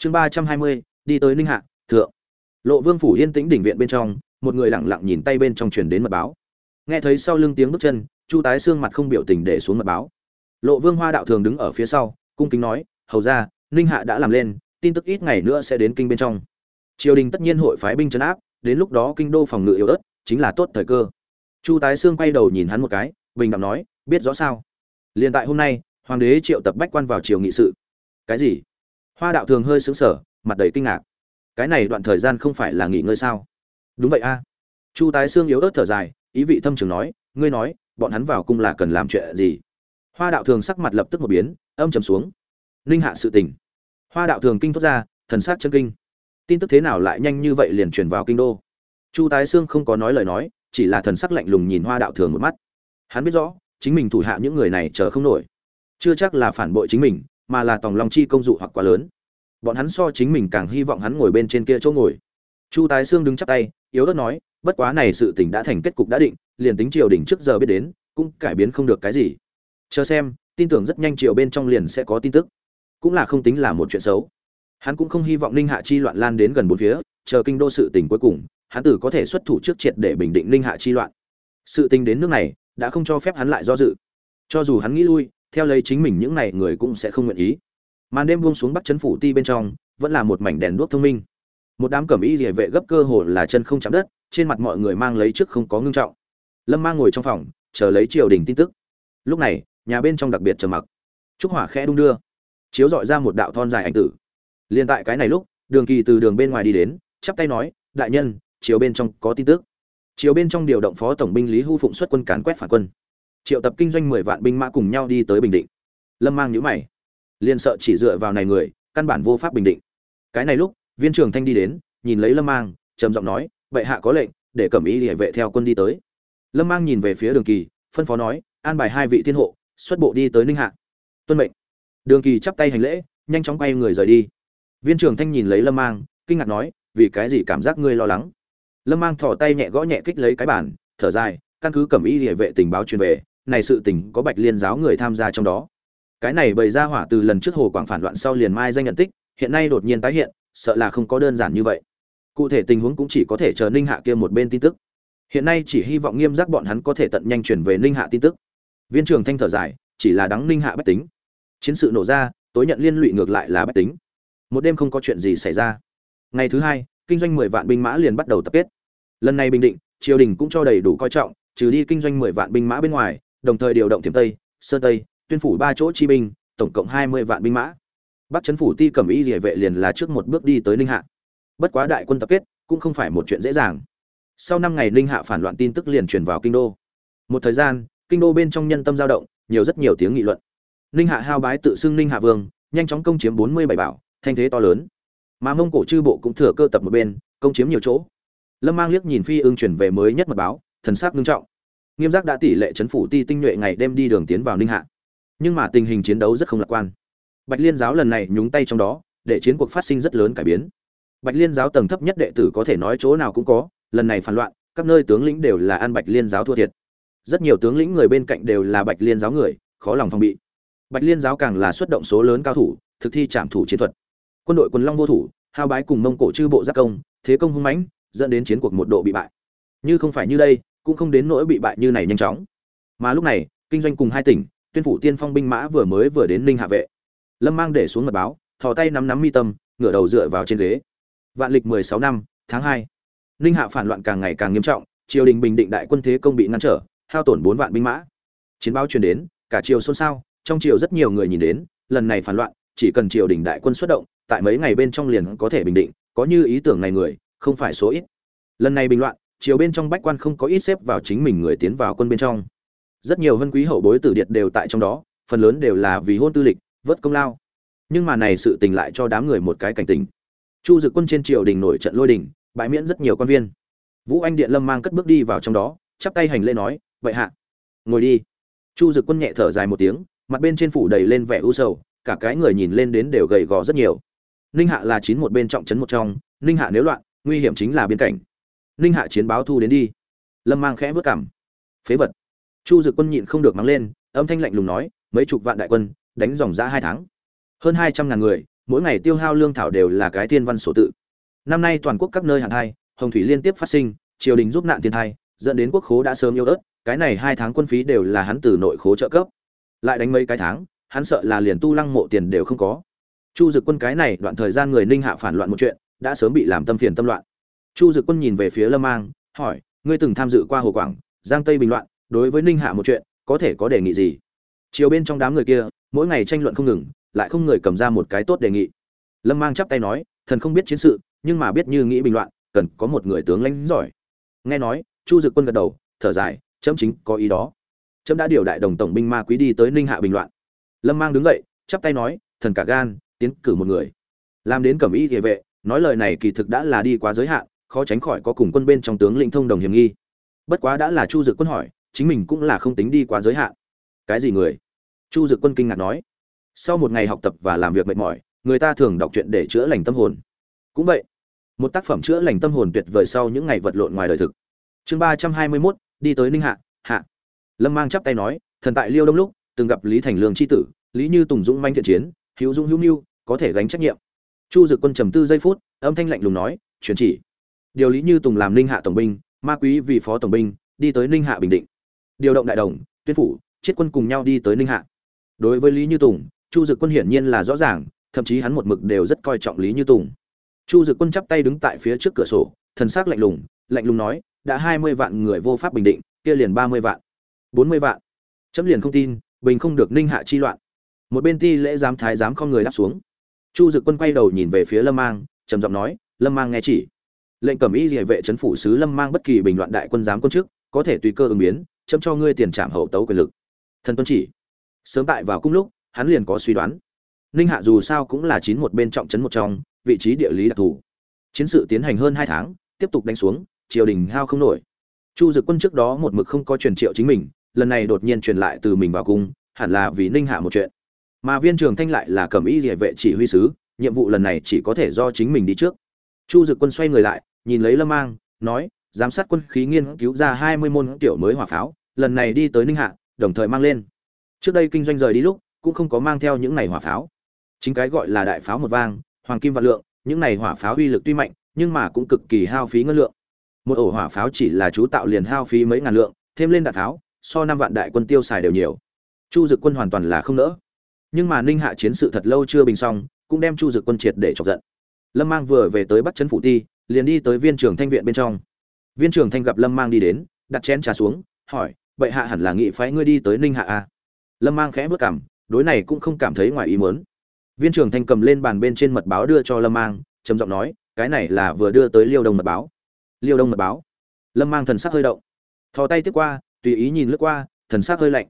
chương ba trăm hai mươi, đi tới ninh hạ, thượng. Lộ vương phủ yên tĩnh đỉnh viện bên trong, một người lặng lặng nhìn tay bên trong truyền đến mật báo. Nghe thấy sau lưng tiếng bước chân, chu tái xương mặt không biểu tình để xuống mật báo. Lộ vương hoa đạo thường đứng ở phía sau, cung kính nói, hầu ra ninh hạ đã làm lên, tin tức ít ngày nữa sẽ đến kinh bên trong. Triều đình tất nhiên hội phái binh trấn áp, đến lúc đó kinh đô phòng ngự yếu ớt, chính là tốt thời cơ. Chu tái xương quay đầu nhìn hắn một cái, bình đẳng nói, biết rõ sao? Liền tại hôm nay, hoàng đế triệu tập bách quan vào triều nghị sự. Cái gì? Hoa đạo thường hơi sững sờ, mặt đầy kinh ngạc. Cái này đoạn thời gian không phải là nghỉ ngơi sao? Đúng vậy a. Chu tái xương yếu ớt thở dài, ý vị thâm trường nói, ngươi nói, bọn hắn vào cung là cần làm chuyện gì? Hoa đạo thường sắc mặt lập tức một biến, âm trầm xuống. Ninh hạ sự tình. Hoa đạo thường kinh thốt ra, thần sát chân kinh. Tin tức thế nào lại nhanh như vậy liền truyền vào kinh đô? Chu tái xương không có nói lời nói, chỉ là thần sắc lạnh lùng nhìn hoa đạo thường một mắt. Hắn biết rõ, chính mình thủ hạ những người này chờ không nổi. Chưa chắc là phản bội chính mình, mà là tòng long chi công dụ hoặc quá lớn bọn hắn so chính mình càng hy vọng hắn ngồi bên trên kia chỗ ngồi. Chu tái Sương đứng chắp tay, yếu ớt nói, bất quá này sự tình đã thành kết cục đã định, liền tính triều đình trước giờ biết đến, cũng cải biến không được cái gì. Chờ xem, tin tưởng rất nhanh triều bên trong liền sẽ có tin tức. Cũng là không tính là một chuyện xấu. Hắn cũng không hy vọng ninh hạ chi loạn lan đến gần bốn phía, chờ kinh đô sự tình cuối cùng, hắn tử có thể xuất thủ trước triệt để bình định ninh hạ chi loạn. Sự tình đến nước này, đã không cho phép hắn lại do dự. Cho dù hắn nghĩ lui, theo lấy chính mình những này người cũng sẽ không nguyện ý màn đêm buông xuống bắt chấn phủ ti bên trong, vẫn là một mảnh đèn đuốc thông minh. Một đám cẩm y địa vệ gấp cơ hồ là chân không chạm đất, trên mặt mọi người mang lấy trước không có ngưng trọng. Lâm mang ngồi trong phòng, chờ lấy triều đình tin tức. Lúc này, nhà bên trong đặc biệt trầm mặc. Trúc hỏa khẽ đung đưa, chiếu dọi ra một đạo thon dài ảnh tử. Liền tại cái này lúc, đường kỳ từ đường bên ngoài đi đến, chắp tay nói, đại nhân chiều bên trong có tin tức. Chiều bên trong điều động phó tổng binh lý hưu phụng xuất quân cán quét phản quân. Triệu tập kinh doanh mười vạn binh mã cùng nhau đi tới bình định. Lâm mang nhữ mày liền sợ chỉ dựa vào này người, căn bản vô pháp bình định. Cái này lúc, viên trưởng thanh đi đến, nhìn lấy lâm mang, trầm giọng nói vậy hạ có lệnh, để cẩm ý địa vệ theo quân đi tới. Lâm mang nhìn về phía đường kỳ, phân phó nói, an bài hai vị thiên hộ, xuất bộ đi tới ninh hạ. Tuân mệnh. Đường kỳ chắp tay hành lễ, nhanh chóng quay người rời đi. Viên trưởng thanh nhìn lấy lâm mang, kinh ngạc nói, vì cái gì cảm giác ngươi lo lắng? Lâm mang thò tay nhẹ gõ nhẹ kích lấy cái bản thở dài, căn cứ cẩm y địa vệ tình báo truyền về, này sự tình có bạch liên giáo người tham gia trong đó cái này bày ra hỏa từ lần trước hồ quảng phản loạn sau liền mai danh nhận tích, hiện nay đột nhiên tái hiện, sợ là không có đơn giản như vậy. Cụ thể tình huống cũng chỉ có thể chờ ninh hạ kia một bên tin tức. Hiện nay chỉ hy vọng nghiêm giác bọn hắn có thể tận nhanh chuyển về ninh hạ tin tức. Viên trường thanh thở dài, chỉ là đắng ninh hạ bách tính. Chiến sự nổ ra, tối nhận liên lụy ngược lại là bách tính. Một đêm không có chuyện gì xảy ra. Ngày thứ hai, kinh doanh mười vạn binh mã liền bắt đầu tập kết. Lần này bình định, triều đình cũng cho đầy đủ coi trọng, trừ đi kinh doanh mười vạn binh mã bên ngoài, đồng thời điều động thiểm tây, sơn tây tuyên phủ ba chỗ chi binh, tổng cộng hai mươi vạn binh mã. Bắc chấn phủ ti cầm y địa vệ liền là trước một bước đi tới ninh hạ. Bất quá đại quân tập kết, cũng không phải một chuyện dễ dàng. Sau năm ngày ninh hạ phản loạn tin tức liền truyền vào kinh đô. Một thời gian, kinh đô bên trong nhân tâm dao động, nhiều rất nhiều tiếng nghị luận. Ninh hạ hao bái tự xưng ninh hạ vương, nhanh chóng công chiếm bốn mươi bảy bảo, thanh thế to lớn. Mà mông cổ chư bộ cũng thừa cơ tập một bên, công chiếm nhiều chỗ. Lâm mang liếc nhìn phi ương chuyển về mới nhất mật báo, thần sắc nghiêm trọng. Nghiêm giác đã tỷ lệ chấn phủ ti tinh nhuệ ngày đêm đi đường tiến vào ninh hạ nhưng mà tình hình chiến đấu rất không lạc quan. Bạch liên giáo lần này nhúng tay trong đó, để chiến cuộc phát sinh rất lớn cải biến. Bạch liên giáo tầng thấp nhất đệ tử có thể nói chỗ nào cũng có, lần này phản loạn, các nơi tướng lĩnh đều là ăn bạch liên giáo thua thiệt. Rất nhiều tướng lĩnh người bên cạnh đều là bạch liên giáo người, khó lòng phòng bị. Bạch liên giáo càng là xuất động số lớn cao thủ, thực thi trảm thủ chiến thuật. Quân đội quần long vô thủ, hao bái cùng mông cổ chư bộ giác công, thế công hung mãnh, dẫn đến chiến cuộc một độ bị bại. Như không phải như đây, cũng không đến nỗi bị bại như này nhanh chóng. Mà lúc này, kinh doanh cùng hai tỉnh tuyên phủ tiên phong binh mã vừa mới vừa đến ninh hạ vệ. Lâm mang để xuống mật báo, thò tay nắm nắm mi tâm, ngửa đầu dựa vào trên ghế. Vạn lịch mười sáu năm, tháng hai. Ninh hạ phản loạn càng ngày càng nghiêm trọng, triều đình bình định đại quân thế công bị ngăn trở, hao tổn bốn vạn binh mã. Chiến báo truyền đến, cả triều xôn xao, trong triều rất nhiều người nhìn đến, lần này phản loạn, chỉ cần triều đình đại quân xuất động, tại mấy ngày bên trong liền có thể bình định, có như ý tưởng này người, không phải số ít. Lần này bình loạn, triều bên trong bách quan không có ít xếp vào chính mình người tiến vào quân bên trong rất nhiều hân quý hậu bối tử điệt đều tại trong đó, phần lớn đều là vì hôn tư lịch, vớt công lao. Nhưng mà này sự tình lại cho đám người một cái cảnh tình. Chu dực quân trên triều đình nổi trận lôi đình, bãi miễn rất nhiều quan viên. Vũ anh điện lâm mang cất bước đi vào trong đó, chắp tay hành lễ nói, vậy hạ, ngồi đi. Chu dực quân nhẹ thở dài một tiếng, mặt bên trên phủ đầy lên vẻ u sầu, cả cái người nhìn lên đến đều gầy gò rất nhiều. Ninh hạ là chín một bên trọng trấn một trong, ninh hạ nếu loạn, nguy hiểm chính là biên cảnh. Ninh hạ chiến báo thu đến đi. Lâm mang khẽ vớt cảm phế vật chu dực quân nhịn không được mắng lên, âm thanh lạnh lùng nói, mấy chục vạn đại quân, đánh dòng giã hai tháng. Hơn hai trăm ngàn người, mỗi ngày tiêu hao lương thảo đều là cái thiên văn sổ tự. Năm nay toàn quốc các nơi hạn hai, hồng thủy liên tiếp phát sinh, triều đình giúp nạn thiên thai, dẫn đến quốc khố đã sớm yêu ớt, cái này hai tháng quân phí đều là hắn từ nội khố trợ cấp. Lại đánh mấy cái tháng, hắn sợ là liền tu lăng mộ tiền đều không có. Chu dực quân cái này đoạn thời gian người ninh hạ phản loạn một chuyện, đã sớm bị làm tâm phiền tâm loạn. Chu dực quân nhìn về phía lâm mang, hỏi, ngươi từng tham dự qua hồ quảng, giang tây bình loạn đối với ninh hạ một chuyện, có thể có đề nghị gì? Chiều bên trong đám người kia, mỗi ngày tranh luận không ngừng, lại không người cầm ra một cái tốt đề nghị. Lâm mang chắp tay nói, thần không biết chiến sự, nhưng mà biết như nghĩ bình loạn, cần có một người tướng lãnh giỏi. Nghe nói, chu dực quân gật đầu, thở dài, chấm chính có ý đó. Chấm đã điều đại đồng tổng binh ma quý đi tới ninh hạ bình loạn. Lâm mang đứng dậy, chắp tay nói, thần cả gan, tiến cử một người. Làm đến cẩm y địa vệ, nói lời này kỳ thực đã là đi quá giới hạn, khó tránh khỏi có cùng quân bên trong tướng lĩnh thông đồng hiểm nghi. Bất quá đã là chu dực quân hỏi chính mình cũng là không tính đi quá giới hạn. Cái gì người? Chu dực quân kinh ngạc nói. Sau một ngày học tập và làm việc mệt mỏi, người ta thường đọc truyện để chữa lành tâm hồn. Cũng vậy, một tác phẩm chữa lành tâm hồn tuyệt vời sau những ngày vật lộn ngoài đời thực. Chương ba trăm hai mươi mốt, đi tới ninh hạ hạ. Lâm mang chắp tay nói, thần tại liêu đông lúc, từng gặp lý thành lương c h i tử, lý như tùng dũng manh thiện chiến, hữu dũng hữu mưu, có thể gánh trách nhiệm. Chu dực quân trầm tư giây phút, âm thanh lạnh lùng nói, chuyển chỉ. Điều lý như tùng làm ninh hạ tổng binh, ma quý vì phó tổng binh, đi tới ninh hạ bình định điều động đại đồng, tuyên phủ, chiết quân cùng nhau đi tới ninh hạ. Đối với lý như tùng, chu dực quân hiển nhiên là rõ ràng, thậm chí hắn một mực đều rất coi trọng lý như tùng. Chu dực quân chắp tay đứng tại phía trước cửa sổ, thần s ắ c lạnh lùng lạnh lùng nói, đã hai mươi vạn người vô pháp bình định, kia liền ba mươi vạn, bốn mươi vạn. Chấm liền không tin, bình không được ninh hạ chi loạn. Một bên ti lễ giám thái giám không người đáp xuống. Chu dực quân quay đầu nhìn về phía lâm mang, trầm giọng nói, lâm mang nghe chỉ. Lệnh cẩm y địa vệ trấn phủ sứ lâm mang bất kỳ bình loạn đại quân giám quân chức có thể tùy cơ ứng biến chấm cho ngươi tiền trảm hậu tấu quyền lực. Thần tuân chỉ. Sớm tại vào cung lúc, hắn liền có suy đoán. Ninh hạ dù sao cũng là chín một bên trọng trấn một trong, vị trí địa lý đặc thù. Chiến sự tiến hành hơn hai tháng, tiếp tục đánh xuống, triều đình hao không nổi. Chu dực quân trước đó một mực không có truyền triệu chính mình, lần này đột nhiên truyền lại từ mình vào cung, hẳn là vì ninh hạ một chuyện. Mà viên trường thanh lại là cẩm ý địa vệ chỉ huy sứ, nhiệm vụ lần này chỉ có thể do chính mình đi trước. Chu dực quân xoay người lại, nhìn lấy lâm mang, nói, giám sát quân khí nghiên cứu ra hai mươi môn tiểu mới hỏa pháo lần này đi tới ninh hạ, đồng thời mang lên. Trước đây kinh doanh rời đi lúc, cũng không có mang theo những này hỏa pháo. Chính cái gọi là đại pháo một vang, hoàng kim vạn lượng, những này hỏa pháo uy lực tuy mạnh, nhưng mà cũng cực kỳ hao phí ngân lượng. Một ổ hỏa pháo chỉ là chú tạo liền hao phí mấy ngàn lượng, thêm lên đạn pháo, so năm vạn đại quân tiêu xài đều nhiều. Chu dực quân hoàn toàn là không nỡ. Nhưng mà ninh hạ chiến sự thật lâu chưa bình xong, cũng đem chu dực quân triệt để chọc giận. Lâm mang vừa về tới bắt chấn phủ ti, liền đi tới viên trưởng thanh viện bên trong. Viên trưởng thanh gặp lâm mang đi đến, đặt chén trà xuống, hỏi bệ hạ hẳn là nghị phái ngươi đi tới ninh hạ a. Lâm mang khẽ vất cảm, đối này cũng không cảm thấy ngoài ý muốn. Viên trưởng thanh cầm lên bàn bên trên mật báo đưa cho lâm mang, trầm giọng nói, cái này là vừa đưa tới liêu đông mật báo. Liêu đông mật báo. Lâm mang thần sắc hơi động. Thò tay tiếp qua, tùy ý nhìn lướt qua, thần sắc hơi lạnh.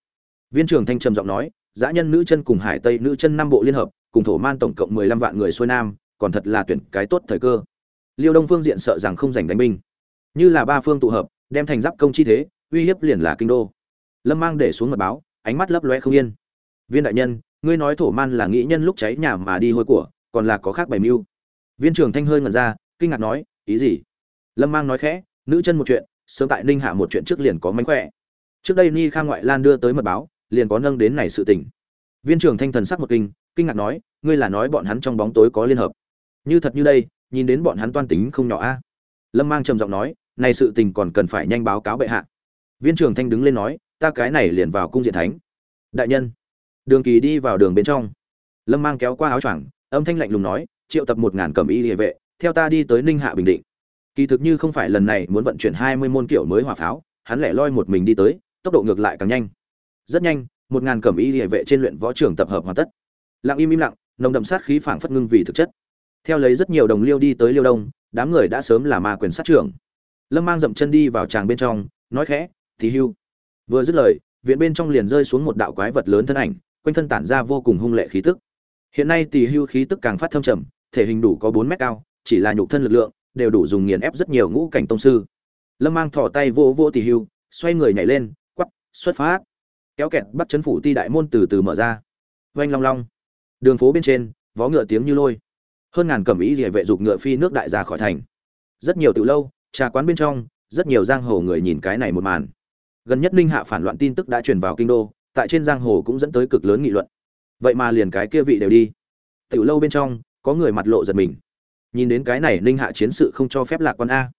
Viên trưởng thanh trầm giọng nói, dã nhân nữ chân cùng hải tây nữ chân nam bộ liên hợp, cùng thổ man tổng cộng mười lăm vạn người xuôi nam, còn thật là tuyển cái tốt thời cơ. Liêu đông phương diện sợ rằng không giành đánh binh. Như là ba phương tụ hợp, đem thành giáp công chi thế uy hiếp liền là kinh đô. Lâm mang để xuống mật báo, ánh mắt lấp loe không yên. Viên đại nhân, ngươi nói thổ man là nghĩ nhân lúc cháy nhà mà đi hôi của, còn là có khác bày mưu. Viên trưởng thanh hơi ngẩn ra, kinh ngạc nói, ý gì? Lâm mang nói khẽ, nữ chân một chuyện, sớm tại ninh hạ một chuyện trước liền có mánh khỏe. Trước đây ni kha ngoại lan đưa tới mật báo, liền có nâng đến này sự tình. Viên trưởng thanh thần sắc một kinh kinh ngạc nói, ngươi là nói bọn hắn trong bóng tối có liên hợp. Như thật như đây, nhìn đến bọn hắn toan tính không nhỏ a. Lâm mang trầm giọng nói, này sự tình còn cần phải nhanh báo cáo bệ hạ viên trưởng thanh đứng lên nói, ta cái này liền vào cung diện thánh. Đại nhân. Đường kỳ đi vào đường bên trong. Lâm mang kéo qua áo choàng, âm thanh lạnh lùng nói, triệu tập một ngàn cẩm y địa vệ, theo ta đi tới ninh hạ bình định. Kỳ thực như không phải lần này muốn vận chuyển hai mươi môn kiểu mới hỏa pháo, hắn lẻ loi một mình đi tới, tốc độ ngược lại càng nhanh. Rất nhanh, một ngàn cẩm y địa vệ trên luyện võ trường tập hợp hoàn tất. Lặng im im lặng, nồng đậm sát khí phảng phất ngưng vì thực chất. Theo lấy rất nhiều đồng liêu đi tới liêu đông, đám người đã sớm là ma quyền sát trưởng. Lâm mang dậm chân đi vào tràng bên trong, nói khẽ thì hưu. Vừa dứt lời, viện bên trong liền rơi xuống một đạo quái vật lớn thân ảnh, quanh thân tản ra vô cùng hung lệ khí tức. Hiện nay tỷ hưu khí tức càng phát thâm trầm, thể hình đủ có bốn mét cao, chỉ là nhục thân lực lượng, đều đủ dùng nghiền ép rất nhiều ngũ cảnh tông sư. Lâm mang thò tay vô vô tỷ hưu, xoay người nhảy lên, quắp, xuất phát. Kéo kẹt bắt chấn phủ ti đại môn từ từ mở ra. Oanh long long. Đường phố bên trên, vó ngựa tiếng như lôi. Hơn ngàn cẩm ý địa vệ dục ngựa phi nước đại ra khỏi thành. Rất nhiều từ lâu, trà quán bên trong, rất nhiều giang hồ người nhìn cái này một màn gần nhất ninh hạ phản loạn tin tức đã truyền vào kinh đô, tại trên giang hồ cũng dẫn tới cực lớn nghị luận. Vậy mà liền cái kia vị đều đi. Tiểu lâu bên trong, có người mặt lộ giật mình. Nhìn đến cái này ninh hạ chiến sự không cho phép lạc quan a.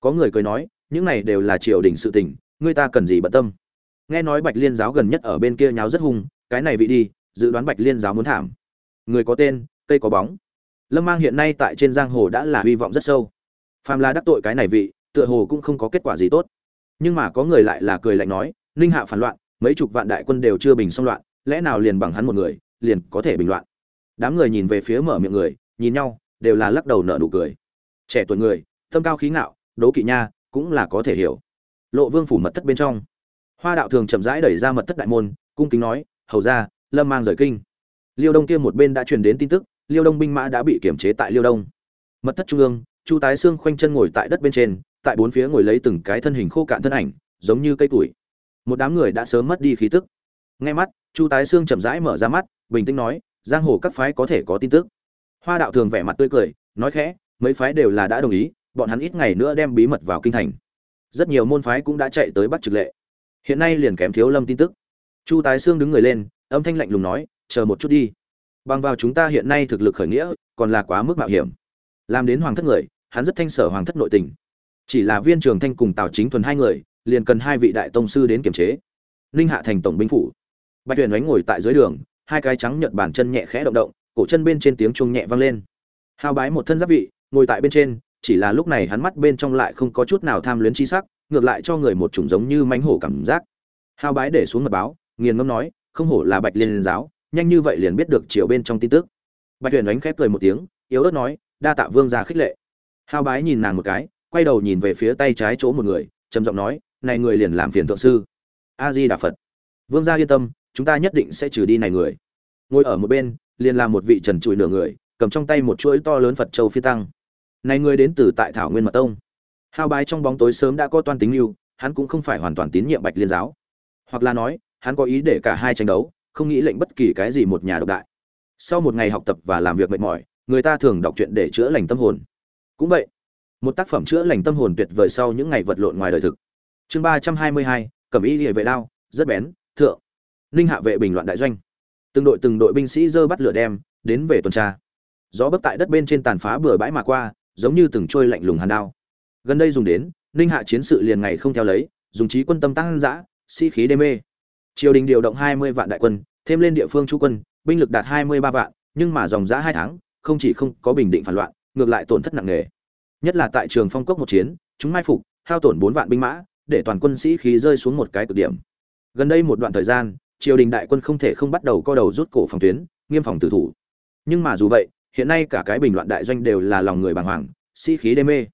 Có người cười nói, những này đều là triều đình sự tình, người ta cần gì bận tâm. Nghe nói bạch liên giáo gần nhất ở bên kia nháo rất hung, cái này vị đi, dự đoán bạch liên giáo muốn thảm. Người có tên, cây có bóng. Lâm mang hiện nay tại trên giang hồ đã là hy vọng rất sâu. Phàm là đắc tội cái này vị, tựa hồ cũng không có kết quả gì tốt nhưng mà có người lại là cười lạnh nói, ninh hạ phản loạn, mấy chục vạn đại quân đều chưa bình xong loạn, lẽ nào liền bằng hắn một người, liền có thể bình loạn? Đám người nhìn về phía mở miệng người, nhìn nhau, đều là lắc đầu nở nụ cười. Trẻ tuổi người, tâm cao khí ngạo, đố kỵ nha, cũng là có thể hiểu. Lộ vương phủ mật thất bên trong. Hoa đạo thường chậm rãi đẩy ra mật thất đại môn, cung kính nói, hầu ra lâm mang rời kinh. Liêu đông kia một bên đã truyền đến tin tức, liêu đông binh mã đã bị kiểm chế tại liêu đông. Mật thất trung ương, chu tái xương khoanh chân ngồi tại đất bên trên tại bốn phía ngồi lấy từng cái thân hình khô cạn thân ảnh, giống như cây củi. Một đám người đã sớm mất đi khí tức. Nghe mắt, chu tái xương chậm rãi mở ra mắt, bình tĩnh nói, giang hồ các phái có thể có tin tức. Hoa đạo thường vẻ mặt tươi cười, nói khẽ, mấy phái đều là đã đồng ý, bọn hắn ít ngày nữa đem bí mật vào kinh thành. Rất nhiều môn phái cũng đã chạy tới bắt trực lệ. Hiện nay liền kém thiếu lâm tin tức. Chu tái xương đứng người lên, âm thanh lạnh lùng nói, chờ một chút đi. Bằng vào chúng ta hiện nay thực lực khởi nghĩa, còn là quá mức mạo hiểm. Làm đến hoàng thất người, hắn rất thanh sở hoàng thất nội tình chỉ là viên trường thanh cùng tào chính thuần hai người, liền cần hai vị đại tông sư đến kiểm chế. Ninh hạ thành tổng binh phủ. Bạch huyền đánh ngồi tại dưới đường, hai cái trắng nhợt bàn chân nhẹ khẽ động động, cổ chân bên trên tiếng chuông nhẹ vang lên. Hao bái một thân giáp vị, ngồi tại bên trên, chỉ là lúc này hắn mắt bên trong lại không có chút nào tham luyến chi sắc, ngược lại cho người một chủng giống như mánh hổ cảm giác. Hao bái để xuống mật báo, nghiền ngâm nói, không hổ là bạch liên giáo, nhanh như vậy liền biết được chiều bên trong tin tức. Bạch huyền đánh khép cười một tiếng, yếu ớt nói, đa tạ vương ra khích lệ. Hao bái nhìn nàng một cái quay đầu nhìn về phía tay trái chỗ một người, trầm giọng nói, này người liền làm phiền thượng sư. A di đà phật. Vương gia yên tâm, chúng ta nhất định sẽ trừ đi này người. Ngồi ở một bên, liền làm một vị trần trụi nửa người, cầm trong tay một chuỗi to lớn phật châu phi tăng. Này người đến từ tại thảo nguyên mật tông. Hao bái trong bóng tối sớm đã có toan tính lưu hắn cũng không phải hoàn toàn tín nhiệm bạch liên giáo. Hoặc là nói, hắn có ý để cả hai tranh đấu, không nghĩ lệnh bất kỳ cái gì một nhà độc đại. Sau một ngày học tập và làm việc mệt mỏi, người ta thường đọc truyện để chữa lành tâm hồn. Cũng vậy một tác phẩm chữa lành tâm hồn tuyệt vời sau những ngày vật lộn ngoài đời thực. Chương ba trăm hai mươi hai, cẩm y địa vệ đao, rất bén, thượng. Ninh hạ vệ bình loạn đại doanh. Từng đội từng đội binh sĩ dơ bắt lửa đem, đến về tuần tra. Gió bấc tại đất bên trên tàn phá bừa bãi mà qua, giống như từng trôi lạnh lùng hàn đao. Gần đây dùng đến, ninh hạ chiến sự liền ngày không theo lấy, dùng trí quân tâm tăng dã, sĩ khí đê mê. Triều đình điều động hai mươi vạn đại quân, thêm lên địa phương chú quân, binh lực đạt hai mươi ba vạn, nhưng mà dòng giã hai tháng, không chỉ không có bình định phản loạn, ngược lại tổn thất nặng nề nhất là tại trường phong cốc một chiến, chúng mai phục, hao tổn bốn vạn binh mã, để toàn quân sĩ khí rơi xuống một cái cực điểm. Gần đây một đoạn thời gian, triều đình đại quân không thể không bắt đầu co đầu rút cổ phòng tuyến, nghiêm phòng tử thủ. Nhưng mà dù vậy, hiện nay cả cái bình loạn đại doanh đều là lòng người bàng hoàng, sĩ khí đê mê.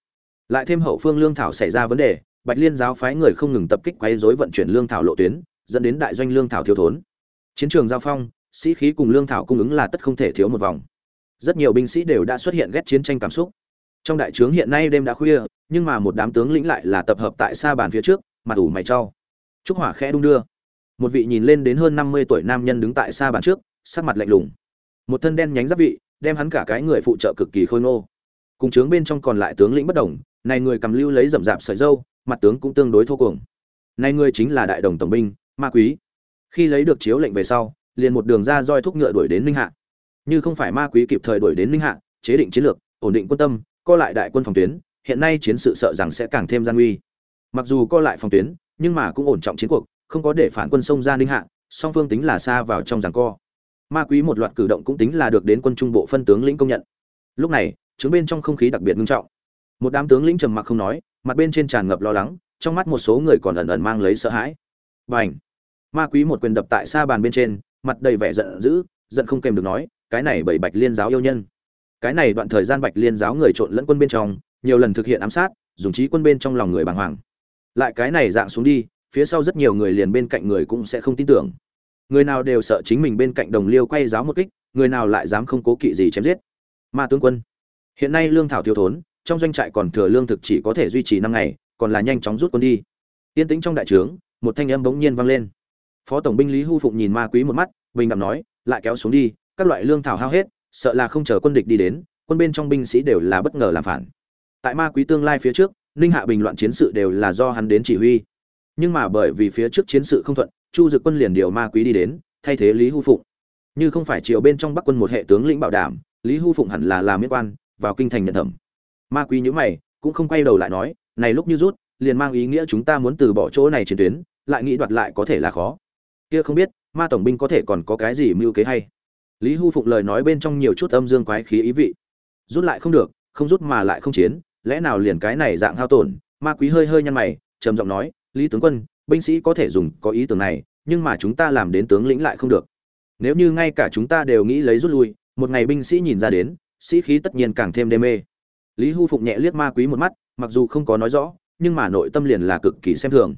Lại thêm hậu phương lương thảo xảy ra vấn đề, bạch liên giáo phái người không ngừng tập kích quấy rối vận chuyển lương thảo lộ tuyến, dẫn đến đại doanh lương thảo thiếu thốn. Chiến trường giao phong, sĩ khí cùng lương thảo cung ứng là tất không thể thiếu một vòng. Rất nhiều binh sĩ đều đã xuất hiện ghét chiến tranh cảm xúc trong đại trướng hiện nay đêm đã khuya, nhưng mà một đám tướng lĩnh lại là tập hợp tại xa bàn phía trước, mặt ủ mày cho. Trúc hỏa khẽ đung đưa. Một vị nhìn lên đến hơn năm mươi tuổi nam nhân đứng tại xa bàn trước, sắc mặt lạnh lùng. Một thân đen nhánh giáp vị, đem hắn cả cái người phụ trợ cực kỳ khôi ngô. Cùng trướng bên trong còn lại tướng lĩnh bất đồng, này người cầm lưu lấy rậm rạp sợi dâu, mặt tướng cũng tương đối thô cuồng. Này người chính là đại đồng tổng binh, ma quý. Khi lấy được chiếu lệnh về sau, liền một đường ra roi thúc ngựa đuổi đến ninh hạ. Như không phải ma quý kịp thời đuổi đến ninh hạ, chế định chiến lược, ổn định quân tâm co lại đại quân phòng tuyến, hiện nay chiến sự sợ rằng sẽ càng thêm gian nguy. Mặc dù co lại phòng tuyến, nhưng mà cũng ổn trọng chiến cuộc, không có để phản quân sông ra ninh hạ, song phương tính là xa vào trong giằng co. Ma quý một loạt cử động cũng tính là được đến quân trung bộ phân tướng lĩnh công nhận. Lúc này chứng bên trong không khí đặc biệt nghiêm trọng. Một đám tướng lĩnh trầm mặc không nói, mặt bên trên tràn ngập lo lắng, trong mắt một số người còn ẩn ẩn mang lấy sợ hãi. Bành! ma quý một quyền đập tại xa bàn bên trên, mặt đầy vẻ giận dữ, giận không kềm được nói, cái này bảy bạch liên giáo yêu nhân cái này đoạn thời gian bạch liên giáo người trộn lẫn quân bên trong, nhiều lần thực hiện ám sát, dùng trí quân bên trong lòng người bàng hoàng. Lại cái này dạng xuống đi, phía sau rất nhiều người liền bên cạnh người cũng sẽ không tin tưởng. Người nào đều sợ chính mình bên cạnh đồng liêu quay giáo một kích, người nào lại dám không cố kỵ gì chém giết. Ma tướng quân, hiện nay lương thảo thiếu thốn, trong doanh trại còn thừa lương thực chỉ có thể duy trì năm ngày, còn là nhanh chóng rút quân đi. Yên tĩnh trong đại trướng, một thanh âm bỗng nhiên vang lên. Phó tổng binh lý hu phụng nhìn ma quý một mắt, bình đạm nói, lại kéo xuống đi, các loại lương thảo hao hết sợ là không chờ quân địch đi đến, quân bên trong binh sĩ đều là bất ngờ làm phản. Tại ma quý tương lai phía trước, ninh hạ bình loạn chiến sự đều là do hắn đến chỉ huy. Nhưng mà bởi vì phía trước chiến sự không thuận, chu dực quân liền điều ma quý đi đến, thay thế lý hu phụng. Như không phải chiều bên trong bắc quân một hệ tướng lĩnh bảo đảm, lý hu phụng hẳn là làm miễn quan, vào kinh thành nhận thẩm. Ma quý nhữ mày, cũng không quay đầu lại nói, này lúc như rút, liền mang ý nghĩa chúng ta muốn từ bỏ chỗ này chiến tuyến, lại nghĩ đoạt lại có thể là khó. Kia không biết, ma tổng binh có thể còn có cái gì mưu kế hay lý hu phụng lời nói bên trong nhiều chút âm dương quái khí ý vị. Rút lại không được, không rút mà lại không chiến, lẽ nào liền cái này dạng hao tổn, ma quý hơi hơi nhăn mày, trầm giọng nói, lý tướng quân, binh sĩ có thể dùng có ý tưởng này, nhưng mà chúng ta làm đến tướng lĩnh lại không được. Nếu như ngay cả chúng ta đều nghĩ lấy rút lui, một ngày binh sĩ nhìn ra đến, sĩ khí tất nhiên càng thêm đê mê. Lý hu phụng nhẹ liếc ma quý một mắt, mặc dù không có nói rõ, nhưng mà nội tâm liền là cực kỳ xem thường.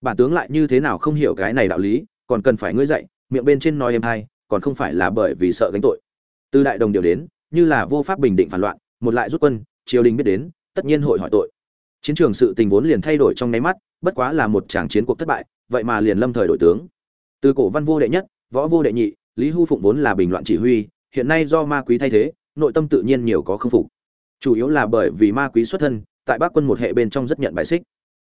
Bản tướng lại như thế nào không hiểu cái này đạo lý, còn cần phải ngươi dạy, miệng bên trên nói em hay còn không phải là bởi vì sợ gánh tội. Từ đại đồng điều đến, như là vô pháp bình định phản loạn, một lại rút quân, triều đình biết đến, tất nhiên hội hỏi tội. Chiến trường sự tình vốn liền thay đổi trong nháy mắt, bất quá là một tràng chiến cuộc thất bại, vậy mà liền lâm thời đổi tướng. Từ cổ văn vô đệ nhất, võ vô đệ nhị, lý hu phụng vốn là bình loạn chỉ huy, hiện nay do ma quý thay thế, nội tâm tự nhiên nhiều có khương phục. Chủ yếu là bởi vì ma quý xuất thân, tại bắc quân một hệ bên trong rất nhận bài xích.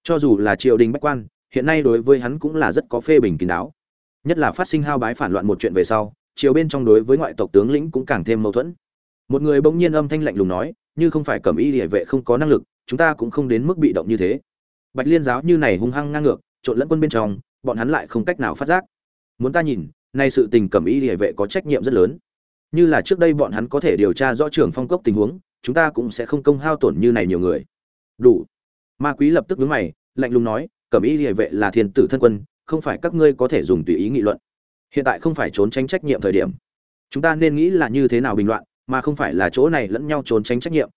Cho dù là triều đình bách quan, hiện nay đối với hắn cũng là rất có phê bình kín đáo nhất là phát sinh hao bái phản loạn một chuyện về sau, chiều bên trong đối với ngoại tộc tướng lĩnh cũng càng thêm mâu thuẫn. Một người bỗng nhiên âm thanh lạnh lùng nói, như không phải cẩm y địa vệ không có năng lực, chúng ta cũng không đến mức bị động như thế. Bạch liên giáo như này hung hăng ngang ngược, trộn lẫn quân bên trong, bọn hắn lại không cách nào phát giác. Muốn ta nhìn, nay sự tình cẩm y địa vệ có trách nhiệm rất lớn. Như là trước đây bọn hắn có thể điều tra rõ trường phong cốc tình huống, chúng ta cũng sẽ không công hao tổn như này nhiều người. Đủ. Ma quý lập tức vướng mày, lạnh lùng nói, cẩm y địa vệ là thiên tử thân quân không phải các ngươi có thể dùng tùy ý nghị luận. Hiện tại không phải trốn tránh trách nhiệm thời điểm. Chúng ta nên nghĩ là như thế nào bình loạn mà không phải là chỗ này lẫn nhau trốn tránh trách nhiệm.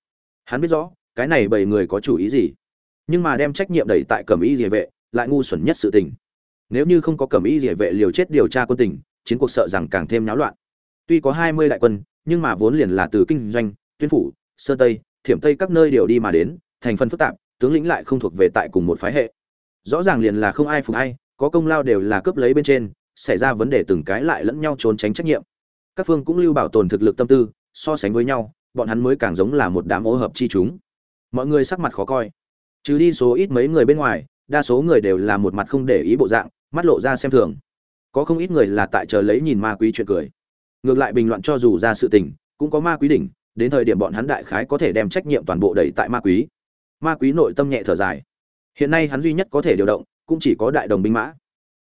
Hắn biết rõ, cái này bảy người có chủ ý gì. Nhưng mà đem trách nhiệm đẩy tại cẩm y địa vệ, lại ngu xuẩn nhất sự tình. Nếu như không có cẩm y địa vệ liều chết điều tra quân tình, chiến cuộc sợ rằng càng thêm náo loạn. Tuy có hai mươi đại quân, nhưng mà vốn liền là từ kinh doanh, tuyên phủ, sơ tây, thiểm tây các nơi đều đi mà đến, thành phần phức tạp, tướng lĩnh lại không thuộc về tại cùng một phái hệ. Rõ ràng liền là không ai phục ai có công lao đều là cướp lấy bên trên, xảy ra vấn đề từng cái lại lẫn nhau trốn tránh trách nhiệm. Các phương cũng lưu bảo tồn thực lực tâm tư, so sánh với nhau, bọn hắn mới càng giống là một đám ô hợp chi chúng. Mọi người sắc mặt khó coi. Trừ đi số ít mấy người bên ngoài, đa số người đều là một mặt không để ý bộ dạng, mắt lộ ra xem thường. Có không ít người là tại chờ lấy nhìn ma quý chuyện cười. Ngược lại bình luận cho dù ra sự tình, cũng có ma quý đỉnh, đến thời điểm bọn hắn đại khái có thể đem trách nhiệm toàn bộ đẩy tại ma quý. Ma quý nội tâm nhẹ thở dài. Hiện nay hắn duy nhất có thể điều động cũng chỉ có đại đồng binh mã.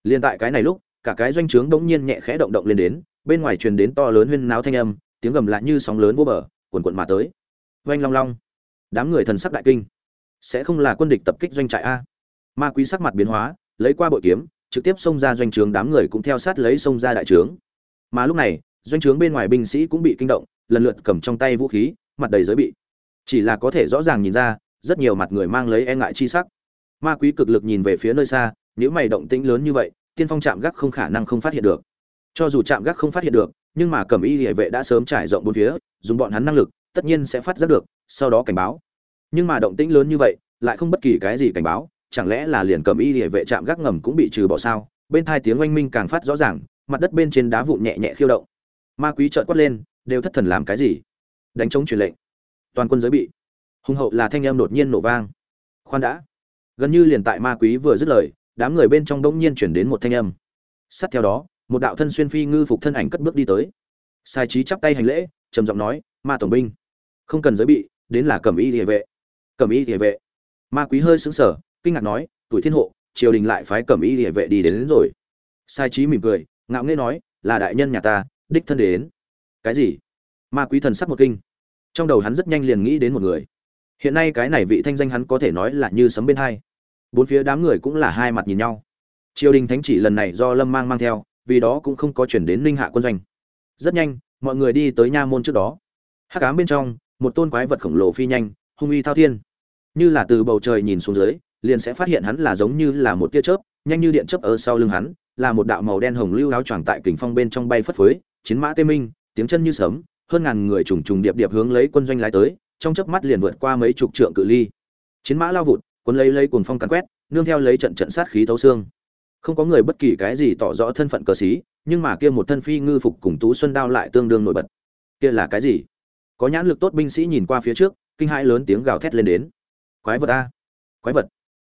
Liên tại cái này lúc, cả cái doanh trướng bỗng nhiên nhẹ khẽ động động lên đến, bên ngoài truyền đến to lớn huyên náo thanh âm, tiếng gầm lại như sóng lớn vô bờ, cuồn cuộn mà tới. Oanh long long. Đám người thần sắc đại kinh. Sẽ không là quân địch tập kích doanh trại a. Ma quý sắc mặt biến hóa, lấy qua bội kiếm, trực tiếp xông ra doanh trướng, đám người cũng theo sát lấy xông ra đại trướng. Mà lúc này, doanh trướng bên ngoài binh sĩ cũng bị kinh động, lần lượt cầm trong tay vũ khí, mặt đầy giới bị chỉ là có thể rõ ràng nhìn ra, rất nhiều mặt người mang lấy e ngại chi sắc ma quý cực lực nhìn về phía nơi xa nếu mày động tĩnh lớn như vậy, tiên phong chạm gác không khả năng không phát hiện được. Cho dù chạm gác không phát hiện được, nhưng mà cẩm y địa vệ đã sớm trải rộng bốn phía, dùng bọn hắn năng lực, tất nhiên sẽ phát giác được, sau đó cảnh báo. Nhưng mà động tĩnh lớn như vậy, lại không bất kỳ cái gì cảnh báo, chẳng lẽ là liền cẩm y địa vệ chạm gác ngầm cũng bị trừ bỏ sao? Bên thai tiếng oanh minh càng phát rõ ràng, mặt đất bên trên đá vụn nhẹ nhẹ khiêu động. Ma quý trợn quát lên, đều thất thần làm cái gì? Đánh chống truyền lệnh. Toàn quân giới bị. Hùng hậu là thanh âm đột nhiên nổ vang. Khoan đã gần như liền tại ma quý vừa dứt lời đám người bên trong đông nhiên chuyển đến một thanh âm. Sát theo đó một đạo thân xuyên phi ngư phục thân ảnh cất bước đi tới. Sai trí chắp tay hành lễ trầm giọng nói ma tổng binh không cần giới bị đến là cẩm y địa vệ. Cẩm y địa vệ. Ma quý hơi sững sờ kinh ngạc nói tuổi thiên hộ triều đình lại phái cẩm y địa vệ đi đến, đến rồi. Sai trí mỉm cười ngạo nghễ nói là đại nhân nhà ta đích thân đến. Cái gì? Ma quý thần sắc một kinh. Trong đầu hắn rất nhanh liền nghĩ đến một người hiện nay cái này vị thanh danh hắn có thể nói là như sấm bên hai. Bốn phía đám người cũng là hai mặt nhìn nhau. Triều đình thánh chỉ lần này do lâm mang mang theo, vì đó cũng không có chuyển đến ninh hạ quân doanh. Rất nhanh, mọi người đi tới nha môn trước đó. Hát cám bên trong, một tôn quái vật khổng lồ phi nhanh, hung uy thao thiên. Như là từ bầu trời nhìn xuống dưới, liền sẽ phát hiện hắn là giống như là một tia chớp, nhanh như điện chớp ở sau lưng hắn, là một đạo màu đen hồng lưu áo choàng tại kình phong bên trong bay phất phới, chiến mã tê minh, tiếng chân như sấm, hơn ngàn người trùng trùng điệp điệp hướng lấy quân doanh lái tới trong chớp mắt liền vượt qua mấy chục trượng cự ly. Chiến mã lao vụt, cuốn lấy lấy cuồng phong càn quét, nương theo lấy trận trận sát khí thấu xương. Không có người bất kỳ cái gì tỏ rõ thân phận cờ sĩ, nhưng mà kia một thân phi ngư phục cùng tú xuân đao lại tương đương nổi bật. Kia là cái gì? Có nhãn lực tốt binh sĩ nhìn qua phía trước, kinh hãi lớn tiếng gào thét lên đến. Quái vật a! Quái vật.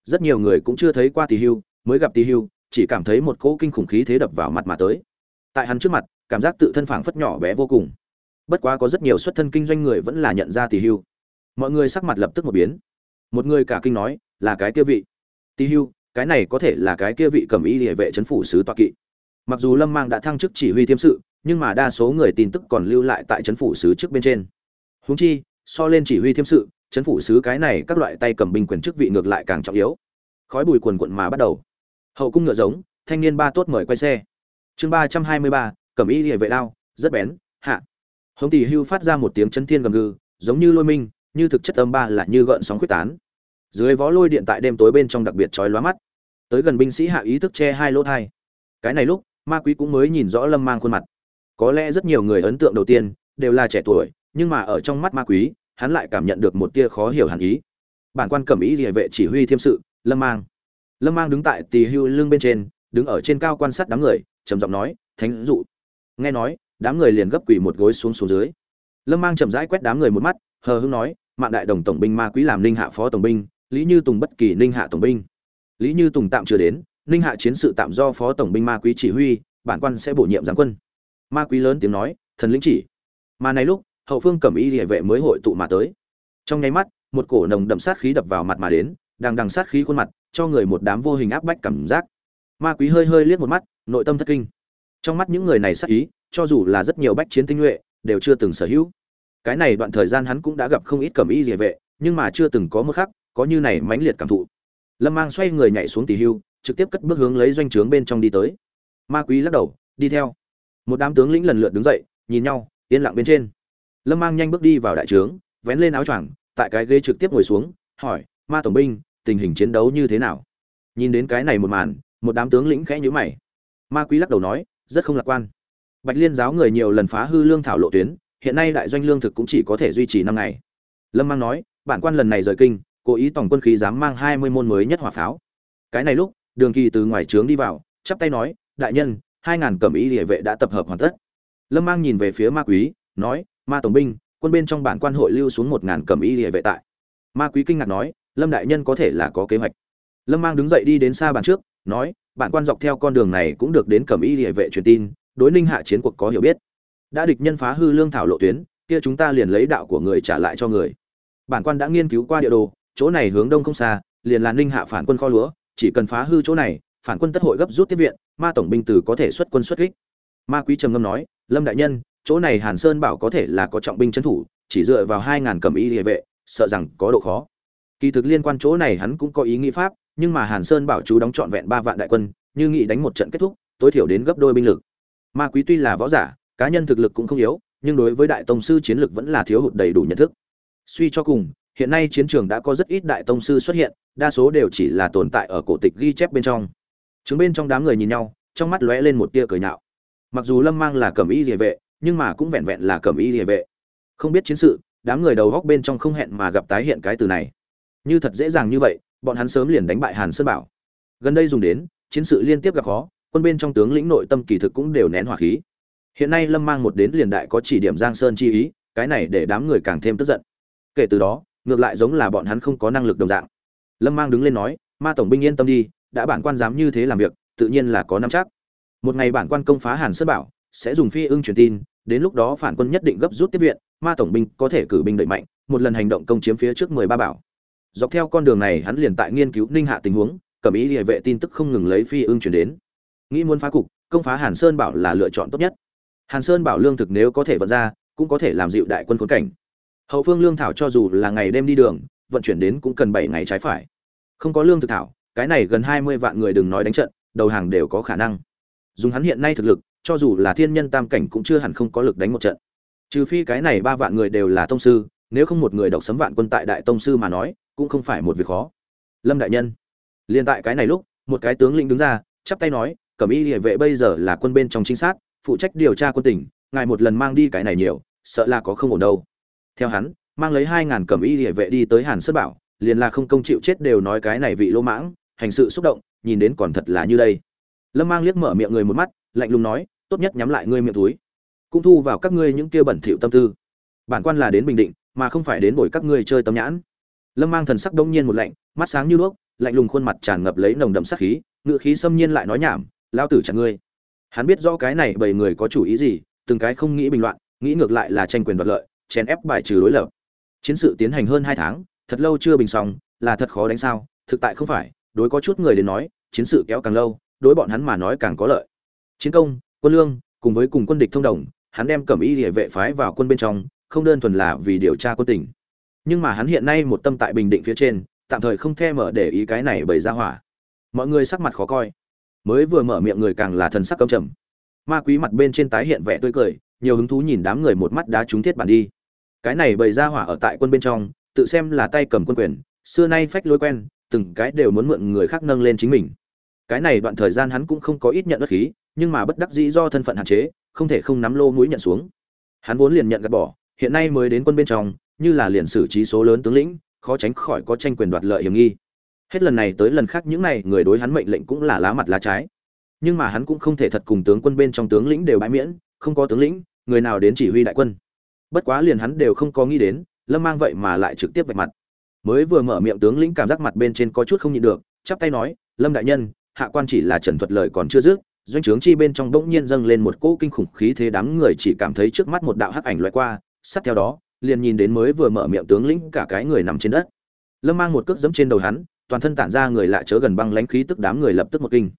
Rất nhiều người cũng chưa thấy qua tỳ hưu, mới gặp tỳ hưu, chỉ cảm thấy một cỗ kinh khủng khí thế đập vào mặt mà tới. Tại hắn trước mặt, cảm giác tự thân phảng phất nhỏ bé vô cùng bất quá có rất nhiều xuất thân kinh doanh người vẫn là nhận ra tỷ hưu. Mọi người sắc mặt lập tức một biến. Một người cả kinh nói, là cái kia vị. Tỷ hưu, cái này có thể là cái kia vị cầm y địa vệ chấn phủ sứ toa kỵ. Mặc dù lâm mang đã thăng chức chỉ huy thiêm sự, nhưng mà đa số người tin tức còn lưu lại tại chấn phủ sứ trước bên trên. Húng chi, so lên chỉ huy thiêm sự chấn phủ sứ cái này các loại tay cầm binh quyền chức vị ngược lại càng trọng yếu. Khói bùi quần quận mà bắt đầu. Hậu cung ngựa giống, thanh niên ba tốt mời quay xe. Chương ba trăm hai mươi ba, cầm y địa vệ đao, rất bén, hạ hống tỷ hưu phát ra một tiếng chân thiên gầm gừ, giống như lôi minh, như thực chất âm ba là như gợn sóng quyết tán. Dưới vó lôi điện tại đêm tối bên trong đặc biệt chói lóa mắt. Tới gần binh sĩ hạ ý thức che hai lỗ thai. Cái này lúc, ma quý cũng mới nhìn rõ lâm mang khuôn mặt. Có lẽ rất nhiều người ấn tượng đầu tiên đều là trẻ tuổi, nhưng mà ở trong mắt ma quý hắn lại cảm nhận được một tia khó hiểu hẳn ý. Bản quan cẩm ý địa vệ chỉ huy thiêm sự, lâm mang. Lâm mang đứng tại tỳ hưu lưng bên trên, đứng ở trên cao quan sát đám người, trầm giọng nói, thánh dụ. Nghe nói đám người liền gấp quỳ một gối xuống xuống dưới. Lâm mang chậm rãi quét đám người một mắt, hờ hững nói, mạng đại đồng tổng binh ma quý làm ninh hạ phó tổng binh, lý như tùng bất kỳ ninh hạ tổng binh. Lý như tùng tạm chưa đến, ninh hạ chiến sự tạm do phó tổng binh ma quý chỉ huy, bản quan sẽ bổ nhiệm giáng quân. Ma quý lớn tiếng nói, thần lĩnh chỉ. Mà này lúc, hậu phương cẩm y địa vệ mới hội tụ mà tới. Trong nháy mắt, một cổ nồng đậm sát khí đập vào mặt mà đến, đang đằng sát khí khuôn mặt, cho người một đám vô hình áp bách cảm giác. Ma quý hơi hơi liếc một mắt, nội tâm thất kinh trong mắt những người này sắc ý, cho dù là rất nhiều bách chiến tinh nhuệ, đều chưa từng sở hữu. Cái này đoạn thời gian hắn cũng đã gặp không ít cẩm y địa vệ, nhưng mà chưa từng có mức khắc, có như này mãnh liệt cảm thụ. Lâm mang xoay người nhảy xuống tỷ hưu, trực tiếp cất bước hướng lấy doanh trướng bên trong đi tới. Ma quý lắc đầu, đi theo. Một đám tướng lĩnh lần lượt đứng dậy, nhìn nhau, yên lặng bên trên. Lâm mang nhanh bước đi vào đại trướng, vén lên áo choàng, tại cái ghế trực tiếp ngồi xuống, hỏi, ma tổng binh, tình hình chiến đấu như thế nào? Nhìn đến cái này một màn, một đám tướng lĩnh khẽ nhíu mày. Ma quý lắc đầu nói rất không lạc quan. Bạch liên giáo người nhiều lần phá hư lương thảo lộ tuyến, hiện nay đại doanh lương thực cũng chỉ có thể duy trì năm ngày. Lâm mang nói, bản quan lần này rời kinh, cố ý tổng quân khí dám mang hai mươi môn mới nhất hỏa pháo. Cái này lúc, đường kỳ từ ngoài trướng đi vào, chắp tay nói, đại nhân, hai ngàn cẩm y địa vệ đã tập hợp hoàn tất. Lâm mang nhìn về phía ma quý, nói, ma tổng binh, quân bên trong bản quan hội lưu xuống một ngàn cẩm y địa vệ tại. Ma quý kinh ngạc nói, lâm đại nhân có thể là có kế hoạch. Lâm mang đứng dậy đi đến xa bàn trước, nói bản quan dọc theo con đường này cũng được đến cẩm y địa vệ truyền tin, đối ninh hạ chiến cuộc có hiểu biết. Đã địch nhân phá hư lương thảo lộ tuyến, kia chúng ta liền lấy đạo của người trả lại cho người. Bản quan đã nghiên cứu qua địa đồ, chỗ này hướng đông không xa, liền là ninh hạ phản quân kho lúa, chỉ cần phá hư chỗ này, phản quân tất hội gấp rút tiếp viện, ma tổng binh tử có thể xuất quân xuất kích. Ma quý trầm ngâm nói, lâm đại nhân, chỗ này hàn sơn bảo có thể là có trọng binh trấn thủ, chỉ dựa vào hai ngàn cầm y địa vệ, sợ rằng có độ khó kỳ thực liên quan chỗ này hắn cũng có ý nghĩ pháp, nhưng mà hàn sơn bảo chú đóng trọn vẹn ba vạn đại quân, như nghĩ đánh một trận kết thúc, tối thiểu đến gấp đôi binh lực. Ma quý tuy là võ giả, cá nhân thực lực cũng không yếu, nhưng đối với đại tông sư chiến lực vẫn là thiếu hụt đầy đủ nhận thức. Suy cho cùng, hiện nay chiến trường đã có rất ít đại tông sư xuất hiện, đa số đều chỉ là tồn tại ở cổ tịch ghi chép bên trong. Chứng bên trong đám người nhìn nhau, trong mắt lóe lên một tia cười nhạo. Mặc dù lâm mang là cẩm y liề vệ, nhưng mà cũng vẹn vẹn là cẩm y liề vệ. Không biết chiến sự, đám người đầu góc bên trong không hẹn mà gặp tái hiện cái từ này như thật dễ dàng như vậy, bọn hắn sớm liền đánh bại hàn sơn bảo. Gần đây dùng đến, chiến sự liên tiếp gặp khó, quân bên trong tướng lĩnh nội tâm kỳ thực cũng đều nén hỏa khí. Hiện nay lâm mang một đến liền đại có chỉ điểm giang sơn chi ý, cái này để đám người càng thêm tức giận. Kể từ đó, ngược lại giống là bọn hắn không có năng lực đồng dạng. Lâm mang đứng lên nói, ma tổng binh yên tâm đi, đã bản quan dám như thế làm việc, tự nhiên là có nắm chắc. Một ngày bản quan công phá hàn sơn bảo, sẽ dùng phi ưng truyền tin, đến lúc đó phản quân nhất định gấp rút tiếp viện, ma tổng binh có thể cử binh đẩy mạnh, một lần hành động công chiếm phía trước mười ba bảo dọc theo con đường này hắn liền tại nghiên cứu ninh hạ tình huống, cầm ý địa vệ tin tức không ngừng lấy phi ưng chuyển đến. Nghĩ muốn phá cục, công phá hàn sơn bảo là lựa chọn tốt nhất. Hàn sơn bảo lương thực nếu có thể vận ra, cũng có thể làm dịu đại quân khốn cảnh. Hậu phương lương thảo cho dù là ngày đêm đi đường, vận chuyển đến cũng cần bảy ngày trái phải. Không có lương thực thảo, cái này gần hai mươi vạn người đừng nói đánh trận, đầu hàng đều có khả năng. Dùng hắn hiện nay thực lực, cho dù là thiên nhân tam cảnh cũng chưa hẳn không có lực đánh một trận. Trừ phi cái này ba vạn người đều là tông sư, nếu không một người độc sấm vạn quân tại đại tông sư mà nói cũng không phải một việc khó. Lâm đại nhân, liền tại cái này lúc, một cái tướng lĩnh đứng ra, chắp tay nói, cẩm y địa vệ bây giờ là quân bên trong chính sát, phụ trách điều tra quân tỉnh ngài một lần mang đi cái này nhiều, sợ là có không ổn đâu. Theo hắn, mang lấy hai ngàn cẩm y địa vệ đi tới hàn sơn bảo, liền là không công chịu chết đều nói cái này vị lỗ mãng, hành sự xúc động, nhìn đến còn thật là như đây. Lâm mang liếc mở miệng người một mắt, lạnh lùng nói, tốt nhất nhắm lại ngươi miệng túi, cũng thu vào các ngươi những kia bẩn thỉu tâm tư. Bản quan là đến bình định, mà không phải đến bồi các ngươi chơi tấm nhãn lâm mang thần sắc đông nhiên một lạnh, mắt sáng như đuốc, lạnh lùng khuôn mặt tràn ngập lấy nồng đậm sắc khí ngự khí xâm nhiên lại nói nhảm lao tử chặn ngươi. Hắn biết rõ cái này bảy người có chủ ý gì, từng cái không nghĩ bình loạn, nghĩ ngược lại là tranh quyền đoạt lợi, chèn ép bài trừ đối lập. Chiến sự tiến hành hơn hai tháng, thật lâu chưa bình xong, là thật khó đánh sao, thực tại không phải, đối có chút người đến nói, chiến sự kéo càng lâu, đối bọn hắn mà nói càng có lợi. Chiến công, quân lương, cùng với cùng quân địch thông đồng, hắn đem cẩm y địa vệ phái vào quân bên trong, không đơn thuần là vì điều tra quân tình nhưng mà hắn hiện nay một tâm tại bình định phía trên, tạm thời không thèm mở để ý cái này bởi ra hỏa. Mọi người sắc mặt khó coi. Mới vừa mở miệng người càng là thần sắc căm trầm. Ma quý mặt bên trên tái hiện vẻ tươi cười, nhiều hứng thú nhìn đám người một mắt đá trúng thiết bản đi. Cái này bày ra hỏa ở tại quân bên trong, tự xem là tay cầm quân quyền, xưa nay phách lối quen, từng cái đều muốn mượn người khác nâng lên chính mình. Cái này đoạn thời gian hắn cũng không có ít nhận đất khí, nhưng mà bất đắc dĩ do thân phận hạn chế, không thể không nắm lô mũi nhận xuống. Hắn vốn liền nhận gạt bỏ, hiện nay mới đến quân bên trong như là liền xử trí số lớn tướng lĩnh, khó tránh khỏi có tranh quyền đoạt lợi hiểm nghi. Hết lần này tới lần khác những này người đối hắn mệnh lệnh cũng là lá mặt lá trái. Nhưng mà hắn cũng không thể thật cùng tướng quân bên trong tướng lĩnh đều bãi miễn, không có tướng lĩnh, người nào đến chỉ huy đại quân. Bất quá liền hắn đều không có nghĩ đến, lâm mang vậy mà lại trực tiếp vạch mặt. Mới vừa mở miệng tướng lĩnh cảm giác mặt bên trên có chút không nhịn được, chắp tay nói, lâm đại nhân, hạ quan chỉ là trần thuật lời còn chưa dứt, doanh trướng chi bên trong bỗng nhiên dâng lên một cỗ kinh khủng khí thế đám người chỉ cảm thấy trước mắt một đạo hắc ảnh loại qua sát theo đó liền nhìn đến mới vừa mở miệng tướng lĩnh cả cái người nằm trên đất. Lâm mang một cước dẫm trên đầu hắn, toàn thân tản ra người lạ chớ gần băng lãnh khí tức đám người lập tức một kinh.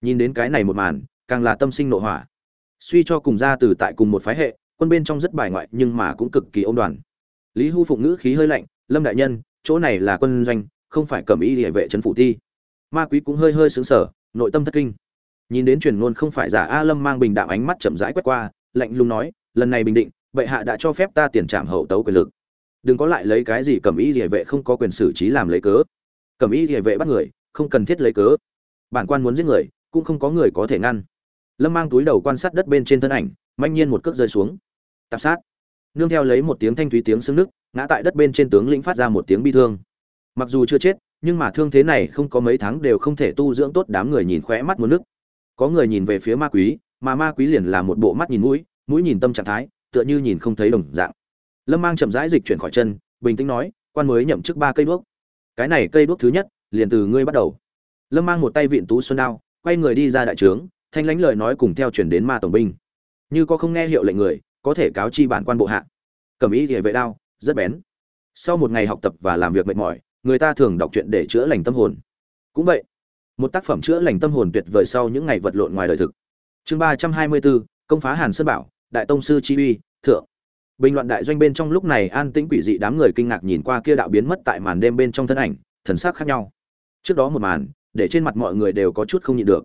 Nhìn đến cái này một màn, càng là tâm sinh nội hỏa. Suy cho cùng ra từ tại cùng một phái hệ, quân bên trong rất bài ngoại nhưng mà cũng cực kỳ ôn đoàn. Lý hưu phụng ngữ khí hơi lạnh, lâm đại nhân, chỗ này là quân doanh, không phải cầm ý địa vệ trấn phủ thi. Ma quý cũng hơi hơi xứng sở nội tâm thất kinh. Nhìn đến truyền ngôn không phải giả a lâm mang bình đạo ánh mắt chậm rãi quét qua, lạnh lùng nói, lần này bình định bệ hạ đã cho phép ta tiền trạm hậu tấu quyền lực. Đừng có lại lấy cái gì cầm ý địa vệ không có quyền xử trí làm lấy cớ. Cầm ý địa vệ bắt người, không cần thiết lấy cớ. Bản quan muốn giết người, cũng không có người có thể ngăn. Lâm mang túi đầu quan sát đất bên trên thân ảnh, manh nhiên một cước rơi xuống. Tạp sát. Nương theo lấy một tiếng thanh thúy tiếng xương nước ngã tại đất bên trên tướng lĩnh phát ra một tiếng bi thương. Mặc dù chưa chết, nhưng mà thương thế này không có mấy tháng đều không thể tu dưỡng tốt đám người nhìn khóe mắt muốn nước có người nhìn về phía ma quý, mà ma quý liền là một bộ mắt nhìn mũi mũi nhìn tâm trạng thái tựa như nhìn không thấy đồng dạng. Lâm mang chậm rãi dịch chuyển khỏi chân, bình tĩnh nói, quan mới nhậm chức ba cây đuốc. Cái này cây đuốc thứ nhất, liền từ ngươi bắt đầu. Lâm mang một tay vịn tú xuân đao, quay người đi ra đại trướng, thanh lãnh lời nói cùng theo chuyển đến ma tổng binh. Như có không nghe hiệu lệnh người, có thể cáo chi bản quan bộ hạ. Cầm ý địa vệ đao, rất bén. Sau một ngày học tập và làm việc mệt mỏi, người ta thường đọc truyện để chữa lành tâm hồn. Cũng vậy, một tác phẩm chữa lành tâm hồn tuyệt vời sau những ngày vật lộn ngoài đời thực. Chương ba trăm hai mươi bốn công phá hàn sơn bảo đại tông sư chi uy, thượng. Bình loạn đại doanh bên trong lúc này an tĩnh quỷ dị đám người kinh ngạc nhìn qua kia đạo biến mất tại màn đêm bên trong thân ảnh, thần sắc khác nhau. Trước đó một màn, để trên mặt mọi người đều có chút không nhịn được.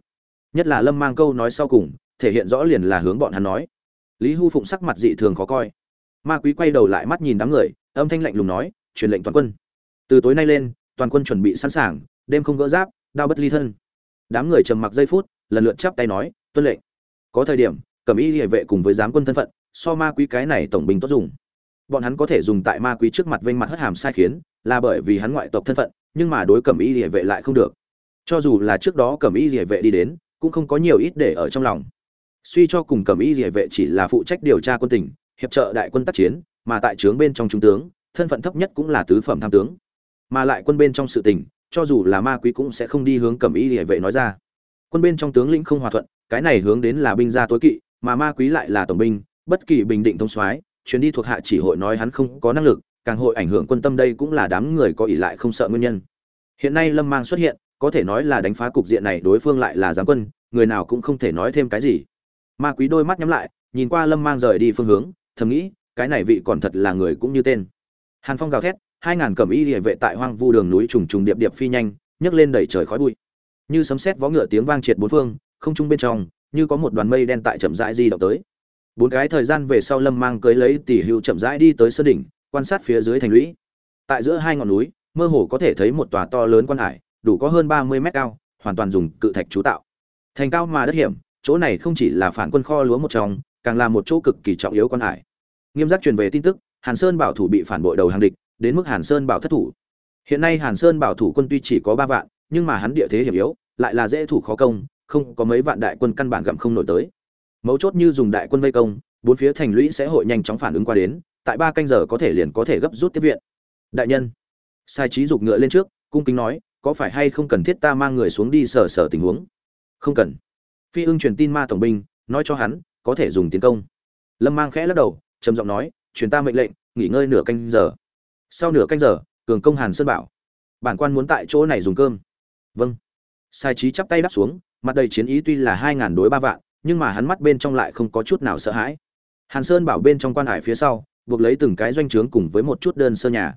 Nhất là lâm mang câu nói sau cùng, thể hiện rõ liền là hướng bọn hắn nói. Lý hu phụng sắc mặt dị thường khó coi. Ma quý quay đầu lại mắt nhìn đám người, âm thanh lạnh lùng nói, truyền lệnh toàn quân. Từ tối nay lên, toàn quân chuẩn bị sẵn sàng, đêm không gỡ giáp, đao bất ly thân. Đám người trầm mặc giây phút, lần lượt chắp tay nói, tuân lệnh. Có thời điểm cẩm y hệ vệ cùng với giám quân thân phận, so ma quý cái này tổng binh tốt dùng. Bọn hắn có thể dùng tại ma quý trước mặt vênh mặt hất hàm sai khiến, là bởi vì hắn ngoại tộc thân phận, nhưng mà đối cẩm y hệ vệ lại không được. Cho dù là trước đó cẩm y hệ vệ đi đến, cũng không có nhiều ít để ở trong lòng. Suy cho cùng cẩm y hệ vệ chỉ là phụ trách điều tra quân tình, hiệp trợ đại quân tác chiến, mà tại trướng bên trong trung tướng, thân phận thấp nhất cũng là tứ phẩm tham tướng. Mà lại quân bên trong sự tình, cho dù là ma quý cũng sẽ không đi hướng cẩm y hệ vệ nói ra. Quân bên trong tướng lĩnh không hòa thuận, cái này hướng đến là binh gia tối kỵ mà ma quý lại là tổng binh, bất kỳ bình định thông soái, chuyến đi thuộc hạ chỉ hội nói hắn không có năng lực, càng hội ảnh hưởng quân tâm đây cũng là đám người có ỷ lại không sợ nguyên nhân. Hiện nay lâm mang xuất hiện, có thể nói là đánh phá cục diện này đối phương lại là giám quân, người nào cũng không thể nói thêm cái gì. Ma quý đôi mắt nhắm lại, nhìn qua lâm mang rời đi phương hướng, thầm nghĩ, cái này vị còn thật là người cũng như tên. Hàn phong gào thét, hai ngàn cẩm y địa vệ tại hoang vu đường núi trùng trùng điệp điệp phi nhanh, nhấc lên đẩy trời khói bụi. Như sấm sét vó ngựa tiếng vang triệt bốn phương, không trung bên trong như có một đoàn mây đen tại chậm rãi di động tới. Bốn cái thời gian về sau lâm mang cưới lấy tỷ hưu chậm rãi đi tới sơn đỉnh, quan sát phía dưới thành lũy. Tại giữa hai ngọn núi, mơ hồ có thể thấy một tòa to lớn quan hải, đủ có hơn ba mươi mét cao, hoàn toàn dùng cự thạch chú tạo. Thành cao mà đất hiểm, chỗ này không chỉ là phản quân kho lúa một trong, càng là một chỗ cực kỳ trọng yếu quan hải. Nghiêm giác truyền về tin tức, hàn sơn bảo thủ bị phản bội đầu hàng địch, đến mức hàn sơn bảo thất thủ. Hiện nay hàn sơn bảo thủ quân tuy chỉ có ba vạn, nhưng mà hắn địa thế hiểm yếu, lại là dễ thủ khó công không có mấy vạn đại quân căn bản gặm không nổi tới. Mấu chốt như dùng đại quân vây công, bốn phía thành lũy sẽ hội nhanh chóng phản ứng qua đến, tại ba canh giờ có thể liền có thể gấp rút tiếp viện. Đại nhân, sai trí dục ngựa lên trước, cung kính nói, có phải hay không cần thiết ta mang người xuống đi sở sở tình huống? Không cần. Phi ưng truyền tin ma tổng binh, nói cho hắn, có thể dùng tiến công. Lâm mang khẽ lắc đầu, trầm giọng nói, truyền ta mệnh lệnh, nghỉ ngơi nửa canh giờ. Sau nửa canh giờ, cường công hàn sơn bảo, bản quan muốn tại chỗ này dùng cơm. Vâng sai trí chắp tay đáp xuống, mặt đầy chiến ý tuy là hai ngàn đối ba vạn, nhưng mà hắn mắt bên trong lại không có chút nào sợ hãi. Hàn sơn bảo bên trong quan hải phía sau, buộc lấy từng cái doanh trướng cùng với một chút đơn sơ nhà.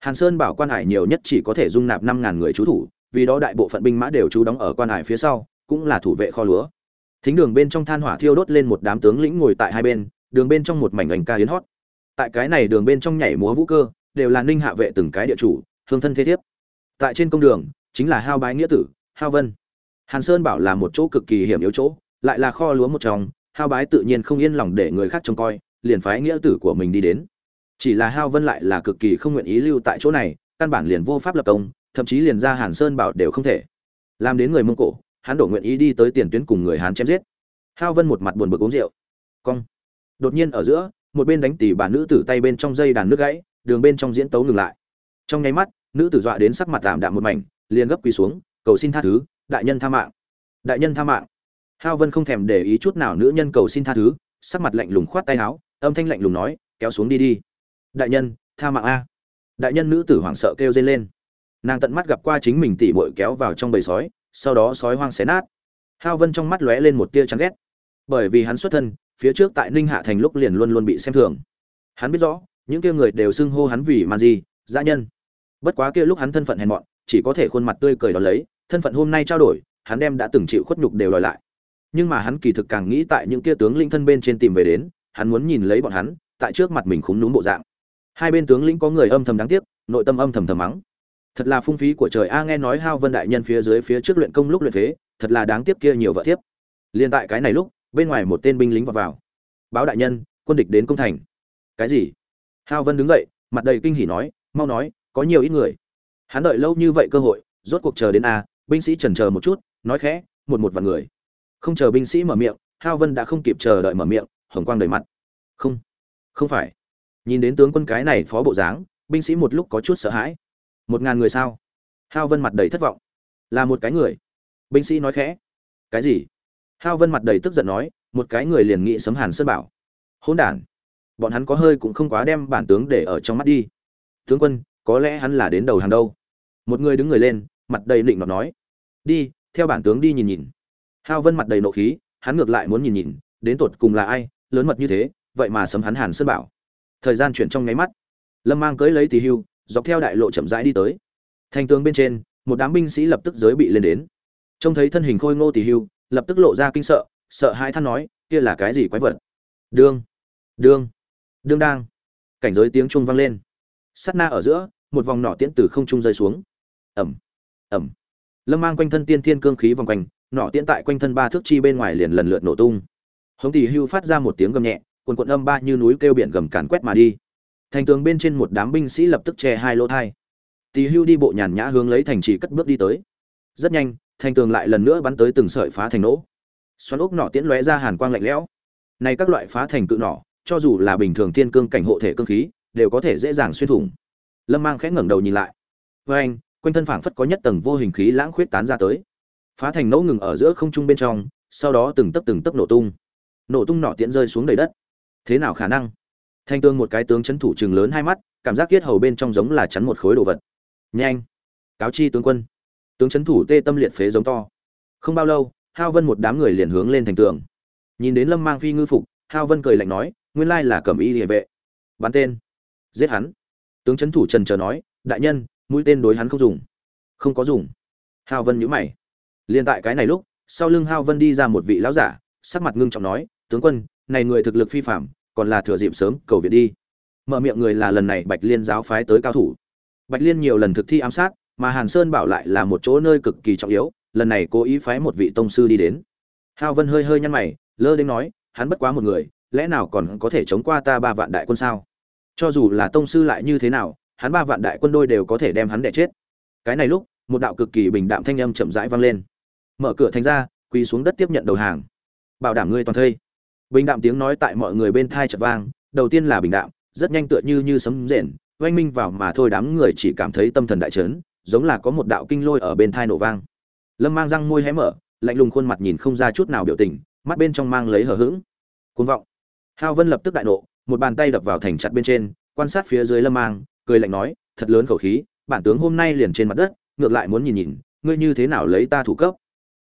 Hàn sơn bảo quan hải nhiều nhất chỉ có thể dung nạp năm ngàn người trú thủ, vì đó đại bộ phận binh mã đều trú đóng ở quan hải phía sau, cũng là thủ vệ kho lúa. Thính đường bên trong than hỏa thiêu đốt lên một đám tướng lĩnh ngồi tại hai bên, đường bên trong một mảnh ảnh ca hiến hót. Tại cái này đường bên trong nhảy múa vũ cơ, đều là ninh hạ vệ từng cái địa chủ, hương thân thế thiếp. Tại trên công đường, chính là hao bái nghĩa tử hao vân. Hàn sơn bảo là một chỗ cực kỳ hiểm yếu chỗ, lại là kho lúa một trong, hao bái tự nhiên không yên lòng để người khác trông coi, liền phái nghĩa tử của mình đi đến. Chỉ là hao vân lại là cực kỳ không nguyện ý lưu tại chỗ này, căn bản liền vô pháp lập công, thậm chí liền ra hàn sơn bảo đều không thể. Làm đến người mông cổ, hắn đổ nguyện ý đi tới tiền tuyến cùng người hán chém giết. Hao vân một mặt buồn bực uống rượu. Cong. Đột nhiên ở giữa, một bên đánh tỉ bà nữ tử tay bên trong dây đàn nước gãy, đường bên trong diễn tấu ngừng lại. Trong nháy mắt, nữ tử dọa đến sắc mặt tạm đạm một mảnh, liền gấp quỳ xuống cầu xin tha thứ, đại nhân tha mạng. Đại nhân tha mạng. Hao vân không thèm để ý chút nào nữ nhân cầu xin tha thứ, sắc mặt lạnh lùng khoát tay áo, âm thanh lạnh lùng nói, kéo xuống đi đi. Đại nhân, tha mạng a. Đại nhân nữ tử hoảng sợ kêu dây lên. Nàng tận mắt gặp qua chính mình tỉ bội kéo vào trong bầy sói, sau đó sói hoang xé nát. Hao vân trong mắt lóe lên một tia chán ghét. Bởi vì hắn xuất thân, phía trước tại ninh hạ thành lúc liền luôn luôn bị xem thường. Hắn biết rõ, những kia người đều xưng hô hắn vì màn gì dã nhân. Bất quá kia lúc hắn thân phận hèn mọn, chỉ có thể khuôn mặt tươi cười đón lấy thân phận hôm nay trao đổi hắn đem đã từng chịu khuất nhục đều đòi lại. Nhưng mà hắn kỳ thực càng nghĩ tại những kia tướng linh thân bên trên tìm về đến hắn muốn nhìn lấy bọn hắn tại trước mặt mình khúng núm bộ dạng. Hai bên tướng lĩnh có người âm thầm đáng tiếc nội tâm âm thầm thầm mắng. Thật là phung phí của trời a nghe nói hao vân đại nhân phía dưới phía trước luyện công lúc luyện thế, thật là đáng tiếc kia nhiều vợ tiếp liên tại cái này lúc bên ngoài một tên binh lính vào vào. Báo đại nhân quân địch đến công thành. Cái gì? Hao vân đứng dậy mặt đầy kinh hỉ nói mau nói có nhiều ít người. Hắn đợi lâu như vậy cơ hội rốt cuộc chờ đến a binh sĩ trần chờ một chút, nói khẽ, một một vạn người. Không chờ binh sĩ mở miệng, hao vân đã không kịp chờ đợi mở miệng, hồng quang đầy mặt. Không không phải. Nhìn đến tướng quân cái này phó bộ dáng, binh sĩ một lúc có chút sợ hãi. Một ngàn người sao? Hao vân mặt đầy thất vọng. Là một cái người. Binh sĩ nói khẽ. Cái gì? Hao vân mặt đầy tức giận nói, một cái người liền nghị sấm hàn sơn bảo. Hỗn đản. Bọn hắn có hơi cũng không quá đem bản tướng để ở trong mắt đi. Tướng quân, có lẽ hắn là đến đầu hàng đâu. Một người đứng người lên mặt đầy định nọt nói. Đi, theo bản tướng đi nhìn nhìn. Hao vân mặt đầy nộ khí, hắn ngược lại muốn nhìn nhìn, đến tột cùng là ai, lớn mật như thế, vậy mà sấm hắn hàn sơn bảo. Thời gian chuyển trong nháy mắt. Lâm mang cưới lấy tỳ hưu, dọc theo đại lộ chậm rãi đi tới. Thành tướng bên trên, một đám binh sĩ lập tức giới bị lên đến. Trông thấy thân hình khôi ngô tỳ hưu, lập tức lộ ra kinh sợ sợ hai than nói, kia là cái gì quái vật? Đương đương đương đang. Cảnh giới tiếng chuông vang lên. Sát na ở giữa, một vòng nỏ tiễn từ không trung rơi xuống. Ẩm ẩm. Lâm mang quanh thân tiên thiên cương khí vòng quanh nỏ tiễn tại quanh thân ba thước chi bên ngoài liền lần lượt nổ tung. Hống tỷ hưu phát ra một tiếng gầm nhẹ quần quận âm ba như núi kêu biển gầm càn quét mà đi. Thành tường bên trên một đám binh sĩ lập tức che hai lỗ thai. Tỷ hưu đi bộ nhàn nhã hướng lấy thành trì cất bước đi tới. Rất nhanh, thành tường lại lần nữa bắn tới từng sợi phá thành nổ. Xoắn ốc nỏ tiễn lóe ra hàn quang lạnh lẽo. Này các loại phá thành cự nỏ, cho dù là bình thường thiên cương cảnh hộ thể cương khí, đều có thể dễ dàng xuyên thủng. Lâm mang khẽ ngẩng đầu nhìn lại. Với anh quanh thân phảng phất có nhất tầng vô hình khí lãng khuyết tán ra tới. Phá thành nỗ ngừng ở giữa không trung bên trong, sau đó từng tấc từng tấc nổ tung. Nổ tung nỏ tiễn rơi xuống đầy đất. Thế nào khả năng? Thanh tương một cái tướng chấn thủ trường lớn hai mắt, cảm giác kiết hầu bên trong giống là chắn một khối đồ vật. Nhanh! Cáo chi tướng quân. Tướng chấn thủ tê tâm liệt phế giống to. Không bao lâu, hao vân một đám người liền hướng lên thành tường. Nhìn đến lâm mang phi ngư phục, hao vân cười lạnh nói, nguyên lai là cẩm y địa vệ. Bắn tên. Giết hắn. Tướng chấn thủ trần chờ nói, đại nhân mũi tên đối hắn không dùng. Không có dùng. Hao vân nhíu mày. Liền tại cái này lúc, sau lưng hao vân đi ra một vị lão giả, sắc mặt ngưng trọng nói, tướng quân, này người thực lực phi phạm còn là thừa dịp sớm, cầu viện đi. Mở miệng người là lần này bạch liên giáo phái tới cao thủ. Bạch liên nhiều lần thực thi ám sát, mà hàn sơn bảo lại là một chỗ nơi cực kỳ trọng yếu, lần này cố ý phái một vị tông sư đi đến. Hao vân hơi hơi nhăn mày, lơ đến nói, hắn bất quá một người, lẽ nào còn có thể chống qua ta ba vạn đại quân sao? Cho dù là tông sư lại như thế nào hắn ba vạn đại quân đôi đều có thể đem hắn đẻ chết. Cái này lúc, một đạo cực kỳ bình đạm thanh âm chậm rãi vang lên. Mở cửa thành ra, quỳ xuống đất tiếp nhận đầu hàng. Bảo đảm ngươi toàn thây. Bình đạm tiếng nói tại mọi người bên thai chợt vang, đầu tiên là bình đạm, rất nhanh tựa như như sấm rền, oanh minh vào mà thôi đám người chỉ cảm thấy tâm thần đại chấn, giống là có một đạo kinh lôi ở bên thai nổ vang. Lâm mang răng môi hé mở, lạnh lùng khuôn mặt nhìn không ra chút nào biểu tình, mắt bên trong mang lấy hờ hững. Côn vọng. Hao vân lập tức đại nộ, một bàn tay đập vào thành chặt bên trên, quan sát phía dưới lâm mang cười lạnh nói, thật lớn khẩu khí, bản tướng hôm nay liền trên mặt đất, ngược lại muốn nhìn nhìn, ngươi như thế nào lấy ta thủ cấp?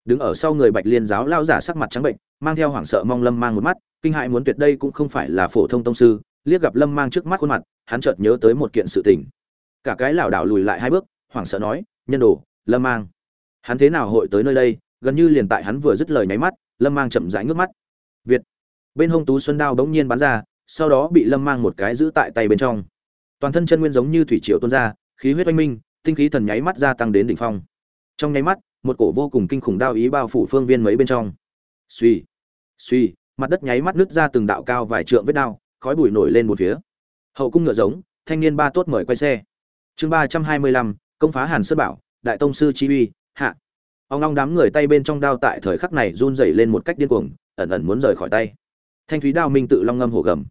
Đứng ở sau người bạch liên giáo lao giả sắc mặt trắng bệnh, mang theo hoảng sợ mong lâm mang một mắt, kinh hại muốn tuyệt đây cũng không phải là phổ thông tông sư, liếc gặp lâm mang trước mắt khuôn mặt, hắn chợt nhớ tới một kiện sự tình. Cả cái lảo đảo lùi lại hai bước, hoảng sợ nói, nhân đồ, lâm mang, hắn thế nào hội tới nơi đây? Gần như liền tại hắn vừa dứt lời nháy mắt, lâm mang chậm rãi ngước mắt. Việt. Bên hông tú xuân đao bỗng nhiên bắn ra, sau đó bị lâm mang một cái giữ tại tay bên trong toàn thân chân nguyên giống như thủy triều tuôn ra, khí huyết oanh minh, tinh khí thần nháy mắt gia tăng đến đỉnh phong. Trong nháy mắt, một cổ vô cùng kinh khủng đao ý bao phủ phương viên mấy bên trong. Suy suy mặt đất nháy mắt nứt ra từng đạo cao vài trượng vết đao, khói bụi nổi lên một phía. Hậu cung ngựa giống, thanh niên ba tốt mời quay xe. Chương ba trăm hai mươi lăm, công phá hàn sơn bảo, đại tông sư chi uy, hạ. Ông long đám người tay bên trong đao tại thời khắc này run rẩy lên một cách điên cuồng, ẩn ẩn muốn rời khỏi tay. Thanh thúy đao minh tự long ngâm hổ gầm.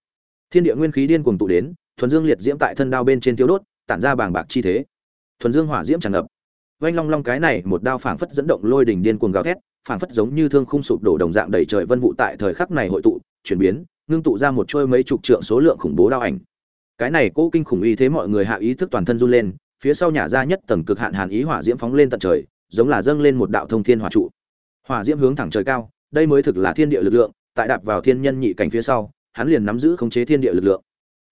Thiên địa nguyên khí điên cuồng tụ đến thuần dương liệt diễm tại thân đao bên trên thiếu đốt, tản ra bàng bạc chi thế. Thuần dương hỏa diễm tràn ngập. Oanh long long cái này, một đao phảng phất dẫn động lôi đỉnh điên cuồng gào thét, phảng phất giống như thương khung sụp đổ đồng dạng đầy trời vân vụ tại thời khắc này hội tụ, chuyển biến, ngưng tụ ra một trôi mấy chục trượng số lượng khủng bố đao ảnh. Cái này cố kinh khủng uy thế mọi người hạ ý thức toàn thân run lên, phía sau nhả ra nhất tầng cực hạn hàn ý hỏa diễm phóng lên tận trời, giống là dâng lên một đạo thông thiên hỏa trụ. Hỏa diễm hướng thẳng trời cao, đây mới thực là thiên địa lực lượng, tại đạp vào thiên nhân nhị cảnh phía sau, hắn liền nắm giữ khống chế thiên địa lực lượng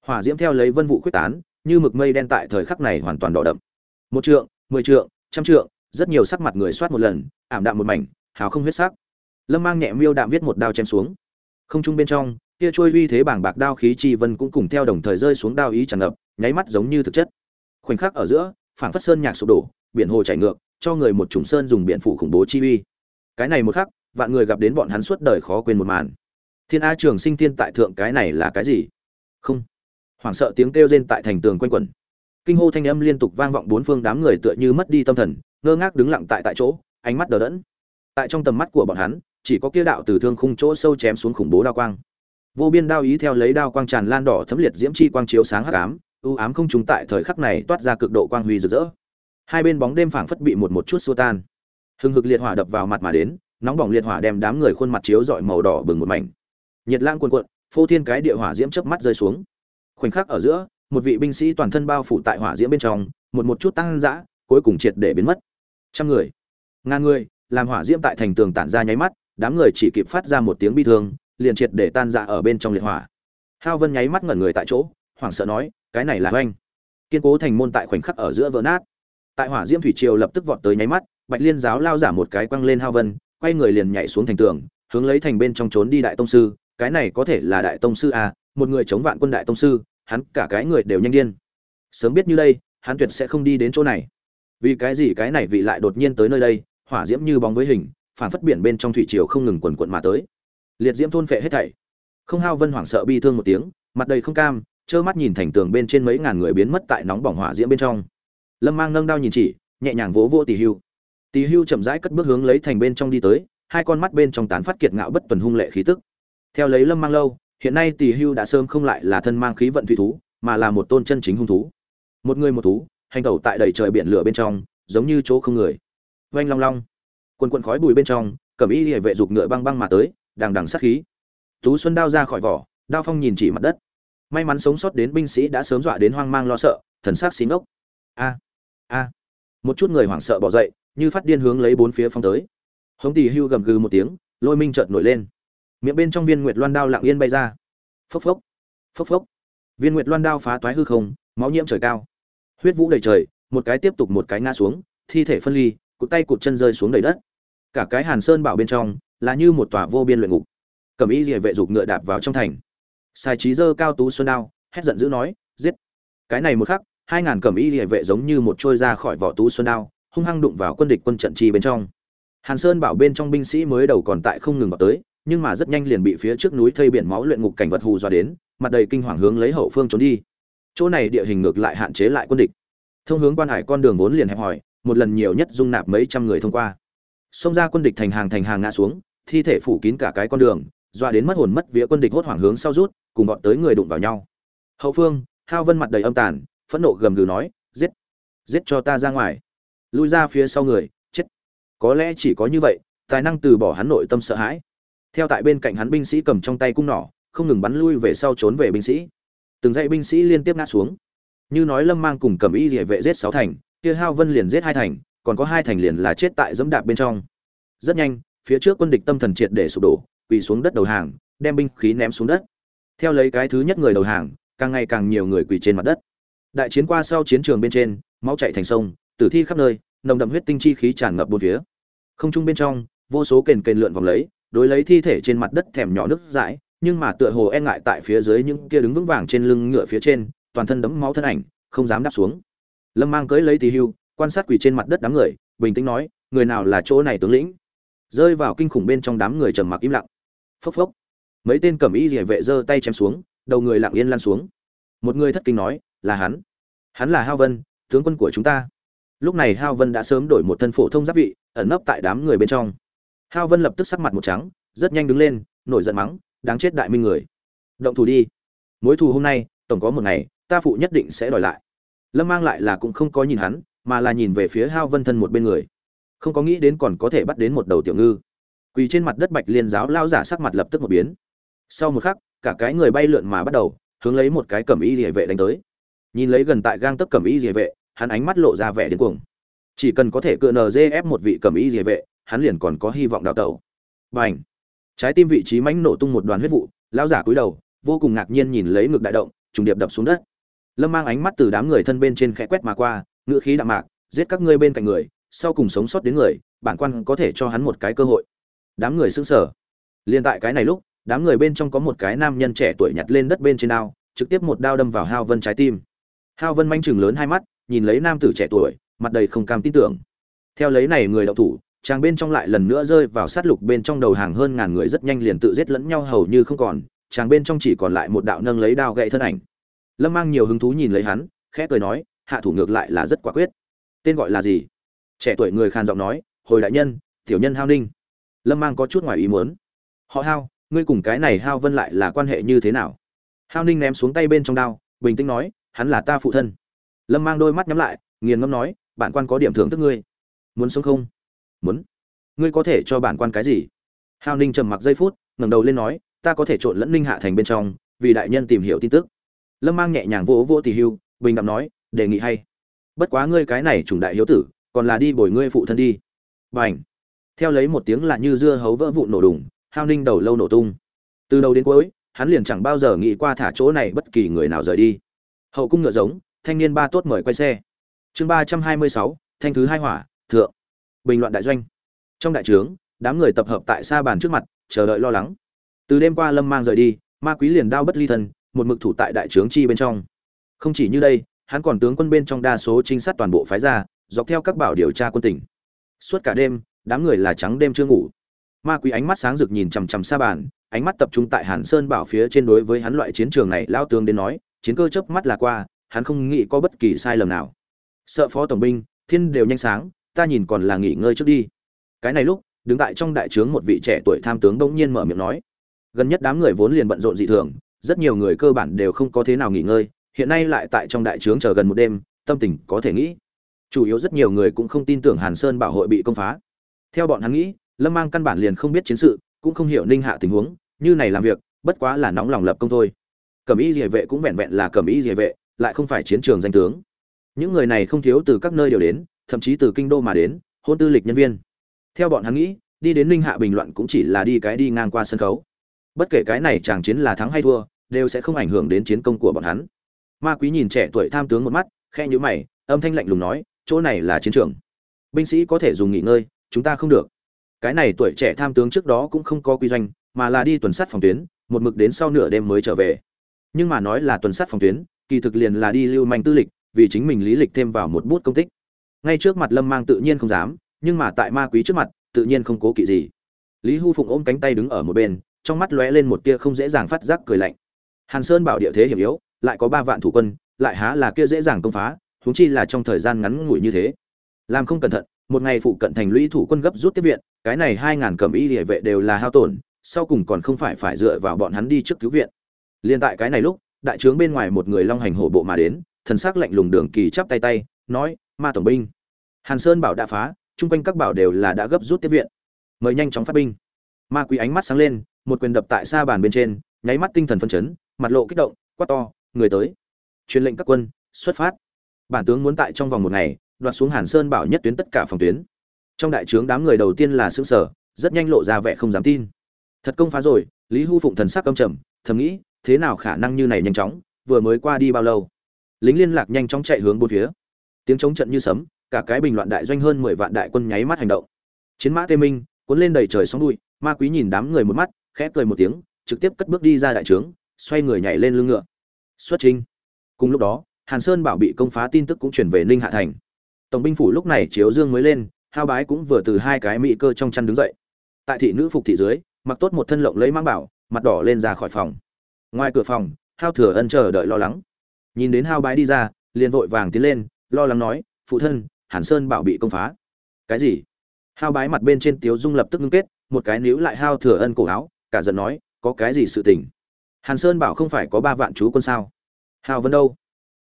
hỏa diễm theo lấy vân vụ quyết tán, như mực mây đen tại thời khắc này hoàn toàn đỏ đậm. Một trượng, mười trượng, trăm trượng, rất nhiều sắc mặt người soát một lần, ảm đạm một mảnh, hào không huyết sắc. Lâm mang nhẹ miêu đạm viết một đao chém xuống. Không trung bên trong, kia trôi uy thế bảng bạc đao khí chi vân cũng cùng theo đồng thời rơi xuống đao ý tràn ngập, nháy mắt giống như thực chất. Khoảnh khắc ở giữa, phảng phất sơn nhạc sụp đổ, biển hồ chảy ngược, cho người một trùng sơn dùng biển phủ khủng bố chi uy. Cái này một khắc, vạn người gặp đến bọn hắn suốt đời khó quên một màn. Thiên a trường sinh thiên tại thượng cái này là cái gì? Không hoảng sợ tiếng kêu rên tại thành tường quanh quẩn. Kinh hô thanh âm liên tục vang vọng bốn phương đám người tựa như mất đi tâm thần, ngơ ngác đứng lặng tại tại chỗ, ánh mắt đờ đẫn. Tại trong tầm mắt của bọn hắn, chỉ có kia đạo từ thương khung chỗ sâu chém xuống khủng bố đao quang. Vô biên đao ý theo lấy đao quang tràn lan đỏ thấm liệt diễm chi quang chiếu sáng hắc ám ưu ám không trùng tại thời khắc này toát ra cực độ quang huy rực rỡ. Hai bên bóng đêm phảng phất bị một một chút xua tan. Hừng hực liệt hỏa đập vào mặt mà đến, nóng bỏng liệt hỏa đem đám người khuôn mặt chiếu dọi màu đỏ bừng một mảnh. Nhiệt lãng cuồn cuộn, phô thiên cái địa hỏa diễm chớp mắt rơi xuống khoảnh khắc ở giữa một vị binh sĩ toàn thân bao phủ tại hỏa diễm bên trong một một chút tăng dã cuối cùng triệt để biến mất. Trăm người ngàn người làm hỏa diễm tại thành tường tản ra nháy mắt đám người chỉ kịp phát ra một tiếng bi thương liền triệt để tan dã ở bên trong liệt hỏa. Hao vân nháy mắt ngẩn người tại chỗ hoảng sợ nói cái này là oanh. Kiên cố thành môn tại khoảnh khắc ở giữa vỡ nát. Tại hỏa diễm thủy triều lập tức vọt tới nháy mắt bạch liên giáo lao giả một cái quăng lên hao vân quay người liền nhảy xuống thành tường hướng lấy thành bên trong trốn đi đại tông sư cái này có thể là đại tông sư à, một người chống vạn quân đại tông sư hắn cả cái người đều nhanh điên. Sớm biết như đây, hắn tuyệt sẽ không đi đến chỗ này. Vì cái gì cái này vị lại đột nhiên tới nơi đây, hỏa diễm như bóng với hình, phản phất biển bên trong thủy triều không ngừng quần quận mà tới. Liệt diễm thôn phệ hết thảy. Không hao vân hoảng sợ bi thương một tiếng, mặt đầy không cam, trơ mắt nhìn thành tường bên trên mấy ngàn người biến mất tại nóng bỏng hỏa diễm bên trong. Lâm mang nâng đao nhìn chỉ, nhẹ nhàng vỗ vỗ tỷ hưu. Tỷ hưu chậm rãi cất bước hướng lấy thành bên trong đi tới, hai con mắt bên trong tán phát kiệt ngạo bất tuần hung lệ khí tức. Theo lấy lâm mang lâu hiện nay tỷ hưu đã sớm không lại là thân mang khí vận thủy thú, mà là một tôn chân chính hung thú. Một người một thú, hành tẩu tại đầy trời biển lửa bên trong, giống như chỗ không người. Oanh long long. Quần quần khói bùi bên trong cẩm y hệ vệ dục ngựa băng băng mà tới, đằng đằng sát khí. Tú xuân đao ra khỏi vỏ, đao phong nhìn chỉ mặt đất. May mắn sống sót đến binh sĩ đã sớm dọa đến hoang mang lo sợ, thần sắc xí ngốc. A a. Một chút người hoảng sợ bỏ dậy, như phát điên hướng lấy bốn phía phong tới. Hống tỳ hưu gầm gừ một tiếng, lôi minh chợt nổi lên miệng bên trong viên nguyệt loan đao lặng yên bay ra. Phốc phốc phốc phốc. Viên nguyệt loan đao phá toái hư không, máu nhiễm trời cao. Huyết vũ đầy trời, một cái tiếp tục một cái ngã xuống, thi thể phân ly, cụt tay cụt chân rơi xuống đầy đất. Cả cái hàn sơn bảo bên trong, là như một tòa vô biên luyện ngục. Cầm ý địa vệ dục ngựa đạp vào trong thành. Sai trí dơ cao tú xuân đao, hét giận dữ nói, giết! Cái này một khắc, hai ngàn cầm ý địa vệ giống như một trôi ra khỏi vỏ tú xuân đao, hung hăng đụng vào quân địch quân trận chi bên trong. Hàn sơn bảo bên trong binh sĩ mới đầu còn tại không ngừng vào tới nhưng mà rất nhanh liền bị phía trước núi thây biển máu luyện ngục cảnh vật hù dọa đến, mặt đầy kinh hoàng hướng lấy hậu phương trốn đi. Chỗ này địa hình ngược lại hạn chế lại quân địch. Thông hướng quan hải con đường vốn liền hẹp hòi, một lần nhiều nhất dung nạp mấy trăm người thông qua. Xông ra quân địch thành hàng thành hàng ngã xuống, thi thể phủ kín cả cái con đường, dọa đến mất hồn mất vía quân địch hốt hoảng hướng sau rút, cùng bọn tới người đụng vào nhau. Hậu phương, hao vân mặt đầy âm tàn, phẫn nộ gầm gừ nói, giết! Giết cho ta ra ngoài! Lui ra phía sau người, chết. Có lẽ chỉ có như vậy, tài năng từ bỏ hắn nội tâm sợ hãi theo tại bên cạnh hắn binh sĩ cầm trong tay cung nỏ, không ngừng bắn lui về sau trốn về binh sĩ. Từng dãy binh sĩ liên tiếp ngã xuống. Như nói lâm mang cùng cầm y địa vệ giết sáu thành, kia hao vân liền giết hai thành, còn có hai thành liền là chết tại dẫm đạp bên trong. Rất nhanh, phía trước quân địch tâm thần triệt để sụp đổ, quỳ xuống đất đầu hàng, đem binh khí ném xuống đất. Theo lấy cái thứ nhất người đầu hàng, càng ngày càng nhiều người quỳ trên mặt đất. Đại chiến qua sau chiến trường bên trên, máu chảy thành sông, tử thi khắp nơi, nồng đậm huyết tinh chi khí tràn ngập bốn phía. Không trung bên trong, vô số kền kền lượn vòng lấy đối lấy thi thể trên mặt đất thèm nhỏ nước dãi, nhưng mà tựa hồ e ngại tại phía dưới những kia đứng vững vàng trên lưng ngựa phía trên, toàn thân đấm máu thân ảnh, không dám đáp xuống. Lâm mang cưới lấy tì hưu, quan sát quỳ trên mặt đất đám người, bình tĩnh nói, người nào là chỗ này tướng lĩnh? Rơi vào kinh khủng bên trong đám người trầm mặc im lặng. Phốc phốc. Mấy tên cẩm y rỉa vệ giơ tay chém xuống, đầu người lặng yên lan xuống. Một người thất kinh nói, là hắn. Hắn là hao vân, tướng quân của chúng ta. Lúc này hao vân đã sớm đổi một thân phổ thông giáp vị, ẩn nấp tại đám người bên trong hao vân lập tức sắc mặt một trắng, rất nhanh đứng lên, nổi giận mắng, đáng chết đại minh người. Động thủ đi. Mối thù hôm nay, tổng có một ngày, ta phụ nhất định sẽ đòi lại. Lâm mang lại là cũng không có nhìn hắn, mà là nhìn về phía hao vân thân một bên người. Không có nghĩ đến còn có thể bắt đến một đầu tiểu ngư. Quỳ trên mặt đất bạch liên giáo lao giả sắc mặt lập tức một biến. Sau một khắc, cả cái người bay lượn mà bắt đầu, hướng lấy một cái cẩm y địa vệ đánh tới. Nhìn lấy gần tại gang tấc cẩm y địa vệ, hắn ánh mắt lộ ra vẻ đến cuồng. Chỉ cần có thể cựa nzf một vị cẩm y địa vệ hắn liền còn có hy vọng đào tẩu. Bành! Trái tim vị trí mãnh nổ tung một đoàn huyết vụ, lão giả cúi đầu, vô cùng ngạc nhiên nhìn lấy ngực đại động, trùng điệp đập xuống đất. Lâm mang ánh mắt từ đám người thân bên trên khẽ quét mà qua ngựa khí đạm mạc, giết các ngươi bên cạnh người, sau cùng sống sót đến người, bản quan có thể cho hắn một cái cơ hội. Đám người sững sờ. Liên tại cái này lúc, đám người bên trong có một cái nam nhân trẻ tuổi nhặt lên đất bên trên đao, trực tiếp một đao đâm vào hao vân trái tim. Hao vân manh chừng lớn hai mắt, nhìn lấy nam tử trẻ tuổi, mặt đầy không cam tin tưởng. Theo lấy này người đậu thủ chàng bên trong lại lần nữa rơi vào sát lục bên trong đầu hàng hơn ngàn người rất nhanh liền tự giết lẫn nhau hầu như không còn, chàng bên trong chỉ còn lại một đạo nâng lấy đao gậy thân ảnh. Lâm mang nhiều hứng thú nhìn lấy hắn, khẽ cười nói, hạ thủ ngược lại là rất quả quyết. Tên gọi là gì? Trẻ tuổi người khàn giọng nói, hồi đại nhân, tiểu nhân hao ninh. Lâm mang có chút ngoài ý muốn. Họ hao, ngươi cùng cái này hao vân lại là quan hệ như thế nào? Hao ninh ném xuống tay bên trong đao, bình tĩnh nói, hắn là ta phụ thân. Lâm mang đôi mắt nhắm lại, nghiền ngâm nói bạn quan có điểm thưởng thức ngươi. Muốn sống không? Muốn. Ngươi có thể cho bản quan cái gì? Hao ninh trầm mặc giây phút, ngẩng đầu lên nói, ta có thể trộn lẫn ninh hạ thành bên trong, vì đại nhân tìm hiểu tin tức. Lâm mang nhẹ nhàng vỗ vỗ tỷ hưu, bình đạm nói, đề nghị hay. Bất quá ngươi cái này chủng đại hiếu tử, còn là đi bồi ngươi phụ thân đi. B à n h theo lấy một tiếng là như dưa hấu vỡ vụn nổ đùng hao ninh đầu lâu nổ tung. Từ đầu đến cuối, hắn liền chẳng bao giờ nghĩ qua thả chỗ này bất kỳ người nào rời đi. Hậu cung ngựa giống, thanh niên ba tốt mời quay xe. Chương ba trăm hai mươi sáu, thanh thứ hai hỏa, thượng bình loạn đại doanh. Trong đại trướng, đám người tập hợp tại xa bàn trước mặt, chờ đợi lo lắng. Từ đêm qua lâm mang rời đi, ma quý liền đao bất ly thân, một mực thủ tại đại trướng chi bên trong. Không chỉ như đây, hắn còn tướng quân bên trong đa số trinh sát toàn bộ phái ra, dọc theo các bảo điều tra quân tỉnh. Suốt cả đêm, đám người là trắng đêm chưa ngủ. Ma quý ánh mắt sáng rực nhìn chằm chằm xa bàn, ánh mắt tập trung tại hàn sơn bảo phía trên đối với hắn loại chiến trường này lao tướng đến nói, chiến cơ chớp mắt là qua, hắn không nghĩ có bất kỳ sai lầm nào. Sợ phó tổng binh, thiên đều nhanh sáng ta nhìn còn là nghỉ ngơi trước đi. Cái này lúc, đứng tại trong đại trướng một vị trẻ tuổi tham tướng bỗng nhiên mở miệng nói. Gần nhất đám người vốn liền bận rộn dị thường, rất nhiều người cơ bản đều không có thế nào nghỉ ngơi, hiện nay lại tại trong đại trướng chờ gần một đêm, tâm tình có thể nghĩ. Chủ yếu rất nhiều người cũng không tin tưởng hàn sơn bảo hội bị công phá. Theo bọn hắn nghĩ, lâm mang căn bản liền không biết chiến sự, cũng không hiểu ninh hạ tình huống, như này làm việc, bất quá là nóng lòng lập công thôi. Cẩm y địa vệ cũng vẹn vẹn là cẩm y địa vệ, lại không phải chiến trường danh tướng. Những người này không thiếu từ các nơi đều đến thậm chí từ kinh đô mà đến, hôn tư lịch nhân viên. Theo bọn hắn nghĩ, đi đến ninh hạ bình luận cũng chỉ là đi cái đi ngang qua sân khấu. Bất kể cái này chàng chiến là thắng hay thua, đều sẽ không ảnh hưởng đến chiến công của bọn hắn. Ma quý nhìn trẻ tuổi tham tướng một mắt khe nhữ mày, âm thanh lạnh lùng nói, chỗ này là chiến trường. Binh sĩ có thể dùng nghỉ ngơi, chúng ta không được. Cái này tuổi trẻ tham tướng trước đó cũng không có quy doanh, mà là đi tuần sát phòng tuyến, một mực đến sau nửa đêm mới trở về. Nhưng mà nói là tuần sát phòng tuyến, kỳ thực liền là đi lưu manh tư lịch, vì chính mình lý lịch thêm vào một bút công tích ngay trước mặt lâm mang tự nhiên không dám, nhưng mà tại ma quý trước mặt, tự nhiên không cố kỵ gì. Lý hu phụng ôm cánh tay đứng ở một bên, trong mắt lóe lên một tia không dễ dàng phát giác cười lạnh. Hàn sơn bảo địa thế hiểm yếu, lại có ba vạn thủ quân, lại há là kia dễ dàng công phá, huống chi là trong thời gian ngắn ngủi như thế. Làm không cẩn thận, một ngày phụ cận thành lũy thủ quân gấp rút tiếp viện, cái này hai ngàn cẩm y địa vệ đều là hao tổn, sau cùng còn không phải phải dựa vào bọn hắn đi trước cứu viện. Liên tại cái này lúc, đại trướng bên ngoài một người long hành hổ bộ mà đến, thần sắc lạnh lùng đường kỳ chắp tay tay, nói ma tổng binh. Hàn sơn bảo đã phá, chung quanh các bảo đều là đã gấp rút tiếp viện. Mời nhanh chóng phát binh. Ma quý ánh mắt sáng lên, một quyền đập tại xa bàn bên trên, nháy mắt tinh thần phân chấn, mặt lộ kích động, quát to, người tới! Truyền lệnh các quân, xuất phát. Bản tướng muốn tại trong vòng một ngày, đoạt xuống hàn sơn bảo nhất tuyến tất cả phòng tuyến. Trong đại trướng đám người đầu tiên là xương sở rất nhanh lộ ra vẻ không dám tin. Thật công phá rồi, lý hu phụng thần sắc âm trầm, thầm nghĩ, thế nào khả năng như này nhanh chóng, vừa mới qua đi bao lâu? Lính liên lạc nhanh chóng chạy hướng bốn phía tiếng chống trận như sấm, cả cái bình loạn đại doanh hơn mười vạn đại quân nháy mắt hành động. Chiến mã tê minh, cuốn lên đầy trời sóng bụi, ma quý nhìn đám người một mắt, khẽ cười một tiếng, trực tiếp cất bước đi ra đại trướng, xoay người nhảy lên lưng ngựa. Xuất trình cùng lúc đó, hàn sơn bảo bị công phá tin tức cũng chuyển về ninh hạ thành. Tổng binh phủ lúc này chiếu dương mới lên, hao bái cũng vừa từ hai cái mỹ cơ trong chăn đứng dậy. Tại thị nữ phục thị dưới, mặc tốt một thân lộng lấy mang bảo, mặt đỏ lên ra khỏi phòng. Ngoài cửa phòng, hao thừa ân chờ đợi lo lắng. Nhìn đến hao bái đi ra, liền vội vàng tiến lên lo lắng nói, phụ thân, hàn sơn bảo bị công phá. Cái gì? Hao bái mặt bên trên tiếu dung lập tức ngưng kết, một cái níu lại hao thừa ân cổ áo, cả giận nói, có cái gì sự tình? Hàn sơn bảo không phải có ba vạn chú quân sao? Hao vân đâu?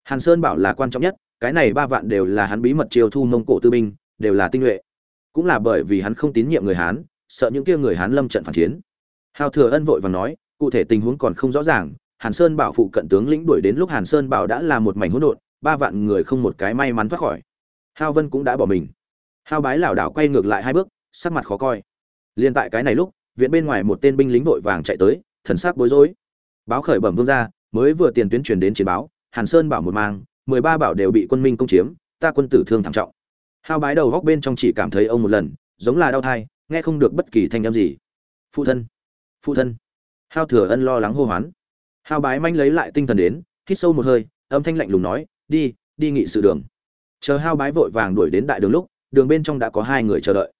Hàn sơn bảo là quan trọng nhất, cái này ba vạn đều là hắn bí mật chiêu thu mông cổ tư binh, đều là tinh nhuệ. Cũng là bởi vì hắn không tín nhiệm người hán, sợ những kia người hán lâm trận phản chiến. Hao thừa ân vội vàng nói, cụ thể tình huống còn không rõ ràng, hàn sơn bảo phụ cận tướng lĩnh đuổi đến lúc hàn sơn bảo đã là một mảnh hỗn độn ba vạn người không một cái may mắn thoát khỏi. Hao vân cũng đã bỏ mình. Hao bái lảo đảo quay ngược lại hai bước, sắc mặt khó coi. Liên tại cái này lúc, viện bên ngoài một tên binh lính vội vàng chạy tới, thần sắc bối rối. Báo khởi bẩm vương ra mới vừa tiền tuyến truyền đến chiến báo, hàn sơn bảo một mang, mười ba bảo đều bị quân minh công chiếm, ta quân tử thương thảm trọng. Hao bái đầu góc bên trong chỉ cảm thấy ông một lần, giống là đau thai, nghe không được bất kỳ thanh âm gì. Phụ thân phụ thân. Hao thừa ân lo lắng hô hoán. Hao bái manh lấy lại tinh thần đến, hít sâu một hơi, âm thanh lạnh lùng nói đi đi nghị sự đường. Chờ hao bái vội vàng đuổi đến đại đường lúc, đường bên trong đã có hai người chờ đợi.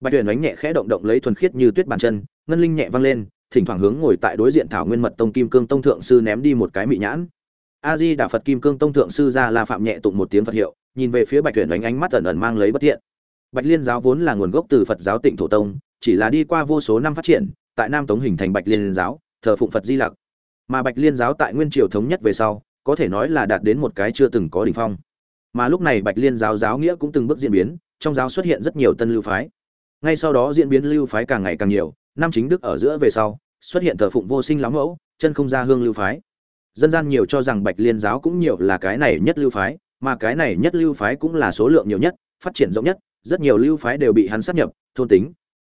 Bạch tuyển đánh nhẹ khẽ động động lấy thuần khiết như tuyết bàn chân, ngân linh nhẹ văng lên, thỉnh thoảng hướng ngồi tại đối diện thảo nguyên mật tông kim cương tông thượng sư ném đi một cái mị nhãn. A di đà phật kim cương tông thượng sư ra la phạm nhẹ tụng một tiếng phật hiệu, nhìn về phía bạch tuyển đánh ánh mắt ẩn ẩn mang lấy bất thiện. Bạch liên giáo vốn là nguồn gốc từ phật giáo tịnh thổ tông, chỉ là đi qua vô số năm phát triển, tại nam tống hình thành bạch liên giáo, thờ phụng phật di lặc. Mà bạch liên giáo tại nguyên triều thống nhất về sau có thể nói là đạt đến một cái chưa từng có đỉnh phong. Mà lúc này bạch liên giáo giáo nghĩa cũng từng bước diễn biến, trong giáo xuất hiện rất nhiều tân lưu phái. Ngay sau đó diễn biến lưu phái càng ngày càng nhiều, năm chính đức ở giữa về sau, xuất hiện thờ phụng vô sinh lắm mẫu, chân không ra hương lưu phái. Dân gian nhiều cho rằng bạch liên giáo cũng nhiều là cái này nhất lưu phái, mà cái này nhất lưu phái cũng là số lượng nhiều nhất, phát triển rộng nhất, rất nhiều lưu phái đều bị hắn sát nhập, thôn tính.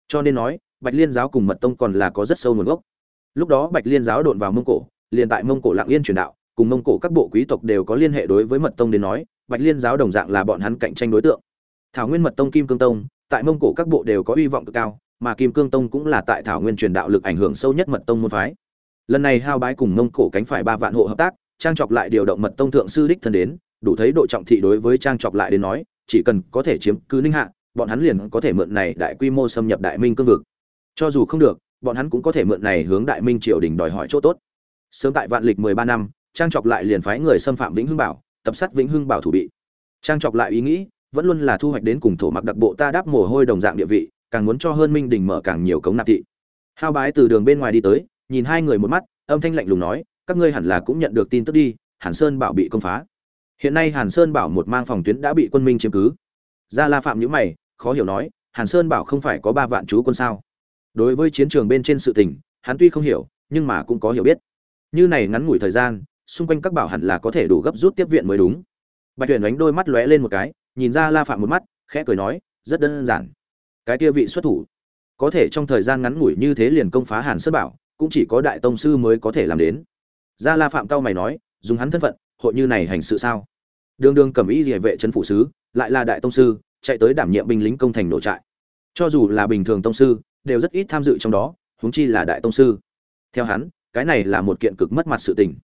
Cho nên nói, bạch liên giáo cùng mật tông còn là có rất sâu nguồn gốc. Lúc đó bạch liên giáo đột vào mông cổ, liền tại mông cổ lặng yên truyền đạo cùng mông cổ các bộ quý tộc đều có liên hệ đối với mật tông đến nói, bạch liên giáo đồng dạng là bọn hắn cạnh tranh đối tượng. Thảo nguyên mật tông, kim cương tông, tại mông cổ các bộ đều có uy vọng cực cao, mà kim cương tông cũng là tại thảo nguyên truyền đạo lực ảnh hưởng sâu nhất mật tông môn phái. Lần này hao bái cùng mông cổ cánh phải ba vạn hộ hợp tác, trang chọc lại điều động mật tông thượng sư đích thân đến, đủ thấy độ trọng thị đối với trang chọc lại đến nói, chỉ cần có thể chiếm cứ ninh hạ, bọn hắn liền có thể mượn này đại quy mô xâm nhập đại minh cương vực. Cho dù không được, bọn hắn cũng có thể mượn này hướng đại minh triều đình đòi hỏi chỗ tốt. Sớm tại vạn lịch mười ba năm trang chọc lại liền phái người xâm phạm vĩnh hưng bảo, tập sát vĩnh hưng bảo thủ bị. Trang chọc lại ý nghĩ, vẫn luôn là thu hoạch đến cùng thổ mặc đặc bộ ta đáp mồ hôi đồng dạng địa vị, càng muốn cho hơn minh đình mở càng nhiều cống nạp thị. Hao bái từ đường bên ngoài đi tới, nhìn hai người một mắt, âm thanh lạnh lùng nói, các ngươi hẳn là cũng nhận được tin tức đi, hàn sơn bảo bị công phá. Hiện nay hàn sơn bảo một mang phòng tuyến đã bị quân minh chiếm cứ. Gia la phạm nhữ mày, khó hiểu nói, hàn sơn bảo không phải có ba vạn chú quân sao? Đối với chiến trường bên trên sự tình, hắn tuy không hiểu, nhưng mà cũng có hiểu biết. Như này ngắn ngủi thời gian xung quanh các bảo hẳn là có thể đủ gấp rút tiếp viện mới đúng. Bạch tuyển đánh đôi mắt lóe lên một cái, nhìn ra la phạm một mắt, khẽ cười nói, rất đơn giản. Cái kia vị xuất thủ, có thể trong thời gian ngắn ngủi như thế liền công phá hàn sơn bảo, cũng chỉ có đại tông sư mới có thể làm đến. Gia la phạm cao mày nói, dùng hắn thân phận, hội như này hành sự sao? Đường đường cầm ý địa vệ trấn phụ sứ, lại là đại tông sư, chạy tới đảm nhiệm binh lính công thành nổ trại. Cho dù là bình thường tông sư, đều rất ít tham dự trong đó, huống chi là đại tông sư. Theo hắn, cái này là một kiện cực mất mặt sự tình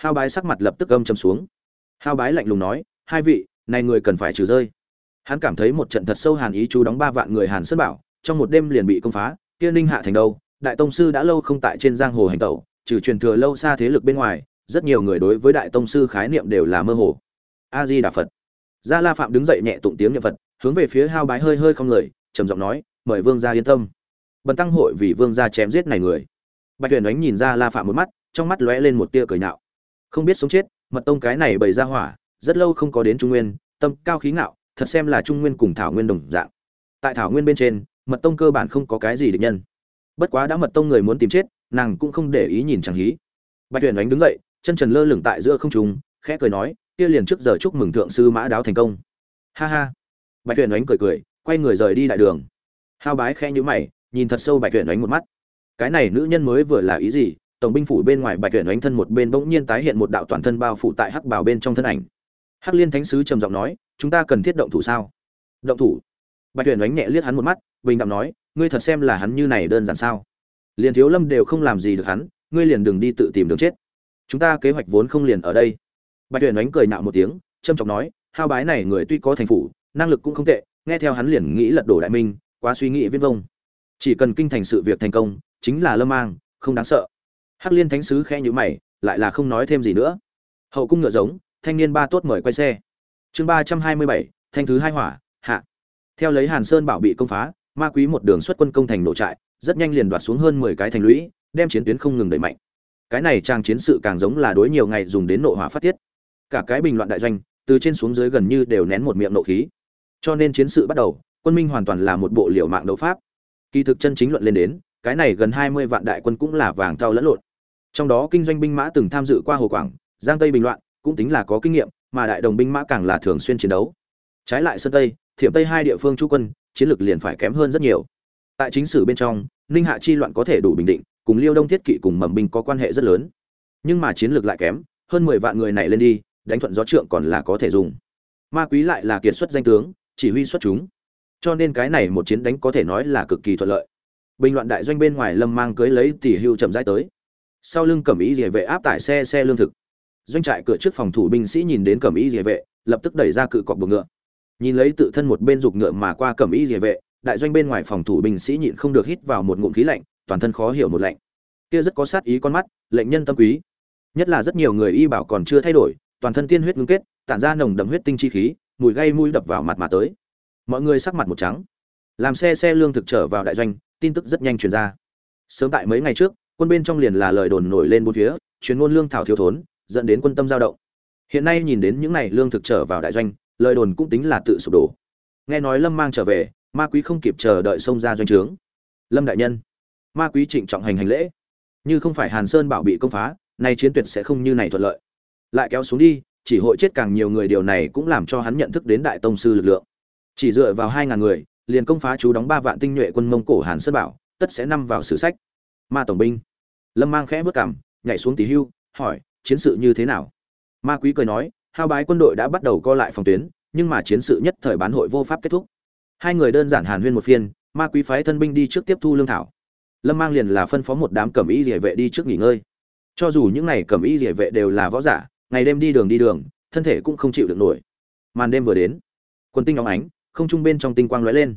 hao bái sắc mặt lập tức âm châm xuống. Hao bái lạnh lùng nói, hai vị, này người cần phải trừ rơi. Hắn cảm thấy một trận thật sâu hàn ý chú đóng ba vạn người hàn sơn bảo, trong một đêm liền bị công phá, kia ninh hạ thành đâu? Đại tông sư đã lâu không tại trên giang hồ hành tẩu, trừ truyền thừa lâu xa thế lực bên ngoài, rất nhiều người đối với đại tông sư khái niệm đều là mơ hồ. A di đà phật. Gia la phạm đứng dậy nhẹ tụng tiếng niệm phật, hướng về phía hao bái hơi hơi không người, trầm giọng nói, mời vương gia yên tâm. Bần tăng hội vì vương gia chém giết này người. Bạch tuyển đánh nhìn ra la phạm một mắt, trong mắt lóe lên một tia cười nhạo không biết sống chết, mật tông cái này bày ra hỏa, rất lâu không có đến trung nguyên, tâm cao khí ngạo, thật xem là trung nguyên cùng thảo nguyên đồng dạng. Tại thảo nguyên bên trên, mật tông cơ bản không có cái gì địch nhân. Bất quá đã mật tông người muốn tìm chết, nàng cũng không để ý nhìn chẳng hí. Bạch tuyển đánh đứng dậy, chân trần lơ lửng tại giữa không trung, khẽ cười nói, kia liền trước giờ chúc mừng thượng sư mã đáo thành công. Ha ha. Bạch tuyển đánh cười cười, quay người rời đi đại đường. Hao bái khẽ nhíu mày, nhìn thật sâu bạch tuyển đánh một mắt. Cái này nữ nhân mới vừa là ý gì? Tổng binh phủ bên ngoài bạch tuyển ánh thân một bên bỗng nhiên tái hiện một đạo toàn thân bao phủ tại hắc bảo bên trong thân ảnh. Hắc liên thánh sứ trầm giọng nói, chúng ta cần thiết động thủ sao? Động thủ? Bạch tuyển ánh nhẹ liếc hắn một mắt, bình đạm nói, ngươi thật xem là hắn như này đơn giản sao? Liền thiếu lâm đều không làm gì được hắn, ngươi liền đừng đi tự tìm đường chết. Chúng ta kế hoạch vốn không liền ở đây. Bạch tuyển ánh cười nạo một tiếng trâm trọng nói, hao bái này người tuy có thành phủ, năng lực cũng không tệ, nghe theo hắn liền nghĩ lật đổ đại minh, quá suy nghĩ viết vông. Chỉ cần kinh thành sự việc thành công, chính là lâm mang, không đáng sợ hắc liên thánh sứ khẽ nhữ mày, lại là không nói thêm gì nữa. Hậu cung ngựa giống, thanh niên ba tốt mời quay xe. Chương ba trăm hai mươi bảy, thanh thứ hai hỏa, hạ. Theo lấy hàn sơn bảo bị công phá, ma quý một đường xuất quân công thành nổ trại, rất nhanh liền đoạt xuống hơn mười cái thành lũy, đem chiến tuyến không ngừng đẩy mạnh. Cái này trang chiến sự càng giống là đối nhiều ngày dùng đến nộ hỏa phát tiết. Cả cái bình loạn đại doanh, từ trên xuống dưới gần như đều nén một miệng nộ khí. Cho nên chiến sự bắt đầu, quân minh hoàn toàn là một bộ liều mạng đấu pháp. Kỳ thực chân chính luận lên đến, cái này gần hai mươi vạn đại quân cũng là vàng thau lẫn lộn trong đó kinh doanh binh mã từng tham dự qua hồ quảng, giang tây bình loạn, cũng tính là có kinh nghiệm, mà đại đồng binh mã càng là thường xuyên chiến đấu. Trái lại sơn tây, thiểm tây hai địa phương chú quân, chiến lược liền phải kém hơn rất nhiều. Tại chính sử bên trong, ninh hạ chi loạn có thể đủ bình định, cùng liêu đông thiết kỵ cùng mầm binh có quan hệ rất lớn. Nhưng mà chiến lược lại kém, hơn mười vạn người này lên đi, đánh thuận gió trượng còn là có thể dùng. Ma quý lại là kiệt xuất danh tướng, chỉ huy xuất chúng. Cho nên cái này một chiến đánh có thể nói là cực kỳ thuận lợi. Bình loạn đại doanh bên ngoài lâm mang cưới lấy tỷ hưu chậm rãi tới sau lưng cẩm ý địa vệ áp tải xe xe lương thực. Doanh trại cửa trước phòng thủ binh sĩ nhìn đến cẩm ý địa vệ, lập tức đẩy ra cự cọc buộc ngựa. Nhìn lấy tự thân một bên giục ngựa mà qua cẩm ý địa vệ, đại doanh bên ngoài phòng thủ binh sĩ nhịn không được hít vào một ngụm khí lạnh, toàn thân khó hiểu một lạnh. Kia rất có sát ý con mắt, lệnh nhân tâm quý. Nhất là rất nhiều người y bảo còn chưa thay đổi, toàn thân tiên huyết ngưng kết, tản ra nồng đậm huyết tinh chi khí, mùi gây mũi đập vào mặt mà tới. Mọi người sắc mặt một trắng. Làm xe xe lương thực trở vào đại doanh, tin tức rất nhanh truyền ra. Sớm tại mấy ngày trước quân bên trong liền là lời đồn nổi lên bốn phía, chuyên ngôn lương thảo thiếu thốn, dẫn đến quân tâm dao động. Hiện nay nhìn đến những này lương thực trở vào đại doanh, lời đồn cũng tính là tự sụp đổ. Nghe nói lâm mang trở về, ma quý không kịp chờ đợi xông ra doanh trướng. Lâm đại nhân, ma quý trịnh trọng hành hành lễ. Như không phải hàn sơn bảo bị công phá, nay chiến tuyệt sẽ không như này thuận lợi. Lại kéo xuống đi, chỉ hội chết càng nhiều người điều này cũng làm cho hắn nhận thức đến đại tông sư lực lượng. Chỉ dựa vào hai ngàn người, liền công phá chú đóng ba vạn tinh nhuệ quân mông cổ hàn sơn bảo, tất sẽ năm vào sử sách. Ma tổng binh lâm mang khẽ vớt cảm nhảy xuống tỉ hưu, hỏi, chiến sự như thế nào? Ma quý cười nói, hao bái quân đội đã bắt đầu co lại phòng tuyến, nhưng mà chiến sự nhất thời bán hội vô pháp kết thúc. Hai người đơn giản hàn huyên một phiên, ma quý phái thân binh đi trước tiếp thu lương thảo. Lâm mang liền là phân phó một đám cẩm y địa vệ đi trước nghỉ ngơi. Cho dù những này cẩm y địa vệ đều là võ giả, ngày đêm đi đường đi đường, thân thể cũng không chịu được nổi. Màn đêm vừa đến quân tinh óng ánh, không trung bên trong tinh quang lóe lên.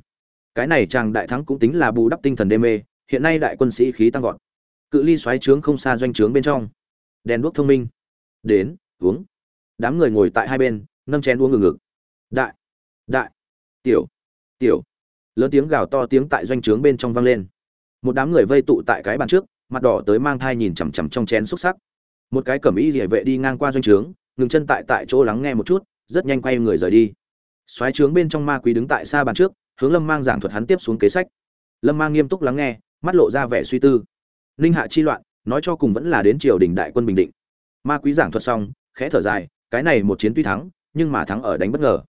Cái này chàng đại thắng cũng tính là bù đắp tinh thần đê mê, hiện nay đại quân sĩ khí tăng vọt cự ly xoáy trướng không xa doanh trướng bên trong. Đèn đuốc thông minh. Đến, uống. Đám người ngồi tại hai bên, nâng chén uống ngừng ngực đại đại, tiểu tiểu. Lớn tiếng gào to tiếng tại doanh trướng bên trong vang lên. Một đám người vây tụ tại cái bàn trước, mặt đỏ tới mang thai nhìn chằm chằm trong chén xúc sắc. Một cái cẩm y rỉa vệ đi ngang qua doanh trướng, ngừng chân tại tại chỗ lắng nghe một chút, rất nhanh quay người rời đi. Xoáy trướng bên trong ma quý đứng tại xa bàn trước, hướng lâm mang giảng thuật hắn tiếp xuống kế sách. Lâm mang nghiêm túc lắng nghe, mắt lộ ra vẻ suy tư ninh hạ chi loạn, nói cho cùng vẫn là đến triều đình đại quân bình định. Ma quý giảng thuật xong, khẽ thở dài, cái này một chiến tuy thắng, nhưng mà thắng ở đánh bất ngờ.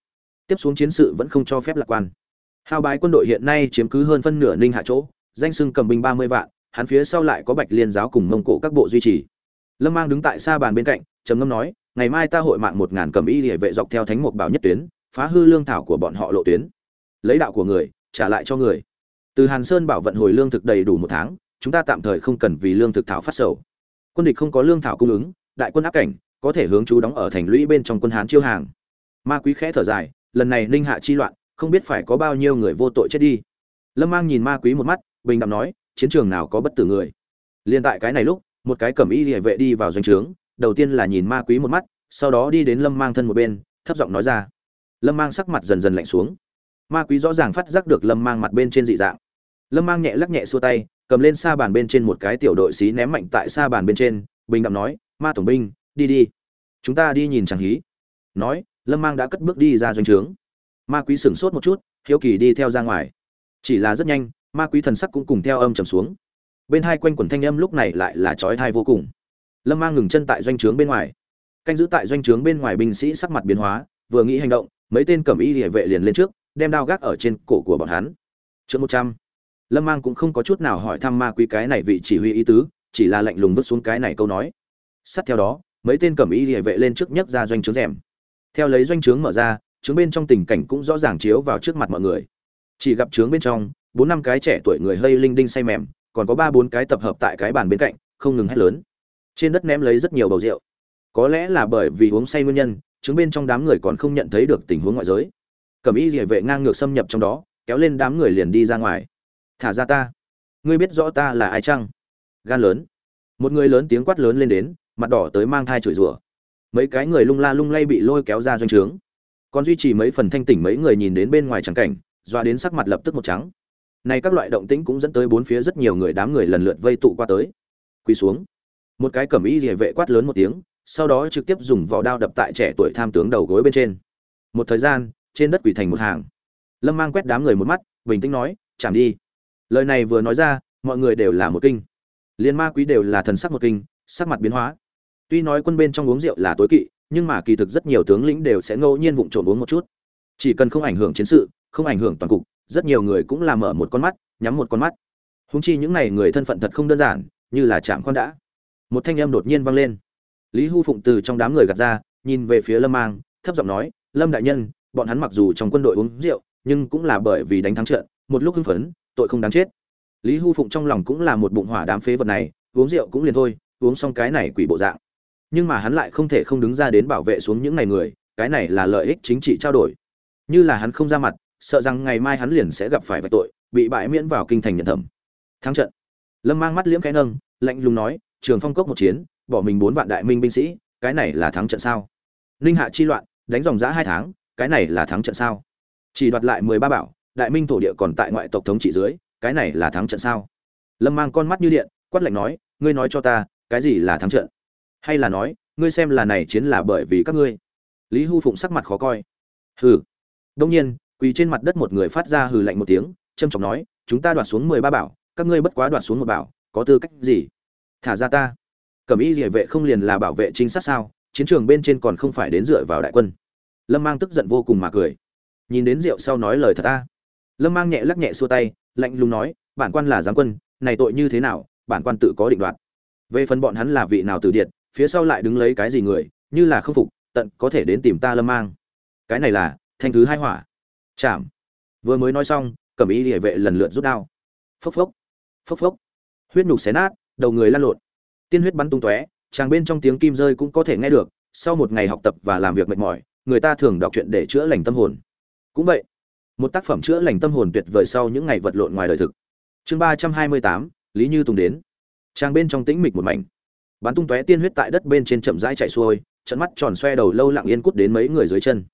Tiếp xuống chiến sự vẫn không cho phép lạc quan. Hao bái quân đội hiện nay chiếm cứ hơn phân nửa ninh hạ chỗ, danh sưng cầm binh ba mươi vạn, hắn phía sau lại có bạch liên giáo cùng mông cổ các bộ duy trì. Lâm mang đứng tại xa bàn bên cạnh, trầm ngâm nói, ngày mai ta hội mạng một ngàn cầm y địa vệ dọc theo thánh mục bảo nhất tuyến, phá hư lương thảo của bọn họ lộ tuyến. Lấy đạo của người, trả lại cho người. Từ hàn sơn bảo vận hồi lương thực đầy đủ một tháng chúng ta tạm thời không cần vì lương thực thảo phát sầu. Quân địch không có lương thảo cung ứng, đại quân áp cảnh, có thể hướng chú đóng ở thành lũy bên trong quân hán chiêu hàng. Ma quý khẽ thở dài, lần này ninh hạ chi loạn, không biết phải có bao nhiêu người vô tội chết đi. Lâm mang nhìn ma quý một mắt, bình đạm nói, chiến trường nào có bất tử người? Liên tại cái này lúc, một cái cẩm y địa vệ đi vào doanh trướng, đầu tiên là nhìn ma quý một mắt, sau đó đi đến lâm mang thân một bên, thấp giọng nói ra. Lâm mang sắc mặt dần dần lạnh xuống. Ma quý rõ ràng phát giác được lâm mang mặt bên trên dị dạng lâm mang nhẹ lắc nhẹ xua tay, cầm lên xa bàn bên trên một cái tiểu đội xí ném mạnh tại xa bàn bên trên, bình đạm nói, ma tổng binh, đi đi. Chúng ta đi nhìn chẳng hí. Nói, lâm mang đã cất bước đi ra doanh trướng. Ma quý sửng sốt một chút, hiếu kỳ đi theo ra ngoài. Chỉ là rất nhanh, ma quý thần sắc cũng cùng theo âm trầm xuống. Bên hai quanh quần thanh âm lúc này lại là trói thai vô cùng. Lâm mang ngừng chân tại doanh trướng bên ngoài. Canh giữ tại doanh trướng bên ngoài binh sĩ sắc mặt biến hóa, vừa nghĩ hành động, mấy tên cẩm y địa vệ liền lên trước, đem đao gác ở trên cổ của bọn hắn. Chương một trăm lâm mang cũng không có chút nào hỏi thăm ma quý cái này vị chỉ huy ý tứ, chỉ là lạnh lùng vứt xuống cái này câu nói. Sát theo đó, mấy tên cẩm y địa vệ lên trước nhấc ra doanh trướng rèm. Theo lấy doanh trướng mở ra, trướng bên trong tình cảnh cũng rõ ràng chiếu vào trước mặt mọi người. Chỉ gặp trướng bên trong, bốn năm cái trẻ tuổi người hơi linh đinh say mềm, còn có ba bốn cái tập hợp tại cái bàn bên cạnh, không ngừng hét lớn. Trên đất ném lấy rất nhiều bầu rượu. Có lẽ là bởi vì uống say nguyên nhân chứng bên trong đám người còn không nhận thấy được tình huống ngoại giới. Cẩm y địa vệ ngang ngược xâm nhập trong đó, kéo lên đám người liền đi ra ngoài thả ra ta. Ngươi biết rõ ta là ai chăng? Gan lớn. Một người lớn tiếng quát lớn lên đến, mặt đỏ tới mang thai chửi rủa. Mấy cái người lung la lung lay bị lôi kéo ra doanh trướng. Còn duy trì mấy phần thanh tỉnh mấy người nhìn đến bên ngoài trắng cảnh doa đến sắc mặt lập tức một trắng. Này các loại động tĩnh cũng dẫn tới bốn phía rất nhiều người đám người lần lượt vây tụ qua tới. Quỳ xuống. Một cái cẩm y địa vệ quát lớn một tiếng, sau đó trực tiếp dùng vỏ đao đập tại trẻ tuổi tham tướng đầu gối bên trên. Một thời gian, trên đất quỳ thành một hàng. Lâm mang quét đám người một mắt, bình tĩnh nói chạm đi lời này vừa nói ra, mọi người đều là một kinh. Liên ma quý đều là thần sắc một kinh, sắc mặt biến hóa. Tuy nói quân bên trong uống rượu là tối kỵ, nhưng mà kỳ thực rất nhiều tướng lĩnh đều sẽ ngẫu nhiên vụng trộm uống một chút. Chỉ cần không ảnh hưởng chiến sự, không ảnh hưởng toàn cục, rất nhiều người cũng làm mở một con mắt, nhắm một con mắt. Húng chi những này người thân phận thật không đơn giản, như là chạm con đã. Một thanh âm đột nhiên vang lên. Lý hu phụng từ trong đám người gạt ra, nhìn về phía lâm mang, thấp giọng nói, lâm đại nhân, bọn hắn mặc dù trong quân đội uống rượu, nhưng cũng là bởi vì đánh thắng trận, một lúc hưng phấn tội không đáng chết. Lý hu phụng trong lòng cũng là một bụng hỏa đám phế vật này, uống rượu cũng liền thôi, uống xong cái này quỷ bộ dạng. Nhưng mà hắn lại không thể không đứng ra đến bảo vệ xuống những này người, cái này là lợi ích chính trị trao đổi. Như là hắn không ra mặt, sợ rằng ngày mai hắn liền sẽ gặp phải vạch tội, bị bãi miễn vào kinh thành nhận thẩm. Thắng trận. Lâm mang mắt liễm cái nâng, lạnh lùng nói, trường phong cốc một chiến, bỏ mình bốn vạn đại minh binh sĩ, cái này là thắng trận sao? Ninh hạ chi loạn, đánh dòng giã hai tháng, cái này là thắng trận sao? Chỉ đoạt lại mười ba bảo đại minh thổ địa còn tại ngoại tộc thống trị dưới, cái này là thắng trận sao? Lâm mang con mắt như điện, quát lạnh nói, ngươi nói cho ta, cái gì là thắng trận? Hay là nói, ngươi xem là này chiến là bởi vì các ngươi? Lý hu phụng sắc mặt khó coi. Hừ. Đông nhiên, quỳ trên mặt đất một người phát ra hừ lạnh một tiếng trâm trọng nói, chúng ta đoạt xuống mười ba bảo, các ngươi bất quá đoạt xuống một bảo, có tư cách gì? Thả ra ta. Cẩm y địa vệ không liền là bảo vệ chính xác sao? Chiến trường bên trên còn không phải đến dựa vào đại quân. Lâm mang tức giận vô cùng mà cười. Nhìn đến rượu sau nói lời thật ta lâm mang nhẹ lắc nhẹ xua tay, lạnh lùng nói, bản quan là giáng quân, này tội như thế nào, bản quan tự có định đoạt. Về phần bọn hắn là vị nào từ điện phía sau lại đứng lấy cái gì người, như là không phục, tận có thể đến tìm ta lâm mang. Cái này là thanh thứ hai hỏa. Chạm. Vừa mới nói xong cẩm y địa vệ lần lượt rút đao. Phốc phốc. Phốc phốc. Huyết nhục xé nát, đầu người lăn lộn. Tiên huyết bắn tung tóe, chàng bên trong tiếng kim rơi cũng có thể nghe được, sau một ngày học tập và làm việc mệt mỏi, người ta thường đọc truyện để chữa lành tâm hồn. Cũng vậy một tác phẩm chữa lành tâm hồn tuyệt vời sau những ngày vật lộn ngoài đời thực. Chương ba trăm hai mươi tám, lý như tùng đến. Trang bên trong tĩnh mịch một mảnh. Bắn tung tóe tiên huyết tại đất bên trên chậm rãi chạy xuôi, trận mắt tròn xoe đầu lâu lặng yên cút đến mấy người dưới chân.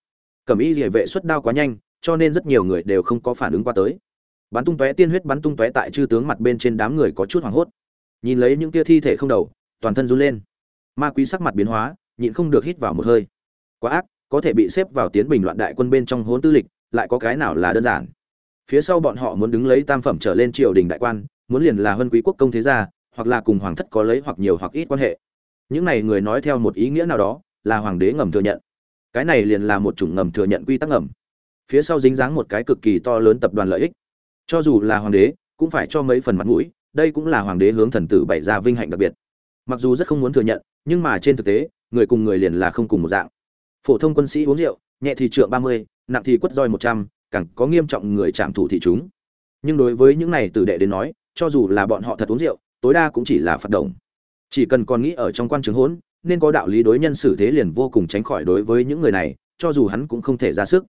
Cẩm y địa vệ xuất đao quá nhanh, cho nên rất nhiều người đều không có phản ứng qua tới. Bắn tung tóe tiên huyết bắn tung tóe tại chư tướng mặt bên trên đám người có chút hoảng hốt. Nhìn lấy những tia thi thể không đầu, toàn thân run lên. Ma quý sắc mặt biến hóa, nhịn không được hít vào một hơi. Quá ác, có thể bị xếp vào tiến bình loạn đại quân bên trong hốn tư lịch lại có cái nào là đơn giản. Phía sau bọn họ muốn đứng lấy tam phẩm trở lên triều đình đại quan, muốn liền là huân quý quốc công thế gia, hoặc là cùng hoàng thất có lấy hoặc nhiều hoặc ít quan hệ. Những này người nói theo một ý nghĩa nào đó, là hoàng đế ngầm thừa nhận. Cái này liền là một chủng ngầm thừa nhận quy tắc ngầm. Phía sau dính dáng một cái cực kỳ to lớn tập đoàn lợi ích. Cho dù là hoàng đế, cũng phải cho mấy phần mặt mũi, đây cũng là hoàng đế hướng thần tử bày ra vinh hạnh đặc biệt. Mặc dù rất không muốn thừa nhận, nhưng mà trên thực tế, người cùng người liền là không cùng một dạng. Phổ thông quân sĩ uống rượu, nhẹ thì trượng ba mươi nặng thì quất roi một trăm, càng có nghiêm trọng người chạm thủ thị chúng. Nhưng đối với những này tử đệ đến nói, cho dù là bọn họ thật uống rượu, tối đa cũng chỉ là phạt động chỉ cần còn nghĩ ở trong quan trường hỗn, nên có đạo lý đối nhân xử thế liền vô cùng tránh khỏi đối với những người này, cho dù hắn cũng không thể ra sức.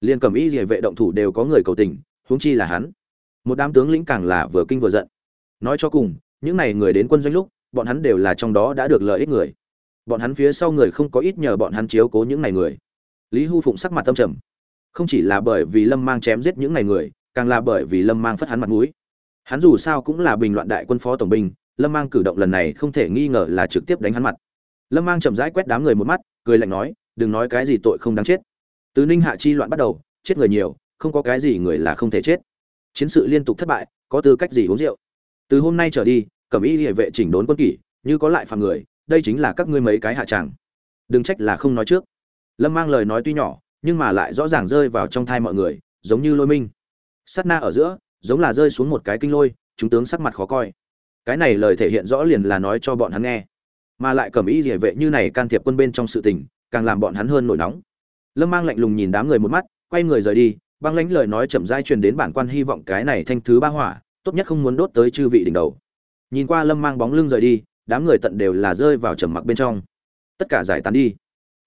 Liền cầm ý địa vệ động thủ đều có người cầu tình, huống chi là hắn. Một đám tướng lĩnh càng là vừa kinh vừa giận. Nói cho cùng, những này người đến quân doanh lúc, bọn hắn đều là trong đó đã được lợi ích người. Bọn hắn phía sau người không có ít nhờ bọn hắn chiếu cố những này người. Lý hu phụng sắc mặt tâm trầm không chỉ là bởi vì lâm mang chém giết những ngày người, càng là bởi vì lâm mang phất hắn mặt mũi. Hắn dù sao cũng là bình loạn đại quân phó tổng binh, lâm mang cử động lần này không thể nghi ngờ là trực tiếp đánh hắn mặt. Lâm mang chậm rãi quét đám người một mắt, cười lạnh nói, đừng nói cái gì tội không đáng chết. Từ ninh hạ chi loạn bắt đầu, chết người nhiều, không có cái gì người là không thể chết. Chiến sự liên tục thất bại, có tư cách gì uống rượu? Từ hôm nay trở đi, cẩm y hệ vệ chỉnh đốn quân kỷ, như có lại phạm người, đây chính là các ngươi mấy cái hạ tràng. Đừng trách là không nói trước. Lâm mang lời nói tuy nhỏ nhưng mà lại rõ ràng rơi vào trong thai mọi người, giống như lôi minh. Sát na ở giữa, giống là rơi xuống một cái kinh lôi, chúng tướng sắc mặt khó coi. Cái này lời thể hiện rõ liền là nói cho bọn hắn nghe. Mà lại cầm ý địa vệ như này can thiệp quân bên trong sự tình, càng làm bọn hắn hơn nổi nóng. Lâm mang lạnh lùng nhìn đám người một mắt, quay người rời đi, băng lãnh lời nói chậm rãi truyền đến bản quan hy vọng cái này thanh thứ ba hỏa, tốt nhất không muốn đốt tới chư vị đỉnh đầu. Nhìn qua lâm mang bóng lưng rời đi, đám người tận đều là rơi vào trầm mặc bên trong. Tất cả giải tán đi.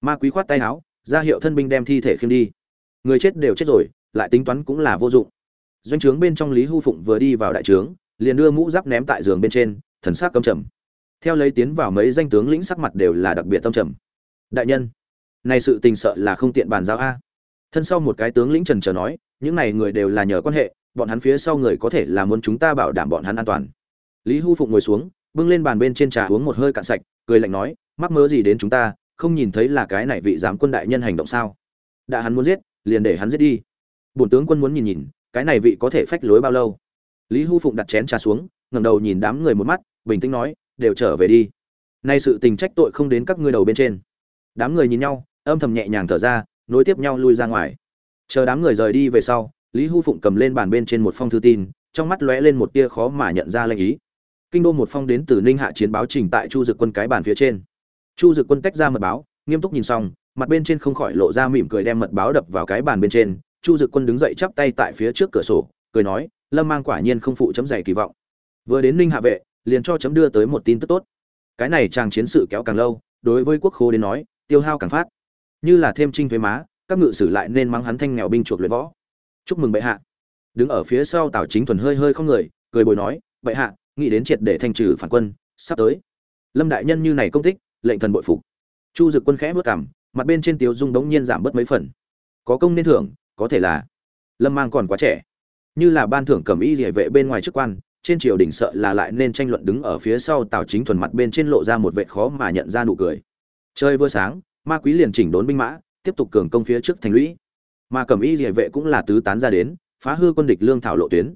Ma quý khoát tay áo ra hiệu thân binh đem thi thể khiêng đi. Người chết đều chết rồi, lại tính toán cũng là vô dụng. Doanh trướng bên trong lý hưu phụng vừa đi vào đại trướng, liền đưa mũ giáp ném tại giường bên trên, thần sắc căm trầm. Theo lấy tiến vào mấy danh tướng lĩnh sắc mặt đều là đặc biệt tâm trầm. Đại nhân, này sự tình sợ là không tiện bàn giao a. Thân sau một cái tướng lĩnh trần trờ nói, những này người đều là nhờ quan hệ, bọn hắn phía sau người có thể là muốn chúng ta bảo đảm bọn hắn an toàn. Lý hưu phụng ngồi xuống, bưng lên bàn bên trên trà uống một hơi cạn sạch, cười lạnh nói, mắc mớ gì đến chúng ta không nhìn thấy là cái này vị giám quân đại nhân hành động sao? Đã hắn muốn giết, liền để hắn giết đi. Bổn tướng quân muốn nhìn nhìn, cái này vị có thể phách lối bao lâu? Lý hưu phụng đặt chén trà xuống, ngẩng đầu nhìn đám người một mắt, bình tĩnh nói, đều trở về đi. Nay sự tình trách tội không đến các ngươi đầu bên trên. Đám người nhìn nhau, âm thầm nhẹ nhàng thở ra, nối tiếp nhau lui ra ngoài. Chờ đám người rời đi về sau, lý hưu phụng cầm lên bàn bên trên một phong thư tin, trong mắt lóe lên một tia khó mà nhận ra lệnh ý. Kinh đô một phong đến từ ninh hạ chiến báo trình tại chu dực quân cái bàn phía trên chu dực quân tách ra mật báo, nghiêm túc nhìn xong, mặt bên trên không khỏi lộ ra mỉm cười đem mật báo đập vào cái bàn bên trên. Chu dực quân đứng dậy chắp tay tại phía trước cửa sổ, cười nói, lâm mang quả nhiên không phụ chấm dày kỳ vọng. Vừa đến ninh hạ vệ, liền cho chấm đưa tới một tin tức tốt. Cái này chàng chiến sự kéo càng lâu, đối với quốc khố đến nói, tiêu hao càng phát. Như là thêm trinh thuế má, các ngự sử lại nên mắng hắn thanh nghèo binh chuộc luyện võ. Chúc mừng bệ hạ. Đứng ở phía sau tào chính thuần hơi hơi không người, cười bồi nói, bệ hạ, nghĩ đến triệt để thanh trừ phản quân, sắp tới. Lâm đại nhân như này công tích lệnh thần bội phục. Chu dực quân khẽ vớt cảm mặt bên trên tiếu dung đống nhiên giảm bớt mấy phần. Có công nên thưởng, có thể là. Lâm mang còn quá trẻ. Như là ban thưởng cầm y địa vệ bên ngoài chức quan, trên triều đình sợ là lại nên tranh luận đứng ở phía sau tào chính thuần mặt bên trên lộ ra một vệ khó mà nhận ra nụ cười. Chơi vừa sáng, ma quý liền chỉnh đốn binh mã, tiếp tục cường công phía trước thành lũy. Mà cầm y địa vệ cũng là tứ tán ra đến, phá hư quân địch lương thảo lộ tuyến.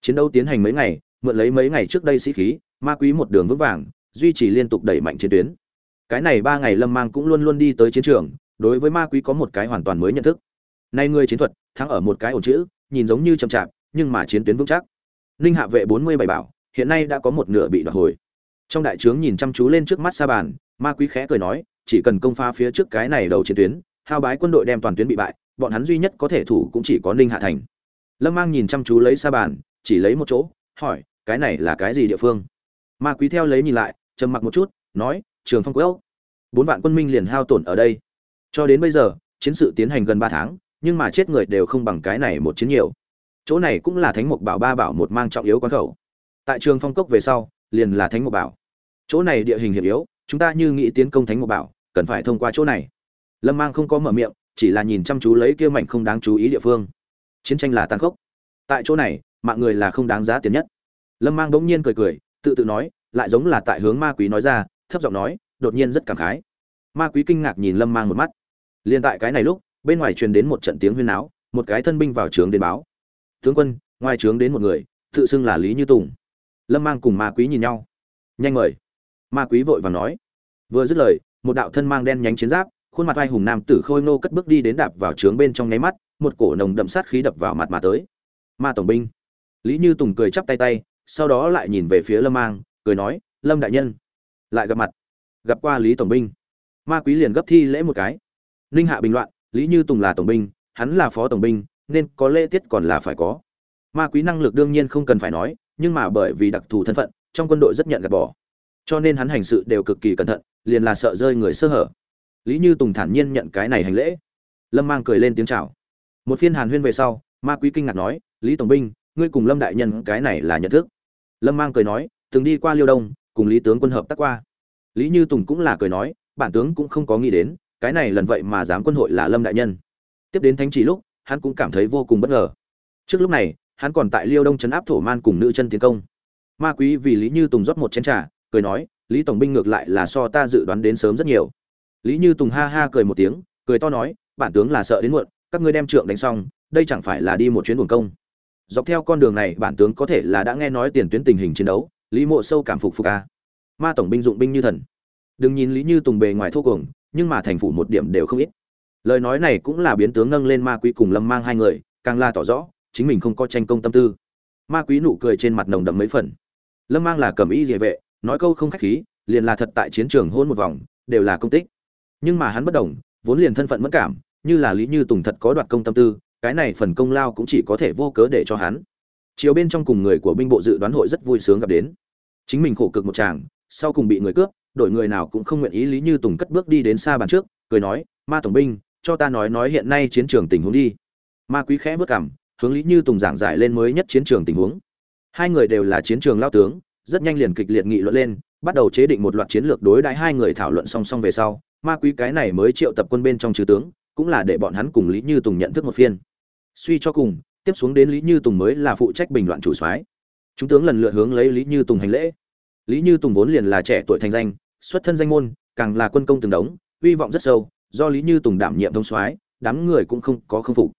Chiến đấu tiến hành mấy ngày, mượn lấy mấy ngày trước đây sĩ khí, ma quý một đường vững vàng, duy trì liên tục đẩy mạnh chiến tuyến cái này ba ngày lâm mang cũng luôn luôn đi tới chiến trường, đối với ma quý có một cái hoàn toàn mới nhận thức. Nay ngươi chiến thuật, thắng ở một cái ổn chữ, nhìn giống như chậm chạp, nhưng mà chiến tuyến vững chắc. Ninh hạ vệ bốn mươi bảy bảo, hiện nay đã có một nửa bị đoạt hồi. Trong đại trướng nhìn chăm chú lên trước mắt sa bàn, ma quý khẽ cười nói, chỉ cần công pha phía trước cái này đầu chiến tuyến, hao bái quân đội đem toàn tuyến bị bại, bọn hắn duy nhất có thể thủ cũng chỉ có ninh hạ thành. Lâm mang nhìn chăm chú lấy sa bàn, chỉ lấy một chỗ, hỏi, cái này là cái gì địa phương? Ma quý theo lấy nhìn lại, trầm mặc một chút, nói trường phong quốc bốn vạn quân minh liền hao tổn ở đây. Cho đến bây giờ, chiến sự tiến hành gần ba tháng, nhưng mà chết người đều không bằng cái này một chiến nhiều. Chỗ này cũng là thánh mục bảo ba bảo một mang trọng yếu quan khẩu. Tại trường phong cốc về sau, liền là thánh mục bảo. Chỗ này địa hình hiểm yếu, chúng ta như nghĩ tiến công thánh mục bảo, cần phải thông qua chỗ này. Lâm mang không có mở miệng, chỉ là nhìn chăm chú lấy kia mảnh không đáng chú ý địa phương. Chiến tranh là tàn khốc. Tại chỗ này, mạng người là không đáng giá tiền nhất. Lâm mang bỗng nhiên cười cười, tự tự nói, lại giống là tại hướng ma quý nói ra thấp giọng nói, đột nhiên rất cảm khái. Ma quý kinh ngạc nhìn lâm mang một mắt. Liền tại cái này lúc, bên ngoài truyền đến một trận tiếng huyên náo, một cái thân binh vào trướng đến báo. Tướng quân, ngoài trướng đến một người, tự xưng là lý như tùng. Lâm mang cùng ma quý nhìn nhau. Nhanh mời. Ma quý vội vàng nói. Vừa dứt lời, một đạo thân mang đen nhánh chiến giáp, khuôn mặt vai hùng nam tử khôi nô cất bước đi đến đạp vào trướng bên trong nháy mắt, một cổ nồng đậm sát khí đập vào mặt mà tới. Ma tổng binh. Lý như tùng cười chắp tay tay, sau đó lại nhìn về phía lâm mang, cười nói, lâm đại nhân lại gặp mặt. Gặp qua lý tổng binh. Ma quý liền gấp thi lễ một cái. Ninh hạ bình loạn, lý như tùng là tổng binh, hắn là phó tổng binh, nên có lễ tiết còn là phải có. Ma quý năng lực đương nhiên không cần phải nói, nhưng mà bởi vì đặc thù thân phận, trong quân đội rất nhận gạt bỏ. Cho nên hắn hành sự đều cực kỳ cẩn thận, liền là sợ rơi người sơ hở. Lý như tùng thản nhiên nhận cái này hành lễ. Lâm mang cười lên tiếng chào. Một phiên hàn huyên về sau, ma quý kinh ngạc nói, lý tổng binh, ngươi cùng lâm đại nhân cái này là nhận thức. Lâm mang cười nói, từng đi qua liêu đông cùng lý tướng quân hợp tác qua. Lý như tùng cũng là cười nói, bản tướng cũng không có nghĩ đến, cái này lần vậy mà dám quân hội là lâm đại nhân. Tiếp đến thánh chỉ lúc, hắn cũng cảm thấy vô cùng bất ngờ. Trước lúc này, hắn còn tại liêu đông chấn áp thổ man cùng nữ chân tiến công. Ma quý vì lý như tùng rót một chén trà, cười nói, lý tổng binh ngược lại là so ta dự đoán đến sớm rất nhiều. Lý như tùng ha ha cười một tiếng, cười to nói, bản tướng là sợ đến muộn, các ngươi đem trượng đánh xong, đây chẳng phải là đi một chuyến buồn công. Dọc theo con đường này, bản tướng có thể là đã nghe nói tiền tuyến tình hình chiến đấu lý mộ sâu cảm phục phục a. Ma tổng binh dụng binh như thần. Đừng nhìn lý như tùng bề ngoài thô cuồng, nhưng mà thành phủ một điểm đều không ít. Lời nói này cũng là biến tướng nâng lên ma quý cùng lâm mang hai người, càng là tỏ rõ, chính mình không có tranh công tâm tư. Ma quý nụ cười trên mặt nồng đậm mấy phần. Lâm mang là cầm ý địa vệ, nói câu không khách khí, liền là thật tại chiến trường hôn một vòng, đều là công tích. Nhưng mà hắn bất đồng, vốn liền thân phận mất cảm, như là lý như tùng thật có đoạt công tâm tư, cái này phần công lao cũng chỉ có thể vô cớ để cho hắn chiều bên trong cùng người của binh bộ dự đoán hội rất vui sướng gặp đến. Chính mình khổ cực một chàng sau cùng bị người cướp, đổi người nào cũng không nguyện ý lý như tùng cất bước đi đến xa bàn trước, cười nói, ma tổng binh, cho ta nói nói hiện nay chiến trường tình huống đi. Ma quý khẽ vất cảm, hướng lý như tùng giảng giải lên mới nhất chiến trường tình huống. Hai người đều là chiến trường lao tướng, rất nhanh liền kịch liệt nghị luận lên, bắt đầu chế định một loạt chiến lược đối đãi hai người thảo luận song song về sau. Ma quý cái này mới triệu tập quân bên trong trừ tướng, cũng là để bọn hắn cùng lý như tùng nhận thức một phiên. Suy cho cùng tiếp xuống đến lý như tùng mới là phụ trách bình loạn chủ soái. Chúng tướng lần lượt hướng lấy lý như tùng hành lễ. Lý như tùng vốn liền là trẻ tuổi thành danh, xuất thân danh môn, càng là quân công từng đống, uy vọng rất sâu, do lý như tùng đảm nhiệm thông soái, đám người cũng không có không phục.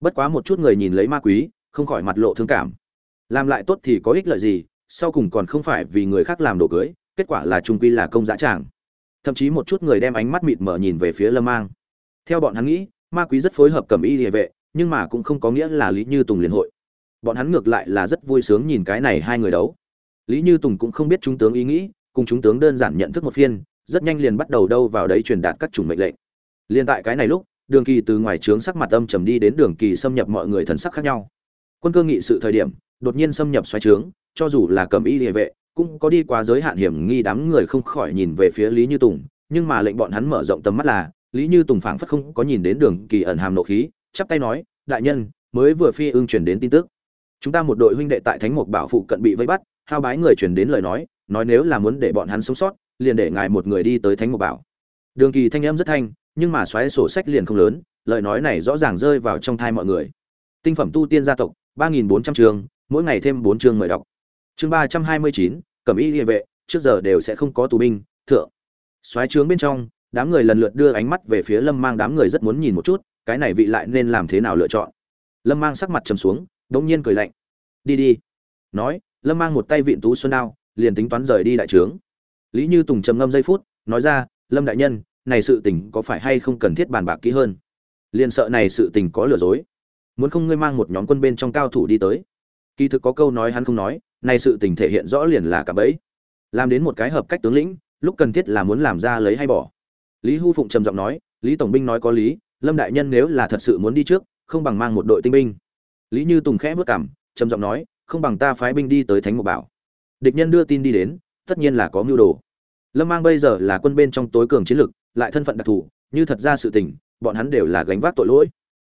Bất quá một chút người nhìn lấy ma quý, không khỏi mặt lộ thương cảm. Làm lại tốt thì có ích lợi gì, sau cùng còn không phải vì người khác làm đồ cưới, kết quả là trung quy là công dã tràng. Thậm chí một chút người đem ánh mắt mịt mở nhìn về phía lâm mang. Theo bọn hắn nghĩ, ma quý rất phối hợp cầm y địa vệ nhưng mà cũng không có nghĩa là lý như tùng liền hội. Bọn hắn ngược lại là rất vui sướng nhìn cái này hai người đấu. Lý như tùng cũng không biết trung tướng ý nghĩ, cùng chúng tướng đơn giản nhận thức một phiên, rất nhanh liền bắt đầu đâu vào đấy truyền đạt các chủng mệnh lệnh. Liền tại cái này lúc, đường kỳ từ ngoài trướng sắc mặt âm trầm đi đến đường kỳ xâm nhập mọi người thần sắc khác nhau. Quân cơ nghị sự thời điểm, đột nhiên xâm nhập xoáy trướng, cho dù là cầm y địa vệ, cũng có đi qua giới hạn hiểm nghi đám người không khỏi nhìn về phía lý như tùng, nhưng mà lệnh bọn hắn mở rộng tầm mắt là, lý như tùng phảng phất không có nhìn đến đường kỳ ẩn hàm nộ khí chắp tay nói, đại nhân, mới vừa phi ưng truyền đến tin tức. Chúng ta một đội huynh đệ tại thánh mục bảo phụ cận bị vây bắt, hao bái người truyền đến lời nói nói nếu là muốn để bọn hắn sống sót, liền để ngài một người đi tới thánh mục bảo. Đường kỳ thanh em rất thanh, nhưng mà xoáy sổ sách liền không lớn, lời nói này rõ ràng rơi vào trong thai mọi người. Tinh phẩm tu tiên gia tộc, ba nghìn bốn trăm chương, mỗi ngày thêm bốn chương mời đọc. Chương ba trăm hai mươi chín, cẩm y địa vệ, trước giờ đều sẽ không có tù binh, thượng. Xoáy trướng bên trong, đám người lần lượt đưa ánh mắt về phía lâm mang, đám người rất muốn nhìn một chút cái này vị lại nên làm thế nào lựa chọn? Lâm mang sắc mặt trầm xuống đ ỗ n g nhiên cười lạnh. Đi đi. Nói, lâm mang một tay vịn tú xuân đao, liền tính toán rời đi đại trướng. Lý như tùng trầm ngâm giây phút, nói ra, lâm đại nhân, này sự tình có phải hay không cần thiết bàn bạc kỹ hơn? Liền sợ này sự tình có lừa dối. Muốn không ngươi mang một nhóm quân bên trong cao thủ đi tới? Kỳ thực có câu nói hắn không nói, này sự tình thể hiện rõ liền là cả bẫy. Làm đến một cái hợp cách tướng lĩnh, lúc cần thiết là muốn làm ra lấy hay bỏ. Lý hu phụng trầm giọng nói, lý tổng binh nói có lý lâm đại nhân nếu là thật sự muốn đi trước, không bằng mang một đội tinh binh. Lý như tùng khẽ vất cảm trầm giọng nói, không bằng ta phái binh đi tới thánh mục bảo. Địch nhân đưa tin đi đến, tất nhiên là có mưu đồ. Lâm mang bây giờ là quân bên trong tối cường chiến lực, lại thân phận đặc thù, như thật ra sự tình, bọn hắn đều là gánh vác tội lỗi.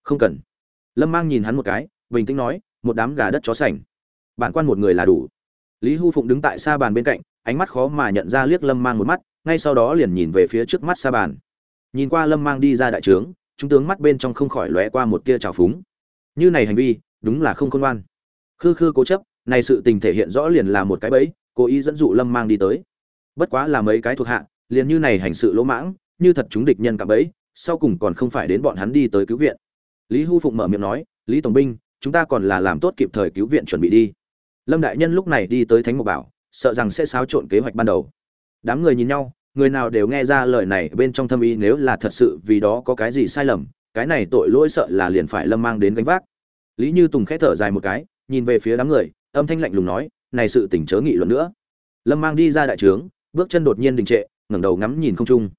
Không cần. Lâm mang nhìn hắn một cái, bình tĩnh nói, một đám gà đất chó sành. Bản quan một người là đủ. Lý hu phụng đứng tại xa bàn bên cạnh, ánh mắt khó mà nhận ra liếc lâm mang một mắt, ngay sau đó liền nhìn về phía trước mắt xa bàn. Nhìn qua lâm mang đi ra đại trướng chúng tướng mắt bên trong không khỏi lóe qua một tia trào phúng. Như này hành vi, đúng là không khôn ngoan. Khư khư cố chấp, này sự tình thể hiện rõ liền là một cái bẫy, cố ý dẫn dụ lâm mang đi tới. Bất quá là mấy cái thuộc hạ, liền như này hành sự lỗ mãng, như thật chúng địch nhân cả bẫy, sau cùng còn không phải đến bọn hắn đi tới cứu viện. Lý hu phụng mở miệng nói, lý tổng binh, chúng ta còn là làm tốt kịp thời cứu viện chuẩn bị đi. Lâm đại nhân lúc này đi tới thánh mục bảo, sợ rằng sẽ xáo trộn kế hoạch ban đầu. Đám người nhìn nhau người nào đều nghe ra lời này bên trong thâm ý nếu là thật sự vì đó có cái gì sai lầm, cái này tội lỗi sợ là liền phải lâm mang đến gánh vác. Lý như tùng khẽ thở dài một cái, nhìn về phía đám người, âm thanh lạnh lùng nói, này sự tỉnh chớ nghị luận nữa. Lâm mang đi ra đại trướng, bước chân đột nhiên đình trệ, ngẩng đầu ngắm nhìn không trung.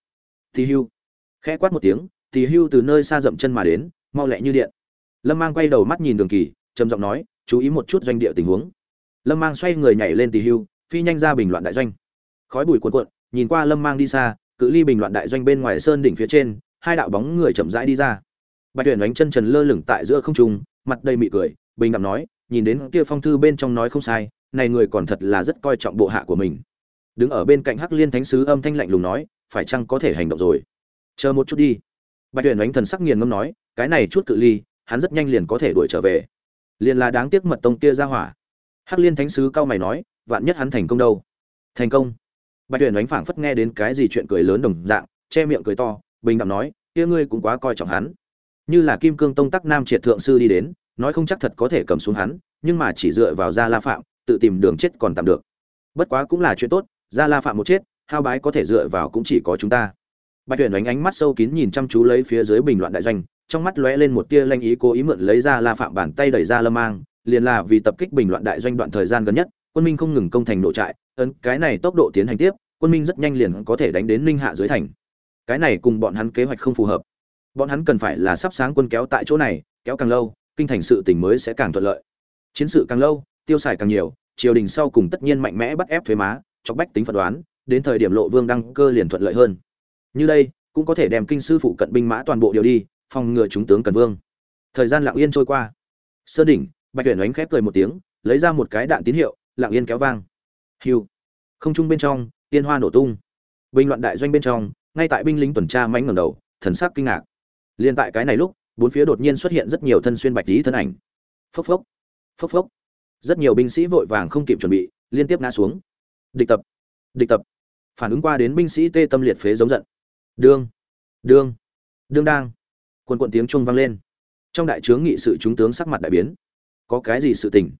Tì hưu. Khẽ quát một tiếng, tì hưu từ nơi xa dậm chân mà đến, mau lẹ như điện. Lâm mang quay đầu mắt nhìn đường kỳ, trầm giọng nói, chú ý một chút doanh địa tình huống. Lâm mang xoay người nhảy lên tì hưu, phi nhanh ra bình loạn đại doanh. Khói bụi cuộn cuộn nhìn qua lâm mang đi xa, cự ly bình loạn đại doanh bên ngoài sơn đỉnh phía trên, hai đạo bóng người chậm rãi đi ra. Bạch tuyển đánh chân trần lơ lửng tại giữa không trung, mặt đầy mị cười, bình đẳng nói, nhìn đến kia phong thư bên trong nói không sai, này người còn thật là rất coi trọng bộ hạ của mình. Đứng ở bên cạnh hắc liên thánh sứ âm thanh lạnh lùng nói, phải chăng có thể hành động rồi? Chờ một chút đi. Bạch tuyển đánh thần sắc nghiền ngâm nói, cái này chút cự ly, hắn rất nhanh liền có thể đuổi trở về. Liền là đáng tiếc mật tông kia ra hỏa. Hắc liên thánh sứ cao mày nói, vạn nhất hắn thành công đâu? Thành công bạch tuyển đánh phảng phất nghe đến cái gì chuyện cười lớn đồng dạng, che miệng cười to, bình đẳng nói, kia ngươi cũng quá coi trọng hắn. Như là kim cương tông tắc nam triệt thượng sư đi đến, nói không chắc thật có thể cầm xuống hắn, nhưng mà chỉ dựa vào gia la phạm, tự tìm đường chết còn tạm được. Bất quá cũng là chuyện tốt, gia la phạm một chết, hao bái có thể dựa vào cũng chỉ có chúng ta. Bạch tuyển đánh ánh mắt sâu kín nhìn chăm chú lấy phía dưới bình loạn đại doanh, trong mắt lóe lên một tia lanh ý cố ý mượn lấy ra la phạm bàn tay đẩy ra lâm mang, liền là vì tập kích bình loạn đại doanh đoạn thời gian gần nhất, quân minh không ngừng công thành nội trại ấn cái này tốc độ tiến hành tiếp, quân minh rất nhanh liền có thể đánh đến ninh hạ dưới thành. Cái này cùng bọn hắn kế hoạch không phù hợp. Bọn hắn cần phải là sắp sáng quân kéo tại chỗ này, kéo càng lâu, kinh thành sự tình mới sẽ càng thuận lợi. Chiến sự càng lâu, tiêu xài càng nhiều, triều đình sau cùng tất nhiên mạnh mẽ bắt ép thuế má, chọc bách tính phật đoán, đến thời điểm lộ vương đăng cơ liền thuận lợi hơn. Như đây, cũng có thể đem kinh sư phụ cận binh mã toàn bộ điều đi, phòng ngừa chúng tướng cần vương. Thời gian lặng yên trôi qua. Sơ đỉnh, bạch tuyển đánh khép cười một tiếng, lấy ra một cái đạn tín hiệu, lặng yên kéo vang hiu không trung bên trong, tiên hoa nổ tung. Bình loạn đại doanh bên trong, ngay tại binh lính tuần tra mánh ngẩng đầu, thần sắc kinh ngạc. Liên tại cái này lúc, bốn phía đột nhiên xuất hiện rất nhiều thân xuyên bạch lý thân ảnh. Phốc phốc phốc phốc. Rất nhiều binh sĩ vội vàng không kịp chuẩn bị, liên tiếp ngã xuống. Địch tập địch tập. Phản ứng qua đến binh sĩ tê tâm liệt phế giống giận. Đương đương đương đang. Quần quận tiếng chuông vang lên. Trong đại trướng nghị sự chúng tướng sắc mặt đại biến. Có cái gì sự tình?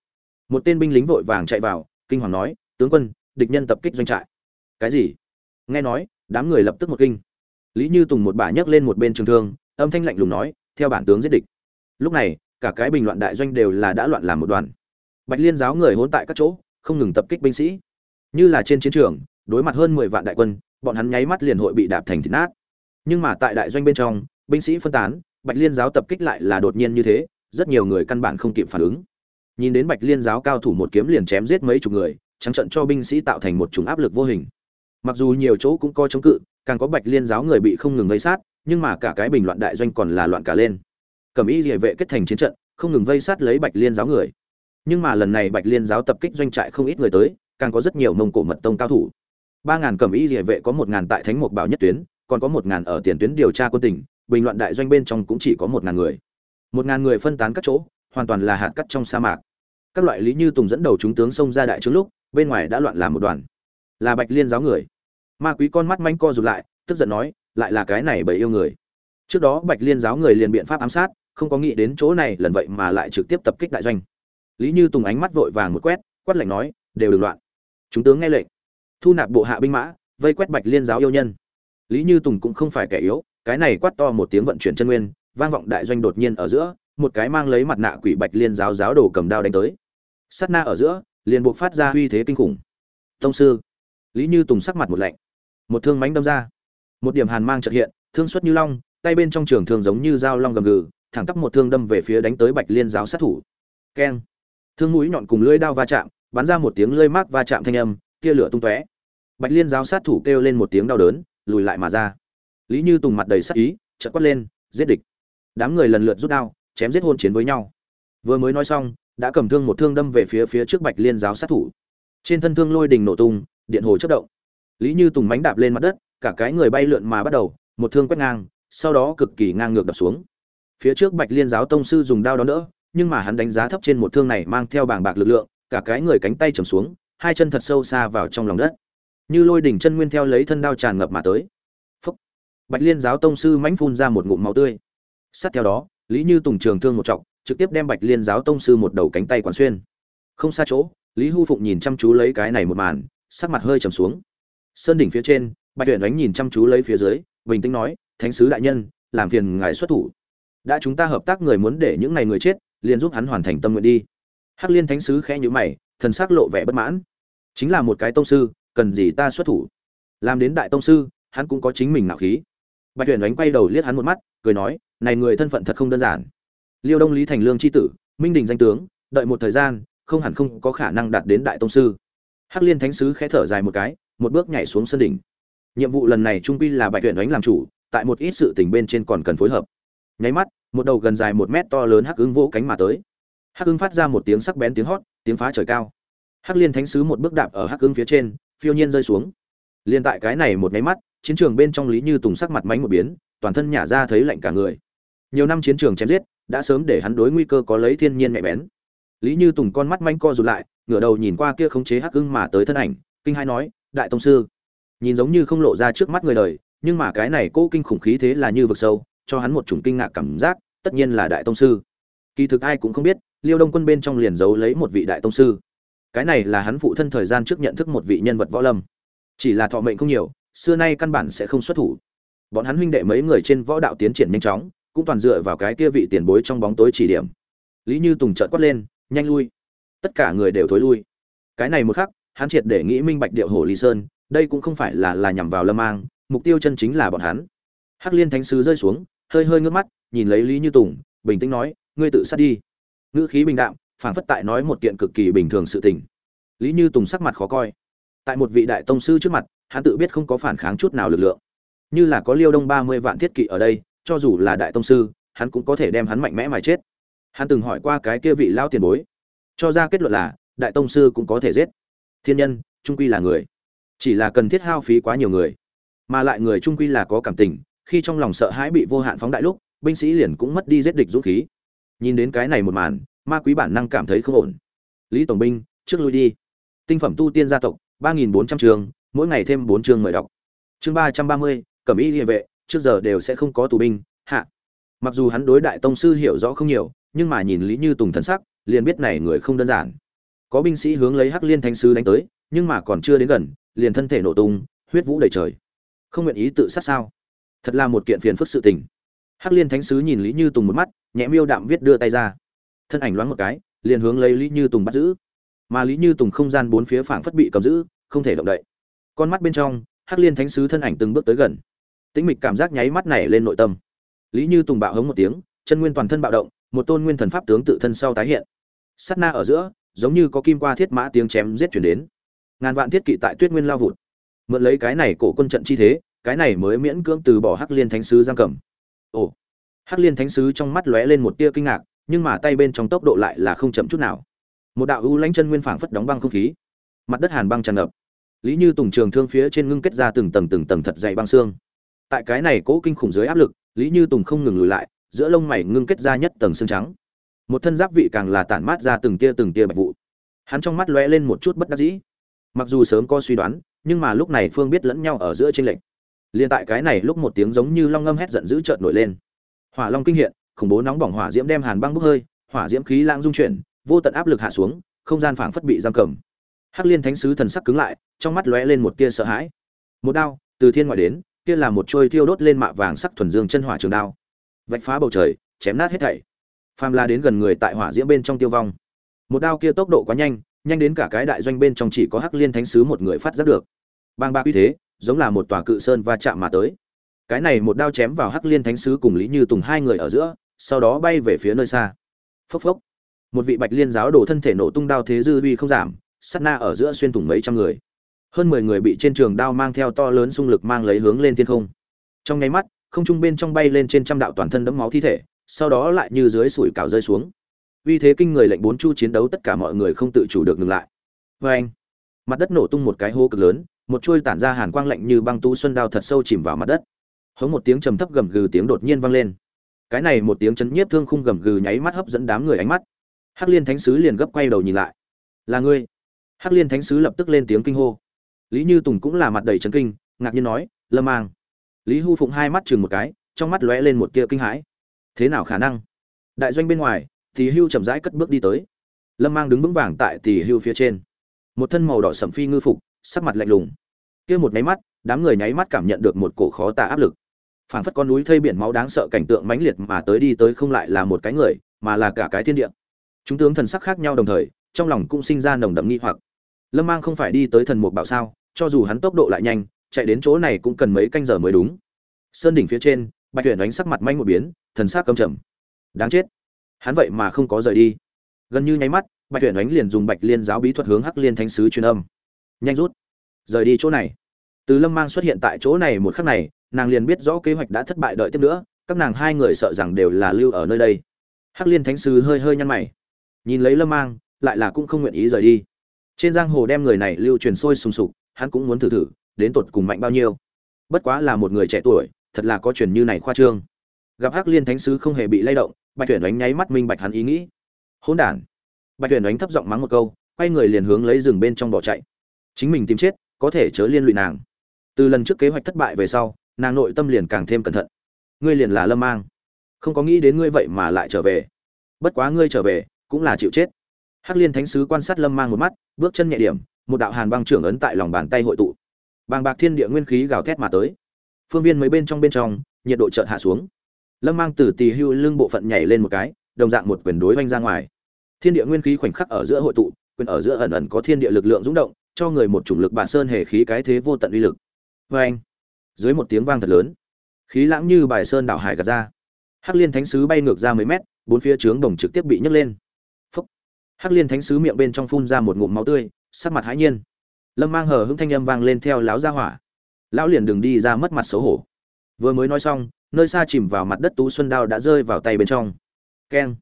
Một tên binh lính vội vàng chạy vào, kinh hoàng nói tướng quân, địch nhân tập kích doanh trại. Cái gì? Nghe nói, đám người lập tức một kinh. Lý như tùng một bà nhấc lên một bên trường thương, âm thanh lạnh lùng nói, theo bản tướng giết địch. Lúc này, cả cái bình loạn đại doanh đều là đã loạn làm một đoàn. Bạch liên giáo người hỗn tại các chỗ, không ngừng tập kích binh sĩ. Như là trên chiến trường, đối mặt hơn mười vạn đại quân, bọn hắn nháy mắt liền hội bị đạp thành thịt nát. Nhưng mà tại đại doanh bên trong, binh sĩ phân tán, bạch liên giáo tập kích lại là đột nhiên như thế, rất nhiều người căn bản không kịp phản ứng. Nhìn đến bạch liên giáo cao thủ một kiếm liền chém giết mấy chục người trắng trận cho binh sĩ tạo thành một chủng áp lực vô hình. Mặc dù nhiều chỗ cũng có chống cự, càng có bạch liên giáo người bị không ngừng vây sát, nhưng mà cả cái bình loạn đại doanh còn là loạn cả lên. Cẩm y địa vệ kết thành chiến trận, không ngừng vây sát lấy bạch liên giáo người. Nhưng mà lần này bạch liên giáo tập kích doanh trại không ít người tới, càng có rất nhiều mông cổ mật tông cao thủ. Ba ngàn cẩm y địa vệ có một ngàn tại thánh mục bảo nhất tuyến, còn có một ngàn ở tiền tuyến điều tra quân tỉnh bình loạn đại doanh bên trong cũng chỉ có một ngàn người. Một ngàn người phân tán các chỗ, hoàn toàn là hạt cắt trong sa mạc. Các loại lý như tùng dẫn đầu chúng tướng xông ra đại trướng lúc bên ngoài đã loạn làm một đoàn. Là bạch liên giáo người. Ma quý con mắt manh co rụt lại, tức giận nói, lại là cái này bởi yêu người. Trước đó bạch liên giáo người liền biện pháp ám sát, không có nghĩ đến chỗ này lần vậy mà lại trực tiếp tập kích đại doanh. Lý như tùng ánh mắt vội vàng một quét, quát lạnh nói, đều đừng loạn. Chúng tướng nghe lệnh. Thu nạp bộ hạ binh mã, vây quét bạch liên giáo yêu nhân. Lý như tùng cũng không phải kẻ yếu, cái này quát to một tiếng vận chuyển chân nguyên, vang vọng đại doanh đột nhiên ở giữa, một cái mang lấy mặt nạ quỷ bạch liên giáo giáo đồ cầm đao đánh tới. Sát na ở giữa liền buộc phát ra uy thế kinh khủng. Tông sư, lý như tùng sắc mặt một lạnh. Một thương mánh đâm ra. Một điểm hàn mang trật hiện, thương xuất như long, tay bên trong trường thương giống như dao long gầm gừ, thẳng tắp một thương đâm về phía đánh tới bạch liên giáo sát thủ. Keng. Thương mũi nhọn cùng lưỡi đao va chạm, bắn ra một tiếng lưỡi mác va chạm thanh âm, tia lửa tung tóe. Bạch liên giáo sát thủ kêu lên một tiếng đau đớn, lùi lại mà ra. Lý như tùng mặt đầy sắc ý, chợt quát lên, giết địch. Đám người lần lượt rút đao, chém giết hôn chiến với nhau. Vừa mới nói xong đã cầm thương một thương đâm về phía phía trước bạch liên giáo sát thủ. Trên thân thương lôi đình nổ tung, điện hồ chất động. Lý như tùng mánh đạp lên mặt đất, cả cái người bay lượn mà bắt đầu, một thương quét ngang, sau đó cực kỳ ngang ngược đập xuống. Phía trước bạch liên giáo tông sư dùng đao đón đỡ, nhưng mà hắn đánh giá thấp trên một thương này mang theo bảng bạc lực lượng, cả cái người cánh tay trầm xuống, hai chân thật sâu xa vào trong lòng đất. Như lôi đỉnh chân nguyên theo lấy thân đao tràn ngập mà tới. Phúc. bạch liên giáo tông sư mánh phun ra một ngụm máu tươi. Sát theo đó, lý như tùng trường thương một trọng trực tiếp đem bạch liên giáo tông sư một đầu cánh tay quán xuyên. Không xa chỗ, lý hu phụng nhìn chăm chú lấy cái này một màn, sắc mặt hơi trầm xuống. Sơn đỉnh phía trên, bạch Uyển Oánh nhìn chăm chú lấy phía dưới, bình tĩnh nói, thánh sứ đại nhân, làm phiền ngài xuất thủ. Đã chúng ta hợp tác người muốn để những này người chết, liền giúp hắn hoàn thành tâm nguyện đi. Hắc liên thánh sứ khẽ nhíu mày, thần sắc lộ vẻ bất mãn. Chính là một cái tông sư, cần gì ta xuất thủ? Làm đến đại tông sư, hắn cũng có chính mình ngạo khí. Bạch Uyển Oánh quay đầu liếc hắn một mắt, cười nói, này người thân phận thật không đơn giản liêu đông lý thành lương chi tử, minh đình danh tướng, đợi một thời gian, không hẳn không có khả năng đạt đến đại tông sư. Hắc liên thánh sứ khẽ thở dài một cái, một bước nhảy xuống sân đỉnh. Nhiệm vụ lần này trung quy là bạch tuyển đánh làm chủ, tại một ít sự tình bên trên còn cần phối hợp. Nháy mắt, một đầu gần dài một mét to lớn hắc ứng vỗ cánh mà tới. Hắc ứng phát ra một tiếng sắc bén tiếng hót, tiếng phá trời cao. Hắc liên thánh sứ một bước đạp ở hắc ứng phía trên, phiêu nhiên rơi xuống. Liên tại cái này một nháy mắt, chiến trường bên trong lý như tùng sắc mặt mánh một biến, toàn thân nhả ra thấy lạnh cả người nhiều năm chiến trường chém giết, đã sớm để hắn đối nguy cơ có lấy thiên nhiên nhạy bén. Lý như tùng con mắt manh co rụt lại, ngửa đầu nhìn qua kia khống chế hắc ưng mà tới thân ảnh, kinh hai nói, đại tông sư. Nhìn giống như không lộ ra trước mắt người đời, nhưng mà cái này cố kinh khủng khí thế là như vực sâu, cho hắn một chủng kinh ngạc cảm giác, tất nhiên là đại tông sư. Kỳ thực ai cũng không biết, liêu đông quân bên trong liền giấu lấy một vị đại tông sư. Cái này là hắn phụ thân thời gian trước nhận thức một vị nhân vật võ lâm. Chỉ là thọ mệnh không nhiều, xưa nay căn bản sẽ không xuất thủ. Bọn hắn huynh đệ mấy người trên võ đạo tiến triển nhanh chóng cũng toàn dựa vào cái kia vị tiền bối trong bóng tối chỉ điểm. Lý như tùng trợn quát lên, nhanh lui. Tất cả người đều thối lui. Cái này một khắc, hắn triệt để nghĩ minh bạch điệu hồ lý sơn, đây cũng không phải là là nhằm vào lâm mang, mục tiêu chân chính là bọn hắn. Hắc liên thánh sứ rơi xuống, hơi hơi ngước mắt, nhìn lấy lý như tùng, bình tĩnh nói, ngươi tự sát đi. Ngữ khí bình đạm phản phất tại nói một kiện cực kỳ bình thường sự tình. Lý như tùng sắc mặt khó coi. Tại một vị đại tông sư trước mặt, hắn tự biết không có phản kháng chút nào lực lượng. Như là có liêu đông ba mươi vạn thiết kỵ ở đây cho dù là đại tông sư, hắn cũng có thể đem hắn mạnh mẽ mà chết. Hắn từng hỏi qua cái kia vị lao tiền bối, cho ra kết luận là, đại tông sư cũng có thể giết. Thiên nhân, trung quy là người. Chỉ là cần thiết hao phí quá nhiều người. Mà lại người trung quy là có cảm tình, khi trong lòng sợ hãi bị vô hạn phóng đại lúc, binh sĩ liền cũng mất đi giết địch dũng khí. Nhìn đến cái này một màn, ma quý bản năng cảm thấy không ổn. Lý tổng binh, trước lui đi. Tinh phẩm tu tiên gia tộc, ba nghìn bốn trăm trường mỗi ngày thêm bốn chương mời đọc. Chương ba trăm ba mươi, cẩm y địa vệ trước giờ đều sẽ không có tù binh, hạ. Mặc dù hắn đối đại tông sư hiểu rõ không nhiều, nhưng mà nhìn lý như tùng thần sắc, liền biết này người không đơn giản. Có binh sĩ hướng lấy hắc liên Thánh sư đánh tới, nhưng mà còn chưa đến gần, liền thân thể nổ tung, huyết vũ đầy trời. Không nguyện ý tự sát sao? Thật là một kiện phiền phức sự tình. Hắc liên thánh sứ nhìn lý như tùng một mắt, nhẹ miêu đạm viết đưa tay ra. Thân ảnh loáng một cái, liền hướng lấy lý như tùng bắt giữ. Mà lý như tùng không gian bốn phía phảng phất bị cầm giữ, không thể động đậy. Con mắt bên trong, hắc liên thánh sứ thân ảnh từng bước tới gần tĩnh mịch cảm giác nháy mắt này lên nội tâm. Lý như tùng bạo hống một tiếng, chân nguyên toàn thân bạo động, một tôn nguyên thần pháp tướng tự thân sau tái hiện. Sát na ở giữa, giống như có kim qua thiết mã tiếng chém giết chuyển đến. Ngàn vạn thiết kỵ tại tuyết nguyên lao vụt. Mượn lấy cái này cổ quân trận chi thế, cái này mới miễn cưỡng từ bỏ hắc liên thánh sứ giam cầm. Ồ, hắc liên thánh sứ trong mắt lóe lên một tia kinh ngạc, nhưng mà tay bên trong tốc độ lại là không chậm chút nào. Một đạo ưu lãnh chân nguyên phảng phất đóng băng không khí. Mặt đất hàn băng tràn ngập. Lý như tùng trường thương phía trên ngưng kết ra từng tầng từng tầng thật dày băng xương tại cái này cố kinh khủng dưới áp lực, lý như tùng không ngừng lùi lại, giữa lông mày ngưng kết ra nhất tầng xương trắng. Một thân giáp vị càng là tản mát ra từng tia từng tia bạch vụ. Hắn trong mắt lóe lên một chút bất đắc dĩ. Mặc dù sớm có suy đoán, nhưng mà lúc này phương biết lẫn nhau ở giữa tranh lệch. Liền tại cái này lúc một tiếng giống như long ngâm hét giận dữ trợn nổi lên. Hỏa long kinh hiện, khủng bố nóng bỏng hỏa diễm đem hàn băng bốc hơi, hỏa diễm khí lãng dung chuyển, vô tận áp lực hạ xuống, không gian phảng phất bị giam cầm. Hắc liên thánh sứ thần sắc cứng lại, trong mắt lóe lên một tia sợ hãi. Một đao từ thiên ngoại đến kia là một trôi thiêu đốt lên mạ vàng sắc thuần dương chân hỏa trường đao. Vạch phá bầu trời, chém nát hết thảy. Phàm la đến gần người tại hỏa diễm bên trong tiêu vong. Một đao kia tốc độ quá nhanh nhanh đến cả cái đại doanh bên trong chỉ có hắc liên thánh sứ một người phát giác được. Bang ba uy thế, giống là một tòa cự sơn va chạm mà tới. Cái này một đao chém vào hắc liên thánh sứ cùng lý như tùng hai người ở giữa, sau đó bay về phía nơi xa. Phốc phốc. Một vị bạch liên giáo đổ thân thể nổ tung đao thế dư uy không giảm, sát na ở giữa xuyên thủng mấy trăm người hơn mười người bị trên trường đao mang theo to lớn xung lực mang lấy hướng lên thiên không. Trong nháy mắt, không trung bên trong bay lên trên trăm đạo toàn thân đẫm máu thi thể, sau đó lại như dưới sủi cảo rơi xuống. Vì thế kinh người lệnh bốn chu chiến đấu tất cả mọi người không tự chủ được ngừng lại. Vê anh, mặt đất nổ tung một cái hố cực lớn, một chuôi tản ra hàn quang lạnh như băng tu xuân đao thật sâu chìm vào mặt đất. Hống một tiếng trầm thấp gầm gừ tiếng đột nhiên vang lên. Cái này một tiếng chấn nhiếp thương khung gầm gừ nháy mắt hấp dẫn đám người ánh mắt. Hắc liên thánh sứ liền gấp quay đầu nhìn lại. Là ngươi? Hắc liên thánh sứ lập tức lên tiếng kinh hô lý như tùng cũng là mặt đầy chấn kinh, ngạc nhiên nói, lâm mang. Lý Hưu phụng hai mắt chừng một cái, trong mắt lóe lên một tia kinh hãi. Thế nào khả năng? Đại doanh bên ngoài thì hưu chậm rãi cất bước đi tới. Lâm mang đứng vững vàng tại tỷ hưu phía trên. Một thân màu đỏ sẩm phi ngư phục, sắc mặt lạnh lùng. Kia một nháy mắt, đám người nháy mắt cảm nhận được một cổ khó tả áp lực. Phảng phất con núi thây biển máu đáng sợ cảnh tượng mãnh liệt mà tới đi tới không lại là một cái người, mà là cả cái thiên địa. Chúng tướng thần sắc khác nhau đồng thời, trong lòng cũng sinh ra nồng đậm nghi hoặc lâm mang không phải đi tới thần mục bảo sao, cho dù hắn tốc độ lại nhanh, chạy đến chỗ này cũng cần mấy canh giờ mới đúng. Sơn đỉnh phía trên, bạch tuyển đánh sắc mặt manh một biến, thần sắc căm trầm. Đáng chết. Hắn vậy mà không có rời đi. Gần như nháy mắt, bạch tuyển đánh liền dùng bạch liên giáo bí thuật hướng hắc liên thánh sứ truyền âm. Nhanh rút. Rời đi chỗ này. Từ lâm mang xuất hiện tại chỗ này một khắc này, nàng liền biết rõ kế hoạch đã thất bại đợi tiếp nữa, các nàng hai người sợ rằng đều là lưu ở nơi đây. Hắc liên thánh sứ hơi hơi nhăn mày. Nhìn lấy lâm mang, lại là cũng không nguyện ý rời đi trên giang hồ đem người này lưu truyền sôi sùng sục, hắn cũng muốn thử thử, đến tột cùng mạnh bao nhiêu. Bất quá là một người trẻ tuổi, thật là có truyền như này khoa trương. Gặp hắc liên thánh sứ không hề bị lay động, bạch tuyển đánh nháy mắt minh bạch hắn ý nghĩ. Hỗn đản. Bạch tuyển đánh thấp giọng mắng một câu, quay người liền hướng lấy rừng bên trong bỏ chạy. Chính mình tìm chết, có thể chớ liên lụy nàng. Từ lần trước kế hoạch thất bại về sau, nàng nội tâm liền càng thêm cẩn thận. Ngươi liền là lâm mang. Không có nghĩ đến ngươi vậy mà lại trở về. Bất quá ngươi trở về, cũng là chịu chết hắc liên thánh sứ quan sát lâm mang một mắt, bước chân nhẹ điểm, một đạo hàn băng trưởng ấn tại lòng bàn tay hội tụ. Bàng bạc thiên địa nguyên khí gào thét mà tới. Phương viên mấy bên trong bên trong, nhiệt độ chợt hạ xuống. Lâm mang từ tì hưu lưng bộ phận nhảy lên một cái, đồng dạng một quyền đối oanh ra ngoài. Thiên địa nguyên khí khoảnh khắc ở giữa hội tụ, quyền ở giữa ẩn ẩn có thiên địa lực lượng rung động, cho người một chủng lực bản sơn hề khí cái thế vô tận uy lực. Vê anh dưới một tiếng vang thật lớn, khí lãng như bài sơn đảo hải gạt ra. Hắc liên thánh sứ bay ngược ra mấy mét, bốn phía trướng đồng trực tiếp bị nhấc lên hắc liên thánh sứ miệng bên trong phun ra một ngụm máu tươi, sắc mặt hãi nhiên. Lâm mang hờ hững thanh âm vang lên theo láo ra hỏa. Lão liền đừng đi ra mất mặt xấu hổ. Vừa mới nói xong, nơi xa chìm vào mặt đất tú xuân đao đã rơi vào tay bên trong. Keng.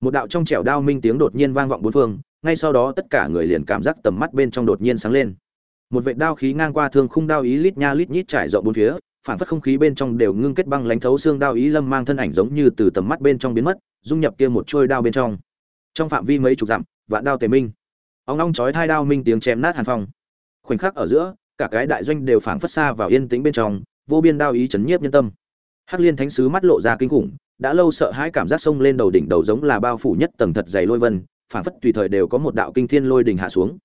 Một đạo trong trẻo đao minh tiếng đột nhiên vang vọng bốn phương, ngay sau đó tất cả người liền cảm giác tầm mắt bên trong đột nhiên sáng lên. Một vệt đao khí ngang qua thương khung đao ý lít nha lít nhít trải rộng bốn phía, phản phất không khí bên trong đều ngưng kết băng lánh thấu xương đao ý lâm mang thân ảnh giống như từ tầm mắt bên trong biến mất, dung nhập kia một trôi đao bên trong trong phạm vi mấy chục dặm, vạn đao tề minh. Ông long chói thai đao minh tiếng chém nát hàn phong. Khoảnh khắc ở giữa, cả cái đại doanh đều phảng phất xa vào yên tĩnh bên trong, vô biên đao ý chấn nhiếp nhân tâm. Hắc liên thánh sứ mắt lộ ra kinh khủng, đã lâu sợ hãi cảm giác sông lên đầu đỉnh đầu giống là bao phủ nhất tầng thật dày lôi vân, phảng phất tùy thời đều có một đạo kinh thiên lôi đỉnh hạ xuống.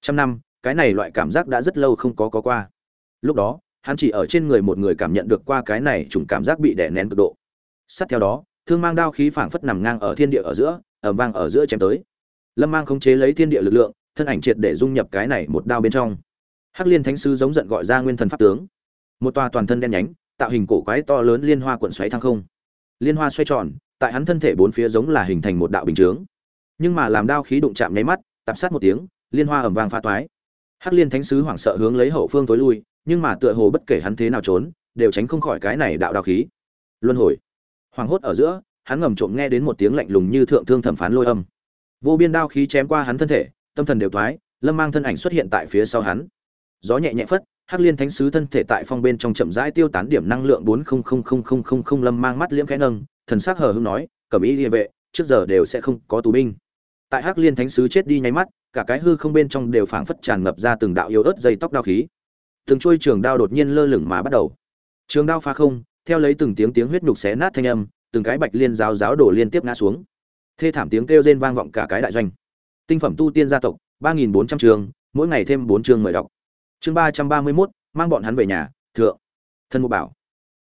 Trăm năm, cái này loại cảm giác đã rất lâu không có có qua. Lúc đó, hắn chỉ ở trên người một người cảm nhận được qua cái này trùng cảm giác bị đè nén cực độ. Sát theo đó, thương mang đao khí phảng phất nằm ngang ở thiên địa ở giữa ầm vang ở giữa chém tới. Lâm mang khống chế lấy thiên địa lực lượng, thân ảnh triệt để dung nhập cái này một đao bên trong. Hắc liên thánh sư giống giận gọi ra nguyên thần pháp tướng. Một tòa toàn thân đen nhánh, tạo hình cổ quái to lớn liên hoa cuộn xoáy thăng không. Liên hoa xoay tròn, tại hắn thân thể bốn phía giống là hình thành một đạo bình chướng. Nhưng mà làm đao khí đụng chạm nháy mắt, tạp sát một tiếng, liên hoa ầm vang phá toái. Hắc liên thánh sứ hoảng sợ hướng lấy hậu phương tối lui, nhưng mà tựa hồ bất kể hắn thế nào trốn, đều tránh không khỏi cái này đạo đao khí. Luân hồi. Hoàng hốt ở giữa hắn ngầm trộm nghe đến một tiếng lạnh lùng như thượng thương thẩm phán lôi âm. Vô biên đao khí chém qua hắn thân thể, tâm thần đều thoái, lâm mang thân ảnh xuất hiện tại phía sau hắn. Gió nhẹ nhẹ phất, hắc liên thánh sứ thân thể tại phong bên trong chậm rãi tiêu tán điểm năng lượng bốn không không không không không không, lâm mang mắt liễm khẽ nâng, thần sắc hờ hững nói, cẩm ý địa vệ, trước giờ đều sẽ không có tù binh. Tại hắc liên thánh sứ chết đi nháy mắt, cả cái hư không bên trong đều phảng phất tràn ngập ra từng đạo yếu ớt dây tóc đao khí. Từng chuôi trường đao đột nhiên lơ lửng mà bắt đầu. Trường đao phá không, theo lấy từng tiếng tiếng huyết nhục xé nát thanh âm từng cái bạch liên giáo giáo đổ liên tiếp ngã xuống. Thê thảm tiếng kêu rên vang vọng cả cái đại doanh. Tinh phẩm tu tiên gia tộc, ba nghìn bốn trăm trường, mỗi ngày thêm bốn chương mời đọc. Chương ba trăm ba mươi mốt, mang bọn hắn về nhà, thượng. Thân mục bảo,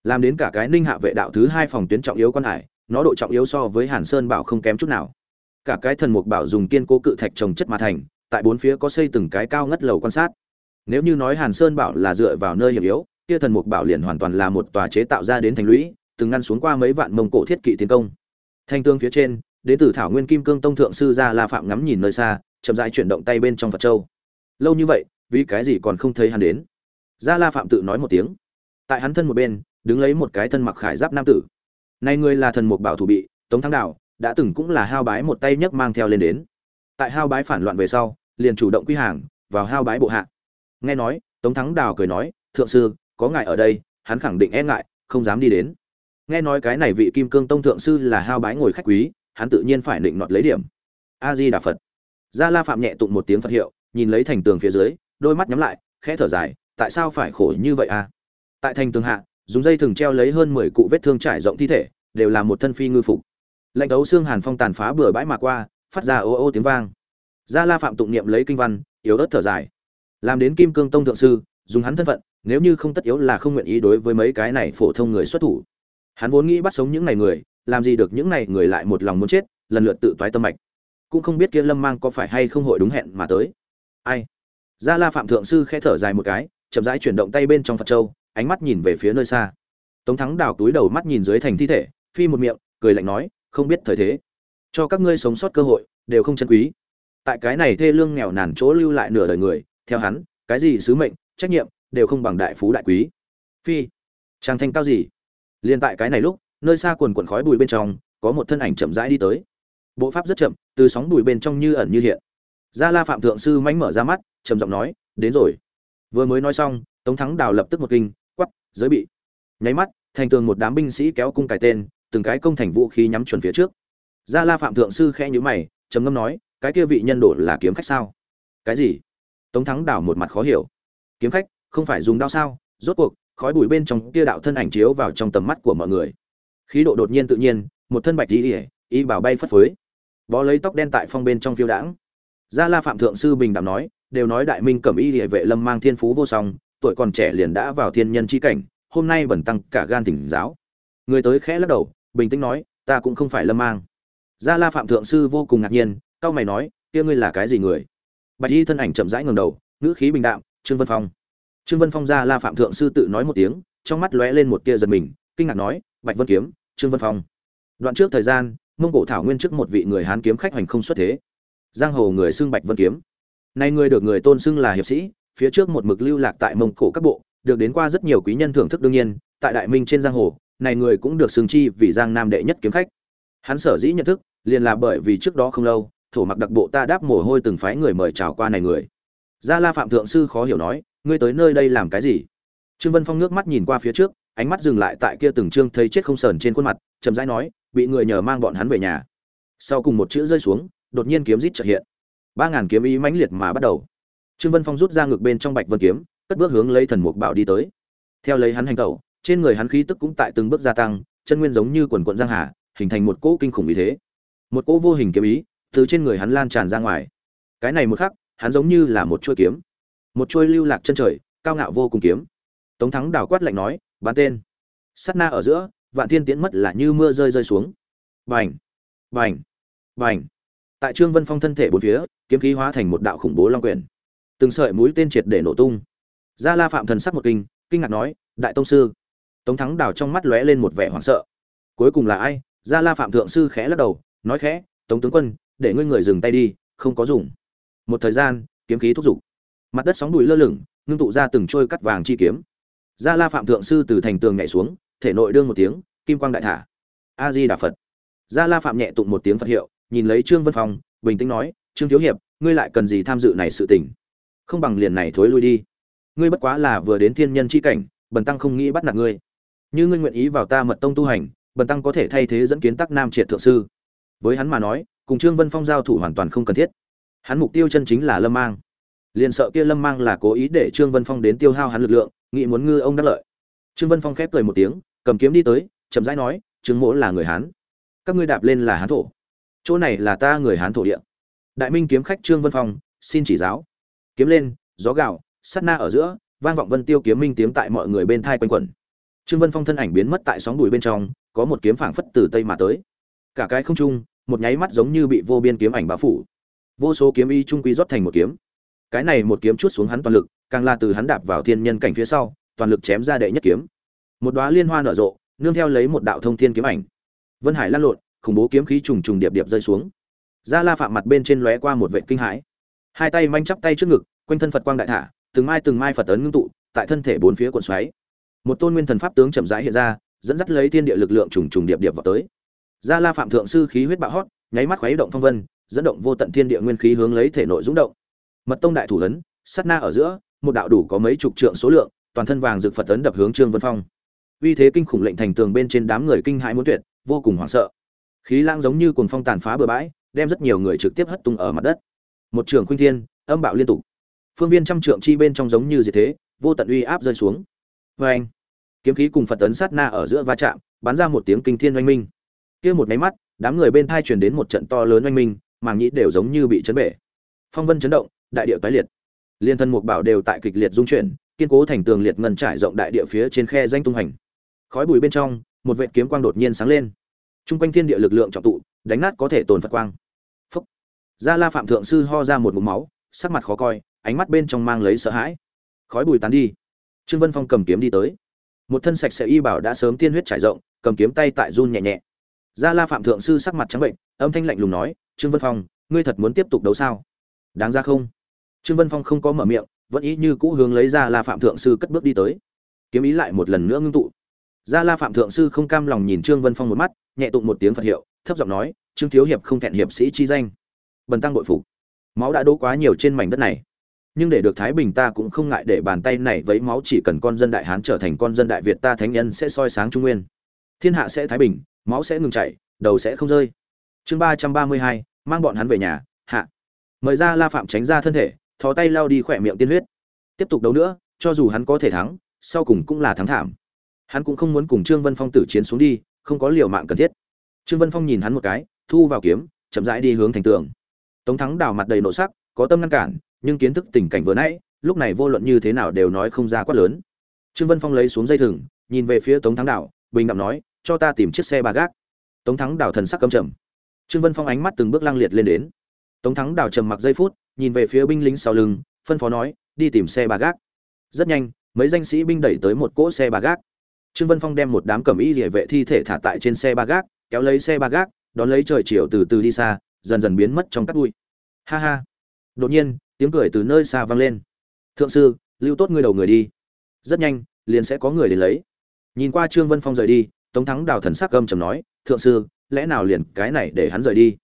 làm đến cả cái ninh hạ vệ đạo thứ hai phòng tuyến trọng yếu quan hải, nó độ trọng yếu so với hàn sơn bảo không kém chút nào. Cả cái thần mục bảo dùng kiên cố cự thạch trồng chất mà thành, tại bốn phía có xây từng cái cao ngất lầu quan sát. Nếu như nói hàn sơn bảo là dựa vào nơi hiểm yếu, kia thần mục bảo liền hoàn toàn là một tòa chế tạo ra đến thành lũy từng ngăn xuống qua mấy vạn mông cổ thiết kỵ tiến công. Thanh tương phía trên, đến từ thảo nguyên kim cương tông thượng sư gia la phạm ngắm nhìn nơi xa, chậm rãi chuyển động tay bên trong phật châu. Lâu như vậy, vì cái gì còn không thấy hắn đến? Gia la phạm tự nói một tiếng. Tại hắn thân một bên, đứng lấy một cái thân mặc khải giáp nam tử. Này người là thần mục bảo thủ bị, tống thắng đạo đã từng cũng là hao bái một tay nhấc mang theo lên đến. Tại hao bái phản loạn về sau, liền chủ động quy hàng, vào hao bái bộ hạ. Nghe nói, tống thắng đào cười nói, thượng sư, có ngài ở đây, hắn khẳng định e ngại, không dám đi đến nghe nói cái này vị kim cương tông thượng sư là hao bái ngồi khách quý, hắn tự nhiên phải định nọt lấy điểm. A di đà phật gia la phạm nhẹ tụng một tiếng phật hiệu, nhìn lấy thành tường phía dưới, đôi mắt nhắm lại, khẽ thở dài, tại sao phải khổ như vậy à? Tại thành tường hạ, dùng dây thừng treo lấy hơn mười cụ vết thương trải rộng thi thể, đều là một thân phi ngư phục. Lạnh đấu xương hàn phong tàn phá bừa bãi mà qua, phát ra ô ô tiếng vang. Gia la phạm tụng niệm lấy kinh văn, yếu ớt thở dài. Làm đến kim cương tông thượng sư, dùng hắn thân phận, nếu như không tất yếu là không nguyện ý đối với mấy cái này phổ thông người xuất thủ hắn vốn nghĩ bắt sống những này người, làm gì được những này người lại một lòng muốn chết, lần lượt tự toái tâm mạch. Cũng không biết kia lâm mang có phải hay không hội đúng hẹn mà tới. Ai? Gia la phạm thượng sư khẽ thở dài một cái, chậm rãi chuyển động tay bên trong phật châu, ánh mắt nhìn về phía nơi xa. Tống thắng đào túi đầu mắt nhìn dưới thành thi thể, phi một miệng, cười lạnh nói, không biết thời thế. Cho các ngươi sống sót cơ hội, đều không chân quý. Tại cái này thê lương nghèo nàn chỗ lưu lại nửa đời người, theo hắn, cái gì sứ mệnh, trách nhiệm, đều không bằng đại phú đại quý. Phi trang thanh cao gì? Liền tại cái này lúc, nơi xa quần quần khói bụi bên trong, có một thân ảnh chậm rãi đi tới. Bộ pháp rất chậm, từ sóng bụi bên trong như ẩn như hiện. Gia la phạm thượng sư mánh mở ra mắt, trầm giọng nói, đến rồi. Vừa mới nói xong, tống thắng đào lập tức một kinh, quắp, giới bị. Nháy mắt, thành tường một đám binh sĩ kéo cung cài tên, từng cái công thành vũ khí nhắm chuẩn phía trước. Gia la phạm thượng sư khẽ nhíu mày, trầm ngâm nói, cái kia vị nhân đổ là kiếm khách sao? Cái gì? Tống thắng đảo một mặt khó hiểu. Kiếm khách, không phải dùng đao sao? Rốt cuộc khói bụi bên trong kia đạo thân ảnh chiếu vào trong tầm mắt của mọi người. Khí độ đột nhiên tự nhiên, một thân bạch y ỉa y bảo bay phất phới. Bó lấy tóc đen tại phong bên trong phiêu đãng. Gia la phạm thượng sư bình đạm nói, đều nói đại minh cẩm y ỉa vệ lâm mang thiên phú vô song, tuổi còn trẻ liền đã vào thiên nhân chi cảnh, hôm nay bẩn tăng cả gan tỉnh giáo. Người tới khẽ lắc đầu, bình tĩnh nói, ta cũng không phải lâm mang. Gia la phạm thượng sư vô cùng ngạc nhiên, cau mày nói, kia ngươi là cái gì người? Bạch y thân ảnh chậm rãi ngẩng đầu, ngữ khí bình đạm, trương vân phong trương vân phong ra la phạm thượng sư tự nói một tiếng, trong mắt lóe lên một tia giật mình, kinh ngạc nói, bạch vân kiếm, trương vân phong. Đoạn trước thời gian, mông cổ thảo nguyên trước một vị người hán kiếm khách hoành không xuất thế. Giang hồ người xưng bạch vân kiếm. Nay người được người tôn xưng là hiệp sĩ, phía trước một mực lưu lạc tại mông cổ các bộ, được đến qua rất nhiều quý nhân thưởng thức đương nhiên, tại đại minh trên giang hồ, này người cũng được xưng chi vì giang nam đệ nhất kiếm khách. Hắn sở dĩ nhận thức, liền là bởi vì trước đó không lâu, thổ mặc đặc bộ ta đáp mồ hôi từng phái người mời chào qua này người. Gia la phạm thượng sư khó hiểu nói ngươi tới nơi đây làm cái gì? Trương vân phong nước mắt nhìn qua phía trước, ánh mắt dừng lại tại kia từng trương thấy chết không sờn trên khuôn mặt, chậm rãi nói, bị người nhờ mang bọn hắn về nhà. Sau cùng một chữ rơi xuống, đột nhiên kiếm rít chợt hiện. Ba ngàn kiếm ý mãnh liệt mà bắt đầu. Trương vân phong rút ra ngực bên trong bạch vân kiếm, cất bước hướng lấy thần mục bảo đi tới. Theo lấy hắn hành tẩu, trên người hắn khí tức cũng tại từng bước gia tăng, chân nguyên giống như quần quận giang hà, hình thành một cỗ kinh khủng ý thế. Một cỗ vô hình kiếm ý từ trên người hắn lan tràn ra ngoài. Cái này một khắc, hắn giống như là một chuôi kiếm một chuôi lưu lạc chân trời, cao ngạo vô cùng kiếm. Tống thắng đảo quát lạnh nói bán tên. Sắt na ở giữa, vạn thiên tiễn mất là như mưa rơi rơi xuống. Vành vành vành tại trương vân phong thân thể bốn phía, kiếm khí hóa thành một đạo khủng bố long quyển. Từng sợi mũi tên triệt để nổ tung. Gia la phạm thần sắc một kinh kinh ngạc nói, đại tông sư. Tống thắng đảo trong mắt lóe lên một vẻ hoảng sợ. Cuối cùng là ai? Gia la phạm thượng sư khẽ lắc đầu, nói khẽ, tống tướng quân, để ngươi người dừng tay đi, không có dùng. Một thời gian, kiếm khí thúc giục mặt đất sóng đùi lơ lửng, ngưng tụ ra từng trôi cắt vàng chi kiếm. Gia la phạm thượng sư từ thành tường nhảy xuống, thể nội đương một tiếng, kim quang đại thả. A di đà phật. Gia la phạm nhẹ tụng một tiếng phật hiệu, nhìn lấy trương vân phong, bình tĩnh nói, trương thiếu hiệp, ngươi lại cần gì tham dự này sự tình? Không bằng liền này thối lui đi. Ngươi bất quá là vừa đến thiên nhân chi cảnh, bần tăng không nghĩ bắt nạt ngươi. Như ngươi nguyện ý vào ta mật tông tu hành, bần tăng có thể thay thế dẫn kiến tắc nam triệt thượng sư. Với hắn mà nói, cùng trương vân phong giao thủ hoàn toàn không cần thiết. Hắn mục tiêu chân chính là lâm mang liền sợ kia lâm mang là cố ý để trương vân phong đến tiêu hao hắn lực lượng, nghĩ muốn ngư ông đắc lợi. Trương vân phong khép cười một tiếng, cầm kiếm đi tới, chậm rãi nói, trương mỗ là người hán. Các ngươi đạp lên là hán thổ. Chỗ này là ta người hán thổ địa. Đại minh kiếm khách trương vân phong, xin chỉ giáo. Kiếm lên, gió gạo sắt na ở giữa, vang vọng vân tiêu kiếm minh tiếng tại mọi người bên thai quanh quẩn. Trương vân phong thân ảnh biến mất tại sóng bụi bên trong, có một kiếm phảng phất từ tây mà tới. Cả cái không trung, một nháy mắt giống như bị vô biên kiếm ảnh bao phủ. Vô số kiếm y trung quy rót thành một kiếm cái này một kiếm chút xuống hắn toàn lực, càng là từ hắn đạp vào thiên nhân cảnh phía sau, toàn lực chém ra đệ nhất kiếm. Một đóa liên hoa nở rộ, nương theo lấy một đạo thông thiên kiếm ảnh. Vân hải lăn lộn, khủng bố kiếm khí trùng trùng điệp điệp rơi xuống. Gia la phạm mặt bên trên lóe qua một vệt kinh hãi. Hai tay manh chắp tay trước ngực, quanh thân phật quang đại thả, từng mai từng mai phật ấn ngưng tụ, tại thân thể bốn phía cuộn xoáy. Một tôn nguyên thần pháp tướng chậm rãi hiện ra, dẫn dắt lấy thiên địa lực lượng trùng trùng điệp điệp vào tới. Gia la phạm thượng sư khí huyết bạo hót, nháy mắt khuấy động phong vân, dẫn động vô tận thiên địa nguyên khí hướng lấy thể nội dũng động mật tông đại thủ ấn sát na ở giữa, một đạo đủ có mấy chục trượng số lượng, toàn thân vàng rực phật tấn đập hướng trương vân phong. Uy thế kinh khủng lệnh thành tường bên trên đám người kinh hãi muốn tuyệt, vô cùng hoảng sợ. Khí lãng giống như cuồng phong tàn phá bừa bãi, đem rất nhiều người trực tiếp hất tung ở mặt đất. Một trường khuynh thiên, âm bạo liên tục. Phương viên trăm trượng chi bên trong giống như diệt thế, vô tận uy áp rơi xuống. Vê anh, kiếm khí cùng phật tấn sát na ở giữa va chạm, bắn ra một tiếng kinh thiên oanh minh. Kia một máy mắt, đám người bên thai truyền đến một trận to lớn oanh minh, màng nhĩ đều giống như bị chấn bể. Phong vân chấn động đại địa tái liệt. Liên thân mục bảo đều tại kịch liệt dung chuyển, kiên cố thành tường liệt ngân trải rộng đại địa phía trên khe danh tung hành. Khói bụi bên trong, một vệt kiếm quang đột nhiên sáng lên. Trung quanh thiên địa lực lượng trọng tụ, đánh nát có thể tồn phật quang. Phúc. Gia la phạm thượng sư ho ra một ngụm máu, sắc mặt khó coi, ánh mắt bên trong mang lấy sợ hãi. Khói bụi tán đi. Trương vân phong cầm kiếm đi tới. Một thân sạch sẽ y bảo đã sớm tiên huyết trải rộng, cầm kiếm tay tại run nhẹ nhẹ. Gia la phạm thượng sư sắc mặt trắng bệnh, âm thanh lạnh lùng nói, trương vân phong, ngươi thật muốn tiếp tục đấu sao? Đáng ra không? Trương vân phong không có mở miệng, vẫn ý như cũ hướng lấy ra la phạm thượng sư cất bước đi tới. Kiếm ý lại một lần nữa ngưng tụ. Gia la phạm thượng sư không cam lòng nhìn trương vân phong một mắt, nhẹ tụng một tiếng phật hiệu, thấp giọng nói, trương thiếu hiệp không thẹn hiệp sĩ chi danh. Bần tăng bội phục. Máu đã đỗ quá nhiều trên mảnh đất này. Nhưng để được thái bình ta cũng không ngại để bàn tay này vấy máu chỉ cần con dân đại hán trở thành con dân đại việt ta thánh nhân sẽ soi sáng trung nguyên. Thiên hạ sẽ thái bình, máu sẽ ngừng chảy, đầu sẽ không rơi. Chương ba trăm ba mươi hai, mang bọn hắn về nhà, hạ. Mời ra la phạm tránh ra thân thể thò tay lao đi khỏe miệng tiên huyết. Tiếp tục đấu nữa, cho dù hắn có thể thắng, sau cùng cũng là thắng thảm. Hắn cũng không muốn cùng trương vân phong tử chiến xuống đi, không có liều mạng cần thiết. Trương vân phong nhìn hắn một cái, thu vào kiếm, chậm rãi đi hướng thành tường. Tống thắng đào mặt đầy nộ sắc, có tâm ngăn cản, nhưng kiến thức tình cảnh vừa nãy, lúc này vô luận như thế nào đều nói không ra quát lớn. Trương vân phong lấy xuống dây thừng, nhìn về phía tống thắng đào, bình đạm nói, cho ta tìm chiếc xe ba gác. Tống thắng đào thần sắc căm trầm. Trương vân phong ánh mắt từng bước lăng liệt lên đến. Tống thắng đào trầm mặc giây phút nhìn về phía binh lính sau lưng, phân phó nói, đi tìm xe ba gác. Rất nhanh, mấy danh sĩ binh đẩy tới một cỗ xe ba gác. Trương vân phong đem một đám cẩm y địa vệ thi thể thả tại trên xe ba gác, kéo lấy xe ba gác, đón lấy trời chiều từ từ đi xa, dần dần biến mất trong cát bụi. Ha ha. Đột nhiên, tiếng cười từ nơi xa vang lên. Thượng sư, lưu tốt ngươi đầu người đi. Rất nhanh, liền sẽ có người đến lấy. Nhìn qua trương vân phong rời đi, tống thắng đào thần sắc gâm trầm nói, thượng sư, lẽ nào liền cái này để hắn rời đi?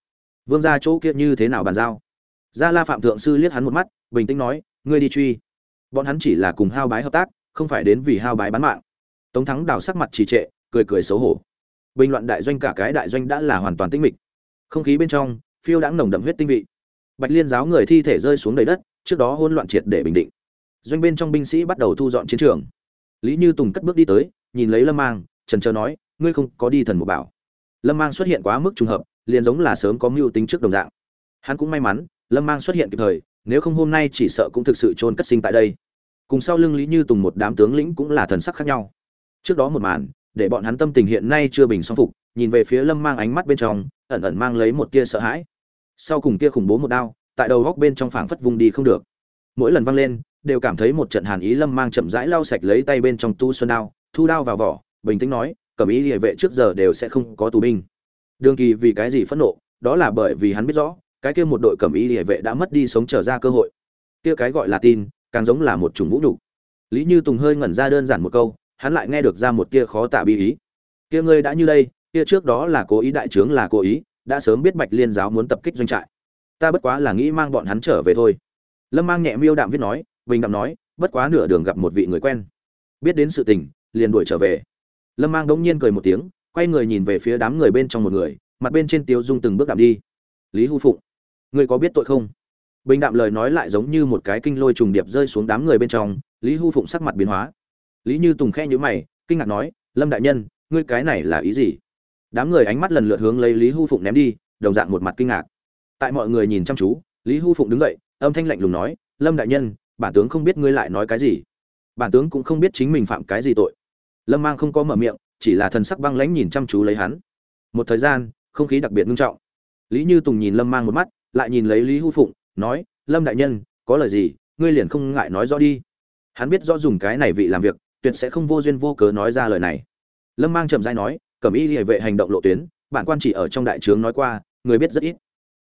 Vương ra chỗ kia như thế nào bàn giao? Gia la phạm thượng sư liếc hắn một mắt, bình tĩnh nói, ngươi đi truy. Bọn hắn chỉ là cùng hao bái hợp tác, không phải đến vì hao bái bán mạng. Tống thắng đào sắc mặt trì trệ, cười cười xấu hổ. Bình loạn đại doanh cả cái đại doanh đã là hoàn toàn tinh mịch. Không khí bên trong, phiêu đã nồng đậm huyết tinh vị. Bạch liên giáo người thi thể rơi xuống đầy đất, trước đó hôn loạn triệt để bình định. Doanh bên trong binh sĩ bắt đầu thu dọn chiến trường. Lý như tùng cất bước đi tới, nhìn lấy lâm mang, trần trờ nói, ngươi không có đi thần một bảo. Lâm mang xuất hiện quá mức trùng hợp, liền giống là sớm có mưu tính trước đồng dạng. Hắn cũng may mắn lâm mang xuất hiện kịp thời, nếu không hôm nay chỉ sợ cũng thực sự chôn cất sinh tại đây. Cùng sau lưng lý như tùng một đám tướng lĩnh cũng là thần sắc khác nhau. Trước đó một màn, để bọn hắn tâm tình hiện nay chưa bình song phục, nhìn về phía lâm mang ánh mắt bên trong, ẩn ẩn mang lấy một tia sợ hãi. Sau cùng kia khủng bố một đao, tại đầu góc bên trong phảng phất vùng đi không được. Mỗi lần văng lên, đều cảm thấy một trận hàn ý lâm mang chậm rãi lau sạch lấy tay bên trong tu xuân đao, thu đao vào vỏ, bình tĩnh nói, cẩm ý địa vệ trước giờ đều sẽ không có tù binh. Đường kỳ vì cái gì phẫn nộ, đó là bởi vì hắn biết rõ cái kia một đội cẩm y địa vệ đã mất đi sống trở ra cơ hội. Kia cái gọi là tin, càng giống là một chủng vũ đủ lý như tùng hơi ngẩn ra đơn giản một câu, hắn lại nghe được ra một kia khó tả bi ý. Kia ngươi đã như đây, kia trước đó là cố ý, đại trướng là cố ý, đã sớm biết bạch liên giáo muốn tập kích doanh trại. Ta bất quá là nghĩ mang bọn hắn trở về thôi. Lâm mang nhẹ miêu đạm viết nói, bình đạm nói, bất quá nửa đường gặp một vị người quen. Biết đến sự tình, liền đuổi trở về. Lâm mang đống nhiên cười một tiếng, quay người nhìn về phía đám người bên trong một người, mặt bên trên tiêu dung từng bước đạm đi. Lý hu phụng ngươi có biết tội không? Bình đạm lời nói lại giống như một cái kinh lôi trùng điệp rơi xuống đám người bên trong, lý hu phụng sắc mặt biến hóa. Lý như tùng khe nhữ mày, kinh ngạc nói, lâm đại nhân, ngươi cái này là ý gì? Đám người ánh mắt lần lượt hướng lấy lý hu phụng ném đi, đồng dạng một mặt kinh ngạc. Tại mọi người nhìn chăm chú, lý hu phụng đứng dậy, âm thanh lạnh lùng nói, lâm đại nhân, bản tướng không biết ngươi lại nói cái gì. Bản tướng cũng không biết chính mình phạm cái gì tội. Lâm mang không có mở miệng, chỉ là thần sắc băng lãnh nhìn chăm chú lấy hắn. Một thời gian, không khí đặc biệt nghiêm trọng. Lý như tùng nhìn lâm mang một mắt lại nhìn lấy lý Hưu phụng, nói, lâm đại nhân, có lời gì, ngươi liền không ngại nói rõ đi. Hắn biết rõ dùng cái này vị làm việc, tuyệt sẽ không vô duyên vô cớ nói ra lời này. Lâm mang chậm dai nói, cẩm y địa vệ hành động lộ tuyến, bản quan chỉ ở trong đại trướng nói qua, người biết rất ít.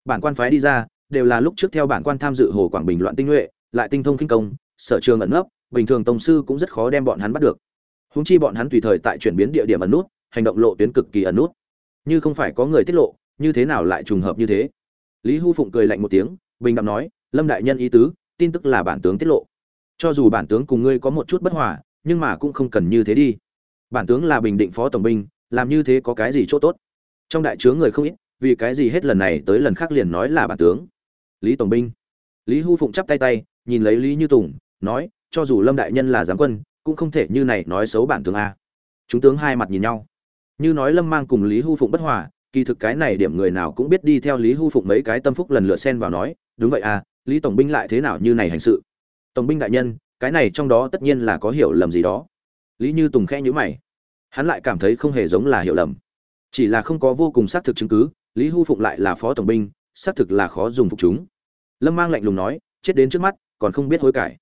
Bản quan phái đi ra, đều là lúc trước theo bản quan tham dự hồ quảng bình loạn tinh nhuệ, lại tinh thông kinh công, sở trường ẩn nấp, bình thường tông sư cũng rất khó đem bọn hắn bắt được. Húng chi bọn hắn tùy thời tại chuyển biến địa điểm ẩn nút, hành động lộ tuyến cực kỳ ẩn nút. Như không phải có người tiết lộ, như thế nào lại trùng hợp như thế? Lý hu phụng cười lạnh một tiếng, bình đạm nói, lâm đại nhân ý tứ, tin tức là bản tướng tiết lộ. Cho dù bản tướng cùng ngươi có một chút bất hòa, nhưng mà cũng không cần như thế đi. Bản tướng là bình định phó tổng binh, làm như thế có cái gì chỗ tốt? Trong đại chướng người không ít, vì cái gì hết lần này tới lần khác liền nói là bản tướng? Lý tổng binh. Lý hu phụng chắp tay tay, nhìn lấy lý như tùng, nói, cho dù lâm đại nhân là giám quân, cũng không thể như này nói xấu bản tướng a. Chúng tướng hai mặt nhìn nhau. Như nói lâm mang cùng lý hu phụng bất hòa kỳ thực cái này điểm người nào cũng biết đi theo lý hưu phụng mấy cái tâm phúc lần lượt xen vào nói, đúng vậy à lý tổng binh lại thế nào như này hành sự? Tổng binh đại nhân, cái này trong đó tất nhiên là có hiểu lầm gì đó. Lý như tùng khẽ nhữ mày. Hắn lại cảm thấy không hề giống là hiểu lầm. Chỉ là không có vô cùng xác thực chứng cứ, lý hưu phụng lại là phó tổng binh, xác thực là khó dùng phục chúng. Lâm mang lạnh lùng nói, chết đến trước mắt, còn không biết hối cải.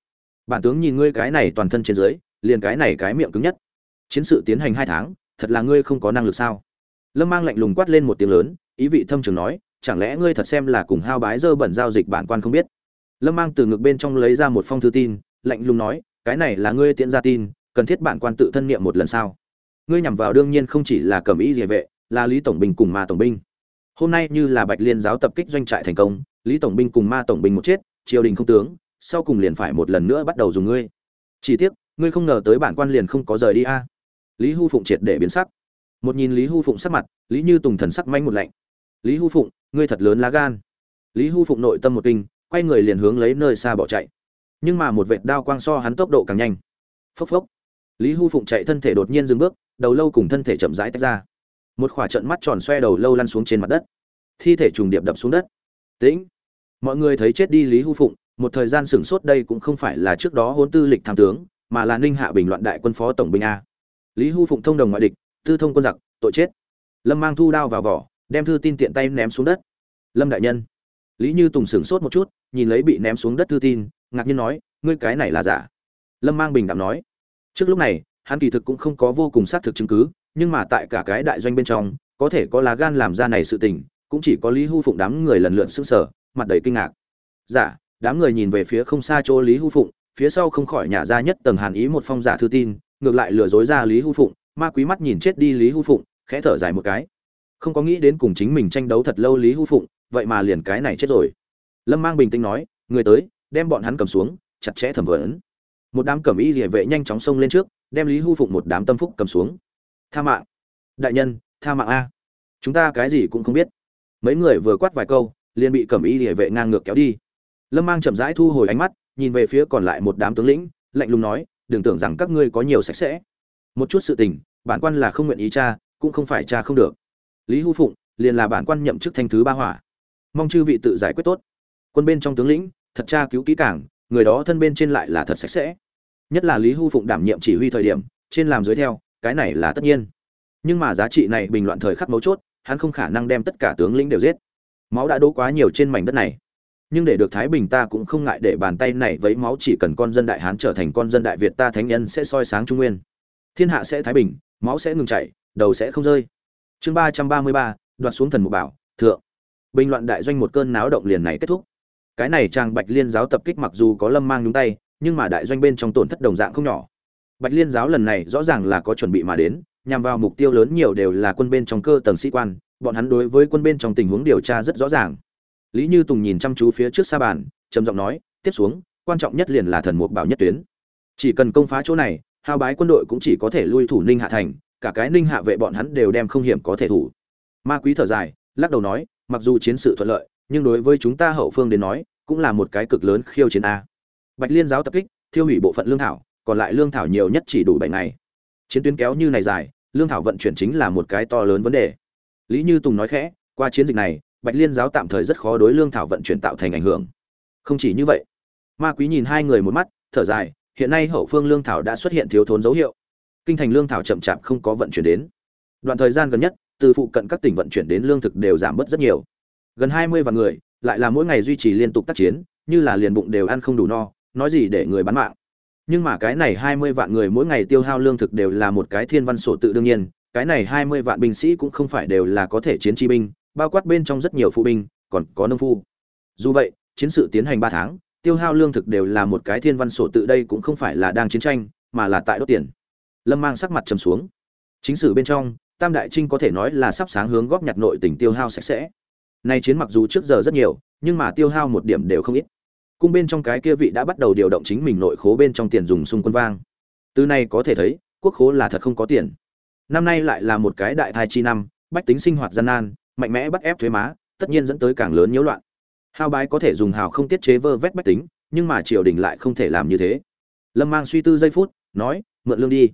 Bản tướng nhìn ngươi cái này toàn thân trên dưới, liền cái này cái miệng cứng nhất. Chiến sự tiến hành hai tháng, thật là ngươi không có năng lực sao? Lâm mang lạnh lùng quát lên một tiếng lớn, ý vị thâm trường nói, chẳng lẽ ngươi thật xem là cùng hao bái dơ bẩn giao dịch bản quan không biết? Lâm mang từ ngực bên trong lấy ra một phong thư tin, lạnh lùng nói, cái này là ngươi tiện ra tin, cần thiết bản quan tự thân niệm một lần sao? Ngươi nhằm vào đương nhiên không chỉ là cẩm ý địa vệ, là lý tổng binh cùng ma tổng binh hôm nay như là bạch liên giáo tập kích doanh trại thành công, lý tổng binh cùng ma tổng binh một chết, triều đình không tướng, sau cùng liền phải một lần nữa bắt đầu dùng ngươi. Chỉ tiếc, ngươi không ngờ tới bản quan liền không có rời đi a. Lý hu phụng triệt để biến sắc một nhìn lý Hư phụng sắc mặt, lý như tùng thần sắc manh một lạnh. Lý Hư phụng, ngươi thật lớn lá gan. Lý Hư phụng nội tâm một kinh, quay người liền hướng lấy nơi xa bỏ chạy. Nhưng mà một vệt đao quang so hắn tốc độ càng nhanh. Phốc phốc. Lý Hư phụng chạy thân thể đột nhiên dừng bước, đầu lâu cùng thân thể chậm rãi tách ra. Một khỏa trận mắt tròn xoe đầu lâu lăn xuống trên mặt đất. Thi thể trùng điệp đập xuống đất. Tĩnh. Mọi người thấy chết đi lý hưu phụng, một thời gian sửng sốt đây cũng không phải là trước đó hôn tư lịch tham tướng, mà là ninh hạ bình loạn đại quân phó tổng binh a. Lý hưu phụng thông đồng ngoại địch tư thông quân giặc, tội chết. Lâm mang thu đao vào vỏ, đem thư tin tiện tay ném xuống đất. Lâm đại nhân. Lý như tùng sửng sốt một chút, nhìn lấy bị ném xuống đất thư tin, ngạc nhiên nói, ngươi cái này là giả? Lâm mang bình đạm nói. Trước lúc này, hắn kỳ thực cũng không có vô cùng xác thực chứng cứ, nhưng mà tại cả cái đại doanh bên trong, có thể có lá gan làm ra này sự tình, cũng chỉ có lý hư phụng đám người lần lượt sững sờ, mặt đầy kinh ngạc. Giả? Đám người nhìn về phía không xa chỗ lý hư phụng, phía sau không khỏi nhả ra nhất tầng hàn ý một phong giả thư tin, ngược lại lừa dối ra lý hư phụng ma quý mắt nhìn chết đi lý hư phụng, khẽ thở dài một cái. Không có nghĩ đến cùng chính mình tranh đấu thật lâu lý hư phụng, vậy mà liền cái này chết rồi. Lâm mang bình tĩnh nói, người tới, đem bọn hắn cầm xuống, chặt chẽ thẩm vấn. Một đám cẩm y địa vệ nhanh chóng xông lên trước, đem lý hư phụng một đám tâm phúc cầm xuống. Tha mạng. Đại nhân, tha mạng a. Chúng ta cái gì cũng không biết. Mấy người vừa quát vài câu, liền bị cẩm y địa vệ ngang ngược kéo đi. Lâm mang chậm rãi thu hồi ánh mắt, nhìn về phía còn lại một đám tướng lĩnh, lạnh lùng nói, đừng tưởng rằng các ngươi có nhiều sạch sẽ một chút sự tình, bản quan là không nguyện ý cha cũng không phải cha không được. Lý hưu phụng liền là bản quan nhậm chức thanh thứ ba hỏa. Mong chư vị tự giải quyết tốt. Quân bên trong tướng lĩnh, thật cha cứu kỹ cảng người đó thân bên trên lại là thật sạch sẽ. Nhất là lý hưu phụng đảm nhiệm chỉ huy thời điểm, trên làm dưới theo, cái này là tất nhiên. Nhưng mà giá trị này bình loạn thời khắc mấu chốt, hắn không khả năng đem tất cả tướng lĩnh đều giết. Máu đã đổ quá nhiều trên mảnh đất này. Nhưng để được thái bình ta cũng không ngại để bàn tay này với máu chỉ cần con dân đại hán trở thành con dân đại việt ta thánh nhân sẽ soi sáng trung nguyên thiên hạ sẽ thái bình, máu sẽ ngừng chảy, đầu sẽ không rơi. Chương ba trăm ba mươi ba, đoạt xuống thần mục bảo, thượng. Bình loạn đại doanh một cơn náo động liền này kết thúc. Cái này trang bạch liên giáo tập kích mặc dù có lâm mang nhúng tay, nhưng mà đại doanh bên trong tổn thất đồng dạng không nhỏ. Bạch liên giáo lần này rõ ràng là có chuẩn bị mà đến, nhằm vào mục tiêu lớn nhiều đều là quân bên trong cơ tầng sĩ quan, bọn hắn đối với quân bên trong tình huống điều tra rất rõ ràng. Lý như tùng nhìn chăm chú phía trước xa bàn, trầm giọng nói, tiếp xuống, quan trọng nhất liền là thần mục bảo nhất tuyến. Chỉ cần công phá chỗ này hao bái quân đội cũng chỉ có thể lui thủ ninh hạ thành, cả cái ninh hạ vệ bọn hắn đều đem không hiểm có thể thủ. Ma quý thở dài, lắc đầu nói, mặc dù chiến sự thuận lợi, nhưng đối với chúng ta hậu phương đến nói, cũng là một cái cực lớn khiêu chiến a. Bạch liên giáo tập kích, thiêu hủy bộ phận lương thảo, còn lại lương thảo nhiều nhất chỉ đủ bảy ngày. Chiến tuyến kéo như này dài, lương thảo vận chuyển chính là một cái to lớn vấn đề. Lý như tùng nói khẽ, qua chiến dịch này, bạch liên giáo tạm thời rất khó đối lương thảo vận chuyển tạo thành ảnh hưởng. Không chỉ như vậy, ma quý nhìn hai người một mắt, thở dài hiện nay hậu phương lương thảo đã xuất hiện thiếu thốn dấu hiệu. Kinh thành lương thảo chậm chạp không có vận chuyển đến. Đoạn thời gian gần nhất, từ phụ cận các tỉnh vận chuyển đến lương thực đều giảm bớt rất nhiều. Gần hai mươi vạn người, lại là mỗi ngày duy trì liên tục tác chiến, như là liền bụng đều ăn không đủ no, nói gì để người bán mạng. Nhưng mà cái này hai mươi vạn người mỗi ngày tiêu hao lương thực đều là một cái thiên văn sổ tự đương nhiên, cái này hai mươi vạn binh sĩ cũng không phải đều là có thể chiến chi binh, bao quát bên trong rất nhiều phụ binh, còn có nông phu. Dù vậy, chiến sự tiến hành ba tháng tiêu hao lương thực đều là một cái thiên văn sổ tự đây cũng không phải là đang chiến tranh, mà là tại đốt tiền. Lâm mang sắc mặt trầm xuống. Chính sử bên trong, tam đại trinh có thể nói là sắp sáng hướng góp nhặt nội tỉnh tiêu hao sạch sẽ. Nay chiến mặc dù trước giờ rất nhiều, nhưng mà tiêu hao một điểm đều không ít. Cung bên trong cái kia vị đã bắt đầu điều động chính mình nội khố bên trong tiền dùng xung quân vang. Từ này có thể thấy, quốc khố là thật không có tiền. Năm nay lại là một cái đại thai chi năm, bách tính sinh hoạt gian nan, mạnh mẽ bắt ép thuế má, tất nhiên dẫn tới càng lớn nhiễu loạn hao bái có thể dùng hào không tiết chế vơ vét bách tính, nhưng mà triều đình lại không thể làm như thế. Lâm mang suy tư giây phút, nói, mượn lương đi.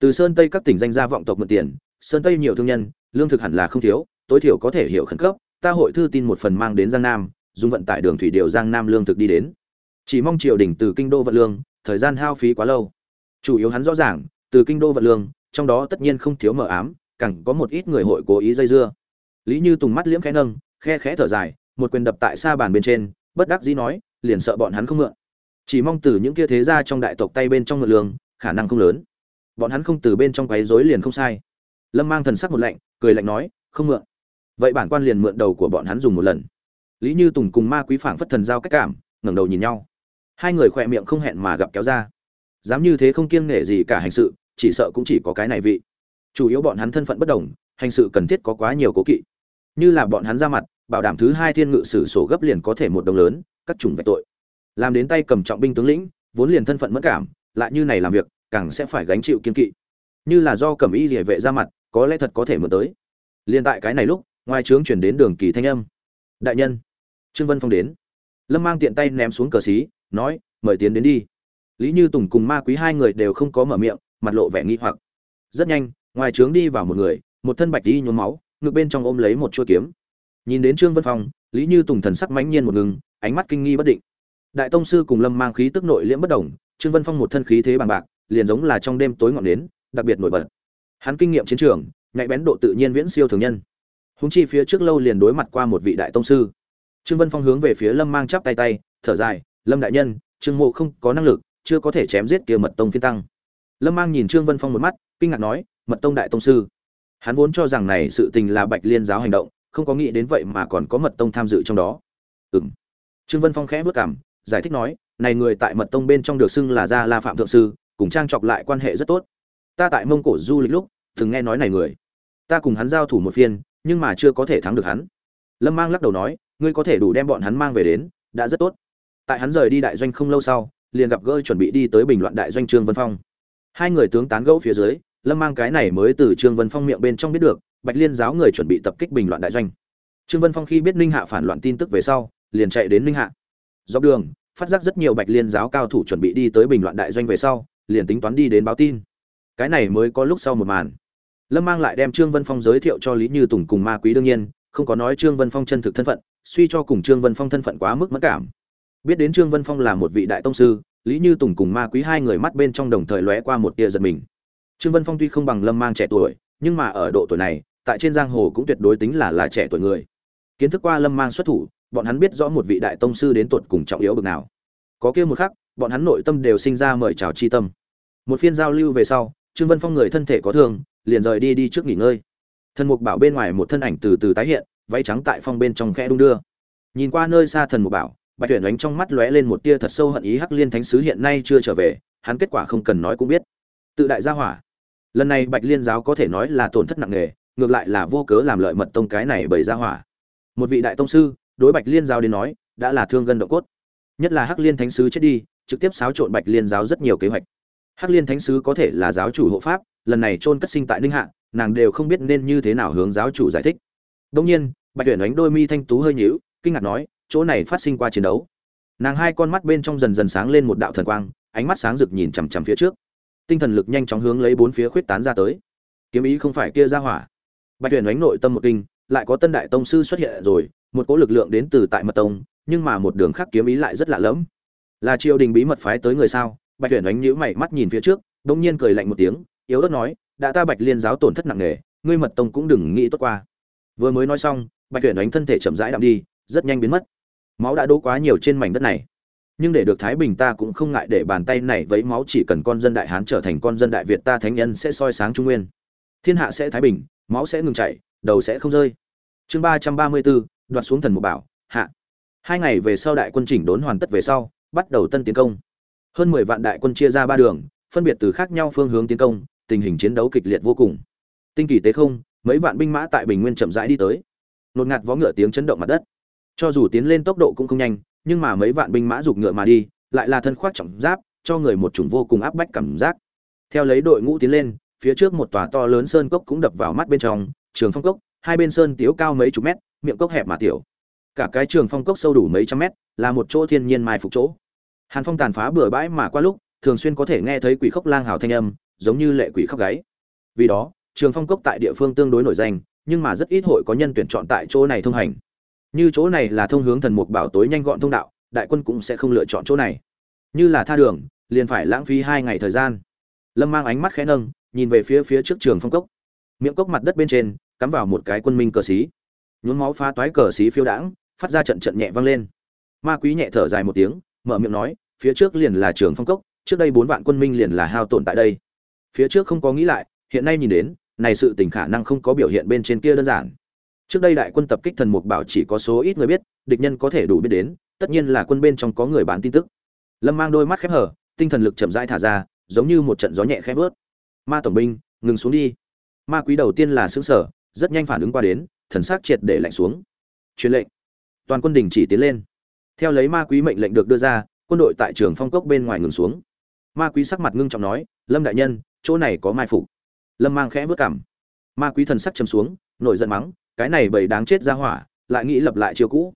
Từ sơn tây các tỉnh danh gia vọng tộc mượn tiền, sơn tây nhiều thương nhân, lương thực hẳn là không thiếu, tối thiểu có thể hiểu khẩn cấp, ta hội thư tin một phần mang đến giang nam, dùng vận tải đường thủy điều giang nam lương thực đi đến. Chỉ mong triều đình từ kinh đô vận lương, thời gian hao phí quá lâu. Chủ yếu hắn rõ ràng, từ kinh đô vận lương, trong đó tất nhiên không thiếu mờ ám cẳng có một ít người hội cố ý dây dưa. Lý như tùng mắt liễm khẽ nâng, khe khẽ thở dài một quyền đập tại xa bàn bên trên, bất đắc dĩ nói, liền sợ bọn hắn không mượn. Chỉ mong từ những kia thế gia trong đại tộc tay bên trong mượn lương, khả năng không lớn. Bọn hắn không từ bên trong quấy rối liền không sai. Lâm mang thần sắc một lạnh, cười lạnh nói, không mượn. Vậy bản quan liền mượn đầu của bọn hắn dùng một lần. Lý như tùng cùng ma quý phảng phất thần giao cách cảm, ngẩng đầu nhìn nhau. Hai người khỏe miệng không hẹn mà gặp kéo ra. Dám như thế không kiêng nể gì cả hành sự, chỉ sợ cũng chỉ có cái này vị. Chủ yếu bọn hắn thân phận bất đồng, hành sự cần thiết có quá nhiều cố kỵ. Như là bọn hắn ra mặt bảo đảm thứ hai thiên ngự sử sổ gấp liền có thể một đồng lớn, các chủng vạch tội. Làm đến tay cầm trọng binh tướng lĩnh, vốn liền thân phận mất cảm, lại như này làm việc, càng sẽ phải gánh chịu kiên kỵ. Như là do cầm y địa vệ ra mặt, có lẽ thật có thể mượn tới. Liên tại cái này lúc, ngoài trướng chuyển đến đường kỳ thanh âm. Đại nhân, trương vân phong đến. Lâm mang tiện tay ném xuống cờ xí, nói, mời tiến đến đi. Lý như tùng cùng ma quý hai người đều không có mở miệng, mặt lộ vẻ nghi hoặc. Rất nhanh, ngoài trướng đi vào một người, một thân bạch đi nhuốm máu, ngực bên trong ôm lấy một chuôi kiếm nhìn đến trương vân phong, lý như tùng thần sắc mãnh nhiên một ngừng, ánh mắt kinh nghi bất định. Đại tông sư cùng lâm mang khí tức nội liễm bất đồng, trương vân phong một thân khí thế bằng bạc, liền giống là trong đêm tối ngọn nến, đặc biệt nổi bật. Hắn kinh nghiệm chiến trường, nhạy bén độ tự nhiên viễn siêu thường nhân. Húng chi phía trước lâu liền đối mặt qua một vị đại tông sư. Trương vân phong hướng về phía lâm mang chắp tay tay, thở dài, lâm đại nhân, trương mộ không có năng lực, chưa có thể chém giết kia mật tông phiên tăng. Lâm mang nhìn trương vân phong một mắt, kinh ngạc nói, mật tông đại tông sư? Hắn vốn cho rằng này sự tình là bạch liên giáo hành động không có nghĩ đến vậy mà còn có mật tông tham dự trong đó. Ừ m trương vân phong khẽ vất cảm giải thích nói, này người tại mật tông bên trong được xưng là gia la phạm thượng sư, cùng trang chọc lại quan hệ rất tốt. Ta tại mông cổ du lịch lúc thường nghe nói này người. Ta cùng hắn giao thủ một phiên, nhưng mà chưa có thể thắng được hắn. Lâm mang lắc đầu nói, ngươi có thể đủ đem bọn hắn mang về đến, đã rất tốt. Tại hắn rời đi đại doanh không lâu sau, liền gặp gỡ chuẩn bị đi tới bình loạn đại doanh trương vân phong. Hai người tướng tán gẫu phía dưới lâm mang cái này mới từ trương vân phong miệng bên trong biết được, bạch liên giáo người chuẩn bị tập kích bình loạn đại doanh. Trương vân phong khi biết ninh hạ phản loạn tin tức về sau, liền chạy đến ninh hạ. Dọc đường, phát giác rất nhiều bạch liên giáo cao thủ chuẩn bị đi tới bình loạn đại doanh về sau, liền tính toán đi đến báo tin. Cái này mới có lúc sau một màn. Lâm mang lại đem trương vân phong giới thiệu cho lý như tùng cùng ma quý đương nhiên, không có nói trương vân phong chân thực thân phận, suy cho cùng trương vân phong thân phận quá mức mất cảm. Biết đến trương vân phong là một vị đại tông sư, lý như tùng cùng ma quý hai người mắt bên trong đồng thời lóe qua một tia giật mình trương vân phong tuy không bằng lâm mang trẻ tuổi, nhưng mà ở độ tuổi này, tại trên giang hồ cũng tuyệt đối tính là là trẻ tuổi người. Kiến thức qua lâm mang xuất thủ, bọn hắn biết rõ một vị đại tông sư đến tuột cùng trọng yếu bậc nào. Có kia một khắc, bọn hắn nội tâm đều sinh ra mời chào chi tâm. Một phiên giao lưu về sau, trương vân phong người thân thể có thương, liền rời đi đi trước nghỉ ngơi. Thần mục bảo bên ngoài một thân ảnh từ từ tái hiện, váy trắng tại phong bên trong khẽ đung đưa. Nhìn qua nơi xa thần mục bảo, bạch tuyển ánh trong mắt lóe lên một tia thật sâu hận ý hắc liên thánh sứ hiện nay chưa trở về, hắn kết quả không cần nói cũng biết. Tự đại gia hỏa lần này bạch liên giáo có thể nói là tổn thất nặng nề, ngược lại là vô cớ làm lợi mật tông cái này bởi gia hỏa. Một vị đại tông sư, đối bạch liên giáo đến nói, đã là thương gân độ cốt. Nhất là hắc liên thánh sứ chết đi, trực tiếp xáo trộn bạch liên giáo rất nhiều kế hoạch. Hắc liên thánh sứ có thể là giáo chủ hộ pháp, lần này trôn cất sinh tại ninh hạ, nàng đều không biết nên như thế nào hướng giáo chủ giải thích. Đông nhiên, bạch tuyển đánh đôi mi thanh tú hơi nhíu, kinh ngạc nói, chỗ này phát sinh qua chiến đấu. Nàng hai con mắt bên trong dần dần sáng lên một đạo thần quang, ánh mắt sáng rực nhìn chằm chằm phía trước tinh thần lực nhanh chóng hướng lấy bốn phía khuyết tán ra tới. Kiếm ý không phải kia ra hỏa. Bạch tuyển đánh nội tâm một kinh, lại có tân đại tông sư xuất hiện rồi, một cỗ lực lượng đến từ tại mật tông, nhưng mà một đường khác kiếm ý lại rất lạ lẫm. Là triều đình bí mật phái tới người sao? Bạch tuyển đánh nhíu mày mắt nhìn phía trước đông nhiên cười lạnh một tiếng, yếu ớt nói, đã ta bạch liên giáo tổn thất nặng nề, ngươi mật tông cũng đừng nghĩ tốt qua. Vừa mới nói xong, bạch tuyển đánh thân thể chậm rãi đạm đi, rất nhanh biến mất. Máu đã đổ quá nhiều trên mảnh đất này nhưng để được thái bình ta cũng không ngại để bàn tay này vấy máu chỉ cần con dân đại hán trở thành con dân đại việt ta thánh nhân sẽ soi sáng trung nguyên. Thiên hạ sẽ thái bình, máu sẽ ngừng chảy, đầu sẽ không rơi. Chương ba trăm ba mươi bốn, đoạt xuống thần mục bảo, hạ. Hai ngày về sau đại quân chỉnh đốn hoàn tất về sau, bắt đầu tân tiến công. Hơn mười vạn đại quân chia ra ba đường, phân biệt từ khác nhau phương hướng tiến công, tình hình chiến đấu kịch liệt vô cùng. Tinh kỳ tế không, mấy vạn binh mã tại bình nguyên chậm rãi đi tới. Nột ngạt vó ngựa tiếng chấn động mặt đất. Cho dù tiến lên tốc độ cũng không nhanh nhưng mà mấy vạn binh mã giục ngựa mà đi, lại là thân khoác trọng giáp, cho người một chủng vô cùng áp bách cảm giác. Theo lấy đội ngũ tiến lên, phía trước một tòa to lớn sơn cốc cũng đập vào mắt bên trong, trường phong cốc, hai bên sơn tiếu cao mấy chục mét, miệng cốc hẹp mà tiểu. Cả cái trường phong cốc sâu đủ mấy trăm mét, là một chỗ thiên nhiên mai phục chỗ. Hàn phong tàn phá bừa bãi mà qua lúc, thường xuyên có thể nghe thấy quỷ khóc lang hào thanh âm, giống như lệ quỷ khóc gáy. Vì đó, trường phong cốc tại địa phương tương đối nổi danh, nhưng mà rất ít hội có nhân tuyển chọn tại chỗ này thông hành như chỗ này là thông hướng thần mục bảo tối nhanh gọn thông đạo, đại quân cũng sẽ không lựa chọn chỗ này. Như là tha đường, liền phải lãng phí hai ngày thời gian. Lâm mang ánh mắt khẽ nâng, nhìn về phía phía trước trường phong cốc. Miệng cốc mặt đất bên trên, cắm vào một cái quân minh cờ xí. Nhuốm máu phá toái cờ xí phiêu đãng, phát ra trận trận nhẹ vang lên. Ma quý nhẹ thở dài một tiếng, mở miệng nói, phía trước liền là trường phong cốc, trước đây bốn vạn quân minh liền là hao tổn tại đây. Phía trước không có nghĩ lại, hiện nay nhìn đến, này sự tình khả năng không có biểu hiện bên trên kia đơn giản trước đây đại quân tập kích thần mục bảo chỉ có số ít người biết, địch nhân có thể đủ biết đến, tất nhiên là quân bên trong có người bán tin tức. Lâm mang đôi mắt khép hở tinh thần lực chậm rãi thả ra, giống như một trận gió nhẹ khép vớt. Ma tổng binh, ngừng xuống đi. Ma quý đầu tiên là xứng sở rất nhanh phản ứng qua đến, thần sắc triệt để lạnh xuống. Truyền lệnh. Toàn quân đình chỉ tiến lên. Theo lấy ma quý mệnh lệnh được đưa ra, quân đội tại trường phong cốc bên ngoài ngừng xuống. Ma quý sắc mặt ngưng trọng nói, lâm đại nhân, chỗ này có mai phục. Lâm mang khẽ vớt cảm. Ma quý thần sắc trầm xuống, nổi giận mắng cái này bầy đáng chết ra hỏa, lại nghĩ lập lại chiêu cũ.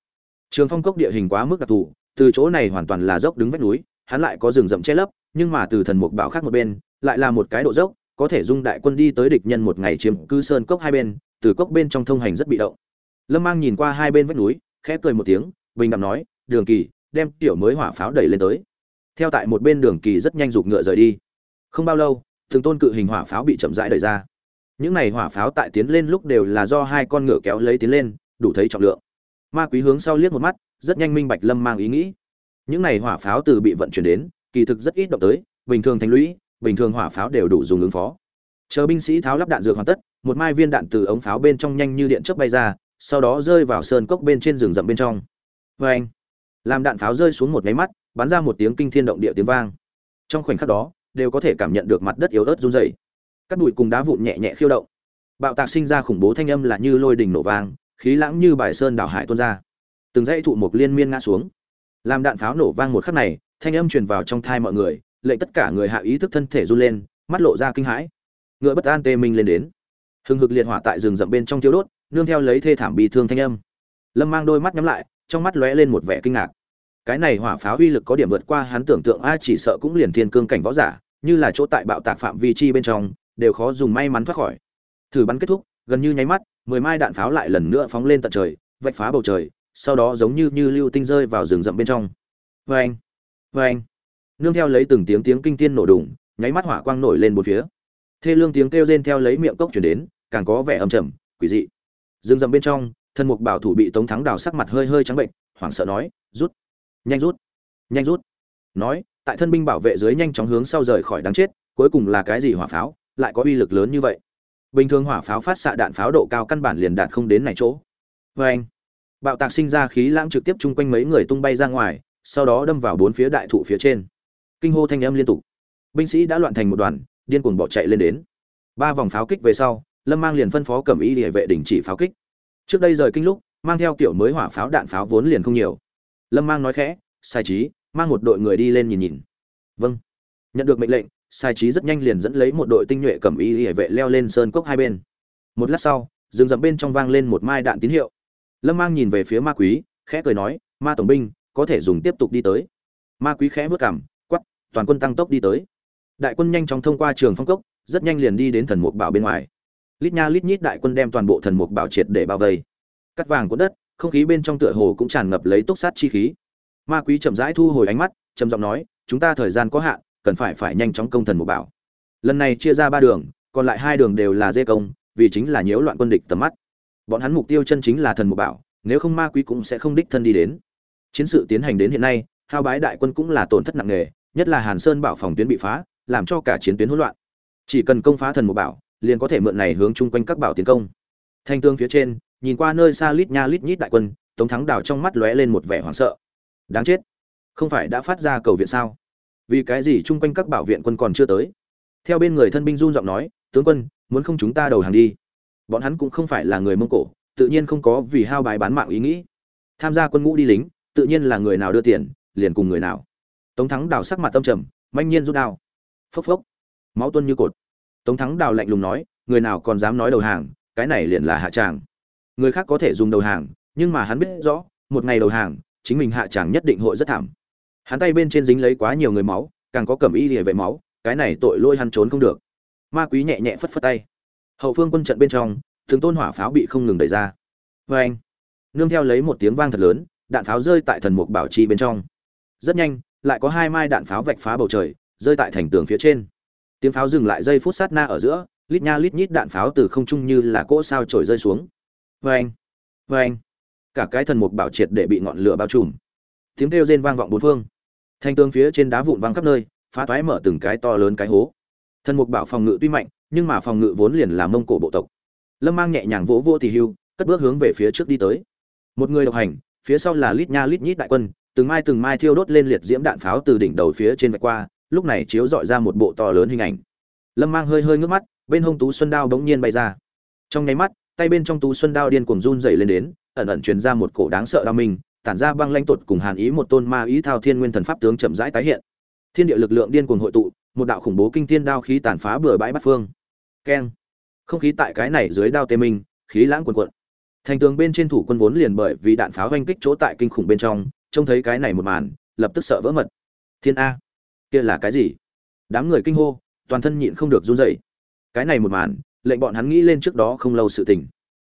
Trường phong cốc địa hình quá mức đặc thù, từ chỗ này hoàn toàn là dốc đứng vách núi, hắn lại có rừng rậm che lấp, nhưng mà từ thần mục bảo khác một bên, lại là một cái độ dốc, có thể dung đại quân đi tới địch nhân một ngày chiếm cư sơn cốc hai bên, từ cốc bên trong thông hành rất bị động. Lâm mang nhìn qua hai bên vách núi, khẽ cười một tiếng, bình đạm nói, đường kỳ, đem tiểu mới hỏa pháo đẩy lên tới. Theo tại một bên đường kỳ rất nhanh giục ngựa rời đi. Không bao lâu thường tôn cự hình hỏa pháo bị chậm rãi đẩy ra những này hỏa pháo tại tiến lên lúc đều là do hai con ngựa kéo lấy tiến lên, đủ thấy trọng lượng. Ma quý hướng sau liếc một mắt, rất nhanh minh bạch lâm mang ý nghĩ. Những này hỏa pháo từ bị vận chuyển đến, kỳ thực rất ít động tới, bình thường thành lũy, bình thường hỏa pháo đều đủ dùng ứng phó. Chờ binh sĩ tháo lắp đạn dược hoàn tất, một mai viên đạn từ ống pháo bên trong nhanh như điện chớp bay ra, sau đó rơi vào sơn cốc bên trên rừng rậm bên trong. Vê anh, làm đạn pháo rơi xuống một máy mắt, bắn ra một tiếng kinh thiên động địa tiếng vang. Trong khoảnh khắc đó, đều có thể cảm nhận được mặt đất yếu ớt run rẩy các bụi cùng đá vụn nhẹ nhẹ khiêu động. Bạo tạc sinh ra khủng bố thanh âm là như lôi đình nổ vang, khí lãng như bài sơn đảo hải tuôn ra. Từng dãy thụ mục liên miên ngã xuống. Làm đạn pháo nổ vang một khắc này, thanh âm truyền vào trong thai mọi người, lệnh tất cả người hạ ý thức thân thể run lên, mắt lộ ra kinh hãi. Ngựa bất an tê minh lên đến. Hừng hực liệt hỏa tại rừng rậm bên trong tiêu đốt, nương theo lấy thê thảm bị thương thanh âm. Lâm mang đôi mắt nhắm lại, trong mắt lóe lên một vẻ kinh ngạc. Cái này hỏa pháo uy lực có điểm vượt qua hắn tưởng tượng a chỉ sợ cũng liền thiên cương cảnh võ giả, như là chỗ tại bạo tạc phạm vi chi bên trong đều khó dùng may mắn thoát khỏi. Thử bắn kết thúc, gần như nháy mắt, mười mai đạn pháo lại lần nữa phóng lên tận trời, vạch phá bầu trời, sau đó giống như như lưu tinh rơi vào rừng rậm bên trong. Vê anh vê anh nương theo lấy từng tiếng tiếng kinh tiên nổ đùng, nháy mắt hỏa quang nổi lên một phía. Thê lương tiếng kêu rên theo lấy miệng cốc chuyển đến, càng có vẻ âm trầm, quỷ dị. Rừng rậm bên trong, thân mục bảo thủ bị tống thắng đào sắc mặt hơi hơi trắng bệnh, hoảng sợ nói, rút, nhanh rút nhanh rút. Nói, tại thân binh bảo vệ dưới nhanh chóng hướng sau rời khỏi đáng chết, cuối cùng là cái gì hỏa pháo? Lại có uy lực lớn như vậy. Bình thường hỏa pháo phát xạ đạn pháo độ cao căn bản liền đạt không đến này chỗ. Vê anh, bạo tạc sinh ra khí lãng trực tiếp chung quanh mấy người tung bay ra ngoài, sau đó đâm vào bốn phía đại thụ phía trên. Kinh hô thanh âm liên tục. Binh sĩ đã loạn thành một đoàn, điên cuồng bỏ chạy lên đến. Ba vòng pháo kích về sau, lâm mang liền phân phó cầm ý địa vệ đình chỉ pháo kích. Trước đây rời kinh lúc, mang theo kiểu mới hỏa pháo đạn pháo vốn liền không nhiều. Lâm mang nói khẽ, sai trí mang một đội người đi lên nhìn nhìn. Vâng. Nhận được mệnh lệnh sai trí rất nhanh liền dẫn lấy một đội tinh nhuệ cầm y hệ vệ leo lên sơn cốc hai bên. Một lát sau, rừng rậm bên trong vang lên một mai đạn tín hiệu. Lâm mang nhìn về phía ma quý, khẽ cười nói, ma tổng binh, có thể dùng tiếp tục đi tới. Ma quý khẽ vớt cảm quắp toàn quân tăng tốc đi tới. Đại quân nhanh chóng thông qua trường phong cốc, rất nhanh liền đi đến thần mục bảo bên ngoài. Lít nha lít nhít đại quân đem toàn bộ thần mục bảo triệt để bao vây. Cắt vàng của đất, không khí bên trong tựa hồ cũng tràn ngập lấy túc sát chi khí. Ma quý chậm rãi thu hồi ánh mắt, trầm giọng nói, chúng ta thời gian có hạn cần phải phải nhanh chóng công thần một bảo. Lần này chia ra ba đường, còn lại hai đường đều là dê công, vì chính là nhiễu loạn quân địch tầm mắt. Bọn hắn mục tiêu chân chính là thần một bảo, nếu không ma quý cũng sẽ không đích thân đi đến. Chiến sự tiến hành đến hiện nay, hao bái đại quân cũng là tổn thất nặng nề, nhất là hàn sơn bảo phòng tuyến bị phá, làm cho cả chiến tuyến hỗn loạn. Chỉ cần công phá thần một bảo, liền có thể mượn này hướng chung quanh các bảo tiến công. Thanh tương phía trên, nhìn qua nơi xa lít nha lít nhít đại quân, tống thắng đào trong mắt lóe lên một vẻ hoảng sợ. Đáng chết. Không phải đã phát ra cầu viện sao? Vì cái gì chung quanh các bảo viện quân còn chưa tới? Theo bên người thân binh run giọng nói, tướng quân, muốn không chúng ta đầu hàng đi. Bọn hắn cũng không phải là người mông cổ, tự nhiên không có vì hao bài bán mạng ý nghĩ. Tham gia quân ngũ đi lính, tự nhiên là người nào đưa tiền, liền cùng người nào. Tống thắng đào sắc mặt tâm trầm, manh nhiên rút đao. Phốc phốc. Máu tuân như cột. Tống thắng đào lạnh lùng nói, người nào còn dám nói đầu hàng, cái này liền là hạ tràng. Người khác có thể dùng đầu hàng, nhưng mà hắn biết rõ, một ngày đầu hàng, chính mình hạ tràng nhất định hội rất thảm hắn tay bên trên dính lấy quá nhiều người máu, càng có cầm y lìa vệ máu, cái này tội lôi hắn trốn không được. Ma quý nhẹ nhẹ phất phất tay. Hậu phương quân trận bên trong, thường tôn hỏa pháo bị không ngừng đẩy ra. Vê anh, nương theo lấy một tiếng vang thật lớn, đạn pháo rơi tại thần mục bảo trì bên trong. Rất nhanh, lại có hai mai đạn pháo vạch phá bầu trời, rơi tại thành tường phía trên. Tiếng pháo dừng lại giây phút sát na ở giữa, lít nha lít nhít đạn pháo từ không trung như là cỗ sao trổi rơi xuống. Vê anh vê anh, cả cái thần mục bảo triệt để bị ngọn lửa bao trùm tiếng kêu rên vang vọng bốn phương. Thành tường phía trên đá vụn văng khắp nơi, phá toái mở từng cái to lớn cái hố. Thần mục bảo phòng ngự tuy mạnh, nhưng mà phòng ngự vốn liền là mông cổ bộ tộc. Lâm mang nhẹ nhàng vỗ vô thì hưu, cất bước hướng về phía trước đi tới. Một người độc hành, phía sau là lít nha lít nhít đại quân, từng mai từng mai thiêu đốt lên liệt diễm đạn pháo từ đỉnh đầu phía trên vạch qua, lúc này chiếu dọi ra một bộ to lớn hình ảnh. Lâm mang hơi hơi ngước mắt, bên hông tú xuân đao bỗng nhiên bay ra. Trong nháy mắt, tay bên trong tú xuân đao điên cuồng run dày lên đến, ẩn ẩn truyền ra một cổ đáng sợ đao minh tản ra băng lãnh tột cùng hàn ý một tôn ma ý thao thiên nguyên thần pháp tướng chậm rãi tái hiện. Thiên địa lực lượng điên cuồng hội tụ, một đạo khủng bố kinh thiên đao khí tàn phá bừa bãi bát phương. Keng. Không khí tại cái này dưới đao tê minh, khí lãng quần quận thành tường bên trên thủ quân vốn liền bởi vì đạn pháo oanh kích chỗ tại kinh khủng bên trong, trông thấy cái này một màn, lập tức sợ vỡ mật. Thiên a. Kia là cái gì? Đám người kinh hô, toàn thân nhịn không được run rẩy. Cái này một màn, lệnh bọn hắn nghĩ lên trước đó không lâu sự tình.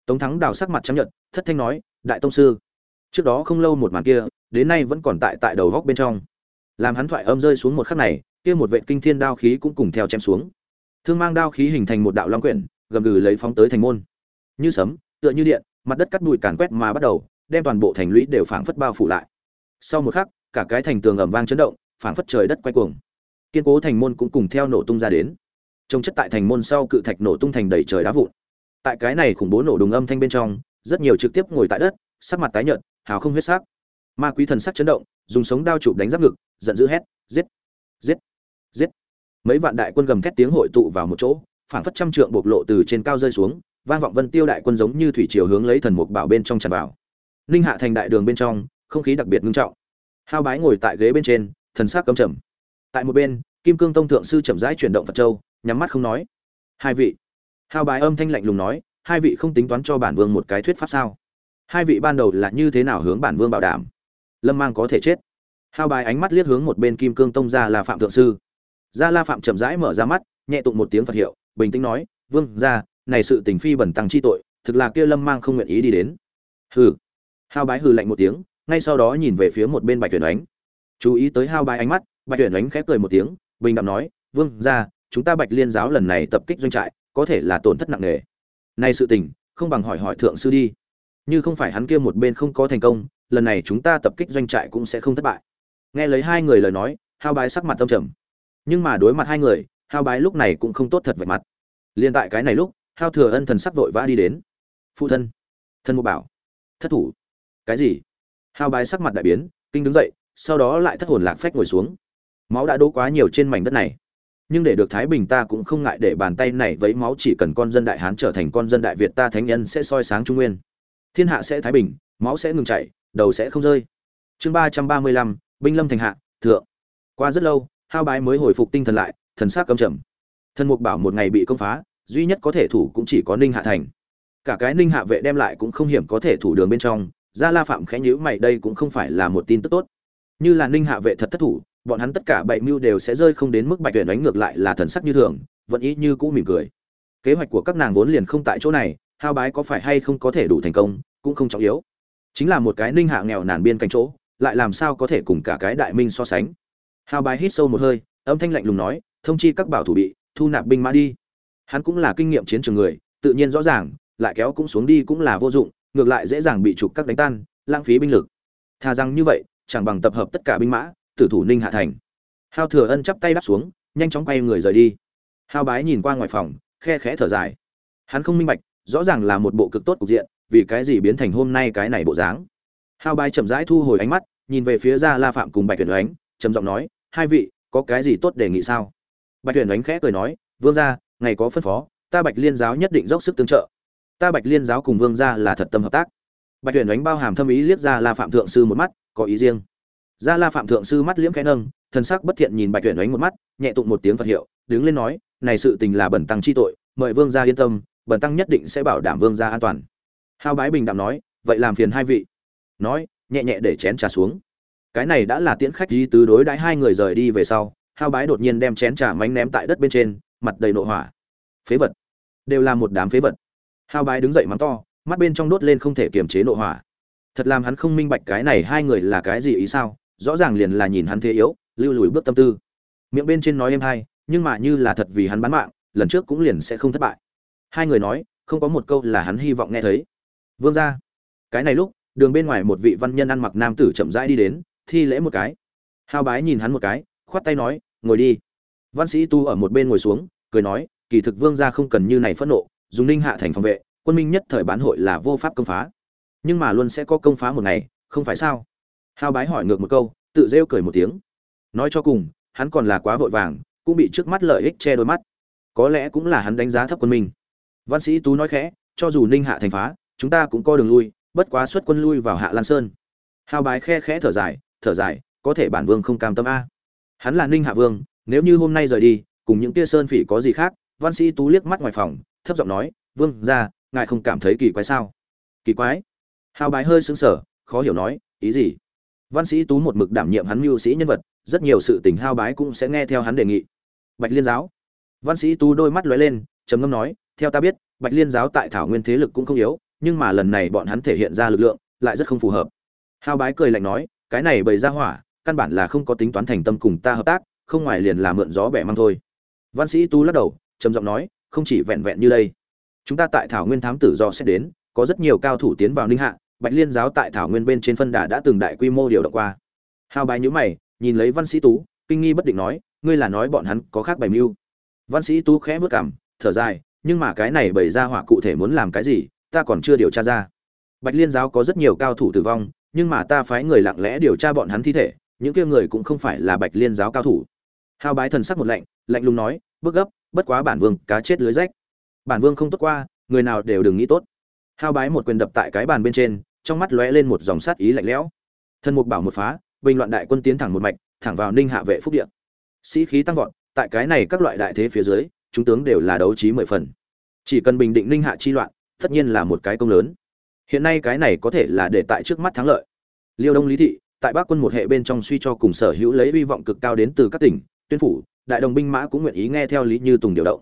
Tống thắng đào sắc mặt chấp nhận thất thanh nói, đại tông sư trước đó không lâu một màn kia, đến nay vẫn còn tại tại đầu góc bên trong. Làm hắn thoại âm rơi xuống một khắc này, kia một vệ kinh thiên đao khí cũng cùng theo chém xuống. Thương mang đao khí hình thành một đạo long quyển, gầm gừ lấy phóng tới thành môn. Như sấm, tựa như điện, mặt đất cắt bụi càn quét mà bắt đầu, đem toàn bộ thành lũy đều phảng phất bao phủ lại. Sau một khắc, cả cái thành tường ầm vang chấn động, phảng phất trời đất quay cuồng. Kiên cố thành môn cũng cùng theo nổ tung ra đến. Trông chất tại thành môn sau cự thạch nổ tung thành đầy trời đá vụn. Tại cái này khủng bố nổ đùng âm thanh bên trong, rất nhiều trực tiếp ngồi tại đất, sắc mặt tái nhợt hào không huyết sắc. Ma quý thần sắc chấn động, dùng sống đao chụp đánh giáp ngực, giận dữ hét, giết giết giết. Mấy vạn đại quân gầm thét tiếng hội tụ vào một chỗ phản phất trăm trượng bộc lộ từ trên cao rơi xuống, vang vọng vân tiêu đại quân giống như thủy triều hướng lấy thần mục bảo bên trong tràn vào. Ninh hạ thành đại đường bên trong, không khí đặc biệt nghiêm trọng. Hao bái ngồi tại ghế bên trên, thần sắc căm trầm. Tại một bên, kim cương tông thượng sư chậm rãi chuyển động phật châu, nhắm mắt không nói. Hai vị. Hao bái âm thanh lạnh lùng nói, hai vị không tính toán cho bản vương một cái thuyết pháp sao? Hai vị ban đầu là như thế nào hướng bản vương bảo đảm? Lâm mang có thể chết. Hao bái ánh mắt liếc hướng một bên kim cương tông ra là phạm thượng sư. Gia la phạm chậm rãi mở ra mắt, nhẹ tụng một tiếng phật hiệu, bình tĩnh nói, vương ra này sự tình phi bẩn tăng chi tội, thực là kia lâm mang không nguyện ý đi đến. Hừ. Hao bái hừ lạnh một tiếng, ngay sau đó nhìn về phía một bên bạch tuyển ánh chú ý tới hao bái ánh mắt, bạch tuyển ánh khép cười một tiếng, bình đạm nói, vương ra chúng ta bạch liên giáo lần này tập kích doanh trại, có thể là tổn thất nặng nề. Này sự tình, không bằng hỏi hỏi thượng sư đi như không phải hắn kia một bên không có thành công, lần này chúng ta tập kích doanh trại cũng sẽ không thất bại. Nghe lấy hai người lời nói, hao bái sắc mặt tâm trầm. Nhưng mà đối mặt hai người, hao bái lúc này cũng không tốt thật vẻ mặt. Liên tại cái này lúc, hao thừa ân thần sắc vội vã đi đến. Phụ thân thân Mộ bảo, thất thủ. Cái gì? Hao bái sắc mặt đại biến, kinh đứng dậy, sau đó lại thất hồn lạc phách ngồi xuống. Máu đã đỗ quá nhiều trên mảnh đất này, nhưng để được thái bình ta cũng không ngại để bàn tay này vấy máu chỉ cần con dân đại hán trở thành con dân đại việt ta thánh nhân sẽ soi sáng trung nguyên thiên hạ sẽ thái bình, máu sẽ ngừng chảy, đầu sẽ không rơi. Chương ba trăm ba mươi lăm, binh lâm thành hạ, thượng. Qua rất lâu, hao bái mới hồi phục tinh thần lại, thần sắc căm trầm. Thần mục bảo một ngày bị công phá, duy nhất có thể thủ cũng chỉ có ninh hạ thành. Cả cái ninh hạ vệ đem lại cũng không hiểm có thể thủ đường bên trong, gia la phạm khẽ nhữ mày, đây cũng không phải là một tin tức tốt. Như là ninh hạ vệ thật thất thủ, bọn hắn tất cả bảy mưu đều sẽ rơi không đến mức bạch tuyển đánh ngược lại là thần sắc như thường, vẫn ý như cũ mỉm cười. Kế hoạch của các nàng vốn liền không tại chỗ này hao bái có phải hay không có thể đủ thành công, cũng không trọng yếu. Chính là một cái ninh hạ nghèo nàn biên cạnh chỗ, lại làm sao có thể cùng cả cái đại minh so sánh. Hao bái hít sâu một hơi, âm thanh lạnh lùng nói, thông chi các bảo thủ bị, thu nạp binh mã đi. Hắn cũng là kinh nghiệm chiến trường người, tự nhiên rõ ràng, lại kéo cũng xuống đi cũng là vô dụng, ngược lại dễ dàng bị trục các đánh tan, lãng phí binh lực. Thà rằng như vậy, chẳng bằng tập hợp tất cả binh mã, tử thủ ninh hạ thành. Hao thừa ân chắp tay đáp xuống, nhanh chóng quay người rời đi. Hao bái nhìn qua ngoài phòng, khe khẽ thở dài. Hắn không minh bạch rõ ràng là một bộ cực tốt cục diện, vì cái gì biến thành hôm nay cái này bộ dáng? Hao bái chậm rãi thu hồi ánh mắt, nhìn về phía ra la phạm cùng bạch tuyển ánh trầm giọng nói, hai vị, có cái gì tốt đề nghị sao? Bạch tuyển ánh khẽ cười nói, vương gia, ngày có phân phó, ta bạch liên giáo nhất định dốc sức tương trợ. Ta bạch liên giáo cùng vương gia là thật tâm hợp tác. Bạch tuyển đánh bao hàm thâm ý liếc ra la phạm thượng sư một mắt, có ý riêng. Ra la phạm thượng sư mắt liễm khẽ nâng thân sắc bất thiện nhìn bạch tuyển đánh một mắt, nhẹ tụng một tiếng phật hiệu, đứng lên nói, này sự tình là bẩn tăng chi tội, mời vương gia yên tâm Bần tăng nhất định sẽ bảo đảm vương gia an toàn. Hao bái bình đạm nói, vậy làm phiền hai vị. Nói, nhẹ nhẹ để chén trà xuống. Cái này đã là tiễn khách di tứ đối đãi hai người rời đi về sau hao bái đột nhiên đem chén trà mánh ném tại đất bên trên, mặt đầy nộ hỏa. Phế vật. Đều là một đám phế vật. Hao bái đứng dậy mắng to, mắt bên trong đốt lên không thể kiềm chế nộ hỏa. Thật làm hắn không minh bạch cái này hai người là cái gì ý sao, rõ ràng liền là nhìn hắn thế yếu, lưu lùi bước tâm tư. Miệng bên trên nói em hay, nhưng mà như là thật vì hắn bán mạng, lần trước cũng liền sẽ không thất bại hai người nói, không có một câu là hắn hy vọng nghe thấy. Vương ra cái này lúc, đường bên ngoài một vị văn nhân ăn mặc nam tử chậm rãi đi đến, thi lễ một cái. Hao bái nhìn hắn một cái, khoát tay nói, ngồi đi. Văn sĩ tu ở một bên ngồi xuống, cười nói, kỳ thực vương gia không cần như này phẫn nộ, dùng ninh hạ thành phòng vệ, quân minh nhất thời bán hội là vô pháp công phá. Nhưng mà luôn sẽ có công phá một ngày, không phải sao? Hao bái hỏi ngược một câu, tự rêu cười một tiếng. Nói cho cùng, hắn còn là quá vội vàng, cũng bị trước mắt lợi ích che đôi mắt. Có lẽ cũng là hắn đánh giá thấp quân minh văn sĩ tú nói khẽ, cho dù ninh hạ thành phá, chúng ta cũng có đường lui, bất quá xuất quân lui vào hạ lan sơn. Hào bái khe khẽ thở dài thở dài, có thể bản vương không cam tâm a. Hắn là ninh hạ vương, nếu như hôm nay rời đi, cùng những tia sơn phỉ có gì khác, văn sĩ tú liếc mắt ngoài phòng, thấp giọng nói, vương ra ngài không cảm thấy kỳ quái sao? Kỳ quái? Hào bái hơi xứng sở khó hiểu nói, ý gì? Văn sĩ tú một mực đảm nhiệm hắn mưu sĩ nhân vật, rất nhiều sự tình hao bái cũng sẽ nghe theo hắn đề nghị. Bạch liên giáo. Văn sĩ tú đôi mắt lóe lên, trầm ngâm nói theo ta biết, bạch liên giáo tại thảo nguyên thế lực cũng không yếu, nhưng mà lần này bọn hắn thể hiện ra lực lượng, lại rất không phù hợp. Hao bái cười lạnh nói, cái này bày ra hỏa, căn bản là không có tính toán thành tâm cùng ta hợp tác, không ngoài liền là mượn gió bẻ mang thôi. Văn sĩ tu lắc đầu, trầm giọng nói, không chỉ vẹn vẹn như đây. Chúng ta tại thảo nguyên thám tử do sẽ đến, có rất nhiều cao thủ tiến vào ninh hạ, bạch liên giáo tại thảo nguyên bên trên phân đà đã từng đại quy mô điều động qua. Hao bái nhữ mày, nhìn lấy văn sĩ tú, kinh nghi bất định nói, ngươi là nói bọn hắn có khác bày mưu. Văn sĩ tú khẽ vớt cảm thở dài nhưng mà cái này bày ra hỏa cụ thể muốn làm cái gì, ta còn chưa điều tra ra. Bạch liên giáo có rất nhiều cao thủ tử vong, nhưng mà ta phái người lặng lẽ điều tra bọn hắn thi thể, những kia người cũng không phải là bạch liên giáo cao thủ. Hao bái thần sắc một lạnh lạnh lùng nói bước gấp, bất quá bản vương, cá chết lưới rách. Bản vương không tốt qua, người nào đều đừng nghĩ tốt. Hao bái một quyền đập tại cái bàn bên trên, trong mắt lóe lên một dòng sát ý lạnh lẽo. Thân mục bảo một phá, bình loạn đại quân tiến thẳng một mạch, thẳng vào ninh hạ vệ phúc điện sĩ khí tăng vọt, tại cái này các loại đại thế phía dưới chúng tướng đều là đấu trí mười phần. Chỉ cần bình định ninh hạ chi loạn, tất nhiên là một cái công lớn. Hiện nay cái này có thể là để tại trước mắt thắng lợi. Liêu đông lý thị, tại bắc quân một hệ bên trong suy cho cùng sở hữu lấy hy vọng cực cao đến từ các tỉnh, tuyên phủ, đại đồng binh mã cũng nguyện ý nghe theo lý như tùng điều động.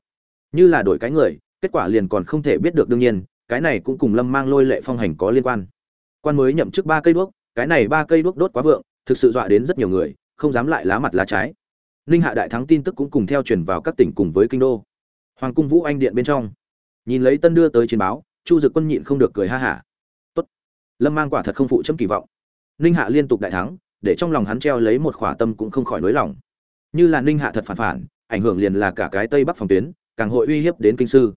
Như là đổi cái người, kết quả liền còn không thể biết được đương nhiên, cái này cũng cùng lâm mang lôi lệ phong hành có liên quan. Quan mới nhậm chức ba cây đuốc, cái này ba cây đuốc đốt quá vượng, thực sự dọa đến rất nhiều người, không dám lại lá mặt lá trái ninh hạ đại thắng tin tức cũng cùng theo truyền vào các tỉnh cùng với kinh đô. Hoàng cung vũ anh điện bên trong. Nhìn lấy tân đưa tới chiến báo, chu dực quân nhịn không được cười ha hả. Tốt. Lâm mang quả thật không phụ chấm kỳ vọng. Ninh hạ liên tục đại thắng, để trong lòng hắn treo lấy một khỏa tâm cũng không khỏi nới lòng. Như là ninh hạ thật phản phản, ảnh hưởng liền là cả cái tây bắc phòng tuyến, càng hội uy hiếp đến kinh sư.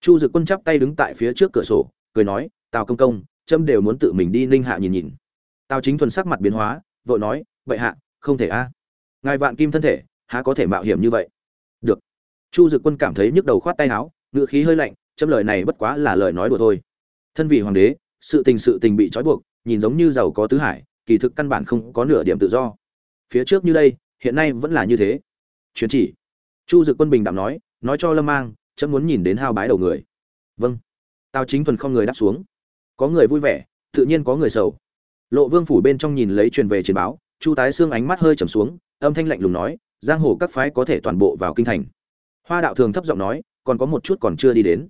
Chu dực quân chắp tay đứng tại phía trước cửa sổ, cười nói, tào công công trâm đều muốn tự mình đi ninh hạ nhìn nhìn. Tào chính thuần sắc mặt biến hóa, vội nói vậy hạ, không thể a ngài vạn kim thân thể, há có thể mạo hiểm như vậy? Được. Chu dực quân cảm thấy nhức đầu khoát tay áo ngự khí hơi lạnh châm lời này bất quá là lời nói đùa thôi. Thân vị hoàng đế, sự tình sự tình bị trói buộc, nhìn giống như giàu có tứ hải, kỳ thực căn bản không có nửa điểm tự do. Phía trước như đây, hiện nay vẫn là như thế. Chuyến chỉ. Chu dực quân bình đạm nói nói cho lâm mang, chấm muốn nhìn đến hao bái đầu người. Vâng. Tào chính thuần không người đáp xuống. Có người vui vẻ, tự nhiên có người sầu. Lộ vương phủ bên trong nhìn lấy truyền về chiến báo, chu tái xương ánh mắt hơi trầm xuống âm thanh lạnh lùng nói, giang hồ các phái có thể toàn bộ vào kinh thành. Hoa đạo thường thấp giọng nói, còn có một chút còn chưa đi đến.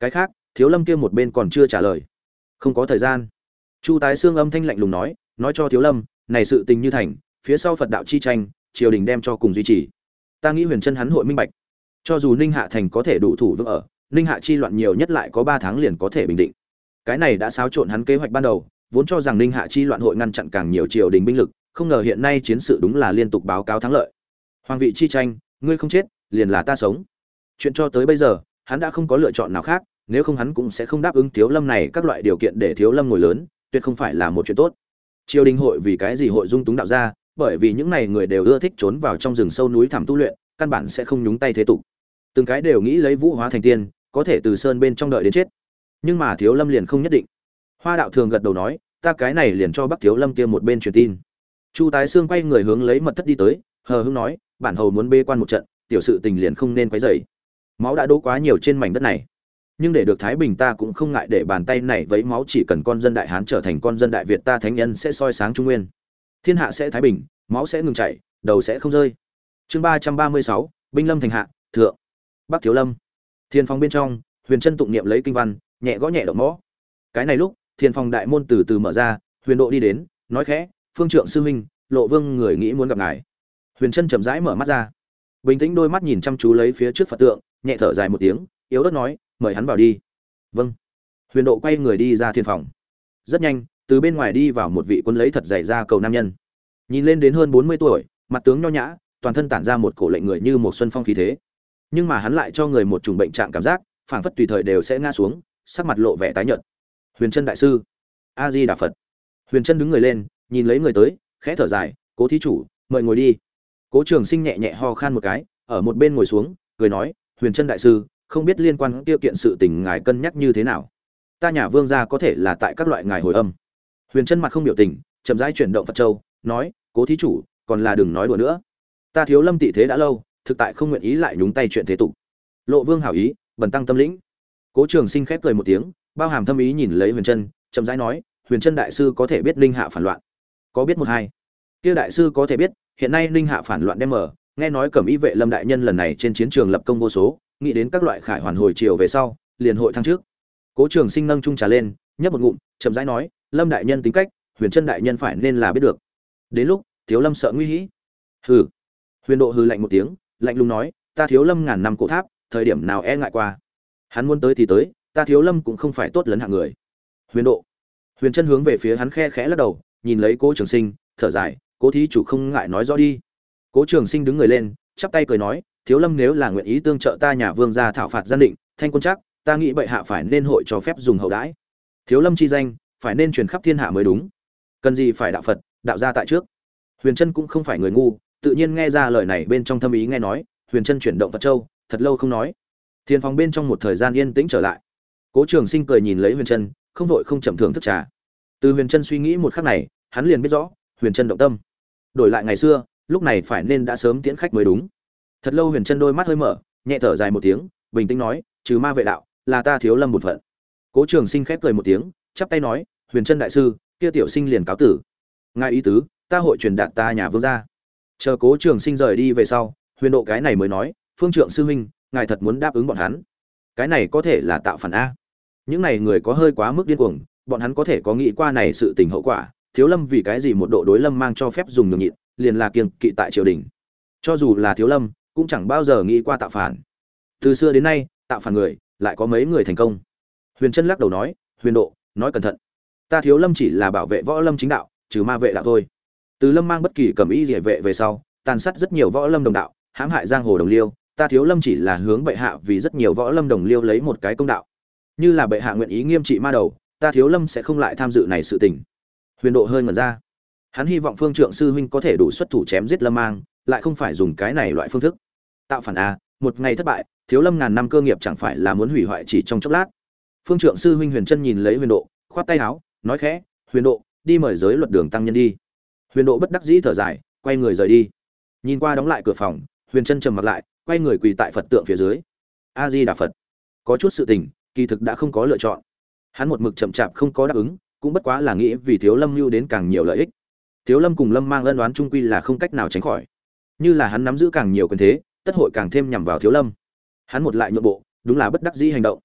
Cái khác? Thiếu lâm kia một bên còn chưa trả lời. Không có thời gian. Chu tái xương âm thanh lạnh lùng nói nói cho thiếu lâm, này sự tình như thành, phía sau phật đạo chi tranh, triều đình đem cho cùng duy trì. Ta nghĩ huyền chân hắn hội minh bạch. Cho dù ninh hạ thành có thể đủ thủ vững ở, ninh hạ chi loạn nhiều nhất lại có ba tháng liền có thể bình định. Cái này đã xáo trộn hắn kế hoạch ban đầu, vốn cho rằng ninh hạ chi loạn hội ngăn chặn càng nhiều triều đình binh lực không ngờ hiện nay chiến sự đúng là liên tục báo cáo thắng lợi. Hoàng vị chi tranh, ngươi không chết, liền là ta sống. Chuyện cho tới bây giờ, hắn đã không có lựa chọn nào khác, nếu không hắn cũng sẽ không đáp ứng thiếu lâm này các loại điều kiện để thiếu lâm ngồi lớn, tuyệt không phải là một chuyện tốt. Triều đình hội vì cái gì hội dung túng đạo gia? bởi vì những này người đều ưa thích trốn vào trong rừng sâu núi thẳm tu luyện, căn bản sẽ không nhúng tay thế tục. Từng cái đều nghĩ lấy vũ hóa thành tiên, có thể từ sơn bên trong đợi đến chết. Nhưng mà thiếu lâm liền không nhất định. Hoa đạo thường gật đầu nói, ta cái này liền cho bắc thiếu lâm kia một bên truyền tin chu tái sương quay người hướng lấy mật thất đi tới, hờ hưng nói, bản hầu muốn bê quan một trận, tiểu sự tình liền không nên quấy dày máu đã đỗ quá nhiều trên mảnh đất này, nhưng để được thái bình ta cũng không ngại để bàn tay này vấy máu chỉ cần con dân đại hán trở thành con dân đại việt ta thánh nhân sẽ soi sáng trung nguyên. Thiên hạ sẽ thái bình, máu sẽ ngừng chảy, đầu sẽ không rơi. Chương ba trăm ba mươi sáu, binh lâm thành hạ, thượng. Bắc thiếu lâm. Thiên phong bên trong, huyền chân tụng niệm lấy kinh văn, nhẹ gõ nhẹ động mõ. Cái này lúc, thiên phong đại môn từ từ mở ra, huyền độ đi đến, nói khẽ phương trượng sư huynh, lộ vương người nghĩ muốn gặp ngài. Huyền Trân chậm rãi mở mắt ra. Bình tĩnh đôi mắt nhìn chăm chú lấy phía trước phật tượng, nhẹ thở dài một tiếng, yếu ớt nói, mời hắn vào đi. Vâng. Huyền độ quay người đi ra thiên phòng. Rất nhanh, từ bên ngoài đi vào một vị quân lấy thật dày ra cầu nam nhân. Nhìn lên đến hơn bốn mươi tuổi, mặt tướng nho nhã, toàn thân tản ra một cổ lệnh người như một xuân phong khí thế. Nhưng mà hắn lại cho người một chủng bệnh trạng cảm giác, phảng phất tùy thời đều sẽ ngã xuống, sắc mặt lộ vẻ tái nhợt. Huyền Trân đại sư, a di đà phật. Huyền Trân đứng người lên nhìn lấy người tới, khẽ thở dài, cố thí chủ, mời ngồi đi. Cố trường sinh nhẹ nhẹ ho khan một cái, ở một bên ngồi xuống, cười nói, huyền chân đại sư, không biết liên quan tiêu kiện sự tình ngài cân nhắc như thế nào? Ta nhà vương gia có thể là tại các loại ngài hồi âm. Huyền chân mặt không biểu tình, chậm rãi chuyển động phật châu, nói, cố thí chủ, còn là đừng nói đùa nữa. Ta thiếu lâm tị thế đã lâu, thực tại không nguyện ý lại nhúng tay chuyện thế tục. Lộ vương hảo ý, bần tăng tâm lĩnh. Cố trường sinh khép cười một tiếng, bao hàm thâm ý nhìn lấy huyền chân, chậm rãi nói, huyền chân đại sư có thể biết linh hạ phản loạn có biết một hai. Kia đại sư có thể biết, hiện nay ninh hạ phản loạn đem mở, nghe nói cẩm y vệ lâm đại nhân lần này trên chiến trường lập công vô số, nghĩ đến các loại khải hoàn hồi chiều về sau, liền hội thăng trước cố trường sinh nâng trung trà lên, nhấp một ngụm, chậm rãi nói, lâm đại nhân tính cách, huyền chân đại nhân phải nên là biết được. Đến lúc, thiếu lâm sợ nguy hĩ hừ. Huyền độ hừ lạnh một tiếng, lạnh lùng nói, ta thiếu lâm ngàn năm cổ tháp, thời điểm nào e ngại qua? Hắn muốn tới thì tới, ta thiếu lâm cũng không phải tốt lấn hạng người. Huyền độ. Huyền chân hướng về phía hắn khe khẽ lắc đầu nhìn lấy cố trường sinh, thở dài, cố thí chủ không ngại nói rõ đi. Cố trường sinh đứng người lên, chắp tay cười nói, thiếu lâm nếu là nguyện ý tương trợ ta nhà vương gia thảo phạt gian định, thanh quân chắc, ta nghĩ bệ hạ phải nên hội cho phép dùng hậu đãi. Thiếu lâm chi danh, phải nên truyền khắp thiên hạ mới đúng. Cần gì phải đạo phật, đạo gia tại trước. Huyền trân cũng không phải người ngu, tự nhiên nghe ra lời này bên trong thâm ý nghe nói, huyền trân chuyển động phật châu, thật lâu không nói. Thiên phòng bên trong một thời gian yên tĩnh trở lại. Cố trường sinh cười nhìn lấy huyền trân, không vội không chậm thưởng thức trà từ huyền trân suy nghĩ một khắc này, hắn liền biết rõ, huyền trân động tâm. Đổi lại ngày xưa, lúc này phải nên đã sớm tiễn khách mới đúng. Thật lâu huyền trân đôi mắt hơi mở, nhẹ thở dài một tiếng, bình tĩnh nói, trừ ma vệ đạo, là ta thiếu lâm một phận. Cố trường sinh khép cười một tiếng, chắp tay nói, huyền trân đại sư, kia tiểu sinh liền cáo tử. Ngài ý tứ, ta hội truyền đạt ta nhà vương gia. Chờ cố trường sinh rời đi về sau, huyền độ cái này mới nói, phương trượng sư huynh, ngài thật muốn đáp ứng bọn hắn. Cái này có thể là tạo phản a. Những này người có hơi quá mức điên cuồng bọn hắn có thể có nghĩ qua này sự tình hậu quả, thiếu lâm vì cái gì một độ đối lâm mang cho phép dùng nhường nhịn, liền là kiêng kỵ tại triều đình. Cho dù là thiếu lâm, cũng chẳng bao giờ nghĩ qua tạo phản. Từ xưa đến nay, tạo phản người, lại có mấy người thành công. Huyền trân lắc đầu nói, huyền độ, nói cẩn thận. Ta thiếu lâm chỉ là bảo vệ võ lâm chính đạo, trừ ma vệ đạo thôi. Từ lâm mang bất kỳ cầm ý địa vệ về sau, tàn sát rất nhiều võ lâm đồng đạo, hãm hại giang hồ đồng liêu. Ta thiếu lâm chỉ là hướng bệ hạ vì rất nhiều võ lâm đồng liêu lấy một cái công đạo. Như là bệ hạ nguyện ý nghiêm trị ma đầu ta thiếu lâm sẽ không lại tham dự này sự tình. Huyền độ hơi ngẩn ra. Hắn hy vọng phương trượng sư huynh có thể đủ xuất thủ chém giết lâm mang, lại không phải dùng cái này loại phương thức. Tạo phản a, một ngày thất bại, thiếu lâm ngàn năm cơ nghiệp chẳng phải là muốn hủy hoại chỉ trong chốc lát. Phương trượng sư huynh huyền chân nhìn lấy huyền độ, khoát tay áo, nói khẽ, huyền độ, đi mời giới luật đường tăng nhân đi. Huyền độ bất đắc dĩ thở dài, quay người rời đi. Nhìn qua đóng lại cửa phòng, huyền chân trầm mặt lại, quay người quỳ tại phật tượng phía dưới. A di đà phật. Có chút sự tình, kỳ thực đã không có lựa chọn hắn một mực chậm chạp không có đáp ứng, cũng bất quá là nghĩ vì thiếu lâm mưu đến càng nhiều lợi ích. Thiếu lâm cùng lâm mang ân đoán trung quy là không cách nào tránh khỏi. Như là hắn nắm giữ càng nhiều quyền thế, tất hội càng thêm nhằm vào thiếu lâm. Hắn một lại nhượng bộ, đúng là bất đắc dĩ hành động.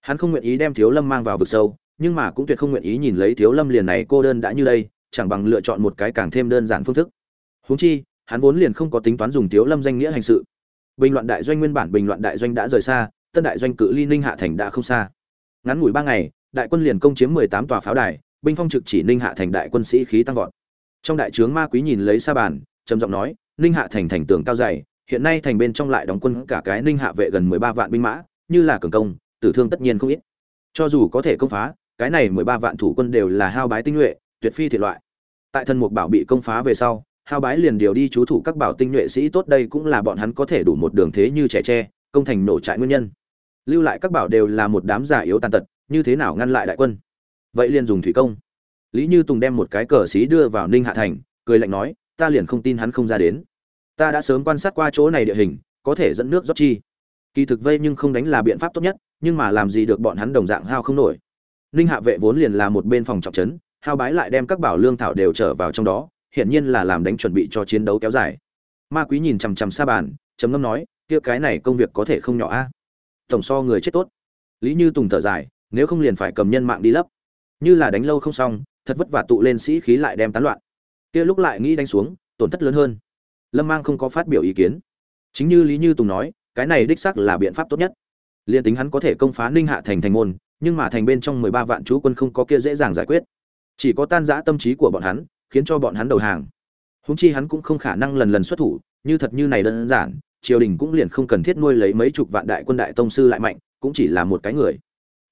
Hắn không nguyện ý đem thiếu lâm mang vào vực sâu, nhưng mà cũng tuyệt không nguyện ý nhìn lấy thiếu lâm liền này cô đơn đã như đây, chẳng bằng lựa chọn một cái càng thêm đơn giản phương thức. Huống chi, hắn vốn liền không có tính toán dùng thiếu lâm danh nghĩa hành sự. Bình loạn đại doanh nguyên bản bình loạn đại doanh đã rời xa, tân đại doanh cự ly ninh hạ thành đã không xa. Ngắn ngủi ba ngày đại quân liền công chiếm mười tám tòa pháo đài, binh phong trực chỉ ninh hạ thành đại quân sĩ khí tăng vọt. Trong đại trướng ma quý nhìn lấy xa bàn, trầm giọng nói, ninh hạ thành thành tường cao dày, hiện nay thành bên trong lại đóng quân cả cái ninh hạ vệ gần mười ba vạn binh mã, như là cường công, tử thương tất nhiên không ít. Cho dù có thể công phá, cái này mười ba vạn thủ quân đều là hao bái tinh nhuệ, tuyệt phi thiệt loại. Tại thân mục bảo bị công phá về sau, hao bái liền điều đi chú thủ các bảo tinh nhuệ sĩ, tốt đây cũng là bọn hắn có thể đủ một đường thế như trẻ tre, công thành nổ trại nguyên nhân. Lưu lại các bảo đều là một đám giả yếu tàn tật như thế nào ngăn lại đại quân? Vậy liền dùng thủy công. Lý như tùng đem một cái cờ xí đưa vào ninh hạ thành, cười lạnh nói, ta liền không tin hắn không ra đến. Ta đã sớm quan sát qua chỗ này địa hình, có thể dẫn nước rót chi. Kỳ thực vây nhưng không đánh là biện pháp tốt nhất, nhưng mà làm gì được bọn hắn đồng dạng hao không nổi. Ninh hạ vệ vốn liền là một bên phòng trọng trấn, hao bái lại đem các bảo lương thảo đều trở vào trong đó, hiển nhiên là làm đánh chuẩn bị cho chiến đấu kéo dài. Ma quý nhìn chằm chằm xa bàn, trầm ngâm nói, kia cái này công việc có thể không nhỏ a. Tổng so người chết tốt. Lý như tùng thở dài nếu không liền phải cầm nhân mạng đi lấp. Như là đánh lâu không xong, thật vất vả tụ lên sĩ khí lại đem tán loạn. Kia lúc lại nghĩ đánh xuống, tổn thất lớn hơn. Lâm mang không có phát biểu ý kiến. Chính như lý như tùng nói, cái này đích xác là biện pháp tốt nhất. Liền tính hắn có thể công phá ninh hạ thành thành môn, nhưng mà thành bên trong mười ba vạn chú quân không có kia dễ dàng giải quyết. Chỉ có tan giã tâm trí của bọn hắn, khiến cho bọn hắn đầu hàng. Húng chi hắn cũng không khả năng lần lần xuất thủ, như thật như này đơn giản, triều đình cũng liền không cần thiết nuôi lấy mấy chục vạn đại quân đại tông sư lại mạnh, cũng chỉ là một cái người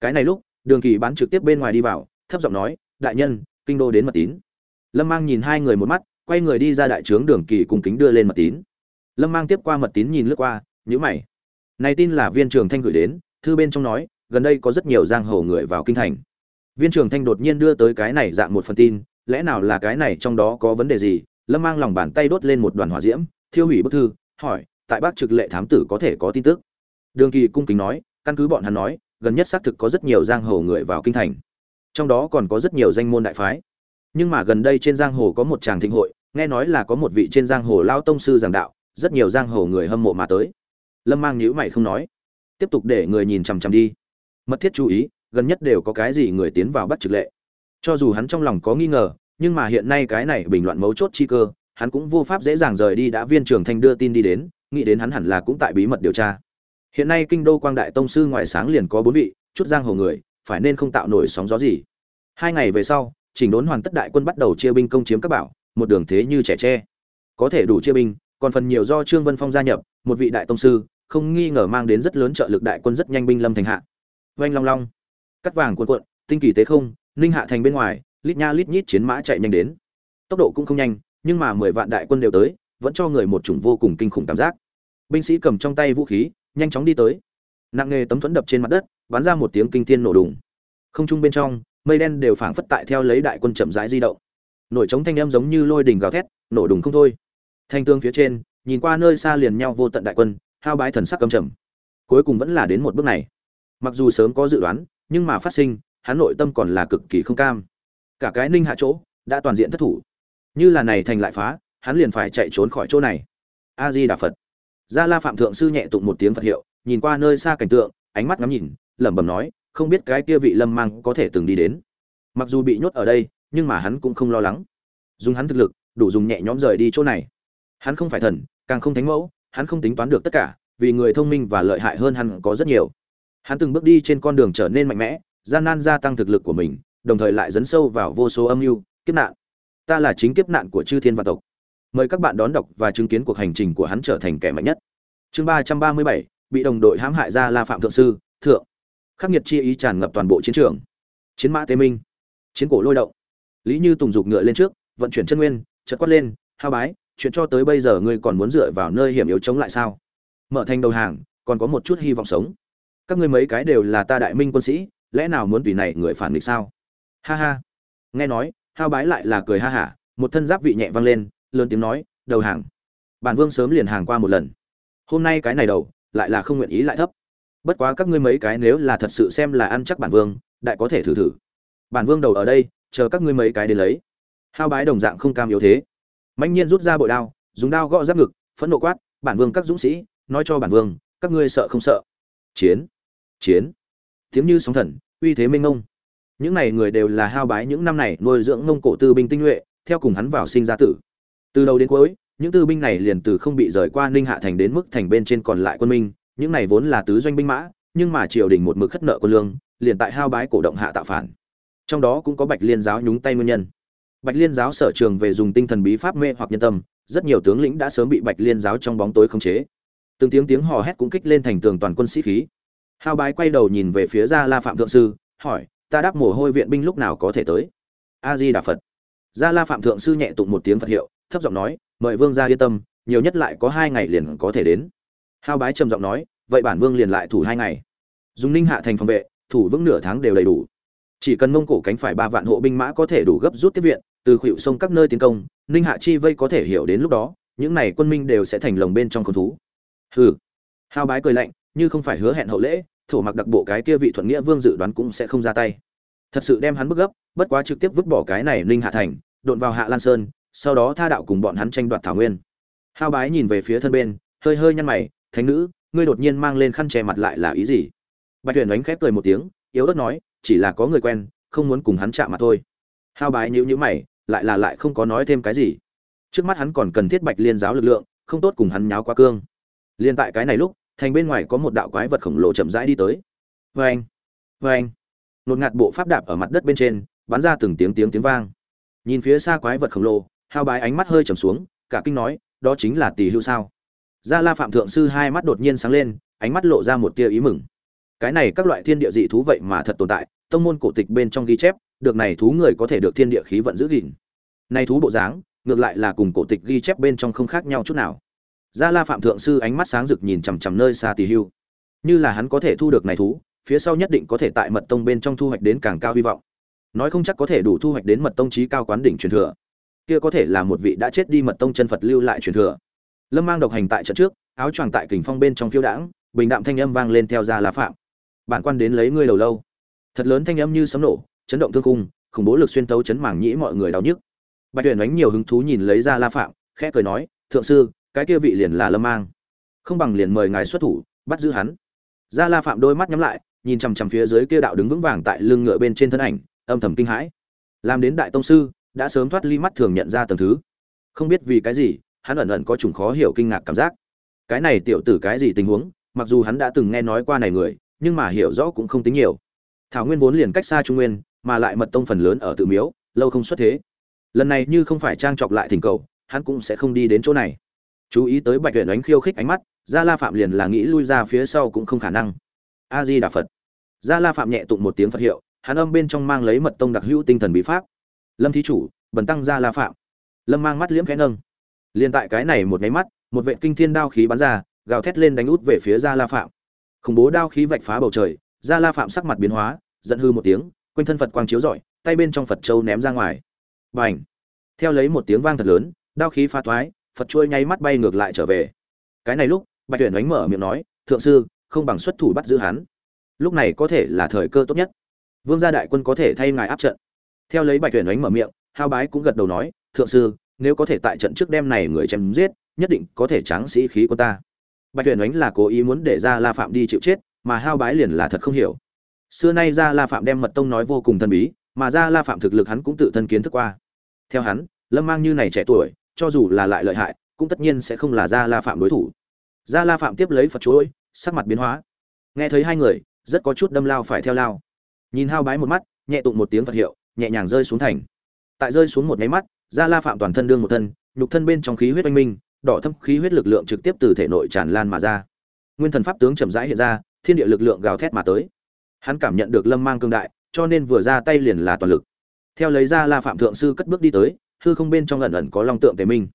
cái này lúc, đường kỳ bán trực tiếp bên ngoài đi vào, thấp giọng nói, đại nhân, kinh đô đến mật tín. Lâm mang nhìn hai người một mắt, quay người đi ra đại trướng đường kỳ cùng kính đưa lên mật tín. Lâm mang tiếp qua mật tín nhìn lướt qua nhữ mày. Này tin là viên trường thanh gửi đến, thư bên trong nói, gần đây có rất nhiều giang hồ người vào kinh thành. Viên trường thanh đột nhiên đưa tới cái này dạng một phần tin, lẽ nào là cái này trong đó có vấn đề gì? Lâm mang lòng bàn tay đốt lên một đoàn hỏa diễm, thiêu hủy bức thư, hỏi, tại bác trực lệ thám tử có thể có tin tức? Đường kỳ cung kính nói, căn cứ bọn hắn nói gần nhất xác thực có rất nhiều giang hồ người vào kinh thành. Trong đó còn có rất nhiều danh môn đại phái. Nhưng mà gần đây trên giang hồ có một tràng thịnh hội, nghe nói là có một vị trên giang hồ lao tông sư giảng đạo, rất nhiều giang hồ người hâm mộ mà tới. Lâm mang nhữ mày không nói. Tiếp tục để người nhìn chằm chằm đi. Mật thiết chú ý, gần nhất đều có cái gì người tiến vào bắt trực lệ. Cho dù hắn trong lòng có nghi ngờ, nhưng mà hiện nay cái này bình loạn mấu chốt chi cơ, hắn cũng vô pháp dễ dàng rời đi đã viên trưởng thanh đưa tin đi đến, nghĩ đến hắn hẳn là cũng tại bí mật điều tra hiện nay kinh đô quang đại tông sư ngoại sáng liền có bốn vị, chút giang hồ người, phải nên không tạo nổi sóng gió gì. Hai ngày về sau, chỉnh đốn hoàn tất đại quân bắt đầu chia binh công chiếm các bảo, một đường thế như trẻ tre. Có thể đủ chia binh, còn phần nhiều do trương vân phong gia nhập, một vị đại tông sư, không nghi ngờ mang đến rất lớn trợ lực đại quân rất nhanh binh lâm thành hạ. Oanh long long, cắt vàng cuộn cuộn, tinh kỳ tế không, ninh hạ thành bên ngoài, lít nha lít nhít chiến mã chạy nhanh đến. Tốc độ cũng không nhanh, nhưng mà mười vạn đại quân đều tới, vẫn cho người một chủng vô cùng kinh khủng cảm giác. Binh sĩ cầm trong tay vũ khí nhanh chóng đi tới. Nặng nghề tấm thuẫn đập trên mặt đất, bắn ra một tiếng kinh thiên nổ đùng. Không trung bên trong, mây đen đều phảng phất tại theo lấy đại quân chậm rãi di động. Nổi trống thanh âm giống như lôi đình gào thét, nổ đùng không thôi. Thanh tương phía trên, nhìn qua nơi xa liền nhau vô tận đại quân, hao bái thần sắc cầm trầm. Cuối cùng vẫn là đến một bước này. Mặc dù sớm có dự đoán, nhưng mà phát sinh, hắn nội tâm còn là cực kỳ không cam. Cả cái ninh hạ chỗ, đã toàn diện thất thủ. Như là này thành lại phá, hắn liền phải chạy trốn khỏi chỗ này. A di đà phật gia la phạm thượng sư nhẹ tụng một tiếng phật hiệu, nhìn qua nơi xa cảnh tượng, ánh mắt ngắm nhìn, lẩm bẩm nói, không biết cái kia vị lâm mang có thể từng đi đến. Mặc dù bị nhốt ở đây, nhưng mà hắn cũng không lo lắng. Dùng hắn thực lực, đủ dùng nhẹ nhõm rời đi chỗ này. Hắn không phải thần, càng không thánh mẫu, hắn không tính toán được tất cả, vì người thông minh và lợi hại hơn hắn có rất nhiều. Hắn từng bước đi trên con đường trở nên mạnh mẽ, gian nan gia tăng thực lực của mình, đồng thời lại dấn sâu vào vô số âm mưu, kiếp nạn. Ta là chính kiếp nạn của chư thiên văn tộc mời các bạn đón đọc và chứng kiến cuộc hành trình của hắn trở thành kẻ mạnh nhất. Chương ba trăm ba mươi bảy, bị đồng đội hãm hại ra la phạm thượng sư, thượng. Khắc nghiệt chi ý tràn ngập toàn bộ chiến trường. Chiến mã tế minh. Chiến cổ lôi động. Lý như tùng dục ngựa lên trước, vận chuyển chân nguyên, chợt quát lên, hao bái, chuyện cho tới bây giờ ngươi còn muốn dựa vào nơi hiểm yếu chống lại sao? Mở thành đầu hàng, còn có một chút hy vọng sống. Các ngươi mấy cái đều là ta đại minh quân sĩ, lẽ nào muốn tùy này người phản nghịch sao? Ha ha. Nghe nói, hao bái lại là cười ha hả, một thân giáp vị nhẹ vang lên lớn tiếng nói, đầu hàng. Bản vương sớm liền hàng qua một lần. Hôm nay cái này đầu, lại là không nguyện ý lại thấp. Bất quá các ngươi mấy cái nếu là thật sự xem là ăn chắc bản vương, đại có thể thử thử. Bản vương đầu ở đây, chờ các ngươi mấy cái đến lấy. Hao bái đồng dạng không cam yếu thế. Mạnh nhiên rút ra bội đao, dùng đao gõ giáp ngực, phẫn nộ quát, bản vương các dũng sĩ, nói cho bản vương, các ngươi sợ không sợ? Chiến chiến. Tiếng như sóng thần, uy thế minh ngông những này người đều là hao bái những năm này nuôi dưỡng ngông cổ tư binh tinh nhuệ, theo cùng hắn vào sinh ra tử từ đầu đến cuối, những tư binh này liền từ không bị rời qua ninh hạ thành đến mức thành bên trên còn lại quân minh, những này vốn là tứ doanh binh mã, nhưng mà triều đình một mực khất nợ quân lương, liền tại hao bái cổ động hạ tạo phản. Trong đó cũng có bạch liên giáo nhúng tay nguyên nhân. Bạch liên giáo sở trường về dùng tinh thần bí pháp mê hoặc nhân tâm, rất nhiều tướng lĩnh đã sớm bị bạch liên giáo trong bóng tối khống chế. Từng tiếng tiếng hò hét cũng kích lên thành tường toàn quân sĩ khí. Hao bái quay đầu nhìn về phía gia la phạm thượng sư, hỏi, ta đáp mồ hôi viện binh lúc nào có thể tới? A di đà phật. Gia la phạm thượng sư nhẹ tụng một tiếng phật hiệu thấp giọng nói, mời vương gia yên tâm, nhiều nhất lại có hai ngày liền có thể đến. Hao bái trầm giọng nói, vậy bản vương liền lại thủ hai ngày. Dùng ninh hạ thành phòng vệ, thủ vững nửa tháng đều đầy đủ. Chỉ cần mông cổ cánh phải ba vạn hộ binh mã có thể đủ gấp rút tiếp viện, từ khuỵu sông các nơi tiến công, ninh hạ chi vây có thể hiểu đến lúc đó, những này quân minh đều sẽ thành lồng bên trong con thú. Hừ. Hao bái cười lạnh, như không phải hứa hẹn hậu lễ, thổ mặc đặc bộ cái kia vị thuận nghĩa vương dự đoán cũng sẽ không ra tay. Thật sự đem hắn bức gấp, bất quá trực tiếp vứt bỏ cái này ninh hạ thành đột vào hạ lan sơn sau đó tha đạo cùng bọn hắn tranh đoạt thảo nguyên. Hao bái nhìn về phía thân bên, hơi hơi nhăn mày, thánh nữ, ngươi đột nhiên mang lên khăn che mặt lại là ý gì? Bạch tuyển đánh khép cười một tiếng, yếu ớt nói, chỉ là có người quen, không muốn cùng hắn chạm mặt thôi. Hao bái nhíu nhíu mày, lại là lại không có nói thêm cái gì. Trước mắt hắn còn cần thiết bạch liên giáo lực lượng, không tốt cùng hắn nháo quá cương. Liên tại cái này lúc, thành bên ngoài có một đạo quái vật khổng lồ chậm rãi đi tới. Vê anh vê anh nột ngạt bộ pháp đạp ở mặt đất bên trên, bắn ra từng tiếng tiếng tiếng vang. Nhìn phía xa quái vật khổng lồ hao bái ánh mắt hơi trầm xuống, cả kinh nói, đó chính là tỷ hưu sao? Gia la phạm thượng sư hai mắt đột nhiên sáng lên, ánh mắt lộ ra một tia ý mừng. Cái này các loại thiên địa dị thú vậy mà thật tồn tại, tông môn cổ tịch bên trong ghi chép, được này thú người có thể được thiên địa khí vận giữ gìn. Này thú bộ dáng, ngược lại là cùng cổ tịch ghi chép bên trong không khác nhau chút nào. Gia la phạm thượng sư ánh mắt sáng rực nhìn chằm chằm nơi xa tỷ hưu. Như là hắn có thể thu được này thú, phía sau nhất định có thể tại mật tông bên trong thu hoạch đến càng cao hy vọng. Nói không chắc có thể đủ thu hoạch đến mật tông trí cao quán đỉnh truyền thừa kia có thể là một vị đã chết đi mật tông chân phật lưu lại truyền thừa. Lâm mang độc hành tại trận trước, áo choàng tại kình phong bên trong phiêu đãng, bình đạm thanh âm vang lên theo gia la phạm. Bản quan đến lấy ngươi đầu lâu. Thật lớn thanh âm như sấm nổ, chấn động thương cung khủng bố lực xuyên tấu chấn mảng nhĩ mọi người đau nhức. Bạch tuyển đánh nhiều hứng thú nhìn lấy ra la phạm, khẽ cười nói, thượng sư, cái kia vị liền là lâm mang. Không bằng liền mời ngài xuất thủ, bắt giữ hắn. Gia la phạm đôi mắt nhắm lại, nhìn chằm chằm phía dưới kia đạo đứng vững vàng tại lưng ngựa bên trên thân ảnh, âm thầm kinh hãi. Làm đến đại tông sư đã sớm thoát ly mắt thường nhận ra tầng thứ. Không biết vì cái gì, hắn ẩn ẩn có chủng khó hiểu kinh ngạc cảm giác. Cái này tiểu tử cái gì tình huống, mặc dù hắn đã từng nghe nói qua này người, nhưng mà hiểu rõ cũng không tính nhiều. Thảo nguyên vốn liền cách xa trung nguyên, mà lại mật tông phần lớn ở tự miếu, lâu không xuất thế. Lần này như không phải trang trọc lại thỉnh cầu, hắn cũng sẽ không đi đến chỗ này. Chú ý tới bạch huyện đánh khiêu khích ánh mắt, gia la phạm liền là nghĩ lui ra phía sau cũng không khả năng. A di đà phật. Gia la phạm nhẹ tụng một tiếng phật hiệu, hắn âm bên trong mang lấy mật tông đặc hữu tinh thần bí pháp lâm thí chủ, bần tăng gia la phạm. Lâm mang mắt liễm khẽ nâng. Liền tại cái này một nháy mắt, một vệ kinh thiên đao khí bắn ra, gào thét lên đánh út về phía gia la phạm. Khủng bố đao khí vạch phá bầu trời, gia la phạm sắc mặt biến hóa, giận hư một tiếng, quanh thân phật quang chiếu rọi, tay bên trong phật châu ném ra ngoài. Bành! Theo lấy một tiếng vang thật lớn, đao khí pha thoái, phật chuôi nháy mắt bay ngược lại trở về. Cái này lúc, bạch tuyển đánh mở miệng nói, thượng sư, không bằng xuất thủ bắt giữ hắn. Lúc này có thể là thời cơ tốt nhất. Vương gia đại quân có thể thay ngài áp trận theo lấy bạch tuyển Ánh mở miệng, hao bái cũng gật đầu nói, thượng sư, nếu có thể tại trận trước đêm này người chém giết, nhất định có thể tráng sĩ khí của ta. Bạch tuyển Ánh là cố ý muốn để ra la phạm đi chịu chết, mà hao bái liền là thật không hiểu. Xưa nay ra la phạm đem mật tông nói vô cùng thần bí, mà ra la phạm thực lực hắn cũng tự thân kiến thức qua. Theo hắn, lâm mang như này trẻ tuổi, cho dù là lại lợi hại, cũng tất nhiên sẽ không là ra la phạm đối thủ. Ra la phạm tiếp lấy phật chuỗi, sắc mặt biến hóa. Nghe thấy hai người, rất có chút đâm lao phải theo lao. Nhìn hao bái một mắt, nhẹ tụng một tiếng phật hiệu nhẹ nhàng rơi xuống thành. Tại rơi xuống một nháy mắt, gia la phạm toàn thân đương một thân, nhục thân bên trong khí huyết oanh minh, đỏ thâm khí huyết lực lượng trực tiếp từ thể nội tràn lan mà ra. Nguyên thần pháp tướng chậm rãi hiện ra, thiên địa lực lượng gào thét mà tới. Hắn cảm nhận được lâm mang cương đại, cho nên vừa ra tay liền là toàn lực. Theo lấy ra la phạm thượng sư cất bước đi tới, hư không bên trong ẩn ẩn có long tượng tề minh.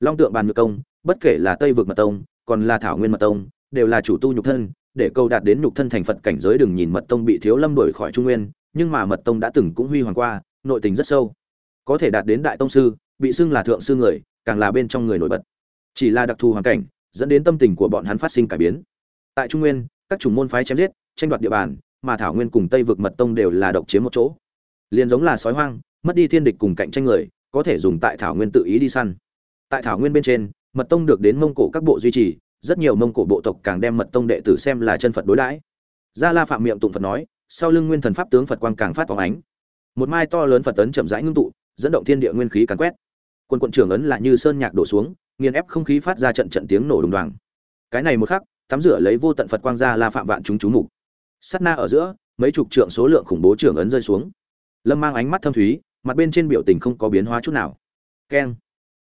Long tượng bàn nhược công bất kể là tây vực mật tông, còn là thảo nguyên mật tông, đều là chủ tu nhục thân để câu đạt đến nhục thân thành phật cảnh giới đừng nhìn mật tông bị thiếu lâm đuổi khỏi trung nguyên, nhưng mà mật tông đã từng cũng huy hoàng qua, nội tình rất sâu. Có thể đạt đến đại tông sư, bị xưng là thượng sư người, càng là bên trong người nổi bật. Chỉ là đặc thù hoàn cảnh, dẫn đến tâm tình của bọn hắn phát sinh cải biến. Tại trung nguyên, các chủng môn phái chém giết, tranh đoạt địa bàn, mà thảo nguyên cùng tây vực mật tông đều là độc chiếm một chỗ. Liền giống là sói hoang, mất đi thiên địch cùng cạnh tranh người, có thể dùng tại thảo nguyên tự ý đi săn. Tại thảo nguyên bên trên, mật tông được đến mông cổ các bộ duy trì rất nhiều mông cổ bộ tộc càng đem mật tông đệ tử xem là chân phật đối đãi. Gia la phạm miệng tụng phật nói, sau lưng nguyên thần pháp tướng phật quang càng phát phóng ánh. Một mai to lớn phật tấn chậm rãi ngưng tụ, dẫn động thiên địa nguyên khí càn quét. Quân quận trưởng ấn là như sơn nhạc đổ xuống, nghiền ép không khí phát ra trận trận tiếng nổ đùng đoàng. Cái này một khắc, tắm rửa lấy vô tận phật quang gia la phạm vạn chúng chú mục. Sát na ở giữa, mấy chục trượng số lượng khủng bố trưởng ấn rơi xuống. Lâm mang ánh mắt thâm thúy, mặt bên trên biểu tình không có biến hóa chút nào. Keng.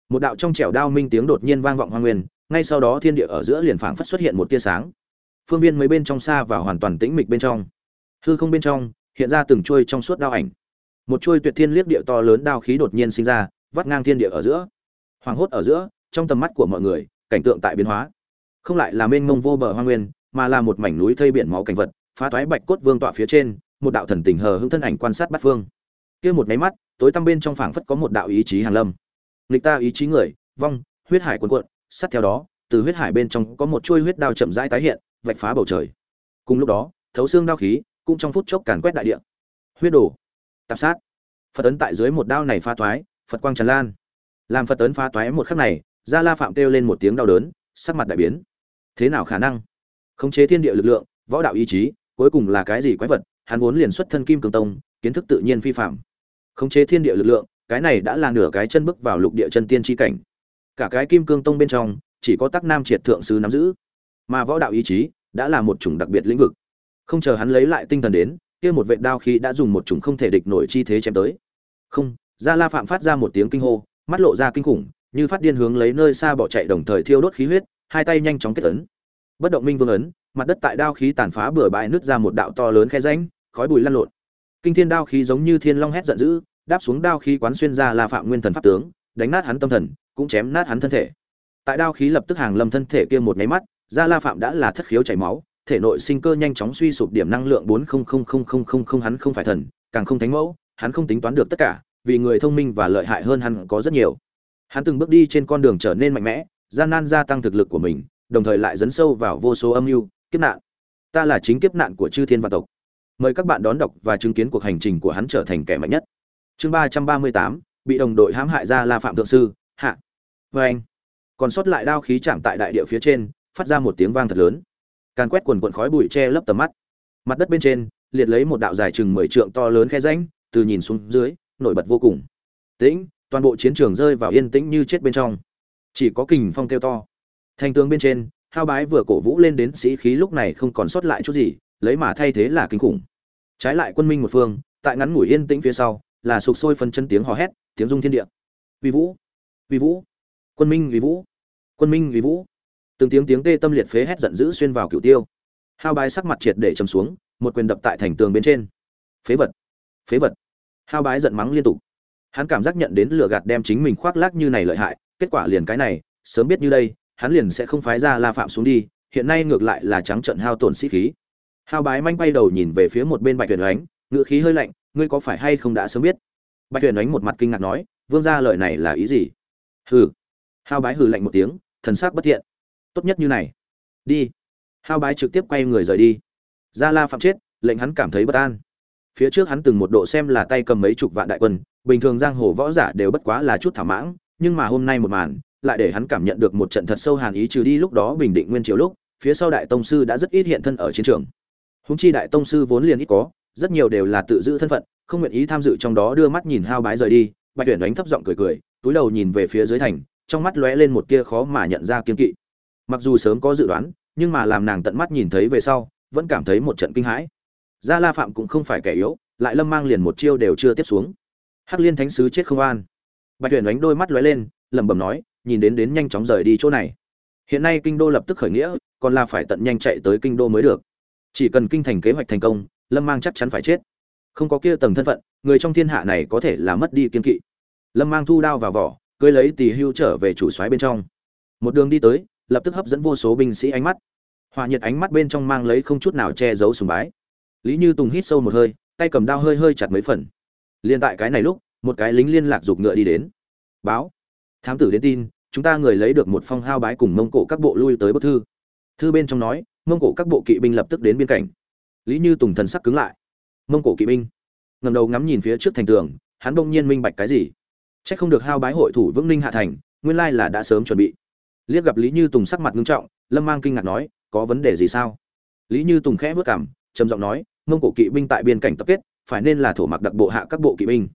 Một đạo trong trẻo đao minh tiếng đột nhiên vang vọng hoa nguyên ngay sau đó thiên địa ở giữa liền phảng phất xuất hiện một tia sáng. Phương viên mấy bên trong xa và hoàn toàn tĩnh mịch bên trong. Hư không bên trong, hiện ra từng chuôi trong suốt đao ảnh. Một chuôi tuyệt thiên liếc địa to lớn đao khí đột nhiên sinh ra, vắt ngang thiên địa ở giữa. Hoàng hốt ở giữa, trong tầm mắt của mọi người, cảnh tượng tại biến hóa. Không lại là mênh mông vô bờ hoa nguyên, mà là một mảnh núi thây biển máu cảnh vật, phá toái bạch cốt vương tọa phía trên, một đạo thần tình hờ hững thân ảnh quan sát bắt phương. Kia một máy mắt, tối tăm bên trong phảng phất có một đạo ý chí hàng lâm. Nghịch ta ý chí người, vong, huyết hải cuồn cuộn sát theo đó, từ huyết hải bên trong có một chuôi huyết đao chậm rãi tái hiện, vạch phá bầu trời. Cùng lúc đó, thấu xương đao khí cũng trong phút chốc càn quét đại địa. Huyết đổ tạp sát. Phật ấn tại dưới một đao này phá toái phật quang tràn lan. Làm phật ấn phá toái một khắc này, gia la phạm kêu lên một tiếng đau đớn, sắc mặt đại biến. Thế nào khả năng? Khống chế thiên địa lực lượng, võ đạo ý chí, cuối cùng là cái gì quái vật, hắn vốn liền xuất thân kim cường tông, kiến thức tự nhiên phi phạm. Khống chế thiên địa lực lượng, cái này đã là nửa cái chân bước vào lục địa chân tiên tri cảnh cả cái kim cương tông bên trong, chỉ có tắc nam triệt thượng sứ nắm giữ. Mà võ đạo ý chí đã là một chủng đặc biệt lĩnh vực. Không chờ hắn lấy lại tinh thần đến, kia một vệ đao khí đã dùng một chủng không thể địch nổi chi thế chém tới. Không, gia la phạm phát ra một tiếng kinh hô, mắt lộ ra kinh khủng, như phát điên hướng lấy nơi xa bỏ chạy đồng thời thiêu đốt khí huyết, hai tay nhanh chóng kết ấn. Bất động minh vương ấn, mặt đất tại đao khí tàn phá bừa bãi nứt ra một đạo to lớn khe rãnh, khói bụi lăn lộn. Kinh thiên đao khí giống như thiên long hét giận dữ, đáp xuống đao khí quán xuyên ra la phạm nguyên thần pháp tướng đánh nát hắn tâm thần, cũng chém nát hắn thân thể. Tại đao khí lập tức hàng lâm thân thể kia một máy mắt, gia la phạm đã là thất khiếu chảy máu, thể nội sinh cơ nhanh chóng suy sụp điểm năng lượng bốn không không không không không không hắn không phải thần, càng không thánh mẫu, hắn không tính toán được tất cả, vì người thông minh và lợi hại hơn hắn có rất nhiều. Hắn từng bước đi trên con đường trở nên mạnh mẽ, gian nan gia tăng thực lực của mình, đồng thời lại dấn sâu vào vô số âm mưu, kiếp nạn. Ta là chính kiếp nạn của chư thiên và tộc. Mời các bạn đón đọc và chứng kiến cuộc hành trình của hắn trở thành kẻ mạnh nhất. Chương ba trăm ba mươi tám bị đồng đội hãm hại ra la phạm thượng sư, hạ. Vê anh, còn sót lại đao khí chạm tại đại địa phía trên, phát ra một tiếng vang thật lớn. Càn quét quần quận khói bụi che lấp tầm mắt. Mặt đất bên trên, liệt lấy một đạo dài chừng mười trượng to lớn khe rãnh, từ nhìn xuống dưới, nổi bật vô cùng. Tĩnh, toàn bộ chiến trường rơi vào yên tĩnh như chết bên trong. Chỉ có kình phong kêu to. Thành tướng bên trên, hao bái vừa cổ vũ lên đến sĩ khí lúc này không còn sót lại chút gì, lấy mà thay thế là kinh khủng. Trái lại quân minh một phương, tại ngắn ngủi yên tĩnh phía sau là sục sôi phân chân tiếng hò hét, tiếng rung thiên địa. Vì vũ vì vũ, quân minh vì vũ, quân minh vì vũ. Từng tiếng tiếng tê tâm liệt phế hét giận dữ xuyên vào cửu tiêu. Hao bái sắc mặt triệt để chầm xuống, một quyền đập tại thành tường bên trên. Phế vật phế vật. Hao bái giận mắng liên tục. Hắn cảm giác nhận đến lửa gạt đem chính mình khoác lác như này lợi hại, kết quả liền cái này, sớm biết như đây, hắn liền sẽ không phái ra la phạm xuống đi, hiện nay ngược lại là trắng trận hao tổn sĩ khí. Hao bái manh bay đầu nhìn về phía một bên bạch huyền ánh ngựa khí hơi lạnh ngươi có phải hay không đã sớm biết? Bạch Tuyền ánh một mặt kinh ngạc nói, vương gia lời này là ý gì? Hừ. Hao bái hừ lạnh một tiếng, thần sắc bất thiện. Tốt nhất như này. Đi. Hao bái trực tiếp quay người rời đi. Gia la phạm chết, lệnh hắn cảm thấy bất an. Phía trước hắn từng một độ xem là tay cầm mấy chục vạn đại quân, bình thường giang hồ võ giả đều bất quá là chút thảo mãng, nhưng mà hôm nay một màn, lại để hắn cảm nhận được một trận thật sâu hàn ý trừ đi lúc đó bình định nguyên triều lúc, phía sau đại tông sư đã rất ít hiện thân ở chiến trường. Húng chi đại tông sư vốn liền ít có rất nhiều đều là tự giữ thân phận, không nguyện ý tham dự trong đó, đưa mắt nhìn hao bái rời đi, bạch tuyển đánh thấp giọng cười cười, túi đầu nhìn về phía dưới thành, trong mắt lóe lên một tia khó mà nhận ra kiên kỵ. Mặc dù sớm có dự đoán, nhưng mà làm nàng tận mắt nhìn thấy về sau, vẫn cảm thấy một trận kinh hãi. Gia la phạm cũng không phải kẻ yếu, lại lâm mang liền một chiêu đều chưa tiếp xuống. Hắc liên thánh sứ chết không an. Bạch tuyển đánh đôi mắt lóe lên, lẩm bẩm nói, nhìn đến đến nhanh chóng rời đi chỗ này. Hiện nay kinh đô lập tức khởi nghĩa, còn là phải tận nhanh chạy tới kinh đô mới được. Chỉ cần kinh thành kế hoạch thành công lâm mang chắc chắn phải chết. Không có kia tầng thân phận, người trong thiên hạ này có thể là mất đi kiên kỵ. Lâm mang thu đao vào vỏ, cưới lấy tỳ hưu trở về chủ soái bên trong. Một đường đi tới, lập tức hấp dẫn vô số binh sĩ ánh mắt. Hòa nhiệt ánh mắt bên trong mang lấy không chút nào che giấu sùng bái. Lý như tùng hít sâu một hơi, tay cầm đao hơi hơi chặt mấy phần. Liên tại cái này lúc, một cái lính liên lạc giục ngựa đi đến. Báo, thám tử đến tin, chúng ta người lấy được một phong hao bái cùng mông cổ các bộ lui tới bức thư. Thư bên trong nói, mông cổ các bộ kỵ binh lập tức đến biên cảnh lý như tùng thần sắc cứng lại. Mông cổ kỵ binh. Ngầm đầu ngắm nhìn phía trước thành tường, hắn bỗng nhiên minh bạch cái gì? C h ắ c không được hao bái hội thủ vững ninh hạ thành, nguyên lai là đã sớm chuẩn bị. Liếc gặp lý như tùng sắc mặt ngưng trọng, lâm mang kinh ngạc nói, có vấn đề gì sao? Lý như tùng khẽ vớt cảm trầm giọng nói, mông cổ kỵ binh tại biên cảnh tập kết, phải nên là thổ mặc đặc bộ hạ các bộ kỵ binh.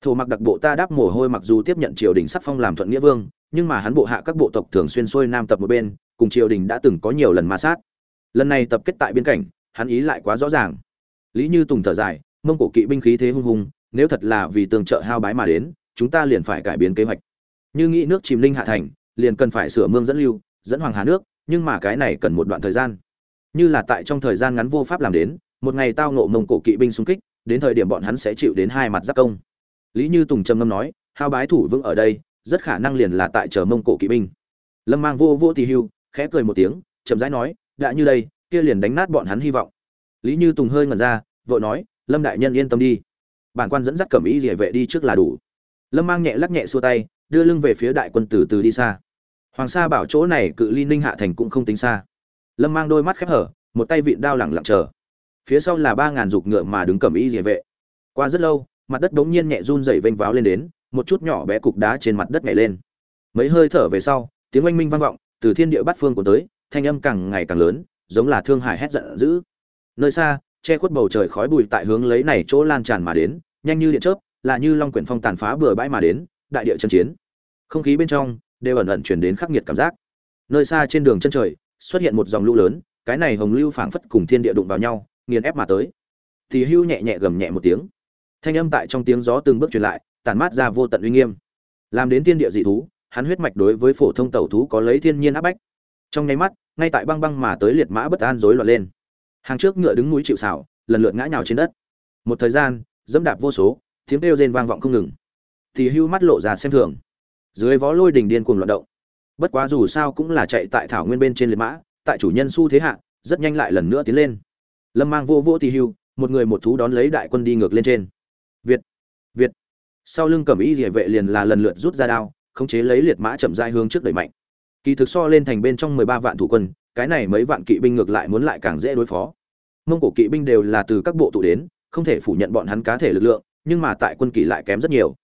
Thổ mặc đặc bộ ta đáp mồ hôi mặc dù tiếp nhận triều đình sắc phong làm thuận nghĩa vương, nhưng mà hắn bộ hạ các bộ tộc thường xuyên xuôi nam tập một bên, cùng triều đình đã từng có nhiều lần ma sát. Lần này tập kết tại biên cảnh hắn ý lại quá rõ ràng. Lý như tùng thở dài, mông cổ kỵ binh khí thế hung hùng, nếu thật là vì tường trợ hao bái mà đến, chúng ta liền phải cải biến kế hoạch. Như nghĩ nước chìm linh hạ thành, liền cần phải sửa mương dẫn lưu, dẫn hoàng hà nước, nhưng mà cái này cần một đoạn thời gian. Như là tại trong thời gian ngắn vô pháp làm đến, một ngày tao ngộ mông cổ kỵ binh xung kích, đến thời điểm bọn hắn sẽ chịu đến hai mặt giáp công. Lý như tùng trầm ngâm nói, hao bái thủ vững ở đây, rất khả năng liền là tại chờ mông cổ kỵ binh. Lâm mang vô vô thì hưu, khẽ cười một tiếng, chậm rãi nói, đã như đây kia liền đánh nát bọn hắn hy vọng. Lý như tùng hơi ngẩn ra, vội nói, lâm đại nhân yên tâm đi. Bản quan dẫn dắt cẩm ý địa vệ đi trước là đủ. Lâm mang nhẹ lắc nhẹ xua tay, đưa lưng về phía đại quân từ từ đi xa. Hoàng sa bảo chỗ này cự ly ninh hạ thành cũng không tính xa. Lâm mang đôi mắt khép hở, một tay vịn đao lẳng lặng chờ. Phía sau là ba ngàn dục ngựa mà đứng cẩm ý địa vệ. Qua rất lâu, mặt đất bỗng nhiên nhẹ run rẩy vênh váo lên đến, một chút nhỏ bé cục đá trên mặt đất nhảy lên. Mấy hơi thở về sau, tiếng oanh minh vang vọng, từ thiên địa bát phương của tới, thanh âm càng ngày càng lớn giống là thương hải hét giận dữ. Nơi xa, che khuất bầu trời khói bụi tại hướng lấy này chỗ lan tràn mà đến, nhanh như điện chớp là như long quyển phong tàn phá bừa bãi mà đến, đại địa chân chiến. Không khí bên trong đều ẩn ẩn chuyển đến khắc nghiệt cảm giác. Nơi xa trên đường chân trời, xuất hiện một dòng lũ lớn, cái này hồng lưu phảng phất cùng thiên địa đụng vào nhau, nghiền ép mà tới. Thì hưu nhẹ nhẹ gầm nhẹ một tiếng. Thanh âm tại trong tiếng gió từng bước truyền lại, tản mát ra vô tận uy nghiêm. Làm đến thiên địa dị thú, hắn huyết mạch đối với phổ thông tẩu thú có lấy thiên nhiên áp bách. Trong nháy mắt ngay tại băng băng mà tới liệt mã bất an rối loạn lên. Hàng trước ngựa đứng núi chịu xảo lần lượt ngã nhào trên đất. Một thời gian, dẫm đạp vô số, tiếng kêu rên vang vọng không ngừng. Thì hưu mắt lộ ra xem thường. Dưới vó lôi đình điên cuồng loạn động. Bất quá dù sao cũng là chạy tại thảo nguyên bên trên liệt mã, tại chủ nhân su thế hạ, rất nhanh lại lần nữa tiến lên. Lâm mang vô vô Tỳ hưu, một người một thú đón lấy đại quân đi ngược lên trên. Việt việt. Sau lưng cẩm y địa vệ liền là lần lượt rút ra đao, khống chế lấy liệt mã chậm rãi hướng trước đẩy mạnh kỳ thực so lên thành bên trong mười ba vạn thủ quân, cái này mấy vạn kỵ binh ngược lại muốn lại càng dễ đối phó. Mông cổ kỵ binh đều là từ các bộ tụ đến, không thể phủ nhận bọn hắn cá thể lực lượng, nhưng mà tại quân kỳ lại kém rất nhiều.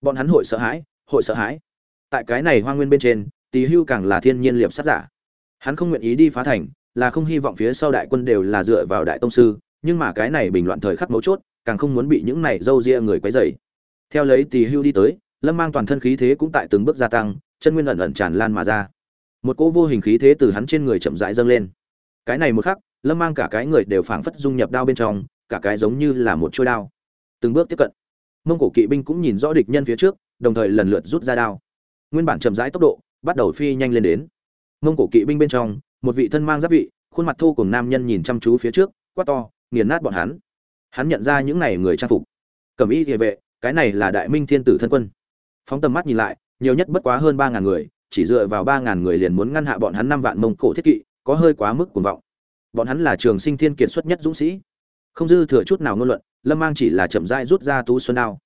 Bọn hắn hội sợ hãi, hội sợ hãi. Tại cái này hoa nguyên bên trên, tỳ hưu càng là thiên nhiên liệp sát giả. Hắn không nguyện ý đi phá thành, là không hy vọng phía sau đại quân đều là dựa vào đại tông sư, nhưng mà cái này bình loạn thời khắc mấu chốt, càng không muốn bị những này dâu ria người quấy rầy. Theo lấy tỳ hưu đi tới, lâm mang toàn thân khí thế cũng tại từng bước gia tăng, chân nguyên ẩn ẩn tràn lan mà ra một cỗ vô hình khí thế từ hắn trên người chậm rãi dâng lên. Cái này một khắc, lâm mang cả cái người đều phảng phất dung nhập đao bên trong, cả cái giống như là một trôi đao. Từng bước tiếp cận, mông cổ kỵ binh cũng nhìn rõ địch nhân phía trước, đồng thời lần lượt rút ra đao. Nguyên bản chậm rãi tốc độ, bắt đầu phi nhanh lên đến. Mông cổ kỵ binh bên trong, một vị thân mang giáp vị, khuôn mặt thô cùng nam nhân nhìn chăm chú phía trước, quát to, nghiền nát bọn hắn. Hắn nhận ra những này người trang phục. Cẩm y địa vệ, cái này là đại minh thiên tử thân quân. Phóng tầm mắt nhìn lại, nhiều nhất bất quá hơn ba ngàn người chỉ dựa vào ba ngàn người liền muốn ngăn hạ bọn hắn năm vạn mông cổ thiết kỵ, có hơi quá mức cuồng vọng. Bọn hắn là trường sinh thiên kiệt xuất nhất dũng sĩ. Không dư thừa chút nào ngôn luận, lâm mang chỉ là chậm rãi rút ra tú xuân đao.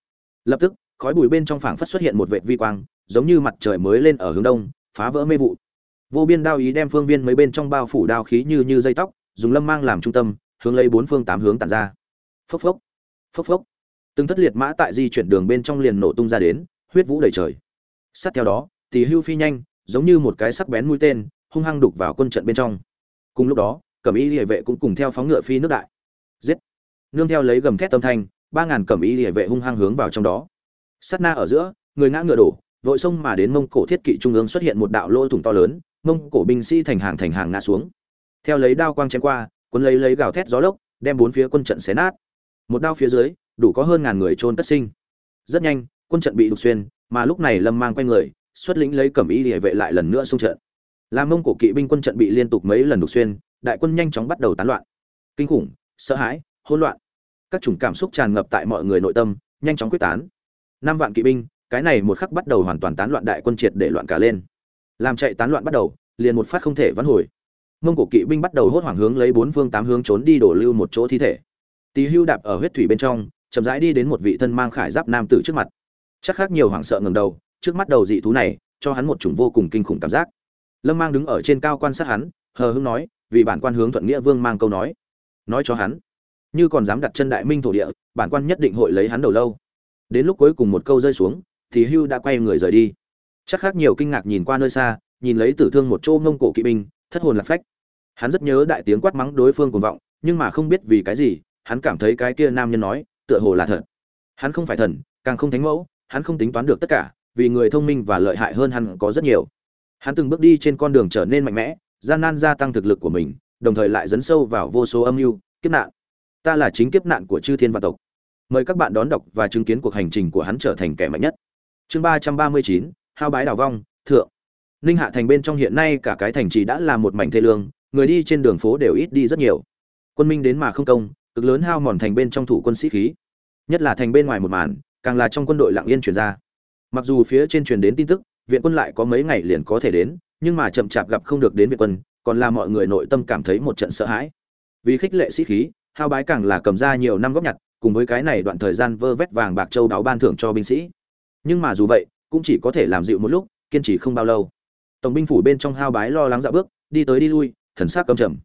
Lập tức, khói bụi bên trong phảng phất xuất hiện một vệt vi quang, giống như mặt trời mới lên ở hướng đông, phá vỡ mê vụ. Vô biên đao ý đem phương viên mấy bên trong bao phủ đao khí như như dây tóc, dùng lâm mang làm trung tâm, hướng lấy bốn phương tám hướng tản ra. Phốc phốc phốc phốc. Từng thất liệt mã tại di chuyển đường bên trong liền nổ tung ra đến, huyết vũ đầy trời. Sát theo đó tỳ hưu phi nhanh, giống như một cái sắc bén mũi tên, hung hăng đục vào quân trận bên trong. Cùng lúc đó, cẩm y địa vệ cũng cùng theo phóng ngựa phi nước đại. Giết! Nương theo lấy gầm thét tâm thanh, ba ngàn cẩm y địa vệ hung hăng hướng vào trong đó. Sát na ở giữa, người ngã ngựa đổ, vội xông mà đến mông cổ thiết kỵ trung ương xuất hiện một đạo lỗ thủng to lớn, mông cổ binh sĩ thành hàng thành hàng ngã xuống. Theo lấy đao quang chém qua quân lấy lấy gào thét gió lốc, đem bốn phía quân trận xé nát. Một đao phía dưới, đủ có hơn ngàn người trôn tất sinh. Rất nhanh, quân trận bị đục xuyên, mà lúc này lâm mang quay người xuất lĩnh lấy cẩm y địa vệ lại lần nữa xung trận. Làm mông cổ kỵ binh quân trận bị liên tục mấy lần đục xuyên, đại quân nhanh chóng bắt đầu tán loạn. Kinh khủng, sợ hãi, hỗn loạn. Các chủng cảm xúc tràn ngập tại mọi người nội tâm, nhanh chóng quyết tán. Năm vạn kỵ binh, cái này một khắc bắt đầu hoàn toàn tán loạn đại quân triệt để loạn cả lên. Làm chạy tán loạn bắt đầu, liền một phát không thể vãn hồi. Mông cổ kỵ binh bắt đầu hốt hoảng hướng lấy bốn phương tám hướng trốn đi đổ lưu một chỗ thi thể. Tỳ hưu đạp ở huyết thủy bên trong, chậm rãi đi đến một vị thân mang khải giáp nam tử trước mặt. Chắc khác nhiều hoảng sợ ngầm đầu trước mắt đầu dị thú này, cho hắn một chủng vô cùng kinh khủng cảm giác. Lâm mang đứng ở trên cao quan sát hắn, hờ hưng nói, vì bản quan hướng thuận nghĩa vương mang câu nói. Nói cho hắn, như còn dám đặt chân đại minh thổ địa, bản quan nhất định hội lấy hắn đầu lâu. Đến lúc cuối cùng một câu rơi xuống, thì hưu đã quay người rời đi. Chắc khác nhiều kinh ngạc nhìn qua nơi xa, nhìn lấy tử thương một chỗ ngông cổ kỵ binh, thất hồn lạc phách. Hắn rất nhớ đại tiếng quát mắng đối phương cuồng vọng, nhưng mà không biết vì cái gì, hắn cảm thấy cái kia nam nhân nói, tựa hồ là thật. Hắn không phải thần, càng không thánh mẫu, hắn không tính toán được tất cả vì người thông minh và lợi hại hơn hắn có rất nhiều. Hắn từng bước đi trên con đường trở nên mạnh mẽ, gian nan gia tăng thực lực của mình, đồng thời lại dấn sâu vào vô số âm mưu, kiếp nạn. Ta là chính kiếp nạn của chư thiên văn tộc. Mời các bạn đón đọc và chứng kiến cuộc hành trình của hắn trở thành kẻ mạnh nhất. Chương ba trăm ba mươi chín, hao bái đào vong, thượng. Ninh hạ thành bên trong hiện nay cả cái thành trì đã là một mảnh thê lương, người đi trên đường phố đều ít đi rất nhiều. Quân minh đến mà không công, cực lớn hao mòn thành bên trong thủ quân sĩ khí. Nhất là thành bên ngoài một màn, càng là trong quân đội lặng yên chuyển ra mặc dù phía trên truyền đến tin tức, viện quân lại có mấy ngày liền có thể đến, nhưng mà chậm chạp gặp không được đến viện quân, còn là mọi người nội tâm cảm thấy một trận sợ hãi. Vì khích lệ sĩ khí, hao bái càng là cầm ra nhiều năm góp nhặt, cùng với cái này đoạn thời gian vơ vét vàng bạc châu đáo ban thưởng cho binh sĩ. Nhưng mà dù vậy, cũng chỉ có thể làm dịu một lúc, kiên trì không bao lâu. Tổng binh phủ bên trong hao bái lo lắng dạo bước, đi tới đi lui, thần sắc cầm trầm.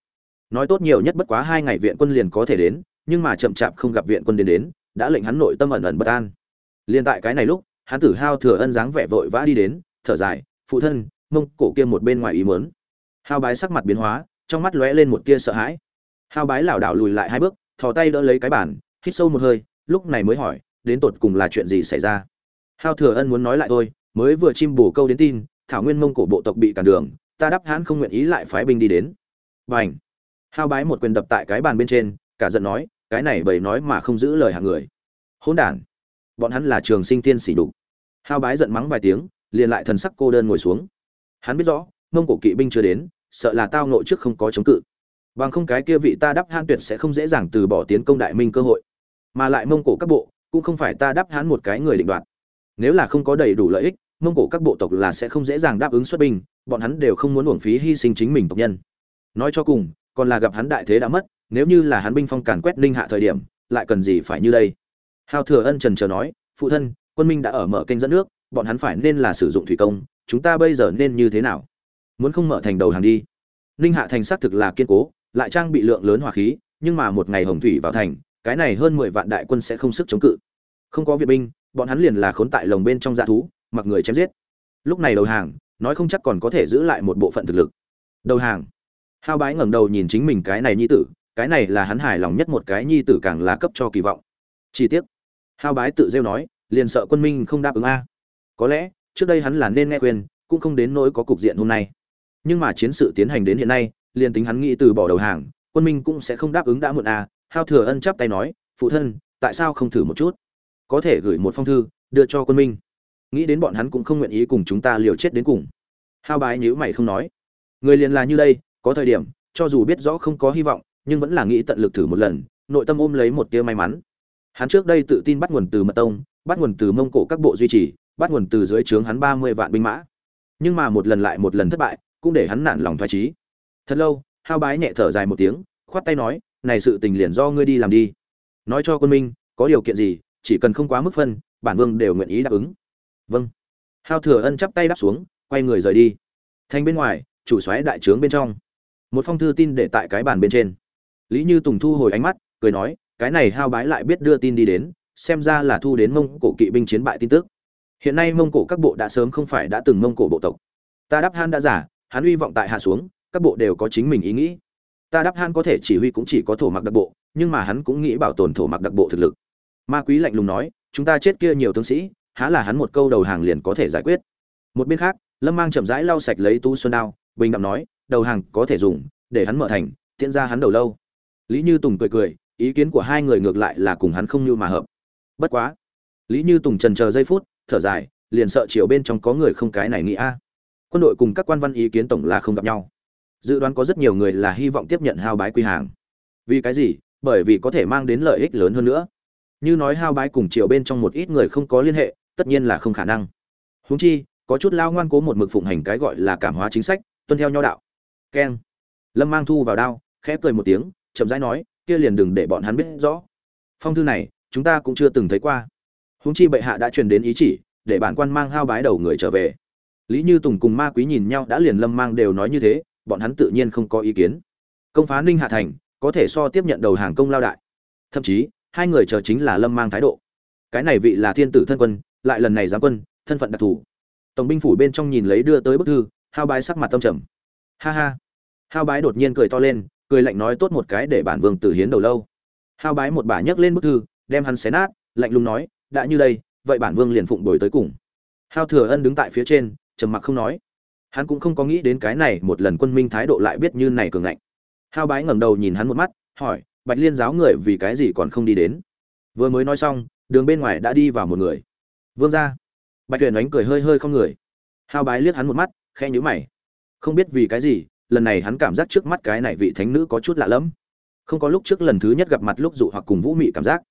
Nói tốt nhiều nhất bất quá hai ngày viện quân liền có thể đến, nhưng mà chậm chạp không gặp viện quân đến đến, đã lệnh hắn nội tâm ẩn ẩn bất an. Liên tại cái này lúc hắn tử hao thừa ân dáng vẻ vội vã đi đến thở dài phụ thân mông cổ kia một bên ngoài ý mớn hao bái sắc mặt biến hóa trong mắt lóe lên một tia sợ hãi. Hao bái lảo đảo lùi lại hai bước thò tay đỡ lấy cái bàn hít sâu một hơi lúc này mới hỏi đến tột cùng là chuyện gì xảy ra? Hao thừa ân muốn nói lại thôi mới vừa chim bổ câu đến tin thảo nguyên mông cổ bộ tộc bị cản đường ta đáp hãn không nguyện ý lại phái binh đi đến. Bành, ảnh hao bái một quyền đập tại cái bàn bên trên cả giận nói cái này bầy nói mà không giữ lời hàng người. Hỗn đản! Bọn hắn là trường sinh tiên sỉ nhục, hao bái giận mắng vài tiếng liền lại thần sắc cô đơn ngồi xuống. Hắn biết rõ mông cổ kỵ binh chưa đến sợ là tao nội trước không có chống cự. Bằng không cái kia vị ta đắp hãn tuyệt sẽ không dễ dàng từ bỏ tiến công đại minh cơ hội. Mà lại mông cổ các bộ cũng không phải ta đắp hãn một cái người định đoạt. Nếu là không có đầy đủ lợi ích mông cổ các bộ tộc là sẽ không dễ dàng đáp ứng xuất binh bọn hắn đều không muốn uổng phí hy sinh chính mình tộc nhân. Nói cho cùng còn là gặp hắn đại thế đã mất nếu như là hắn binh phong càn quét ninh hạ thời điểm lại cần gì phải như đây? Hao thừa ân trần chờ nói, phụ thân, quân minh đã ở mở kênh dẫn nước, bọn hắn phải nên là sử dụng thủy công, chúng ta bây giờ nên như thế nào? Muốn không mở thành đầu hàng đi? Ninh hạ thành xác thực là kiên cố, lại trang bị lượng lớn hỏa khí, nhưng mà một ngày hồng thủy vào thành, cái này hơn mười vạn đại quân sẽ không sức chống cự. Không có viện binh, bọn hắn liền là khốn tại lồng bên trong dạ thú, mặc người chém giết. Lúc này đầu hàng, nói không chắc còn có thể giữ lại một bộ phận thực lực. Đầu hàng. Hao bái ngẩng đầu nhìn chính mình cái này nhi tử, cái này là hắn hài lòng nhất một cái nhi tử càng là cấp cho kỳ vọng. Chi tiết hao bái tự rêu nói, liền sợ quân minh không đáp ứng a. Có lẽ, trước đây hắn là nên nghe khuyên, cũng không đến nỗi có cục diện hôm nay. Nhưng mà chiến sự tiến hành đến hiện nay, liền tính hắn nghĩ từ bỏ đầu hàng, quân minh cũng sẽ không đáp ứng đã muộn a hao thừa ân chắp tay nói, phụ thân, tại sao không thử một chút? Có thể gửi một phong thư, đưa cho quân minh. Nghĩ đến bọn hắn cũng không nguyện ý cùng chúng ta liều chết đến cùng. Hao bái nhíu mày không nói. Người liền là như đây, có thời điểm, cho dù biết rõ không có hy vọng, nhưng vẫn là nghĩ tận lực thử một lần, nội tâm ôm lấy một tia may mắn hắn trước đây tự tin bắt nguồn từ mật tông, bắt nguồn từ mông cổ các bộ duy trì, bắt nguồn từ dưới trướng hắn ba mươi vạn binh mã. Nhưng mà một lần lại một lần thất bại, cũng để hắn nản lòng thoái trí thật lâu, hao bái nhẹ thở dài một tiếng, khoát tay nói, này sự tình liền do ngươi đi làm đi. Nói cho quân minh, có điều kiện gì, chỉ cần không quá mức phân, bản vương đều nguyện ý đáp ứng. Vâng. Hao thừa ân chắp tay đáp xuống, quay người rời đi. Thành bên ngoài, chủ xoáy đại trướng bên trong. Một phong thư tin để tại cái bàn bên trên. Lý như tùng thu hồi ánh mắt, cười nói cái này hao bái lại biết đưa tin đi đến, xem ra là thu đến mông cổ kỵ binh chiến bại tin tức. Hiện nay mông cổ các bộ đã sớm không phải đã từng mông cổ bộ tộc. Ta đáp han đã giả hắn hy vọng tại hạ xuống, các bộ đều có chính mình ý nghĩ. Ta đáp han có thể chỉ huy cũng chỉ có thổ mặc đặc bộ, nhưng mà hắn cũng nghĩ bảo tồn thổ mặc đặc bộ thực lực. Ma quý lạnh lùng nói, chúng ta chết kia nhiều tướng sĩ, há là hắn một câu đầu hàng liền có thể giải quyết. Một bên khác, lâm mang chậm rãi lau sạch lấy tu xuân đao, bình đạm nói, đầu hàng có thể dùng, để hắn mở thành, tiễn ra hắn đầu lâu. Lý như tùng cười cười ý kiến của hai người ngược lại là cùng hắn không như mà hợp. Bất quá, lý như tùng trần chờ giây phút, thở dài, liền sợ chiều bên trong có người không cái này nghĩ a. Quân đội cùng các quan văn ý kiến tổng là không gặp nhau. Dự đoán có rất nhiều người là hy vọng tiếp nhận hao bái quy hàng. Vì cái gì? Bởi vì có thể mang đến lợi ích lớn hơn nữa. Như nói hao bái cùng chiều bên trong một ít người không có liên hệ, tất nhiên là không khả năng. Huống chi, có chút lao ngoan cố một mực phụng hành cái gọi là cảm hóa chính sách, tuân theo nho đạo. Keng. Lâm mang thu vào đao, khẽ cười một tiếng, chậm rãi nói kia liền đừng để bọn hắn biết rõ. Phong thư này, chúng ta cũng chưa từng thấy qua. Huống chi bệ hạ đã truyền đến ý chỉ, để bản quan mang hao bái đầu người trở về. Lý như tùng cùng ma quý nhìn nhau đã liền lâm mang đều nói như thế, bọn hắn tự nhiên không có ý kiến. Công phá ninh hạ thành, có thể so tiếp nhận đầu hàng công lao đại. Thậm chí, hai người chờ chính là lâm mang thái độ. Cái này vị là thiên tử thân quân, lại lần này giáng quân, thân phận đặc thù. Tổng binh phủ bên trong nhìn lấy đưa tới bức thư, hao bái sắc mặt tâm trầm. Ha ha. Hao bái đột nhiên cười to lên cười lạnh nói tốt một cái để bản vương tử hiến đầu lâu. Hao bái một bà nhấc lên bức thư, đem hắn xé nát, lạnh lùng nói, đã như đây, vậy bản vương liền phụng đổi tới cùng. Hao thừa ân đứng tại phía trên, trầm mặc không nói. Hắn cũng không có nghĩ đến cái này một lần quân minh thái độ lại biết như này cường ngạnh. Hao bái ngẩng đầu nhìn hắn một mắt, hỏi, bạch liên giáo người vì cái gì còn không đi đến? Vừa mới nói xong, đường bên ngoài đã đi vào một người. Vương ra bạch tuyển ánh cười hơi hơi không người. Hao bái liếc hắn một mắt khe nhữ mày. Không biết vì cái gì lần này hắn cảm giác trước mắt cái này vị thánh nữ có chút lạ lẫm. Không có lúc trước lần thứ nhất gặp mặt lúc dụ hoặc cùng vũ mị cảm giác.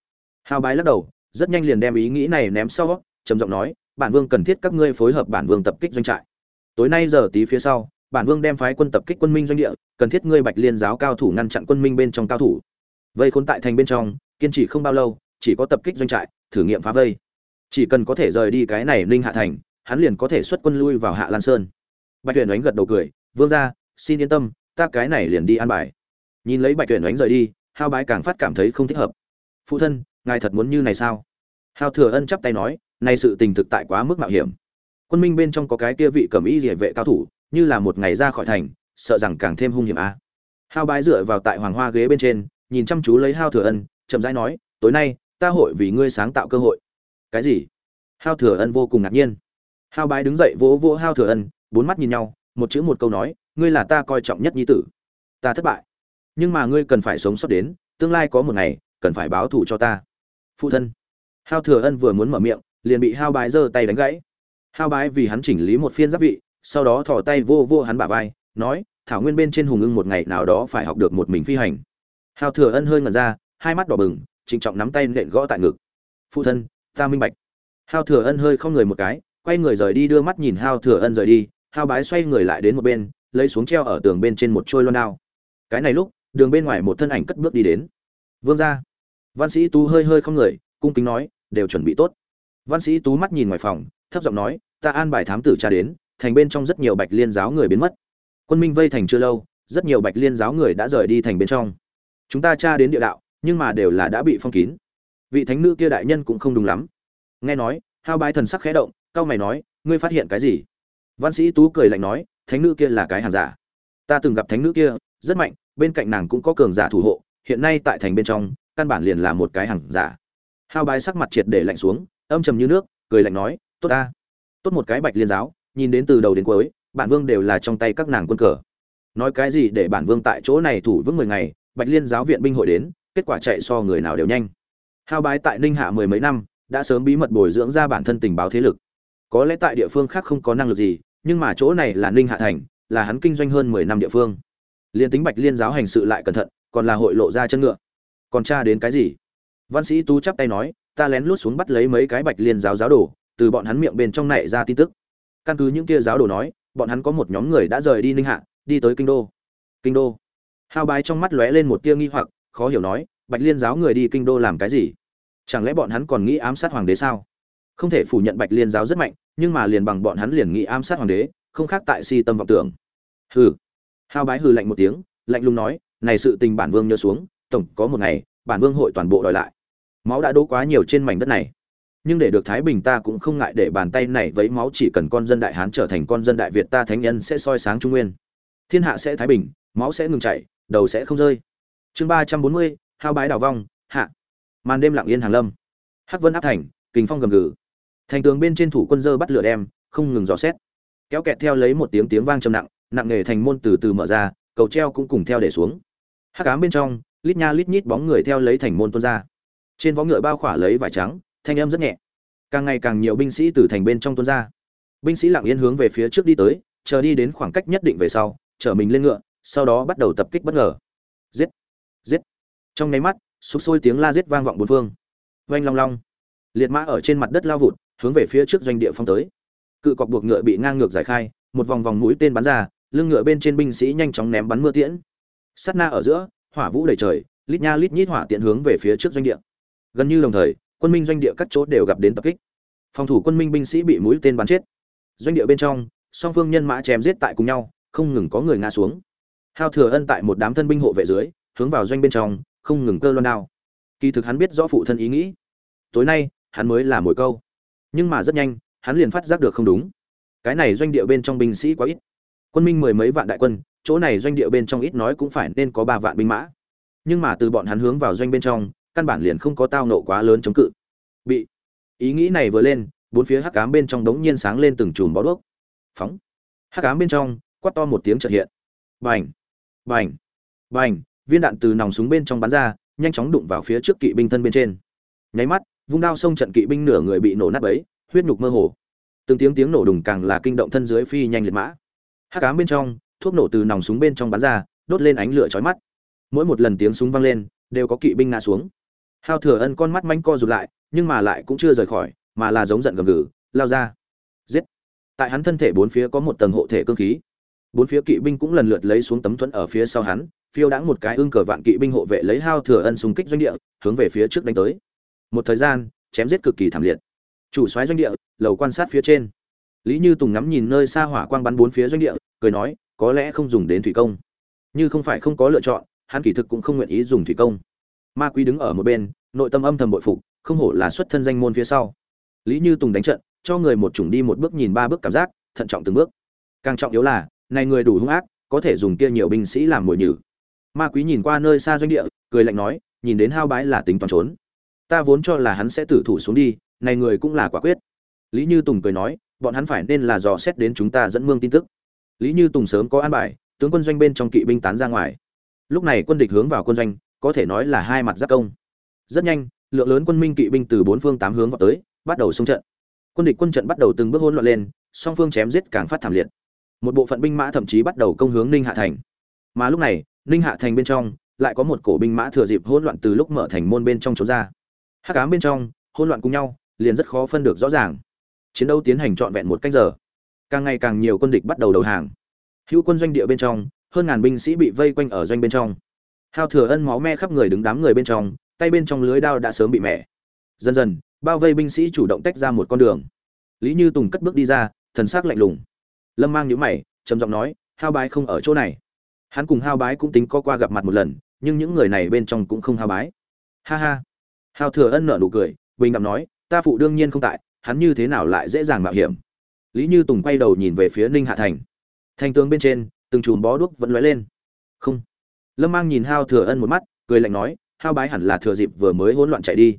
Hao bái lắc đầu, rất nhanh liền đem ý nghĩ này ném sau, trầm giọng nói, bản vương cần thiết các ngươi phối hợp bản vương tập kích doanh trại. Tối nay giờ tí phía sau, bản vương đem phái quân tập kích quân minh doanh địa, cần thiết ngươi bạch liên giáo cao thủ ngăn chặn quân minh bên trong cao thủ. Vây khốn tại thành bên trong, kiên trì không bao lâu, chỉ có tập kích doanh trại, thử nghiệm phá vây. Chỉ cần có thể rời đi cái này ninh hạ thành, hắn liền có thể xuất quân lui vào hạ lan sơn. Bạch tuyển đánh gật đầu cười, vương ra xin yên tâm, ta cái này liền đi an bài. Nhìn lấy bạch tuyển đánh rời đi, hao bái càng phát cảm thấy không thích hợp. Phụ thân, ngài thật muốn như này sao? Hao thừa ân chắp tay nói, nay sự tình thực tại quá mức mạo hiểm. Quân minh bên trong có cái kia vị cầm ý địa vệ cao thủ, như là một ngày ra khỏi thành, sợ rằng càng thêm hung hiểm a. À. hao bái dựa vào tại hoàng hoa ghế bên trên, nhìn chăm chú lấy hao thừa ân, chậm rãi nói, tối nay, ta hội vì ngươi sáng tạo cơ hội. Cái gì? Hao thừa ân vô cùng ngạc nhiên. Hao bái đứng dậy vỗ vỗ hao thừa ân, bốn mắt nhìn nhau, một chữ một câu nói ngươi là ta coi trọng nhất nhi tử. Ta thất bại. Nhưng mà ngươi cần phải sống sót đến, tương lai có một ngày, cần phải báo thù cho ta. Phụ thân. Hao thừa ân vừa muốn mở miệng, liền bị hao bái giơ tay đánh gãy. Hao bái vì hắn chỉnh lý một phiên giáp vị, sau đó thò tay vô vô hắn bả vai, nói, thảo nguyên bên trên hùng ưng một ngày nào đó phải học được một mình phi hành. Hao thừa ân hơi ngẩn ra, hai mắt đỏ bừng, trịnh trọng nắm tay nện gõ tại ngực. Phụ thân, ta minh bạch. Hao thừa ân hơi không người một cái, quay người rời đi đưa mắt nhìn hao thừa ân rời đi, hao bái xoay người lại đến một bên lấy xuống treo ở tường bên trên một trôi loan đao. Cái này lúc, đường bên ngoài một thân ảnh cất bước đi đến. Vương ra văn sĩ tú hơi hơi không người, cung kính nói, đều chuẩn bị tốt. Văn sĩ tú mắt nhìn ngoài phòng, thấp giọng nói, ta an bài thám tử tra đến, thành bên trong rất nhiều bạch liên giáo người biến mất. Quân minh vây thành chưa lâu, rất nhiều bạch liên giáo người đã rời đi thành bên trong. Chúng ta tra đến địa đạo, nhưng mà đều là đã bị phong kín. Vị thánh nữ kia đại nhân cũng không đúng lắm. Nghe nói, hao bái thần sắc khẽ động cao mày nói, ngươi phát hiện cái gì? Văn sĩ tú cười lạnh nói thánh nữ kia là cái hàng giả. Ta từng gặp thánh nữ kia, rất mạnh, bên cạnh nàng cũng có cường giả thủ hộ, hiện nay tại thành bên trong, căn bản liền là một cái hàng giả. Hao bái sắc mặt triệt để lạnh xuống, âm trầm như nước, cười lạnh nói, tốt ta. Tốt một cái bạch liên giáo, nhìn đến từ đầu đến cuối, bản vương đều là trong tay các nàng quân cờ. Nói cái gì để bản vương tại chỗ này thủ vững mười ngày, bạch liên giáo viện binh hội đến, kết quả chạy so người nào đều nhanh. Hao bái tại ninh hạ mười mấy năm, đã sớm bí mật bồi dưỡng ra bản thân tình báo thế lực. Có lẽ tại địa phương khác không có năng lực gì nhưng mà chỗ này là ninh hạ thành, là hắn kinh doanh hơn mười năm địa phương. Liên tính bạch liên giáo hành sự lại cẩn thận, còn là hội lộ ra chân ngựa. Còn tra đến cái gì? Văn sĩ tú chắp tay nói, ta lén lút xuống bắt lấy mấy cái bạch liên giáo giáo đồ, từ bọn hắn miệng bên trong này ra tin tức. Căn cứ những kia giáo đồ nói, bọn hắn có một nhóm người đã rời đi ninh hạ, đi tới kinh đô. Kinh đô. Hao bái trong mắt lóe lên một tia nghi hoặc, khó hiểu nói, bạch liên giáo người đi kinh đô làm cái gì? Chẳng lẽ bọn hắn còn nghĩ ám sát hoàng đế sao? Không thể phủ nhận bạch liên giáo rất mạnh nhưng mà liền bằng bọn hắn liền nghĩ ám sát hoàng đế, không khác tại si tâm vọng tưởng. Hừ. Hao bái hừ lạnh một tiếng, lạnh lùng nói, này sự tình bản vương nhớ xuống, tổng có một ngày, bản vương hội toàn bộ đòi lại. Máu đã đổ quá nhiều trên mảnh đất này. Nhưng để được thái bình ta cũng không ngại để bàn tay này vấy máu, chỉ cần con dân đại hán trở thành con dân đại việt ta thánh nhân sẽ soi sáng trung nguyên. Thiên hạ sẽ thái bình, máu sẽ ngừng chảy, đầu sẽ không rơi. Chương ba trăm bốn mươi hao bái đào vong, hạ. Màn đêm lặng yên hàng lâm. Hắc vân áp thành, kình phong gầm gừ thành tường bên trên thủ quân dơ bắt lửa đem, không ngừng dò xét. Kéo kẹt theo lấy một tiếng tiếng vang trầm nặng nặng nề thành môn từ từ mở ra, cầu treo cũng cùng theo để xuống. Hắc ám bên trong, lít nha lít nhít bóng người theo lấy thành môn tuôn ra. Trên vó ngựa bao khỏa lấy vải trắng, thanh âm rất nhẹ. Càng ngày càng nhiều binh sĩ từ thành bên trong tuôn ra. Binh sĩ lặng yên hướng về phía trước đi tới, chờ đi đến khoảng cách nhất định về sau, chở mình lên ngựa, sau đó bắt đầu tập kích bất ngờ. Giết! Giết! Trong nháy mắt, sục sôi tiếng la giết vang vọng bốn phương. Vang long long. Liệt mã ở trên mặt đất lao vụt hướng về phía trước doanh địa phong tới. Cự cọc buộc ngựa bị ngang ngược giải khai, một vòng vòng mũi tên bắn ra, lưng ngựa bên trên binh sĩ nhanh chóng ném bắn mưa tiễn. Sát na ở giữa, hỏa vũ đầy trời, lít nha lít nhít hỏa tiễn hướng về phía trước doanh địa. Gần như đồng thời, quân minh doanh địa các chỗ đều gặp đến tập kích. Phòng thủ quân minh binh sĩ bị mũi tên bắn chết. Doanh địa bên trong, song phương nhân mã chém giết tại cùng nhau, không ngừng có người ngã xuống. Hao thừa ân tại một đám thân binh hộ vệ dưới, hướng vào doanh bên trong, không ngừng cơ loan đao. Kỳ thực hắn biết rõ phụ thân ý nghĩ. Tối nay, hắn mới là mồi câu nhưng mà rất nhanh, hắn liền phát giác được không đúng. Cái này doanh địa bên trong binh sĩ quá ít. Quân minh mười mấy vạn đại quân, chỗ này doanh địa bên trong ít nói cũng phải nên có ba vạn binh mã. Nhưng mà từ bọn hắn hướng vào doanh bên trong, căn bản liền không có tao nộ quá lớn chống cự. Bị ý nghĩ này vừa lên, bốn phía hắc cám bên trong đống nhiên sáng lên từng chùm bó đuốc. Phóng. Hắc cám bên trong, quát to một tiếng chợt hiện. Bành! Bành! Bành! Viên đạn từ nòng súng bên trong bắn ra, nhanh chóng đụng vào phía trước kỵ binh thân bên trên. Nháy mắt vung đao xông trận kỵ binh nửa người bị nổ nát bấy, huyết nhục mơ hồ. Từng tiếng tiếng nổ đùng càng là kinh động thân dưới phi nhanh liệt mã. Hát cám bên trong, thuốc nổ từ nòng súng bên trong bắn ra, đốt lên ánh lửa chói mắt. Mỗi một lần tiếng súng vang lên, đều có kỵ binh ngã xuống. Hao thừa ân con mắt manh co rụt lại, nhưng mà lại cũng chưa rời khỏi, mà là giống giận gầm gừ, lao ra. Giết. Tại hắn thân thể bốn phía có một tầng hộ thể cương khí. Bốn phía kỵ binh cũng lần lượt lấy xuống tấm thuẫn ở phía sau hắn, phiêu đãng một cái ưng cờ vạn kỵ binh hộ vệ lấy hao thừa ân xung kích doanh địa, hướng về phía trước đánh tới một thời gian, chém giết cực kỳ thảm liệt. Chủ soái doanh địa, lầu quan sát phía trên. Lý như tùng ngắm nhìn nơi xa hỏa quang bắn bốn phía doanh địa, cười nói, có lẽ không dùng đến thủy công. Như không phải không có lựa chọn, hắn kỳ thực cũng không nguyện ý dùng thủy công. Ma quý đứng ở một bên, nội tâm âm thầm bội phục, không hổ là xuất thân danh môn phía sau. Lý như tùng đánh trận, cho người một chủng đi một bước nhìn ba bước cảm giác, thận trọng từng bước. Càng trọng yếu là, này người đủ hung ác, có thể dùng kia nhiều binh sĩ làm mồi nhử. Ma quý nhìn qua nơi xa doanh địa, cười lạnh nói, nhìn đến hao bái là tính toàn trốn ta vốn cho là hắn sẽ tử thủ xuống đi, này người cũng là quả quyết. Lý như tùng cười nói, bọn hắn phải nên là dò xét đến chúng ta dẫn mương tin tức. Lý như tùng sớm có an bài, tướng quân doanh bên trong kỵ binh tán ra ngoài. Lúc này quân địch hướng vào quân doanh, có thể nói là hai mặt giáp công. Rất nhanh, lượng lớn quân minh kỵ binh từ bốn phương tám hướng vào tới, bắt đầu xung trận. Quân địch quân trận bắt đầu từng bước hỗn loạn lên, song phương chém giết càng phát thảm liệt. Một bộ phận binh mã thậm chí bắt đầu công hướng ninh hạ thành. Mà lúc này, ninh hạ thành bên trong, lại có một cổ binh mã thừa dịp hỗn loạn từ lúc mở thành môn bên trong trốn ra hắc ám bên trong, hỗn loạn cùng nhau, liền rất khó phân được rõ ràng. Chiến đấu tiến hành trọn vẹn một cách giờ. Càng ngày càng nhiều quân địch bắt đầu đầu hàng. Hữu quân doanh địa bên trong, hơn ngàn binh sĩ bị vây quanh ở doanh bên trong. Hao thừa ân máu me khắp người đứng đám người bên trong, tay bên trong lưới đao đã sớm bị mẻ dần dần, bao vây binh sĩ chủ động tách ra một con đường. Lý như tùng cất bước đi ra, thần s ắ c lạnh lùng. Lâm mang nhữ mày, trầm giọng nói, hao bái không ở chỗ này. Hắn cùng hao bái cũng tính có qua gặp mặt một lần, nhưng những người này bên trong cũng không hao bái. Ha ha hao thừa ân nở nụ cười, bình đạm nói, ta phụ đương nhiên không tại, hắn như thế nào lại dễ dàng mạo hiểm? Lý như tùng quay đầu nhìn về phía ninh hạ thành. Thành tướng bên trên, từng chùm bó đuốc vẫn lóe lên. Không. Lâm mang nhìn hao thừa ân một mắt, cười lạnh nói hao bái hẳn là thừa dịp vừa mới hỗn loạn chạy đi.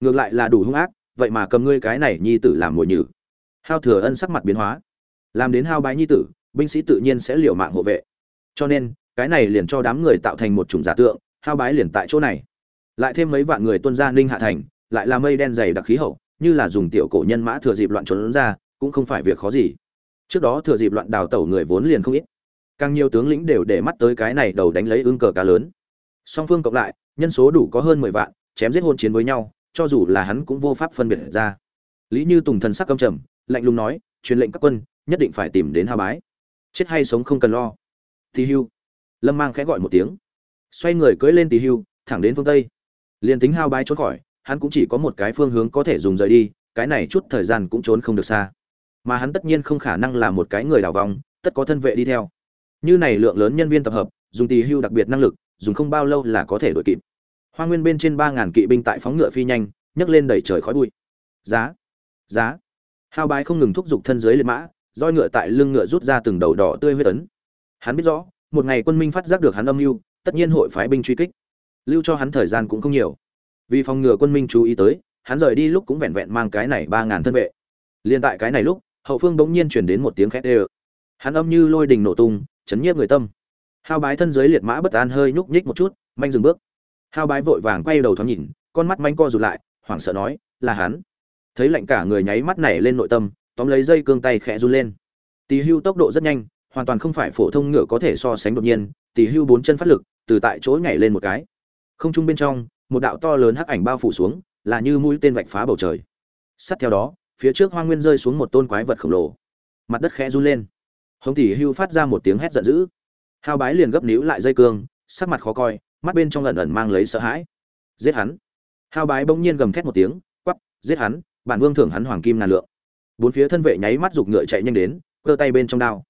Ngược lại là đủ hung ác, vậy mà cầm ngươi cái này nhi tử làm mồi nhử. Hao thừa ân sắc mặt biến hóa. Làm đến hao bái nhi tử, binh sĩ tự nhiên sẽ liều mạng hộ vệ. Cho nên, cái này liền cho đám người tạo thành một chủng giả tượng hao bái liền tại chỗ này lại thêm mấy vạn người tuân ra ninh hạ thành, lại là mây đen dày đặc khí hậu, như là dùng tiểu cổ nhân mã thừa dịp loạn trốn ra, cũng không phải việc khó gì. Trước đó thừa dịp loạn đào tẩu người vốn liền không ít. Càng nhiều tướng lĩnh đều để mắt tới cái này đầu đánh lấy ương cờ cá lớn. Song phương cộng lại, nhân số đủ có hơn mười vạn, chém giết hôn chiến với nhau, cho dù là hắn cũng vô pháp phân biệt ra. Lý như tùng thần sắc căm trầm, lạnh lùng nói, truyền lệnh các quân, nhất định phải tìm đến hà bái. Chết hay sống không cần lo. Tỳ hưu. Lâm mang khẽ gọi một tiếng. Xoay người cưỡi lên tỳ hưu, thẳng đến phương tây liền tính hao bái trốn khỏi, hắn cũng chỉ có một cái phương hướng có thể dùng rời đi, cái này chút thời gian cũng trốn không được xa. Mà hắn tất nhiên không khả năng là một cái người đào vòng tất có thân vệ đi theo. Như này lượng lớn nhân viên tập hợp, dùng tỳ hưu đặc biệt năng lực, dùng không bao lâu là có thể đội kịp. Hoa nguyên bên trên ba ngàn kỵ binh tại phóng ngựa phi nhanh, nhấc lên đẩy trời khói bụi. Giá giá. Hao bái không ngừng thúc giục thân dưới liệt mã, roi ngựa tại lưng ngựa rút ra từng đầu đỏ tươi huyết tấn hắn biết rõ, một ngày quân minh phát giác được hắn âm mưu, tất nhiên hội phái binh truy kích lưu cho hắn thời gian cũng không nhiều. Vì phòng ngừa quân minh chú ý tới, hắn rời đi lúc cũng vẹn vẹn mang cái này ba ngàn thân vệ. Liên tại cái này lúc, hậu phương bỗng nhiên chuyển đến một tiếng khét ê hắn âm như lôi đình nổ tung, chấn nhiếp người tâm. Hao bái thân dưới liệt mã bất an hơi nhúc nhích một chút, manh dừng bước. Hao bái vội vàng quay đầu thoáng nhìn, con mắt manh co rụt lại, hoảng sợ nói, là hắn. Thấy lạnh cả người nháy mắt này lên nội tâm, tóm lấy dây cương tay khẽ run lên. Tỳ hưu tốc độ rất nhanh, hoàn toàn không phải phổ thông ngựa có thể so sánh đột nhiên, tỳ hưu bốn chân phát lực, từ tại chỗ nhảy lên một cái không trung bên trong, một đạo to lớn hắc ảnh bao phủ xuống, là như mũi tên vạch phá bầu trời. Sát theo đó, phía trước hoa nguyên rơi xuống một tôn quái vật khổng lồ. Mặt đất khẽ run lên. Hồng tỷ hưu phát ra một tiếng hét giận dữ. Hao bái liền gấp níu lại dây cương, sắc mặt khó coi, mắt bên trong ẩn ẩn mang lấy sợ hãi. Giết hắn. Hao bái bỗng nhiên gầm thét một tiếng, quắp, giết hắn, bản vương thưởng hắn hoàng kim nàn lượng. Bốn phía thân vệ nháy mắt giục ngựa chạy nhanh đến, cơ tay bên trong đao.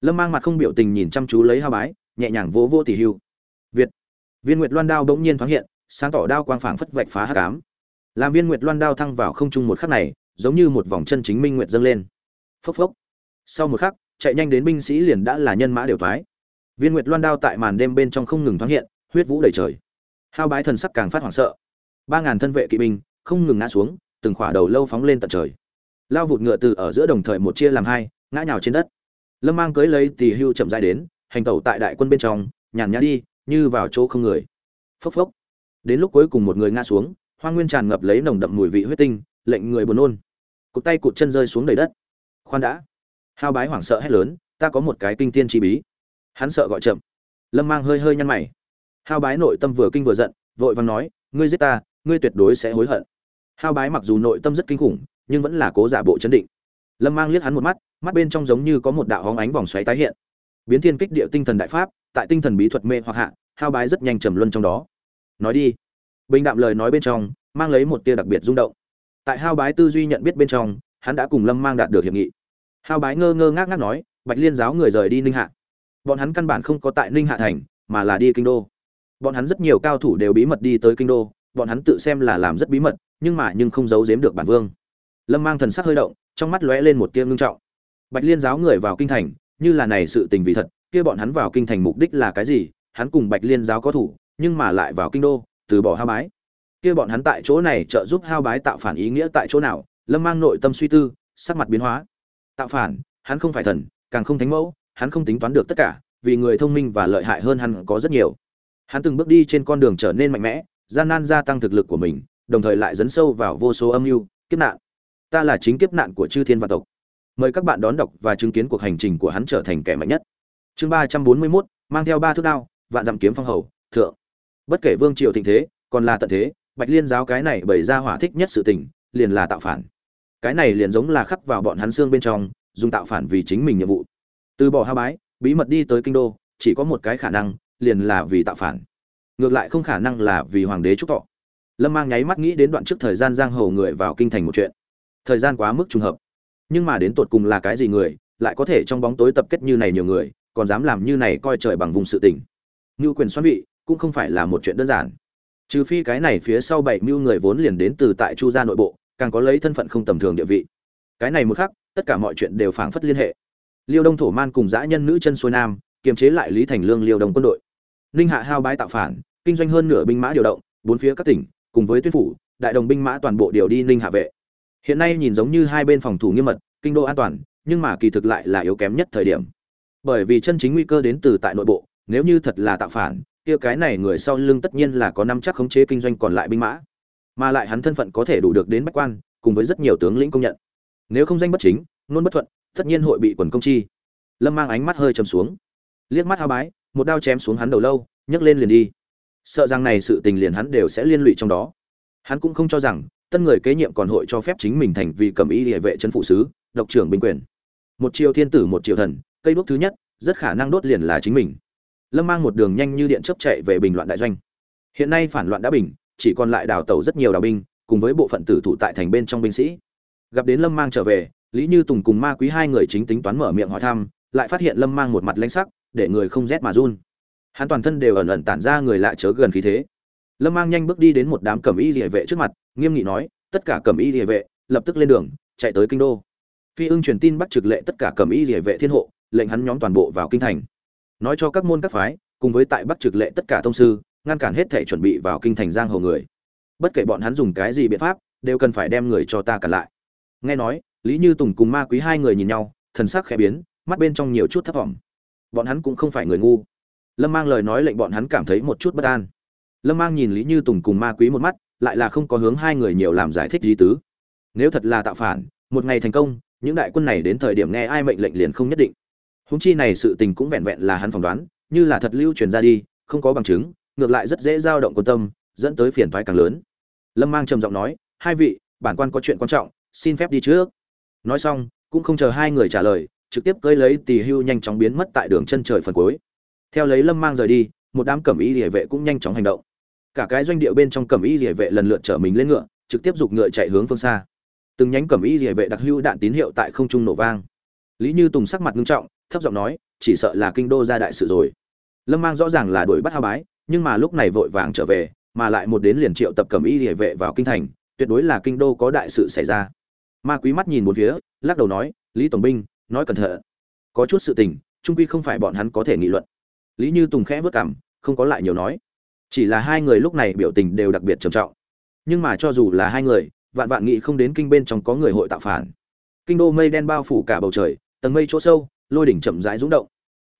Lâm mang mặt không biểu tình nhìn chăm chú lấy hao bái, nhẹ nhàng vỗ vô tỷ hưu viên nguyệt loan đao bỗng nhiên thoáng hiện, sáng tỏ đao quang phảng phất vạch phá hắc ám. Làm viên nguyệt loan đao thăng vào không trung một khắc này, giống như một vòng chân chính minh nguyệt dâng lên. Phốc phốc. Sau một khắc, chạy nhanh đến binh sĩ liền đã là nhân mã đều thoái. Viên nguyệt loan đao tại màn đêm bên trong không ngừng thoáng hiện, huyết vũ đầy trời. Hao bái thần sắc càng phát hoảng sợ. Ba ngàn thân vệ kỵ binh không ngừng ngã xuống, từng khỏa đầu lâu phóng lên tận trời. Lao vụt ngựa từ ở giữa đồng thời một chia làm hai, ngã nhào trên đất. Lâm mang cưới lấy Tỷ hưu chậm rãi đến, hành tẩu tại đại quân bên trong, nhàn nhã đi như vào chỗ không người. Phốc phốc. Đến lúc cuối cùng một người ngã xuống hoa nguyên tràn ngập lấy nồng đậm mùi vị huyết tinh, lệnh người buồn nôn. Cụt tay cụt chân rơi xuống đầy đất. Khoan đã. Hao bái hoảng sợ hét lớn, ta có một cái kinh tiên chi bí. Hắn sợ gọi chậm. Lâm mang hơi hơi nhăn mày. Hao bái nội tâm vừa kinh vừa giận, vội vàng nói, ngươi giết ta, ngươi tuyệt đối sẽ hối hận. Hao bái mặc dù nội tâm rất kinh khủng, nhưng vẫn là cố giả bộ chấn định. Lâm mang liếc hắn một mắt mắt bên trong giống như có một đạo hóng ánh vòng xoáy tái hiện. Biến thiên kích địa tinh thần đại pháp tại tinh thần bí thuật mê hoặc hạ, hao bái rất nhanh trầm luân trong đó. Nói đi. Bình đạm lời nói bên trong, mang lấy một tia đặc biệt rung động. Tại hao bái tư duy nhận biết bên trong, hắn đã cùng lâm mang đạt được hiệp nghị. Hao bái ngơ ngơ ngác ngác nói, bạch liên giáo người rời đi ninh hạ. Bọn hắn căn bản không có tại ninh hạ thành, mà là đi kinh đô. Bọn hắn rất nhiều cao thủ đều bí mật đi tới kinh đô, bọn hắn tự xem là làm rất bí mật, nhưng mà nhưng không giấu giếm được bản vương. Lâm mang thần sắc hơi động, trong mắt lóe lên một tia ngưng trọng. Bạch liên giáo người vào kinh thành, như là này sự tình vì thật kia bọn hắn vào kinh thành mục đích là cái gì, hắn cùng bạch liên giáo có thủ, nhưng mà lại vào kinh đô, từ bỏ hao bái. Kia bọn hắn tại chỗ này trợ giúp hao bái tạo phản ý nghĩa tại chỗ nào? Lâm mang nội tâm suy tư, sắc mặt biến hóa. Tạo phản, hắn không phải thần, càng không thánh mẫu, hắn không tính toán được tất cả, vì người thông minh và lợi hại hơn hắn có rất nhiều. Hắn từng bước đi trên con đường trở nên mạnh mẽ, gian nan gia tăng thực lực của mình, đồng thời lại dấn sâu vào vô số âm mưu, kiếp nạn. Ta là chính kiếp nạn của chư thiên và tộc. Mời các bạn đón đọc và chứng kiến cuộc hành trình của hắn trở thành kẻ mạnh nhất chương ba trăm bốn mươi mốt, mang theo ba thước đao, vạn dặm kiếm phong hầu, thượng. Bất kể vương triều thịnh thế, còn là tận thế, bạch liên giáo cái này bày ra hỏa thích nhất sự tình, liền là tạo phản. Cái này liền giống là khắc vào bọn hắn xương bên trong, dùng tạo phản vì chính mình nhiệm vụ. Từ bỏ ha bái, bí mật đi tới kinh đô, chỉ có một cái khả năng, liền là vì tạo phản. Ngược lại không khả năng là vì hoàng đế trúc thọ. Lâm mang nháy mắt nghĩ đến đoạn trước thời gian giang hồ người vào kinh thành một chuyện. Thời gian quá mức trùng hợp. Nhưng mà đến tột cùng là cái gì người, lại có thể trong bóng tối tập kết như này nhiều người còn dám làm như này coi trời bằng vùng sự tình. Ngưu quyền xoắn vị, cũng không phải là một chuyện đơn giản. Trừ phi cái này phía sau bảy mưu người vốn liền đến từ tại chu gia nội bộ, càng có lấy thân phận không tầm thường địa vị. Cái này một khắc, tất cả mọi chuyện đều phảng phất liên hệ. Liêu đông thổ man cùng dã nhân nữ chân xuôi nam, kiềm chế lại lý thành lương liêu đông quân đội. Ninh hạ hao bái tạo phản, kinh doanh hơn nửa binh mã điều động, bốn phía các tỉnh, cùng với tuyên phủ, đại đồng binh mã toàn bộ điều đi ninh hạ vệ. Hiện nay nhìn giống như hai bên phòng thủ nghiêm mật, kinh đô an toàn, nhưng mà kỳ thực lại là yếu kém nhất thời điểm bởi vì chân chính nguy cơ đến từ tại nội bộ, nếu như thật là tạo phản, kia cái này người sau lưng tất nhiên là có năm chắc khống chế kinh doanh còn lại binh mã. Mà lại hắn thân phận có thể đủ được đến bách quan, cùng với rất nhiều tướng lĩnh công nhận. Nếu không danh bất chính nôn bất thuận, tất nhiên hội bị quần công chi. Lâm mang ánh mắt hơi trầm xuống. Liếc mắt hao bái, một đao chém xuống hắn đầu lâu, nhấc lên liền đi. Sợ rằng này sự tình liền hắn đều sẽ liên lụy trong đó. Hắn cũng không cho rằng, tân người kế nhiệm còn hội cho phép chính mình thành vì cầm ý địa vệ chân phụ sứ, độc trưởng binh quyền. Một triều thiên tử, một triều thần cây đuốc thứ nhất, rất khả năng đốt liền là chính mình. Lâm mang một đường nhanh như điện chấp chạy về bình loạn đại doanh. Hiện nay phản loạn đã bình, chỉ còn lại đào tàu rất nhiều đào binh, cùng với bộ phận tử thủ tại thành bên trong binh sĩ. Gặp đến lâm mang trở về, lý như tùng cùng ma quý hai người chính tính toán mở miệng hỏi thăm, lại phát hiện lâm mang một mặt lãnh sắc, để người không rét mà run. Hắn toàn thân đều ẩn ẩn tản ra người lạ chớ gần khí thế. Lâm mang nhanh bước đi đến một đám cẩm y địa vệ trước mặt, nghiêm nghị nói, tất cả cẩm y địa vệ, lập tức lên đường, chạy tới kinh đô. Phi ưng truyền tin bắt trực lệ tất cả cẩm y địa vệ thiên hộ lệnh hắn nhóm toàn bộ vào kinh thành. Nói cho các môn các phái, cùng với tại bắc trực lệ tất cả thông sư, ngăn cản hết thể chuẩn bị vào kinh thành giang hồ người. Bất kể bọn hắn dùng cái gì biện pháp, đều cần phải đem người cho ta cản lại. Nghe nói, lý như tùng cùng ma quý hai người nhìn nhau, thần sắc khẽ biến, mắt bên trong nhiều chút thấp vọng bọn hắn cũng không phải người ngu. Lâm mang lời nói lệnh bọn hắn cảm thấy một chút bất an. Lâm mang nhìn lý như tùng cùng ma quý một mắt, lại là không có hướng hai người nhiều làm giải thích gì tứ. Nếu thật là tạo phản, một ngày thành công, những đại quân này đến thời điểm nghe ai mệnh lệnh liền không nhất định húng chi này sự tình cũng vẹn vẹn là hắn phỏng đoán, như là thật lưu truyền ra đi, không có bằng chứng, ngược lại rất dễ dao động quan tâm, dẫn tới phiền toái càng lớn. Lâm mang trầm giọng nói, hai vị, bản quan có chuyện quan trọng, xin phép đi trước. Nói xong, cũng không chờ hai người trả lời, trực tiếp cưỡi lấy tỳ hưu nhanh chóng biến mất tại đường chân trời phần cuối. Theo lấy lâm mang rời đi, một đám cẩm y địa vệ cũng nhanh chóng hành động. Cả cái doanh địa bên trong cẩm y địa vệ lần lượt chở mình lên ngựa, trực tiếp giục ngựa chạy hướng phương xa. Từng nhánh cẩm y địa vệ đặc hưu đạn tín hiệu tại không trung nổ vang. Lý như tùng sắc mặt nghiêm trọng thấp giọng nói, chỉ sợ là kinh đô ra đại sự rồi. Lâm mang rõ ràng là đuổi bắt hao bái, nhưng mà lúc này vội vàng trở về, mà lại một đến liền triệu tập cẩm y địa vệ vào kinh thành, tuyệt đối là kinh đô có đại sự xảy ra. Ma quý mắt nhìn một phía, lắc đầu nói, lý tổng binh, nói cẩn thận. Có chút sự tình, trung quy không phải bọn hắn có thể nghị luận. Lý như tùng khẽ vất cảm không có lại nhiều nói. Chỉ là hai người lúc này biểu tình đều đặc biệt trầm trọng. Nhưng mà cho dù là hai người, vạn vạn nghị không đến kinh bên trong có người hội tạo phản. Kinh đô mây đen bao phủ cả bầu trời, tầng mây chỗ sâu lôi đỉnh chậm rãi rung động.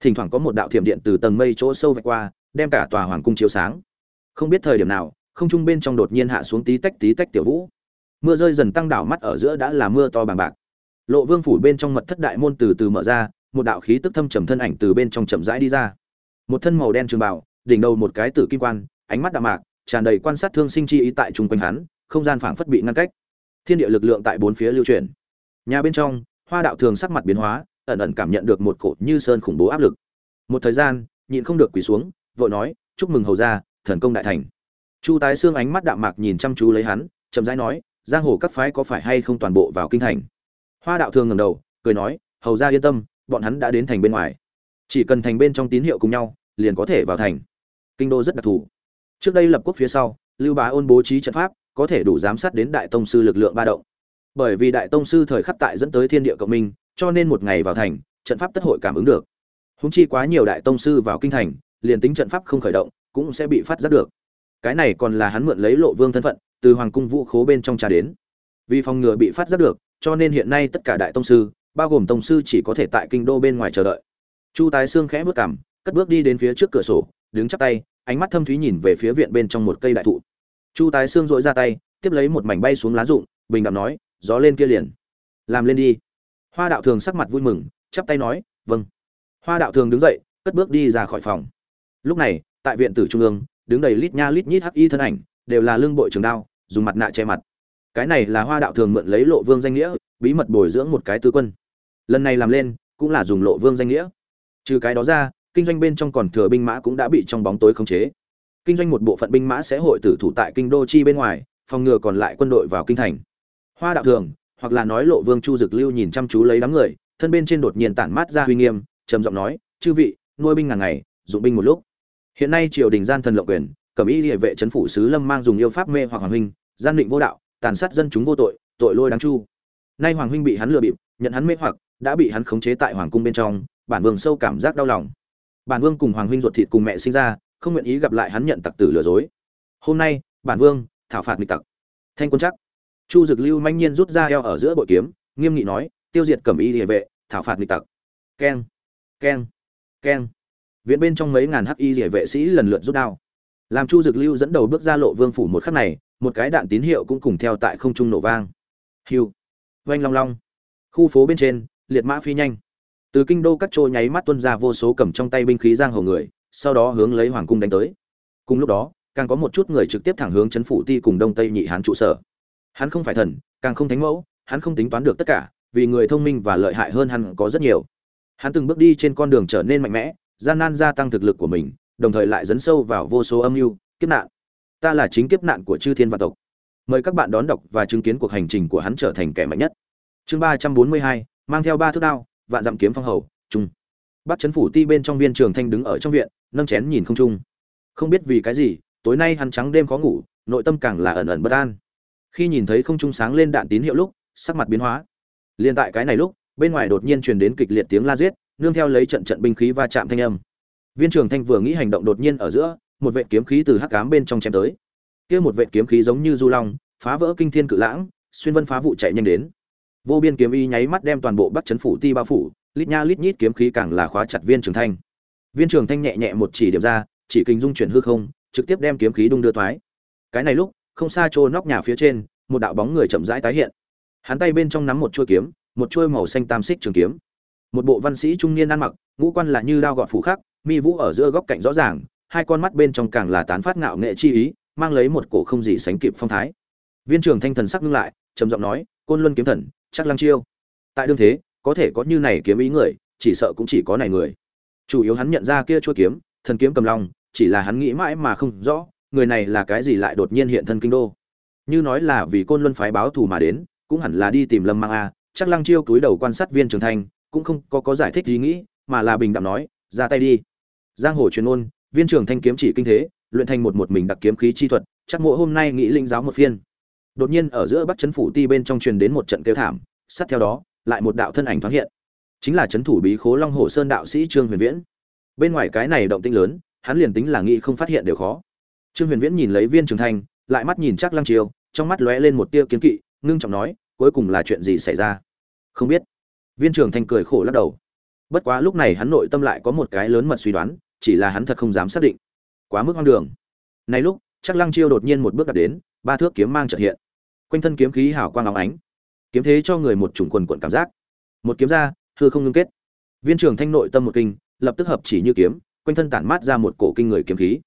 Thỉnh thoảng có một đạo thiểm điện từ tầng mây chỗ sâu vạch qua, đem cả tòa hoàng cung chiếu sáng. Không biết thời điểm nào, không trung bên trong đột nhiên hạ xuống tí tách tí tách tiểu vũ. Mưa rơi dần tăng đảo mắt ở giữa đã là mưa to bằng bạc. Lộ vương phủ bên trong mật thất đại môn từ từ mở ra, một đạo khí tức thâm trầm thân ảnh từ bên trong chậm rãi đi ra. Một thân màu đen trường bảo đỉnh đầu một cái tử kim quan, ánh mắt đạm mạc, tràn đầy quan sát thương sinh chi ý tại chung quanh hắn, không gian phảng phất bị ngăn cách. Thiên địa lực lượng tại bốn phía lưu chuyển. Nhà bên trong, hoa đạo thường sắc mặt biến hóa ẩn ẩn cảm nhận được một cột như sơn khủng bố áp lực. Một thời gian, nhịn không được quỳ xuống, vội nói, chúc mừng hầu gia, thần công đại thành. Chu tái xương ánh mắt đạm mạc nhìn chăm chú lấy hắn, chậm rãi nói, giang hồ các phái có phải hay không toàn bộ vào kinh thành? Hoa đạo thường ngẩng đầu, cười nói, hầu gia yên tâm, bọn hắn đã đến thành bên ngoài. Chỉ cần thành bên trong tín hiệu cùng nhau, liền có thể vào thành. Kinh đô rất đặc thù. Trước đây lập quốc phía sau, lưu bá ôn bố trí trận pháp, có thể đủ giám sát đến đại tông sư lực lượng ba động bởi vì đại tông sư thời khắc tại dẫn tới thiên địa cộng minh, cho nên một ngày vào thành, trận pháp tất hội cảm ứng được. Húng chi quá nhiều đại tông sư vào kinh thành, liền tính trận pháp không khởi động, cũng sẽ bị phát giác được. Cái này còn là hắn mượn lấy lộ vương thân phận, từ hoàng cung vũ khố bên trong trà đến. Vì phòng ngừa bị phát giác được, cho nên hiện nay tất cả đại tông sư, bao gồm tông sư chỉ có thể tại kinh đô bên ngoài chờ đợi. Chu tái xương khẽ bước cảm cất bước đi đến phía trước cửa sổ, đứng chắp tay, ánh mắt thâm thúy nhìn về phía viện bên trong một cây đại thụ. Chu tái xương dội ra tay, tiếp lấy một mảnh bay xuống lá rụng, bình đạm nói gió lên kia liền. Làm lên đi. Hoa đạo thường sắc mặt vui mừng, chắp tay nói vâng. Hoa đạo thường đứng dậy, cất bước đi ra khỏi phòng. Lúc này, tại viện tử trung ương, đứng đầy lít nha lít nhít hắc y thân ảnh, đều là lương bội trường đao, dùng mặt nạ che mặt. Cái này là hoa đạo thường mượn lấy lộ vương danh nghĩa, bí mật bồi dưỡng một cái tư quân. Lần này làm lên, cũng là dùng lộ vương danh nghĩa. Trừ cái đó ra, kinh doanh bên trong còn thừa binh mã cũng đã bị trong bóng tối khống chế. Kinh doanh một bộ phận binh mã sẽ hội tử thủ tại kinh đô chi bên ngoài, phòng ngừa còn lại quân đội vào kinh thành hoa đạo thường, hoặc là nói lộ vương chu dực lưu nhìn chăm chú lấy đám người, thân bên trên đột nhiên tản mát ra huy nghiêm, trầm giọng nói, chư vị, nuôi binh ngàn ngày, dụng binh một lúc. Hiện nay triều đình gian thần lộng quyền, cẩm y địa vệ trấn phủ sứ lâm mang dùng yêu pháp mê hoặc hoàng huynh, gian định vô đạo, tàn sát dân chúng vô tội tội lôi đáng chu. Nay hoàng huynh bị hắn lừa bịp, nhận hắn mê hoặc, đã bị hắn khống chế tại hoàng cung bên trong, bản vương sâu cảm giác đau lòng. Bản vương cùng hoàng huynh ruột thịt cùng mẹ sinh ra, không nguyện ý gặp lại hắn nhận tặc tử lừa dối. Hôm nay, bản vương thảo phạt nghịch tặc. Thanh quân chắc chu dực lưu manh nhiên rút ra eo ở giữa bội kiếm, nghiêm nghị nói, tiêu diệt cẩm y địa vệ, thảo phạt nghịch tặc. Keng keng keng. Viện bên trong mấy ngàn hắc y địa vệ sĩ lần lượt rút đao. Làm chu dực lưu dẫn đầu bước ra lộ vương phủ một khắc này, một cái đạn tín hiệu cũng cùng theo tại không trung nổ vang. Hiu vanh long long. Khu phố bên trên, liệt mã phi nhanh. Từ kinh đô các trôi nháy mắt tuân ra vô số cầm trong tay binh khí giang hồ người, sau đó hướng lấy hoàng cung đánh tới. Cùng lúc đó, càng có một chút người trực tiếp thẳng hướng chấn phủ ti cùng đông tây nhị hán trụ sở hắn không phải thần, càng không thánh mẫu, hắn không tính toán được tất cả, vì người thông minh và lợi hại hơn hắn có rất nhiều. Hắn từng bước đi trên con đường trở nên mạnh mẽ, gian nan gia tăng thực lực của mình, đồng thời lại dấn sâu vào vô số âm mưu, kiếp nạn. Ta là chính kiếp nạn của chư thiên văn tộc. Mời các bạn đón đọc và chứng kiến cuộc hành trình của hắn trở thành kẻ mạnh nhất. Chương ba trăm bốn mươi hai, mang theo ba thước đao, vạn dặm kiếm phong hầu trung bắt chấn phủ ti bên trong viên trường thanh đứng ở trong viện, nâng chén nhìn không trung. Không biết vì cái gì, tối nay hắn trắng đêm khó ngủ, nội tâm càng là ẩn ẩn bất an khi nhìn thấy không trung sáng lên đạn tín hiệu lúc, sắc mặt biến hóa. Liên tại cái này lúc, bên ngoài đột nhiên truyền đến kịch liệt tiếng la giết, nương theo lấy trận trận binh khí va chạm thanh âm. Viên trưởng thanh vừa nghĩ hành động đột nhiên ở giữa, một vệ kiếm khí từ hắc ám bên trong chém tới. Kia một vệ kiếm khí giống như du long, phá vỡ kinh thiên cự lãng, xuyên vân phá vụ chạy nhanh đến. Vô biên kiếm y nháy mắt đem toàn bộ bắc chấn phủ ti bao phủ, lít nha lít nhít kiếm khí càng là khóa chặt viên trường thanh. Viên trường thanh nhẹ nhẹ một chỉ điểm ra, chỉ kinh dung chuyển hư không, trực tiếp đem kiếm khí đung đưa thoái cái này lúc không xa chỗ nóc nhà phía trên, một đạo bóng người chậm rãi tái hiện. Hắn tay bên trong nắm một chuôi kiếm, một chuôi màu xanh tam xích trường kiếm. Một bộ văn sĩ trung niên ăn mặc, ngũ quan là như đao gọt phủ khắc, mi vũ ở giữa góc cạnh rõ ràng, hai con mắt bên trong càng là tán phát ngạo nghệ chi ý, mang lấy một cổ không gì sánh kịp phong thái. Viên trưởng thanh thần sắc ngưng lại, trầm giọng nói, côn luân kiếm thần, chắc lăng chiêu. Tại đương thế, có thể có như này kiếm ý người, chỉ sợ cũng chỉ có này người. Chủ yếu hắn nhận ra kia chuôi kiếm, thần kiếm cầm long chỉ là hắn nghĩ mãi mà không rõ người này là cái gì lại đột nhiên hiện thân kinh đô? Như nói là vì côn luân phái báo thù mà đến, cũng hẳn là đi tìm lâm mang a, chắc lăng chiêu cúi đầu quan sát viên trường thanh cũng không có có giải thích ý nghĩ, mà là bình đẳng nói, ra tay đi. Giang hồ truyền ôn viên trường thanh kiếm chỉ kinh thế, luyện thành một một mình đặc kiếm khí chi thuật, chắc mỗi hôm nay nghĩ linh giáo một phiên. Đột nhiên ở giữa bắc chấn phủ ti bên trong truyền đến một trận kêu thảm, sát theo đó, lại một đạo thân ảnh thoáng hiện. Chính là chấn thủ bí khố long hồ sơn đạo sĩ trương huyền viễn. Bên ngoài cái này động tĩnh lớn, hắn liền tính là nghĩ không phát hiện đều khó trương huyền viễn nhìn lấy viên trường thanh, lại mắt nhìn chắc lăng chiêu trong mắt lóe lên một tia kiến kỵ, ngưng trọng nói, cuối cùng là chuyện gì xảy ra? Không biết. Viên trường thanh cười khổ lắc đầu. Bất quá lúc này hắn nội tâm lại có một cái lớn mật suy đoán, chỉ là hắn thật không dám xác định. Quá mức hoang đường. Này lúc chắc lăng chiêu đột nhiên một bước đặt đến, ba thước kiếm mang chợt hiện. Quanh thân kiếm khí hào quang óng ánh. Kiếm thế cho người một chủng quần quận cảm giác. Một kiếm ra, hư không ngưng kết. Viên trường thanh nội tâm một kinh, lập tức hợp chỉ như kiếm, quanh thân tản mát ra một cổ kinh người kiếm khí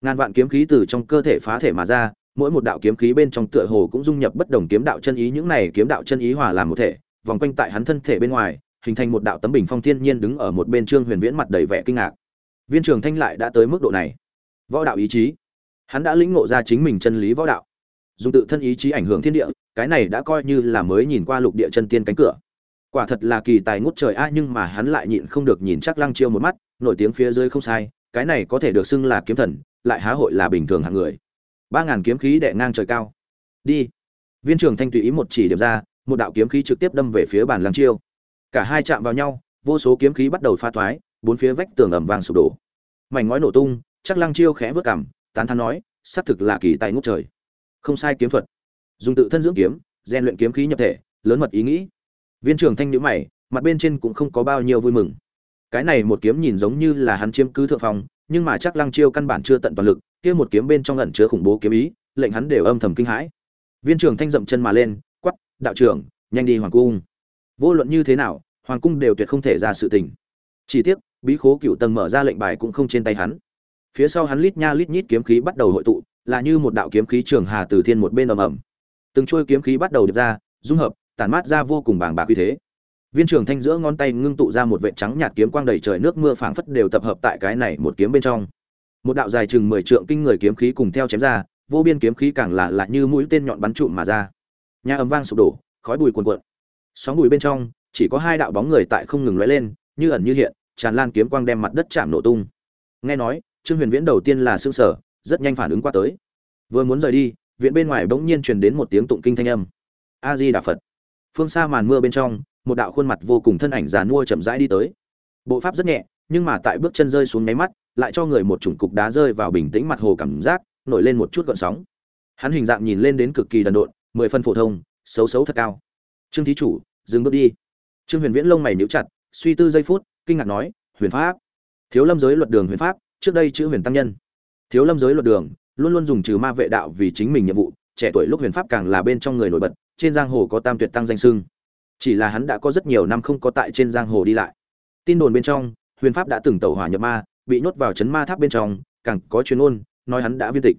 ngàn vạn kiếm khí từ trong cơ thể phá thể mà ra, mỗi một đạo kiếm khí bên trong tựa hồ cũng dung nhập bất đồng kiếm đạo chân ý, những này kiếm đạo chân ý hòa làm một thể, vòng quanh tại hắn thân thể bên ngoài, hình thành một đạo tấm bình phong thiên nhiên đứng ở một bên trương huyền viễn mặt đầy vẻ kinh ngạc. Viên trường thanh lại đã tới mức độ này. Võ đạo ý chí. Hắn đã lĩnh ngộ ra chính mình chân lý võ đạo. Dùng tự thân ý chí ảnh hưởng thiên địa, cái này đã coi như là mới nhìn qua lục địa chân tiên cánh cửa. Quả thật là kỳ tài ngút trời a, nhưng mà hắn lại nhịn không được nhìn chắc lăng chiêu một mắt, nổi tiếng phía dưới không sai, cái này có thể được xưng là kiếm thần lại há hội là bình thường hạng người. Ba ngàn kiếm khí đệ ngang trời cao. Đi. Viên trưởng thanh tùy ý một chỉ điểm ra, một đạo kiếm khí trực tiếp đâm về phía bàn lăng chiêu. Cả hai chạm vào nhau, vô số kiếm khí bắt đầu pha thoái, bốn phía vách tường ẩm vàng sụp đổ. Mảnh ngói nổ tung, chắc lăng chiêu khẽ vớt cảm tán thán nói, xác thực là kỳ tài ngút trời. Không sai kiếm thuật. Dùng tự thân dưỡng kiếm, rèn luyện kiếm khí nhập thể, lớn mật ý nghĩ. Viên trưởng thanh nhíu mày, mặt bên trên cũng không có bao nhiêu vui mừng. Cái này một kiếm nhìn giống như là hắn chiếm cứ thượng phòng nhưng mà chắc lăng chiêu căn bản chưa tận toàn lực, kia một kiếm bên trong ẩn chứa khủng bố kiếm ý, lệnh hắn đều âm thầm kinh hãi. Viên trưởng thanh dậm chân mà lên quắp đạo trưởng, nhanh đi hoàng cung. Vô luận như thế nào, hoàng cung đều tuyệt không thể ra sự tình. Chỉ tiếc, bí khố cựu tầng mở ra lệnh bài cũng không trên tay hắn. Phía sau hắn lít nha lít nhít kiếm khí bắt đầu hội tụ, là như một đạo kiếm khí trường hà từ thiên một bên ầm ầm. Từng trôi kiếm khí bắt đầu điệp ra, dung hợp, tản mát ra vô cùng bàng bạc uy thế viên trưởng thanh giữa ngón tay ngưng tụ ra một vệ trắng nhạt kiếm quang đầy trời nước mưa phảng phất đều tập hợp tại cái này một kiếm bên trong. Một đạo dài chừng mười trượng kinh người kiếm khí cùng theo chém ra, vô biên kiếm khí càng là lạ như mũi tên nhọn bắn trụm mà ra. Nhà ấm vang sụp đổ, khói bụi cuồn cuộn. Sóng bụi bên trong, chỉ có hai đạo bóng người tại không ngừng lóe lên, như ẩn như hiện, tràn lan kiếm quang đem mặt đất chạm nổ tung. Nghe nói, trương huyền viễn đầu tiên là xương sở rất nhanh phản ứng qua tới. Vừa muốn rời đi, viện bên ngoài bỗng nhiên truyền đến một tiếng tụng kinh thanh âm. A di đà phật. Phương xa màn mưa bên trong một đạo khuôn mặt vô cùng thân ảnh già nua chậm rãi đi tới. Bộ pháp rất nhẹ, nhưng mà tại bước chân rơi xuống nháy mắt, lại cho người một chủng cục đá rơi vào bình tĩnh mặt hồ cảm giác, nổi lên một chút gợn sóng. Hắn hình dạng nhìn lên đến cực kỳ đần độn, mười phân phổ thông, xấu xấu thật cao. Trương thí chủ, dừng bước đi. Trương huyền viễn lông mày nhíu chặt, suy tư giây phút, kinh ngạc nói, huyền pháp? Thiếu lâm giới luật đường huyền pháp, trước đây chữ huyền tăng nhân. Thiếu lâm giới luật đường, luôn luôn dùng trừ ma vệ đạo vì chính mình nhiệm vụ, trẻ tuổi lúc huyền pháp càng là bên trong người nổi bật, trên giang hồ có tam tuyệt tăng danh sưng chỉ là hắn đã có rất nhiều năm không có tại trên giang hồ đi lại. Tin đồn bên trong, huyền pháp đã từng tẩu hỏa nhập ma, bị nhốt vào chấn ma tháp bên trong, càng có chuyên ôn nói hắn đã viên tịch.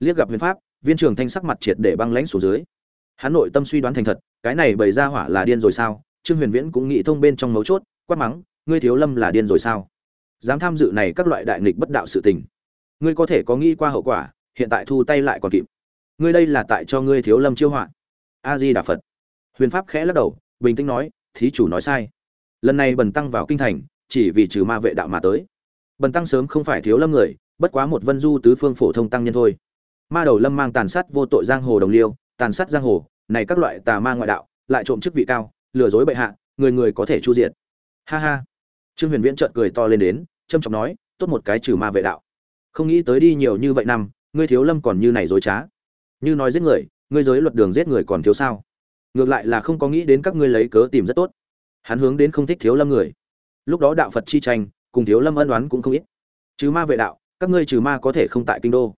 Liếc gặp huyền pháp, viên trường thanh sắc mặt triệt để băng lãnh xuống dưới. Hắn nội tâm suy đoán thành thật, cái này bày ra hỏa là điên rồi sao? Trương huyền viễn cũng nghĩ thông bên trong mấu chốt, quát mắng, ngươi thiếu lâm là điên rồi sao? Dám tham dự này các loại đại nghịch bất đạo sự tình. Ngươi có thể có nghĩ qua hậu quả, hiện tại thu tay lại còn kịp. Ngươi đây là tại cho ngươi thiếu lâm chiêu họa. A di đà phật. Huyền pháp khẽ lắc đầu bình tĩnh nói, thí chủ nói sai. Lần này bần tăng vào kinh thành, chỉ vì trừ ma vệ đạo mà tới. Bần tăng sớm không phải thiếu lâm người, bất quá một vân du tứ phương phổ thông tăng nhân thôi. Ma đầu lâm mang tàn sát vô tội giang hồ đồng liêu, tàn sát giang hồ, này các loại tà ma ngoại đạo, lại trộm chức vị cao, lừa dối bệ hạ, người người có thể chu diệt. Ha ha. Trương huyền viễn trợn cười to lên đến trâm trọng nói, tốt một cái trừ ma vệ đạo. Không nghĩ tới đi nhiều như vậy năm, ngươi thiếu lâm còn như này dối trá. Như nói giết người, ngươi giới luật đường giết người còn thiếu sao? Ngược lại là không có nghĩ đến các ngươi lấy cớ tìm rất tốt. Hắn hướng đến không thích thiếu lâm người. Lúc đó đạo phật chi tranh, cùng thiếu lâm ân oán cũng không ít. Trừ ma vệ đạo, các ngươi trừ ma có thể không tại kinh đô.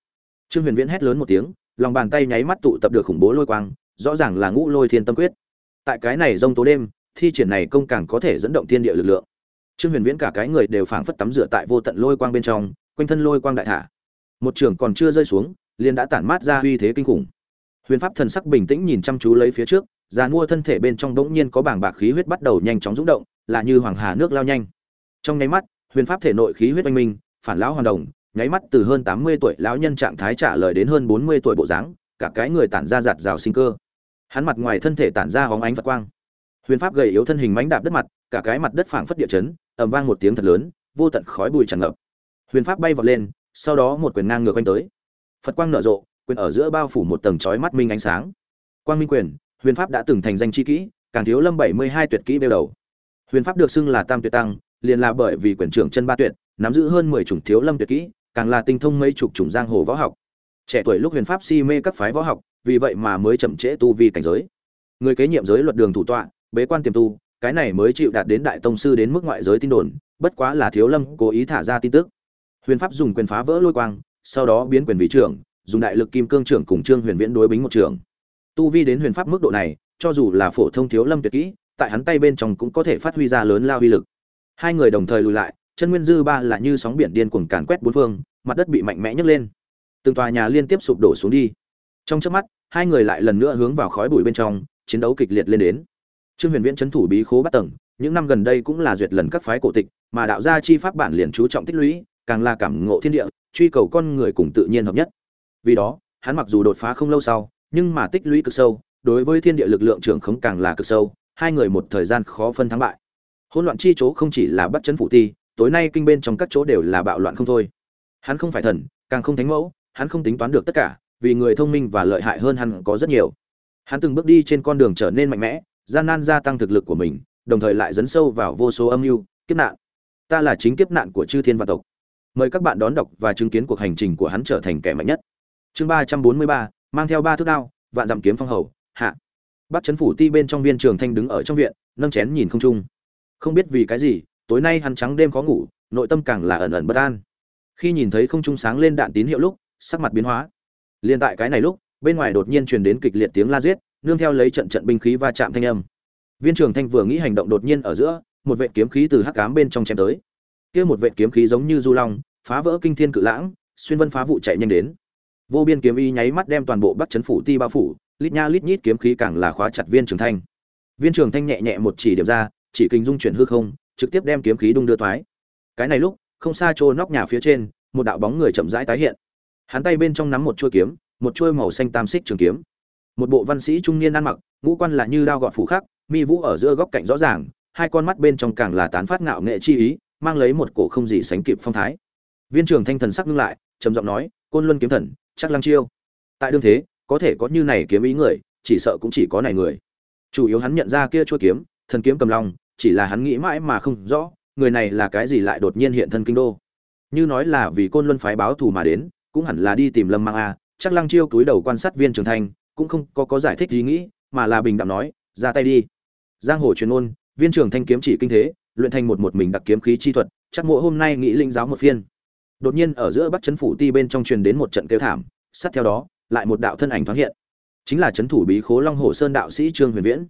Trương huyền viễn hét lớn một tiếng, lòng bàn tay nháy mắt tụ tập được khủng bố lôi quang, rõ ràng là ngũ lôi thiên tâm quyết. Tại cái này rông tố đêm, thi triển này công càng có thể dẫn động thiên địa lực lượng. Trương huyền viễn cả cái người đều phảng phất tắm rửa tại vô tận lôi quang bên trong, quanh thân lôi quang đại thả. Một trường còn chưa rơi xuống, liền đã tản mát ra uy thế kinh khủng huyền pháp thần sắc bình tĩnh nhìn chăm chú lấy phía trước, già mua thân thể bên trong bỗng nhiên có bảng bạc khí huyết bắt đầu nhanh chóng rung động, là như hoàng hà nước lao nhanh. Trong nháy mắt, huyền pháp thể nội khí huyết oanh minh, phản lão hoàn đồng, nháy mắt từ hơn tám mươi tuổi lão nhân trạng thái trả lời đến hơn bốn mươi tuổi bộ dáng, cả cái người tản ra giạt rào sinh cơ. Hắn mặt ngoài thân thể tản ra hóng ánh phật quang. Huyền pháp gầy yếu thân hình mánh đạp đất mặt, cả cái mặt đất phảng phất địa chấn, ầm vang một tiếng thật lớn, vô tận khói bụi tràn ngập. Huyền pháp bay vọt lên, sau đó một quyền ngang ngược quanh tới. Phật quang nở rộ quyền ở giữa bao phủ một tầng chói mắt minh ánh sáng. Quang minh quyền, huyền pháp đã từng thành danh chi kỹ, càng thiếu lâm bảy mươi hai tuyệt kỹ đều đầu. Huyền pháp được xưng là tam tuyệt tăng, liền là bởi vì quyền trưởng chân ba tuyệt, nắm giữ hơn mười chủng thiếu lâm tuyệt kỹ, càng là tinh thông mấy chục chủng giang hồ võ học. Trẻ tuổi lúc huyền pháp si mê các phái võ học, vì vậy mà mới chậm trễ tu vi cảnh giới. Người kế nhiệm giới luật đường thủ tọa, bế quan tiềm tu, cái này mới chịu đạt đến đại tông sư đến mức ngoại giới tin đồn, bất quá là thiếu lâm cố ý thả ra tin tức. Huyền pháp dùng quyền phá vỡ lôi quang, sau đó biến quyền vị trưởng dùng đại lực kim cương trưởng cùng trương huyền viễn đối bính một trường. Tu vi đến huyền pháp mức độ này, cho dù là phổ thông thiếu lâm tuyệt kỹ, tại hắn tay bên trong cũng có thể phát huy ra lớn lao uy lực. Hai người đồng thời lùi lại, chân nguyên dư ba là như sóng biển điên cuồng càn quét bốn phương, mặt đất bị mạnh mẽ nhấc lên. Từng tòa nhà liên tiếp sụp đổ xuống đi. Trong chớp mắt, hai người lại lần nữa hướng vào khói bụi bên trong, chiến đấu kịch liệt lên đến. Trương huyền viễn trấn thủ bí khố bắt tầng, những năm gần đây cũng là duyệt lần các phái cổ tịch, mà đạo gia chi pháp bản liền chú trọng tích lũy, càng là cảm ngộ thiên địa, truy cầu con người cùng tự nhiên hợp nhất vì đó, hắn mặc dù đột phá không lâu sau, nhưng mà tích lũy cực sâu, đối với thiên địa lực lượng trưởng khống càng là cực sâu, hai người một thời gian khó phân thắng bại. Hỗn loạn chi chỗ không chỉ là bắt chấn phủ ti, tối nay kinh bên trong các chỗ đều là bạo loạn không thôi. Hắn không phải thần, càng không thánh mẫu, hắn không tính toán được tất cả, vì người thông minh và lợi hại hơn hắn có rất nhiều. Hắn từng bước đi trên con đường trở nên mạnh mẽ, gian nan gia tăng thực lực của mình, đồng thời lại dấn sâu vào vô số âm mưu, kiếp nạn. Ta là chính kiếp nạn của chư thiên và tộc. Mời các bạn đón đọc và chứng kiến cuộc hành trình của hắn trở thành kẻ mạnh nhất chương ba trăm bốn mươi ba, mang theo ba thước đao, vạn dặm kiếm phong hầu, hạ. Bắt chấn phủ ti bên trong viên trường thanh đứng ở trong viện, nâng chén nhìn không trung. Không biết vì cái gì, tối nay hắn trắng đêm khó ngủ, nội tâm càng là ẩn ẩn bất an. Khi nhìn thấy không trung sáng lên đạn tín hiệu lúc, sắc mặt biến hóa. Liên tại cái này lúc, bên ngoài đột nhiên truyền đến kịch liệt tiếng la giết, nương theo lấy trận trận binh khí va chạm thanh âm. Viên trường thanh vừa nghĩ hành động đột nhiên ở giữa, một vệ kiếm khí từ hắc ám bên trong chém tới. Kia một vệ kiếm khí giống như du long, phá vỡ kinh thiên cự lãng, xuyên vân phá vụ chạy nhanh đến vô biên kiếm y nháy mắt đem toàn bộ bắc chấn phủ ti bao phủ, lít nha lít nhít kiếm khí càng là khóa chặt viên trường thanh. Viên trường thanh nhẹ nhẹ một chỉ điểm ra, chỉ kinh dung chuyển hư không, trực tiếp đem kiếm khí đung đưa thoái. Cái này lúc, không xa chỗ nóc nhà phía trên, một đạo bóng người chậm rãi tái hiện. Hắn tay bên trong nắm một chuôi kiếm, một chuôi màu xanh tam xích trường kiếm. Một bộ văn sĩ trung niên ăn mặc, ngũ quan là như đao gọt phủ khắc, mi vũ ở giữa góc cạnh rõ ràng, hai con mắt bên trong càng là tán phát ngạo nghệ chi ý, mang lấy một cổ không gì sánh kịp phong thái. Viên trường thanh thần sắc ngưng lại, trầm giọng nói, côn luân kiếm thần chắc lăng chiêu. Tại đương thế, có thể có như này kiếm ý người, chỉ sợ cũng chỉ có này người. Chủ yếu hắn nhận ra kia chuôi kiếm, thần kiếm cầm long chỉ là hắn nghĩ mãi mà không rõ, người này là cái gì lại đột nhiên hiện thân kinh đô. Như nói là vì côn luân phái báo thù mà đến, cũng hẳn là đi tìm lâm mang a chắc lăng chiêu túi đầu quan sát viên trường thanh cũng không có có giải thích gì nghĩ, mà là bình đẳng nói, ra tay đi. Giang hồ truyền ôn viên trường thanh kiếm chỉ kinh thế, luyện thành một một mình đặc kiếm khí chi thuật, chắc mỗi hôm nay nghĩ linh giáo một phiên đột nhiên ở giữa bắc chấn phủ ti bên trong truyền đến một trận kêu thảm, sát theo đó, lại một đạo thân ảnh thoáng hiện. Chính là chấn thủ bí khố long hồ sơn đạo sĩ trương huyền viễn.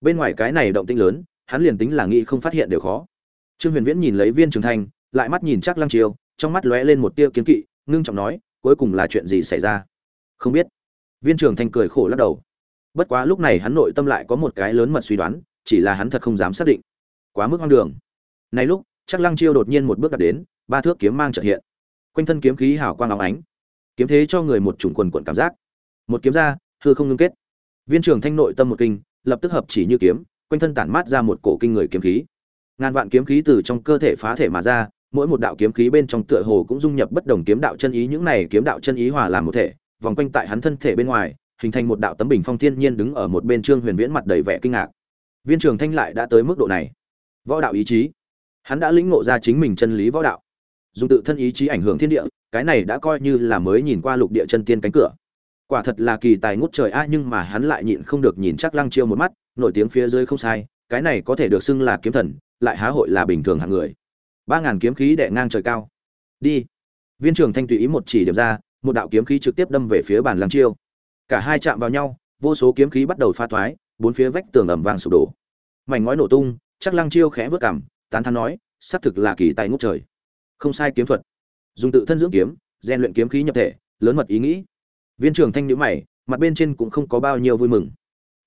Bên ngoài cái này động tĩnh lớn, hắn liền tính là nghĩ không phát hiện đều khó. Trương huyền viễn nhìn lấy viên trường thanh lại mắt nhìn chắc lăng chiêu trong mắt lóe lên một tia kiến kỵ, ngưng trọng nói, cuối cùng là chuyện gì xảy ra? Không biết. Viên trường thanh cười khổ lắc đầu. Bất quá lúc này hắn nội tâm lại có một cái lớn mật suy đoán, chỉ là hắn thật không dám xác định. Quá mức hoang đường. Này lúc chắc lăng chiêu đột nhiên một bước đặt đến, ba thước kiếm mang trợ hiện quanh thân kiếm khí hào quang óng ánh, kiếm thế cho người một chủng quần quận cảm giác. Một kiếm ra, hư không ngưng kết. Viên trưởng thanh nội tâm một kinh, lập tức hợp chỉ như kiếm, quanh thân tản mát ra một cổ kinh người kiếm khí. Ngàn vạn kiếm khí từ trong cơ thể phá thể mà ra, mỗi một đạo kiếm khí bên trong tựa hồ cũng dung nhập bất đồng kiếm đạo chân ý, những này kiếm đạo chân ý hòa làm một thể, vòng quanh tại hắn thân thể bên ngoài, hình thành một đạo tấm bình phong thiên nhiên đứng ở một bên trương huyền viễn mặt đầy vẻ kinh ngạc. Viên trường thanh lại đã tới mức độ này. Võ đạo ý chí. Hắn đã lĩnh ngộ ra chính mình chân lý võ đạo dùng tự thân ý chí ảnh hưởng thiên địa, cái này đã coi như là mới nhìn qua lục địa chân tiên cánh cửa. Quả thật là kỳ tài ngút trời a, nhưng mà hắn lại nhịn không được nhìn chắc lăng chiêu một mắt, nổi tiếng phía dưới không sai, cái này có thể được xưng là kiếm thần, lại há hội là bình thường hạng người. Ba ngàn kiếm khí đệ ngang trời cao. Đi. Viên trưởng thanh tùy ý một chỉ điểm ra, một đạo kiếm khí trực tiếp đâm về phía bàn lăng chiêu. Cả hai chạm vào nhau, vô số kiếm khí bắt đầu pha thoái, bốn phía vách tường ẩm vàng sụp đổ. Mảnh ngói nổ tung chắc lăng chiêu khẽ vớt cảm tán thán nói, xác thực là kỳ tài ngút trời không sai kiếm thuật. Dùng tự thân dưỡng kiếm, rèn luyện kiếm khí nhập thể, lớn mật ý nghĩ. Viên trưởng thanh nhíu mày, mặt bên trên cũng không có bao nhiêu vui mừng.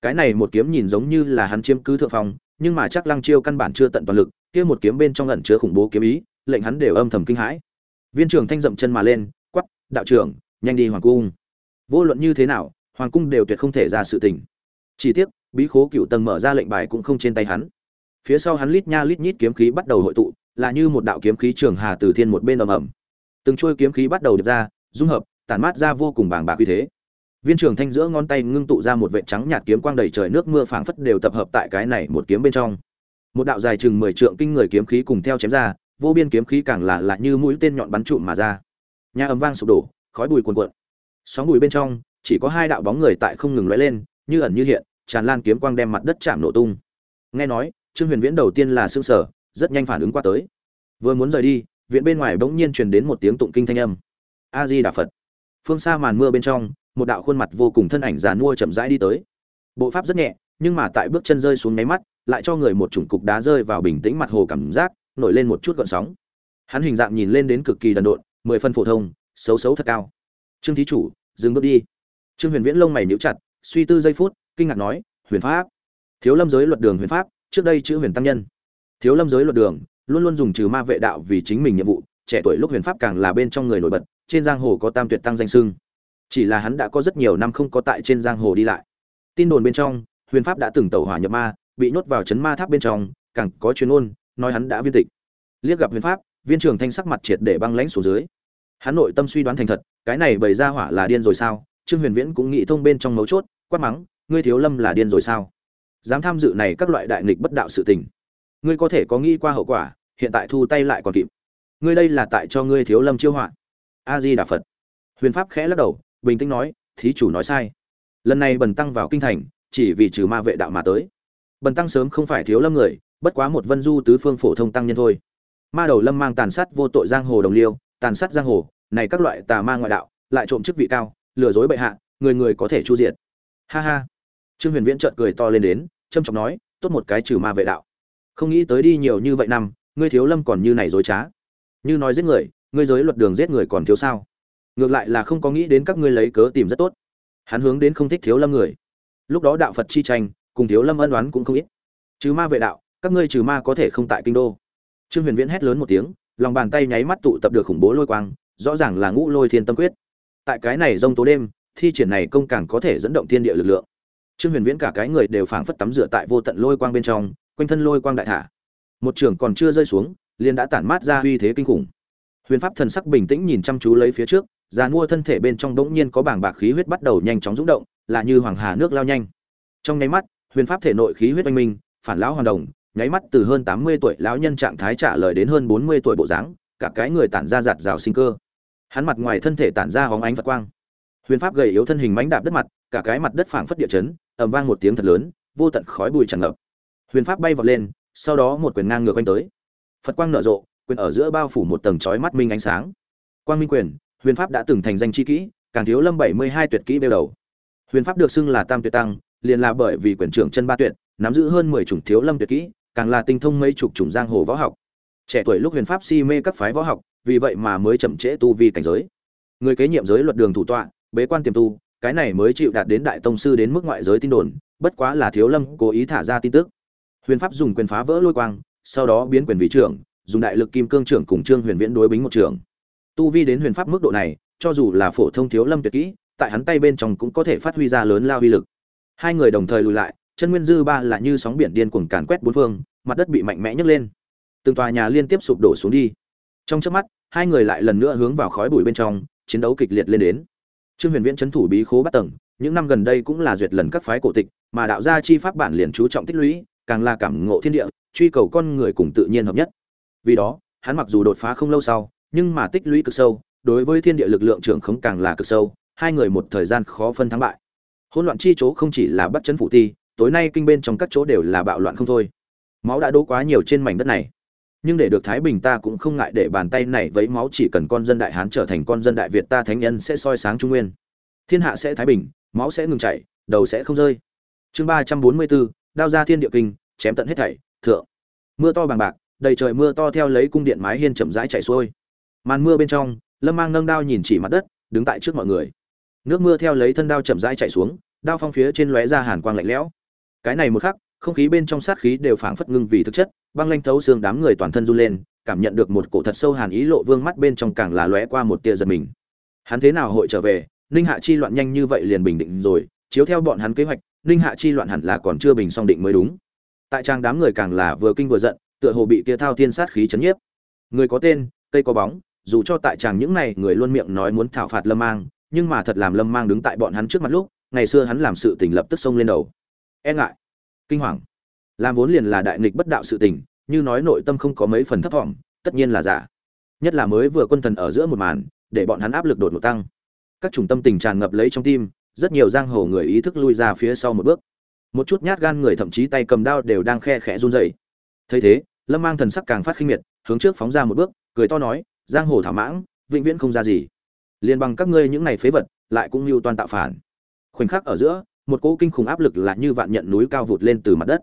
Cái này một kiếm nhìn giống như là hắn chiếm cứ thượng phong, nhưng mà chắc lăng chiêu căn bản chưa tận toàn lực, kia một kiếm bên trong ẩn chứa khủng bố kiếm ý, lệnh hắn đều âm thầm kinh hãi. Viên trưởng thanh dậm chân mà lên quắp đạo trưởng, nhanh đi hoàng cung. Vô luận như thế nào, hoàng cung đều tuyệt không thể ra sự tình. Chỉ tiếc, bí khố cựu tầng mở ra lệnh bài cũng không trên tay hắn. Phía sau hắn lít nha lít nhít kiếm khí bắt đầu hội tụ là như một đạo kiếm khí trường hà từ thiên một bên ầm ầm. Từng chuôi kiếm khí bắt đầu điệp ra, dung hợp, tản mát ra vô cùng bàng bạc uy thế. Viên trường thanh giữa ngón tay ngưng tụ ra một vệt trắng nhạt kiếm quang đầy trời nước mưa phảng phất đều tập hợp tại cái này một kiếm bên trong. Một đạo dài chừng mười trượng kinh người kiếm khí cùng theo chém ra, vô biên kiếm khí càng là lạ như mũi tên nhọn bắn trụm mà ra. Nhà ầm vang sụp đổ, khói bụi cuồn cuộn. Sóng bụi bên trong, chỉ có hai đạo bóng người tại không ngừng lóe lên, như ẩn như hiện, tràn lan kiếm quang đem mặt đất chạm nổ tung. Nghe nói, trương huyền viễn đầu tiên là sửng sở rất nhanh phản ứng qua tới. Vừa muốn rời đi, viện bên ngoài bỗng nhiên truyền đến một tiếng tụng kinh thanh âm. A di đà phật phương xa màn mưa bên trong, một đạo khuôn mặt vô cùng thân ảnh già nua chậm rãi đi tới. Bộ pháp rất nhẹ, nhưng mà tại bước chân rơi xuống nháy mắt, lại cho người một chủng cục đá rơi vào bình tĩnh mặt hồ cảm giác, nổi lên một chút gợn sóng. Hắn hình dạng nhìn lên đến cực kỳ đần độn, mười phân phổ thông, xấu xấu thật cao. Trương thí chủ, dừng bước đi. Trương huyền viễn lông mày nhíu chặt, suy tư giây phút, kinh ngạc nói, huyền pháp? Thiếu lâm giới luật đường huyền pháp, trước đây chữ huyền tam nhân thiếu lâm giới luật đường, luôn luôn dùng trừ ma vệ đạo vì chính mình nhiệm vụ, trẻ tuổi lúc huyền pháp càng là bên trong người nổi bật, trên giang hồ có tam tuyệt tăng danh sưng chỉ là hắn đã có rất nhiều năm không có tại trên giang hồ đi lại. Tin đồn bên trong, huyền pháp đã từng tẩu hỏa nhập ma, bị nhốt vào chấn ma tháp bên trong, càng có chuyên ôn nói hắn đã viên tịch. Liếc gặp huyền pháp, viên trưởng thanh sắc mặt triệt để băng lãnh xuống dưới. Hắn nội tâm suy đoán thành thật, cái này bày ra hỏa là điên rồi sao? Trương huyền viễn cũng nghĩ thông bên trong mấu chốt, quát mắng, ngươi thiếu lâm là điên rồi sao? Dám tham dự này các loại đại nghịch bất đạo sự tình ngươi có thể có nghĩ qua hậu quả, hiện tại thu tay lại còn kịp. Ngươi đây là tại cho ngươi thiếu lâm chiêu họa. A di đà phật huyền pháp khẽ lắc đầu, bình tĩnh nói, thí chủ nói sai. Lần này bần tăng vào kinh thành, chỉ vì trừ ma vệ đạo mà tới. Bần tăng sớm không phải thiếu lâm người, bất quá một vân du tứ phương phổ thông tăng nhân thôi. Ma đầu lâm mang tàn sát vô tội giang hồ đồng liêu, tàn sát giang hồ, này các loại tà ma ngoại đạo, lại trộm chức vị cao, lừa dối bệ hạ, người người có thể chu diệt. Ha ha. Trương huyền viễn trợn cười to lên đến trâm trọng nói, tốt một cái trừ ma vệ đạo không nghĩ tới đi nhiều như vậy năm, ngươi thiếu lâm còn như này dối trá. Như nói giết người, ngươi giới luật đường giết người còn thiếu sao? Ngược lại là không có nghĩ đến các ngươi lấy cớ tìm rất tốt. Hắn hướng đến không thích thiếu lâm người. Lúc đó đạo phật chi tranh, cùng thiếu lâm ân oán cũng không ít. Trừ ma vệ đạo, các ngươi trừ ma có thể không tại kinh đô. Trương huyền viễn hét lớn một tiếng, lòng bàn tay nháy mắt tụ tập được khủng bố lôi quang, rõ ràng là ngũ lôi thiên tâm quyết. Tại cái này rông tố đêm, thi triển này công càng có thể dẫn động thiên địa lực lượng. Trương huyền viễn cả cái người đều phảng phất tắm rửa tại vô tận lôi quang bên trong quanh thân lôi quang đại thả. Một trường còn chưa rơi xuống, liền đã tản mát ra uy thế kinh khủng. Huyền pháp thần sắc bình tĩnh nhìn chăm chú lấy phía trước, già mua thân thể bên trong bỗng nhiên có bảng bạc khí huyết bắt đầu nhanh chóng rung động, là như hoàng hà nước lao nhanh. Trong nháy mắt, huyền pháp thể nội khí huyết oanh minh, phản lão hoàn đồng, nháy mắt từ hơn tám mươi tuổi lão nhân trạng thái trả lời đến hơn bốn mươi tuổi bộ dáng, cả cái người tản ra giạt rào sinh cơ. Hắn mặt ngoài thân thể tản ra hóng ánh vật quang. Huyền pháp gầy yếu thân hình mánh đạp đất mặt, cả cái mặt đất phảng phất địa chấn, ầm vang một tiếng thật lớn, vô tận khói bụi tràn ngập huyền pháp bay vọt lên, sau đó một quyền ngang ngược quanh tới. Phật quang nở rộ, quyền ở giữa bao phủ một tầng chói mắt minh ánh sáng. Quang minh quyền, huyền pháp đã từng thành danh chi kỹ, càng thiếu lâm bảy mươi hai tuyệt kỹ đeo đầu. Huyền pháp được xưng là tam tuyệt tăng, liền là bởi vì quyền trưởng chân ba tuyệt, nắm giữ hơn mười chủng thiếu lâm tuyệt kỹ, càng là tinh thông mấy chục chủng giang hồ võ học. Trẻ tuổi lúc huyền pháp si mê các phái võ học, vì vậy mà mới chậm trễ tu vi cảnh giới. Người kế nhiệm giới luật đường thủ tọa, bế quan tiềm tu, cái này mới chịu đạt đến đại tông sư đến mức ngoại giới tin đồn, bất quá là thiếu lâm cố ý thả ra tin tức huyền pháp dùng quyền phá vỡ lôi quang, sau đó biến quyền vị trưởng, dùng đại lực kim cương trưởng cùng trương huyền viễn đối bính một trưởng. Tu vi đến huyền pháp mức độ này, cho dù là phổ thông thiếu lâm tuyệt kỹ, tại hắn tay bên trong cũng có thể phát huy ra lớn lao uy lực. Hai người đồng thời lùi lại, chân nguyên dư ba là như sóng biển điên cuồng càn quét bốn phương, mặt đất bị mạnh mẽ nhấc lên. Từng tòa nhà liên tiếp sụp đổ xuống đi. Trong chớp mắt, hai người lại lần nữa hướng vào khói bụi bên trong, chiến đấu kịch liệt lên đến. Trương huyền viễn trấn thủ bí khố bắt tầng, những năm gần đây cũng là duyệt lần các phái cổ tịch, mà đạo gia chi pháp bản liền chú trọng tích lũy càng là cảm ngộ thiên địa, truy cầu con người cùng tự nhiên hợp nhất. Vì đó, hắn mặc dù đột phá không lâu sau, nhưng mà tích lũy cực sâu, đối với thiên địa lực lượng trưởng khống càng là cực sâu, hai người một thời gian khó phân thắng bại. Hỗn loạn chi chỗ không chỉ là bắt chấn phủ ti, tối nay kinh bên trong các chỗ đều là bạo loạn không thôi. Máu đã đổ quá nhiều trên mảnh đất này. Nhưng để được thái bình ta cũng không ngại để bàn tay này vấy máu chỉ cần con dân đại hán trở thành con dân đại việt ta thánh nhân sẽ soi sáng trung nguyên. Thiên hạ sẽ thái bình, máu sẽ ngừng chảy, đầu sẽ không rơi. Chương ba trăm bốn mươi bốn đao ra thiên địa kinh, chém tận hết thảy, thượng. Mưa to bằng bạc, đầy trời mưa to theo lấy cung điện mái hiên chậm rãi chảy xuôi. Màn mưa bên trong, lâm mang nâng đao nhìn chỉ mặt đất, đứng tại trước mọi người. Nước mưa theo lấy thân đao chậm rãi chảy xuống, đao phong phía trên lóe ra hàn quang lạnh lẽo. Cái này một khắc, không khí bên trong sát khí đều phảng phất ngưng vì thực chất, băng lanh thấu xương đám người toàn thân run lên, cảm nhận được một cổ thật sâu hàn ý lộ vương mắt bên trong càng là lóe qua một tia giật mình. Hắn thế nào hội trở về? Ninh hạ chi loạn nhanh như vậy liền bình định rồi, chiếu theo bọn hắn kế hoạch ninh hạ chi loạn hẳn là còn chưa bình song định mới đúng. Tại trang đám người càng là vừa kinh vừa giận, tựa hồ bị kia thao thiên sát khí chấn nhiếp. Người có tên, cây có bóng, dù cho tại chàng những này người luôn miệng nói muốn thảo phạt lâm mang, nhưng mà thật làm lâm mang đứng tại bọn hắn trước mặt lúc, ngày xưa hắn làm sự tình lập tức xông lên đầu. E ngại. Kinh hoàng. Làm vốn liền là đại nghịch bất đạo sự tình, như nói nội tâm không có mấy phần thấp thỏm tất nhiên là giả. Nhất là mới vừa quân thần ở giữa một màn, để bọn hắn áp lực đột ngột tăng. Các chủng tâm tình tràn ngập lấy trong tim rất nhiều giang hồ người ý thức lui ra phía sau một bước. Một chút nhát gan người thậm chí tay cầm đao đều đang khe khẽ run rẩy. Thấy thế, lâm mang thần sắc càng phát khinh miệt, hướng trước phóng ra một bước, cười to nói, giang hồ thảo mãng, vĩnh viễn không ra gì. Liền bằng các ngươi những này phế vật, lại cũng mưu toàn tạo phản. Khoảnh khắc ở giữa, một cỗ kinh khủng áp lực là như vạn nhận núi cao vụt lên từ mặt đất.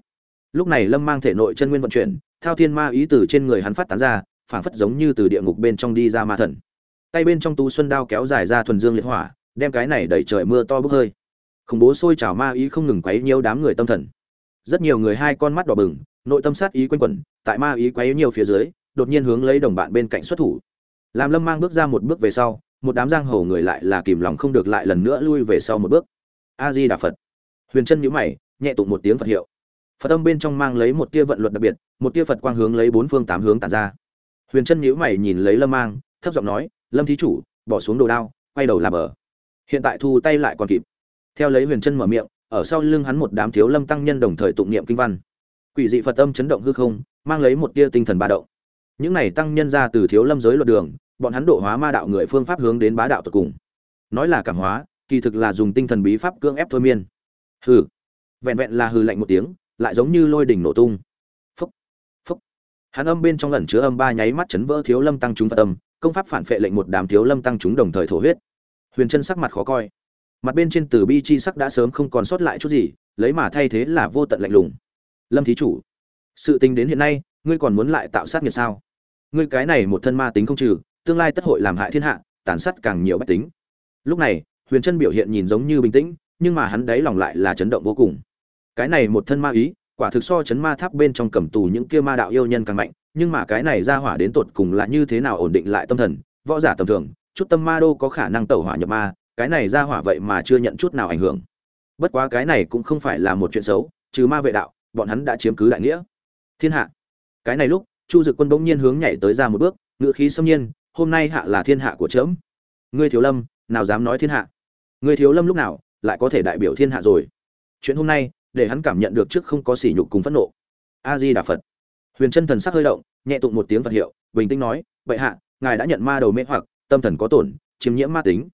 Lúc này lâm mang thể nội chân nguyên vận chuyển, thao thiên ma ý từ trên người hắn phát tán ra, phảng phất giống như từ địa ngục bên trong đi ra ma thần. Tay bên trong tu xuân đao kéo dài ra thuần dương liệt hỏa đem cái này đẩy trời mưa to bốc hơi. Khủng bố sôi trào ma ý không ngừng quấy nhiễu đám người tâm thần. Rất nhiều người hai con mắt đỏ bừng, nội tâm sát ý quanh quẩn, tại ma ý quấy nhiều phía dưới, đột nhiên hướng lấy đồng bạn bên cạnh xuất thủ. Làm lâm mang bước ra một bước về sau, một đám giang hồ người lại là kìm lòng không được lại lần nữa lui về sau một bước. A di đà phật huyền chân nhíu mày, nhẹ tụng một tiếng phật hiệu. Phật âm bên trong mang lấy một tia vận luật đặc biệt, một tia phật quang hướng lấy bốn phương tám hướng tản ra. Huyền chân nhíu mày nhìn lấy lâm mang, thấp giọng nói, lâm thí chủ, bỏ xuống đồ đao, quay đầu làm bờ hiện tại thu tay lại còn kịp. Theo lấy huyền chân mở miệng, ở sau lưng hắn một đám thiếu lâm tăng nhân đồng thời tụng niệm kinh văn. Quỷ dị phật âm chấn động hư không, mang lấy một tia tinh thần ba động. Những này tăng nhân ra từ thiếu lâm giới luật đường, bọn hắn độ hóa ma đạo người phương pháp hướng đến bá đạo tột cùng. Nói là cảm hóa, kỳ thực là dùng tinh thần bí pháp cưỡng ép thôi miên. Hừ. Vẹn vẹn là hừ lạnh một tiếng, lại giống như lôi đỉnh nổ tung. Phúc. Phúc. Hắn âm bên trong ẩn chứa âm ba nháy mắt chấn vỡ thiếu lâm tăng chúng phật âm, công pháp phản phệ lệnh một đám thiếu lâm tăng chúng đồng thời thổ huyết huyền chân sắc mặt khó coi. Mặt bên trên từ bi chi sắc đã sớm không còn sót lại chút gì, lấy mà thay thế là vô tận lạnh lùng. Lâm thí chủ, sự tình đến hiện nay, ngươi còn muốn lại tạo sát nghiệp sao? Ngươi cái này một thân ma tính không trừ, tương lai tất hội làm hại thiên hạ, tàn sát càng nhiều bách tính. Lúc này, huyền chân biểu hiện nhìn giống như bình tĩnh, nhưng mà hắn đáy lòng lại là chấn động vô cùng. Cái này một thân ma ý, quả thực so chấn ma tháp bên trong cầm tù những kia ma đạo yêu nhân càng mạnh, nhưng mà cái này ra hỏa đến tột cùng là như thế nào ổn định lại tâm thần, võ giả tầm thường chút tâm ma đô có khả năng tẩu hỏa nhập ma, cái này ra hỏa vậy mà chưa nhận chút nào ảnh hưởng. Bất quá cái này cũng không phải là một chuyện xấu, trừ ma vệ đạo, bọn hắn đã chiếm cứ đại nghĩa. Thiên hạ. Cái này lúc, chu dực quân bỗng nhiên hướng nhảy tới ra một bước ngự khí xâm nhiên, hôm nay hạ là thiên hạ của trẫm ngươi thiếu lâm, nào dám nói thiên hạ? Ngươi thiếu lâm lúc nào lại có thể đại biểu thiên hạ rồi? Chuyện hôm nay, để hắn cảm nhận được trước không có sỉ nhục cùng phẫn nộ. A di đà phật. Huyền chân thần sắc hơi động, nhẹ tụng một tiếng phật hiệu, bình tĩnh nói vậy hạ, ngài đã nhận ma đầu mê hoặc tâm thần có tổn chiếm nhiễm ma tính.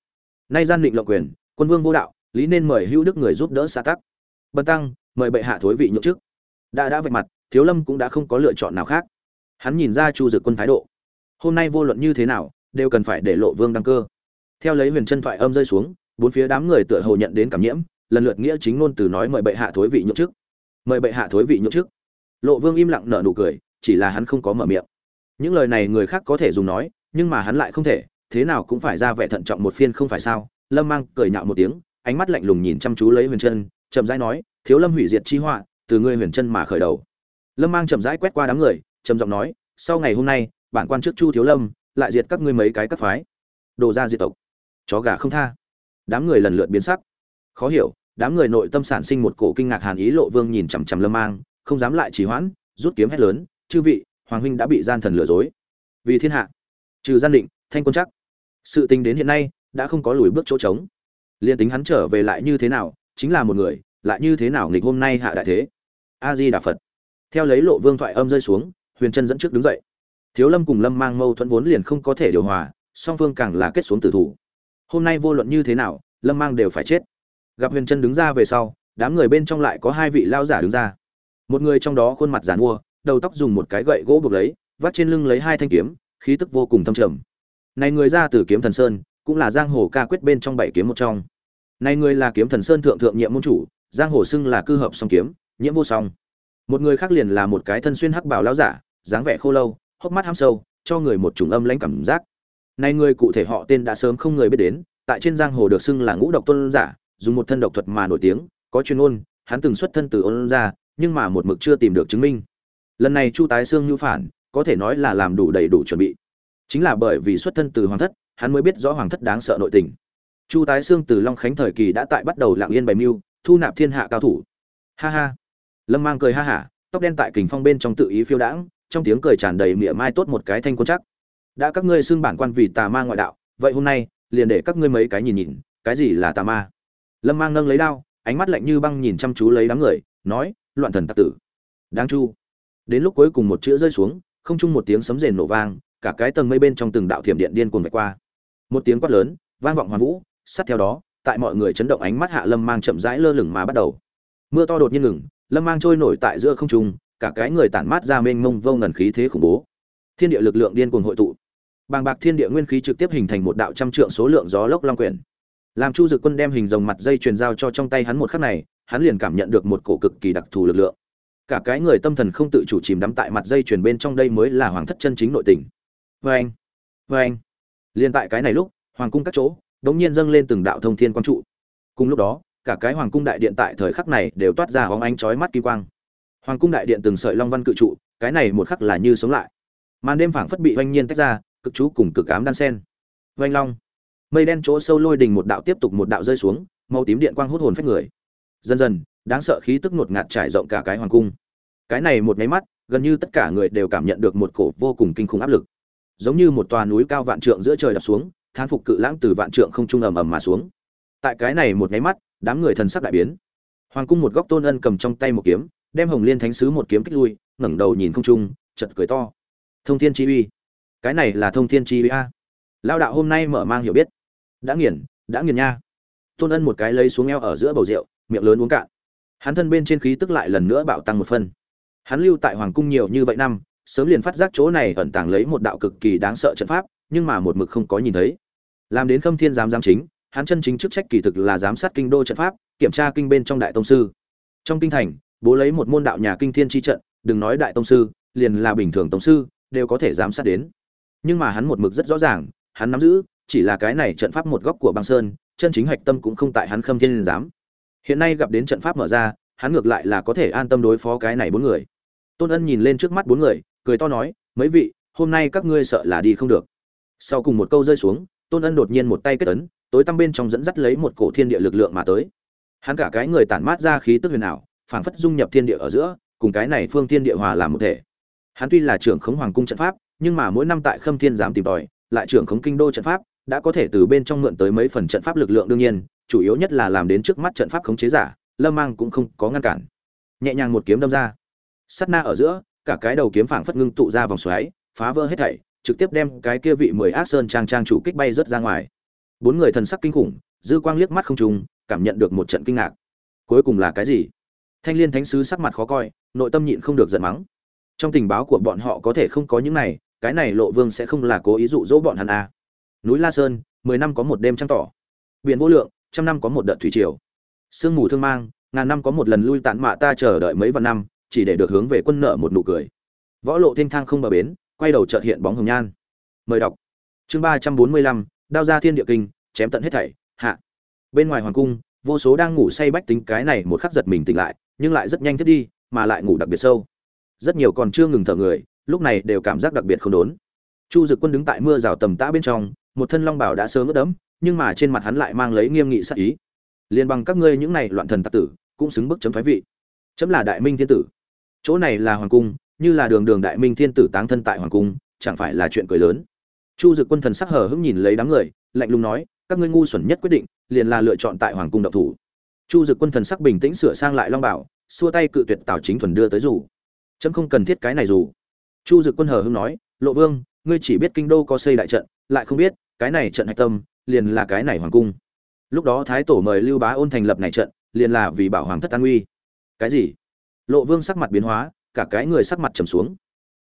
Nay gian định lộng quyền, quân vương vô đạo, lý nên mời hữu đức người giúp đỡ xã tắc. Bần tăng, mời bệ hạ thối vị nhượng chức. Đã đã vạch mặt, thiếu lâm cũng đã không có lựa chọn nào khác. Hắn nhìn ra chu dực quân thái độ. Hôm nay vô luận như thế nào, đều cần phải để lộ vương đăng cơ. Theo lấy huyền chân thoại âm rơi xuống, bốn phía đám người tựa hồ nhận đến cảm nhiễm, lần lượt nghĩa chính ngôn từ nói mời bệ hạ thối vị nhượng chức. Mời bệ hạ thối vị nhượng chức. Lộ vương im lặng nở nụ cười, chỉ là hắn không có mở miệng. Những lời này người khác có thể dùng nói, nhưng mà hắn lại không thể thế nào cũng phải ra vẻ thận trọng một phiên không phải sao? Lâm mang cười nhạo một tiếng, ánh mắt lạnh lùng nhìn chăm chú lấy huyền chân chậm rãi nói, thiếu lâm hủy diệt chi họa, từ ngươi huyền chân mà khởi đầu. Lâm mang chậm rãi quét qua đám người, trầm giọng nói, sau ngày hôm nay, bản quan trước chu thiếu lâm, lại diệt các ngươi mấy cái các phái. Đồ ra diệt tộc, chó gà không tha. Đám người lần lượt biến sắc. Khó hiểu, đám người nội tâm sản sinh một cổ kinh ngạc hàn ý lộ vương nhìn chằm chằm lâm mang, không dám lại trì hoãn, rút kiếm hét lớn, chư vị, hoàng huynh đã bị gian thần lừa dối. Vì thiên hạ, trừ gian định, thanh quân chắc sự tình đến hiện nay đã không có lùi bước chỗ trống. Liên tính hắn trở về lại như thế nào, chính là một người, lại như thế nào nghịch hôm nay hạ đại thế? A di đà phật theo lấy lộ vương thoại âm rơi xuống, huyền Trân dẫn trước đứng dậy. Thiếu lâm cùng lâm mang mâu thuẫn vốn liền không có thể điều hòa, song phương càng là kết xuống tử thủ. Hôm nay vô luận như thế nào, lâm mang đều phải chết. Gặp huyền Trân đứng ra về sau, đám người bên trong lại có hai vị lao giả đứng ra. Một người trong đó khuôn mặt giàn mua, đầu tóc dùng một cái gậy gỗ buộc lấy, vắt trên lưng lấy hai thanh kiếm, khí tức vô cùng thâm trầm này người ra từ kiếm thần sơn, cũng là giang hồ ca quyết bên trong bảy kiếm một trong. Này người là kiếm thần sơn thượng thượng nhiệm môn chủ, giang hồ xưng là cư hợp song kiếm nhiễm vô song. Một người khác liền là một cái thân xuyên hắc bảo lão giả, dáng vẻ khô lâu, hốc mắt ham sâu, cho người một chủng âm lãnh cảm giác. Này người cụ thể họ tên đã sớm không người biết đến, tại trên giang hồ được xưng là ngũ độc tôn giả, dùng một thân độc thuật mà nổi tiếng, có chuyên ôn, hắn từng xuất thân từ ôn ra, nhưng mà một mực chưa tìm được chứng minh. Lần này chu tái xương như phản, có thể nói là làm đủ đầy đủ chuẩn bị chính là bởi vì xuất thân từ hoàng thất, hắn mới biết rõ hoàng thất đáng sợ nội tình. Chu tái xương từ long khánh thời kỳ đã tại bắt đầu lặng yên bày mưu, thu nạp thiên hạ cao thủ. Ha ha. Lâm mang cười ha hả, tóc đen tại kình phong bên trong tự ý phiêu đãng, trong tiếng cười tràn đầy mỉa mai tốt một cái thanh quân chắc. Đã các ngươi xưng bản quan vì tà ma ngoại đạo, vậy hôm nay, liền để các ngươi mấy cái nhìn nhìn, cái gì là tà ma? Lâm mang nâng lấy đao, ánh mắt lạnh như băng nhìn chăm chú lấy đám người, nói, loạn thần tặc tử. Đáng chu. Đến lúc cuối cùng một chữ rơi xuống, không chung một tiếng sấm rền nổ vang cả cái tầng mây bên trong từng đạo thiểm điện điên cuồng vạch qua. Một tiếng quát lớn, vang vọng hoàn vũ, sát theo đó, tại mọi người chấn động ánh mắt hạ lâm mang chậm rãi lơ lửng mà bắt đầu. Mưa to đột nhiên ngừng, lâm mang trôi nổi tại giữa không trung, cả cái người tản mát ra mênh mông vô ngần khí thế khủng bố. Thiên địa lực lượng điên cuồng hội tụ. Bàng bạc thiên địa nguyên khí trực tiếp hình thành một đạo trăm trượng số lượng gió lốc long quyển. Làm chu dực quân đem hình rồng mặt dây truyền giao cho trong tay hắn một khắc này, hắn liền cảm nhận được một cổ cực kỳ đặc thù lực lượng. Cả cái người tâm thần không tự chủ chìm đắm tại mặt dây truyền bên trong đây mới là hoàng thất chân chính nội tình vê anh. Vê anh. Liền tại cái này lúc, hoàng cung các chỗ, đống nhiên dâng lên từng đạo thông thiên quang trụ. Cùng lúc đó, cả cái hoàng cung đại điện tại thời khắc này đều toát ra hóng ánh chói mắt kỳ quang. Hoàng cung đại điện từng sợi long văn cự trụ, cái này một khắc là như sống lại. Màn đêm phảng phất bị oanh nhiên tách ra, cực chú cùng cực ám đan sen. Oanh long. Mây đen chỗ sâu lôi đình một đạo tiếp tục một đạo rơi xuống, màu tím điện quang hút hồn phách người. Dần dần, đáng sợ khí tức ngột ngạt trải rộng cả cái hoàng cung. Cái này một máy mắt, gần như tất cả người đều cảm nhận được một cổ vô cùng kinh khủng áp lực giống như một tòa núi cao vạn trượng giữa trời đập xuống, thán phục cự lãng từ vạn trượng không trung ầm ầm mà xuống. Tại cái này một máy mắt, đám người thần sắc đại biến. Hoàng cung một góc tôn ân cầm trong tay một kiếm, đem hồng liên thánh sứ một kiếm kích lui, ngẩng đầu nhìn không trung chật cười to. Thông thiên chi uy. Cái này là thông thiên chi uy a. Lao đạo hôm nay mở mang hiểu biết. Đã nghiền đã nghiền nha. Tôn ân một cái lấy xuống eo ở giữa bầu rượu, miệng lớn uống cạn. Hắn thân bên trên khí tức lại lần nữa bạo tăng một phân hắn lưu tại hoàng cung nhiều như vậy năm sớm liền phát giác chỗ này ẩn tàng lấy một đạo cực kỳ đáng sợ trận pháp, nhưng mà một mực không có nhìn thấy. Làm đến khâm thiên giám giám chính, hắn chân chính chức trách kỳ thực là giám sát kinh đô trận pháp, kiểm tra kinh bên trong đại tông sư. Trong kinh thành, bố lấy một môn đạo nhà kinh thiên chi trận, đừng nói đại tông sư, liền là bình thường tông sư, đều có thể giám sát đến. Nhưng mà hắn một mực rất rõ ràng, hắn nắm giữ, chỉ là cái này trận pháp một góc của băng sơn, chân chính hạch tâm cũng không tại hắn khâm thiên giám. Hiện nay gặp đến trận pháp mở ra, hắn ngược lại là có thể an tâm đối phó cái này bốn người. Tôn ân nhìn lên trước mắt bốn người cười to nói, mấy vị, hôm nay các ngươi sợ là đi không được. Sau cùng một câu rơi xuống, tôn ân đột nhiên một tay kết ấn, tối tăm bên trong dẫn dắt lấy một cổ thiên địa lực lượng mà tới. Hắn cả cái người tản mát ra khí tức huyền ảo, phảng phất dung nhập thiên địa ở giữa, cùng cái này phương thiên địa hòa làm một thể. Hắn tuy là trưởng khống hoàng cung trận pháp, nhưng mà mỗi năm tại khâm thiên giám tìm tòi, lại trưởng khống kinh đô trận pháp, đã có thể từ bên trong mượn tới mấy phần trận pháp lực lượng đương nhiên, chủ yếu nhất là làm đến trước mắt trận pháp khống chế giả, lâm mang cũng không có ngăn cản. Nhẹ nhàng một kiếm đâm ra. Sát na ở giữa cả cái đầu kiếm phảng phất ngưng tụ ra vòng xoáy, phá vỡ hết thảy, trực tiếp đem cái kia vị mười ác sơn trang trang chủ kích bay rất ra ngoài. Bốn người thần sắc kinh khủng, dư quang liếc mắt không trùng, cảm nhận được một trận kinh ngạc. Cuối cùng là cái gì? Thanh liên thánh sứ sắc mặt khó coi, nội tâm nhịn không được giận mắng. Trong tình báo của bọn họ có thể không có những này, cái này lộ vương sẽ không là cố ý dụ dỗ bọn hắn à. núi la sơn, mười năm có một đêm trăng tỏ. Biển vô lượng, trăm năm có một đợt thủy triều. Sương mù thương mang, ngàn năm có một lần lui tản mạ ta chờ đợi mấy vạn năm chỉ để được hướng về quân nợ một nụ cười. Võ lộ thiên thang không bờ bến, quay đầu chợt hiện bóng hồng nhan. Mời đọc. Chương ba trăm bốn mươi lăm, đao ra thiên địa kinh, chém tận hết thảy, hạ. Bên ngoài hoàng cung, vô số đang ngủ say bách tính cái này một khắc giật mình tỉnh lại, nhưng lại rất nhanh thiết đi, mà lại ngủ đặc biệt sâu. Rất nhiều còn chưa ngừng thở người, lúc này đều cảm giác đặc biệt không đốn. Chu dực quân đứng tại mưa rào tầm tã bên trong, một thân long bảo đã sớm ướt đẫm, nhưng mà trên mặt hắn lại mang lấy nghiêm nghị sắc ý. Liên bằng các ngươi những này loạn thần tặc tử, cũng xứng bức chấm thoái vị. Chấm là đại minh thiên tử chỗ này là hoàng cung, như là đường đường đại minh thiên tử táng thân tại hoàng cung, chẳng phải là chuyện cười lớn. Chu dực quân thần sắc hờ hững nhìn lấy đám người, lạnh lùng nói, các ngươi ngu xuẩn nhất quyết định, liền là lựa chọn tại hoàng cung độc thủ. Chu dực quân thần sắc bình tĩnh sửa sang lại long bảo, xua tay cự tuyệt tào chính thuần đưa tới dù. Chấm không cần thiết cái này dù. Chu dực quân hờ hững nói, lộ vương, ngươi chỉ biết kinh đô có xây đại trận, lại không biết, cái này trận hạch tâm, liền là cái này hoàng cung. Lúc đó thái tổ mời lưu bá ôn thành lập này trận, liền là vì bảo hoàng thất an uy cái gì? Lộ vương sắc mặt biến hóa, cả cái người sắc mặt trầm xuống.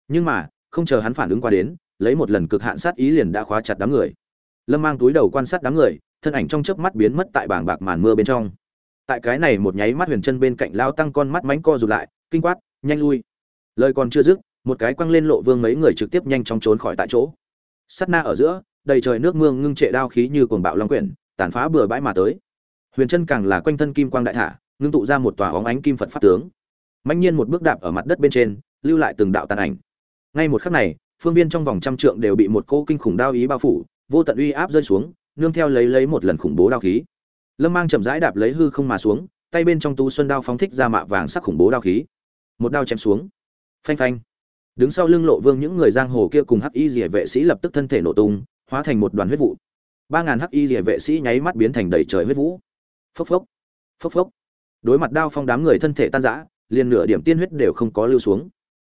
Nhưng mà, không chờ hắn phản ứng qua đến, lấy một lần cực hạn sát ý liền đã khóa chặt đám người. Lâm mang túi đầu quan sát đám người, thân ảnh trong chớp mắt biến mất tại bảng bạc màn mưa bên trong. Tại cái này một nháy mắt huyền chân bên cạnh lao tăng con mắt mánh co rụt lại, kinh quát, nhanh lui! Lời còn chưa dứt, một cái quăng lên lộ vương mấy người trực tiếp nhanh chóng trốn khỏi tại chỗ. Sắt na ở giữa, đầy trời nước mương ngưng trệ đao khí như cuồng bạo long quyển, tàn phá bừa bãi mà tới. Huyền chân càng là quanh thân kim quang đại thả, ngưng tụ ra một tòa óng ánh kim phật pháp tướng mạnh nhiên một bước đạp ở mặt đất bên trên, lưu lại từng đạo tàn ảnh. Ngay một khắc này, phương viên trong vòng trăm trượng đều bị một cô kinh khủng đao ý bao phủ, vô tận uy áp rơi xuống, nương theo lấy lấy một lần khủng bố đao khí. Lâm mang chậm rãi đạp lấy hư không mà xuống, tay bên trong tú xuân đao phóng thích ra mạ vàng sắc khủng bố đao khí. Một đao chém xuống. Phanh phanh. Đứng sau lưng lộ vương những người giang hồ kia cùng hắc y rỉa vệ sĩ lập tức thân thể nổ tung, hóa thành một đoàn huyết vụ. Ba ngàn hắc y rỉa vệ sĩ nháy mắt biến thành đầy trời huyết vũ. Phốc phốc. Phốc phốc. Đối mặt đao phong đám người thân thể tan rã liền nửa điểm tiên huyết đều không có lưu xuống.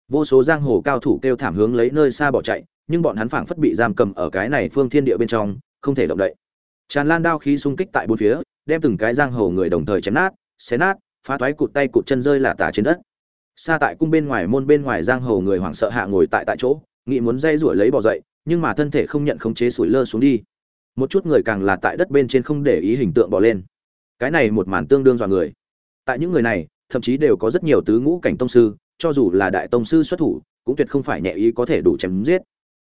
Vô số giang hồ cao thủ kêu thảm hướng lấy nơi xa bỏ chạy, nhưng bọn hắn phảng phất bị giam cầm ở cái này phương thiên địa bên trong, không thể động đậy. Tràn lan đao khí xung kích tại bốn phía, đem từng cái giang hồ người đồng thời chém nát, xé nát, phá toái cụt tay cụt chân rơi lả tả trên đất. Xa tại cung bên ngoài môn bên ngoài giang hồ người hoảng sợ hạ ngồi tại tại chỗ, nghĩ muốn dây rủi lấy bỏ dậy, nhưng mà thân thể không nhận khống chế sủi lơ xuống đi. Một chút người càng là tại đất bên trên không để ý hình tượng bỏ lên. Cái này một màn tương đương dọa người. Tại những người này thậm chí đều có rất nhiều tứ ngũ cảnh tông sư, cho dù là đại tông sư xuất thủ, cũng tuyệt không phải nhẹ ý có thể đủ chém giết.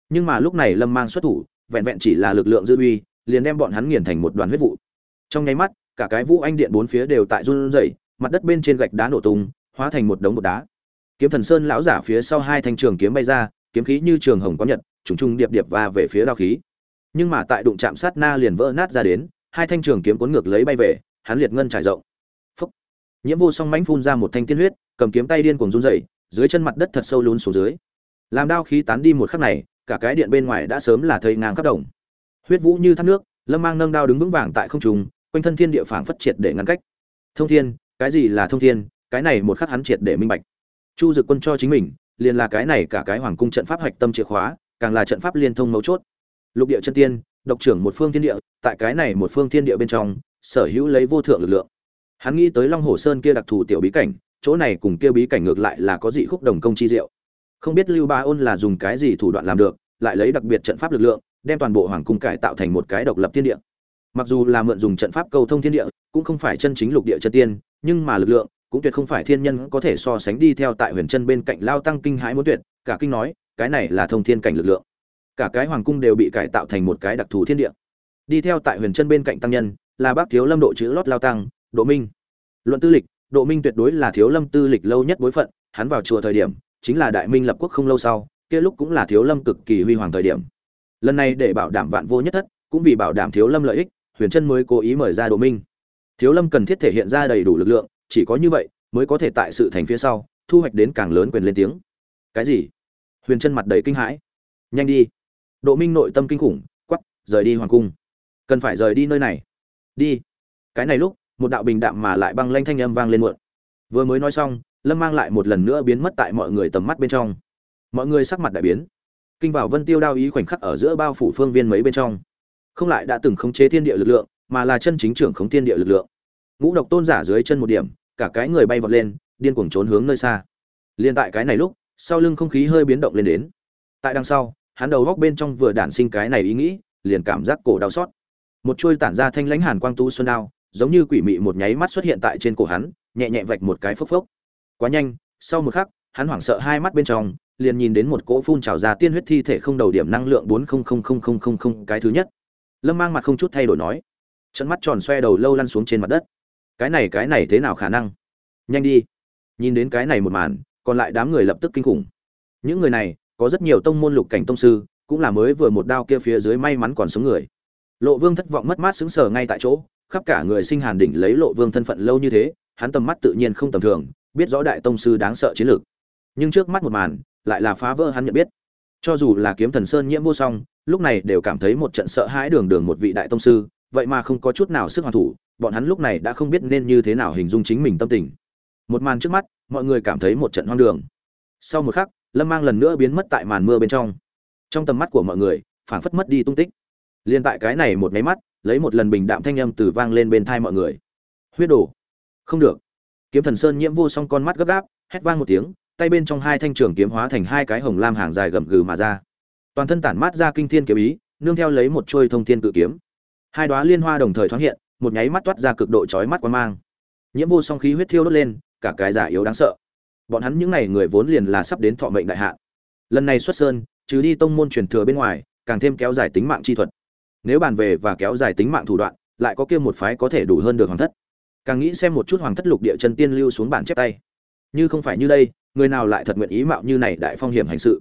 Nhưng mà lúc này lâm mang xuất thủ, vẹn vẹn chỉ là lực lượng dư uy, liền đem bọn hắn nghiền thành một đoàn huyết vụ. Trong nháy mắt, cả cái vũ anh điện bốn phía đều tại run rẩy, mặt đất bên trên gạch đá nổ tung, hóa thành một đống bột đá. Kiếm thần sơn lão giả phía sau hai thanh trường kiếm bay ra, kiếm khí như trường hồng có nhật, trùng trùng điệp điệp va về phía đao khí. Nhưng mà tại đụng chạm sát na liền vỡ nát ra đến, hai thanh trường kiếm cuốn ngược lấy bay về, hắn liệt ngân trải rộng nhiễm vô song mãnh phun ra một thanh tiên huyết, cầm kiếm tay điên cuồng run rẩy, dưới chân mặt đất thật sâu lún xuống dưới. Làm đao khí tán đi một khắc này, cả cái điện bên ngoài đã sớm là thây ngang khắp đồng. Huyết vũ như thác nước, lâm mang nâng đao đứng vững vàng tại không trung, quanh thân thiên địa phảng phất triệt để ngăn cách. Thông thiên, cái gì là thông thiên? Cái này một khắc hắn triệt để minh bạch. Chu dực quân cho chính mình, liền là cái này cả cái hoàng cung trận pháp hạch tâm chìa khóa, càng là trận pháp liên thông mấu chốt. Lục địa chân tiên, độc trưởng một phương thiên địa, tại cái này một phương thiên địa bên trong, sở hữu lấy vô thượng lực lượng hắn nghĩ tới long hồ sơn kia đặc thù tiểu bí cảnh, chỗ này cùng kia bí cảnh ngược lại là có dị khúc đồng công chi diệu. Không biết lưu ba ôn là dùng cái gì thủ đoạn làm được, lại lấy đặc biệt trận pháp lực lượng, đem toàn bộ hoàng cung cải tạo thành một cái độc lập thiên địa. Mặc dù là mượn dùng trận pháp cầu thông thiên địa, cũng không phải chân chính lục địa chân tiên, nhưng mà lực lượng cũng tuyệt không phải thiên nhân có thể so sánh đi theo tại huyền chân bên cạnh lao tăng kinh hãi muốn tuyệt, cả kinh nói, cái này là thông thiên cảnh lực lượng. Cả cái hoàng cung đều bị cải tạo thành một cái đặc thù thiên địa. Đi theo tại huyền chân bên cạnh tăng nhân, là bác thiếu lâm độ chữ lót lao tăng độ minh. Luận tư lịch độ minh tuyệt đối là thiếu lâm tư lịch lâu nhất bối phận hắn vào chùa thời điểm chính là đại minh lập quốc không lâu sau kia lúc cũng là thiếu lâm cực kỳ huy hoàng thời điểm. Lần này để bảo đảm vạn vô nhất thất cũng vì bảo đảm thiếu lâm lợi ích huyền chân mới cố ý mời ra độ minh. Thiếu lâm cần thiết thể hiện ra đầy đủ lực lượng chỉ có như vậy mới có thể tại sự thành phía sau thu hoạch đến càng lớn quyền lên tiếng. Cái gì? Huyền chân mặt đầy kinh hãi. Nhanh đi. Độ minh nội tâm kinh khủng quắc, rời đi hoàng cung. Cần phải rời đi nơi này. Đi. Cái này lúc một đạo bình đạm mà lại băng lanh thanh âm vang lên muộn. Vừa mới nói xong, lâm mang lại một lần nữa biến mất tại mọi người tầm mắt bên trong. Mọi người sắc mặt đại biến. Kinh vào vân tiêu đao ý khoảnh khắc ở giữa bao phủ phương viên mấy bên trong. Không lại đã từng khống chế thiên địa lực lượng, mà là chân chính trưởng khống thiên địa lực lượng. Ngũ độc tôn giả dưới chân một điểm, cả cái người bay vọt lên, điên cuồng trốn hướng nơi xa. Liên tại cái này lúc, sau lưng không khí hơi biến động lên đến. Tại đằng sau, hắn đầu góc bên trong vừa đản sinh cái này ý nghĩ, liền cảm giác cổ đau xót. Một chuôi tản ra thanh lãnh hàn quang tu xuân đao giống như quỷ mị một nháy mắt xuất hiện tại trên cổ hắn, nhẹ nhẹ vạch một cái phốc phốc. Quá nhanh, sau một khắc, hắn hoảng sợ hai mắt bên trong, liền nhìn đến một cỗ phun trào ra tiên huyết thi thể không đầu điểm năng lượng bốn không không không không không không cái thứ nhất. Lâm mang mặt không chút thay đổi nói trận mắt tròn xoe đầu lâu lăn xuống trên mặt đất. Cái này cái này thế nào khả năng? Nhanh đi. Nhìn đến cái này một màn, còn lại đám người lập tức kinh khủng. Những người này, có rất nhiều tông môn lục cảnh tông sư, cũng là mới vừa một đao kia phía dưới may mắn còn sống người. Lộ vương thất vọng mất mát xứng sờ ngay tại chỗ khắp cả người sinh hàn đỉnh lấy lộ vương thân phận lâu như thế, hắn tầm mắt tự nhiên không tầm thường, biết rõ đại tông sư đáng sợ chiến lược. Nhưng trước mắt một màn, lại là phá vỡ hắn nhận biết. Cho dù là kiếm thần sơn nhiễm vô song, lúc này đều cảm thấy một trận sợ hãi đường đường một vị đại tông sư, vậy mà không có chút nào sức hoàn thủ, bọn hắn lúc này đã không biết nên như thế nào hình dung chính mình tâm tình. Một màn trước mắt, mọi người cảm thấy một trận hoang đường. Sau một khắc, lâm mang lần nữa biến mất tại màn mưa bên trong. Trong tầm mắt của mọi người, phảng phất mất đi tung tích. Liên tại cái này một máy mắt lấy một lần bình đạm thanh âm từ vang lên bên thai mọi người. Huyết đổ. Không được. Kiếm thần sơn nhiễm vô song con mắt gấp gáp, hét vang một tiếng, tay bên trong hai thanh trường kiếm hóa thành hai cái hồng lam hàng dài gầm gừ mà ra. Toàn thân tản mát ra kinh thiên kiếm ý, nương theo lấy một chuôi thông thiên cự kiếm. Hai đóa liên hoa đồng thời thoáng hiện, một nháy mắt toát ra cực độ chói mắt quan mang. Nhiễm vô song khí huyết thiêu đốt lên, cả cái giả yếu đáng sợ. Bọn hắn những này người vốn liền là sắp đến thọ mệnh đại hạn. Lần này xuất sơn, trừ đi tông môn truyền thừa bên ngoài, càng thêm kéo dài tính mạng chi thuật nếu bàn về và kéo dài tính mạng thủ đoạn, lại có kia một phái có thể đủ hơn được hoàng thất. Càng nghĩ xem một chút hoàng thất lục địa chân tiên lưu xuống bản chép tay. Như không phải như đây, người nào lại thật nguyện ý mạo như này đại phong hiểm hành sự?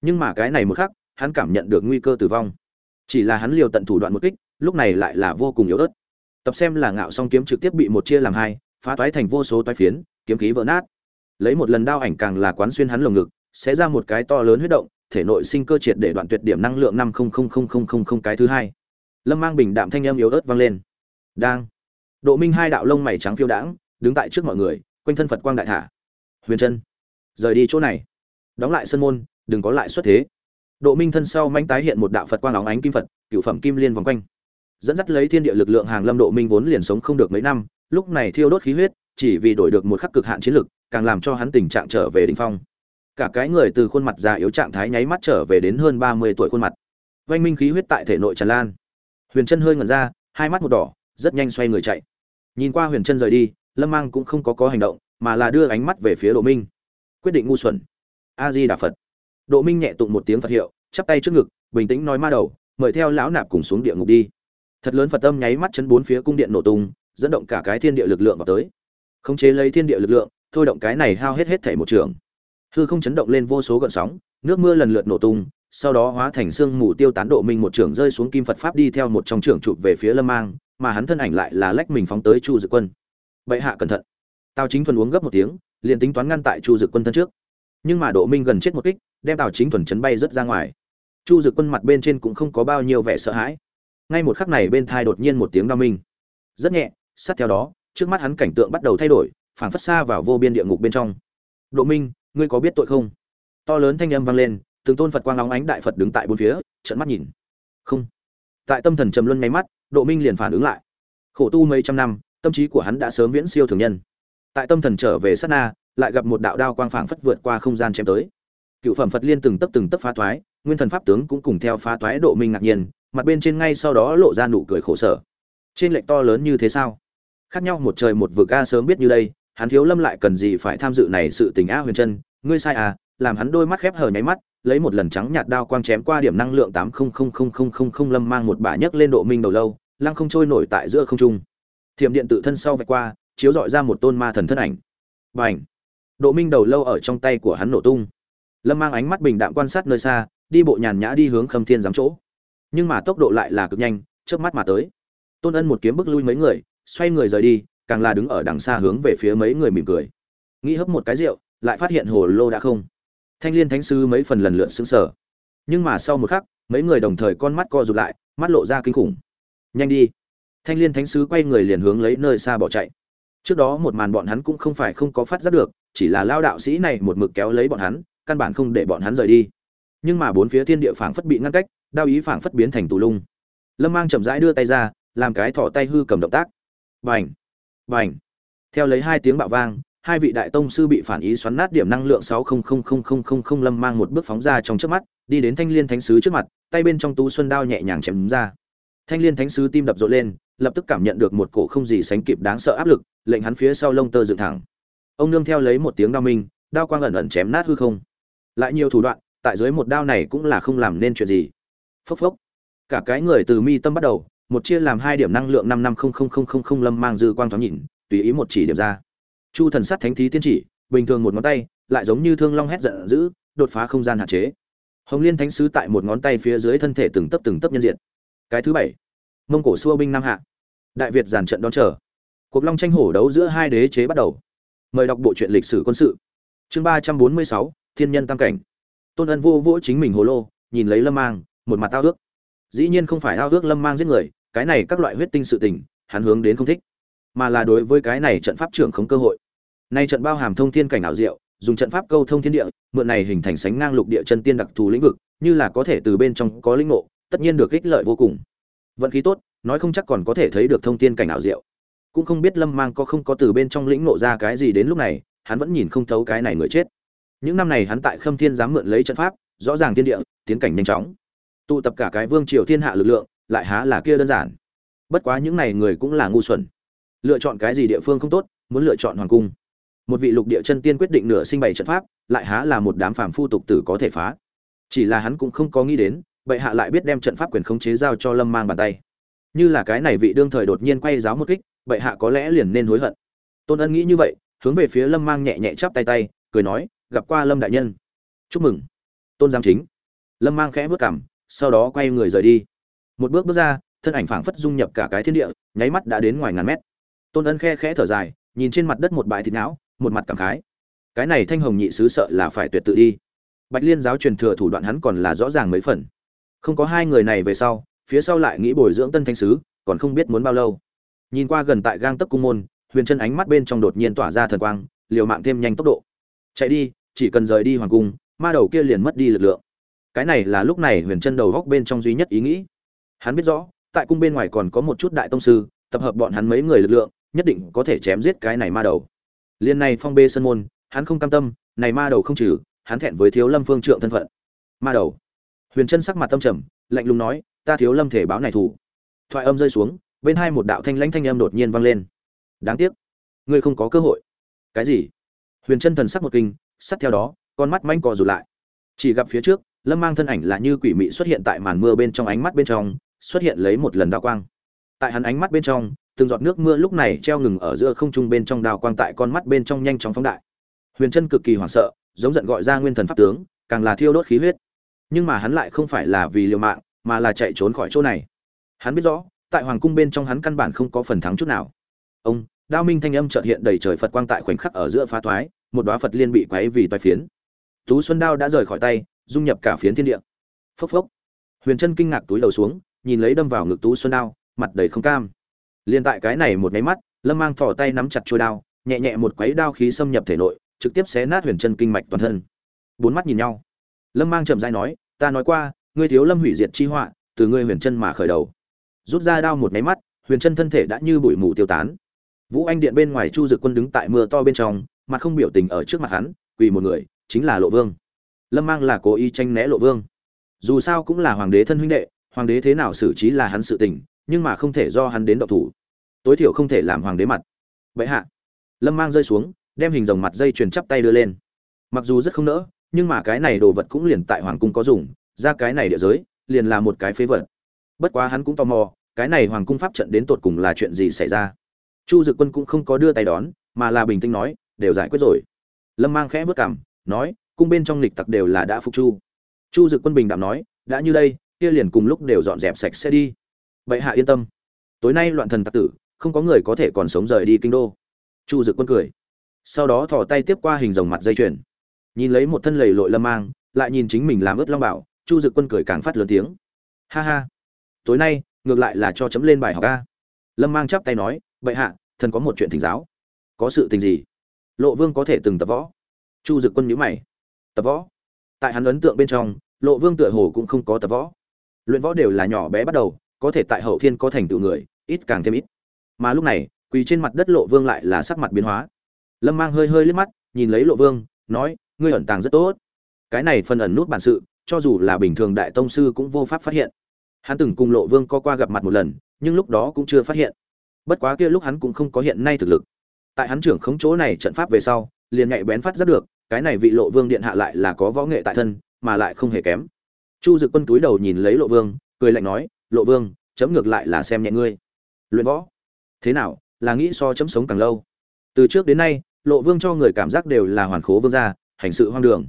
Nhưng mà cái này một khắc, hắn cảm nhận được nguy cơ tử vong. Chỉ là hắn liều tận thủ đoạn một kích, lúc này lại là vô cùng yếu ớt. Tập xem là ngạo song kiếm trực tiếp bị một chia làm hai, phá toái thành vô số toái phiến, kiếm khí vỡ nát. Lấy một lần đao ảnh càng là quán xuyên hắn lồng ngực, sẽ ra một cái to lớn huyết động, thể nội sinh cơ triệt để đoạn tuyệt điểm năng lượng năm cái thứ hai lâm mang bình đạm thanh âm yếu ớt vang lên. Đang. Độ minh hai đạo lông mày trắng phiêu đãng, đứng tại trước mọi người, quanh thân phật quang đại thả. Huyền chân rời đi chỗ này. Đóng lại sân môn, đừng có lại xuất thế. Độ minh thân sau manh tái hiện một đạo phật quang óng ánh kim phật cựu phẩm kim liên vòng quanh. Dẫn dắt lấy thiên địa lực lượng hàng lâm độ minh vốn liền sống không được mấy năm, lúc này thiêu đốt khí huyết, chỉ vì đổi được một khắc cực hạn chiến lực, càng làm cho hắn tình trạng trở về đỉnh phong. Cả cái người từ khuôn mặt già yếu trạng thái nháy mắt trở về đến hơn ba mươi tuổi khuôn mặt. Oanh minh khí huyết tại thể nội tràn lan huyền chân hơi ngẩn ra, hai mắt một đỏ, rất nhanh xoay người chạy. Nhìn qua huyền chân rời đi, lâm mang cũng không có có hành động, mà là đưa ánh mắt về phía độ minh. Quyết định ngu xuẩn. A di đà phật. Độ minh nhẹ tụng một tiếng phật hiệu, chắp tay trước ngực, bình tĩnh nói ma đầu, mời theo lão nạp cùng xuống địa ngục đi. Thật lớn phật tâm nháy mắt chấn bốn phía cung điện nổ tung, dẫn động cả cái thiên địa lực lượng vào tới. Khống chế lấy thiên địa lực lượng, thôi động cái này hao hết hết thảy một trường. Hư không chấn động lên vô số gợn sóng, nước mưa lần lượt nổ tung sau đó hóa thành xương mù tiêu tán độ minh một trưởng rơi xuống kim phật pháp đi theo một trong trưởng chụp về phía lâm mang, mà hắn thân ảnh lại là lách mình phóng tới chu dự quân. Bệ hạ cẩn thận. Tào chính thuần uống gấp một tiếng, liền tính toán ngăn tại chu dự quân thân trước. Nhưng mà độ minh gần chết một kích, đem tào chính thuần chấn bay rất ra ngoài. Chu dự quân mặt bên trên cũng không có bao nhiêu vẻ sợ hãi. Ngay một khắc này bên thai đột nhiên một tiếng đau minh. Rất nhẹ, sát theo đó, trước mắt hắn cảnh tượng bắt đầu thay đổi, phảng phất xa vào vô biên địa ngục bên trong. Độ minh, ngươi có biết tội không? To lớn thanh âm vang lên từng tôn phật quang óng ánh đại phật đứng tại bốn phía trận mắt nhìn. Không. Tại tâm thần trầm luân nháy mắt, độ minh liền phản ứng lại. Khổ tu mấy trăm năm, tâm trí của hắn đã sớm viễn siêu thường nhân. Tại tâm thần trở về sát na, lại gặp một đạo đao quang phảng phất vượt qua không gian chém tới. Cựu phẩm phật liên từng tấp từng tấp phá thoái nguyên thần pháp tướng cũng cùng theo phá thoái độ minh ngạc nhiên, mặt bên trên ngay sau đó lộ ra nụ cười khổ sở. Trên lệnh to lớn như thế sao? Khác nhau một trời một vực a sớm biết như đây, hắn thiếu lâm lại cần gì phải tham dự này sự tình a huyền chân ngươi sai à làm hắn đôi mắt khép hờ nháy mắt lấy một lần trắng nhạt đao quang chém qua điểm năng lượng tám không không không không không không lâm mang một bả nhấc lên độ minh đầu lâu, lăng không trôi nổi tại giữa không trung. Thiểm điện tự thân sau vạch qua, chiếu dọi ra một tôn ma thần thân ảnh. Và ảnh độ minh đầu lâu ở trong tay của hắn nổ tung. Lâm mang ánh mắt bình đạm quan sát nơi xa, đi bộ nhàn nhã đi hướng khâm thiên giám chỗ. Nhưng mà tốc độ lại là cực nhanh trước mắt mà tới. Tôn ân một kiếm bức lui mấy người, xoay người rời đi, càng là đứng ở đằng xa hướng về phía mấy người mỉm cười. Nghĩ hấp một cái rượu, lại phát hiện hồ lô đã không thanh liên thánh sư mấy phần lần lượt xứng sở nhưng mà sau một khắc, mấy người đồng thời con mắt co rụt lại, mắt lộ ra kinh khủng. Nhanh đi. Thanh liên thánh sứ quay người liền hướng lấy nơi xa bỏ chạy. Trước đó một màn bọn hắn cũng không phải không có phát giác được, chỉ là lao đạo sĩ này một mực kéo lấy bọn hắn, căn bản không để bọn hắn rời đi. Nhưng mà bốn phía thiên địa phảng phất bị ngăn cách, đao ý phảng phất biến thành tù lung. Lâm mang chậm rãi đưa tay ra, làm cái thỏ tay hư cầm động tác. Vành vành theo lấy hai tiếng bạo vang hai vị đại tông sư bị phản ý xoắn nát điểm năng lượng sáu lâm mang một bước phóng ra trong trước mắt, đi đến thanh liên thánh sứ trước mặt, tay bên trong tú xuân đao nhẹ nhàng chém ra. Thanh liên thánh sứ tim đập rộn lên, lập tức cảm nhận được một cổ không gì sánh kịp đáng sợ áp lực, lệnh hắn phía sau lông tơ dựng thẳng. Ông nương theo lấy một tiếng đao minh, đao quang ẩn ẩn chém nát hư không. Lại nhiều thủ đoạn, tại dưới một đao này cũng là không làm nên chuyện gì. Phốc phốc. Cả cái người từ mi tâm bắt đầu, một chia làm hai điểm năng lượng năm năm không không không không không lâm mang dư quang thoáng nhìn, tùy ý một chỉ điểm ra chu thần sắt thánh thí tiên chỉ, bình thường một ngón tay, lại giống như thương long hét giận dữ, đột phá không gian hạn chế. Hồng liên thánh sứ tại một ngón tay phía dưới thân thể từng tấp từng tấp nhân diện cái thứ bảy, mông cổ xua binh nam hạ. Đại việt giàn trận đón chờ. Cuộc long tranh hổ đấu giữa hai đế chế bắt đầu. Mời đọc bộ truyện lịch sử quân sự. Chương ba trăm bốn mươi sáu, thiên nhân tam cảnh. Tôn ân vô vỗ chính mình hồ lô, nhìn lấy lâm mang, một mặt ao ước. Dĩ nhiên không phải ao ước lâm mang giết người, cái này các loại huyết tinh sự tình, hắn hướng đến không thích mà là đối với cái này trận pháp trưởng không cơ hội. Nay trận bao hàm thông thiên cảnh ảo diệu, dùng trận pháp câu thông thiên địa, mượn này hình thành sánh ngang lục địa chân tiên đặc thù lĩnh vực, như là có thể từ bên trong có linh ngộ, tất nhiên được ích lợi vô cùng. Vận khí tốt, nói không chắc còn có thể thấy được thông thiên cảnh ảo diệu. Cũng không biết lâm mang có không có từ bên trong lĩnh ngộ ra cái gì đến lúc này, hắn vẫn nhìn không thấu cái này người chết. Những năm này hắn tại khâm thiên dám mượn lấy trận pháp, rõ ràng thiên địa, tiến cảnh nhanh chóng. Tụ tập cả cái vương triều thiên hạ lực lượng, lại há là kia đơn giản. Bất quá những này người cũng là ngu xuẩn lựa chọn cái gì địa phương không tốt, muốn lựa chọn hoàng cung. Một vị lục địa chân tiên quyết định nửa sinh bày trận pháp, lại há là một đám phàm phu tục tử có thể phá. Chỉ là hắn cũng không có nghĩ đến, bệ hạ lại biết đem trận pháp quyền khống chế giao cho lâm mang bàn tay. Như là cái này vị đương thời đột nhiên quay giáo một kích, bệ hạ có lẽ liền nên hối hận. Tôn ân nghĩ như vậy, hướng về phía lâm mang nhẹ nhẹ chắp tay tay, cười nói, gặp qua lâm đại nhân. Chúc mừng, tôn giám chính. Lâm mang khẽ vớt cảm sau đó quay người rời đi. Một bước bước ra, thân ảnh phảng phất dung nhập cả cái thiên địa, nháy mắt đã đến ngoài ngàn mét tôn ân khe khẽ thở dài, nhìn trên mặt đất một bãi thịt não, một mặt cảm khái. Cái này thanh hồng nhị sứ sợ là phải tuyệt tự đi. Bạch liên giáo truyền thừa thủ đoạn hắn còn là rõ ràng mấy phần. Không có hai người này về sau, phía sau lại nghĩ bồi dưỡng tân thanh sứ, còn không biết muốn bao lâu. Nhìn qua gần tại gang tấc cung môn, huyền chân ánh mắt bên trong đột nhiên tỏa ra thần quang, liều mạng thêm nhanh tốc độ. Chạy đi, chỉ cần rời đi hoàng cung, ma đầu kia liền mất đi lực lượng. Cái này là lúc này huyền chân đầu góc bên trong duy nhất ý nghĩ. Hắn biết rõ, tại cung bên ngoài còn có một chút đại tông sư, tập hợp bọn hắn mấy người lực lượng nhất định có thể chém giết cái này ma đầu. Liên này phong bê sân môn, hắn không cam tâm, này ma đầu không trừ, hắn thẹn với thiếu lâm phương trượng thân phận. Ma đầu. Huyền chân sắc mặt tâm trầm, lạnh lùng nói, ta thiếu lâm thể báo này thủ. Thoại âm rơi xuống, bên hai một đạo thanh lãnh thanh âm đột nhiên vang lên. Đáng tiếc, ngươi không có cơ hội. Cái gì? Huyền chân thần sắc một kinh sát theo đó, con mắt manh cò rụt lại. Chỉ gặp phía trước, lâm mang thân ảnh là như quỷ mị xuất hiện tại màn mưa bên trong ánh mắt bên trong, xuất hiện lấy một lần đao quang. Tại hắn ánh mắt bên trong từng giọt nước mưa lúc này treo ngừng ở giữa không trung bên trong Đào quang tại con mắt bên trong nhanh chóng phóng đại. Huyền chân cực kỳ hoảng sợ, giống giận gọi ra nguyên thần pháp tướng, càng là thiêu đốt khí huyết. Nhưng mà hắn lại không phải là vì liều mạng, mà là chạy trốn khỏi chỗ này. Hắn biết rõ, tại hoàng cung bên trong hắn căn bản không có phần thắng chút nào. Ông, đao minh thanh âm chợt hiện đầy trời phật quang tại khoảnh khắc ở giữa phá thoái một đóa phật liên bị quấy vì toái phiến. Tú xuân đao đã rời khỏi tay, dung nhập cả phiến thiên địa. Phốc phốc. Huyền chân kinh ngạc túi đầu xuống, nhìn lấy đâm vào ngực tú xuân đao, mặt đầy không cam liên tại cái này một máy mắt, lâm mang thỏ tay nắm chặt chuôi đao, nhẹ nhẹ một quấy đao khí xâm nhập thể nội, trực tiếp xé nát huyền chân kinh mạch toàn thân. Bốn mắt nhìn nhau. Lâm mang chậm rãi nói, ta nói qua, ngươi thiếu lâm hủy diệt chi họa, từ ngươi huyền chân mà khởi đầu. Rút ra đao một máy mắt, huyền chân thân thể đã như bụi mù tiêu tán. Vũ anh điện bên ngoài chu dực quân đứng tại mưa to bên trong, mặt không biểu tình ở trước mặt hắn, quỳ một người, chính là lộ vương. Lâm mang là cố ý tranh né lộ vương. Dù sao cũng là hoàng đế thân huynh đệ, hoàng đế thế nào xử trí là hắn sự tình nhưng mà không thể do hắn đến động thủ. Tối thiểu không thể làm hoàng đế mặt. Vậy hạ, lâm mang rơi xuống, đem hình rồng mặt dây chuyền chắp tay đưa lên. Mặc dù rất không nỡ, nhưng mà cái này đồ vật cũng liền tại hoàng cung có dùng, ra cái này địa giới, liền là một cái phế vật. Bất quá hắn cũng tò mò, cái này hoàng cung pháp trận đến tột cùng là chuyện gì xảy ra. Chu dực quân cũng không có đưa tay đón, mà là bình tĩnh nói, đều giải quyết rồi. Lâm mang khẽ vất cảm nói, cung bên trong lịch tặc đều là đã phục chu. Chu dực quân bình đạm nói, đã như đây, kia liền cùng lúc đều dọn dẹp sạch sẽ đi bệ hạ yên tâm. Tối nay loạn thần tặc tử, không có người có thể còn sống rời đi kinh đô. Chu dực quân cười. Sau đó thò tay tiếp qua hình rồng mặt dây chuyền. Nhìn lấy một thân lầy lội lâm mang, lại nhìn chính mình làm ướt long bảo, chu dực quân cười càng phát lớn tiếng. Ha ha. Tối nay, ngược lại là cho chấm lên bài học ca lâm mang chắp tay nói, bệ hạ, thần có một chuyện thỉnh giáo. Có sự tình gì? Lộ vương có thể từng tập võ. Chu dực quân nhíu mày. Tập võ? Tại hắn ấn tượng bên trong, lộ vương tựa hồ cũng không có tập võ. Luyện võ đều là nhỏ bé bắt đầu có thể tại hậu thiên có thành tựu người, ít càng thêm ít. Mà lúc này, quỳ trên mặt đất lộ vương lại là sắc mặt biến hóa. Lâm mang hơi hơi liếc mắt, nhìn lấy lộ vương, nói, ngươi ẩn tàng rất tốt. Cái này phân ẩn nút bản sự, cho dù là bình thường đại tông sư cũng vô pháp phát hiện. Hắn từng cùng lộ vương co qua gặp mặt một lần, nhưng lúc đó cũng chưa phát hiện. Bất quá kia lúc hắn cũng không có hiện nay thực lực. Tại hắn trưởng khống chỗ này trận pháp về sau, liền nhạy bén phát rất được, cái này vị lộ vương điện hạ lại là có võ nghệ tại thân, mà lại không hề kém. Chu dực quân túi đầu nhìn lấy lộ vương, cười lạnh nói lộ vương, chấm ngược lại là xem nhẹ ngươi. Luyện võ. Thế nào, là nghĩ so chấm sống càng lâu? Từ trước đến nay, lộ vương cho người cảm giác đều là hoàn khố vương gia, hành sự hoang đường.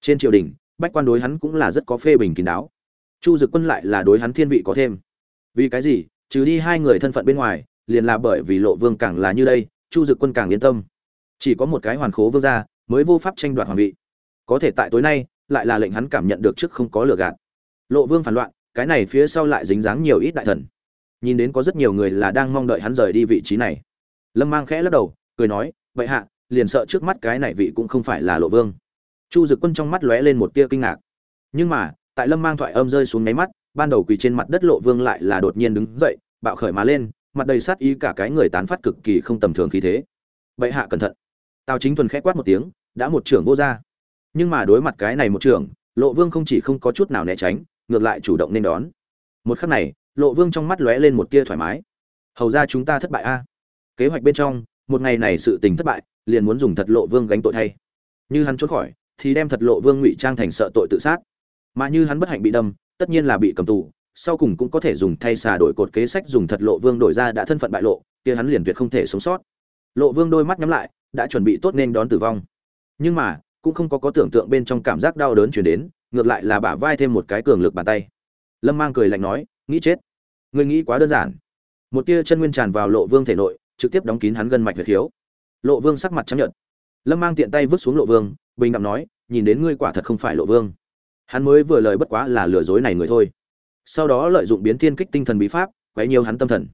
Trên triều đình, bách quan đối hắn cũng là rất có phê bình kín đáo. Chu dực quân lại là đối hắn thiên vị có thêm. Vì cái gì, trừ đi hai người thân phận bên ngoài, liền là bởi vì lộ vương càng là như đây, chu dực quân càng yên tâm. Chỉ có một cái hoàn khố vương gia mới vô pháp tranh đoạt hoàng vị. Có thể tại tối nay, lại là lệnh hắn cảm nhận được trước không có lừa gạt. Lộ vương phản loạn cái này phía sau lại dính dáng nhiều ít đại thần. Nhìn đến có rất nhiều người là đang mong đợi hắn rời đi vị trí này. Lâm mang khẽ lắc đầu, cười nói vậy hạ, liền sợ trước mắt cái này vị cũng không phải là lộ vương. Chu dực quân trong mắt lóe lên một tia kinh ngạc. Nhưng mà, tại lâm mang thoại âm rơi xuống nháy mắt, ban đầu quỳ trên mặt đất lộ vương lại là đột nhiên đứng dậy, bạo khởi má lên, mặt đầy sát ý cả cái người tán phát cực kỳ không tầm thường khí thế. Bệ hạ cẩn thận. Tào chính thuần khẽ quát một tiếng, đã một trưởng vô ra nhưng mà đối mặt cái này một trưởng, lộ vương không chỉ không có chút nào né tránh ngược lại chủ động nên đón. Một khắc này, lộ vương trong mắt lóe lên một tia thoải mái. Hầu ra chúng ta thất bại a. Kế hoạch bên trong, một ngày này sự tình thất bại, liền muốn dùng thật lộ vương gánh tội thay. Như hắn trốn khỏi, thì đem thật lộ vương ngụy trang thành sợ tội tự sát. Mà như hắn bất hạnh bị đâm, tất nhiên là bị cầm tù, sau cùng cũng có thể dùng thay xà đổi cột kế sách dùng thật lộ vương đổi ra đã thân phận bại lộ, kia hắn liền tuyệt không thể sống sót. Lộ vương đôi mắt nhắm lại, đã chuẩn bị tốt nên đón tử vong. Nhưng mà, cũng không có có tưởng tượng bên trong cảm giác đau đớn chuyển đến ngược lại là bả vai thêm một cái cường lực bàn tay. Lâm mang cười lạnh nói, nghĩ chết. Người nghĩ quá đơn giản. Một tia chân nguyên tràn vào lộ vương thể nội, trực tiếp đóng kín hắn gân mạch huyệt thiếu lộ vương sắc mặt chấp nhận lâm mang tiện tay vứt xuống lộ vương, bình đạm nói, nhìn đến ngươi quả thật không phải lộ vương. Hắn mới vừa lời bất quá là lừa dối này người thôi. Sau đó lợi dụng biến thiên kích tinh thần bí pháp, quấy nhiều hắn tâm thần.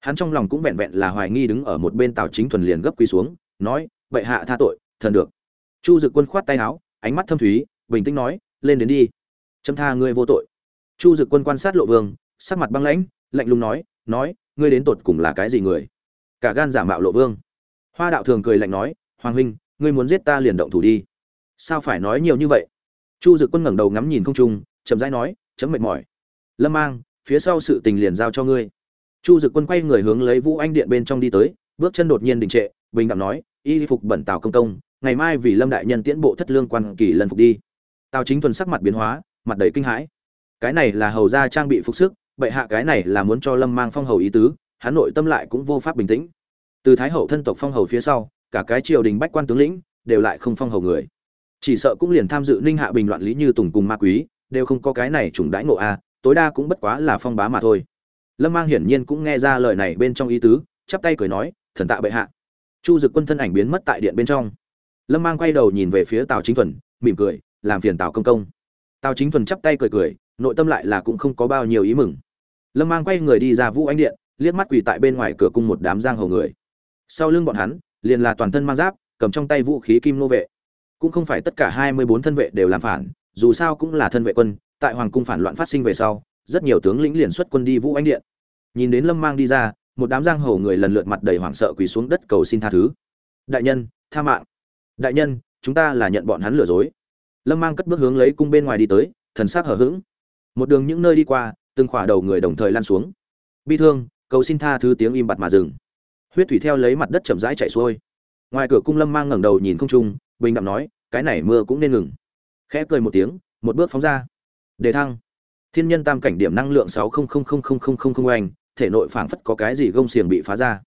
Hắn trong lòng cũng vẹn vẹn là hoài nghi đứng ở một bên tào chính thuần liền gấp quy xuống, nói, bệ hạ tha tội, thần được. Chu dực quân khoát tay áo, ánh mắt thâm thúy, bình tĩnh nói lên đến đi. Châm tha ngươi vô tội. Chu dực quân quan sát lộ vương, sắc mặt băng lãnh, lạnh lùng nói nói, ngươi đến tột cùng là cái gì người? Cả gan giả mạo lộ vương. Hoa đạo thường cười lạnh nói, hoàng huynh, ngươi muốn giết ta liền động thủ đi. Sao phải nói nhiều như vậy? Chu dực quân ngẩng đầu ngắm nhìn không trung, chậm rãi nói, chấm mệt mỏi. Lâm mang, phía sau sự tình liền giao cho ngươi. Chu dực quân quay người hướng lấy vũ anh điện bên trong đi tới, bước chân đột nhiên đình trệ, bình đẳng nói, y phục bẩn tào công công, ngày mai vì lâm đại nhân tiễn bộ thất lương quan kỳ lần phục đi tào chính thuần sắc mặt biến hóa, mặt đầy kinh hãi. Cái này là hầu ra trang bị phục sức, bệ hạ cái này là muốn cho lâm mang phong hầu ý tứ, hắn nội tâm lại cũng vô pháp bình tĩnh. Từ thái hậu thân tộc phong hầu phía sau, cả cái triều đình bách quan tướng lĩnh đều lại không phong hầu người. Chỉ sợ cũng liền tham dự ninh hạ bình loạn lý như tùng cùng ma quý, đều không có cái này trùng đãi ngộ a, tối đa cũng bất quá là phong bá mà thôi. Lâm mang hiển nhiên cũng nghe ra lời này bên trong ý tứ, chắp tay cười nói, thần tạ bệ hạ. Chu dực quân thân ảnh biến mất tại điện bên trong. Lâm mang quay đầu nhìn về phía tào chính thuần, mỉm cười làm phiền tào công công. Tào chính thuần chắp tay cười cười, nội tâm lại là cũng không có bao nhiêu ý mừng. Lâm mang quay người đi ra vũ ánh điện, liếc mắt quỳ tại bên ngoài cửa cung một đám giang hầu người. Sau lưng bọn hắn, liền là toàn thân mang giáp, cầm trong tay vũ khí kim nô vệ. Cũng không phải tất cả hai mươi bốn thân vệ đều làm phản, dù sao cũng là thân vệ quân, tại hoàng cung phản loạn phát sinh về sau, rất nhiều tướng lĩnh liền xuất quân đi vũ ánh điện. Nhìn đến lâm mang đi ra, một đám giang hầu người lần lượt mặt đầy hoảng sợ quỳ xuống đất cầu xin tha thứ. Đại nhân, tha mạng. Đại nhân, chúng ta là nhận bọn hắn lừa dối lâm mang cất bước hướng lấy cung bên ngoài đi tới, thần sắc hở h ữ g một đường những nơi đi qua, từng khỏa đầu người đồng thời lan xuống. Bi thương, cầu xin tha thứ tiếng im bặt mà dừng. Huyết thủy theo lấy mặt đất chậm rãi chạy xuôi. Ngoài cửa cung lâm mang ngẩng đầu nhìn không trung, bình đạm nói, cái này mưa cũng nên ngừng. Khẽ cười một tiếng, một bước phóng ra. Đề thăng. Thiên nhân tam cảnh điểm năng lượng sáu oanh, thể nội phảng phất có cái gì gông xiềng bị phá ra.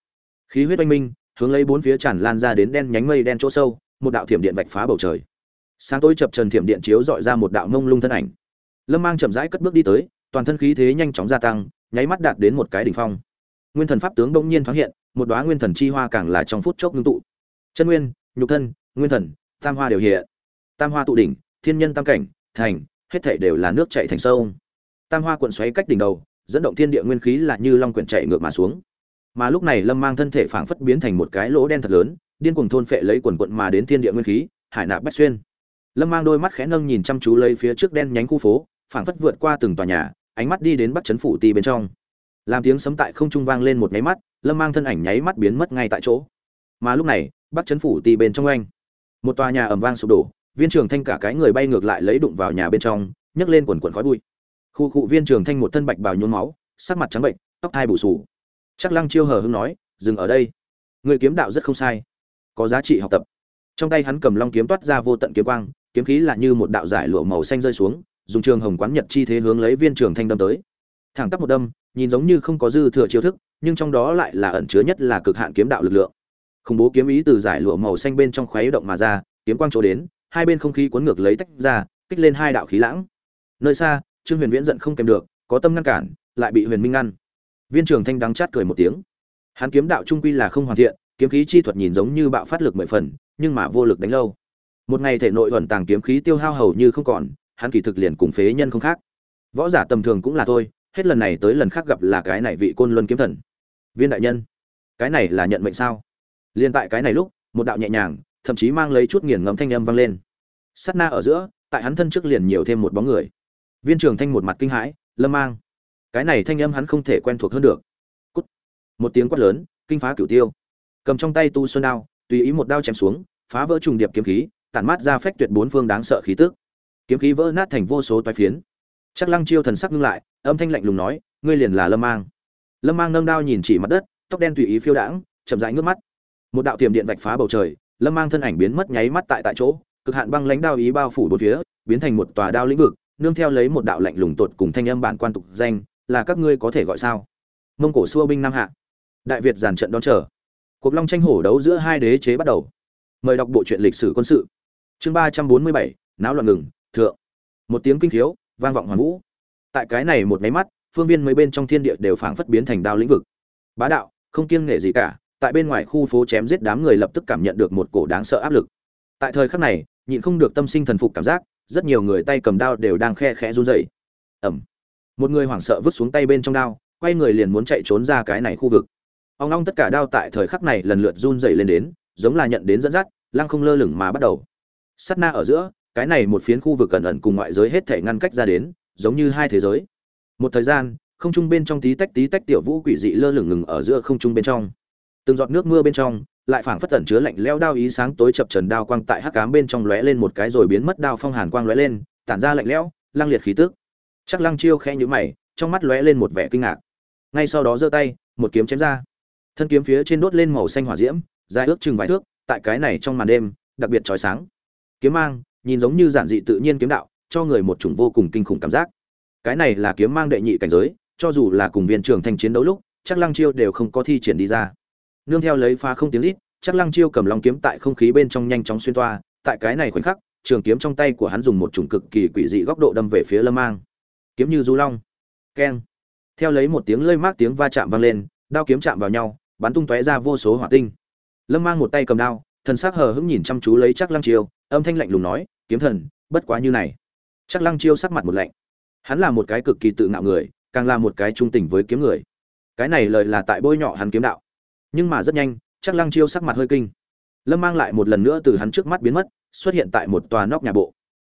Khí huyết oanh minh, hướng lấy bốn phía tràn lan ra đến đen nhánh mây đen chỗ sâu, một đạo thiểm điện vạch phá bầu trời sáng tối chập trần thiểm điện chiếu dọi ra một đạo mông lung thân ảnh. Lâm mang chậm rãi cất bước đi tới, toàn thân khí thế nhanh chóng gia tăng, nháy mắt đạt đến một cái đỉnh phong. Nguyên thần pháp tướng bỗng nhiên thoáng hiện, một đóa nguyên thần chi hoa càng là trong phút chốc ngưng tụ. Chân nguyên, nhục thân, nguyên thần, tam hoa đều hiện. Tam hoa tụ đỉnh, thiên nhân tam cảnh, thành, hết thảy đều là nước chảy thành sông. Tam hoa cuộn xoáy cách đỉnh đầu, dẫn động thiên địa nguyên khí là như long quyển chạy ngược mà xuống. Mà lúc này lâm mang thân thể phảng phất biến thành một cái lỗ đen thật lớn, điên cuồng thôn phệ lấy quần quận mà đến thiên địa nguyên khí, hải nạp bách xuyên lâm mang đôi mắt khẽ nâng nhìn chăm chú lấy phía trước đen nhánh khu phố, phảng phất vượt qua từng tòa nhà, ánh mắt đi đến bắt chấn phủ ti bên trong. Làm tiếng sấm tại không trung vang lên một nháy mắt, lâm mang thân ảnh nháy mắt biến mất ngay tại chỗ. Mà lúc này bắt chấn phủ ti bên trong anh, một tòa nhà ầm vang sụp đổ, viên trường thanh cả cái người bay ngược lại lấy đụng vào nhà bên trong, nhấc lên quần quần khói bụi. Khu cụ viên trường thanh một thân bạch bào nhốn máu, sắc mặt trắng bệnh, tóc thai bù sù chắc lăng chiêu hờ hưng nói, dừng ở đây. Người kiếm đạo rất không sai. Có giá trị học tập trong tay hắn cầm long kiếm toát ra vô tận kiếm quang, kiếm khí là như một đạo giải lụa màu xanh rơi xuống, dùng trường hồng quán nhật chi thế hướng lấy viên trường thanh đâm tới. Thẳng tắp một đâm, nhìn giống như không có dư thừa chiêu thức, nhưng trong đó lại là ẩn chứa nhất là cực hạn kiếm đạo lực lượng. Khủng bố kiếm ý từ giải lụa màu xanh bên trong khuấy động mà ra, kiếm quang chỗ đến, hai bên không khí cuốn ngược lấy tách ra, kích lên hai đạo khí lãng. Nơi xa, trương huyền viễn giận không kèm được, có tâm ngăn cản, lại bị huyền minh ngăn. Viên trường thanh đắng chát cười một tiếng. Hắn kiếm đạo trung quy là không hoàn thiện, kiếm khí chi thuật nhìn giống như bạo phát lực mười phần nhưng mà vô lực đánh lâu. Một ngày thể nội ẩn tàng kiếm khí tiêu hao hầu như không còn, hắn kỳ thực liền cùng phế nhân không khác. Võ giả tầm thường cũng là thôi, hết lần này tới lần khác gặp là cái này vị côn luân kiếm thần. Viên đại nhân, cái này là nhận mệnh sao? Liên tại cái này lúc, một đạo nhẹ nhàng, thậm chí mang lấy chút nghiền ngẫm thanh âm vang lên. Sát na ở giữa, tại hắn thân trước liền nhiều thêm một bóng người. Viên trường thanh một mặt kinh hãi, lâm mang. Cái này thanh âm hắn không thể quen thuộc hơn được. Cút. một tiếng quát lớn, kinh phá cửu tiêu. Cầm trong tay tu xuân đao tùy ý một đao chém xuống, phá vỡ trùng điệp kiếm khí, tản mát ra phách tuyệt bốn phương đáng sợ khí tức. Kiếm khí vỡ nát thành vô số toái phiến. Chắc lăng chiêu thần sắc ngưng lại, âm thanh lạnh lùng nói, ngươi liền là lâm mang. Lâm mang nâng đao nhìn chỉ mặt đất, tóc đen tùy ý phiêu đãng, chậm rãi ngước mắt. Một đạo tiềm điện vạch phá bầu trời, lâm mang thân ảnh biến mất nháy mắt tại tại chỗ, cực hạn băng lãnh đao ý bao phủ bốn phía, biến thành một tòa đao lĩnh vực, nương theo lấy một đạo lạnh lùng tột cùng thanh âm bản quan tục danh, là các ngươi có thể gọi sao? Mông cổ xua binh nam hạ. Đại việt giàn trận đón chờ cuộc long tranh hổ đấu giữa hai đế chế bắt đầu. Mời đọc bộ truyện lịch sử quân sự. Chương ba trăm bốn mươi bảy, náo loạn ngừng, thượng. Một tiếng kinh khiếu, vang vọng hoàn vũ. Tại cái này một máy mắt, phương viên mấy bên trong thiên địa đều phảng phất biến thành đao lĩnh vực. Bá đạo, không kiêng nể gì cả, tại bên ngoài khu phố chém giết đám người lập tức cảm nhận được một cổ đáng sợ áp lực. Tại thời khắc này, nhịn không được tâm sinh thần phục cảm giác, rất nhiều người tay cầm đao đều đang khe khẽ run rẩy. Ẩm một người hoảng sợ vứt xuống tay bên trong đao, quay người liền muốn chạy trốn ra cái này khu vực ông long tất cả đao tại thời khắc này lần lượt run dày lên đến, giống là nhận đến dẫn dắt, lăng không lơ lửng mà bắt đầu. Sát na ở giữa, cái này một phiến khu vực cẩn ẩn cùng ngoại giới hết thể ngăn cách ra đến, giống như hai thế giới. Một thời gian, không trung bên trong tí tách tí tách tiểu vũ quỷ dị lơ lửng ngừng ở giữa không trung bên trong. Từng giọt nước mưa bên trong, lại phảng phất tẩn chứa lạnh leo đao ý sáng tối chập trần đao quang tại hắc ám bên trong lóe lên một cái rồi biến mất đao phong hàn quang lóe lên, tản ra lạnh lẽo, lăng liệt khí tức. Chắc lăng chiêu khẽ nhữ mày, trong mắt lóe lên một vẻ kinh ngạc. Ngay sau đó giơ tay, một kiếm chém ra thân kiếm phía trên đốt lên màu xanh hỏa diễm, dài ước chừng vài thước, tại cái này trong màn đêm, đặc biệt chói sáng. Kiếm mang, nhìn giống như giản dị tự nhiên kiếm đạo, cho người một chủng vô cùng kinh khủng cảm giác. Cái này là kiếm mang đệ nhị cảnh giới, cho dù là cùng viên trưởng thanh chiến đấu lúc, chắc lăng chiêu đều không có thi triển đi ra. Nương theo lấy pha không tiếng rít, chắc lăng chiêu cầm long kiếm tại không khí bên trong nhanh chóng xuyên toa, tại cái này khoảnh khắc, trường kiếm trong tay của hắn dùng một chủng cực kỳ quỷ dị góc độ đâm về phía lâm mang. Kiếm như du long. Keng. Theo lấy một tiếng lơi mát tiếng va chạm vang lên, đao kiếm chạm vào nhau bắn tung tóe ra vô số hỏa tinh. Lâm mang một tay cầm đao, thần sắc hờ hững nhìn chăm chú lấy chắc lăng chiêu, âm thanh lạnh lùng nói, kiếm thần, bất quá như này. Chắc lăng chiêu sắc mặt một lạnh. Hắn là một cái cực kỳ tự ngạo người, càng là một cái trung tình với kiếm người. Cái này lời là tại bôi nhọ hắn kiếm đạo. Nhưng mà rất nhanh chắc lăng chiêu sắc mặt hơi kinh. Lâm mang lại một lần nữa từ hắn trước mắt biến mất, xuất hiện tại một tòa nóc nhà bộ.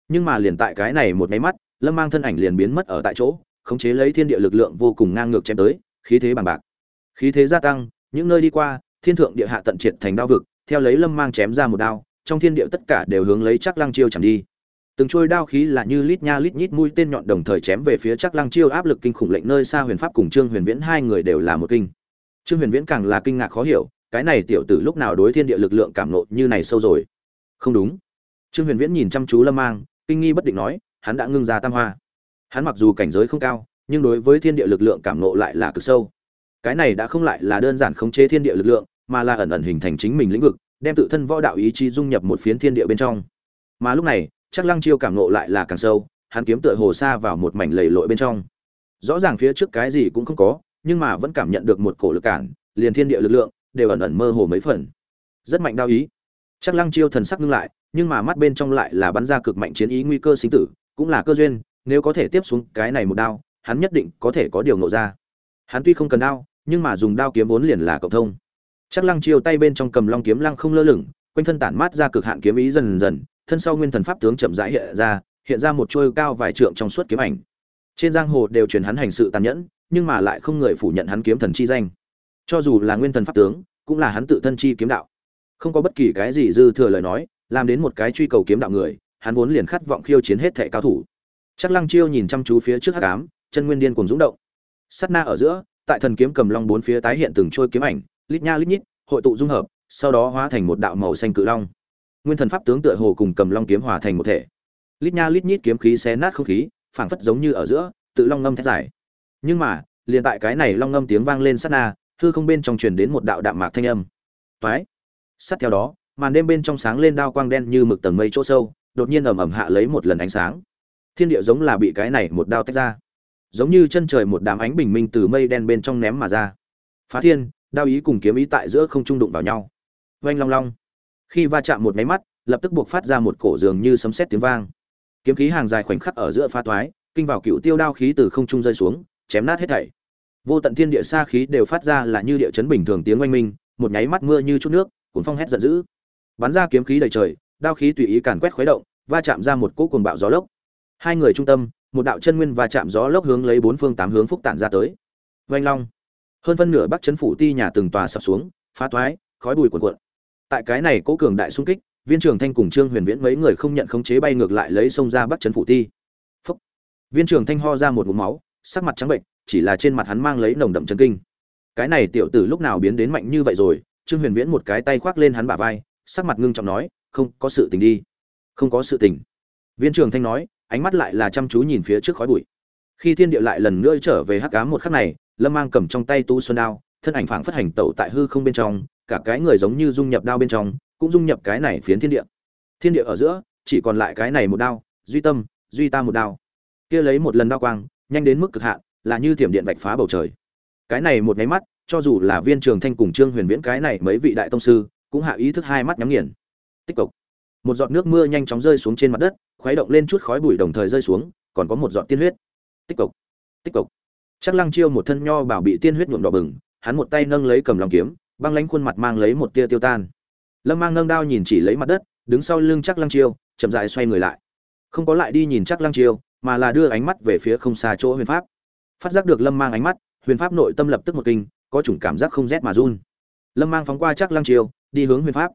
Nhưng mà liền tại cái này một máy mắt, lâm mang thân ảnh liền biến mất ở tại chỗ, khống chế lấy thiên địa lực lượng vô cùng ngang ngược chém tới, khí thế bằng bạc. Khí thế gia tăng những nơi đi qua, thiên thượng địa hạ tận triệt thành đao vực, theo lấy lâm mang chém ra một đao, trong thiên địa tất cả đều hướng lấy chắc lăng chiêu chẳng đi. Từng trôi đao khí là như lít nha lít nhít mũi tên nhọn đồng thời chém về phía chắc lăng chiêu, áp lực kinh khủng lệnh nơi xa huyền pháp cùng trương huyền viễn hai người đều là một kinh. Trương huyền viễn càng là kinh ngạc khó hiểu, cái này tiểu tử lúc nào đối thiên địa lực lượng cảm nộ như này sâu rồi? Không đúng. Trương huyền viễn nhìn chăm chú lâm mang, kinh nghi bất định nói, hắn đã ngưng ra tam hoa. Hắn mặc dù cảnh giới không cao, nhưng đối với thiên địa lực lượng cảm nộ lại là cực sâu cái này đã không lại là đơn giản khống chế thiên địa lực lượng, mà là ẩn ẩn hình thành chính mình lĩnh vực, đem tự thân võ đạo ý chí dung nhập một phiến thiên địa bên trong. Mà lúc này chắc lăng chiêu cảm nộ lại là càng sâu, hắn kiếm tựa hồ xa vào một mảnh lầy lội bên trong. Rõ ràng phía trước cái gì cũng không có, nhưng mà vẫn cảm nhận được một cổ lực cản, liền thiên địa lực lượng đều ẩn ẩn mơ hồ mấy phần. Rất mạnh đao ý. Chắc lăng chiêu thần sắc ngưng lại, nhưng mà mắt bên trong lại là bắn ra cực mạnh chiến ý nguy cơ sinh tử, cũng là cơ duyên, nếu có thể tiếp xuống cái này một đao, hắn nhất định có thể có điều ngộ ra. Hắn tuy không cần đao nhưng mà dùng đao kiếm vốn liền là cộng thông. Chắc lăng chiêu tay bên trong cầm long kiếm lăng không lơ lửng, quanh thân tản mát ra cực hạn kiếm ý dần dần, thân sau nguyên thần pháp tướng chậm rãi hiện ra hiện ra một trôi cao vài trượng trong suốt kiếm ảnh. Trên giang hồ đều truyền hắn hành sự tàn nhẫn, nhưng mà lại không người phủ nhận hắn kiếm thần chi danh. Cho dù là nguyên thần pháp tướng, cũng là hắn tự thân chi kiếm đạo. Không có bất kỳ cái gì dư thừa lời nói, làm đến một cái truy cầu kiếm đạo người, hắn vốn liền khát vọng khiêu chiến hết thảy cao thủ. Chắc lăng chiêu nhìn chăm chú phía trước hắc ám, chân nguyên điên cuồng dũng động. Sát na ở giữa tại thần kiếm cầm long bốn phía tái hiện từng trôi kiếm ảnh, lít nha lít nhít, hội tụ dung hợp, sau đó hóa thành một đạo màu xanh cự long. Nguyên thần pháp tướng tựa hồ cùng cầm long kiếm hòa thành một thể. Lít nha lít nhít kiếm khí xé nát không khí, phảng phất giống như ở giữa, tự long ngâm thét dài. Nhưng mà, liền tại cái này long ngâm tiếng vang lên sát na, hư không bên trong truyền đến một đạo đạm mạc thanh âm. Toái! Sát theo đó, màn đêm bên trong sáng lên đao quang đen như mực tầng mây chỗ sâu, đột nhiên ầm ầm hạ lấy một lần ánh sáng. Thiên địa giống là bị cái này một đao tách ra giống như chân trời một đám ánh bình minh từ mây đen bên trong ném mà ra. Phá thiên, đao ý cùng kiếm ý tại giữa không trung đụng vào nhau. Oanh long long. Khi va chạm một máy mắt, lập tức buộc phát ra một cổ dường như sấm sét tiếng vang. Kiếm khí hàng dài khoảnh khắc ở giữa pha toái kinh vào cựu tiêu đao khí từ không trung rơi xuống, chém nát hết thảy. Vô tận thiên địa xa khí đều phát ra là như địa chấn bình thường tiếng oanh minh, một nháy mắt mưa như chút nước, cuốn phong hét giận dữ. Bắn ra kiếm khí đầy trời, đao khí tùy ý càn quét khuấy động, va chạm ra một cỗ cuồng bạo gió lốc. Hai người trung tâm một đạo chân nguyên va chạm gió lốc hướng lấy bốn phương tám hướng phúc tản ra tới. Vành long. Hơn phân nửa bắc chấn phủ ti nhà từng tòa sập xuống, phá toái khói bụi cuồn cuộn. Tại cái này cố cường đại xung kích, viên trưởng thanh cùng trương huyền viễn mấy người không nhận khống chế bay ngược lại lấy sông ra bắc chấn phủ ti. Phúc. viên trưởng thanh ho ra một ngụm máu, sắc mặt trắng bệnh, chỉ là trên mặt hắn mang lấy nồng đậm chân kinh. Cái này tiểu tử lúc nào biến đến mạnh như vậy rồi? Trương huyền viễn một cái tay khoác lên hắn bả vai, sắc mặt ngưng trọng nói, không có sự tình đi. Không có sự tình. Viên trưởng thanh nói ánh mắt lại là chăm chú nhìn phía trước khói bụi. Khi thiên địa lại lần nữa trở về hắc ám một khắc này, lâm mang cầm trong tay tu xuân đao, thân ảnh phảng phất hành tẩu tại hư không bên trong, cả cái người giống như dung nhập đao bên trong, cũng dung nhập cái này phiến thiên địa. Thiên địa ở giữa, chỉ còn lại cái này một đao, duy tâm, duy ta một đao. Kia lấy một lần đao quang, nhanh đến mức cực hạn, là như thiểm điện vạch phá bầu trời. Cái này một nháy mắt, cho dù là viên trường thanh cùng trương huyền viễn cái này mấy vị đại tông sư, cũng hạ ý thức hai mắt nhắm nghiền. Tích cực một giọt nước mưa nhanh chóng rơi xuống trên mặt đất, khuấy động lên chút khói bụi đồng thời rơi xuống, còn có một giọt tiên huyết. Tích cực tích cực chắc lăng chiêu một thân nho bảo bị tiên huyết nhuộm đỏ bừng, hắn một tay nâng lấy cầm lòng kiếm, băng lánh khuôn mặt mang lấy một tia tiêu tan. Lâm mang nâng đao nhìn chỉ lấy mặt đất, đứng sau lưng chắc lăng chiêu, chậm dại xoay người lại. Không có lại đi nhìn chắc lăng chiêu, mà là đưa ánh mắt về phía không xa chỗ huyền pháp. Phát giác được lâm mang ánh mắt, huyền pháp nội tâm lập tức một kinh, có chủng cảm giác không rét mà run. Lâm mang phóng qua chắc lăng chiêu, đi hướng huyền pháp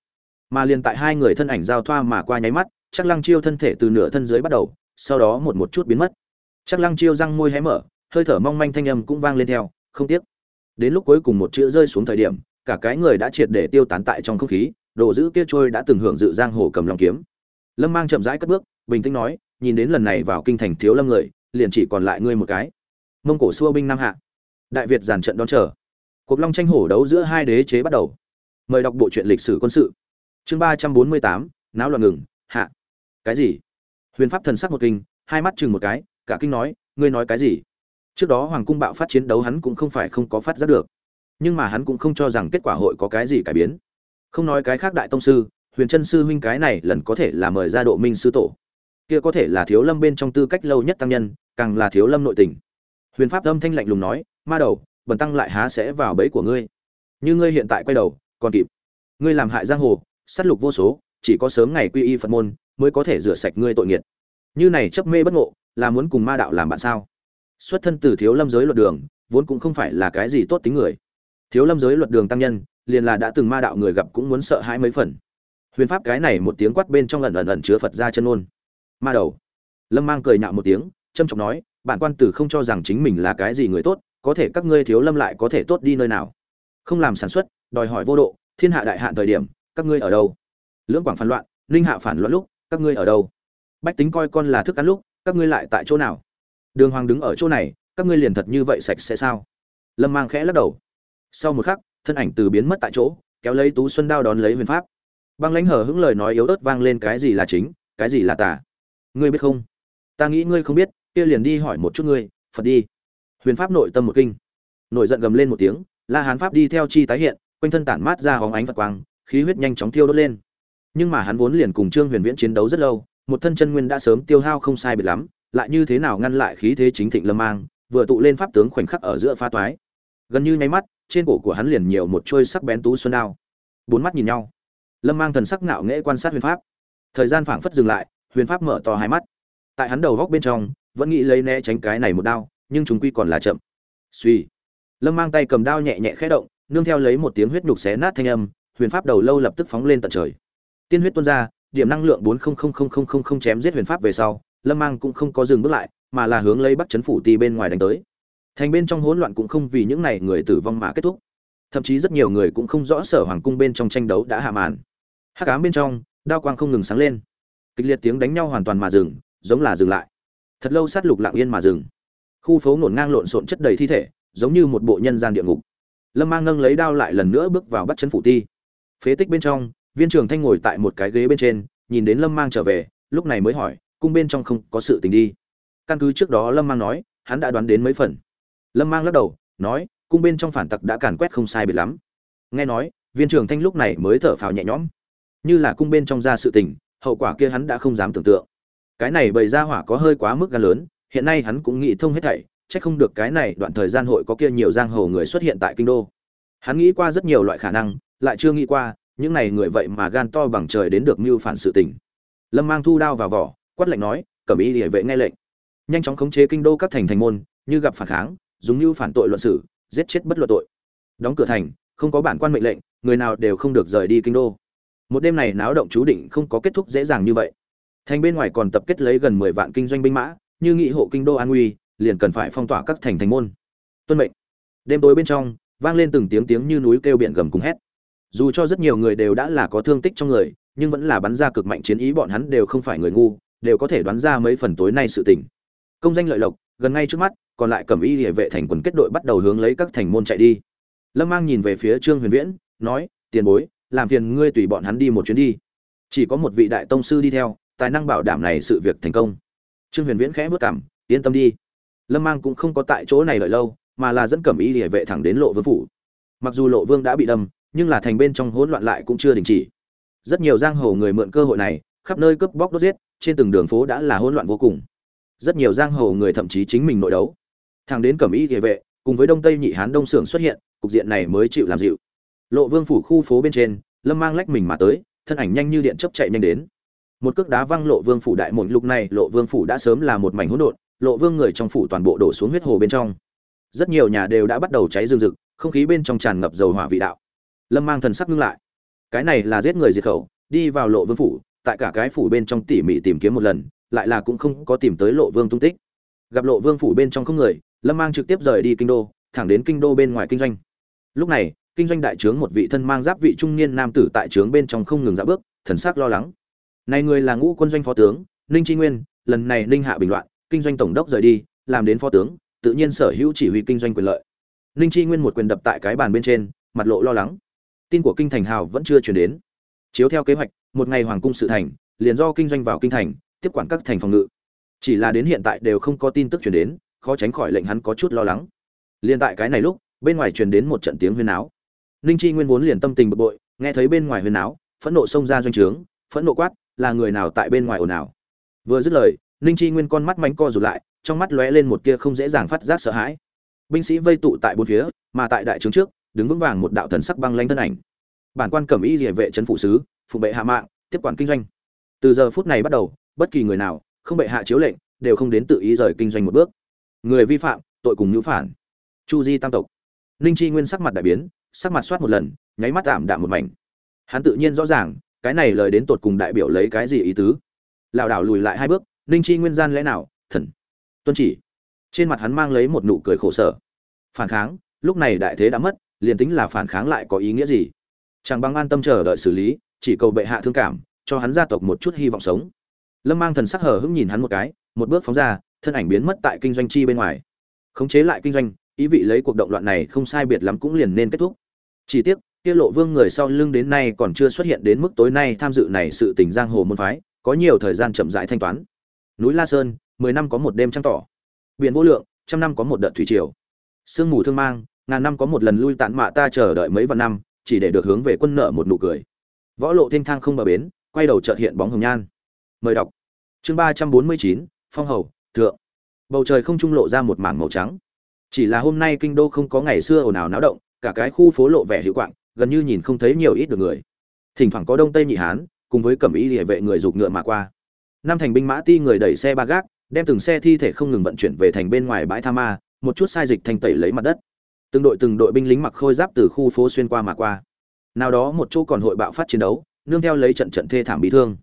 mà liền tại hai người thân ảnh giao thoa mà qua nháy mắt chắc lăng chiêu thân thể từ nửa thân dưới bắt đầu, sau đó một một chút biến mất. Chắc lăng chiêu răng môi hé mở, hơi thở mong manh thanh âm cũng vang lên theo, không tiếc. Đến lúc cuối cùng một chữ rơi xuống thời điểm, cả cái người đã triệt để tiêu tán tại trong không khí, đồ giữ kia trôi đã từng hưởng dự giang hồ cầm lòng kiếm. Lâm mang chậm rãi cất bước, bình tĩnh nói, nhìn đến lần này vào kinh thành thiếu lâm người, liền chỉ còn lại ngươi một cái. Mông cổ xua binh nam hạ. Đại việt giàn trận đón chờ. Cuộc long tranh hổ đấu giữa hai đế chế bắt đầu. Mời đọc bộ truyện lịch sử quân sự chương ba trăm bốn mươi tám, náo loạn ngừng, hạ. Cái gì? Huyền pháp thần sắc một kinh, hai mắt chừng một cái, cả kinh nói, ngươi nói cái gì? Trước đó hoàng cung bạo phát chiến đấu hắn cũng không phải không có phát giác được. Nhưng mà hắn cũng không cho rằng kết quả hội có cái gì cải biến. Không nói cái khác đại tông sư, huyền chân sư huynh cái này lần có thể là mời ra độ minh sư tổ. Kia có thể là thiếu lâm bên trong tư cách lâu nhất tăng nhân, càng là thiếu lâm nội tình. Huyền pháp âm thanh lạnh lùng nói, ma đầu, bần tăng lại há sẽ vào bẫy của ngươi. Như ngươi hiện tại quay đầu, còn kịp. Ngươi làm hại giang hồ sát lục vô số, chỉ có sớm ngày quy y phật môn mới có thể rửa sạch ngươi tội nghiệt như này chấp mê bất ngộ, là muốn cùng ma đạo làm bạn sao? Xuất thân từ thiếu lâm giới luật đường, vốn cũng không phải là cái gì tốt tính người. Thiếu lâm giới luật đường tăng nhân, liền là đã từng ma đạo người gặp cũng muốn sợ hãi mấy phần. Huyền pháp cái này một tiếng quát bên trong ẩn ẩn ẩn chứa phật ra chân ôn ma đầu. Lâm mang cười nhạo một tiếng, trâm trọng nói, bản quan tử không cho rằng chính mình là cái gì người tốt, có thể các ngươi thiếu lâm lại có thể tốt đi nơi nào? Không làm sản xuất, đòi hỏi vô độ, thiên hạ đại hạn thời điểm các ngươi ở đâu? Lưỡng quảng phản loạn, ninh hạ phản loạn lúc, các ngươi ở đâu? Bách tính coi con là thức ăn lúc, các ngươi lại tại chỗ nào? Đường hoàng đứng ở chỗ này, các ngươi liền thật như vậy sạch sẽ sao? Lâm mang khẽ lắc đầu. Sau một khắc, thân ảnh từ biến mất tại chỗ, kéo lấy tú xuân đao đón lấy huyền pháp. Băng lãnh hở hững lời nói yếu ớt vang lên, cái gì là chính, cái gì là tả? ngươi biết không? Ta nghĩ ngươi không biết, kia liền đi hỏi một chút ngươi, phật đi. Huyền pháp nội tâm một kinh. Nổi giận gầm lên một tiếng, la hán pháp đi theo chi tái hiện, quanh thân tản mát ra hóng ánh phật quang khí huyết nhanh chóng thiêu đốt lên. Nhưng mà hắn vốn liền cùng trương huyền viễn chiến đấu rất lâu, một thân chân nguyên đã sớm tiêu hao không sai biệt lắm, lại như thế nào ngăn lại khí thế chính thịnh lâm mang, vừa tụ lên pháp tướng khoảnh khắc ở giữa pha toái. Gần như nháy mắt, trên cổ của hắn liền nhiều một trôi sắc bén tú xuân đao. Bốn mắt nhìn nhau. Lâm mang thần sắc ngạo nghễ quan sát huyền pháp. Thời gian phảng phất dừng lại, huyền pháp mở to hai mắt. Tại hắn đầu góc bên trong, vẫn nghĩ lấy né tránh cái này một đao, nhưng chúng quy còn là chậm. Suy lâm mang tay cầm đao nhẹ nhẹ khẽ động, nương theo lấy một tiếng huyết nhục xé nát thanh âm huyền pháp đầu lâu lập tức phóng lên tận trời. Tiên huyết tuôn ra, điểm năng lượng bốn chém giết huyền pháp về sau, lâm mang cũng không có dừng bước lại, mà là hướng lấy bắt chấn phủ ti bên ngoài đánh tới. Thành bên trong hỗn loạn cũng không vì những này người tử vong mà kết thúc. Thậm chí rất nhiều người cũng không rõ sở hoàng cung bên trong tranh đấu đã hạ màn. Hắc ám bên trong, đao quang không ngừng sáng lên. Kịch liệt tiếng đánh nhau hoàn toàn mà dừng, giống là dừng lại. Thật lâu sát lục lạng yên mà dừng. Khu phố ngổn ngang lộn xộn chất đầy thi thể, giống như một bộ nhân gian địa ngục. Lâm mang nâng lấy đao lại lần nữa bước vào bắt chấn phủ ti phế tích bên trong, viên trường thanh ngồi tại một cái ghế bên trên, nhìn đến lâm mang trở về, lúc này mới hỏi, cung bên trong không có sự tình đi. Căn cứ trước đó lâm mang nói, hắn đã đoán đến mấy phần. Lâm mang lắc đầu, nói, cung bên trong phản tặc đã càn quét không sai biệt lắm. Nghe nói, viên trường thanh lúc này mới thở phào nhẹ nhõm. Như là cung bên trong ra sự tình, hậu quả kia hắn đã không dám tưởng tượng. Cái này bày ra hỏa có hơi quá mức gan lớn, hiện nay hắn cũng nghĩ thông hết thảy, chắc không được cái này đoạn thời gian hội có kia nhiều giang hồ người xuất hiện tại kinh đô. Hắn nghĩ qua rất nhiều loại khả năng lại chưa nghĩ qua, những này người vậy mà gan to bằng trời đến được mưu phản sự tình. Lâm mang thu đao vào vỏ, quát lệnh nói, cẩm ý địa vệ nghe lệnh. Nhanh chóng khống chế kinh đô các thành thành môn, như gặp phản kháng, dùng mưu phản tội luận xử, giết chết bất luận tội. Đóng cửa thành, không có bản quan mệnh lệnh, người nào đều không được rời đi kinh đô. Một đêm này náo động chú định không có kết thúc dễ dàng như vậy. Thành bên ngoài còn tập kết lấy gần mười vạn kinh doanh binh mã, như nghị hộ kinh đô an nguy, liền cần phải phong tỏa các thành thành môn. Tuân mệnh. Đêm tối bên trong, vang lên từng tiếng tiếng như núi kêu biển gầm cùng hét dù cho rất nhiều người đều đã là có thương tích trong người, nhưng vẫn là bắn ra cực mạnh chiến ý bọn hắn đều không phải người ngu, đều có thể đoán ra mấy phần tối nay sự tình. Công danh lợi lộc, gần ngay trước mắt, còn lại cầm y địa vệ thành quần kết đội bắt đầu hướng lấy các thành môn chạy đi. Lâm mang nhìn về phía trương huyền viễn, nói, tiền bối, làm phiền ngươi tùy bọn hắn đi một chuyến đi. Chỉ có một vị đại tông sư đi theo, tài năng bảo đảm này sự việc thành công. Trương huyền viễn khẽ vất cảm, yên tâm đi. Lâm mang cũng không có tại chỗ này lợi lâu, mà là dẫn cẩm y địa vệ thẳng đến lộ vương phủ. Mặc dù lộ vương đã bị đâm nhưng là thành bên trong hỗn loạn lại cũng chưa đình chỉ. Rất nhiều giang hồ người mượn cơ hội này, khắp nơi cướp bóc đốt giết, trên từng đường phố đã là hỗn loạn vô cùng. Rất nhiều giang hồ người thậm chí chính mình nội đấu. Thẳng đến cẩm y địa vệ, cùng với đông tây nhị hán đông sưởng xuất hiện, cục diện này mới chịu làm dịu. Lộ vương phủ khu phố bên trên, lâm mang lách mình mà tới, thân ảnh nhanh như điện chớp chạy nhanh đến. Một cước đá văng lộ vương phủ đại môn, lúc này lộ vương phủ đã sớm là một mảnh hỗn độn, lộ vương người trong phủ toàn bộ đổ xuống huyết hồ bên trong. Rất nhiều nhà đều đã bắt đầu cháy rừng rực, không khí bên trong tràn ngập dầu hỏa vị đạo lâm mang thần sắc ngưng lại. Cái này là giết người diệt khẩu, đi vào lộ vương phủ, tại cả cái phủ bên trong tỉ mỉ tìm kiếm một lần, lại là cũng không có tìm tới lộ vương tung tích. Gặp lộ vương phủ bên trong không người, lâm mang trực tiếp rời đi kinh đô, thẳng đến kinh đô bên ngoài kinh doanh. Lúc này, kinh doanh đại trướng một vị thân mang giáp vị trung niên nam tử tại trướng bên trong không ngừng dã bước, thần sắc lo lắng. Này người là ngũ quân doanh phó tướng, ninh tri nguyên, lần này ninh hạ bình loạn, kinh doanh tổng đốc rời đi, làm đến phó tướng, tự nhiên sở hữu chỉ huy kinh doanh quyền lợi. Ninh tri nguyên một quyền đập tại cái bàn bên trên, mặt lộ lo lắng tin của kinh thành hào vẫn chưa chuyển đến. Chiếu theo kế hoạch, một ngày hoàng cung sự thành, liền do kinh doanh vào kinh thành, tiếp quản các thành phòng ngự. Chỉ là đến hiện tại đều không có tin tức chuyển đến, khó tránh khỏi lệnh hắn có chút lo lắng. Liền tại cái này lúc, bên ngoài truyền đến một trận tiếng huyên áo ninh chi nguyên vốn liền tâm tình bực bội, nghe thấy bên ngoài huyên áo phẫn nộ xông ra doanh trướng, phẫn nộ quát, là người nào tại bên ngoài ồn ào? Vừa dứt lời, ninh chi nguyên con mắt mánh co rụt lại, trong mắt lóe lên một tia không dễ dàng phát giác sợ hãi. Binh sĩ vây tụ tại bốn phía, mà tại đại trướng trước đứng vững vàng một đạo thần sắc băng lãnh thân ảnh. Bản quan cẩm y địa vệ trấn phụ sứ phụ bệ hạ mạng, tiếp quản kinh doanh. Từ giờ phút này bắt đầu, bất kỳ người nào, không bệ hạ chiếu lệnh, đều không đến tự ý rời kinh doanh một bước. Người vi phạm, tội cùng nhũ phản. Chu di tam tộc. Ninh chi nguyên sắc mặt đại biến, sắc mặt soát một lần, nháy mắt ảm đạm một mảnh. Hắn tự nhiên rõ ràng, cái này lời đến tột cùng đại biểu lấy cái gì ý tứ. Lảo đảo lùi lại hai bước, ninh chi nguyên gian lẽ nào, thần. Tuân chỉ. Trên mặt hắn mang lấy một nụ cười khổ sở. Phản kháng, lúc này đại thế đã mất liền tính là phản kháng lại có ý nghĩa gì? Chẳng bằng an tâm chờ đợi xử lý, chỉ cầu bệ hạ thương cảm, cho hắn gia tộc một chút hy vọng sống. Lâm mang thần sắc hờ hững nhìn hắn một cái, một bước phóng ra, thân ảnh biến mất tại kinh doanh chi bên ngoài. Khống chế lại kinh doanh, ý vị lấy cuộc động loạn này không sai biệt lắm cũng liền nên kết thúc. Chỉ tiếc, kia lộ vương người sau lưng đến nay còn chưa xuất hiện đến mức tối nay tham dự này sự tình giang hồ môn phái, có nhiều thời gian chậm rãi thanh toán. Núi la sơn, mười năm có một đêm trăng tỏ. Biển vô lượng, trăm năm có một đợt thủy triều. Sương mù thương mang ngàn năm có một lần lui tản mạ ta chờ đợi mấy vạn năm, chỉ để được hướng về quân nợ một nụ cười. Võ lộ thiên thang không bờ bến, quay đầu chợt hiện bóng hồng nhan. Mời đọc. Chương ba trăm bốn mươi chín, phong hầu, thượng. Bầu trời không trung lộ ra một mảng màu trắng. Chỉ là hôm nay kinh đô không có ngày xưa ồn ào náo động, cả cái khu phố lộ vẻ hữu quạng, gần như nhìn không thấy nhiều ít được người. Thỉnh thoảng có đông tây nhị hán, cùng với cẩm y địa vệ người giục ngựa mà qua. Năm thành binh mã ti người đẩy xe ba gác, đem từng xe thi thể không ngừng vận chuyển về thành bên ngoài bãi tha ma, một chút sai dịch thành tẩy lấy mặt đất từng đội từng đội binh lính mặc khôi giáp từ khu phố xuyên qua mà qua. Nào đó một chỗ còn hội bạo phát chiến đấu, nương theo lấy trận trận thê thảm bị thương.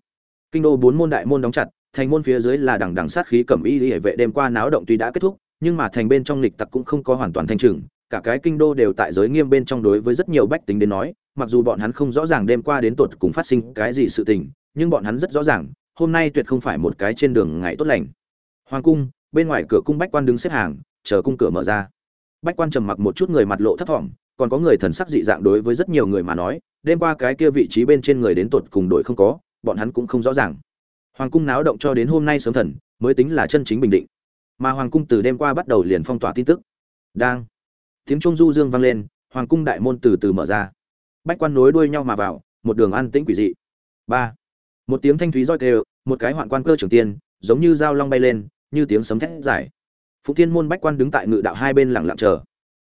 Kinh đô bốn môn đại môn đóng chặt, thành môn phía dưới là đằng đằng sát khí cẩm y hệ vệ đêm qua náo động tuy đã kết thúc, nhưng mà thành bên trong lịch tặc cũng không có hoàn toàn thanh trừng, cả cái kinh đô đều tại giới nghiêm bên trong đối với rất nhiều bách tính đến nói, mặc dù bọn hắn không rõ ràng đêm qua đến tột cùng phát sinh cái gì sự tình, nhưng bọn hắn rất rõ ràng, hôm nay tuyệt không phải một cái trên đường ngày tốt lành. Hoàng cung, bên ngoài cửa cung bách quan đứng xếp hàng, chờ cung cửa mở ra bách quan trầm mặc một chút người mặt lộ thấp thỏm, còn có người thần sắc dị dạng đối với rất nhiều người mà nói, đêm qua cái kia vị trí bên trên người đến tột cùng đội không có, bọn hắn cũng không rõ ràng. Hoàng cung náo động cho đến hôm nay sớm thần, mới tính là chân chính bình định. Mà hoàng cung từ đêm qua bắt đầu liền phong tỏa tin tức. Đang. Tiếng trung du dương vang lên, hoàng cung đại môn từ từ mở ra. Bách quan nối đuôi nhau mà vào, một đường an tĩnh quỷ dị. Ba. Một tiếng thanh thúy roi kêu, một cái hoạn quan cơ trưởng tiên, giống như dao long bay lên, như tiếng sấm thét giải phụ thiên môn bách quan đứng tại ngự đạo hai bên lặng lặng chờ.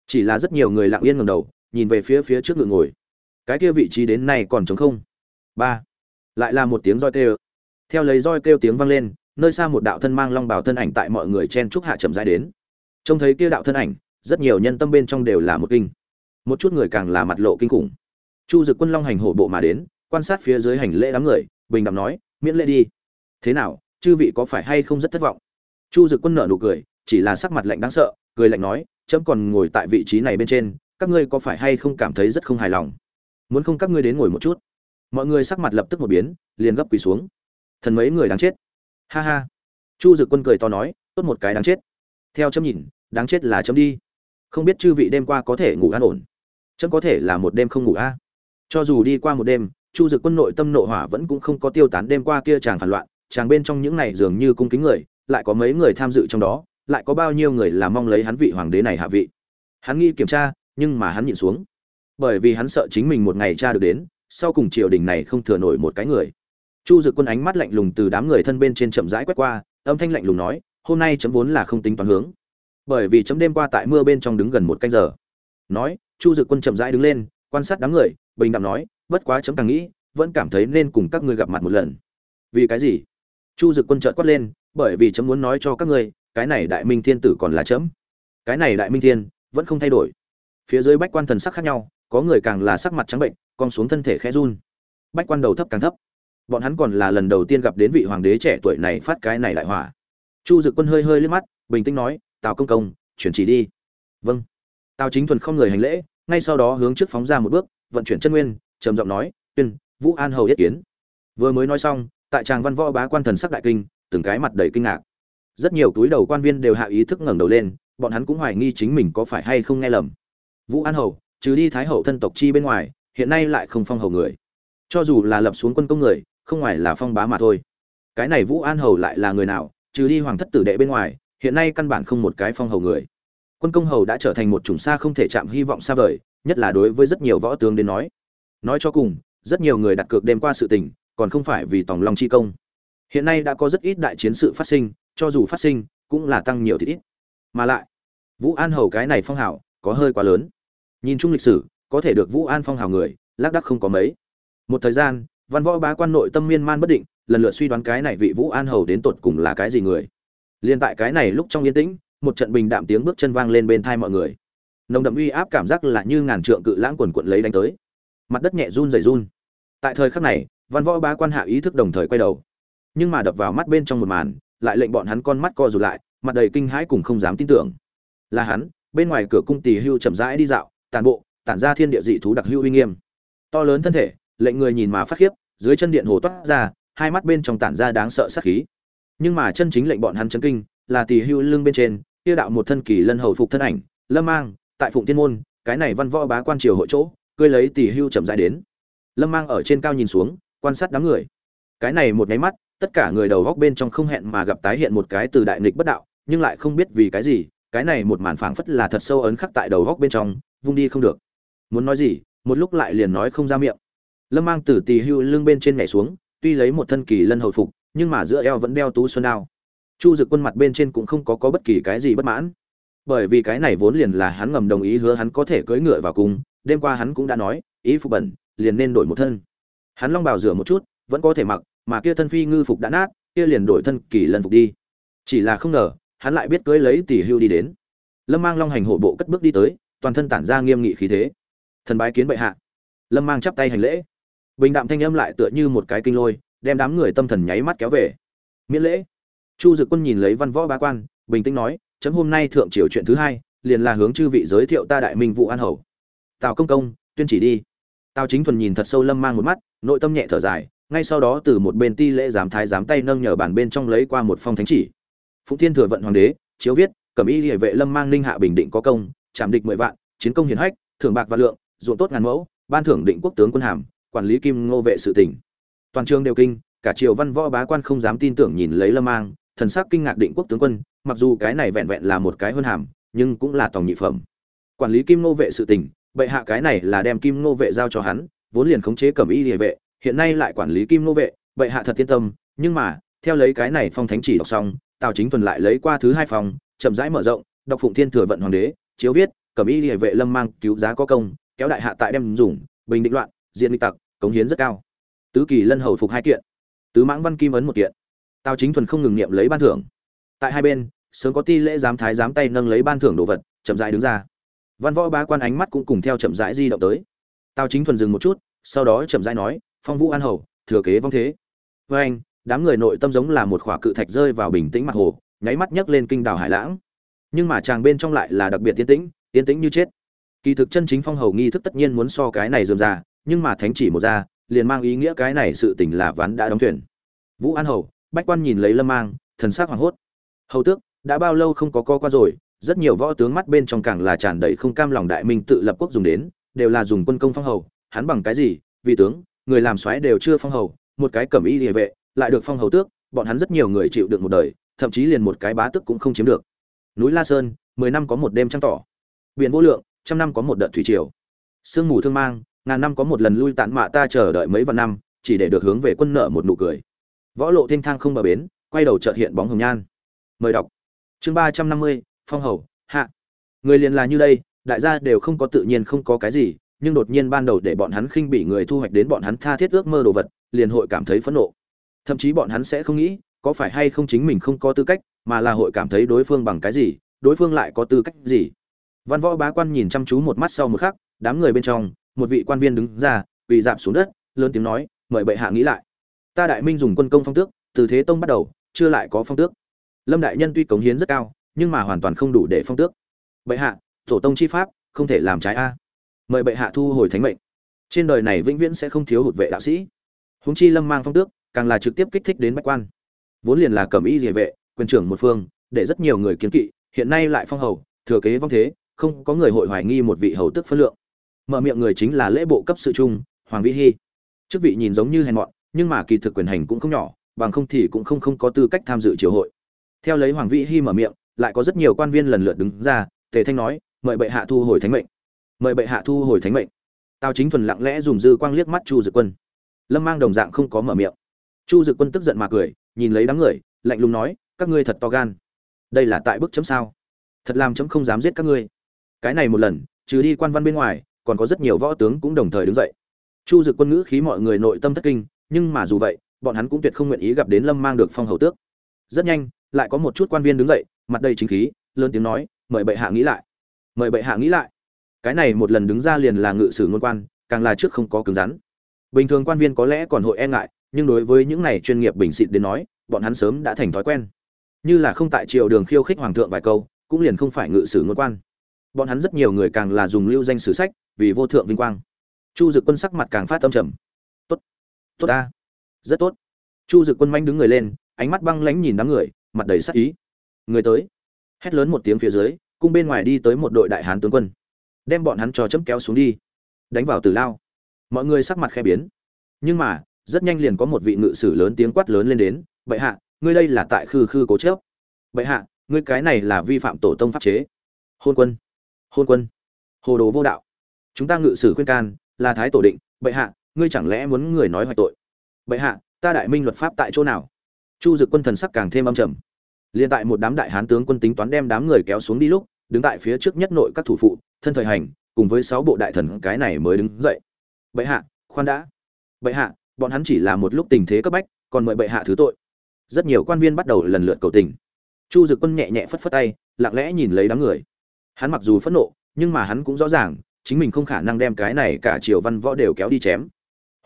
Chỉ là rất nhiều người lặng yên ngầm đầu, nhìn về phía phía trước ngự ngồi. Cái kia vị trí đến nay còn trống không? Ba. Lại là một tiếng roi kêu. Theo lấy roi kêu tiếng vang lên, nơi xa một đạo thân mang long bào thân ảnh tại mọi người chen trúc hạ chậm rãi đến. Trông thấy kia đạo thân ảnh, rất nhiều nhân tâm bên trong đều là một kinh. Một chút người càng là mặt lộ kinh khủng. Chu dực quân long hành hổ bộ mà đến, quan sát phía dưới hành lễ đám người, bình đẳng nói, miễn lễ đi. Thế nào, chư vị có phải hay không rất thất vọng? Chu dực quân nở nụ cười chỉ là sắc mặt lạnh đáng sợ, cười lạnh nói, chấm còn ngồi tại vị trí này bên trên, các ngươi có phải hay không cảm thấy rất không hài lòng? Muốn không các ngươi đến ngồi một chút? Mọi người sắc mặt lập tức một biến, liền gấp quỳ xuống. Thần mấy người đáng chết. Ha ha. Chu dực quân cười to nói, tốt một cái đáng chết. Theo chấm nhìn, đáng chết là chấm đi. Không biết chư vị đêm qua có thể ngủ an ổn. Chấm có thể là một đêm không ngủ a. Cho dù đi qua một đêm, chu dực quân nội tâm nộ hỏa vẫn cũng không có tiêu tán đêm qua kia chàng phản loạn, chàng bên trong những này dường như cung kính người, lại có mấy người tham dự trong đó lại có bao nhiêu người là mong lấy hắn vị hoàng đế này hạ vị. Hắn nghi kiểm tra, nhưng mà hắn nhịn xuống. Bởi vì hắn sợ chính mình một ngày tra được đến, sau cùng triều đình này không thừa nổi một cái người. Chu dực quân ánh mắt lạnh lùng từ đám người thân bên trên chậm rãi quét qua, âm thanh lạnh lùng nói, hôm nay chấm vốn là không tính toán hướng. Bởi vì chấm đêm qua tại mưa bên trong đứng gần một canh giờ. Nói, chu dực quân chậm rãi đứng lên, quan sát đám người, bình đạm nói, bất quá chấm càng nghĩ, vẫn cảm thấy nên cùng các ngươi gặp mặt một lần. Vì cái gì? Chu dực quân trợt quát lên, bởi vì chấm muốn nói cho các ngươi cái này đại minh thiên tử còn là chấm. Cái này đại minh thiên vẫn không thay đổi. Phía dưới bách quan thần sắc khác nhau, có người càng là sắc mặt trắng bệnh, con xuống thân thể khẽ run. Bách quan đầu thấp càng thấp. Bọn hắn còn là lần đầu tiên gặp đến vị hoàng đế trẻ tuổi này phát cái này đại hỏa chu dực quân hơi hơi liếc mắt, bình tĩnh nói, tào công công, chuyển chỉ đi. Vâng. Tào chính thuần không người hành lễ, ngay sau đó hướng trước phóng ra một bước, vận chuyển chân nguyên, trầm giọng nói, tuyên, vũ an hầu yết kiến. Vừa mới nói xong, tại tràng văn võ bá quan thần sắc đại kinh, từng cái mặt đầy kinh ngạc rất nhiều túi đầu quan viên đều hạ ý thức ngẩng đầu lên, bọn hắn cũng hoài nghi chính mình có phải hay không nghe lầm. Vũ an hầu, trừ đi thái hậu thân tộc chi bên ngoài, hiện nay lại không phong hầu người. Cho dù là lập xuống quân công người, không ngoài là phong bá mà thôi. Cái này vũ an hầu lại là người nào, trừ đi hoàng thất tử đệ bên ngoài, hiện nay căn bản không một cái phong hầu người. Quân công hầu đã trở thành một chủng xa không thể chạm hy vọng xa vời, nhất là đối với rất nhiều võ tướng đến nói. Nói cho cùng, rất nhiều người đặt cược đêm qua sự tình, còn không phải vì tòng long chi công. Hiện nay đã có rất ít đại chiến sự phát sinh cho dù phát sinh, cũng là tăng nhiều thì ít. Mà lại, vũ an hầu cái này phong hào, có hơi quá lớn. Nhìn chung lịch sử, có thể được vũ an phong hào người, lác đắc không có mấy. Một thời gian, văn võ bá quan nội tâm miên man bất định, lần lượt suy đoán cái này vị vũ an hầu đến tột cùng là cái gì người. Liên tại cái này lúc trong yên tĩnh, một trận bình đạm tiếng bước chân vang lên bên thai mọi người. Nồng đậm uy áp cảm giác là như ngàn trượng cự lãng quần quận lấy đánh tới. Mặt đất nhẹ run rẩy run. Tại thời khắc này, văn võ bá quan hạ ý thức đồng thời quay đầu. Nhưng mà đập vào mắt bên trong một màn lại lệnh bọn hắn con mắt co rụt lại, mặt đầy kinh hãi cùng không dám tin tưởng. Là hắn, bên ngoài cửa cung tỳ hưu chậm rãi đi dạo tàn bộ, tản ra thiên địa dị thú đặc hữu uy nghiêm. To lớn thân thể, lệnh người nhìn mà phát khiếp, dưới chân điện hồ toát ra, hai mắt bên trong tản ra đáng sợ sát khí. Nhưng mà chân chính lệnh bọn hắn chấn kinh, là tỳ hưu lưng bên trên, kia đạo một thân kỳ lân hầu phục thân ảnh, lâm mang, tại phụng tiên môn, cái này văn võ bá quan triều hội chỗ cưỡi lấy tỳ hưu chậm rãi đến. Lâm mang ở trên cao nhìn xuống, quan sát đám người. Cái này một cái mắt tất cả người đầu góc bên trong không hẹn mà gặp tái hiện một cái từ đại nghịch bất đạo, nhưng lại không biết vì cái gì, cái này một màn phảng phất là thật sâu ấn khắc tại đầu góc bên trong, vung đi không được. Muốn nói gì, một lúc lại liền nói không ra miệng. Lâm mang tử tỳ hưu lưng bên trên nhảy xuống, tuy lấy một thân kỳ lân hồi phục, nhưng mà giữa eo vẫn đeo tú xuân đao. Chu dực quân mặt bên trên cũng không có có bất kỳ cái gì bất mãn. Bởi vì cái này vốn liền là hắn ngầm đồng ý hứa hắn có thể cưỡi ngựa vào cùng đêm qua hắn cũng đã nói, ý phục bẩn, liền nên đổi một thân. Hắn long bào rửa một chút, vẫn có thể mặc mà kia thân phi ngư phục đã nát, kia liền đổi thân kỳ lân phục đi. Chỉ là không ngờ, hắn lại biết cưới lấy tỷ hưu đi đến. Lâm mang long hành hổ bộ cất bước đi tới, toàn thân tản ra nghiêm nghị khí thế. Thần bái kiến bệ hạ. Lâm mang chắp tay hành lễ. Bình đạm thanh âm lại tựa như một cái kinh lôi, đem đám người tâm thần nháy mắt kéo về. Miễn lễ. Chu dực quân nhìn lấy văn võ bá quan, bình tĩnh nói, chấm hôm nay thượng triều chuyện thứ hai, liền là hướng chư vị giới thiệu ta đại minh vụ an hầu. Tào công công, tuyên chỉ đi. Tào chính thuần nhìn thật sâu lâm mang một mắt, nội tâm nhẹ thở dài ngay sau đó từ một bên ti lễ giám thái giám tay nâng nhờ bản bên trong lấy qua một phong thánh chỉ. Phụng thiên thừa vận hoàng đế, chiếu viết, cẩm y hệ vệ lâm mang ninh hạ bình định có công chạm địch mười vạn, chiến công hiển hách, thưởng bạc và lượng, ruộng tốt ngàn mẫu, ban thưởng định quốc tướng quân hàm, quản lý kim ngô vệ sự tỉnh. Toàn trường đều kinh, cả triều văn võ bá quan không dám tin tưởng nhìn lấy lâm mang, thần sắc kinh ngạc định quốc tướng quân, mặc dù cái này vẹn vẹn là một cái hơn hàm, nhưng cũng là tòng nhị phẩm. Quản lý kim ngô vệ sự tỉnh, bệ hạ cái này là đem kim ngô vệ giao cho hắn, vốn liền khống chế cẩm y hệ vệ hiện nay lại quản lý kim nô vệ bệ hạ thật yên tâm, nhưng mà, theo lấy cái này phong thánh chỉ đọc xong, tào chính thuần lại lấy qua thứ hai phòng, chậm rãi mở rộng, đọc phụng thiên thừa vận hoàng đế, chiếu viết cẩm y địa vệ lâm mang cứu giá có công, kéo đại hạ tại đem dùng, bình định loạn, diện bị tặc, cống hiến rất cao. Tứ kỳ lân hầu phục hai kiện, tứ mãng văn kim ấn một kiện. Tào chính thuần không ngừng niệm lấy ban thưởng. Tại hai bên, sớm có ti lễ giám thái giám tay nâng lấy ban thưởng đồ vật, chậm rãi đứng ra. Văn võ bá quan ánh mắt cũng cùng theo chậm rãi di động tới. Tào chính thuần dừng một chút, sau đó chậm rãi nói phong vũ an hầu, thừa kế vong thế. Với anh, đám người nội tâm giống là một khỏa cự thạch rơi vào bình tĩnh mặt hồ, nháy mắt nhấc lên kinh đảo hải lãng. Nhưng mà chàng bên trong lại là đặc biệt tiến tĩnh tiến tĩnh như chết. Kỳ thực chân chính phong hầu nghi thức tất nhiên muốn so cái này dườm ra nhưng mà thánh chỉ một ra, liền mang ý nghĩa cái này sự tình là ván đã đóng thuyền. Vũ an hầu, bách quan nhìn lấy lâm mang, thần sắc hoảng hốt. Hầu tước, đã bao lâu không có co qua rồi, rất nhiều võ tướng mắt bên trong càng là tràn đầy không cam lòng đại minh tự lập quốc dùng đến, đều là dùng quân công phong hầu, hắn bằng cái gì, vì tướng người làm soái đều chưa phong hầu, một cái cẩm y liề vệ, lại được phong hầu tước, bọn hắn rất nhiều người chịu được một đời, thậm chí liền một cái bá tước cũng không chiếm được. Núi la sơn, mười năm có một đêm trăng tỏ. Biển vô lượng, trăm năm có một đợt thủy triều. Sương mù thương mang, ngàn năm có một lần lui tản mạ ta chờ đợi mấy vạn năm, chỉ để được hướng về quân nợ một nụ cười. Võ lộ thiên thang không bờ bến, quay đầu chợt hiện bóng hồng nhan. Mời đọc. Chương ba trăm năm mươi, phong hầu, hạ. Người liền là như đây, đại gia đều không có tự nhiên không có cái gì nhưng đột nhiên ban đầu để bọn hắn khinh bị người thu hoạch đến bọn hắn tha thiết ước mơ đồ vật, liền hội cảm thấy phẫn nộ. Thậm chí bọn hắn sẽ không nghĩ, có phải hay không chính mình không có tư cách, mà là hội cảm thấy đối phương bằng cái gì, đối phương lại có tư cách gì. Văn võ bá quan nhìn chăm chú một mắt sau một khắc, đám người bên trong, một vị quan viên đứng ra, quỳ dạp xuống đất, lớn tiếng nói, mời bệ hạ nghĩ lại. Ta đại minh dùng quân công phong tước, từ thế tông bắt đầu, chưa lại có phong tước. Lâm đại nhân tuy cống hiến rất cao, nhưng mà hoàn toàn không đủ để phong tước. Bệ hạ, tổ tông chi pháp, không thể làm trái a mời bệ hạ thu hồi thánh mệnh. Trên đời này vĩnh viễn sẽ không thiếu hụt vệ đạo sĩ. Húng chi lâm mang phong tước, càng là trực tiếp kích thích đến bách quan. Vốn liền là cẩm y địa vệ, quyền trưởng một phương, để rất nhiều người kiến kỵ, hiện nay lại phong hầu, thừa kế vong thế, không có người hội hoài nghi một vị hầu tước phân lượng. Mở miệng người chính là lễ bộ cấp sự trung, hoàng vĩ hy. Chức vị nhìn giống như hèn mọn, nhưng mà kỳ thực quyền hành cũng không nhỏ, bằng không thì cũng không không có tư cách tham dự triều hội. Theo lấy hoàng vĩ hy mở miệng, lại có rất nhiều quan viên lần lượt đứng ra, tề thanh nói, mời bệ hạ thu hồi thánh mệnh mời bệ hạ thu hồi thánh mệnh. Tào chính thuần lặng lẽ dùng dư quang liếc mắt chu dực quân. Lâm mang đồng dạng không có mở miệng. Chu dực quân tức giận mà cười, nhìn lấy đám người, lạnh lùng nói, các ngươi thật to gan. Đây là tại bức chấm sao? Thật làm chấm không dám giết các ngươi. Cái này một lần, trừ đi quan văn bên ngoài, còn có rất nhiều võ tướng cũng đồng thời đứng dậy. Chu dực quân ngữ khí mọi người nội tâm thất kinh, nhưng mà dù vậy, bọn hắn cũng tuyệt không nguyện ý gặp đến lâm mang được phong hầu tước. Rất nhanh, lại có một chút quan viên đứng dậy, mặt đầy chính khí, lớn tiếng nói, mời bệ hạ nghĩ lại. Mời bệ hạ nghĩ lại cái này một lần đứng ra liền là ngự sử ngôn quan, càng là trước không có cứng rắn. Bình thường quan viên có lẽ còn hội e ngại, nhưng đối với những này chuyên nghiệp bình xịt đến nói, bọn hắn sớm đã thành thói quen. Như là không tại triều đường khiêu khích hoàng thượng vài câu, cũng liền không phải ngự sử ngôn quan. Bọn hắn rất nhiều người càng là dùng lưu danh sử sách, vì vô thượng vinh quang. Chu dực quân sắc mặt càng phát tâm trầm. Tốt tốt ta, rất tốt. Chu dực quân manh đứng người lên, ánh mắt băng lãnh nhìn đám người, mặt đầy sắc ý. Người tới. Hét lớn một tiếng phía dưới, cung bên ngoài đi tới một đội đại hán tướng quân đem bọn hắn cho chấm kéo xuống đi. Đánh vào tử lao. Mọi người sắc mặt khe biến. Nhưng mà, rất nhanh liền có một vị ngự sử lớn tiếng quát lớn lên đến, bệ hạ, ngươi đây là tại khư khư cố chớp bệ hạ, ngươi cái này là vi phạm tổ tông pháp chế. Hôn quân hôn quân, hồ đồ vô đạo. Chúng ta ngự sử khuyên can, là thái tổ định. Bệ hạ, ngươi chẳng lẽ muốn người nói hoại tội? Bệ hạ, ta đại minh luật pháp tại chỗ nào? Chu dực quân thần sắc càng thêm âm trầm. Liền tại một đám đại hán tướng quân tính toán đem đám người kéo xuống đi lúc, đứng tại phía trước nhất nội các thủ phụ thân thời hành, cùng với sáu bộ đại thần cái này mới đứng dậy. Bệ hạ, khoan đã. Bệ hạ, bọn hắn chỉ là một lúc tình thế cấp bách, còn mời bệ hạ thứ tội. Rất nhiều quan viên bắt đầu lần lượt cầu tình. Chu dực quân nhẹ nhẹ phất phất tay, lặng lẽ nhìn lấy đám người. Hắn mặc dù phẫn nộ, nhưng mà hắn cũng rõ ràng, chính mình không khả năng đem cái này cả triều văn võ đều kéo đi chém.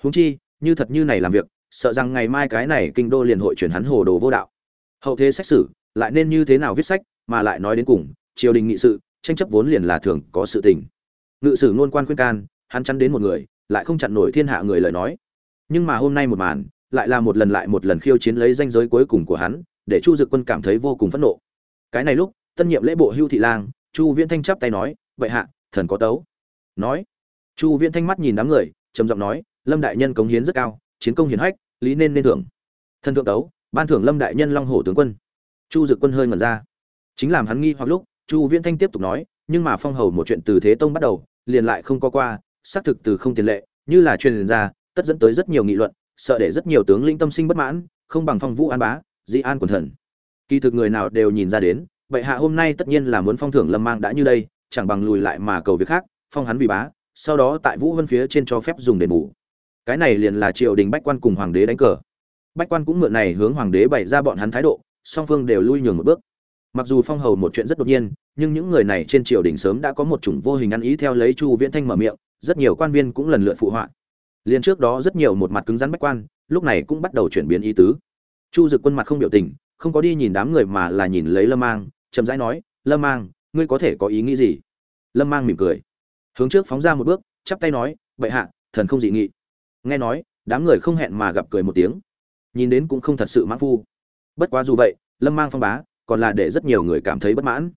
Huống chi, như thật như này làm việc, sợ rằng ngày mai cái này kinh đô liền hội chuyển hắn hồ đồ vô đạo. Hậu thế xét xử, lại nên như thế nào viết sách, mà lại nói đến cùng, triều đình nghị sự tranh chấp vốn liền là thường có sự tình. Ngự sử ngôn quan khuyên can, hắn chắn đến một người, lại không chặn nổi thiên hạ người lời nói. Nhưng mà hôm nay một màn, lại là một lần lại một lần khiêu chiến lấy danh giới cuối cùng của hắn, để chu dực quân cảm thấy vô cùng phẫn nộ. Cái này lúc, tân nhiệm lễ bộ hưu thị lang, chu viễn thanh chắp tay nói, vậy hạ, thần có tấu. Nói, chu viễn thanh mắt nhìn đám người, trầm giọng nói, lâm đại nhân cống hiến rất cao, chiến công hiển hách, lý nên nên thưởng. Thần thượng tấu, ban thưởng lâm đại nhân long hổ tướng quân. Chu dực quân hơi ngẩn ra. Chính làm hắn nghi hoặc lúc chu viễn thanh tiếp tục nói, nhưng mà phong hầu một chuyện từ thế tông bắt đầu, liền lại không có qua, xác thực từ không tiền lệ, như là truyền ra, tất dẫn tới rất nhiều nghị luận, sợ để rất nhiều tướng lĩnh tâm sinh bất mãn, không bằng phong vũ an bá, dị an quần thần. Kỳ thực người nào đều nhìn ra đến, bệ hạ hôm nay tất nhiên là muốn phong thưởng lâm mang đã như đây, chẳng bằng lùi lại mà cầu việc khác, phong hắn vì bá, sau đó tại vũ vân phía trên cho phép dùng đền bù. Cái này liền là triều đình bách quan cùng hoàng đế đánh cờ. Bách quan cũng mượn này hướng hoàng đế bày ra bọn hắn thái độ, song phương đều lui nhường một bước mặc dù phong hầu một chuyện rất đột nhiên, nhưng những người này trên triều đình sớm đã có một chủng vô hình ăn ý theo lấy chu viễn thanh mở miệng, rất nhiều quan viên cũng lần lượt phụ họa. Liền trước đó rất nhiều một mặt cứng rắn bách quan, lúc này cũng bắt đầu chuyển biến ý tứ. Chu dực quân mặt không biểu tình, không có đi nhìn đám người mà là nhìn lấy lâm mang, chậm rãi nói, lâm mang, ngươi có thể có ý nghĩ gì? Lâm mang mỉm cười. Hướng trước phóng ra một bước, chắp tay nói, bệ hạ, thần không dị nghị. Nghe nói, đám người không hẹn mà gặp cười một tiếng. Nhìn đến cũng không thật sự mãn phu. Bất quá dù vậy, lâm mang phong bá còn là để rất nhiều người cảm thấy bất mãn.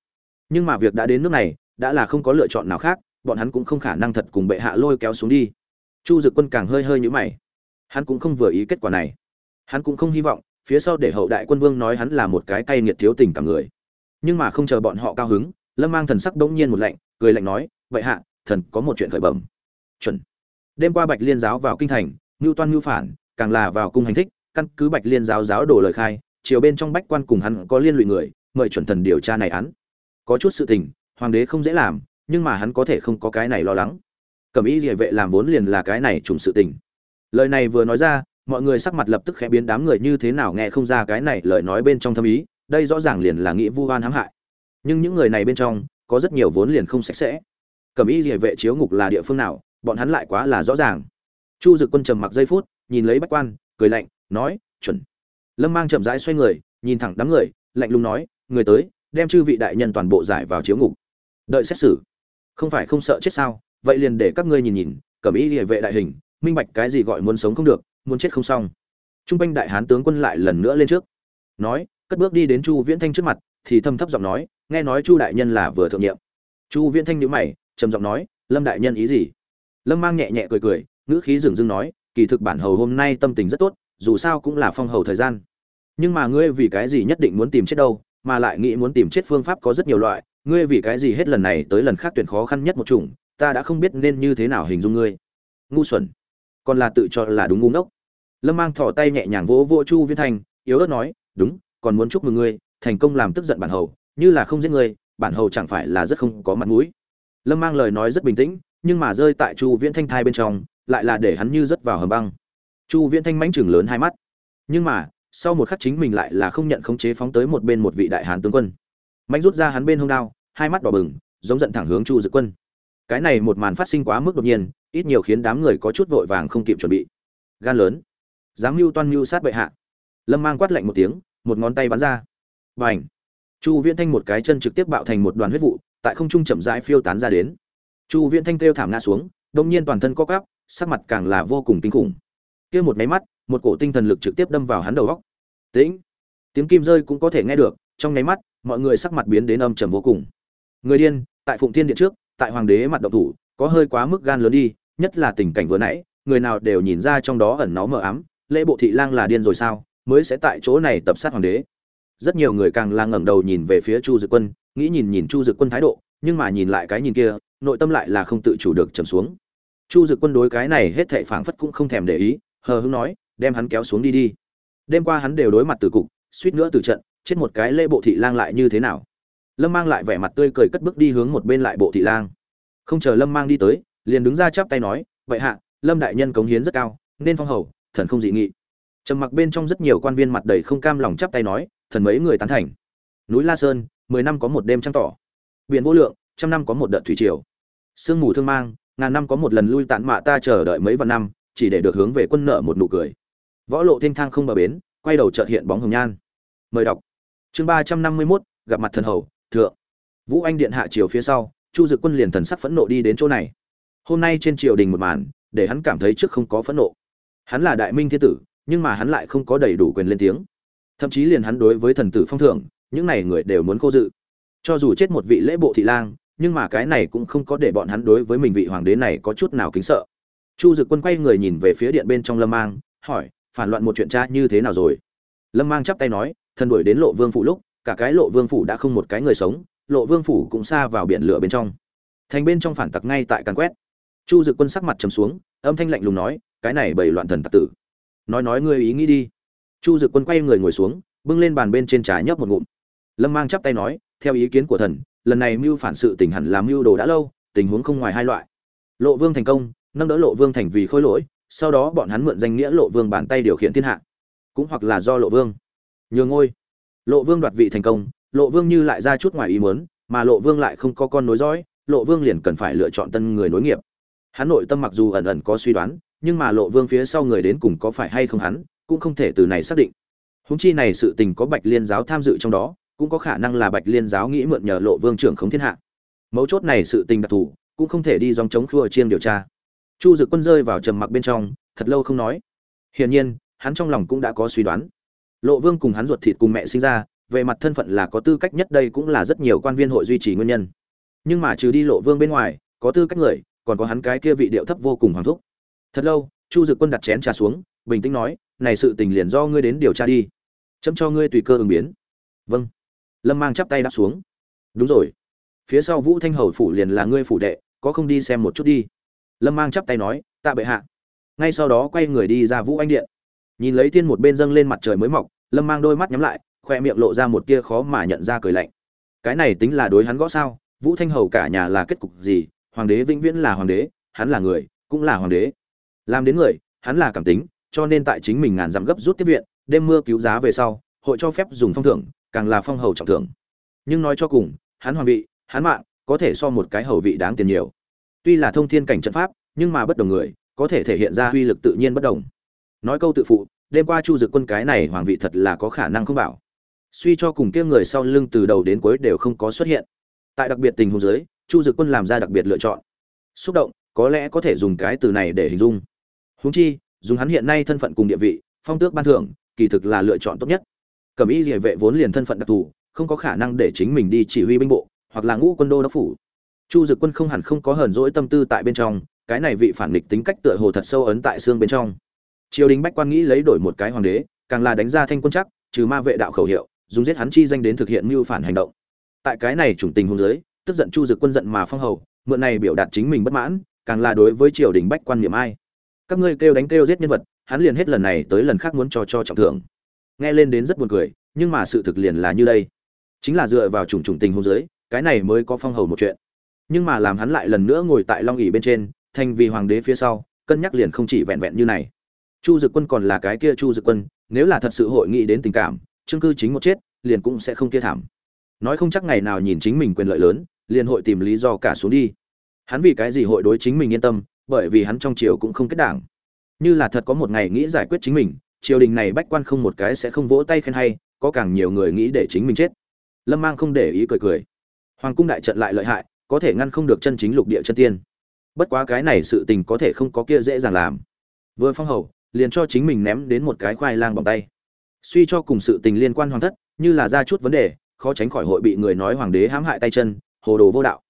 Nhưng mà việc đã đến nước này, đã là không có lựa chọn nào khác, bọn hắn cũng không khả năng thật cùng bệ hạ lôi kéo xuống đi. Chu dực quân càng hơi hơi nhũ mày. Hắn cũng không vừa ý kết quả này. Hắn cũng không hy vọng, phía sau để hậu đại quân vương nói hắn là một cái cay nghiệt thiếu tình cả người. Nhưng mà không chờ bọn họ cao hứng, lâm mang thần sắc đống nhiên một lạnh, cười lạnh nói vậy hạ, thần có một chuyện khởi bẩm. Chuẩn. Đêm qua bạch liên giáo vào kinh thành, ngưu toan ngưu phản, càng là vào cung hành thích, căn cứ bạch liên giáo giáo đổ lời khai chiều bên trong bách quan cùng hắn có liên lụy người, mời chuẩn thần điều tra này án. Có chút sự tình, hoàng đế không dễ làm, nhưng mà hắn có thể không có cái này lo lắng. Cẩm ý địa vệ làm vốn liền là cái này trùng sự tình. Lời này vừa nói ra, mọi người sắc mặt lập tức khẽ biến, đám người như thế nào nghe không ra cái này lời nói bên trong thâm ý, đây rõ ràng liền là nghĩ vu oan hãm hại. Nhưng những người này bên trong, có rất nhiều vốn liền không sạch sẽ. Cẩm ý địa vệ chiếu ngục là địa phương nào, bọn hắn lại quá là rõ ràng. Chu dực quân trầm mặc giây phút, nhìn lấy bách quan, cười lạnh, nói, chuẩn lâm mang chậm rãi xoay người, nhìn thẳng đám người, lạnh lùng nói, người tới, đem chư vị đại nhân toàn bộ giải vào chiếu ngục. Đợi xét xử. Không phải không sợ chết sao? Vậy liền để các ngươi nhìn nhìn, cẩm ý địa vệ đại hình, minh bạch cái gì gọi muốn sống không được, muốn chết không xong. Trung quanh đại hán tướng quân lại lần nữa lên trước. Nói, cất bước đi đến chu viễn thanh trước mặt, thì thâm thấp giọng nói, nghe nói chu đại nhân là vừa thượng nhiệm. Chu viễn thanh nhíu mày, trầm giọng nói, lâm đại nhân ý gì? Lâm mang nhẹ nhẹ cười cười, ngữ khí dừng dưng nói, kỳ thực bản hầu hôm nay tâm tình rất tốt dù sao cũng là phong hầu thời gian. Nhưng mà ngươi vì cái gì nhất định muốn tìm chết đâu, mà lại nghĩ muốn tìm chết phương pháp có rất nhiều loại, ngươi vì cái gì hết lần này tới lần khác tuyển khó khăn nhất một chủng, ta đã không biết nên như thế nào hình dung ngươi. Ngu xuẩn. Còn là tự cho là đúng ngu ngốc. Lâm mang thỏ tay nhẹ nhàng vỗ vỗ chu viễn thanh yếu ớt nói, đúng, còn muốn chúc mừng ngươi, thành công làm tức giận bản hầu, như là không giết ngươi, bản hầu chẳng phải là rất không có mặt mũi. Lâm mang lời nói rất bình tĩnh, nhưng mà rơi tại chu viễn thanh thai bên trong, lại là để hắn như rớt vào hầm băng chu viễn thanh mãnh chừng lớn hai mắt. Nhưng mà, sau một khắc chính mình lại là không nhận khống chế phóng tới một bên một vị đại hán tướng quân. Mánh rút ra hắn bên hông đao, hai mắt đỏ bừng, giống giận thẳng hướng chu dự quân. Cái này một màn phát sinh quá mức đột nhiên, ít nhiều khiến đám người có chút vội vàng không kịp chuẩn bị. Gan lớn. Dám mưu toan mưu sát bệ hạ. Lâm mang quát lạnh một tiếng, một ngón tay bắn ra. Và ảnh chu viễn thanh một cái chân trực tiếp bạo thành một đoàn huyết vụ, tại không trung chậm rãi phiêu tán ra đến. Chu viễn thanh kêu thảm ngã xuống, đông nhiên toàn thân co cắp sắc mặt càng là vô cùng kinh khủng kia một máy mắt, một cổ tinh thần lực trực tiếp đâm vào hắn đầu góc tĩnh. Tiếng kim rơi cũng có thể nghe được, trong nháy mắt, mọi người sắc mặt biến đến âm trầm vô cùng. Người điên, tại phụng thiên điện trước, tại hoàng đế mặt động thủ, có hơi quá mức gan lớn đi, nhất là tình cảnh vừa nãy, người nào đều nhìn ra trong đó ẩn nó mờ ám, lễ bộ thị lang là điên rồi sao, mới sẽ tại chỗ này tập sát hoàng đế. Rất nhiều người càng là ngẩng đầu nhìn về phía chu dực quân, nghĩ nhìn nhìn chu dực quân thái độ, nhưng mà nhìn lại cái nhìn kia, nội tâm lại là không tự chủ được trầm xuống. Chu dực quân đối cái này hết thệ phảng phất cũng không thèm để ý hờ hững nói, đem hắn kéo xuống đi đi. Đêm qua hắn đều đối mặt từ cục, suýt nữa từ trận, chết một cái lễ bộ thị lang lại như thế nào? Lâm mang lại vẻ mặt tươi cười cất bước đi hướng một bên lại bộ thị lang. Không chờ lâm mang đi tới, liền đứng ra chắp tay nói, vậy hạ, lâm đại nhân cống hiến rất cao, nên phong hầu, thần không dị nghị. Trầm mặc bên trong rất nhiều quan viên mặt đầy không cam lòng chắp tay nói, thần mấy người tán thành. Núi la sơn, mười năm có một đêm trăng tỏ. Biển vô lượng, trăm năm có một đợt thủy triều. Sương mù thương mang, ngàn năm có một lần lui tản mạ ta chờ đợi mấy vạn năm chỉ để được hướng về quân nợ một nụ cười. Võ lộ thiên thang không bờ bến, quay đầu chợt hiện bóng hồng nhan. Mời đọc. Chương ba trăm năm mươi mốt, gặp mặt thần hầu, thượng. Vũ anh điện hạ triều phía sau, chu dực quân liền thần sắc phẫn nộ đi đến chỗ này. Hôm nay trên triều đình một màn, để hắn cảm thấy trước không có phẫn nộ. Hắn là đại minh thiên tử, nhưng mà hắn lại không có đầy đủ quyền lên tiếng. Thậm chí liền hắn đối với thần tử phong thưởng, những này người đều muốn cô dự. Cho dù chết một vị lễ bộ thị lang, nhưng mà cái này cũng không có để bọn hắn đối với mình vị hoàng đế này có chút nào kính sợ chu dực quân quay người nhìn về phía điện bên trong lâm mang, hỏi, phản loạn một chuyện cha như thế nào rồi? Lâm mang chắp tay nói, thần đuổi đến lộ vương phủ lúc, cả cái lộ vương phủ đã không một cái người sống, lộ vương phủ cũng xa vào biển lửa bên trong. Thành bên trong phản tặc ngay tại càn quét. Chu dực quân sắc mặt trầm xuống, âm thanh lạnh lùng nói, cái này bày loạn thần tặc tử. Nói nói, ngươi ý nghĩ đi. Chu dực quân quay người ngồi xuống, bưng lên bàn bên trên trà nhấp một ngụm. Lâm mang chắp tay nói, theo ý kiến của thần, lần này mưu phản sự tình hẳn làm mưu đồ đã lâu, tình huống không ngoài hai loại. Lộ vương thành công nâng đỡ lộ vương thành vì khôi lỗi, sau đó bọn hắn mượn danh nghĩa lộ vương bàn tay điều khiển thiên hạ. Cũng hoặc là do lộ vương. Nhường ngôi. Lộ vương đoạt vị thành công, lộ vương như lại ra chút ngoài ý muốn, mà lộ vương lại không có con nối dõi, lộ vương liền cần phải lựa chọn tân người nối nghiệp. Hắn nội tâm mặc dù ẩn ẩn có suy đoán, nhưng mà lộ vương phía sau người đến cùng có phải hay không hắn, cũng không thể từ này xác định. Húng chi này sự tình có bạch liên giáo tham dự trong đó, cũng có khả năng là bạch liên giáo nghĩ mượn nhờ lộ vương trưởng khống thiên hạ. Mấu chốt này sự tình đặc thù, cũng không thể đi dòng chống khua chiêng điều tra chu dực quân rơi vào trầm mặc bên trong, thật lâu không nói. Hiển nhiên, hắn trong lòng cũng đã có suy đoán. Lộ vương cùng hắn ruột thịt cùng mẹ sinh ra, về mặt thân phận là có tư cách nhất đây cũng là rất nhiều quan viên hội duy trì nguyên nhân. Nhưng mà trừ đi lộ vương bên ngoài, có tư cách người, còn có hắn cái kia vị điệu thấp vô cùng hoàng thúc. Thật lâu, chu dực quân đặt chén trà xuống, bình tĩnh nói, này sự tình liền do ngươi đến điều tra đi. Chấm cho ngươi tùy cơ ứng biến. Vâng. Lâm mang chắp tay đáp xuống. Đúng rồi. Phía sau vũ thanh hầu phủ liền là ngươi phủ đệ, có không đi xem một chút đi lâm mang chắp tay nói, tạ bệ hạ. Ngay sau đó quay người đi ra vũ anh điện. Nhìn lấy Thiên một bên dâng lên mặt trời mới mọc, lâm mang đôi mắt nhắm lại, khoe miệng lộ ra một tia khó mà nhận ra cười lạnh. Cái này tính là đối hắn gõ sao? Vũ thanh hầu cả nhà là kết cục gì? Hoàng đế vĩnh viễn là hoàng đế, hắn là người, cũng là hoàng đế. Làm đến người, hắn là cảm tính, cho nên tại chính mình ngàn dặm gấp rút tiếp viện, đêm mưa cứu giá về sau, hội cho phép dùng phong thưởng, càng là phong hầu trọng thưởng. Nhưng nói cho cùng, hắn hoàng vị, hắn mạng, có thể so một cái hầu vị đáng tiền nhiều tuy là thông thiên cảnh trận pháp, nhưng mà bất đồng người, có thể thể hiện ra uy lực tự nhiên bất đồng. Nói câu tự phụ, đêm qua chu dực quân cái này hoàng vị thật là có khả năng không bảo. Suy cho cùng kia người sau lưng từ đầu đến cuối đều không có xuất hiện. Tại đặc biệt tình huống giới chu dực quân làm ra đặc biệt lựa chọn. Xúc động, có lẽ có thể dùng cái từ này để hình dung. Huống chi, dùng hắn hiện nay thân phận cùng địa vị, phong tước ban thưởng, kỳ thực là lựa chọn tốt nhất. Cẩm y địa vệ vốn liền thân phận đặc thù, không có khả năng để chính mình đi chỉ huy binh bộ, hoặc là ngũ quân đô đốc phủ chu dực quân không hẳn không có hờn dỗi tâm tư tại bên trong, cái này vị phản nghịch tính cách tựa hồ thật sâu ấn tại xương bên trong. Triều đình bách quan nghĩ lấy đổi một cái hoàng đế, càng là đánh ra thanh quân chắc, trừ ma vệ đạo khẩu hiệu, dùng giết hắn chi danh đến thực hiện mưu phản hành động. Tại cái này chủng tình hôn giới tức giận chu dực quân giận mà phong hầu, mượn này biểu đạt chính mình bất mãn, càng là đối với triều đình bách quan niệm ai. Các ngươi kêu đánh kêu giết nhân vật, hắn liền hết lần này tới lần khác muốn cho cho trọng thưởng. Nghe lên đến rất buồn cười, nhưng mà sự thực liền là như đây. Chính là dựa vào chủng chủng tình hôn giới cái này mới có phong hầu một chuyện nhưng mà làm hắn lại lần nữa ngồi tại long ỉ bên trên, thành vì hoàng đế phía sau, cân nhắc liền không chỉ vẹn vẹn như này. Chu dực quân còn là cái kia chu dực quân, nếu là thật sự hội nghị đến tình cảm chương cư chính một chết, liền cũng sẽ không kia thảm. Nói không chắc ngày nào nhìn chính mình quyền lợi lớn, liền hội tìm lý do cả xuống đi. Hắn vì cái gì hội đối chính mình yên tâm, bởi vì hắn trong triều cũng không kết đảng. Như là thật có một ngày nghĩ giải quyết chính mình, triều đình này bách quan không một cái sẽ không vỗ tay khen hay, có càng nhiều người nghĩ để chính mình chết. Lâm mang không để ý cười cười. Hoàng cung đại trận lại lợi hại có thể ngăn không được chân chính lục địa chân tiên. Bất quá cái này sự tình có thể không có kia dễ dàng làm. Vừa phong hầu, liền cho chính mình ném đến một cái khoai lang bằng tay. Suy cho cùng sự tình liên quan hoàng thất, như là ra chút vấn đề, khó tránh khỏi hội bị người nói hoàng đế hãm hại tay chân, hồ đồ vô đạo.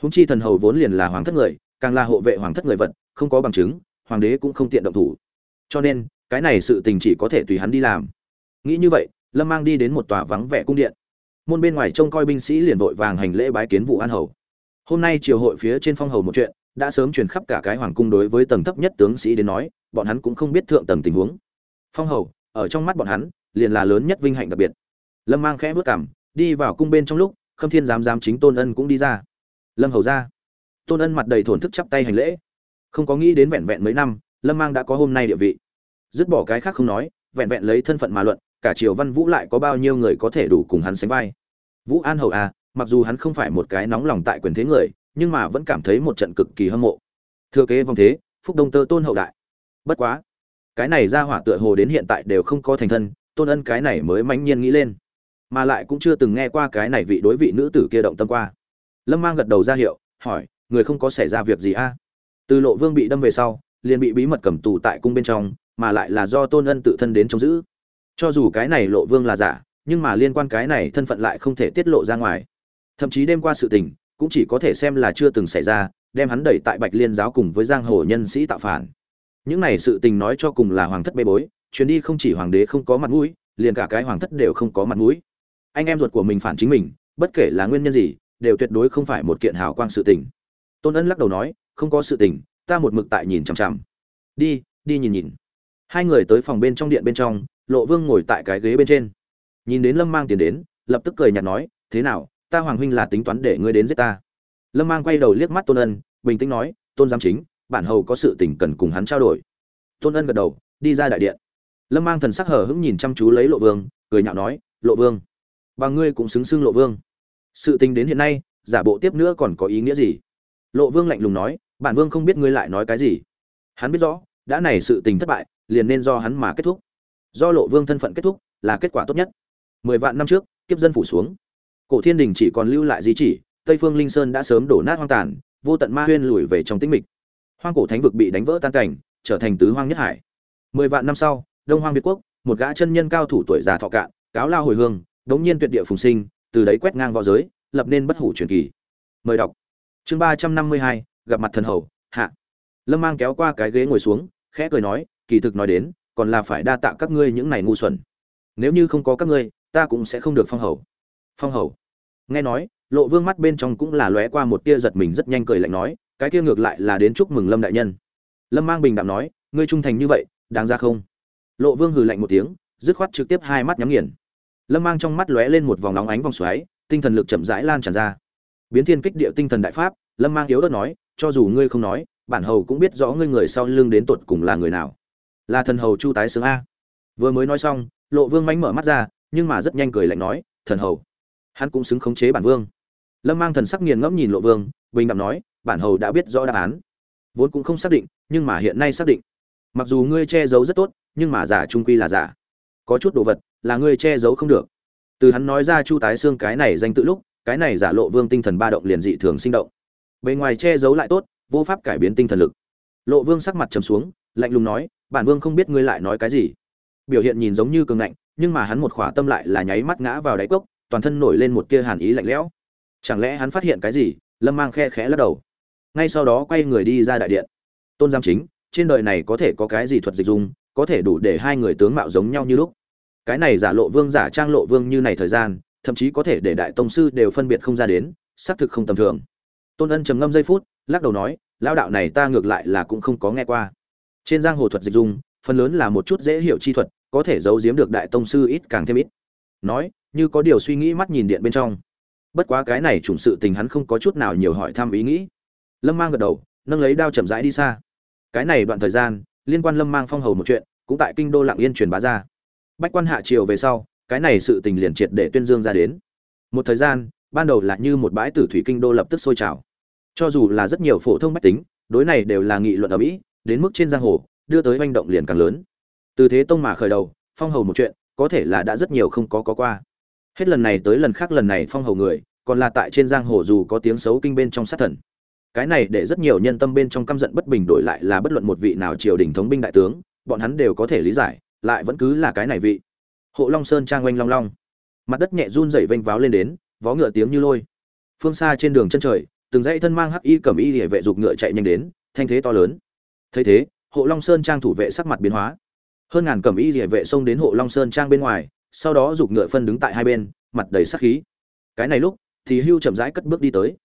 Húng chi thần hầu vốn liền là hoàng thất người, càng là hộ vệ hoàng thất người vật, không có bằng chứng, hoàng đế cũng không tiện động thủ. Cho nên, cái này sự tình chỉ có thể tùy hắn đi làm. Nghĩ như vậy, lâm mang đi đến một tòa vắng vẻ cung điện. Môn bên ngoài trông coi binh sĩ liền vội vàng hành lễ bái kiến vụ an hầu hôm nay triều hội phía trên phong hầu một chuyện, đã sớm truyền khắp cả cái hoàng cung đối với tầng thấp nhất tướng sĩ đến nói, bọn hắn cũng không biết thượng tầng tình huống. Phong hầu, ở trong mắt bọn hắn, liền là lớn nhất vinh hạnh đặc biệt. Lâm mang khẽ vớt cảm, đi vào cung bên trong lúc, khâm thiên giám giám chính tôn ân cũng đi ra. Lâm hầu ra. Tôn ân mặt đầy thổn thức chắp tay hành lễ. Không có nghĩ đến vẹn vẹn mấy năm, lâm mang đã có hôm nay địa vị. Dứt bỏ cái khác không nói, vẹn vẹn lấy thân phận mà luận, cả triều văn vũ lại có bao nhiêu người có thể đủ cùng hắn sánh vai. Vũ an hầu à mặc dù hắn không phải một cái nóng lòng tại quyền thế người, nhưng mà vẫn cảm thấy một trận cực kỳ hâm mộ. Thừa kế vòng thế, phúc đông tơ tôn hậu đại. Bất quá, cái này ra hỏa tựa hồ đến hiện tại đều không có thành thân, tôn ân cái này mới mãnh nhiên nghĩ lên. Mà lại cũng chưa từng nghe qua cái này vị đối vị nữ tử kia động tâm qua. Lâm mang gật đầu ra hiệu, hỏi, người không có xảy ra việc gì a? À? từ lộ vương bị đâm về sau, liền bị bí mật cầm tù tại cung bên trong, mà lại là do tôn ân tự thân đến chống giữ. Cho dù cái này lộ vương là giả, nhưng mà liên quan cái này thân phận lại không thể tiết lộ ra ngoài thậm chí đêm qua sự tình, cũng chỉ có thể xem là chưa từng xảy ra, đem hắn đẩy tại bạch liên giáo cùng với giang hồ nhân sĩ tạo phản. Những này sự tình nói cho cùng là hoàng thất bê bối, chuyến đi không chỉ hoàng đế không có mặt mũi, liền cả cái hoàng thất đều không có mặt mũi. Anh em ruột của mình phản chính mình, bất kể là nguyên nhân gì, đều tuyệt đối không phải một kiện hào quang sự tình. Tôn ân lắc đầu nói, không có sự tình, ta một mực tại nhìn chằm chằm. Đi đi nhìn nhìn. Hai người tới phòng bên trong điện bên trong, lộ vương ngồi tại cái ghế bên trên. Nhìn đến lâm mang tiền đến, lập tức cười nhạt nói, thế nào ta hoàng huynh là tính toán để ngươi đến giết ta. Lâm mang quay đầu liếc mắt tôn ân, bình tĩnh nói, tôn giám chính, bản hầu có sự tình cần cùng hắn trao đổi. Tôn ân gật đầu, đi ra đại điện. Lâm mang thần sắc hở hững nhìn chăm chú lấy lộ vương, cười nhạo nói, lộ vương, và ngươi cũng xứng xưng lộ vương. Sự tình đến hiện nay, giả bộ tiếp nữa còn có ý nghĩa gì? Lộ vương lạnh lùng nói, bản vương không biết ngươi lại nói cái gì. Hắn biết rõ, đã này sự tình thất bại, liền nên do hắn mà kết thúc. Do lộ vương thân phận kết thúc, là kết quả tốt nhất. Mười vạn năm trước, kiếp dân phủ xuống cổ thiên đình chỉ còn lưu lại di chỉ, tây phương linh sơn đã sớm đổ nát hoang tàn, vô tận ma huyên lùi về trong tĩnh mịch. Hoang cổ thánh vực bị đánh vỡ tan cảnh, trở thành tứ hoang nhất hải. Mười vạn năm sau, đông hoang việt quốc, một gã chân nhân cao thủ tuổi già thọ cạn, cáo lao hồi hương, đống nhiên tuyệt địa phùng sinh, từ đấy quét ngang võ giới, lập nên bất hủ truyền kỳ. Mời đọc. Chương ba trăm năm mươi hai, gặp mặt thần hầu, hạ. Lâm mang kéo qua cái ghế ngồi xuống, khẽ cười nói, kỳ thực nói đến, còn là phải đa tạ các ngươi những này ngu xuẩn. Nếu như không có các ngươi, ta cũng sẽ không được phong hầu phong hầu. Nghe nói, lộ vương mắt bên trong cũng là lóe qua một tia giật mình rất nhanh cười lạnh nói, cái kia ngược lại là đến chúc mừng lâm đại nhân. Lâm mang bình đạm nói, ngươi trung thành như vậy, đáng ra không? Lộ vương hừ lạnh một tiếng, dứt khoát trực tiếp hai mắt nhắm nghiền. Lâm mang trong mắt lóe lên một vòng nóng ánh vòng xoáy, tinh thần lực chậm rãi lan tràn ra. Biến thiên kích địa tinh thần đại pháp, lâm mang yếu ớt nói, cho dù ngươi không nói, bản hầu cũng biết rõ ngươi người sau lưng đến tột cùng là người nào. Là thần hầu chu tái sướng a. Vừa mới nói xong, lộ vương mánh mở mắt ra, nhưng mà rất nhanh cười lạnh nói, thần hầu hắn cũng xứng khống chế bản vương. Lâm mang thần sắc nghiền ngẫm nhìn lộ vương, bình đẳng nói, bản hầu đã biết rõ đáp án. Vốn cũng không xác định, nhưng mà hiện nay xác định. Mặc dù ngươi che giấu rất tốt, nhưng mà giả trung quy là giả. Có chút đồ vật, là ngươi che giấu không được. Từ hắn nói ra chu tái xương cái này danh tự lúc, cái này giả lộ vương tinh thần ba động liền dị thường sinh động. Bề ngoài che giấu lại tốt, vô pháp cải biến tinh thần lực. Lộ vương sắc mặt trầm xuống, lạnh lùng nói, bản vương không biết ngươi lại nói cái gì. Biểu hiện nhìn giống như cường ngạnh, nhưng mà hắn một khỏa tâm lại là nháy mắt ngã vào đáy cốc toàn thân nổi lên một tia hàn ý lạnh lẽo. Chẳng lẽ hắn phát hiện cái gì? Lâm mang khe khẽ lắc đầu. Ngay sau đó quay người đi ra đại điện. Tôn giam chính, trên đời này có thể có cái gì thuật dịch dung, có thể đủ để hai người tướng mạo giống nhau như lúc? Cái này giả lộ vương, giả trang lộ vương như này thời gian, thậm chí có thể để đại tông sư đều phân biệt không ra đến, xác thực không tầm thường. Tôn ân trầm ngâm giây phút, lắc đầu nói lao đạo này ta ngược lại là cũng không có nghe qua. Trên giang hồ thuật dịch dung, phần lớn là một chút dễ hiểu chi thuật, có thể giấu giếm được đại tông sư ít càng thêm ít. Nói như có điều suy nghĩ mắt nhìn điện bên trong. Bất quá cái này chủng sự tình hắn không có chút nào nhiều hỏi thăm ý nghĩ. Lâm mang gật đầu, nâng lấy đao chậm rãi đi xa. Cái này đoạn thời gian, liên quan lâm mang phong hầu một chuyện, cũng tại kinh đô lạng yên truyền bá ra. Bách quan hạ triều về sau, cái này sự tình liền triệt để tuyên dương ra đến. Một thời gian, ban đầu là như một bãi tử thủy kinh đô lập tức sôi trào. Cho dù là rất nhiều phổ thông bách tính, đối này đều là nghị luận ở mỹ, đến mức trên giang hồ, đưa tới manh động liền càng lớn. Từ thế tông mà khởi đầu, phong hầu một chuyện, có thể là đã rất nhiều không có có qua hết lần này tới lần khác lần này phong hầu người, còn là tại trên giang hồ dù có tiếng xấu kinh bên trong sát thần. Cái này để rất nhiều nhân tâm bên trong căm giận bất bình đổi lại là bất luận một vị nào triều đình thống binh đại tướng, bọn hắn đều có thể lý giải, lại vẫn cứ là cái này vị. Hộ long sơn trang oanh long long. Mặt đất nhẹ run rẩy vênh váo lên đến, vó ngựa tiếng như lôi. Phương xa trên đường chân trời, từng dãy thân mang hắc y cầm y hệ vệ dục ngựa chạy nhanh đến, thanh thế to lớn. Thấy thế, hộ long sơn trang thủ vệ sắc mặt biến hóa. Hơn ngàn cầm y hệ vệ xông đến hộ long sơn trang bên ngoài sau đó giục ngựa phân đứng tại hai bên, mặt đầy sắc khí. Cái này lúc, thì hưu chậm rãi cất bước đi tới.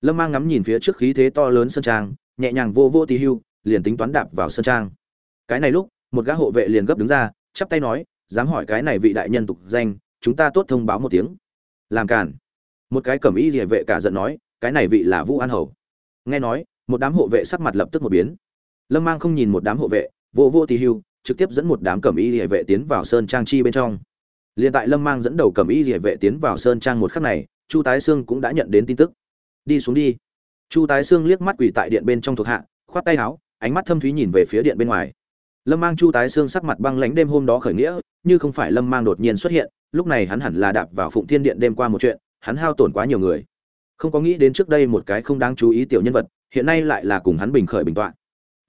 Lâm mang ngắm nhìn phía trước khí thế to lớn sơn trang, nhẹ nhàng vô vô tì hưu, liền tính toán đạp vào sơn trang. Cái này lúc, một gã hộ vệ liền gấp đứng ra, chắp tay nói, dám hỏi cái này vị đại nhân tục danh, chúng ta tốt thông báo một tiếng. Làm cản một cái cẩm y địa vệ cả giận nói, cái này vị là vũ an hầu. Nghe nói, một đám hộ vệ sắc mặt lập tức một biến. Lâm mang không nhìn một đám hộ vệ, vô vô tì hưu, trực tiếp dẫn một đám cẩm y địa vệ tiến vào sơn trang chi bên trong. Liên tại lâm mang dẫn đầu cầm y liễu vệ tiến vào sơn trang một khắc này, chu tái sương cũng đã nhận đến tin tức. Đi xuống đi. Chu tái sương liếc mắt quỳ tại điện bên trong thuộc hạ, khoát tay áo, ánh mắt thâm thúy nhìn về phía điện bên ngoài. Lâm mang chu tái xương sắc mặt băng lãnh đêm hôm đó khởi nghĩa, như không phải lâm mang đột nhiên xuất hiện, lúc này hắn hẳn là đạp vào phụng thiên điện đêm qua một chuyện, hắn hao tổn quá nhiều người. Không có nghĩ đến trước đây một cái không đáng chú ý tiểu nhân vật, hiện nay lại là cùng hắn bình khởi bình tọa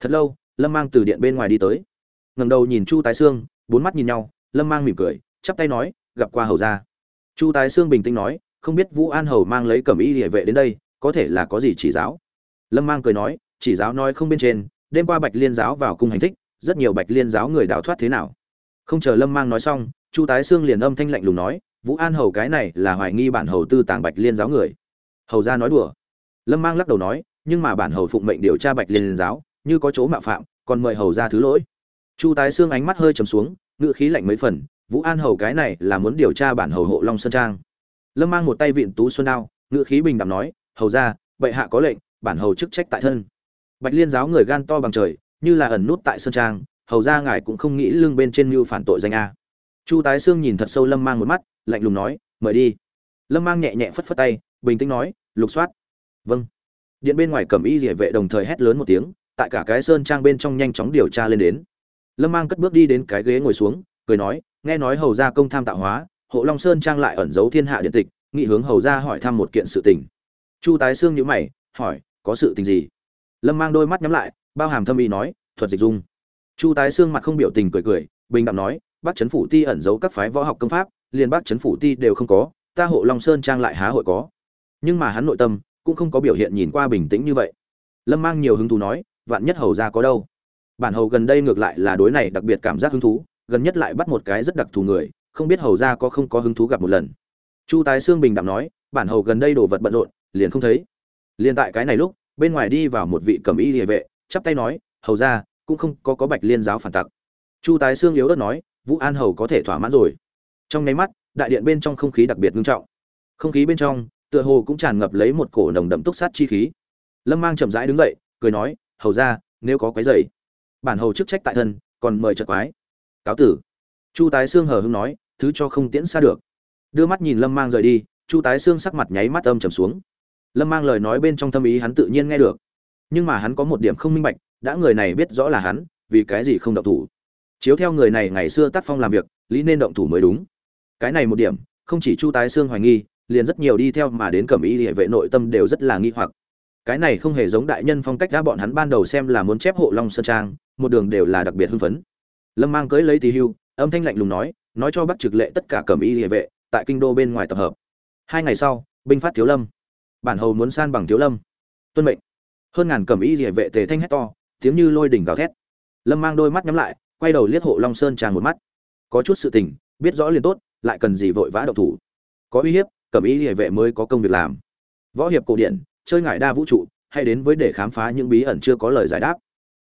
thật lâu, lâm mang từ điện bên ngoài đi tới. Ngẩng đầu nhìn chu tái xương bốn mắt nhìn nhau, lâm mang mỉm cười chắp tay nói, gặp qua hầu ra chu tái xương bình tĩnh nói, không biết vũ an hầu mang lấy cẩm y địa vệ đến đây, có thể là có gì chỉ giáo? Lâm mang cười nói, chỉ giáo nói không bên trên, đêm qua bạch liên giáo vào cung hành thích, rất nhiều bạch liên giáo người đào thoát thế nào? Không chờ lâm mang nói xong, chu tái sương liền âm thanh lạnh lùng nói, vũ an hầu cái này là hoài nghi bản hầu tư tàng bạch liên giáo người. Hầu ra nói đùa. Lâm mang lắc đầu nói, nhưng mà bản hầu phụng mệnh điều tra bạch liên giáo, như có chỗ mạo phạm, còn mời hầu ra thứ lỗi. Chu tái sương ánh mắt hơi trầm xuống ngự khí lạnh mấy phần vũ an hầu cái này là muốn điều tra bản hầu hộ long sơn trang. Lâm mang một tay vịn tú xuân đao ngự khí bình đẳng nói, hầu ra bệ hạ có lệnh, bản hầu chức trách tại thân. Bạch liên giáo người gan to bằng trời, như là ẩn nút tại sơn trang, hầu ra ngài cũng không nghĩ lương bên trên mưu phản tội danh a. Chu tái sương nhìn thật sâu lâm mang một mắt, lạnh lùng nói, mời đi. Lâm mang nhẹ nhẹ phất phất tay, bình tĩnh nói, lục soát. Vâng. Điện bên ngoài cầm y địa vệ đồng thời hét lớn một tiếng, tại cả cái sơn trang bên trong nhanh chóng điều tra lên đến. Lâm mang cất bước đi đến cái ghế ngồi xuống, cười nói nghe nói hầu gia công tham tạo hóa, hộ long sơn trang lại ẩn giấu thiên hạ điện tịch, nghị hướng hầu gia hỏi thăm một kiện sự tình. Chu tái sương nhữ mày, hỏi, có sự tình gì? Lâm mang đôi mắt nhắm lại, bao hàm thâm ý nói, thuật dịch dung. Chu tái xương mặt không biểu tình cười cười, bình đạm nói, bác chấn phủ ti ẩn giấu các phái võ học công pháp, liền bác chấn phủ ti đều không có, ta hộ long sơn trang lại há hội có. Nhưng mà hắn nội tâm cũng không có biểu hiện nhìn qua bình tĩnh như vậy. Lâm mang nhiều hứng thú nói, vạn nhất hầu ra có đâu? Bản hầu gần đây ngược lại là đối này đặc biệt cảm giác hứng thú gần nhất lại bắt một cái rất đặc thù người, không biết hầu ra có không có hứng thú gặp một lần. Chu tái xương bình đạm nói, bản hầu gần đây đồ vật bận rộn, liền không thấy. Liền tại cái này lúc, bên ngoài đi vào một vị cầm y địa vệ, chắp tay nói, hầu ra cũng không có có bạch liên giáo phản tặc. Chu tái xương yếu ớt nói, vũ an hầu có thể thỏa mãn rồi. Trong nháy mắt, đại điện bên trong không khí đặc biệt nghiêm trọng. Không khí bên trong, tựa hồ cũng tràn ngập lấy một cổ nồng đậm túc sát chi khí. Lâm mang chậm rãi đứng dậy, cười nói, hầu ra nếu có quái dày bản hầu chức trách tại thân, còn mời trật quái cáo tử. Chu tái xương hờ hưng nói, thứ cho không tiễn xa được. Đưa mắt nhìn lâm mang rời đi, chu tái xương sắc mặt nháy mắt âm trầm xuống. Lâm mang lời nói bên trong tâm ý hắn tự nhiên nghe được. Nhưng mà hắn có một điểm không minh bạch, đã người này biết rõ là hắn, vì cái gì không động thủ? Chiếu theo người này ngày xưa tác phong làm việc, lý nên động thủ mới đúng. Cái này một điểm, không chỉ chu tái xương hoài nghi, liền rất nhiều đi theo mà đến cẩm ý địa vệ nội tâm đều rất là nghi hoặc. Cái này không hề giống đại nhân phong cách đã bọn hắn ban đầu xem là muốn chép hộ long sơn trang, một đường đều là đặc biệt hưng phấn lâm mang cưới lấy tỳ hưu, âm thanh lạnh lùng nói nói cho bắt trực lệ tất cả cẩm y địa vệ, tại kinh đô bên ngoài tập hợp. Hai ngày sau, binh phát thiếu lâm. Bản hầu muốn san bằng thiếu lâm. Tuân mệnh. Hơn ngàn cẩm y địa vệ tề thanh hét to, tiếng như lôi đỉnh gào thét. Lâm mang đôi mắt nhắm lại, quay đầu liếc hộ long sơn tràn một mắt. Có chút sự tình, biết rõ liền tốt, lại cần gì vội vã độc thủ. Có uy hiếp, cẩm y địa vệ mới có công việc làm. Võ hiệp cổ điển, chơi ngải đa vũ trụ, hay đến với để khám phá những bí ẩn chưa có lời giải đáp.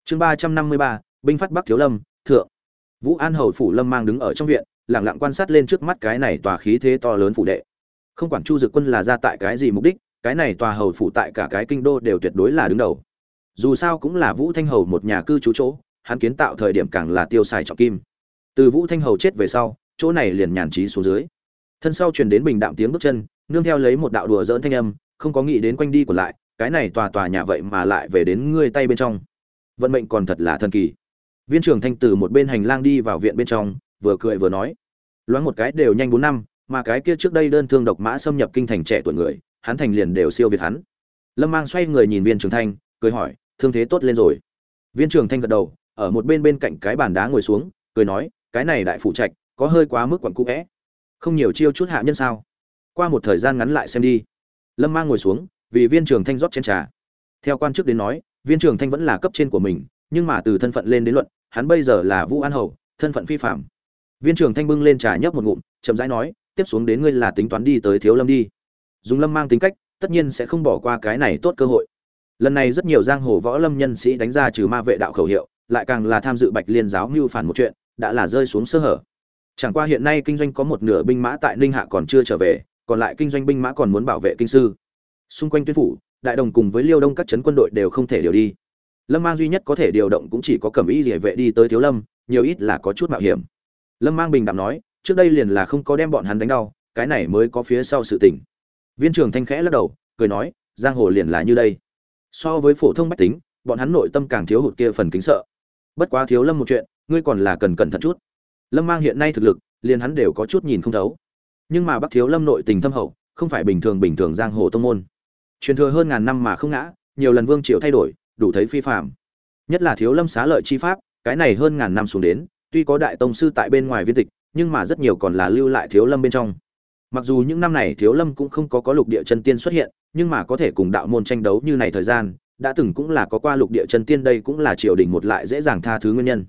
Chương ba trăm năm mươi ba, binh phát bắc thiếu lâm, thượng vũ an hầu phủ lâm mang đứng ở trong viện, lẳng lặng quan sát lên trước mắt cái này tòa khí thế to lớn phủ đệ. Không quản chu dực quân là ra tại cái gì mục đích, cái này tòa hầu phủ tại cả cái kinh đô đều tuyệt đối là đứng đầu. Dù sao cũng là vũ thanh hầu một nhà cư trú chỗ, hắn kiến tạo thời điểm càng là tiêu xài trọng kim. Từ vũ thanh hầu chết về sau, chỗ này liền nhàn trí xuống dưới. Thân sau truyền đến bình đạm tiếng bước chân, nương theo lấy một đạo đùa dỡn thanh âm, không có nghĩ đến quanh đi của lại, cái này tòa tòa nhà vậy mà lại về đến ngươi tay bên trong. Vận mệnh còn thật là thần kỳ viên trưởng thanh từ một bên hành lang đi vào viện bên trong, vừa cười vừa nói. Loáng một cái đều nhanh bốn năm, mà cái kia trước đây đơn thương độc mã xâm nhập kinh thành trẻ tuổi người, hắn thành liền đều siêu việt hắn. Lâm mang xoay người nhìn viên trưởng thanh, cười hỏi, thương thế tốt lên rồi. Viên trưởng thanh gật đầu, ở một bên bên cạnh cái bàn đá ngồi xuống, cười nói, cái này đại phụ trạch, có hơi quá mức quặn cũ vẽ. Không nhiều chiêu chút hạ nhân sao? Qua một thời gian ngắn lại xem đi. Lâm mang ngồi xuống, vì viên trưởng thanh rót chén trà. Theo quan chức đến nói, viên trưởng thanh vẫn là cấp trên của mình nhưng mà từ thân phận lên đến luận, hắn bây giờ là vũ an hầu, thân phận phi phạm viên trưởng thanh bưng lên trà nhấp một ngụm, chậm rãi nói, tiếp xuống đến ngươi là tính toán đi tới thiếu lâm đi. Dùng lâm mang tính cách, tất nhiên sẽ không bỏ qua cái này tốt cơ hội. Lần này rất nhiều giang hồ võ lâm nhân sĩ đánh ra trừ ma vệ đạo khẩu hiệu, lại càng là tham dự bạch liên giáo mưu phản một chuyện, đã là rơi xuống sơ hở. Chẳng qua hiện nay kinh doanh có một nửa binh mã tại ninh hạ còn chưa trở về, còn lại kinh doanh binh mã còn muốn bảo vệ kinh sư. Xung quanh tuyên phủ, đại đồng cùng với liêu đông các trấn quân đội đều không thể điều đi lâm mang duy nhất có thể điều động cũng chỉ có cẩm y địa vệ đi tới thiếu lâm, nhiều ít là có chút mạo hiểm. Lâm mang bình đạm nói, trước đây liền là không có đem bọn hắn đánh đau, cái này mới có phía sau sự tình. Viên trưởng thanh khẽ lắc đầu, cười nói, giang hồ liền là như đây. So với phổ thông bách tính, bọn hắn nội tâm càng thiếu hụt kia phần kính sợ. Bất quá thiếu lâm một chuyện, ngươi còn là cần cẩn thận chút. Lâm mang hiện nay thực lực, liền hắn đều có chút nhìn không thấu. Nhưng mà bắc thiếu lâm nội tình thâm hậu, không phải bình thường bình thường giang hồ tông môn. Truyền thừa hơn ngàn năm mà không ngã, nhiều lần vương triều thay đổi đủ thấy phi phạm. Nhất là thiếu lâm xá lợi chi pháp, cái này hơn ngàn năm xuống đến, tuy có đại tông sư tại bên ngoài viên tịch, nhưng mà rất nhiều còn là lưu lại thiếu lâm bên trong. Mặc dù những năm này thiếu lâm cũng không có có lục địa chân tiên xuất hiện, nhưng mà có thể cùng đạo môn tranh đấu như này thời gian, đã từng cũng là có qua lục địa chân tiên đây cũng là triều đình một lại dễ dàng tha thứ nguyên nhân.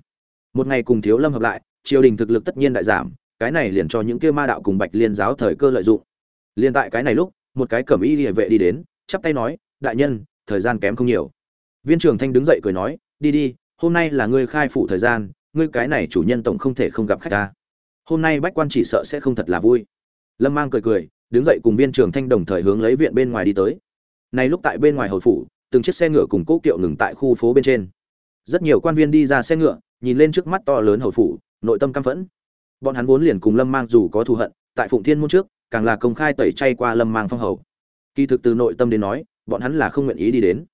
Một ngày cùng thiếu lâm hợp lại, triều đình thực lực tất nhiên đại giảm, cái này liền cho những kia ma đạo cùng bạch liên giáo thời cơ lợi dụng. Liền tại cái này lúc, một cái cẩm y địa vệ đi đến, chắp tay nói, đại nhân, thời gian kém không nhiều viên trưởng thanh đứng dậy cười nói, đi đi, hôm nay là ngươi khai phủ thời gian, ngươi cái này chủ nhân tổng không thể không gặp khách ta. Hôm nay bách quan chỉ sợ sẽ không thật là vui. Lâm mang cười cười, đứng dậy cùng viên trưởng thanh đồng thời hướng lấy viện bên ngoài đi tới. Nay lúc tại bên ngoài hồi phủ, từng chiếc xe ngựa cùng cố kiệu ngừng tại khu phố bên trên. Rất nhiều quan viên đi ra xe ngựa, nhìn lên trước mắt to lớn hồi phủ, nội tâm căm phẫn. Bọn hắn vốn liền cùng lâm mang dù có thù hận, tại phụng thiên môn trước, càng là công khai tẩy chay qua lâm mang phong hầu. Kỳ thực từ nội tâm đến nói, bọn hắn là không nguyện ý đi đến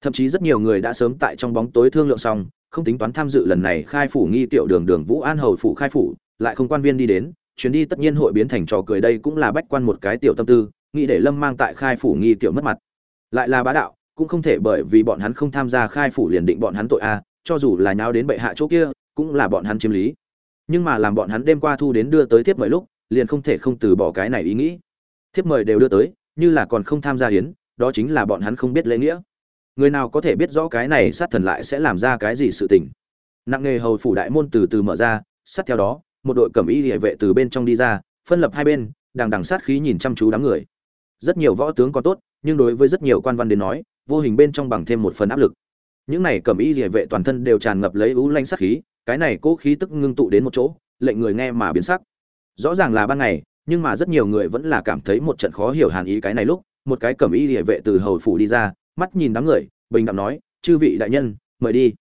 thậm chí rất nhiều người đã sớm tại trong bóng tối thương lượng xong, không tính toán tham dự lần này khai phủ nghi tiểu đường đường vũ an hầu phủ khai phủ, lại không quan viên đi đến, chuyến đi tất nhiên hội biến thành trò cười đây cũng là bách quan một cái tiểu tâm tư, nghĩ để lâm mang tại khai phủ nghi tiểu mất mặt. Lại là bá đạo, cũng không thể bởi vì bọn hắn không tham gia khai phủ liền định bọn hắn tội a, cho dù là nháo đến bệ hạ chỗ kia, cũng là bọn hắn chiếm lý. Nhưng mà làm bọn hắn đêm qua thu đến đưa tới tiếp mời lúc, liền không thể không từ bỏ cái này ý nghĩ. Thiếp mời đều đưa tới, như là còn không tham gia hiến, đó chính là bọn hắn không biết lễ nghĩa người nào có thể biết rõ cái này sát thần lại sẽ làm ra cái gì sự tình. Nặng nghề hầu phủ đại môn từ từ mở ra, sát theo đó, một đội cẩm y địa vệ từ bên trong đi ra, phân lập hai bên, đằng đằng sát khí nhìn chăm chú đám người. Rất nhiều võ tướng có tốt, nhưng đối với rất nhiều quan văn đến nói, vô hình bên trong bằng thêm một phần áp lực. Những này cẩm y địa vệ toàn thân đều tràn ngập lấy ú lanh sát khí, cái này cố khí tức ngưng tụ đến một chỗ, lệnh người nghe mà biến sắc. Rõ ràng là ban ngày, nhưng mà rất nhiều người vẫn là cảm thấy một trận khó hiểu hàn ý cái này lúc, một cái cẩm y địa vệ từ hầu phủ đi ra mắt nhìn đám người, bình đạm nói, chư vị đại nhân, mời đi.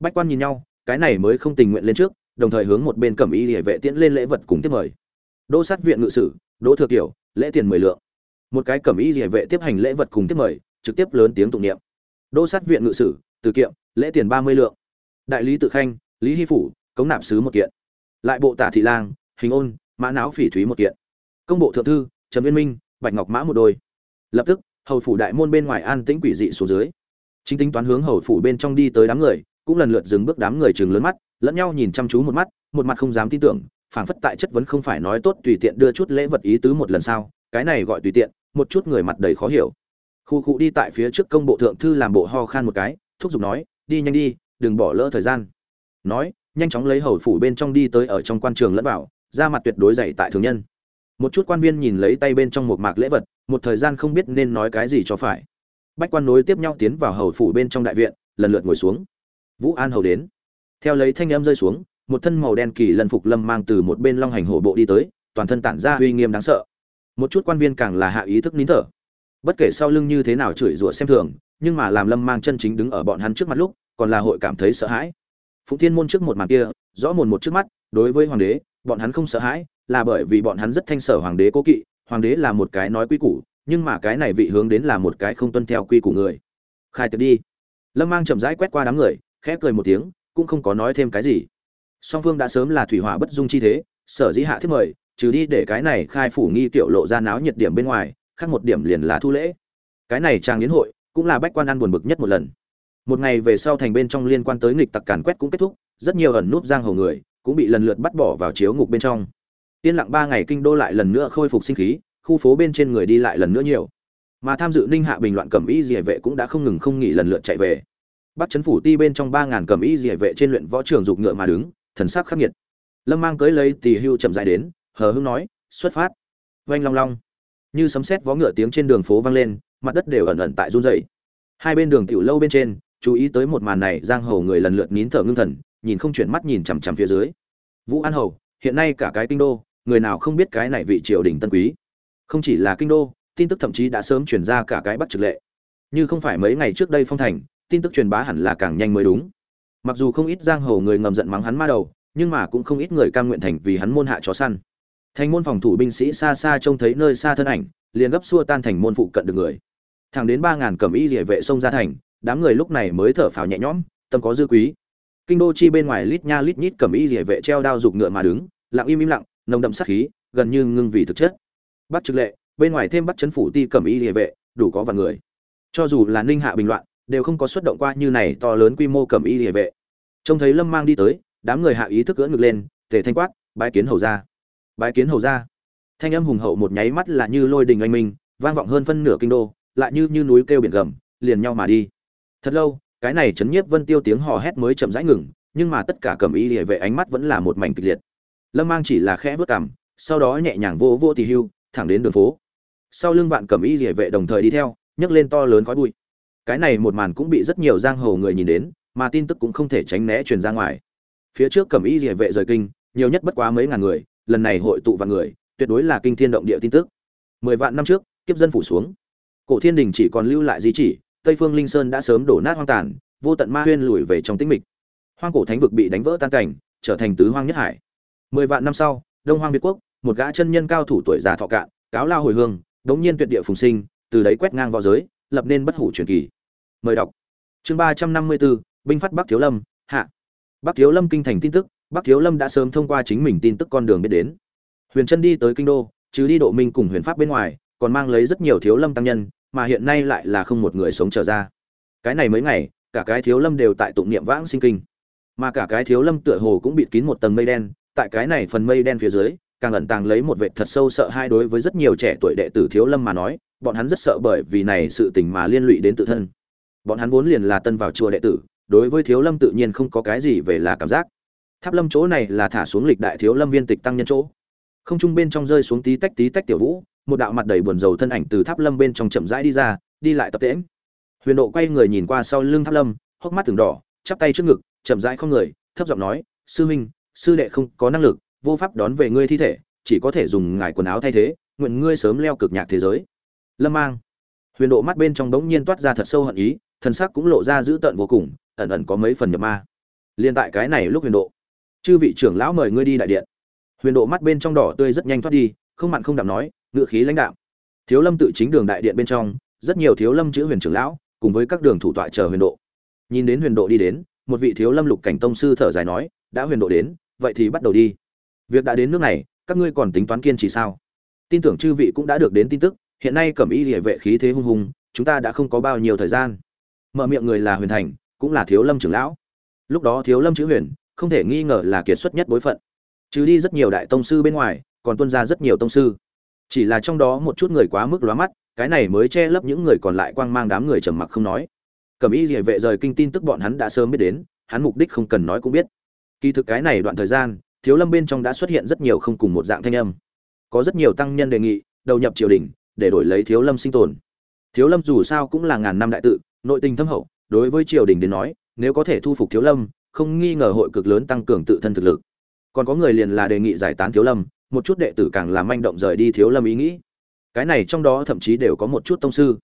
Bách quan nhìn nhau, cái này mới không tình nguyện lên trước, đồng thời hướng một bên cẩm y hệ vệ tiễn lên lễ vật cùng tiếp mời. Đô sát viện ngự sử, đỗ thừa kiểu, lễ tiền mười lượng. Một cái cẩm y hệ vệ tiếp hành lễ vật cùng tiếp mời, trực tiếp lớn tiếng tụng niệm. Đô sát viện ngự sử, từ kiệm, lễ tiền ba mươi lượng. Đại lý tự khanh, lý hy phủ, cống nạp sứ một kiện. Lại bộ tả thị lang, hình ôn, mã não phỉ thúy một kiện. Công bộ thượng thư, trần uyên minh, bạch ngọc mã một đôi. Lập tức hầu phủ đại môn bên ngoài an tĩnh quỷ dị xuống dưới. Chính tính toán hướng hầu phủ bên trong đi tới đám người, cũng lần lượt dừng bước đám người chừng lớn mắt, lẫn nhau nhìn chăm chú một mắt, một mặt không dám tin tưởng, phảng phất tại chất vấn không phải nói tốt tùy tiện đưa chút lễ vật ý tứ một lần sao cái này gọi tùy tiện, một chút người mặt đầy khó hiểu. Khu cụ đi tại phía trước công bộ thượng thư làm bộ ho khan một cái, thúc giục nói, đi nhanh đi, đừng bỏ lỡ thời gian. Nói, nhanh chóng lấy hầu phủ bên trong đi tới ở trong quan trường lẫn vào, ra mặt tuyệt đối dày tại thường nhân một chút quan viên nhìn lấy tay bên trong một mạc lễ vật, một thời gian không biết nên nói cái gì cho phải. Bách quan nối tiếp nhau tiến vào hầu phủ bên trong đại viện, lần lượt ngồi xuống. Vũ an hầu đến. Theo lấy thanh em rơi xuống, một thân màu đen kỳ lân phục lâm mang từ một bên long hành hổ bộ đi tới, toàn thân tản ra uy nghiêm đáng sợ. Một chút quan viên càng là hạ ý thức nín thở. Bất kể sau lưng như thế nào chửi rủa xem thường, nhưng mà làm lâm mang chân chính đứng ở bọn hắn trước mặt lúc, còn là hội cảm thấy sợ hãi. Phụng thiên môn trước một màn kia, rõ mồn một trước mắt, đối với hoàng đế, bọn hắn không sợ hãi là bởi vì bọn hắn rất thanh sở hoàng đế cố kỵ, hoàng đế là một cái nói quy củ, nhưng mà cái này vị hướng đến là một cái không tuân theo quy củ người. Khai tiệc đi. Lâm mang chậm rãi quét qua đám người, khẽ cười một tiếng, cũng không có nói thêm cái gì. Song phương đã sớm là thủy hỏa bất dung chi thế, sở dĩ hạ thiết mời, trừ đi để cái này khai phủ nghi tiểu lộ ra náo nhiệt điểm bên ngoài, khác một điểm liền là thu lễ. Cái này trang yến hội, cũng là bách quan ăn buồn bực nhất một lần. Một ngày về sau thành bên trong liên quan tới nghịch tặc càn quét cũng kết thúc, rất nhiều ẩn núp giang hồ người, cũng bị lần lượt bắt bỏ vào chiếu ngục bên trong yên lặng ba ngày kinh đô lại lần nữa khôi phục sinh khí, khu phố bên trên người đi lại lần nữa nhiều. Mà tham dự ninh hạ bình loạn cẩm y dỉa vệ cũng đã không ngừng không nghỉ lần lượt chạy về. Bắt chấn phủ ti bên trong ba ngàn cẩm y dỉa vệ trên luyện võ trường dục ngựa mà đứng, thần sắc khắc nghiệt. Lâm mang cưới lấy tỳ hưu chậm dài đến, hờ hưng nói, xuất phát. Oanh long long. Như sấm sét vó ngựa tiếng trên đường phố vang lên, mặt đất đều ẩn ẩn tại run rẩy. Hai bên đường tiểu lâu bên trên, chú ý tới một màn này, giang hồ người lần lượt nín thở ngưng thần, nhìn không chuyển mắt nhìn chằm chằm phía dưới. Vũ an hầu, hiện nay cả cái kinh đô người nào không biết cái này vị triều đình tân quý. Không chỉ là kinh đô, tin tức thậm chí đã sớm truyền ra cả cái bắc trực lệ. Như không phải mấy ngày trước đây phong thành, tin tức truyền bá hẳn là càng nhanh mới đúng. Mặc dù không ít giang hồ người ngầm giận mắng hắn ma đầu, nhưng mà cũng không ít người cam nguyện thành vì hắn môn hạ chó săn. Thành môn phòng thủ binh sĩ xa xa trông thấy nơi xa thân ảnh, liền gấp xua tan thành môn phụ cận được người. Thẳng đến ba ngàn cẩm y địa vệ sông ra thành, đám người lúc này mới thở phào nhẹ nhõm, tâm có dư quý. Kinh đô chi bên ngoài lít nha lít nhít cẩm y địa vệ treo đao giục ngựa mà đứng, lặng im im lặng nồng đậm sát khí, gần như ngưng vì thực chất. Bắt trực lệ, bên ngoài thêm bắt chấn phủ ti cẩm y địa vệ, đủ có vài người. Cho dù là ninh hạ bình loạn, đều không có xuất động qua như này to lớn quy mô cẩm y địa vệ. Trông thấy lâm mang đi tới, đám người hạ ý thức cưỡng ngực lên, tề thanh quát, bái kiến hầu ra bái kiến hầu ra thanh âm hùng hậu một nháy mắt là như lôi đình anh minh, vang vọng hơn phân nửa kinh đô, lại như như núi kêu biển gầm, liền nhau mà đi. Thật lâu, cái này chấn nhiếp vân tiêu tiếng hò hét mới chậm rãi ngừng, nhưng mà tất cả cầm y địa vệ ánh mắt vẫn là một mảnh kịch liệt lâm mang chỉ là khẽ vớt cằm, sau đó nhẹ nhàng vô vô thì hưu, thẳng đến đường phố. Sau lưng vạn cẩm y rỉa vệ đồng thời đi theo, nhấc lên to lớn khói bụi. Cái này một màn cũng bị rất nhiều giang hồ người nhìn đến, mà tin tức cũng không thể tránh né truyền ra ngoài. Phía trước cẩm y rỉa vệ rời kinh, nhiều nhất bất quá mấy ngàn người, lần này hội tụ vạn người, tuyệt đối là kinh thiên động địa tin tức. Mười vạn năm trước, kiếp dân phủ xuống. Cổ thiên đình chỉ còn lưu lại di chỉ, tây phương linh sơn đã sớm đổ nát hoang tàn, vô tận ma huyên lùi về trong tĩnh mịch. Hoang cổ thánh vực bị đánh vỡ tan cảnh, trở thành tứ hoang nhất hải mười vạn năm sau, đông hoang việt quốc, một gã chân nhân cao thủ tuổi già thọ cạn, cáo lao hồi hương, đống nhiên tuyệt địa phùng sinh, từ đấy quét ngang vào giới, lập nên bất hủ truyền kỳ. Mời đọc. Chương ba trăm năm mươi bốn binh phát bắc thiếu lâm, hạ. Bắc thiếu lâm kinh thành tin tức, bắc thiếu lâm đã sớm thông qua chính mình tin tức con đường biết đến. Huyền Trân đi tới kinh đô chứ đi độ minh cùng huyền pháp bên ngoài, còn mang lấy rất nhiều thiếu lâm tăng nhân, mà hiện nay lại là không một người sống trở ra. Cái này mấy ngày, cả cái thiếu lâm đều tại tụng niệm vãng sinh kinh. Mà cả cái thiếu lâm tựa hồ cũng bị kín một tầng mây đen tại cái này phần mây đen phía dưới, càng ẩn tàng lấy một vệ thật sâu sợ hai đối với rất nhiều trẻ tuổi đệ tử thiếu lâm mà nói, bọn hắn rất sợ bởi vì này sự tình mà liên lụy đến tự thân. Bọn hắn vốn liền là tân vào chùa đệ tử, đối với thiếu lâm tự nhiên không có cái gì về là cảm giác. Tháp lâm chỗ này là thả xuống lịch đại thiếu lâm viên tịch tăng nhân chỗ. Không trung bên trong rơi xuống tí tách tí tách tiểu vũ, một đạo mặt đầy buồn rầu thân ảnh từ tháp lâm bên trong chậm rãi đi ra, đi lại tập tễm huyền độ quay người nhìn qua sau lưng tháp lâm, hốc mắt từng đỏ, chắp tay trước ngực, chậm rãi không người, thấp giọng nói, sư huynh sư đệ không có năng lực, vô pháp đón về ngươi thi thể, chỉ có thể dùng ngải quần áo thay thế, nguyện ngươi sớm leo cực nhạc thế giới. Lâm mang. Huyền độ mắt bên trong bỗng nhiên toát ra thật sâu hận ý, thần sắc cũng lộ ra dữ tợn vô cùng, ẩn ẩn có mấy phần nhập ma. Liên tại cái này lúc huyền độ. Chư vị trưởng lão mời ngươi đi đại điện. Huyền độ mắt bên trong đỏ tươi rất nhanh thoát đi, không mặn không đạm nói, ngựa khí lãnh đạo thiếu lâm tự chính đường đại điện bên trong, rất nhiều thiếu lâm chữ huyền trưởng lão, cùng với các đường thủ tọa chờ huyền độ. Nhìn đến huyền độ đi đến, một vị thiếu lâm lục cảnh tông sư thở dài nói, đã huyền độ đến vậy thì bắt đầu đi. Việc đã đến nước này, các ngươi còn tính toán kiên trì sao? Tin tưởng chư vị cũng đã được đến tin tức, hiện nay cẩm y địa vệ khí thế hung hùng, chúng ta đã không có bao nhiêu thời gian. Mở miệng người là huyền thành, cũng là thiếu lâm trưởng lão. Lúc đó thiếu lâm chữ huyền, không thể nghi ngờ là kiệt xuất nhất bối phận. Trừ đi rất nhiều đại tông sư bên ngoài, còn tuân ra rất nhiều tông sư. Chỉ là trong đó một chút người quá mức lóa mắt, cái này mới che lấp những người còn lại quang mang đám người trầm mặc không nói. Cẩm y địa vệ rời kinh tin tức bọn hắn đã sớm biết đến, hắn mục đích không cần nói cũng biết kỳ thực cái này đoạn thời gian, thiếu lâm bên trong đã xuất hiện rất nhiều không cùng một dạng thanh âm. Có rất nhiều tăng nhân đề nghị, đầu nhập triều đình, để đổi lấy thiếu lâm sinh tồn. Thiếu lâm dù sao cũng là ngàn năm đại tự, nội tình thâm hậu, đối với triều đình đến nói, nếu có thể thu phục thiếu lâm, không nghi ngờ hội cực lớn tăng cường tự thân thực lực. Còn có người liền là đề nghị giải tán thiếu lâm, một chút đệ tử càng làm manh động rời đi thiếu lâm ý nghĩ. Cái này trong đó thậm chí đều có một chút tông sư.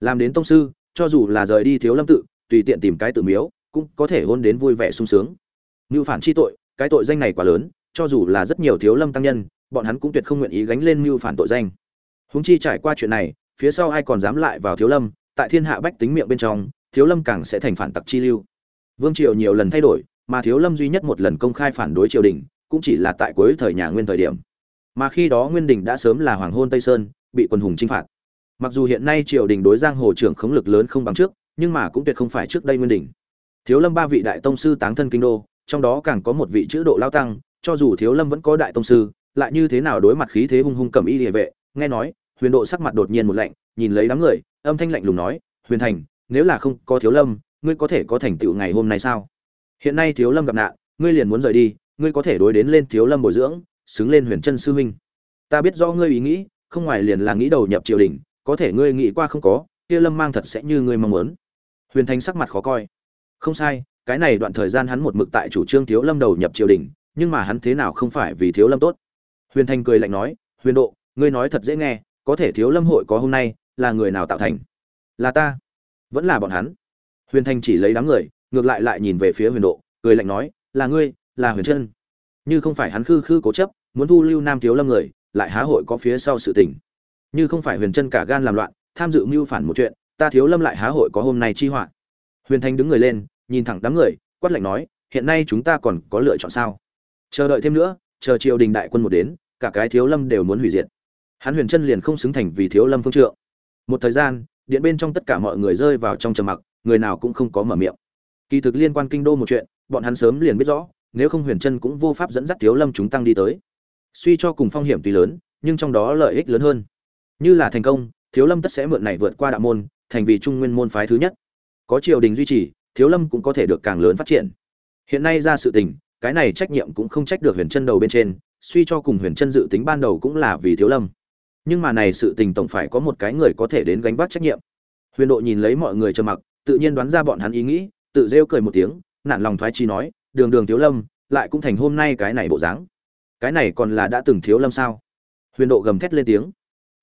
Làm đến tông sư, cho dù là rời đi thiếu lâm tự, tùy tiện tìm cái tự miếu, cũng có thể hôn đến vui vẻ sung sướng như phản chi tội, cái tội danh này quá lớn, cho dù là rất nhiều thiếu lâm tăng nhân, bọn hắn cũng tuyệt không nguyện ý gánh lên mưu phản tội danh. Húng chi trải qua chuyện này, phía sau ai còn dám lại vào thiếu lâm, tại thiên hạ bách tính miệng bên trong, thiếu lâm càng sẽ thành phản tặc chi lưu. Vương triều nhiều lần thay đổi, mà thiếu lâm duy nhất một lần công khai phản đối triều đình, cũng chỉ là tại cuối thời nhà nguyên thời điểm. Mà khi đó nguyên đình đã sớm là hoàng hôn tây sơn, bị quân hùng chinh phạt. Mặc dù hiện nay triều đình đối giang hồ trưởng khống lực lớn không bằng trước, nhưng mà cũng tuyệt không phải trước đây nguyên đình. Thiếu lâm ba vị đại tông sư táng thân kinh đô trong đó càng có một vị chữ độ lao tăng, cho dù thiếu lâm vẫn có đại tông sư, lại như thế nào đối mặt khí thế hung hung cầm y địa vệ, nghe nói, huyền độ sắc mặt đột nhiên một lạnh, nhìn lấy đám người, âm thanh lạnh lùng nói, huyền thành, nếu là không có thiếu lâm, ngươi có thể có thành tựu ngày hôm nay sao? Hiện nay thiếu lâm gặp nạn, ngươi liền muốn rời đi, ngươi có thể đối đến lên thiếu lâm bồi dưỡng, xứng lên huyền chân sư huynh. Ta biết rõ ngươi ý nghĩ, không ngoài liền là nghĩ đầu nhập triều đình, có thể ngươi nghĩ qua không có, kia lâm mang thật sẽ như ngươi mong muốn. Huyền thành sắc mặt khó coi. Không sai cái này đoạn thời gian hắn một mực tại chủ trương thiếu lâm đầu nhập triều đình, nhưng mà hắn thế nào không phải vì thiếu lâm tốt. Huyền thành cười lạnh nói, huyền độ, ngươi nói thật dễ nghe, có thể thiếu lâm hội có hôm nay là người nào tạo thành? Là ta. Vẫn là bọn hắn. Huyền thành chỉ lấy đám người, ngược lại lại nhìn về phía huyền độ, cười lạnh nói, là ngươi, là huyền chân như không phải hắn khư khư cố chấp, muốn thu lưu nam thiếu lâm người, lại há hội có phía sau sự tình. Như không phải huyền chân cả gan làm loạn, tham dự mưu phản một chuyện, ta thiếu lâm lại há hội có hôm nay chi họa. Huyền thanh đứng người lên nhìn thẳng đám người, quát lạnh nói, hiện nay chúng ta còn có lựa chọn sao? Chờ đợi thêm nữa, chờ triều đình đại quân một đến, cả cái thiếu lâm đều muốn hủy diệt. Hắn huyền chân liền không xứng thành vì thiếu lâm phương trượng. Một thời gian, điện bên trong tất cả mọi người rơi vào trong trầm mặc, người nào cũng không có mở miệng. Kỳ thực liên quan kinh đô một chuyện, bọn hắn sớm liền biết rõ, nếu không huyền chân cũng vô pháp dẫn dắt thiếu lâm chúng tăng đi tới. Suy cho cùng phong hiểm tuy lớn, nhưng trong đó lợi ích lớn hơn. Như là thành công, thiếu lâm tất sẽ mượn này vượt qua đạo môn, thành vì trung nguyên môn phái thứ nhất. Có triều đình duy trì thiếu lâm cũng có thể được càng lớn phát triển. Hiện nay ra sự tình, cái này trách nhiệm cũng không trách được huyền chân đầu bên trên, suy cho cùng huyền chân dự tính ban đầu cũng là vì thiếu lâm. Nhưng mà này sự tình tổng phải có một cái người có thể đến gánh vác trách nhiệm. Huyền độ nhìn lấy mọi người trầm mặc, tự nhiên đoán ra bọn hắn ý nghĩ, tự rêu cười một tiếng, nản lòng thoái chi nói, đường đường thiếu lâm, lại cũng thành hôm nay cái này bộ dáng. Cái này còn là đã từng thiếu lâm sao? Huyền độ gầm thét lên tiếng.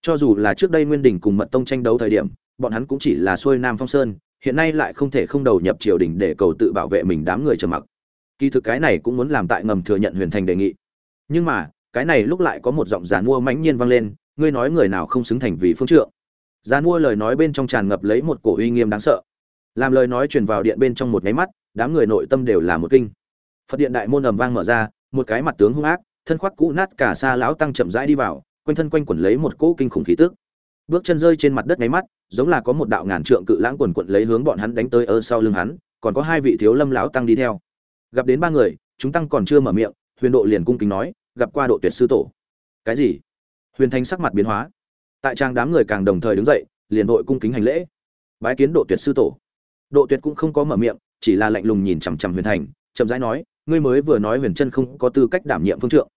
Cho dù là trước đây nguyên đình cùng mật tông tranh đấu thời điểm, bọn hắn cũng chỉ là xuôi nam phong sơn hiện nay lại không thể không đầu nhập triều đình để cầu tự bảo vệ mình đám người trầm mặc. Kỳ thực cái này cũng muốn làm tại ngầm thừa nhận huyền thành đề nghị. Nhưng mà, cái này lúc lại có một giọng giàn mua mãnh nhiên vang lên, ngươi nói người nào không xứng thành vì phương trượng. Giàn mua lời nói bên trong tràn ngập lấy một cổ uy nghiêm đáng sợ. Làm lời nói truyền vào điện bên trong một nháy mắt, đám người nội tâm đều là một kinh. Phật điện đại môn ầm vang mở ra, một cái mặt tướng hung ác, thân khoác cũ nát cả xa lão tăng chậm rãi đi vào, quanh thân quanh quẩn lấy một cỗ kinh khủng khí tức bước chân rơi trên mặt đất nháy mắt, giống là có một đạo ngàn trượng cự lãng quần quận lấy hướng bọn hắn đánh tới ơ sau lưng hắn, còn có hai vị thiếu lâm lão tăng đi theo. Gặp đến ba người, chúng tăng còn chưa mở miệng, huyền độ liền cung kính nói, gặp qua độ tuyệt sư tổ. Cái gì? Huyền thanh sắc mặt biến hóa. Tại trang đám người càng đồng thời đứng dậy, liền vội cung kính hành lễ. Bái kiến độ tuyệt sư tổ. Độ tuyệt cũng không có mở miệng, chỉ là lạnh lùng nhìn chằm chằm huyền thành, chậm rãi nói, ngươi mới vừa nói huyền chân không có tư cách đảm nhiệm phương trượng.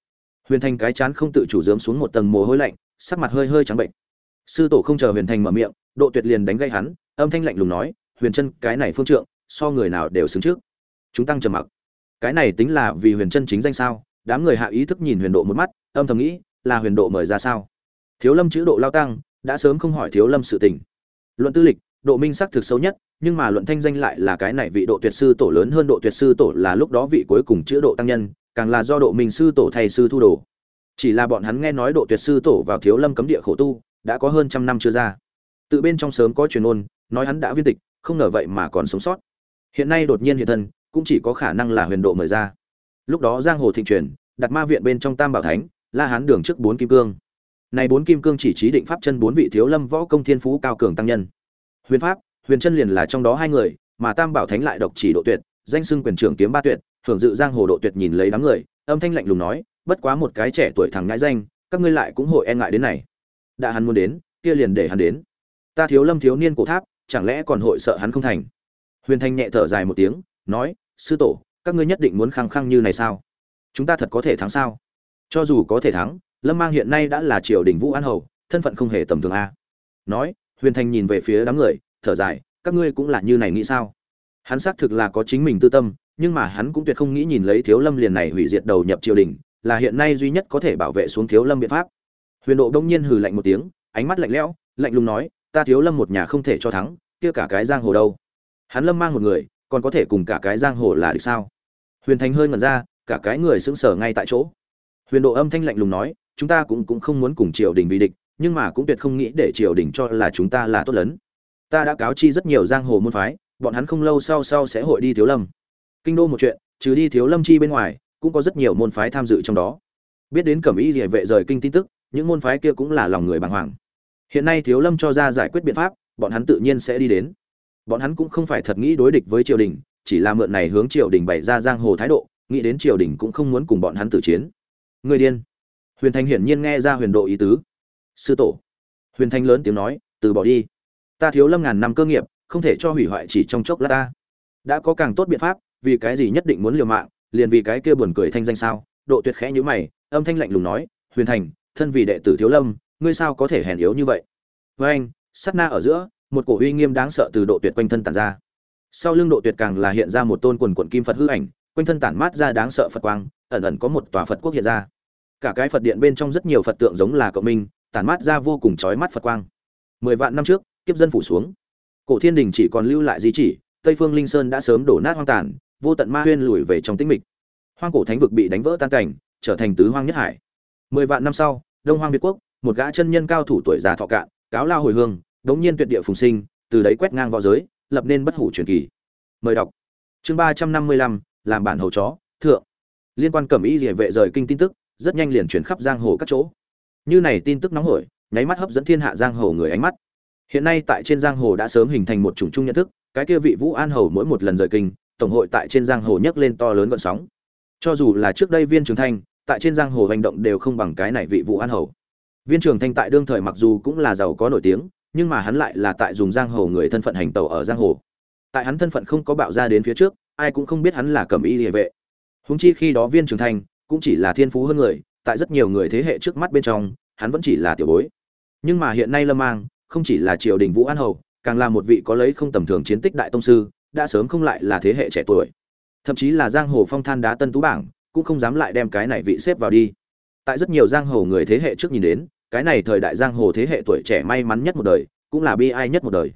Huyền thành cái chán không tự chủ dớm xuống một tầng mồ hôi lạnh, sắc mặt hơi hơi trắng bệnh sư tổ không chờ huyền thành mở miệng, độ tuyệt liền đánh gây hắn, âm thanh lạnh lùng nói, huyền chân cái này phương trượng, so người nào đều xứng trước. Chúng tăng trầm mặc. Cái này tính là vì huyền chân chính danh sao? Đám người hạ ý thức nhìn huyền độ một mắt, âm thầm nghĩ, là huyền độ mời ra sao? Thiếu lâm chữ độ lao tăng, đã sớm không hỏi thiếu lâm sự tình. Luận tư lịch, độ minh sắc thực xấu nhất, nhưng mà luận thanh danh lại là cái này vị độ tuyệt sư tổ lớn hơn độ tuyệt sư tổ là lúc đó vị cuối cùng chữ độ tăng nhân, càng là do độ minh sư tổ thầy sư thu đồ. Chỉ là bọn hắn nghe nói độ tuyệt sư tổ vào thiếu lâm cấm địa khổ tu đã có hơn trăm năm chưa ra. Tự bên trong sớm có truyền ôn nói hắn đã viên tịch, không ngờ vậy mà còn sống sót. Hiện nay đột nhiên hiện thân, cũng chỉ có khả năng là huyền độ mời ra. Lúc đó giang hồ thịnh truyền, đặt ma viện bên trong tam bảo thánh, la hán đường trước bốn kim cương. Này bốn kim cương chỉ trí định pháp chân bốn vị thiếu lâm võ công thiên phú cao cường tăng nhân. Huyền pháp, huyền chân liền là trong đó hai người, mà tam bảo thánh lại độc chỉ độ tuyệt, danh xưng quyền trưởng kiếm ba tuyệt, hưởng dự giang hồ độ tuyệt nhìn lấy đám người, âm thanh lạnh lùng nói, bất quá một cái trẻ tuổi thằng ngãi danh, các ngươi lại cũng hội e ngại đến này đã hắn muốn đến, kia liền để hắn đến. Ta thiếu lâm thiếu niên cổ tháp, chẳng lẽ còn hội sợ hắn không thành? Huyền thanh nhẹ thở dài một tiếng, nói, sư tổ, các ngươi nhất định muốn khăng khăng như này sao? Chúng ta thật có thể thắng sao? Cho dù có thể thắng, lâm mang hiện nay đã là triều đình vũ an hầu, thân phận không hề tầm thường a. Nói, huyền thanh nhìn về phía đám người, thở dài, các ngươi cũng là như này nghĩ sao? Hắn xác thực là có chính mình tư tâm, nhưng mà hắn cũng tuyệt không nghĩ nhìn lấy thiếu lâm liền này hủy diệt đầu nhập triều đình, là hiện nay duy nhất có thể bảo vệ xuống thiếu lâm biện pháp huyền độ đông nhiên hừ lạnh một tiếng, ánh mắt lạnh lẽo, lạnh lùng nói, ta thiếu lâm một nhà không thể cho thắng, kia cả cái giang hồ đâu? Hắn lâm mang một người, còn có thể cùng cả cái giang hồ là được sao? Huyền thành hơi ngẩn ra, cả cái người sững sờ ngay tại chỗ. Huyền độ âm thanh lạnh lùng nói, chúng ta cũng cũng không muốn cùng triều đình vì địch, nhưng mà cũng tuyệt không nghĩ để triều đình cho là chúng ta là tốt lớn ta đã cáo chi rất nhiều giang hồ môn phái, bọn hắn không lâu sau sau sẽ hội đi thiếu lâm. Kinh đô một chuyện, trừ đi thiếu lâm chi bên ngoài, cũng có rất nhiều môn phái tham dự trong đó. Biết đến cẩm y địa vệ rời kinh tin tức những môn phái kia cũng là lòng người bàng hoàng. Hiện nay thiếu lâm cho ra giải quyết biện pháp, bọn hắn tự nhiên sẽ đi đến. Bọn hắn cũng không phải thật nghĩ đối địch với triều đình, chỉ là mượn này hướng triều đình bày ra giang hồ thái độ, nghĩ đến triều đình cũng không muốn cùng bọn hắn tử chiến. Người điên. Huyền thanh hiển nhiên nghe ra huyền độ ý tứ. Sư tổ. Huyền thanh lớn tiếng nói, từ bỏ đi. Ta thiếu lâm ngàn năm cơ nghiệp, không thể cho hủy hoại chỉ trong chốc lát ta. Đã có càng tốt biện pháp, vì cái gì nhất định muốn liều mạng, liền vì cái kia buồn cười thanh danh sao? Độ tuyệt khẽ như mày, âm thanh lạnh lùng nói, huyền thành thân vì đệ tử thiếu lâm, ngươi sao có thể hèn yếu như vậy? Với anh, sát na ở giữa, một cổ uy nghiêm đáng sợ từ độ tuyệt quanh thân tản ra. Sau lưng độ tuyệt càng là hiện ra một tôn quần quần kim phật hư ảnh, quanh thân tản mát ra đáng sợ phật quang, ẩn ẩn có một tòa phật quốc hiện ra. Cả cái phật điện bên trong rất nhiều phật tượng giống là cộng minh, tản mát ra vô cùng chói mắt phật quang. Mười vạn năm trước, kiếp dân phủ xuống. Cổ thiên đình chỉ còn lưu lại di chỉ, tây phương linh sơn đã sớm đổ nát hoang tàn, vô tận ma huyên lùi về trong tĩnh mịch. Hoang cổ thánh vực bị đánh vỡ tan cảnh, trở thành tứ hoang nhất hải. Mười vạn năm sau đông hoang việt quốc, một gã chân nhân cao thủ tuổi già thọ cạn, cáo lao hồi hương, đống nhiên tuyệt địa phùng sinh, từ đấy quét ngang võ giới, lập nên bất hủ truyền kỳ. Mời đọc. Chương ba trăm năm mươi lăm, làm bản hầu chó, thượng. Liên quan cẩm y địa vệ rời kinh tin tức, rất nhanh liền chuyển khắp giang hồ các chỗ. Như này tin tức nóng hổi, nháy mắt hấp dẫn thiên hạ giang hồ người ánh mắt. Hiện nay tại trên giang hồ đã sớm hình thành một chủng chung nhận thức, cái kia vị vũ an hầu mỗi một lần rời kinh, tổng hội tại trên giang hồ nhấc lên to lớn vận sóng. Cho dù là trước đây viên trường thanh tại trên giang hồ hành động đều không bằng cái này vị vũ an hầu. Viên trường thanh tại đương thời mặc dù cũng là giàu có nổi tiếng, nhưng mà hắn lại là tại dùng giang hồ người thân phận hành tàu ở giang hồ. Tại hắn thân phận không có bạo ra đến phía trước, ai cũng không biết hắn là cẩm y địa vệ. Húng chi khi đó viên trường thanh cũng chỉ là thiên phú hơn người, tại rất nhiều người thế hệ trước mắt bên trong, hắn vẫn chỉ là tiểu bối. Nhưng mà hiện nay lâm mang không chỉ là triều đình vũ an hầu, càng là một vị có lấy không tầm thường chiến tích đại tông sư, đã sớm không lại là thế hệ trẻ tuổi. Thậm chí là giang hồ phong than đá tân tú bảng cũng không dám lại đem cái này vị xếp vào đi. Tại rất nhiều giang hồ người thế hệ trước nhìn đến, cái này thời đại giang hồ thế hệ tuổi trẻ may mắn nhất một đời, cũng là bi ai nhất một đời.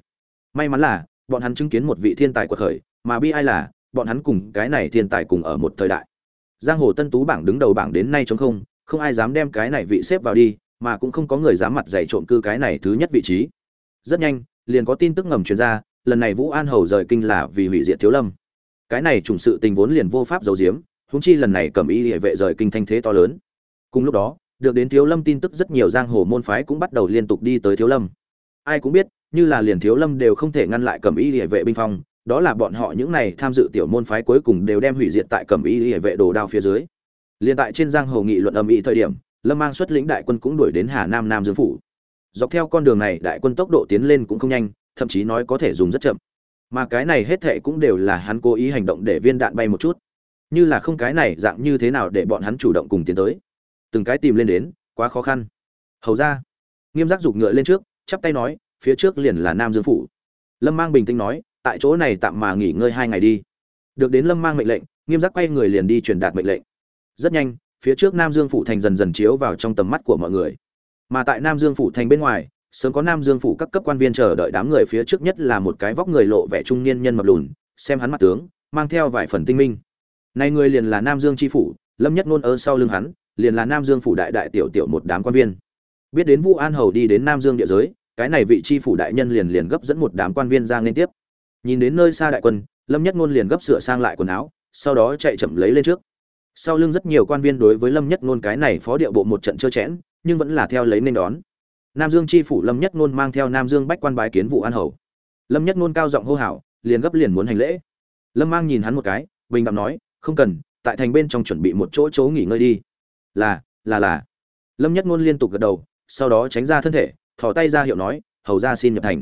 May mắn là, bọn hắn chứng kiến một vị thiên tài quật khởi, mà bi ai là, bọn hắn cùng cái này thiên tài cùng ở một thời đại. Giang hồ tân tú bảng đứng đầu bảng đến nay chống không không ai dám đem cái này vị xếp vào đi, mà cũng không có người dám mặt dạy trộm cư cái này thứ nhất vị trí. Rất nhanh, liền có tin tức ngầm truyền ra, lần này vũ an hầu rời kinh là vì hủy diệt thiếu lâm. Cái này trùng sự tình vốn liền vô pháp giấu giếm húng chi lần này cầm y hệ vệ rời kinh thanh thế to lớn. Cùng lúc đó, được đến thiếu lâm tin tức rất nhiều giang hồ môn phái cũng bắt đầu liên tục đi tới thiếu lâm. Ai cũng biết, như là liền thiếu lâm đều không thể ngăn lại cầm y hệ vệ binh phong, đó là bọn họ những này tham dự tiểu môn phái cuối cùng đều đem hủy diệt tại cầm y hệ vệ đồ đao phía dưới. Liền tại trên giang hồ nghị luận âm ý thời điểm, lâm mang xuất lĩnh đại quân cũng đuổi đến hà nam nam dương phủ. Dọc theo con đường này, đại quân tốc độ tiến lên cũng không nhanh, thậm chí nói có thể dùng rất chậm. Mà cái này hết thệ cũng đều là hắn cố ý hành động để viên đạn bay một chút như là không cái này dạng như thế nào để bọn hắn chủ động cùng tiến tới. Từng cái tìm lên đến, quá khó khăn. Hầu ra, nghiêm giác giục ngựa lên trước, chắp tay nói, phía trước liền là nam dương phủ. Lâm mang bình tĩnh nói, tại chỗ này tạm mà nghỉ ngơi hai ngày đi. Được đến lâm mang mệnh lệnh, nghiêm giác quay người liền đi truyền đạt mệnh lệnh. Rất nhanh, phía trước nam dương phủ thành dần dần chiếu vào trong tầm mắt của mọi người. Mà tại nam dương phủ thành bên ngoài, sớm có nam dương phủ các cấp quan viên chờ đợi đám người phía trước nhất là một cái vóc người lộ vẻ trung niên nhân mập lùn, xem hắn mặt tướng, mang theo vài phần tinh minh này người liền là nam dương tri phủ, lâm nhất Nôn ở sau lưng hắn, liền là nam dương phủ đại đại tiểu tiểu một đám quan viên. Biết đến vũ an hầu đi đến nam dương địa giới, cái này vị tri phủ đại nhân liền liền gấp dẫn một đám quan viên ra lên tiếp. Nhìn đến nơi xa đại quân, lâm nhất Nôn liền gấp sửa sang lại quần áo, sau đó chạy chậm lấy lên trước. Sau lưng rất nhiều quan viên đối với lâm nhất Nôn cái này phó điệu bộ một trận chơ chẽn, nhưng vẫn là theo lấy nên đón. Nam dương chi phủ lâm nhất Nôn mang theo nam dương bách quan bái kiến Vũ an hầu. Lâm nhất Nôn cao giọng hô hào, liền gấp liền muốn hành lễ. Lâm mang nhìn hắn một cái, bình đạm nói không cần, tại thành bên trong chuẩn bị một chỗ chỗ nghỉ ngơi đi. Là là là. Lâm nhất ngôn liên tục gật đầu, sau đó tránh ra thân thể, thò tay ra hiệu nói, hầu ra xin nhập thành.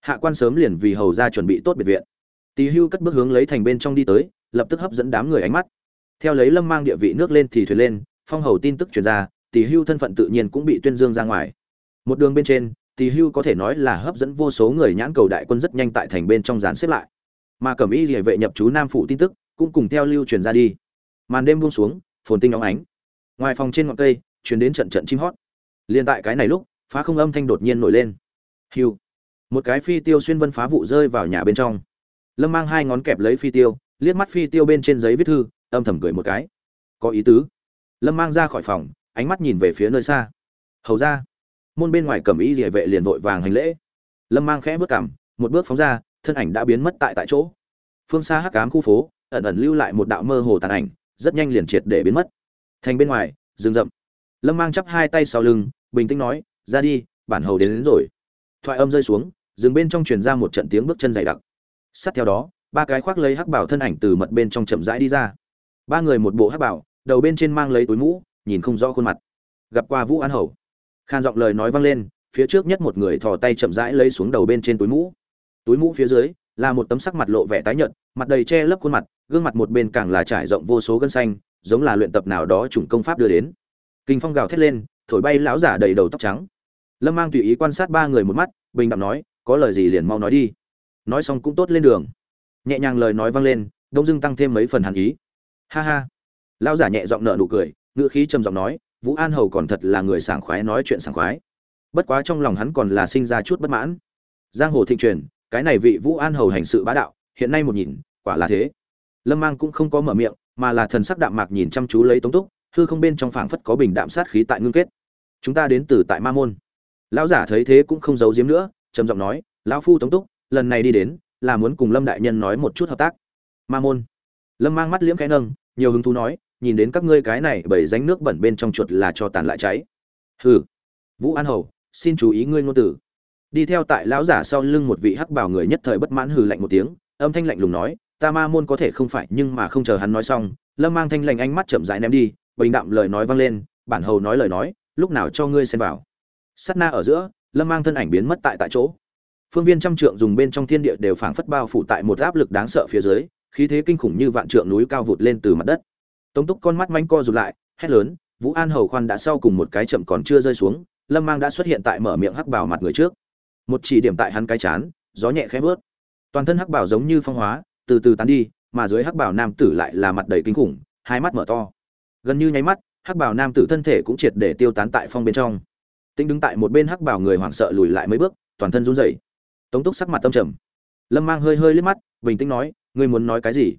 Hạ quan sớm liền vì hầu ra chuẩn bị tốt biệt viện. Tỳ hưu cất bước hướng lấy thành bên trong đi tới, lập tức hấp dẫn đám người ánh mắt. Theo lấy lâm mang địa vị nước lên thì thuyền lên, phong hầu tin tức truyền ra tỷ hưu thân phận tự nhiên cũng bị tuyên dương ra ngoài. Một đường bên trên tỷ hưu có thể nói là hấp dẫn vô số người nhãn cầu đại quân rất nhanh tại thành bên trong dàn xếp lại. Mà cẩm y địa vệ nhập chú nam phủ tin tức cũng cùng theo lưu truyền ra đi. Màn đêm buông xuống, phồn tinh óng ánh. Ngoài phòng trên ngọn cây, truyền đến trận trận chim hót. Liền tại cái này lúc, phá không âm thanh đột nhiên nổi lên. Hiu một cái phi tiêu xuyên vân phá vụ rơi vào nhà bên trong. Lâm mang hai ngón kẹp lấy phi tiêu, liếc mắt phi tiêu bên trên giấy viết thư, âm thầm cười một cái. Có ý tứ. Lâm mang ra khỏi phòng, ánh mắt nhìn về phía nơi xa. Hầu ra. Môn bên ngoài cầm ý địa vệ liền vội vàng hành lễ. Lâm mang khẽ bước cảm một bước phóng ra, thân ảnh đã biến mất tại tại chỗ. Phương xa hắc cám khu phố ẩn ẩn lưu lại một đạo mơ hồ tàn ảnh rất nhanh liền triệt để biến mất. Thành bên ngoài rừng rậm. Lâm mang chắp hai tay sau lưng bình tĩnh nói ra đi bản hầu đến, đến rồi. Thoại âm rơi xuống rừng bên trong truyền ra một trận tiếng bước chân dày đặc. Sát theo đó ba cái khoác lấy hắc bảo thân ảnh từ mật bên trong chậm rãi đi ra. Ba người một bộ hắc bảo đầu bên trên mang lấy túi mũ nhìn không rõ khuôn mặt. Gặp qua vũ an hầu. Khan giọng lời nói vang lên phía trước nhất một người thò tay chậm rãi lấy xuống đầu bên trên túi mũ. Túi mũ phía dưới là một tấm sắc mặt lộ vẻ tái nhợt, mặt đầy che lấp khuôn mặt, gương mặt một bên càng là trải rộng vô số gân xanh, giống là luyện tập nào đó chủng công pháp đưa đến. Kinh phong gào thét lên, thổi bay lão giả đầy đầu tóc trắng. Lâm mang tùy ý quan sát ba người một mắt, bình đạm nói, có lời gì liền mau nói đi. Nói xong cũng tốt lên đường. Nhẹ nhàng lời nói vang lên, đông dưng tăng thêm mấy phần hàn ý. Ha ha. Lão giả nhẹ giọng nở nụ cười, ngữ khí trầm giọng nói, vũ an hầu còn thật là người sảng khoái nói chuyện sảng khoái. Bất quá trong lòng hắn còn là sinh ra chút bất mãn. Giang hồ thịnh truyền cái này vị vũ an hầu hành sự bá đạo, hiện nay một nhìn, quả là thế. Lâm mang cũng không có mở miệng, mà là thần sắc đạm mạc nhìn chăm chú lấy tống túc, hư không bên trong phảng phất có bình đạm sát khí tại ngưng kết. Chúng ta đến từ tại ma môn. Lão giả thấy thế cũng không giấu giếm nữa, trầm giọng nói, lão phu tống túc, lần này đi đến, là muốn cùng lâm đại nhân nói một chút hợp tác. Ma môn. Lâm mang mắt liễm khẽ nâng, nhiều hứng thú nói, nhìn đến các ngươi cái này bởi ránh nước bẩn bên trong chuột là cho tàn lại cháy. Hừ. Vũ an hầu, xin chú ý ngươi ngôn tử đi theo tại lão giả sau lưng một vị hắc bảo người nhất thời bất mãn hừ lạnh một tiếng, âm thanh lạnh lùng nói, ta ma môn có thể không phải, nhưng mà không chờ hắn nói xong, lâm mang thanh lạnh ánh mắt chậm rãi ném đi, bình đạm lời nói vang lên, bản hầu nói lời nói, lúc nào cho ngươi xem vào. Sát na ở giữa, lâm mang thân ảnh biến mất tại tại chỗ. Phương viên trăm trượng dùng bên trong thiên địa đều phảng phất bao phủ tại một áp lực đáng sợ phía dưới, khí thế kinh khủng như vạn trượng núi cao vụt lên từ mặt đất. Tống túc con mắt manh co rụt lại, hét lớn, vũ an hầu khoan đã sau cùng một cái chậm còn chưa rơi xuống, lâm mang đã xuất hiện tại mở miệng hắc bảo mặt người trước một chỉ điểm tại hắn cái chán, gió nhẹ khẽ vớt. Toàn thân hắc bảo giống như phong hóa, từ từ tán đi, mà dưới hắc bảo nam tử lại là mặt đầy kinh khủng, hai mắt mở to. Gần như nháy mắt, hắc bảo nam tử thân thể cũng triệt để tiêu tán tại phong bên trong. Tính đứng tại một bên hắc bảo người hoảng sợ lùi lại mấy bước, toàn thân run rẩy. Tống túc sắc mặt tâm trầm. Lâm mang hơi hơi liếc mắt, bình tĩnh nói, ngươi muốn nói cái gì?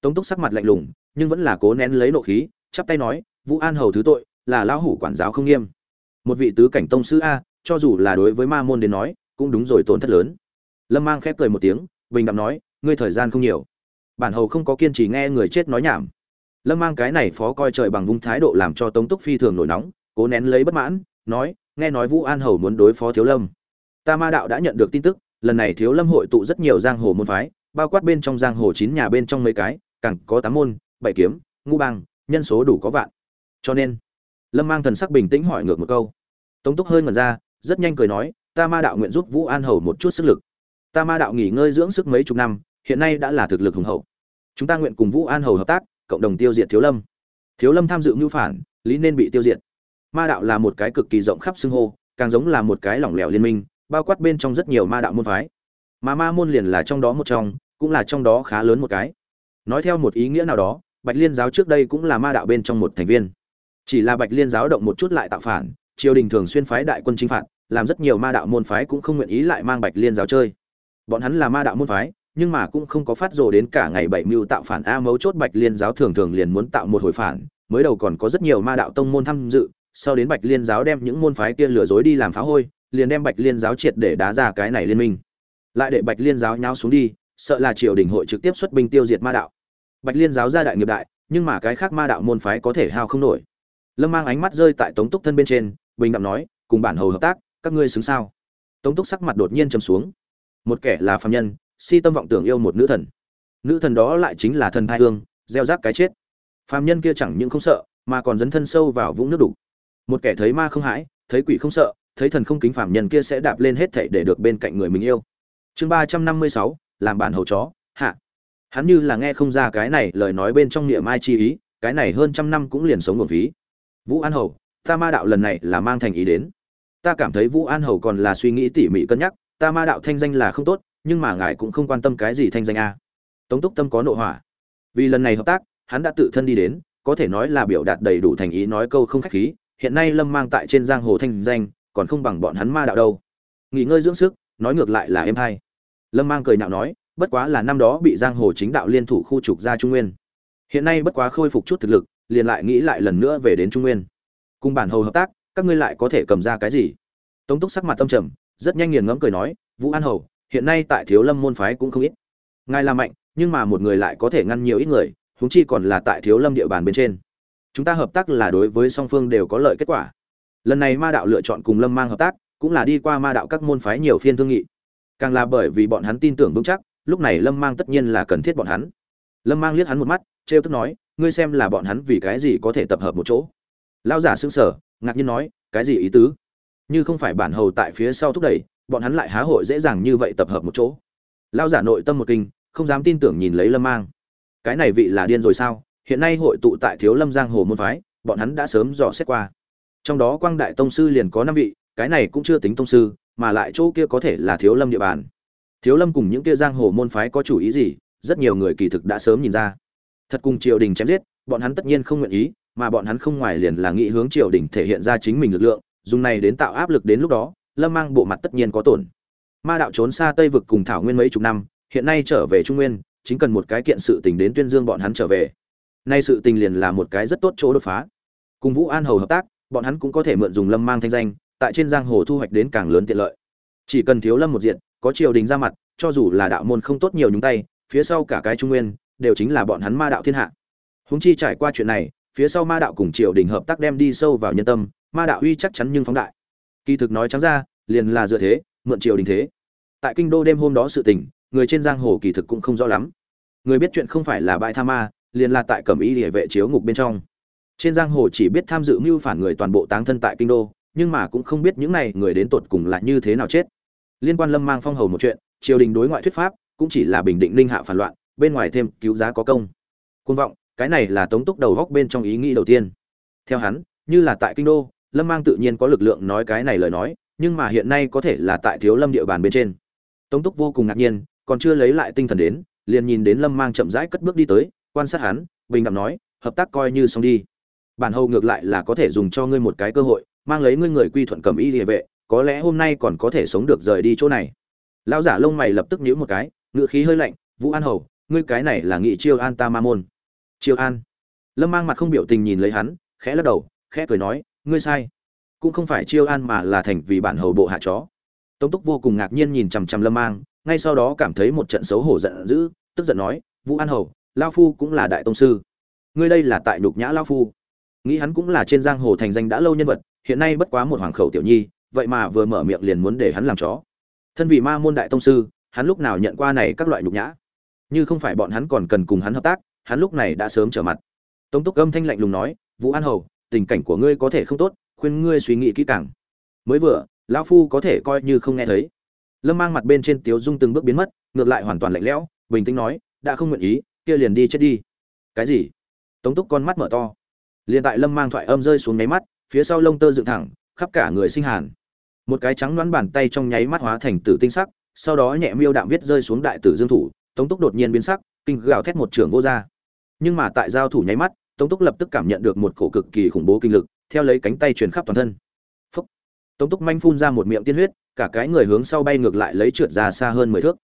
Tống túc sắc mặt lạnh lùng, nhưng vẫn là cố nén lấy nộ khí, chắp tay nói, vũ an hầu thứ tội, là lão hủ quản giáo không nghiêm. Một vị tứ cảnh tông sư a, cho dù là đối với ma môn đến nói cũng đúng rồi, tổn thất lớn. Lâm mang khép cười một tiếng, bình đạm nói, ngươi thời gian không nhiều. Bản hầu không có kiên trì nghe người chết nói nhảm. Lâm mang cái này phó coi trời bằng vung thái độ làm cho tống túc phi thường nổi nóng, cố nén lấy bất mãn, nói, nghe nói vũ an hầu muốn đối phó thiếu lâm. Ta ma đạo đã nhận được tin tức, lần này thiếu lâm hội tụ rất nhiều giang hồ môn phái, bao quát bên trong giang hồ chín nhà bên trong mấy cái, càng có tám môn, bảy kiếm, ngũ bang, nhân số đủ có vạn. Cho nên, lâm mang thần sắc bình tĩnh hỏi ngược một câu. Tống túc hơi ngẩn ra, rất nhanh cười nói ta ma đạo nguyện giúp vũ an hầu một chút sức lực. Ta ma đạo nghỉ ngơi dưỡng sức mấy chục năm, hiện nay đã là thực lực hùng hậu. Chúng ta nguyện cùng vũ an hầu hợp tác, cộng đồng tiêu diệt thiếu lâm. Thiếu lâm tham dự mưu phản, lý nên bị tiêu diệt. Ma đạo là một cái cực kỳ rộng khắp xưng hô, càng giống là một cái lỏng lẻo liên minh, bao quát bên trong rất nhiều ma đạo môn phái. Mà ma môn liền là trong đó một trong, cũng là trong đó khá lớn một cái. Nói theo một ý nghĩa nào đó, bạch liên giáo trước đây cũng là ma đạo bên trong một thành viên. Chỉ là bạch liên giáo động một chút lại tạo phản, triều đình thường xuyên phái đại quân chinh phạt làm rất nhiều ma đạo môn phái cũng không nguyện ý lại mang bạch liên giáo chơi. Bọn hắn là ma đạo môn phái, nhưng mà cũng không có phát rồ đến cả ngày bảy mưu tạo phản a mấu chốt bạch liên giáo thường thường liền muốn tạo một hồi phản, mới đầu còn có rất nhiều ma đạo tông môn tham dự, sau đến bạch liên giáo đem những môn phái kia lừa dối đi làm phá hôi, liền đem bạch liên giáo triệt để đá ra cái này liên minh. Lại để bạch liên giáo nháo xuống đi, sợ là triều đình hội trực tiếp xuất binh tiêu diệt ma đạo. Bạch liên giáo gia đại nghiệp đại, nhưng mà cái khác ma đạo môn phái có thể hao không nổi. Lâm mang ánh mắt rơi tại tống túc thân bên trên, bình đạm nói, cùng bản hầu hợp tác các ngươi xứng sao? Tống túc sắc mặt đột nhiên trầm xuống. Một kẻ là phạm nhân, si tâm vọng tưởng yêu một nữ thần. Nữ thần đó lại chính là thần thai hương, gieo rác cái chết. Phạm nhân kia chẳng những không sợ, mà còn dấn thân sâu vào vũng nước đục. Một kẻ thấy ma không hãi, thấy quỷ không sợ, thấy thần không kính phạm nhân kia sẽ đạp lên hết thảy để được bên cạnh người mình yêu. Chương ba trăm năm mươi sáu, làm bản hầu chó, hạ. Hắn như là nghe không ra cái này lời nói bên trong niệm ai chi ý, cái này hơn trăm năm cũng liền sống nguồn phí vũ an hầu, ta ma đạo lần này là mang thành ý đến ta cảm thấy vũ an hầu còn là suy nghĩ tỉ mỉ cân nhắc, ta ma đạo thanh danh là không tốt, nhưng mà ngài cũng không quan tâm cái gì thanh danh a. Tống túc tâm có nội hỏa vì lần này hợp tác, hắn đã tự thân đi đến, có thể nói là biểu đạt đầy đủ thành ý nói câu không khách khí, hiện nay lâm mang tại trên giang hồ thanh danh, còn không bằng bọn hắn ma đạo đâu. Nghỉ ngơi dưỡng sức, nói ngược lại là em hay. Lâm mang cười nhạo nói, bất quá là năm đó bị giang hồ chính đạo liên thủ khu trục ra trung nguyên. Hiện nay bất quá khôi phục chút thực lực, liền lại nghĩ lại lần nữa về đến trung nguyên. Cùng bản hầu hợp tác các ngươi lại có thể cầm ra cái gì? Tống túc sắc mặt tâm trầm, rất nhanh nghiền ngẫm cười nói, vũ an hầu, hiện nay tại thiếu lâm môn phái cũng không ít. Ngài là mạnh, nhưng mà một người lại có thể ngăn nhiều ít người, huống chi còn là tại thiếu lâm địa bàn bên trên. Chúng ta hợp tác là đối với song phương đều có lợi kết quả. Lần này ma đạo lựa chọn cùng lâm mang hợp tác, cũng là đi qua ma đạo các môn phái nhiều phiên thương nghị. Càng là bởi vì bọn hắn tin tưởng vững chắc, lúc này lâm mang tất nhiên là cần thiết bọn hắn. Lâm mang liếc hắn một mắt, trêu tức nói, ngươi xem là bọn hắn vì cái gì có thể tập hợp một chỗ? Lao giả xưng sở ngạc nhiên nói, cái gì ý tứ? Như không phải bản hầu tại phía sau thúc đẩy, bọn hắn lại há hội dễ dàng như vậy tập hợp một chỗ. Lao giả nội tâm một kinh, không dám tin tưởng nhìn lấy lâm mang. Cái này vị là điên rồi sao? Hiện nay hội tụ tại thiếu lâm giang hồ môn phái, bọn hắn đã sớm dò xét qua. Trong đó quang đại tông sư liền có năm vị, cái này cũng chưa tính tông sư, mà lại chỗ kia có thể là thiếu lâm địa bàn. Thiếu lâm cùng những kia giang hồ môn phái có chủ ý gì, rất nhiều người kỳ thực đã sớm nhìn ra. Thật cùng triều đình chém giết, bọn hắn tất nhiên không nguyện ý mà bọn hắn không ngoài liền là nghĩ hướng triều đình thể hiện ra chính mình lực lượng, dùng này đến tạo áp lực đến lúc đó, lâm mang bộ mặt tất nhiên có tổn. Ma đạo trốn xa tây vực cùng thảo nguyên mấy chục năm, hiện nay trở về trung nguyên, chính cần một cái kiện sự tình đến tuyên dương bọn hắn trở về. Nay sự tình liền là một cái rất tốt chỗ đột phá. Cùng vũ an hầu hợp tác, bọn hắn cũng có thể mượn dùng lâm mang thanh danh, tại trên giang hồ thu hoạch đến càng lớn tiện lợi. Chỉ cần thiếu lâm một diện, có triều đình ra mặt, cho dù là đạo môn không tốt nhiều nhúng tay, phía sau cả cái trung nguyên, đều chính là bọn hắn ma đạo thiên hạ. Húng chi trải qua chuyện này phía sau ma đạo cùng triều đình hợp tác đem đi sâu vào nhân tâm, ma đạo uy chắc chắn nhưng phóng đại. Kỳ thực nói trắng ra, liền là dựa thế, mượn triều đình thế. Tại kinh đô đêm hôm đó sự tình, người trên giang hồ kỳ thực cũng không rõ lắm. Người biết chuyện không phải là bãi tha ma, liền là tại cẩm y địa vệ chiếu ngục bên trong. Trên giang hồ chỉ biết tham dự mưu phản người toàn bộ táng thân tại kinh đô, nhưng mà cũng không biết những này người đến tột cùng là như thế nào chết. Liên quan lâm mang phong hầu một chuyện, triều đình đối ngoại thuyết pháp, cũng chỉ là bình định linh hạ phản loạn, bên ngoài thêm cứu giá có công. Côn vọng cái này là tống túc đầu góc bên trong ý nghĩ đầu tiên. Theo hắn, như là tại kinh đô, lâm mang tự nhiên có lực lượng nói cái này lời nói, nhưng mà hiện nay có thể là tại thiếu lâm địa bàn bên trên. Tống túc vô cùng ngạc nhiên, còn chưa lấy lại tinh thần đến, liền nhìn đến lâm mang chậm rãi cất bước đi tới, quan sát hắn, bình đẳng nói, hợp tác coi như xong đi. Bản hầu ngược lại là có thể dùng cho ngươi một cái cơ hội, mang lấy ngươi người quy thuận cầm y địa vệ, có lẽ hôm nay còn có thể sống được rời đi chỗ này. Lão giả lông mày lập tức nhíu một cái ngựa khí hơi lạnh, vũ an hầu, ngươi cái này là nghị chiêu an ta ma môn chiêu an. Lâm mang mặt không biểu tình nhìn lấy hắn, khẽ lắc đầu, khẽ cười nói, ngươi sai. Cũng không phải chiêu an mà là thành vì bản hầu bộ hạ chó. Tống túc vô cùng ngạc nhiên nhìn chằm chằm lâm mang, ngay sau đó cảm thấy một trận xấu hổ giận dữ, tức giận nói, vũ an hầu, lao phu cũng là đại tông sư. Ngươi đây là tại nhục nhã lao phu. Nghĩ hắn cũng là trên giang hồ thành danh đã lâu nhân vật, hiện nay bất quá một hoàng khẩu tiểu nhi, vậy mà vừa mở miệng liền muốn để hắn làm chó. Thân vì ma môn đại tông sư, hắn lúc nào nhận qua này các loại nhục nhã? Như không phải bọn hắn còn cần cùng hắn hợp tác hắn lúc này đã sớm trở mặt. Tống túc âm thanh lạnh lùng nói, vũ an hầu, tình cảnh của ngươi có thể không tốt, khuyên ngươi suy nghĩ kỹ càng. Mới vừa, lão phu có thể coi như không nghe thấy. Lâm mang mặt bên trên tiếu dung từng bước biến mất, ngược lại hoàn toàn lạnh lẽo, bình tĩnh nói, đã không nguyện ý, kia liền đi chết đi. Cái gì? Tống túc con mắt mở to. Liền tại lâm mang thoại âm rơi xuống nháy mắt, phía sau lông tơ dựng thẳng, khắp cả người sinh hàn. Một cái trắng đoán bàn tay trong nháy mắt hóa thành tử tinh sắc, sau đó nhẹ miêu đạm viết rơi xuống đại tử dương thủ, tống túc đột nhiên biến sắc, kinh gào thét một trường vô r nhưng mà tại giao thủ nháy mắt, tống túc lập tức cảm nhận được một cổ cực kỳ khủng bố kinh lực, theo lấy cánh tay truyền khắp toàn thân. Phúc. tống túc manh phun ra một miệng tiên huyết, cả cái người hướng sau bay ngược lại lấy trượt ra xa hơn mười thước.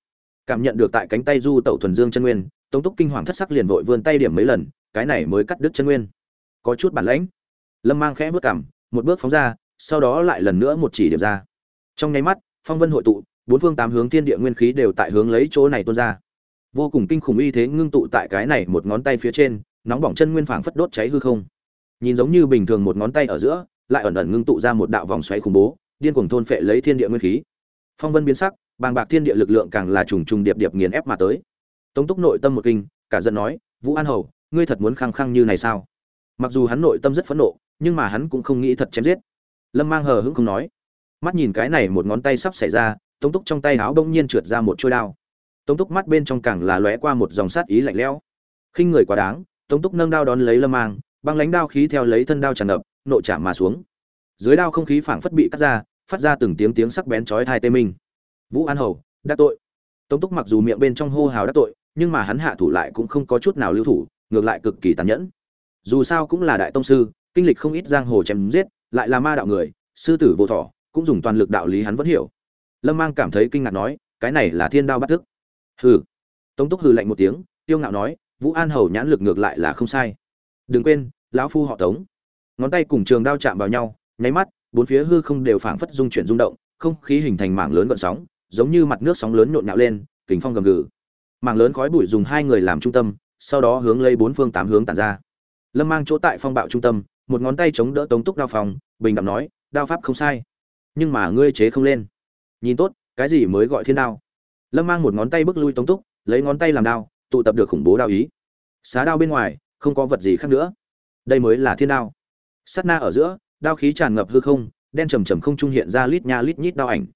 Cảm nhận được tại cánh tay du tẩu thuần dương chân nguyên, tống túc kinh hoàng thất sắc liền vội vươn tay điểm mấy lần, cái này mới cắt đứt chân nguyên. Có chút bản lãnh. Lâm mang khẽ vớt cảm một bước phóng ra, sau đó lại lần nữa một chỉ điểm ra. Trong nháy mắt, phong vân hội tụ, bốn phương tám hướng thiên địa nguyên khí đều tại hướng lấy chỗ này tuôn ra vô cùng kinh khủng uy thế ngưng tụ tại cái này một ngón tay phía trên, nóng bỏng chân nguyên phảng phất đốt cháy hư không. Nhìn giống như bình thường một ngón tay ở giữa, lại ẩn ẩn ngưng tụ ra một đạo vòng xoáy khủng bố, điên cuồng thôn phệ lấy thiên địa nguyên khí. Phong vân biến sắc, bàng bạc thiên địa lực lượng càng là trùng trùng điệp điệp nghiền ép mà tới. Tống túc nội tâm một kinh, cả giận nói, vũ an hầu, ngươi thật muốn khăng khăng như này sao? Mặc dù hắn nội tâm rất phẫn nộ, nhưng mà hắn cũng không nghĩ thật chém giết. Lâm mang hờ hững không nói. Mắt nhìn cái này một ngón tay sắp xảy ra, tống túc trong tay áo bỗng nhiên trượt ra một trôi đao tống túc mắt bên trong càng là lóe qua một dòng sát ý lạnh lẽo. Khinh người quá đáng, tống túc nâng đao đón lấy lâm mang, băng lãnh đao khí theo lấy thân đao tràn ngập nội chạm mà xuống. Dưới đao không khí phảng phất bị cắt ra, phát ra từng tiếng tiếng sắc bén chói thai tê minh. Vũ an hầu đắc tội. Tống túc mặc dù miệng bên trong hô hào đắc tội, nhưng mà hắn hạ thủ lại cũng không có chút nào lưu thủ, ngược lại cực kỳ tàn nhẫn. Dù sao cũng là đại tông sư, kinh lịch không ít giang hồ chém giết, lại là ma đạo người, sư tử vô thọ cũng dùng toàn lực đạo lý hắn vẫn hiểu. Lâm mang cảm thấy kinh ngạc nói, cái này là thiên đao bắt thức hừ. Tống túc hừ lạnh một tiếng tiêu ngạo nói, vũ an hầu nhãn lực ngược lại là không sai. Đừng quên, lão phu họ tống. Ngón tay cùng trường đao chạm vào nhau, nháy mắt, bốn phía hư không đều phảng phất dung chuyển rung động, không khí hình thành mảng lớn gợn sóng, giống như mặt nước sóng lớn nhộn nhạo lên kính phong gầm gừ. Mảng lớn khói bụi dùng hai người làm trung tâm, sau đó hướng lấy bốn phương tám hướng tản ra. Lâm mang chỗ tại phong bạo trung tâm, một ngón tay chống đỡ tống túc đao phòng, bình Đạm nói, đao pháp không sai, nhưng mà ngươi chế không lên. Nhìn tốt, cái gì mới gọi thiên đao? Lâm mang một ngón tay bước lui tống túc, lấy ngón tay làm đao, tụ tập được khủng bố đao ý. Xá đao bên ngoài, không có vật gì khác nữa. Đây mới là thiên đao. Sắt na ở giữa, đao khí tràn ngập hư không, đen trầm trầm không trung hiện ra lít nha lít nhít đao ảnh.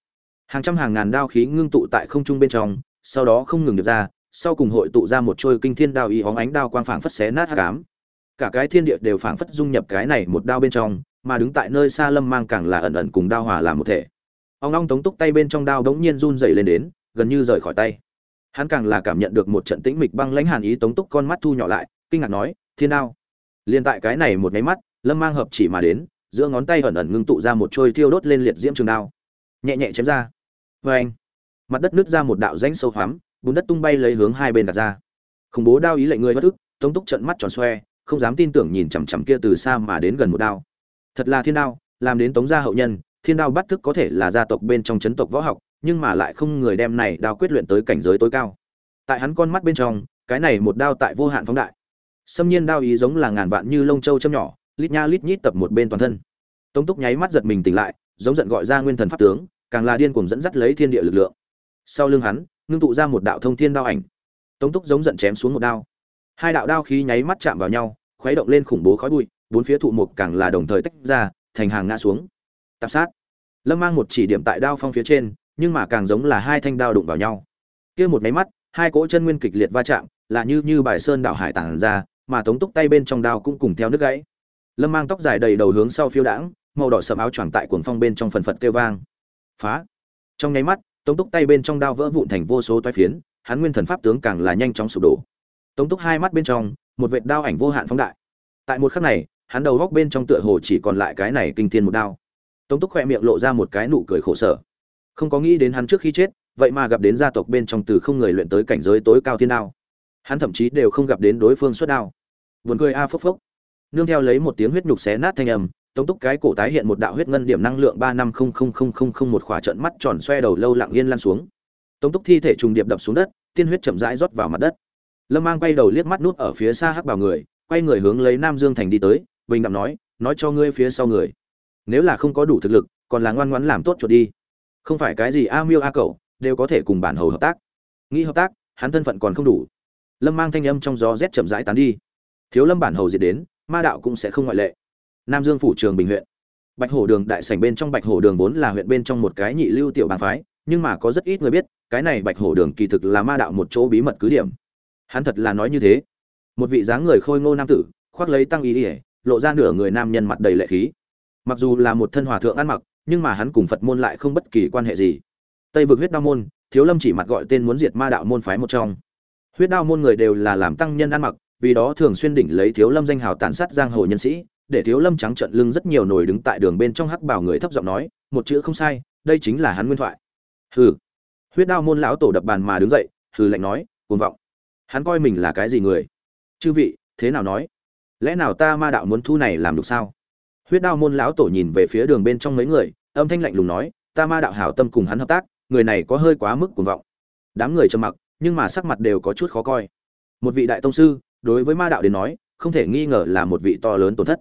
Hàng trăm hàng ngàn đao khí ngưng tụ tại không trung bên trong, sau đó không ngừng được ra, sau cùng hội tụ ra một trôi kinh thiên đao ý hóng ánh đao quang phảng phất xé nát hắc cám cả cái thiên địa đều phảng phất dung nhập cái này một đao bên trong, mà đứng tại nơi xa lâm mang càng là ẩn ẩn cùng đao hòa làm một thể. Ông long tống túc tay bên trong đao đống nhiên run dày lên đến gần như rời khỏi tay. Hắn càng là cảm nhận được một trận tĩnh mịch băng lãnh hàn ý tống túc con mắt thu nhỏ lại, kinh ngạc nói, thiên đao. Liền tại cái này một nháy mắt, lâm mang hợp chỉ mà đến, giữa ngón tay ẩn ẩn ngưng tụ ra một trôi thiêu đốt lên liệt diễm trường đao. Nhẹ nhẹ chém ra. Vê anh mặt đất nứt ra một đạo rãnh sâu hoắm, bùn đất tung bay lấy hướng hai bên đặt ra. Khủng bố đao ý lệnh người bất ức, tống túc trận mắt tròn xoe, không dám tin tưởng nhìn chằm chằm kia từ xa mà đến gần một đao. Thật là thiên đao, làm đến tống gia hậu nhân, thiên đao bắt thức có thể là gia tộc bên trong chấn tộc võ học nhưng mà lại không người đem này đao quyết luyện tới cảnh giới tối cao. Tại hắn con mắt bên trong, cái này một đao tại vô hạn phóng đại. Xâm nhiên đao ý giống là ngàn vạn như lông châu châm nhỏ, lít nha lít nhít tập một bên toàn thân. Tống túc nháy mắt giật mình tỉnh lại, giống giận gọi ra nguyên thần pháp tướng, càng là điên cuồng dẫn dắt lấy thiên địa lực lượng. Sau lưng hắn, ngưng tụ ra một đạo thông thiên đao ảnh. Tống túc giống giận chém xuống một đao. Hai đạo đao khí nháy mắt chạm vào nhau, khuấy động lên khủng bố khói bụi, bốn phía thụ mục càng là đồng thời tách ra, thành hàng ngã xuống. Tạp sát. Lâm mang một chỉ điểm tại đao phong phía trên nhưng mà càng giống là hai thanh đao đụng vào nhau. Kia một máy mắt, hai cỗ chân nguyên kịch liệt va chạm, là như như bài sơn đảo hải tản ra, mà tống túc tay bên trong đao cũng cùng theo nước gãy. Lâm mang tóc dài đầy đầu hướng sau phiêu đãng, màu đỏ sầm áo choàng tại cuồng phong bên trong phần phật kêu vang. Phá! Trong nháy mắt, tống túc tay bên trong đao vỡ vụn thành vô số toái phiến, hắn nguyên thần pháp tướng càng là nhanh chóng sụp đổ. Tống túc hai mắt bên trong, một vệt đao ảnh vô hạn phóng đại. Tại một khắc này, hắn đầu góc bên trong tựa hồ chỉ còn lại cái này kinh thiên một đao. Tống túc khoe miệng lộ ra một cái nụ cười khổ sở không có nghĩ đến hắn trước khi chết, vậy mà gặp đến gia tộc bên trong từ không người luyện tới cảnh giới tối cao thiên đao. Hắn thậm chí đều không gặp đến đối phương xuất đao. Buồn cười a à phốc phốc. Nương theo lấy một tiếng huyết nhục xé nát thanh âm, tống túc cái cổ tái hiện một đạo huyết ngân điểm năng lượng ba năm không không không không không một khỏa trận mắt tròn xoe đầu lâu lặng yên lan xuống. Tống túc thi thể trùng điệp đập xuống đất, tiên huyết chậm rãi rót vào mặt đất. Lâm mang quay đầu liếc mắt nút ở phía xa hắc bảo người, quay người hướng lấy nam dương thành đi tới, bình đạm nói nói cho ngươi phía sau người. Nếu là không có đủ thực lực, còn là ngoan ngoãn làm tốt chuột đi không phải cái gì a miêu a cậu đều có thể cùng bản hầu hợp tác. Nghĩ hợp tác, hắn thân phận còn không đủ. Lâm mang thanh âm trong gió rét chậm rãi tán đi. Thiếu lâm bản hầu diệt đến, ma đạo cũng sẽ không ngoại lệ. Nam dương phủ trường bình huyện. Bạch hổ đường đại sảnh bên trong bạch hổ đường vốn là huyện bên trong một cái nhị lưu tiểu bang phái, nhưng mà có rất ít người biết, cái này bạch hổ đường kỳ thực là ma đạo một chỗ bí mật cứ điểm. Hắn thật là nói như thế. Một vị dáng người khôi ngô nam tử, khoác lấy tăng ý ỉa lộ ra nửa người nam nhân mặt đầy lệ khí. Mặc dù là một thân hòa thượng ăn mặc nhưng mà hắn cùng phật môn lại không bất kỳ quan hệ gì. Tây vực huyết đao môn, thiếu lâm chỉ mặt gọi tên muốn diệt ma đạo môn phái một trong. Huyết đao môn người đều là làm tăng nhân ăn mặc, vì đó thường xuyên đỉnh lấy thiếu lâm danh hào tàn sát giang hồ nhân sĩ, để thiếu lâm trắng trận lưng rất nhiều nổi đứng tại đường bên trong hắc bảo người thấp giọng nói, một chữ không sai, đây chính là hắn nguyên thoại. Hừ. Huyết đao môn lão tổ đập bàn mà đứng dậy, hừ lạnh nói, cuồng vọng. Hắn coi mình là cái gì người? Chư vị, thế nào nói? Lẽ nào ta ma đạo muốn thu này làm được sao? Huyết đao môn lão tổ nhìn về phía đường bên trong mấy người, âm thanh lạnh lùng nói, ta ma đạo hảo tâm cùng hắn hợp tác, người này có hơi quá mức cuồng vọng. Đám người trầm mặc, nhưng mà sắc mặt đều có chút khó coi. Một vị đại tông sư, đối với ma đạo đến nói, không thể nghi ngờ là một vị to lớn tổn thất.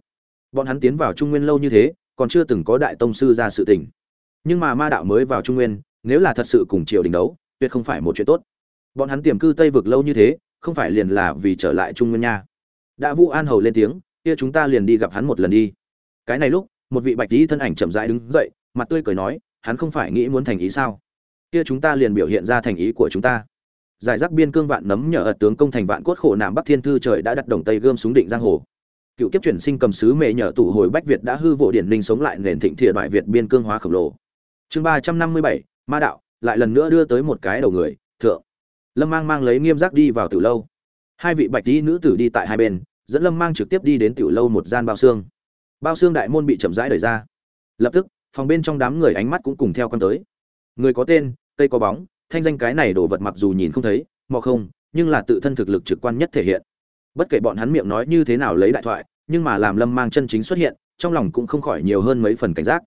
Bọn hắn tiến vào trung nguyên lâu như thế, còn chưa từng có đại tông sư ra sự tình. Nhưng mà ma đạo mới vào trung nguyên, nếu là thật sự cùng triều đình đấu, tuyệt không phải một chuyện tốt. Bọn hắn tiềm cư tây vực lâu như thế, không phải liền là vì trở lại trung nguyên nha. Đã vũ an hầu lên tiếng, kia chúng ta liền đi gặp hắn một lần đi cái này lúc, một vị bạch tí thân ảnh chậm rãi đứng dậy, mặt tươi cười nói, hắn không phải nghĩ muốn thành ý sao? Kia chúng ta liền biểu hiện ra thành ý của chúng ta. Giải rác biên cương vạn nấm nhờ ở tướng công thành vạn cốt khổ nam bắc thiên thư trời đã đặt đồng tây gươm xuống định giang hồ. Cựu kiếp chuyển sinh cầm sứ mẹ nhờ tủ hồi bách việt đã hư vỗ điển linh sống lại nền thịnh thiện đại việt biên cương hóa khổng lồ. Chương ba trăm năm mươi bảy, ma đạo, lại lần nữa đưa tới một cái đầu người, thượng. Lâm mang mang lấy nghiêm giác đi vào tiểu lâu. Hai vị bạch tí nữ tử đi tại hai bên, dẫn lâm mang trực tiếp đi đến tiểu lâu một gian bao xương bao xương đại môn bị chậm rãi đẩy ra. Lập tức, phòng bên trong đám người ánh mắt cũng cùng theo con tới. Người có tên, cây có bóng, thanh danh cái này đồ vật mặc dù nhìn không thấy, mò không, nhưng là tự thân thực lực trực quan nhất thể hiện. Bất kể bọn hắn miệng nói như thế nào lấy đại thoại, nhưng mà làm lâm mang chân chính xuất hiện, trong lòng cũng không khỏi nhiều hơn mấy phần cảnh giác.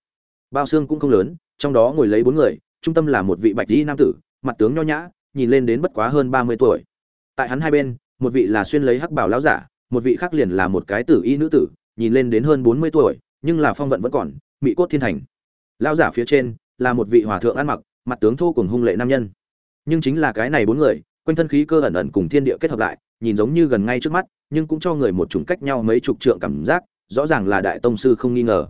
Bao xương cũng không lớn, trong đó ngồi lấy bốn người, trung tâm là một vị bạch di nam tử, mặt tướng nho nhã, nhìn lên đến bất quá hơn ba mươi tuổi. Tại hắn hai bên, một vị là xuyên lấy hắc bảo lão giả, một vị khác liền là một cái tử y nữ tử nhìn lên đến hơn bốn mươi tuổi, nhưng là phong vận vẫn còn mỹ cốt thiên thành. Lão giả phía trên là một vị hòa thượng ăn mặc, mặt tướng thô cùng hung lệ nam nhân. Nhưng chính là cái này bốn người, quanh thân khí cơ ẩn ẩn cùng thiên địa kết hợp lại, nhìn giống như gần ngay trước mắt, nhưng cũng cho người một chủng cách nhau mấy chục trượng cảm giác, rõ ràng là đại tông sư không nghi ngờ.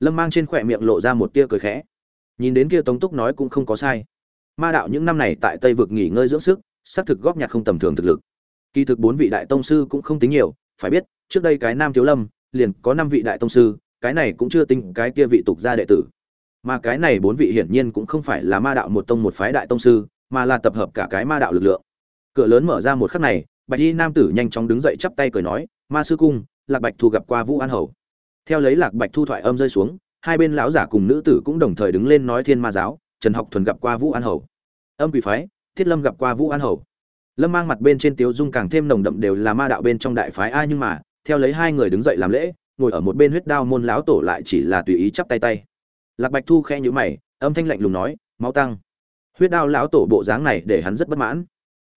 Lâm mang trên khỏe miệng lộ ra một tia cười khẽ. Nhìn đến kia tống túc nói cũng không có sai. Ma đạo những năm này tại tây vực nghỉ ngơi dưỡng sức, xác thực góp nhặt không tầm thường thực lực. Kỳ thực bốn vị đại tông sư cũng không tính nhiều, phải biết, trước đây cái nam thiếu lâm liền có năm vị đại tông sư, cái này cũng chưa tính cái kia vị tục gia đệ tử. Mà cái này bốn vị hiển nhiên cũng không phải là ma đạo một tông một phái đại tông sư, mà là tập hợp cả cái ma đạo lực lượng. Cửa lớn mở ra một khắc này, bạch y nam tử nhanh chóng đứng dậy chắp tay cười nói, ma sư cung, lạc bạch thu gặp qua vũ an hầu. Theo lấy lạc bạch thu thoại âm rơi xuống, hai bên lão giả cùng nữ tử cũng đồng thời đứng lên nói thiên ma giáo, trần học thuần gặp qua vũ an hầu. Âm quỷ phái, thiết lâm gặp qua vũ an hầu. Lâm mang mặt bên trên tiếu dung càng thêm nồng đậm đều là ma đạo bên trong đại phái ai nhưng mà theo lấy hai người đứng dậy làm lễ, ngồi ở một bên huyết đao môn lão tổ lại chỉ là tùy ý chắp tay tay. Lạc bạch thu khẽ nhữ mày, âm thanh lạnh lùng nói, máu tăng. Huyết đao lão tổ bộ dáng này để hắn rất bất mãn.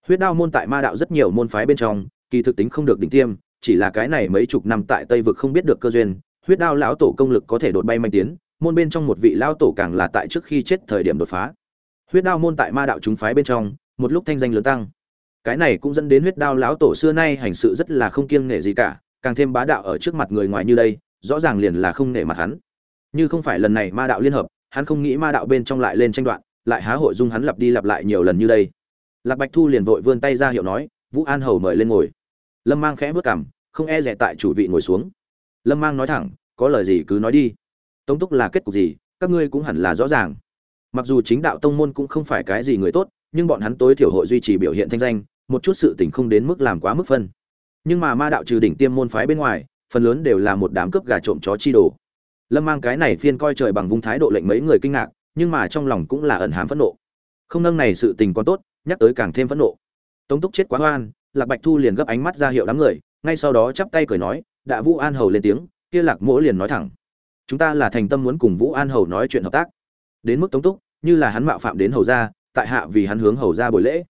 Huyết đao môn tại ma đạo rất nhiều môn phái bên trong, kỳ thực tính không được đỉnh tiêm, chỉ là cái này mấy chục năm tại tây vực không biết được cơ duyên, huyết đao lão tổ công lực có thể đột bay manh tiến, môn bên trong một vị lão tổ càng là tại trước khi chết thời điểm đột phá. Huyết đao môn tại ma đạo chúng phái bên trong, một lúc thanh danh lớn tăng. Cái này cũng dẫn đến huyết đao lão tổ xưa nay hành sự rất là không kiêng nể gì cả càng thêm bá đạo ở trước mặt người ngoài như đây, rõ ràng liền là không nể mặt hắn. Như không phải lần này ma đạo liên hợp, hắn không nghĩ ma đạo bên trong lại lên tranh đoạn lại há hội dung hắn lặp đi lặp lại nhiều lần như đây. Lạc bạch thu liền vội vươn tay ra hiệu nói, vũ an hầu mời lên ngồi. Lâm mang khẽ vớt cảm không e rẻ tại chủ vị ngồi xuống. Lâm mang nói thẳng, có lời gì cứ nói đi. Tống túc là kết cục gì, các ngươi cũng hẳn là rõ ràng. Mặc dù chính đạo tông môn cũng không phải cái gì người tốt, nhưng bọn hắn tối thiểu hội duy trì biểu hiện thanh danh, một chút sự tình không đến mức làm quá mức phân nhưng mà ma đạo trừ đỉnh tiêm môn phái bên ngoài, phần lớn đều là một đám cướp gà trộm chó chi đồ. Lâm mang cái này phiên coi trời bằng vung thái độ lệnh mấy người kinh ngạc, nhưng mà trong lòng cũng là ẩn hám phẫn nộ. Không nâng này sự tình còn tốt, nhắc tới càng thêm phẫn nộ. Tống túc chết quá hoan lạc bạch thu liền gấp ánh mắt ra hiệu đám người, ngay sau đó chắp tay cười nói, đã vũ an hầu lên tiếng, kia lạc mỗ liền nói thẳng. Chúng ta là thành tâm muốn cùng vũ an hầu nói chuyện hợp tác. Đến mức tống túc, như là hắn mạo phạm đến hầu gia, tại hạ vì hắn hướng hầu gia buổi lễ.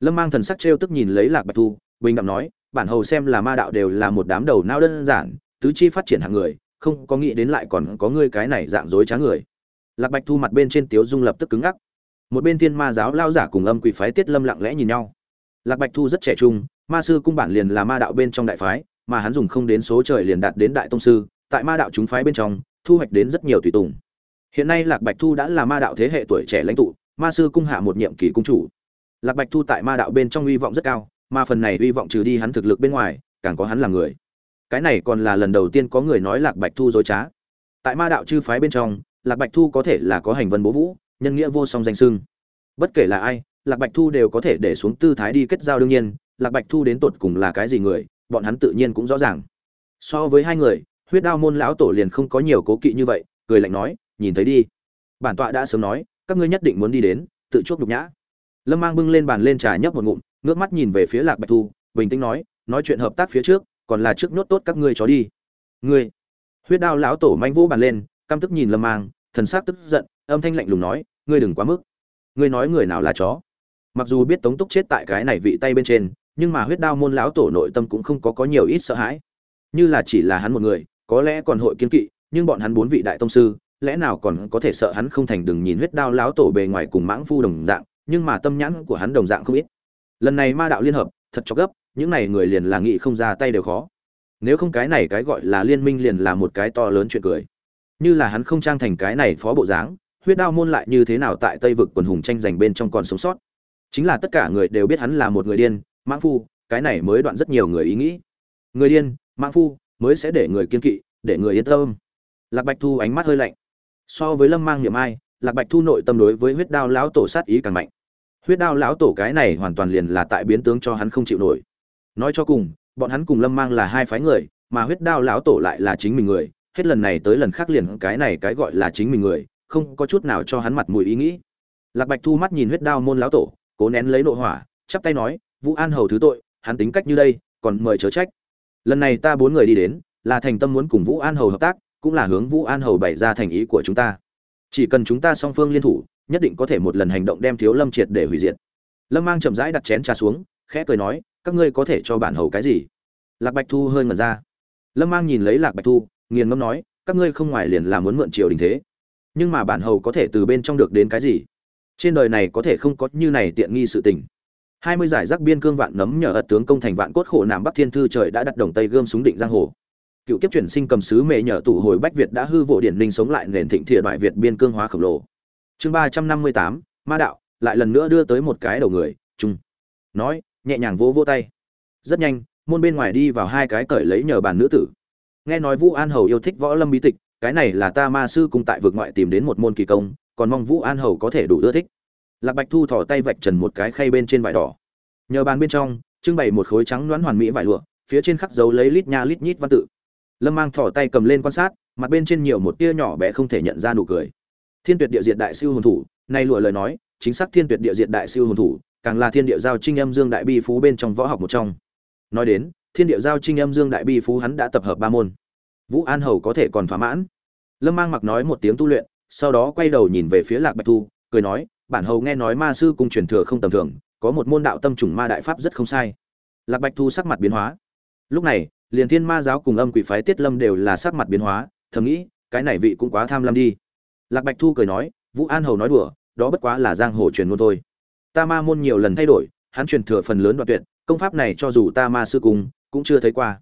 Lâm mang thần sắc trêu tức nhìn lấy lạc bạch thu, bình đạm nói bản hầu xem là ma đạo đều là một đám đầu não đơn giản, tứ chi phát triển hàng người, không có nghĩ đến lại còn có ngươi cái này dạng dối trá người. Lạc bạch thu mặt bên trên tiếu dung lập tức cứng ngắc. Một bên thiên ma giáo lao giả cùng âm quỷ phái tiết lâm lặng lẽ nhìn nhau. Lạc bạch thu rất trẻ trung, ma sư cung bản liền là ma đạo bên trong đại phái, mà hắn dùng không đến số trời liền đạt đến đại tông sư, tại ma đạo chúng phái bên trong, thu hoạch đến rất nhiều tùy tùng. Hiện nay lạc bạch thu đã là ma đạo thế hệ tuổi trẻ lãnh tụ, ma sư cung hạ một nhiệm kỳ cung chủ. Lạc bạch thu tại ma đạo bên trong uy vọng rất cao mà phần này hy vọng trừ đi hắn thực lực bên ngoài, càng có hắn là người. Cái này còn là lần đầu tiên có người nói lạc bạch thu dối trá. Tại ma đạo chư phái bên trong, lạc bạch thu có thể là có hành vân bố vũ, nhân nghĩa vô song danh sưng bất kể là ai, lạc bạch thu đều có thể để xuống tư thái đi kết giao đương nhiên, lạc bạch thu đến tột cùng là cái gì người, bọn hắn tự nhiên cũng rõ ràng. So với hai người, huyết đao môn lão tổ liền không có nhiều cố kỵ như vậy, cười lạnh nói, nhìn thấy đi. Bản tọa đã sớm nói, các ngươi nhất định muốn đi đến, tự chuốc nhục nhã. Lâm mang bưng lên bàn lên trà nhấp một ngụm ngước mắt nhìn về phía lạc bạch thu, bình tĩnh nói nói chuyện hợp tác phía trước, còn là trước nhốt tốt các ngươi chó đi. Ngươi. Huyết đao lão tổ manh vũ bàn lên, căm tức nhìn lâm mang, thần s c tức giận, âm thanh lạnh lùng nói, ngươi đừng quá mức. Ngươi nói người nào là chó? Mặc dù biết tống túc chết tại cái này vị tay bên trên, nhưng mà huyết đao môn lão tổ nội tâm cũng không có có nhiều ít sợ hãi. Như là chỉ là hắn một người, có lẽ còn hội kiên kỵ, nhưng bọn hắn bốn vị đại tông sư, lẽ nào còn có thể sợ hắn không thành đừng nhìn huyết đao lão tổ bề ngoài cùng mãng phu đồng dạng, nhưng mà tâm nhãn của hắn đồng dạng không ít lần này ma đạo liên hợp, thật cho gấp, những này người liền là nghị không ra tay đều khó. Nếu không cái này cái gọi là liên minh liền là một cái to lớn chuyện cười. Như là hắn không trang thành cái này phó bộ dáng, huyết đao môn lại như thế nào tại tây vực quần hùng tranh giành bên trong còn sống sót. Chính là tất cả người đều biết hắn là một người điên, mãng phu, cái này mới đoạn rất nhiều người ý nghĩ. Người điên, mãng phu, mới sẽ để người kiên kỵ, để người yên tâm. Lạc bạch thu ánh mắt hơi lạnh. So với lâm mang niệm ai, lạc bạch thu nội tâm đối với huyết đao lão tổ sát ý càng mạnh huyết đao lão tổ cái này hoàn toàn liền là tại biến tướng cho hắn không chịu nổi. Nói cho cùng, bọn hắn cùng lâm mang là hai phái người, mà huyết đao lão tổ lại là chính mình người. Hết lần này tới lần khác liền cái này cái gọi là chính mình người, không có chút nào cho hắn mặt mùi ý nghĩ. Lạc bạch thu mắt nhìn huyết đao môn lão tổ, cố nén lấy nội hỏa, chắp tay nói, vũ an hầu thứ tội, hắn tính cách như đây, còn mời chớ trách. Lần này ta bốn người đi đến, là thành tâm muốn cùng vũ an hầu hợp tác, cũng là hướng vũ an hầu bày ra thành ý của chúng ta. Chỉ cần chúng ta song phương liên thủ nhất định có thể một lần hành động đem thiếu lâm triệt để hủy diệt. Lâm mang chậm rãi đặt chén trà xuống, khẽ cười nói, các ngươi có thể cho bản hầu cái gì? Lạc bạch thu hơi ngẩn ra. Lâm mang nhìn lấy lạc bạch thu, nghiền ngâm nói, các ngươi không ngoài liền là muốn mượn triều đình thế. Nhưng mà bản hầu có thể từ bên trong được đến cái gì? Trên đời này có thể không có như này tiện nghi sự tình. Hai mươi giải rác biên cương vạn nấm nhờ ật tướng công thành vạn cốt khổ nam bắc thiên thư trời đã đặt đồng tây gươm súng định giang hồ. Cựu kiếp chuyển sinh cầm sứ mệ nhờ tủ hồi bách việt đã hư vụ điển ninh sống lại nền thịnh thiện đại việt biên cương hóa khổng lồ chương ba trăm năm mươi tám, ma đạo, lại lần nữa đưa tới một cái đầu người chung nói, nhẹ nhàng vỗ vỗ tay. Rất nhanh, môn bên ngoài đi vào hai cái cởi lấy nhờ bàn nữ tử. Nghe nói vũ an hầu yêu thích võ lâm bí tịch, cái này là ta ma sư cùng tại vực ngoại tìm đến một môn kỳ công, còn mong vũ an hầu có thể đủ ưa thích. Lạc bạch thu thỏ tay vạch trần một cái khay bên trên vải đỏ. Nhờ bàn bên trong, trưng bày một khối trắng đoán hoàn mỹ vải lụa, phía trên khắc dấu lấy lít nha lít nhít văn tự. Lâm mang thỏ tay cầm lên quan sát, mặt bên trên nhiều một tia nhỏ bé không thể nhận ra nụ cười thiên tuyệt địa diện đại siêu hồn thủ, nay lụa lời nói, chính xác thiên tuyệt địa diện đại siêu hồn thủ, càng là thiên địa giao trinh âm dương đại bi phú bên trong võ học một trong. Nói đến, thiên địa giao trinh âm dương đại bi phú hắn đã tập hợp ba môn. Vũ an hầu có thể còn thỏa mãn. Lâm mang mặc nói một tiếng tu luyện, sau đó quay đầu nhìn về phía lạc bạch thu, cười nói, bản hầu nghe nói ma sư cung truyền thừa không tầm thường, có một môn đạo tâm trùng ma đại pháp rất không sai. Lạc bạch thu sắc mặt biến hóa. Lúc này, liền thiên ma giáo cùng âm quỷ phái tiết lâm đều là sắc mặt biến hóa, thầm nghĩ, cái này vị cũng quá tham lam đi lạc bạch thu cười nói, vũ an hầu nói đùa, đó bất quá là giang hồ truyền ngôn thôi. Ta ma môn nhiều lần thay đổi, hắn truyền thừa phần lớn đoạn tuyệt, công pháp này cho dù ta ma sư cùng, cũng chưa thấy qua.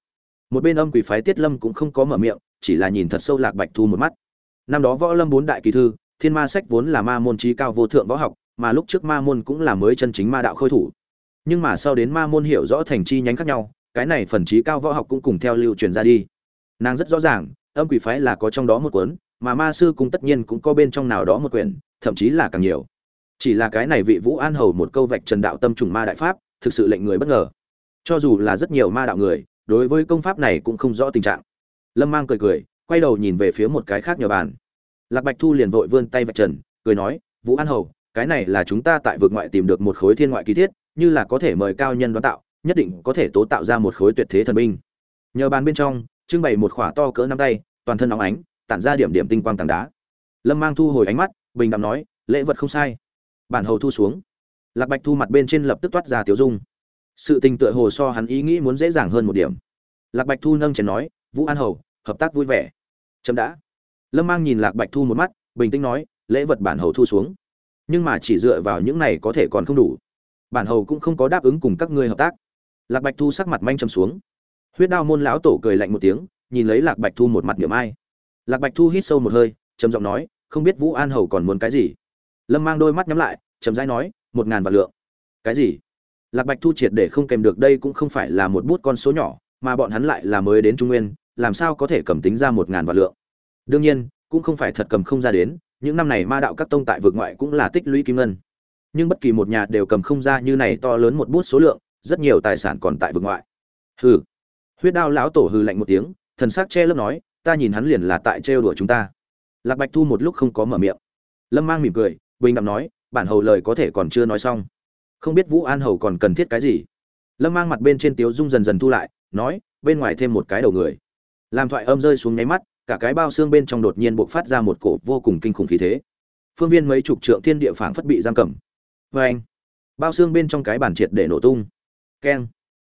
Một bên âm quỷ phái tiết lâm cũng không có mở miệng, chỉ là nhìn thật sâu lạc bạch thu một mắt. Năm đó võ lâm bốn đại kỳ thư, thiên ma sách vốn là ma môn trí cao vô thượng võ học, mà lúc trước ma môn cũng là mới chân chính ma đạo khôi thủ. Nhưng mà sau đến ma môn hiểu rõ thành chi nhánh khác nhau, cái này phần trí cao võ học cũng cùng theo lưu truyền ra đi. Nàng rất rõ ràng, âm quỷ phái là có trong đó một cuốn mà ma sư cung tất nhiên cũng có bên trong nào đó một quyển, thậm chí là càng nhiều. Chỉ là cái này vị vũ an hầu một câu vạch trần đạo tâm trùng ma đại pháp, thực sự lệnh người bất ngờ. Cho dù là rất nhiều ma đạo người, đối với công pháp này cũng không rõ tình trạng. Lâm mang cười cười, quay đầu nhìn về phía một cái khác nhờ bàn. Lạc bạch thu liền vội vươn tay vạch trần, cười nói, vũ an hầu, cái này là chúng ta tại vực ngoại tìm được một khối thiên ngoại kỳ thiết, như là có thể mời cao nhân đoán tạo, nhất định có thể tố tạo ra một khối tuyệt thế thần binh. Nhờ bàn bên trong, trưng bày một khỏa to cỡ năm tay, toàn thân óng ánh tản ra điểm điểm tinh quang tảng đá. Lâm mang thu hồi ánh mắt, bình đạm nói, lễ vật không sai. Bản hầu thu xuống. Lạc bạch thu mặt bên trên lập tức toát ra tiểu dung. Sự tình tựa hồ so hắn ý nghĩ muốn dễ dàng hơn một điểm. Lạc bạch thu nâng chén nói, vũ an hầu, hợp tác vui vẻ. Chậm đã. Lâm mang nhìn lạc bạch thu một mắt, bình tĩnh nói, lễ vật bản hầu thu xuống. Nhưng mà chỉ dựa vào những này có thể còn không đủ. Bản hầu cũng không có đáp ứng cùng các ngươi hợp tác. Lạc bạch thu sắc mặt manh trầm xuống. Huyết đao môn lão tổ cười lạnh một tiếng, nhìn lấy lạc bạch thu một mặt niệm ai lạc bạch thu hít sâu một hơi, trầm giọng nói, không biết vũ an hầu còn muốn cái gì? Lâm mang đôi mắt nhắm lại, chậm rãi nói, một ngàn vạn lượng. Cái gì? Lạc bạch thu triệt để không kèm được, đây cũng không phải là một bút con số nhỏ, mà bọn hắn lại là mới đến trung nguyên, làm sao có thể cầm tính ra một ngàn vạn lượng? Đương nhiên, cũng không phải thật cầm không ra đến, những năm này ma đạo các tông tại vực ngoại cũng là tích lũy kim ngân. Nhưng bất kỳ một nhà đều cầm không ra như này to lớn một bút số lượng, rất nhiều tài sản còn tại vực ngoại. Hừ. Huyết đao lão tổ hừ lạnh một tiếng, thần sắc che lớp nói ta nhìn hắn liền là tại trêu đùa chúng ta. Lạc bạch thu một lúc không có mở miệng. Lâm mang mỉm cười, bình đạm nói, bản hầu lời có thể còn chưa nói xong. Không biết vũ an hầu còn cần thiết cái gì. Lâm mang mặt bên trên tiếu dung dần dần thu lại, nói, bên ngoài thêm một cái đầu người. Làm thoại âm rơi xuống nháy mắt, cả cái bao xương bên trong đột nhiên bộc phát ra một cổ vô cùng kinh khủng khí thế. Phương viên mấy chục trượng thiên địa phảng phất bị giam cầm. Vê anh, bao xương bên trong cái bản triệt để nổ tung. Keng.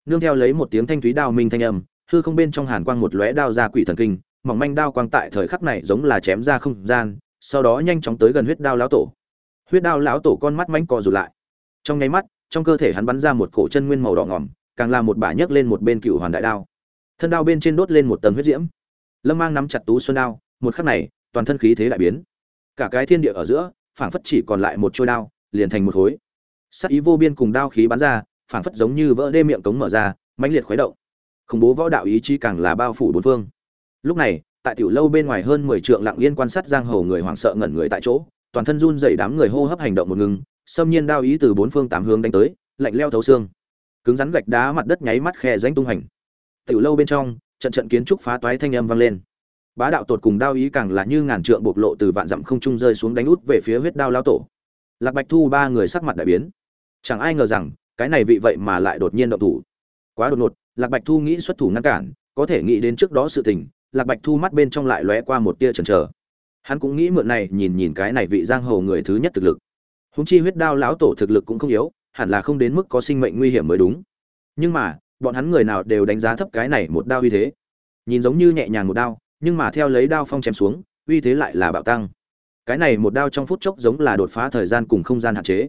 Nương theo lấy một tiếng thanh thúy đao minh thanh âm, hư không bên trong hàn quang một lóe đao ra quỷ thần kinh mỏng manh đao quang tại thời khắc này giống là chém ra không gian, sau đó nhanh chóng tới gần huyết đao lão tổ. Huyết đao lão tổ con mắt manh co rụt lại. Trong nháy mắt, trong cơ thể hắn bắn ra một cổ chân nguyên màu đỏ ngỏm, càng làm một bả nhấc lên một bên cựu hoàn đại đao. Thân đao bên trên đốt lên một tầng huyết diễm. Lâm mang nắm chặt tú xuân đao, một khắc này, toàn thân khí thế đại biến. Cả cái thiên địa ở giữa, phảng phất chỉ còn lại một trôi đao, liền thành một khối. Sắc ý vô biên cùng đao khí bắn ra, phảng phất giống như vỡ đê miệng cống mở ra, mãnh liệt khuấy động. Khủng bố võ đạo ý chí càng là bao phủ bốn phương lúc này, tại tiểu lâu bên ngoài hơn mười trượng lặng yên quan sát giang hồ người hoảng sợ ngẩn người tại chỗ, toàn thân run dày đám người hô hấp hành động một ngừng, xâm nhiên đao ý từ bốn phương tám hướng đánh tới, lạnh leo thấu xương. Cứng rắn gạch đá mặt đất nháy mắt khe ránh tung hành. Tiểu lâu bên trong, trận trận kiến trúc phá toái thanh âm vang lên. Bá đạo tột cùng đao ý càng là như ngàn trượng bộc lộ từ vạn dặm không trung rơi xuống đánh út về phía huyết đao lao tổ. Lạc bạch thu ba người sắc mặt đại biến. Chẳng ai ngờ rằng, cái này vị vậy mà lại đột nhiên động thủ. Quá đột ngột, lạc bạch thu nghĩ xuất thủ ngăn cản, có thể nghĩ đến trước đó sự tình lạc bạch thu mắt bên trong lại lóe qua một tia chần chờ. Hắn cũng nghĩ mượn này, nhìn nhìn cái này vị giang hồ người thứ nhất thực lực. Húng chi huyết đao lão tổ thực lực cũng không yếu, hẳn là không đến mức có sinh mệnh nguy hiểm mới đúng. Nhưng mà, bọn hắn người nào đều đánh giá thấp cái này một đao uy thế. Nhìn giống như nhẹ nhàng một đao, nhưng mà theo lấy đao phong chém xuống, uy thế lại là bạo tăng. Cái này một đao trong phút chốc giống là đột phá thời gian cùng không gian hạn chế.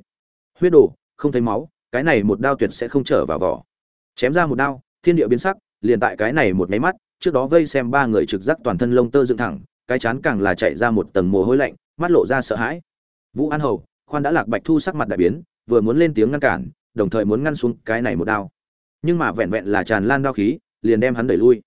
Huyết đổ không thấy máu, cái này một đao tuyệt sẽ không trở vào vỏ. Chém ra một đao, thiên địa biến sắc, liền tại cái này một nháy mắt trước đó vây xem ba người trực giác toàn thân lông tơ dựng thẳng, cái chán càng là chạy ra một tầng mồ hôi lạnh, mắt lộ ra sợ hãi. Vũ an hầu, khoan đã lạc bạch thu sắc mặt đại biến, vừa muốn lên tiếng ngăn cản, đồng thời muốn ngăn xuống cái này một đao. Nhưng mà vẹn vẹn là tràn lan đao khí, liền đem hắn đẩy lui.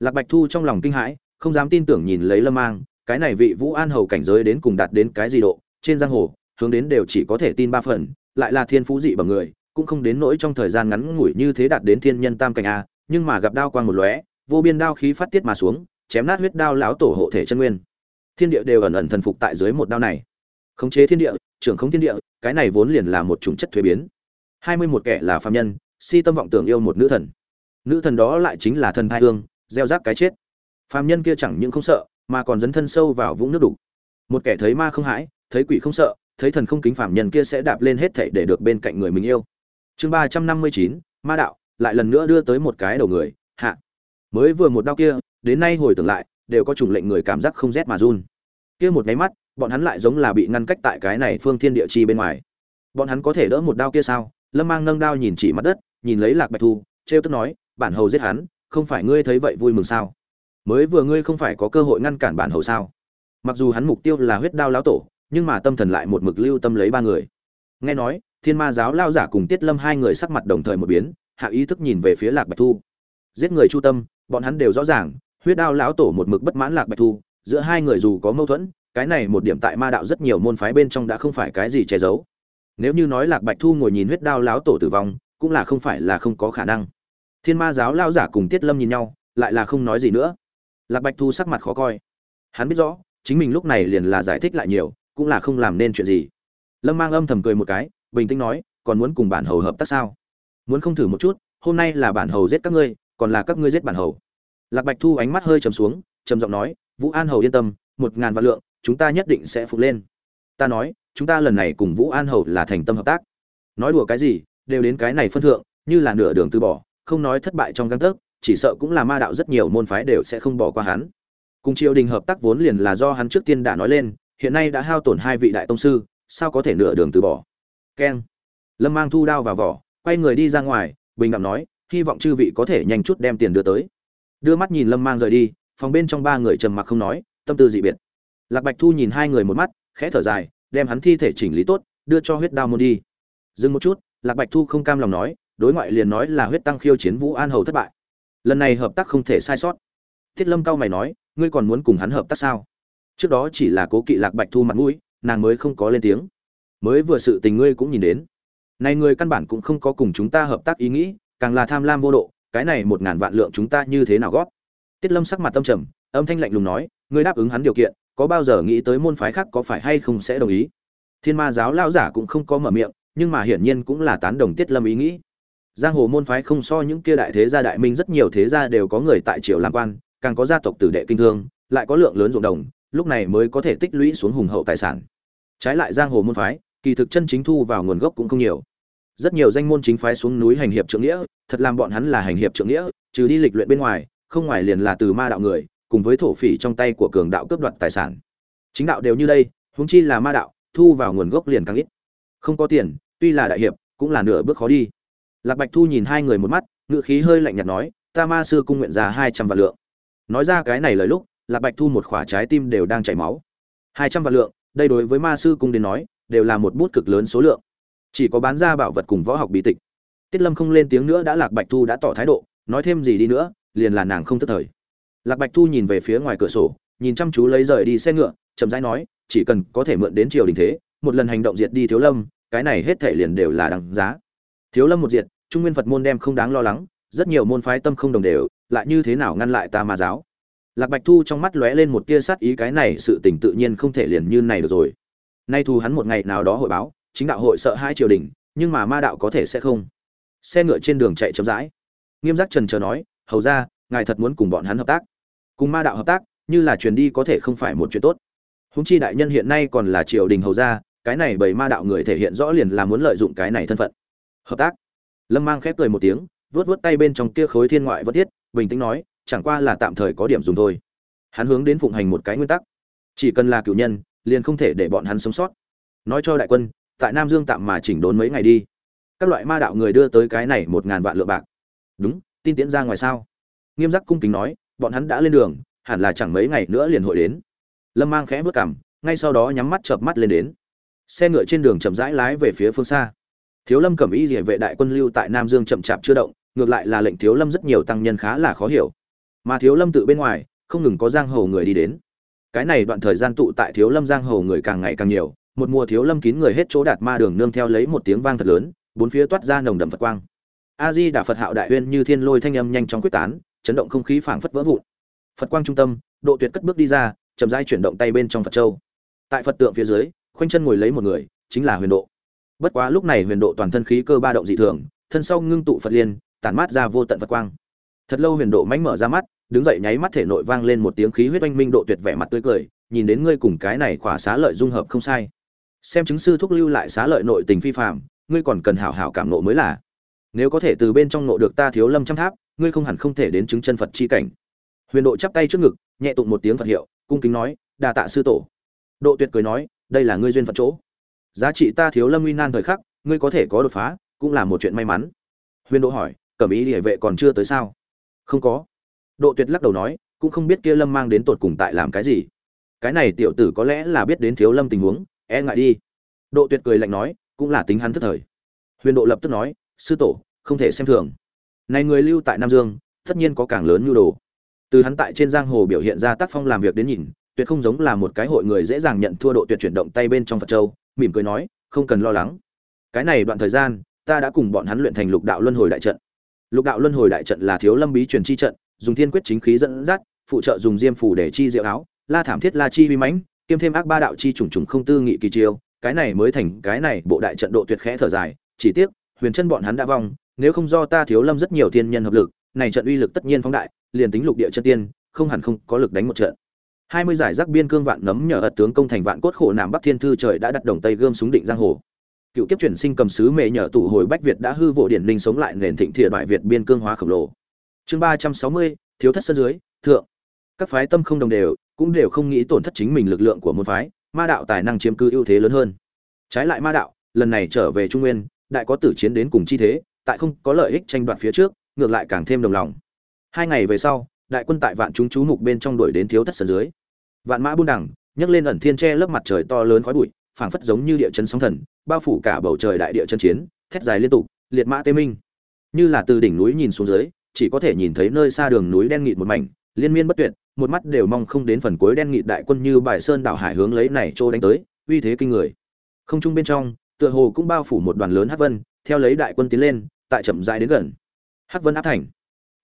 Lạc bạch thu trong lòng kinh hãi, không dám tin tưởng nhìn lấy lâm mang, cái này vị vũ an hầu cảnh giới đến cùng đạt đến cái gì độ, trên giang hồ, hướng đến đều chỉ có thể tin ba phần, lại là thiên phú dị bằng người, cũng không đến nỗi trong thời gian ngắn ngủi như thế đạt đến thiên nhân tam cảnh a, nhưng mà gặp đao quang một lóe vô biên đao khí phát tiết mà xuống, chém nát huyết đao lão tổ hộ thể chân nguyên. Thiên địa đều ẩn ẩn thần phục tại dưới một đao này. Khống chế thiên địa, trưởng khống thiên địa, cái này vốn liền là một chủng chất thuế biến. Hai mươi một kẻ là phàm nhân, si tâm vọng tưởng yêu một nữ thần. Nữ thần đó lại chính là thần thai hương, gieo rác cái chết. Phàm nhân kia chẳng những không sợ, mà còn dấn thân sâu vào vũng nước đục. Một kẻ thấy ma không hãi, thấy quỷ không sợ, thấy thần không kính phàm nhân kia sẽ đạp lên hết thảy để được bên cạnh người mình yêu. Chương ba trăm năm mươi chín, ma đạo, lại lần nữa đưa tới một cái đầu người, hạ mới vừa một đau kia, đến nay hồi tưởng lại, đều có chủng lệnh người cảm giác không rét mà run. Kia một nháy mắt, bọn hắn lại giống là bị ngăn cách tại cái này phương thiên địa chi bên ngoài. Bọn hắn có thể đỡ một đao kia sao? Lâm mang nâng đao nhìn chỉ mặt đất, nhìn lấy lạc bạch thu, trêu tức nói, bản hầu giết hắn, không phải ngươi thấy vậy vui mừng sao? Mới vừa ngươi không phải có cơ hội ngăn cản bản hầu sao? Mặc dù hắn mục tiêu là huyết đao lão tổ, nhưng mà tâm thần lại một mực lưu tâm lấy ba người. Nghe nói, thiên ma giáo lao giả cùng tiết lâm hai người sắc mặt đồng thời một biến, hạ ý thức nhìn về phía lạc bạch thu. Giết người chu tâm bọn hắn đều rõ ràng, huyết đao lão tổ một mực bất mãn lạc bạch thu, giữa hai người dù có mâu thuẫn, cái này một điểm tại ma đạo rất nhiều môn phái bên trong đã không phải cái gì che giấu. Nếu như nói lạc bạch thu ngồi nhìn huyết đao lão tổ tử vong, cũng là không phải là không có khả năng. Thiên ma giáo lao giả cùng tiết lâm nhìn nhau, lại là không nói gì nữa. Lạc bạch thu sắc mặt khó coi. Hắn biết rõ, chính mình lúc này liền là giải thích lại nhiều, cũng là không làm nên chuyện gì. Lâm mang âm thầm cười một cái, bình tĩnh nói, còn muốn cùng bản hầu hợp tác sao? Muốn không thử một chút, hôm nay là bản hầu giết các ngươi còn là các ngươi giết bản hầu. Lạc bạch thu ánh mắt hơi trầm xuống, trầm giọng nói, vũ an hầu yên tâm, một ngàn vạn lượng, chúng ta nhất định sẽ phục lên. Ta nói, chúng ta lần này cùng vũ an hầu là thành tâm hợp tác. Nói đùa cái gì, đều đến cái này phân thượng, như là nửa đường từ bỏ, không nói thất bại trong găng tấc, chỉ sợ cũng là ma đạo rất nhiều môn phái đều sẽ không bỏ qua hắn. Cùng triều đình hợp tác vốn liền là do hắn trước tiên đã nói lên, hiện nay đã hao tổn hai vị đại tông sư, sao có thể nửa đường từ bỏ? Keng. Lâm mang thu đao vào vỏ, quay người đi ra ngoài, bình đẳng nói hy vọng chư vị có thể nhanh chút đem tiền đưa tới. Đưa mắt nhìn lâm mang rời đi, phòng bên trong ba người trầm mặc không nói, tâm tư dị biệt. Lạc bạch thu nhìn hai người một mắt, khẽ thở dài, đem hắn thi thể chỉnh lý tốt, đưa cho huyết đao môn đi. Dừng một chút, lạc bạch thu không cam lòng nói, đối ngoại liền nói là huyết tăng khiêu chiến vũ an hầu thất bại. Lần này hợp tác không thể sai sót. Thiết lâm cao mày nói, ngươi còn muốn cùng hắn hợp tác sao? Trước đó chỉ là cố kỵ lạc bạch thu mặt mũi, nàng mới không có lên tiếng. Mới vừa sự tình ngươi cũng nhìn đến. Này người căn bản cũng không có cùng chúng ta hợp tác ý nghĩ càng là tham lam vô độ, cái này một ngàn vạn lượng chúng ta như thế nào gót tiết lâm sắc mặt tâm trầm, âm thanh lạnh lùng nói, ngươi đáp ứng hắn điều kiện, có bao giờ nghĩ tới môn phái khác có phải hay không sẽ đồng ý? Thiên ma giáo lao giả cũng không có mở miệng, nhưng mà hiển nhiên cũng là tán đồng tiết lâm ý nghĩ. Giang hồ môn phái không so những kia đại thế gia đại minh rất nhiều thế gia đều có người tại triều làm quan, càng có gia tộc tử đệ kinh thương, lại có lượng lớn ruộng đồng, lúc này mới có thể tích lũy xuống hùng hậu tài sản. Trái lại giang hồ môn phái, kỳ thực chân chính thu vào nguồn gốc cũng không nhiều rất nhiều danh môn chính phái xuống núi hành hiệp trượng nghĩa, thật làm bọn hắn là hành hiệp trượng nghĩa, trừ đi lịch luyện bên ngoài, không ngoài liền là từ ma đạo người, cùng với thổ phỉ trong tay của cường đạo cướp đoạt tài sản. Chính đạo đều như đây, huống chi là ma đạo, thu vào nguồn gốc liền càng ít. Không có tiền, tuy là đại hiệp, cũng là nửa bước khó đi. Lạc bạch thu nhìn hai người một mắt ngựa khí hơi lạnh nhạt nói, ta ma sư cung nguyện ra hai trăm vạn lượng. Nói ra cái này lời lúc, lạc bạch thu một khỏa trái tim đều đang chảy máu. Hai trăm vạn lượng, đây đối với ma sư cung đến nói, đều là một bút cực lớn số lượng chỉ có bán ra bảo vật cùng võ học bí tịch. Tiết lâm không lên tiếng nữa đã lạc bạch thu đã tỏ thái độ, nói thêm gì đi nữa, liền là nàng không tức thời. Lạc bạch thu nhìn về phía ngoài cửa sổ, nhìn chăm chú lấy rời đi xe ngựa, chậm rãi nói, chỉ cần có thể mượn đến triều đình thế, một lần hành động diệt đi thiếu lâm, cái này hết thể liền đều là đằng giá. Thiếu lâm một diệt, trung nguyên phật môn đem không đáng lo lắng, rất nhiều môn phái tâm không đồng đều, lại như thế nào ngăn lại ta ma giáo? Lạc bạch thu trong mắt lóe lên một tia sát ý, cái này sự tình tự nhiên không thể liền như này được rồi. Nay thu hắn một ngày nào đó hội báo chính đạo hội sợ hai triều đình, nhưng mà ma đạo có thể sẽ không. Xe ngựa trên đường chạy chậm rãi. Nghiêm giác trần chờ nói, hầu ra ngài thật muốn cùng bọn hắn hợp tác. Cùng ma đạo hợp tác, như là truyền đi có thể không phải một chuyện tốt. Húng chi đại nhân hiện nay còn là triều đình hầu ra cái này bởi ma đạo người thể hiện rõ liền là muốn lợi dụng cái này thân phận. Hợp tác? Lâm mang khép cười một tiếng vớt vớt tay bên trong kia khối thiên ngoại vất thiết, bình tĩnh nói, chẳng qua là tạm thời có điểm dùng thôi. Hắn hướng đến phụng hành một cái nguyên tắc. Chỉ cần là cựu nhân, liền không thể để bọn hắn sống sót. Nói cho đại quân tại nam dương tạm mà chỉnh đốn mấy ngày đi. Các loại ma đạo người đưa tới cái này một ngàn vạn lượng bạc. Đúng, tin tiễn ra ngoài sao? Nghiêm giác cung kính nói, bọn hắn đã lên đường, hẳn là chẳng mấy ngày nữa liền hội đến. Lâm mang khẽ vớt cảm ngay sau đó nhắm mắt chợp mắt lên đến. Xe ngựa trên đường chậm rãi lái về phía phương xa. Thiếu lâm cẩm y địa vệ đại quân lưu tại nam dương chậm chạp chưa động, ngược lại là lệnh thiếu lâm rất nhiều tăng nhân khá là khó hiểu. Mà thiếu lâm tự bên ngoài, không ngừng có giang hồ người đi đến. Cái này đoạn thời gian tụ tại thiếu lâm giang hồ người càng ngày càng nhiều một mùa thiếu lâm kín người hết chỗ đạt ma đường nương theo lấy một tiếng vang thật lớn, bốn phía toát ra nồng đậm phật quang. A di đà phật hạo đại uyên như thiên lôi thanh âm nhanh chóng quyết tán, chấn động không khí phảng phất vỡ vụn. Phật quang trung tâm, độ tuyệt cất bước đi ra, chậm rãi chuyển động tay bên trong phật châu. Tại phật tượng phía dưới, khoanh chân ngồi lấy một người, chính là huyền độ. Bất quá lúc này huyền độ toàn thân khí cơ ba động dị thường, thân sau ngưng tụ phật liên, tản mát ra vô tận phật quang. Thật lâu huyền độ mánh mở ra mắt, đứng dậy nháy mắt thể nội vang lên một tiếng khí huyết oanh minh độ tuyệt vẻ mặt tươi cười, nhìn đến ngươi cùng cái này khỏa xá lợi dung hợp không sai xem chứng sư thúc lưu lại xá lợi nội tình phi phạm, ngươi còn cần hảo hảo cảm nộ mới là. Nếu có thể từ bên trong nộ được ta thiếu lâm trăm tháp, ngươi không hẳn không thể đến chứng chân phật chi cảnh. Huyền độ chắp tay trước ngực, nhẹ tụng một tiếng phật hiệu, cung kính nói đà tạ sư tổ. Độ tuyệt cười nói, đây là ngươi duyên phật chỗ. Giá trị ta thiếu lâm uy nan thời khắc, ngươi có thể có đột phá, cũng là một chuyện may mắn. Huyền độ hỏi, cẩm ý địa vệ còn chưa tới sao? Không có. Độ tuyệt lắc đầu nói, cũng không biết kia lâm mang đến tột cùng tại làm cái gì. Cái này tiểu tử có lẽ là biết đến thiếu lâm tình huống e ngại đi. Độ tuyệt cười lạnh nói, cũng là tính hắn thất thời. Huyền độ lập tức nói, sư tổ, không thể xem thường. Này người lưu tại nam dương, tất nhiên có càng lớn nhu đồ. Từ hắn tại trên giang hồ biểu hiện ra tác phong làm việc đến nhìn, tuyệt không giống là một cái hội người dễ dàng nhận thua độ tuyệt chuyển động tay bên trong phật châu, mỉm cười nói, không cần lo lắng. Cái này đoạn thời gian, ta đã cùng bọn hắn luyện thành lục đạo luân hồi đại trận. Lục đạo luân hồi đại trận là thiếu lâm bí truyền chi trận, dùng thiên quyết chính khí dẫn dắt, phụ trợ dùng diêm phủ để chi diệu áo, la thảm thiết la chi vi mãnh kiêm thêm ác ba đạo chi trùng trùng không tư nghị kỳ chiêu, cái này mới thành, cái này bộ đại trận độ tuyệt khẽ thở dài, chỉ tiếc, huyền chân bọn hắn đã vong, nếu không do ta thiếu lâm rất nhiều thiên nhân hợp lực, này trận uy lực tất nhiên phóng đại, liền tính lục địa chân tiên, không hẳn không có lực đánh một trận. Hai mươi giải rác biên cương vạn nấm nhờ ật tướng công thành vạn cốt khổ nam bắc thiên thư trời đã đặt đồng tây gươm súng định giang hồ. Cựu kiếp chuyển sinh cầm sứ mẹ nhờ tủ hồi bách việt đã hư vô điển linh sống lại nền thịnh thiệt bại việt biên cương hóa khổng lồ. Chương ba trăm sáu mươi, thiếu thất sơn dưới, thượng. Các phái tâm không đồng đều cũng đều không nghĩ tổn thất chính mình lực lượng của môn phái, ma đạo tài năng chiếm cứ ưu thế lớn hơn. Trái lại ma đạo, lần này trở về trung nguyên, đại có tử chiến đến cùng chi thế, tại không có lợi ích tranh đoạt phía trước, ngược lại càng thêm đồng lòng. Hai ngày về sau, đại quân tại vạn chúng chú mục bên trong đuổi đến thiếu thất sân dưới. Vạn mã buôn đẳng, nhấc lên ẩn thiên tre lớp mặt trời to lớn khói bụi, phảng phất giống như địa chân sóng thần, bao phủ cả bầu trời đại địa chân chiến, thét dài liên tục, liệt mã tê minh. Như là từ đỉnh núi nhìn xuống dưới, chỉ có thể nhìn thấy nơi xa đường núi đen nghịt một mảnh liên miên bất tuyệt, một mắt đều mong không đến phần cuối đen nghị đại quân như bài sơn đảo hải hướng lấy này trô đánh tới, uy thế kinh người. Không trung bên trong, tựa hồ cũng bao phủ một đoàn lớn hắc vân, theo lấy đại quân tiến lên, tại chậm rãi đến gần. Hắc vân áp thành.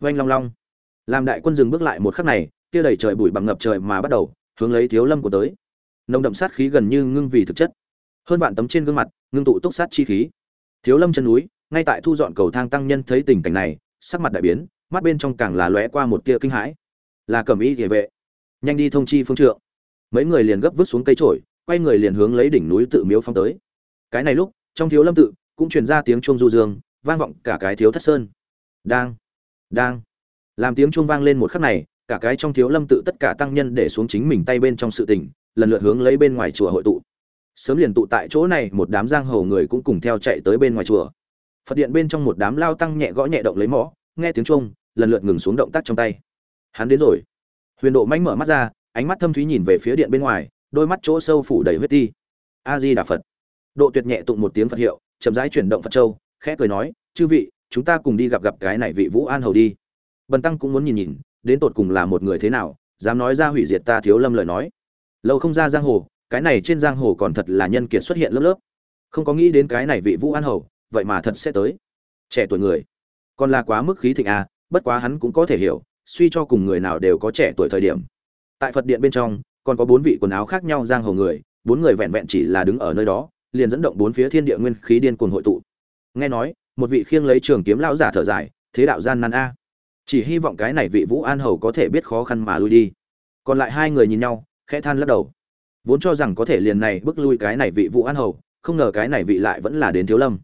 Oanh long long. Làm đại quân dừng bước lại một khắc này, kia đầy trời bụi bằng ngập trời mà bắt đầu, hướng lấy thiếu lâm của tới. Nồng đậm sát khí gần như ngưng vì thực chất. Hơn vạn tấm trên gương mặt, ngưng tụ túc sát chi khí. Thiếu lâm chân núi, ngay tại thu dọn cầu thang tăng nhân thấy tình cảnh này, sắc mặt đại biến, mắt bên trong càng là lóe qua một tia kinh hãi là cẩm y địa vệ. Nhanh đi thông chi phương trượng. Mấy người liền gấp vứt xuống cây trổi quay người liền hướng lấy đỉnh núi tự miếu phong tới. Cái này lúc, trong thiếu lâm tự, cũng truyền ra tiếng chuông du dương, vang vọng cả cái thiếu thất sơn. Đang đang. Làm tiếng chuông vang lên một khắc này, cả cái trong thiếu lâm tự tất cả tăng nhân để xuống chính mình tay bên trong sự tình, lần lượt hướng lấy bên ngoài chùa hội tụ. Sớm liền tụ tại chỗ này, một đám giang hồ người cũng cùng theo chạy tới bên ngoài chùa. Phật điện bên trong một đám lao tăng nhẹ gõ nhẹ động lấy mõ, nghe tiếng chuông, lần lượt ngừng xuống động tác trong tay hắn đến rồi. Huyền độ manh mở mắt ra, ánh mắt thâm thúy nhìn về phía điện bên ngoài, đôi mắt chỗ sâu phủ đầy huyết ti. A di đà phật độ tuyệt nhẹ tụng một tiếng phật hiệu, chậm rãi chuyển động phật châu, khẽ cười nói, chư vị, chúng ta cùng đi gặp gặp cái này vị vũ an hầu đi. Bần tăng cũng muốn nhìn nhìn, đến tột cùng là một người thế nào, dám nói ra hủy diệt ta thiếu lâm lời nói. Lâu không ra giang hồ, cái này trên giang hồ còn thật là nhân kiệt xuất hiện lớp lớp. Không có nghĩ đến cái này vị vũ an hầu, vậy mà thật sẽ tới. Trẻ tuổi người, còn là quá mức khí thịnh à bất quá hắn cũng có thể hiểu suy cho cùng người nào đều có trẻ tuổi thời điểm. Tại phật điện bên trong, còn có bốn vị quần áo khác nhau giang hồ người, bốn người vẹn vẹn chỉ là đứng ở nơi đó, liền dẫn động bốn phía thiên địa nguyên khí điên cuồng hội tụ. Nghe nói, một vị khiêng lấy trường kiếm lão giả thở dài, thế đạo gian nan a. Chỉ hy vọng cái này vị vũ an hầu có thể biết khó khăn mà lui đi. Còn lại hai người nhìn nhau, khẽ than lắc đầu. Vốn cho rằng có thể liền này bước lui cái này vị vũ an hầu, không ngờ cái này vị lại vẫn là đến thiếu lâm.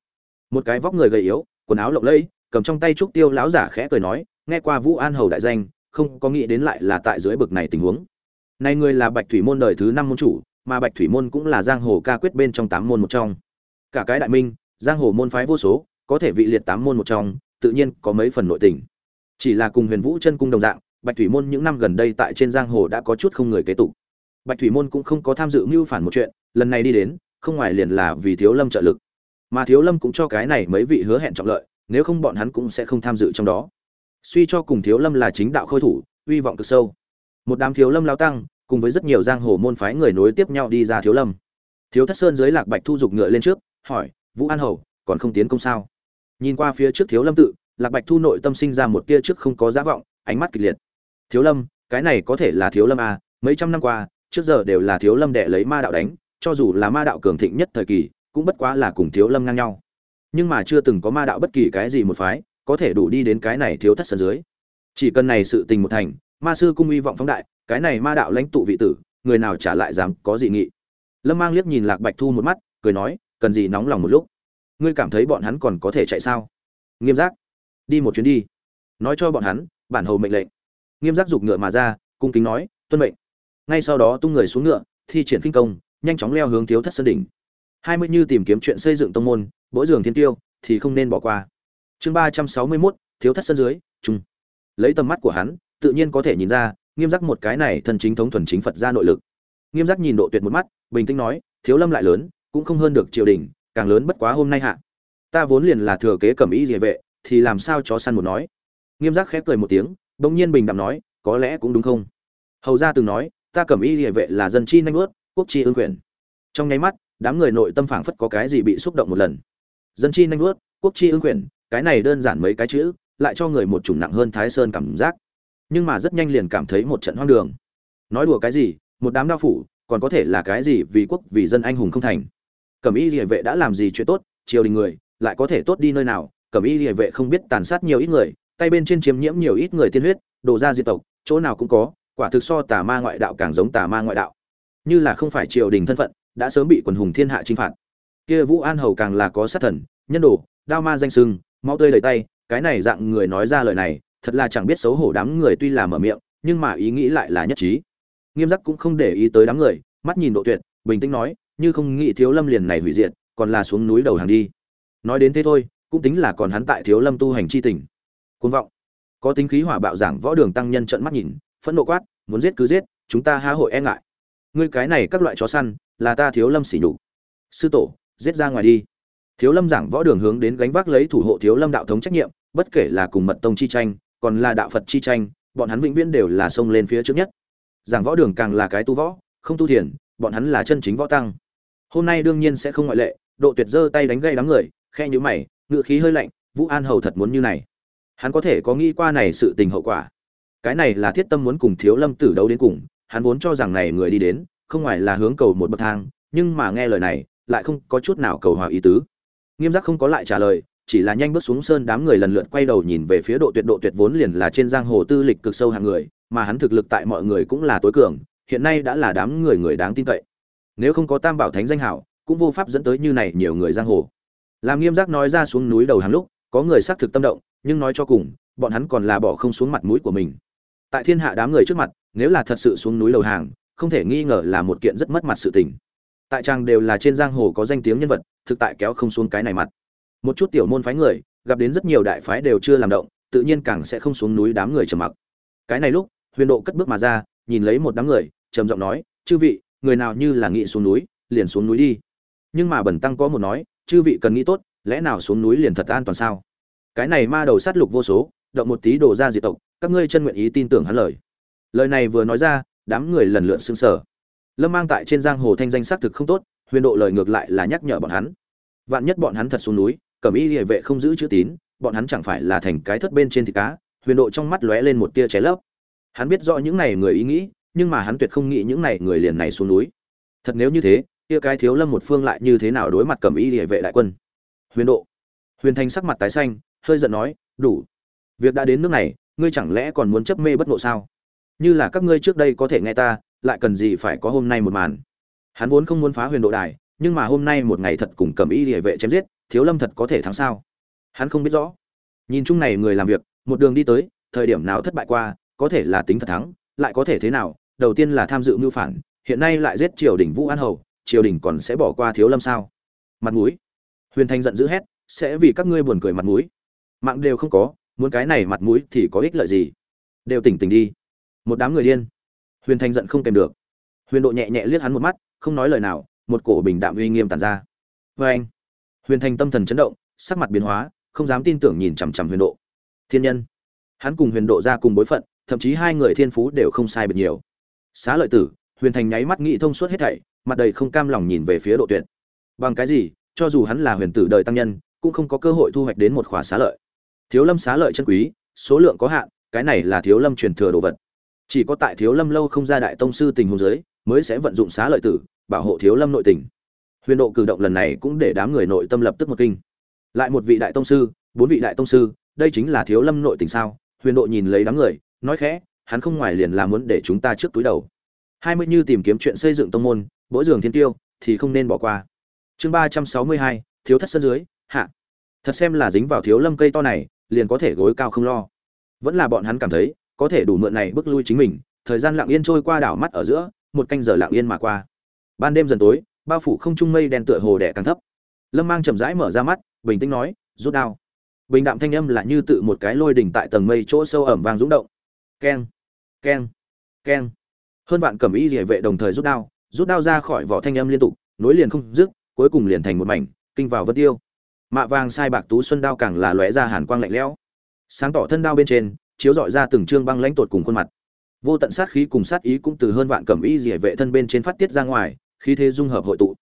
Một cái vóc người gầy yếu, quần áo lộng lẫy, cầm trong tay trúc tiêu lão giả khẽ cười nói nghe qua vũ an hầu đại danh, không có nghĩ đến lại là tại dưới bực này tình huống. Này người là bạch thủy môn đời thứ năm môn chủ, mà bạch thủy môn cũng là giang hồ ca quyết bên trong tám môn một trong. Cả cái đại minh, giang hồ môn phái vô số, có thể vị liệt tám môn một trong, tự nhiên có mấy phần nội tình. Chỉ là cùng huyền vũ chân cung đồng dạng, bạch thủy môn những năm gần đây tại trên giang hồ đã có chút không người kế tục. Bạch thủy môn cũng không có tham dự mưu phản một chuyện, lần này đi đến, không ngoài liền là vì thiếu lâm trợ lực. Mà thiếu lâm cũng cho cái này mấy vị hứa hẹn trọng lợi, nếu không bọn hắn cũng sẽ không tham dự trong đó suy cho cùng thiếu lâm là chính đạo khôi thủ, uy vọng cực sâu. Một đám thiếu lâm lao tăng, cùng với rất nhiều giang hồ môn phái người nối tiếp nhau đi ra thiếu lâm. Thiếu thất sơn dưới lạc bạch thu dục ngựa lên trước, hỏi, vũ an hầu, còn không tiến công sao? Nhìn qua phía trước thiếu lâm tự, lạc bạch thu nội tâm sinh ra một tia trước không có giá vọng, ánh mắt kịch liệt. Thiếu lâm, cái này có thể là thiếu lâm à mấy trăm năm qua, trước giờ đều là thiếu lâm đệ lấy ma đạo đánh, cho dù là ma đạo cường thịnh nhất thời kỳ, cũng bất quá là cùng thiếu lâm ngang nhau. Nhưng mà chưa từng có ma đạo bất kỳ cái gì một phái có thể đủ đi đến cái này thiếu thất sân dưới. Chỉ cần này sự tình một thành, ma sư cung hy vọng phóng đại, cái này ma đạo lãnh tụ vị tử, người nào trả lại dám có gì nghị. Lâm mang liếc nhìn lạc bạch thu một mắt, cười nói, cần gì nóng lòng một lúc? Ngươi cảm thấy bọn hắn còn có thể chạy sao? Nghiêm giác, đi một chuyến đi. Nói cho bọn hắn, bản hầu mệnh lệnh. Nghiêm giác giục ngựa mà ra, cung kính nói, tuân mệnh. Ngay sau đó tung người xuống ngựa, thi triển kinh công, nhanh chóng leo hướng thiếu thất sơn đỉnh. Hai mươi như tìm kiếm chuyện xây dựng tông môn mỗi giường thiên tiêu, thì không nên bỏ qua chương ba trăm sáu mươi mốt, thiếu thất sân dưới, trung. Lấy tầm mắt của hắn, tự nhiên có thể nhìn ra, nghiêm giác một cái này thân chính thống thuần chính phật ra nội lực. Nghiêm giác nhìn độ tuyệt một mắt, bình tĩnh nói, thiếu lâm lại lớn, cũng không hơn được triều đình, càng lớn bất quá hôm nay hạ. Ta vốn liền là thừa kế cẩm ý địa vệ, thì làm sao chó săn một nói? Nghiêm giác khép cười một tiếng, bỗng nhiên bình đạm nói, có lẽ cũng đúng không? Hầu ra từng nói, ta cẩm ý địa vệ là dân chi nanh ướt quốc chi ương quyền. Trong nháy mắt, đám người nội tâm phảng phất có cái gì bị xúc động một lần. Dân chi nanh ướt quốc chi ương quyền cái này đơn giản mấy cái chữ, lại cho người một chủng nặng hơn thái sơn cảm giác. Nhưng mà rất nhanh liền cảm thấy một trận hoang đường. Nói đùa cái gì, một đám đao phủ, còn có thể là cái gì vì quốc, vì dân anh hùng không thành. Cẩm y địa vệ đã làm gì chuyện tốt, triều đình người, lại có thể tốt đi nơi nào? Cẩm y địa vệ không biết tàn sát nhiều ít người, tay bên trên chiếm nhiễm nhiều ít người tiên huyết, đồ ra diệt tộc, chỗ nào cũng có, quả thực so tà ma ngoại đạo càng giống tà ma ngoại đạo. Như là không phải triều đình thân phận, đã sớm bị quần hùng thiên hạ chinh phạt. Kia vũ an hầu càng là có sát thần, nhân đồ, đao ma danh sưng mau tươi đầy tay, cái này dạng người nói ra lời này, thật là chẳng biết xấu hổ đám người tuy là mở miệng, nhưng mà ý nghĩ lại là nhất trí. Nghiêm giác cũng không để ý tới đám người, mắt nhìn độ tuyệt, bình tĩnh nói, như không nghĩ thiếu lâm liền này hủy diệt, còn là xuống núi đầu hàng đi. Nói đến thế thôi, cũng tính là còn hắn tại thiếu lâm tu hành chi tình. Côn vọng. Có tính khí hỏa bạo giảng võ đường tăng nhân trận mắt nhìn, phẫn nộ quát, muốn giết cứ giết, chúng ta há hội e ngại. Ngươi cái này các loại chó săn, là ta thiếu lâm xỉ nhục. Sư tổ, giết ra ngoài đi thiếu lâm giảng võ đường hướng đến gánh vác lấy thủ hộ thiếu lâm đạo thống trách nhiệm, bất kể là cùng mật tông chi tranh, còn là đạo phật chi tranh, bọn hắn vĩnh viễn đều là xông lên phía trước nhất. Giảng võ đường càng là cái tu võ, không tu thiền, bọn hắn là chân chính võ tăng. Hôm nay đương nhiên sẽ không ngoại lệ, độ tuyệt giơ tay đánh gây đám người khe nhữ mày, ngựa khí hơi lạnh, vũ an hầu thật muốn như này. Hắn có thể có nghĩ qua này sự tình hậu quả. Cái này là thiết tâm muốn cùng thiếu lâm tử đấu đến cùng, hắn vốn cho rằng này người đi đến, không ngoài là hướng cầu một bậc thang, nhưng mà nghe lời này, lại không có chút nào cầu hòa ý tứ nghiêm giác không có lại trả lời, chỉ là nhanh bước xuống sơn đám người lần lượt quay đầu nhìn về phía độ tuyệt độ tuyệt vốn liền là trên giang hồ tư lịch cực sâu hàng người, mà hắn thực lực tại mọi người cũng là tối cường, hiện nay đã là đám người người đáng tin cậy. Nếu không có tam bảo thánh danh hảo, cũng vô pháp dẫn tới như này nhiều người giang hồ. Làm nghiêm giác nói ra xuống núi đầu hàng lúc, có người xác thực tâm động, nhưng nói cho cùng, bọn hắn còn là bỏ không xuống mặt mũi của mình. Tại thiên hạ đám người trước mặt, nếu là thật sự xuống núi đầu hàng, không thể nghi ngờ là một kiện rất mất mặt sự tình tại trang đều là trên giang hồ có danh tiếng nhân vật, thực tại kéo không xuống cái này mặt. Một chút tiểu môn phái người, gặp đến rất nhiều đại phái đều chưa làm động, tự nhiên càng sẽ không xuống núi đám người trầm mặc. Cái này lúc, huyền độ cất bước mà ra, nhìn lấy một đám người, trầm giọng nói, chư vị, người nào như là nghị xuống núi, liền xuống núi đi. Nhưng mà bẩn tăng có một nói, chư vị cần nghĩ tốt, lẽ nào xuống núi liền thật an toàn sao? Cái này ma đầu sát lục vô số, động một tí đổ ra diệt tộc, các ngươi chân nguyện ý tin tưởng hắn lời. Lời này vừa nói ra, đám người lần lượt xưng sở lâm mang tại trên giang hồ thanh danh xác thực không tốt, huyền độ lời ngược lại là nhắc nhở bọn hắn. Vạn nhất bọn hắn thật xuống núi, cẩm y địa vệ không giữ chữ tín, bọn hắn chẳng phải là thành cái thất bên trên thịt cá, huyền độ trong mắt lóe lên một tia cháy lấp. Hắn biết rõ những này người ý nghĩ, nhưng mà hắn tuyệt không nghĩ những này người liền này xuống núi. Thật nếu như thế, kia cái thiếu lâm một phương lại như thế nào đối mặt cẩm y địa vệ đại quân? Huyền độ. Huyền thanh sắc mặt tái xanh, hơi giận nói, đủ. Việc đã đến nước này, ngươi chẳng lẽ còn muốn chấp mê bất ngộ sao? Như là các ngươi trước đây có thể nghe ta lại cần gì phải có hôm nay một màn. Hắn vốn không muốn phá huyền độ đài, nhưng mà hôm nay một ngày thật cùng cầm y địa vệ chém giết, thiếu lâm thật có thể thắng sao? Hắn không biết rõ. Nhìn chung này người làm việc, một đường đi tới, thời điểm nào thất bại qua, có thể là tính thật thắng, lại có thể thế nào, đầu tiên là tham dự mưu phản, hiện nay lại giết triều đình vũ an hầu, triều đình còn sẽ bỏ qua thiếu lâm sao? Mặt mũi. Huyền thanh giận dữ hét, sẽ vì các ngươi buồn cười mặt mũi. Mạng đều không có, muốn cái này mặt mũi thì có ích lợi gì? Đều tỉnh tỉnh đi. Một đám người điên huyền thanh giận không kèm được. Huyền độ nhẹ nhẹ liếc hắn một mắt, không nói lời nào, một cổ bình đạm uy nghiêm tàn ra. Vê anh, huyền thanh tâm thần chấn động, sắc mặt biến hóa, không dám tin tưởng nhìn chằm chằm huyền độ. Thiên nhân, hắn cùng huyền độ ra cùng bối phận, thậm chí hai người thiên phú đều không sai biệt nhiều. Xá lợi tử, huyền thành nháy mắt nghĩ thông suốt hết thảy, mặt đầy không cam lòng nhìn về phía độ tuyệt. Bằng cái gì, cho dù hắn là huyền tử đời tăng nhân, cũng không có cơ hội thu hoạch đến một khóa xá lợi. Thiếu lâm xá lợi chân quý, số lượng có hạn, cái này là thiếu lâm truyền thừa đồ vật chỉ có tại thiếu lâm lâu không ra đại tông sư tình huống giới, mới sẽ vận dụng xá lợi tử, bảo hộ thiếu lâm nội tình. Huyền độ cử động lần này cũng để đám người nội tâm lập tức một kinh. Lại một vị đại tông sư, bốn vị đại tông sư, đây chính là thiếu lâm nội tình sao? Huyền độ nhìn lấy đám người, nói khẽ, hắn không ngoài liền là muốn để chúng ta trước túi đầu. Hai mươi như tìm kiếm chuyện xây dựng tông môn mỗi giường thiên tiêu, thì không nên bỏ qua. Chương ba trăm sáu mươi hai, thiếu thất sân dưới, hạ. Thật xem là dính vào thiếu lâm cây to này, liền có thể gối cao không lo. Vẫn là bọn hắn cảm thấy có thể đủ mượn này bước lui chính mình, thời gian lặng yên trôi qua đảo mắt ở giữa, một canh giờ lặng yên mà qua. Ban đêm dần tối, bao phủ không trung mây đen tựa hồ đẻ càng thấp. Lâm mang chậm rãi mở ra mắt, bình tĩnh nói, rút đao. Bình đạm thanh âm là như tự một cái lôi đỉnh tại tầng mây chỗ sâu ẩm vang rúng động. Keng keng keng. Hơn bạn cầm y địa vệ đồng thời rút đao rút đao ra khỏi vỏ thanh âm liên tục, nối liền không dứt, cuối cùng liền thành một mảnh, kinh vào vân tiêu. Mạ vàng sai bạc tú xuân đao càng là lóe ra hàn quang lạnh lẽo. Sáng tỏ thân đao bên trên chiếu dọi ra từng trương băng lãnh tột cùng khuôn mặt. Vô tận sát khí cùng sát ý cũng từ hơn vạn cẩm y dỉa vệ thân bên trên phát tiết ra ngoài, khí thế dung hợp hội tụ.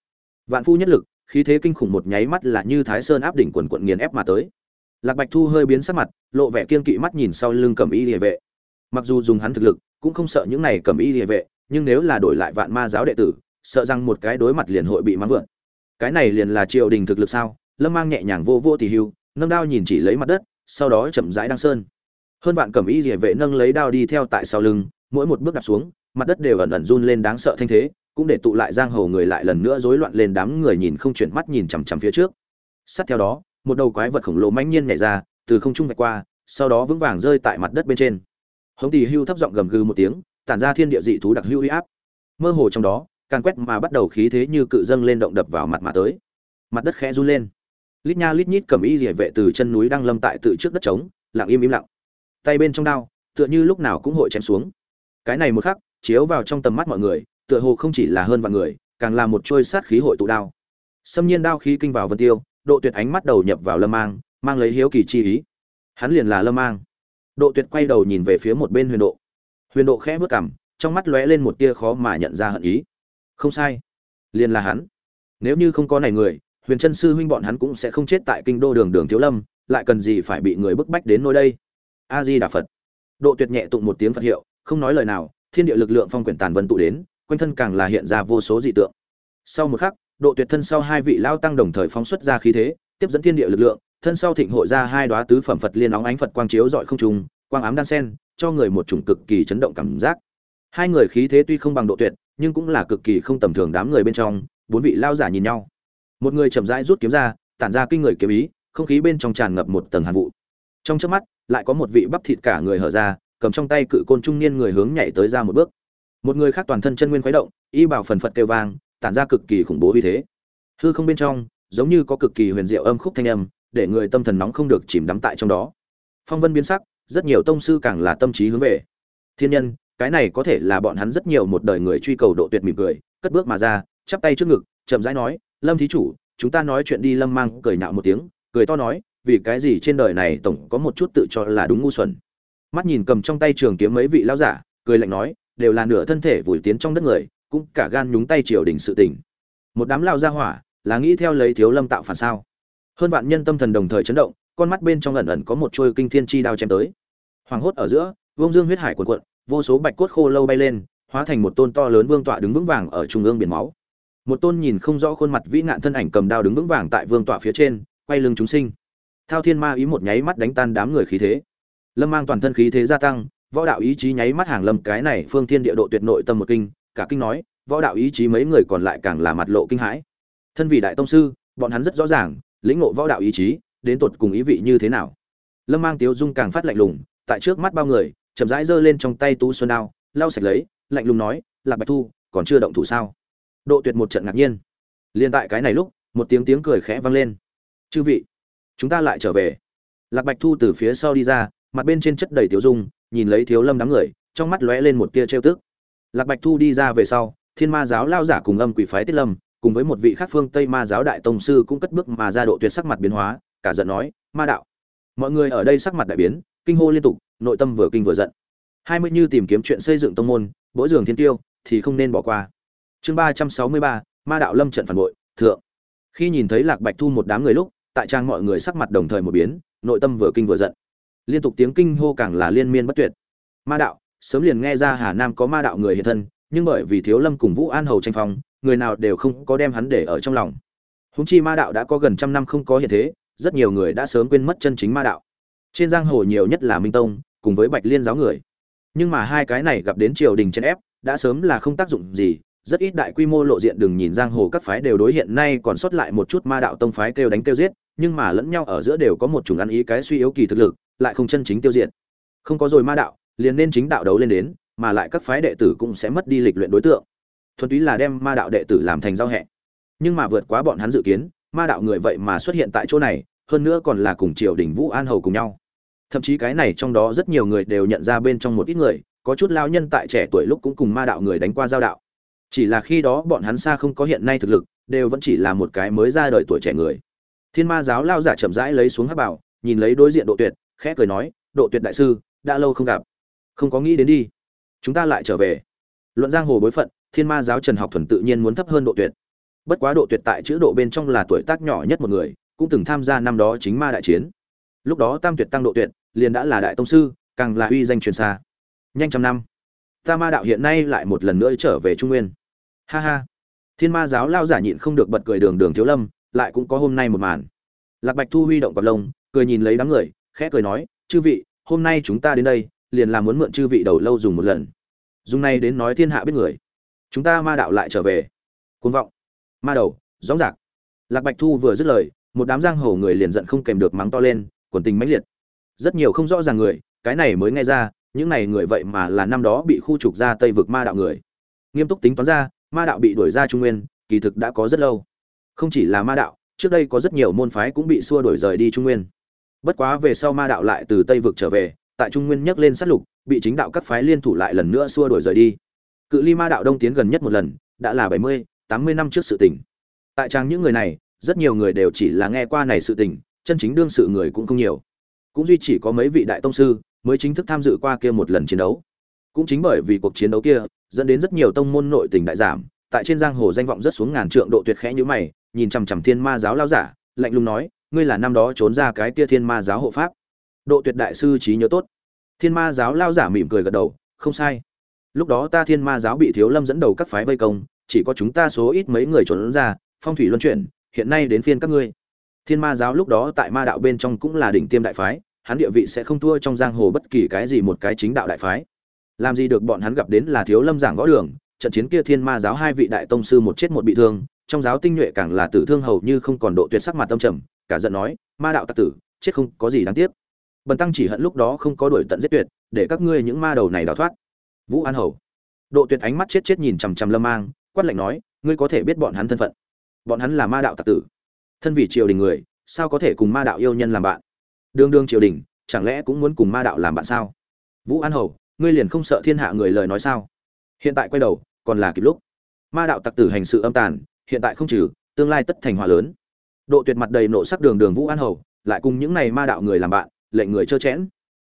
Vạn phu nhất lực, khí thế kinh khủng một nháy mắt là như thái sơn áp đỉnh quần quận nghiền ép mà tới. Lạc bạch thu hơi biến sắc mặt, lộ vẻ kiên kỵ mắt nhìn sau lưng cẩm y dỉa vệ. Mặc dù dùng hắn thực lực, cũng không sợ những này cẩm y dỉa vệ, nhưng nếu là đổi lại vạn ma giáo đệ tử, sợ rằng một cái đối mặt liền hội bị mắng vượn. Cái này liền là triều đình thực lực sao? Lâm mang nhẹ nhàng vô vô thì hưu, nâng đao nhìn chỉ lấy mặt đất, sau đó chậm rãi đăng sơn hơn bạn cầm y rỉa vệ nâng lấy đao đi theo tại sau lưng, mỗi một bước đạp xuống, mặt đất đều ẩn ẩn run lên đáng sợ thanh thế, cũng để tụ lại giang hồ người lại lần nữa rối loạn lên đám người nhìn không chuyển mắt nhìn chằm chằm phía trước. Sát theo đó, một đầu quái vật khổng lồ mãnh nhiên nhảy ra, từ không trung vạch qua, sau đó vững vàng rơi tại mặt đất bên trên. Hống tỳ hưu thấp giọng gầm gừ một tiếng, tản ra thiên địa dị thú đặc hưu uy áp. Mơ hồ trong đó càng quét mà bắt đầu khí thế như cự dâng lên động đập vào mặt mà tới. Mặt đất khẽ run lên. Lít nha lít nhít cầm y rỉa vệ từ chân núi đang lâm tại tự trước đất trống, lặng im im lặng tay bên trong đao, tựa như lúc nào cũng hội chém xuống. Cái này một khắc, chiếu vào trong tầm mắt mọi người, tựa hồ không chỉ là hơn vạn người, càng là một trôi sát khí hội tụ đao. Xâm nhiên đao khí kinh vào vân tiêu, độ tuyệt ánh mắt đầu nhập vào lâm mang mang lấy hiếu kỳ chi ý. Hắn liền là lâm mang. Độ tuyệt quay đầu nhìn về phía một bên huyền độ. Huyền độ khẽ vớt cảm trong mắt lóe lên một tia khó mà nhận ra hận ý. Không sai. Liền là hắn. Nếu như không có này người, huyền chân sư huynh bọn hắn cũng sẽ không chết tại kinh đô đường đường thiếu lâm, lại cần gì phải bị người bức bách đến nơi đây? A di đà phật. Độ tuyệt nhẹ tụng một tiếng phật hiệu, không nói lời nào, thiên địa lực lượng phong quyển tàn vân tụ đến, quanh thân càng là hiện ra vô số dị tượng. Sau một khắc, độ tuyệt thân sau hai vị lao tăng đồng thời phóng xuất ra khí thế, tiếp dẫn thiên địa lực lượng, thân sau thịnh hội ra hai đoá tứ phẩm phật liên óng ánh phật quang chiếu dọi không trùng quang ám đan sen, cho người một chủng cực kỳ chấn động cảm giác. Hai người khí thế tuy không bằng độ tuyệt, nhưng cũng là cực kỳ không tầm thường đám người bên trong, bốn vị lao giả nhìn nhau. Một người chậm rãi rút kiếm ra, tản ra kinh người kiếm ý, không khí bên trong tràn ngập một tầng hàn vụ. Trong chớp mắt lại có một vị bắp thịt cả người hở ra, cầm trong tay cự côn trung niên người hướng nhảy tới ra một bước. Một người khác toàn thân chân nguyên khuấy động, y bảo phần phật kêu vang, tản ra cực kỳ khủng bố vì thế. Hư không bên trong, giống như có cực kỳ huyền diệu âm khúc thanh âm, để người tâm thần nóng không được chìm đắm tại trong đó. Phong vân biến sắc, rất nhiều tông sư càng là tâm trí hướng về. Thiên nhân, cái này có thể là bọn hắn rất nhiều một đời người truy cầu độ tuyệt mỉm cười, cất bước mà ra, chắp tay trước ngực, chậm rãi nói, lâm thí chủ, chúng ta nói chuyện đi. Lâm mang cười nhạo một tiếng, cười to nói vì cái gì trên đời này tổng có một chút tự cho là đúng ngu xuẩn. Mắt nhìn cầm trong tay trường kiếm mấy vị lão giả, cười lạnh nói, đều là nửa thân thể vùi tiến trong đất người, cũng cả gan nhúng tay triều đình sự tình. Một đám lao ra hỏa, là nghĩ theo lấy thiếu lâm tạo phản sao? Hơn vạn nhân tâm thần đồng thời chấn động, con mắt bên trong ẩn ẩn có một trôi kinh thiên chi đao chém tới. Hoàng hốt ở giữa vương dương huyết hải cuộn cuộn, vô số bạch cốt khô lâu bay lên, hóa thành một tôn to lớn vương tọa đứng vững vàng ở trung ương biển máu. Một tôn nhìn không rõ khuôn mặt vĩ nạn thân ảnh cầm đao đứng vững vàng tại vương tọa phía trên, quay lưng chúng sinh thao thiên ma ý một nháy mắt đánh tan đám người khí thế. Lâm mang toàn thân khí thế gia tăng, võ đạo ý chí nháy mắt hàng lâm cái này phương thiên địa độ tuyệt nội tâm một kinh, cả kinh nói, võ đạo ý chí mấy người còn lại càng là mặt lộ kinh hãi. Thân vị đại tông sư, bọn hắn rất rõ ràng, lĩnh ngộ võ đạo ý chí, đến tột cùng ý vị như thế nào. Lâm mang tiếu dung càng phát lạnh lùng, tại trước mắt bao người, chậm rãi giơ lên trong tay tú xuân đao, lau sạch lấy, lạnh lùng nói, lạc bạch thu, còn chưa động thủ sao? Độ tuyệt một trận ngạc nhiên. Liền tại cái này lúc, một tiếng tiếng cười khẽ vang lên. Chư vị chúng ta lại trở về. Lạc bạch thu từ phía sau đi ra, mặt bên trên chất đầy tiểu dung, nhìn lấy thiếu lâm đám người, trong mắt lóe lên một tia trêu tức. Lạc bạch thu đi ra về sau, thiên ma giáo lao giả cùng âm quỷ phái tiết lâm, cùng với một vị khác phương tây ma giáo đại tông sư cũng cất bước mà ra độ tuyệt sắc mặt biến hóa, cả giận nói, ma đạo, mọi người ở đây sắc mặt đại biến, kinh hô liên tục, nội tâm vừa kinh vừa giận. Hai mươi như tìm kiếm chuyện xây dựng tông môn mỗi giường thiên tiêu, thì không nên bỏ qua. Chương ba trăm sáu mươi ba, ma đạo lâm trận phản bội, thượng. Khi nhìn thấy lạc bạch thu một đám người lúc tại trang mọi người sắc mặt đồng thời một biến, nội tâm vừa kinh vừa giận. Liên tục tiếng kinh hô càng là liên miên bất tuyệt. Ma đạo, sớm liền nghe ra hà nam có ma đạo người hiện thân, nhưng bởi vì thiếu lâm cùng vũ an hầu tranh phong, người nào đều không có đem hắn để ở trong lòng. Húng chi ma đạo đã có gần trăm năm không có hiện thế, rất nhiều người đã sớm quên mất chân chính ma đạo. Trên giang hồ nhiều nhất là minh tông, cùng với bạch liên giáo người. Nhưng mà hai cái này gặp đến triều đình chèn ép, đã sớm là không tác dụng gì, rất ít đại quy mô lộ diện đừng nhìn giang hồ các phái đều đối hiện nay còn sót lại một chút ma đạo tông phái kêu đánh kêu giết nhưng mà lẫn nhau ở giữa đều có một chủng ăn ý cái suy yếu kỳ thực lực, lại không chân chính tiêu diệt. Không có rồi ma đạo, liền nên chính đạo đấu lên đến, mà lại các phái đệ tử cũng sẽ mất đi lịch luyện đối tượng. Thuần túy là đem ma đạo đệ tử làm thành giao hẹ. Nhưng mà vượt quá bọn hắn dự kiến, ma đạo người vậy mà xuất hiện tại chỗ này, hơn nữa còn là cùng triều đình vũ an hầu cùng nhau. Thậm chí cái này trong đó rất nhiều người đều nhận ra bên trong một ít người, có chút lao nhân tại trẻ tuổi lúc cũng cùng ma đạo người đánh qua giao đạo. Chỉ là khi đó bọn hắn xa không có hiện nay thực lực, đều vẫn chỉ là một cái mới ra đời tuổi trẻ người thiên ma giáo lao giả chậm rãi lấy xuống hát bảo, nhìn lấy đối diện độ tuyệt, khẽ cười nói, độ tuyệt đại sư, đã lâu không gặp. Không có nghĩ đến đi. Chúng ta lại trở về. Luận giang hồ bối phận, thiên ma giáo trần học thuần tự nhiên muốn thấp hơn độ tuyệt. Bất quá độ tuyệt tại chữ độ bên trong là tuổi tác nhỏ nhất một người, cũng từng tham gia năm đó chính ma đại chiến. Lúc đó tam tuyệt tăng độ tuyệt, liền đã là đại tông sư, càng là uy danh truyền xa. Nhanh trăm năm. Ta ma đạo hiện nay lại một lần nữa trở về trung nguyên. Ha ha. Thiên ma giáo lao giả nhịn không được bật cười đường đường thiếu lâm lại cũng có hôm nay một màn. Lạc bạch thu huy động cặp lông, cười nhìn lấy đám người, khẽ cười nói, chư vị, hôm nay chúng ta đến đây, liền là muốn mượn chư vị đầu lâu dùng một lần. Dùng này đến nói thiên hạ biết người. Chúng ta ma đạo lại trở về. Côn vọng. Ma đầu rõ rạc lạc bạch thu vừa dứt lời, một đám giang hồ người liền giận không kèm được mắng to lên, quần tình mãnh liệt. Rất nhiều không rõ ràng người, cái này mới nghe ra, những này người vậy mà là năm đó bị khu trục ra tây vực ma đạo người. Nghiêm túc tính toán ra, ma đạo bị đuổi ra trung nguyên, kỳ thực đã có rất lâu không chỉ là ma đạo, trước đây có rất nhiều môn phái cũng bị xua đuổi rời đi trung nguyên. Bất quá về sau ma đạo lại từ tây vực trở về, tại trung nguyên nhấc lên sát lục, bị chính đạo các phái liên thủ lại lần nữa xua đuổi rời đi. Cự ly ma đạo đông tiến gần nhất một lần, đã là bảy mươi, tám mươi năm trước sự tình. Tại trang những người này, rất nhiều người đều chỉ là nghe qua này sự tình, chân chính đương sự người cũng không nhiều. Cũng duy chỉ có mấy vị đại tông sư mới chính thức tham dự qua kia một lần chiến đấu. Cũng chính bởi vì cuộc chiến đấu kia, dẫn đến rất nhiều tông môn nội tình đại giảm, tại trên giang hồ danh vọng rất xuống ngàn trượng độ tuyệt khẽ như mày nhìn chằm chằm thiên ma giáo lao giả, lạnh lùng nói, ngươi là năm đó trốn ra cái kia thiên ma giáo hộ pháp. Độ tuyệt đại sư trí nhớ tốt. Thiên ma giáo lao giả mỉm cười gật đầu, không sai. Lúc đó ta thiên ma giáo bị thiếu lâm dẫn đầu các phái vây công, chỉ có chúng ta số ít mấy người trốn ra, phong thủy luân chuyển, hiện nay đến phiên các ngươi. Thiên ma giáo lúc đó tại ma đạo bên trong cũng là đỉnh tiêm đại phái, hắn địa vị sẽ không thua trong giang hồ bất kỳ cái gì một cái chính đạo đại phái. Làm gì được bọn hắn gặp đến là thiếu lâm giảng võ đường, trận chiến kia thiên ma giáo hai vị đại tông sư một chết một bị thương trong giáo tinh nhuệ càng là tử thương hầu như không còn độ tuyệt sắc mặt tâm trầm, cả giận nói, ma đạo tặc tử, chết không có gì đáng tiếc. Bần tăng chỉ hận lúc đó không có đuổi tận giết tuyệt, để các ngươi những ma đầu này đào thoát. Vũ an hầu. Độ tuyệt ánh mắt chết chết nhìn chằm chằm lâm mang, quát lạnh nói, ngươi có thể biết bọn hắn thân phận? Bọn hắn là ma đạo tặc tử. Thân vì triều đình người, sao có thể cùng ma đạo yêu nhân làm bạn? Đương đương triều đình, chẳng lẽ cũng muốn cùng ma đạo làm bạn sao? Vũ an hầu, ngươi liền không sợ thiên hạ người lời nói sao? Hiện tại quay đầu, còn là kịp lúc. Ma đạo tặc tử hành sự âm tàn hiện tại không trừ, tương lai tất thành hòa lớn. Độ tuyệt mặt đầy nộ sắc đường đường vũ an hầu, lại cùng những này ma đạo người làm bạn, lệnh người trơ chẽn.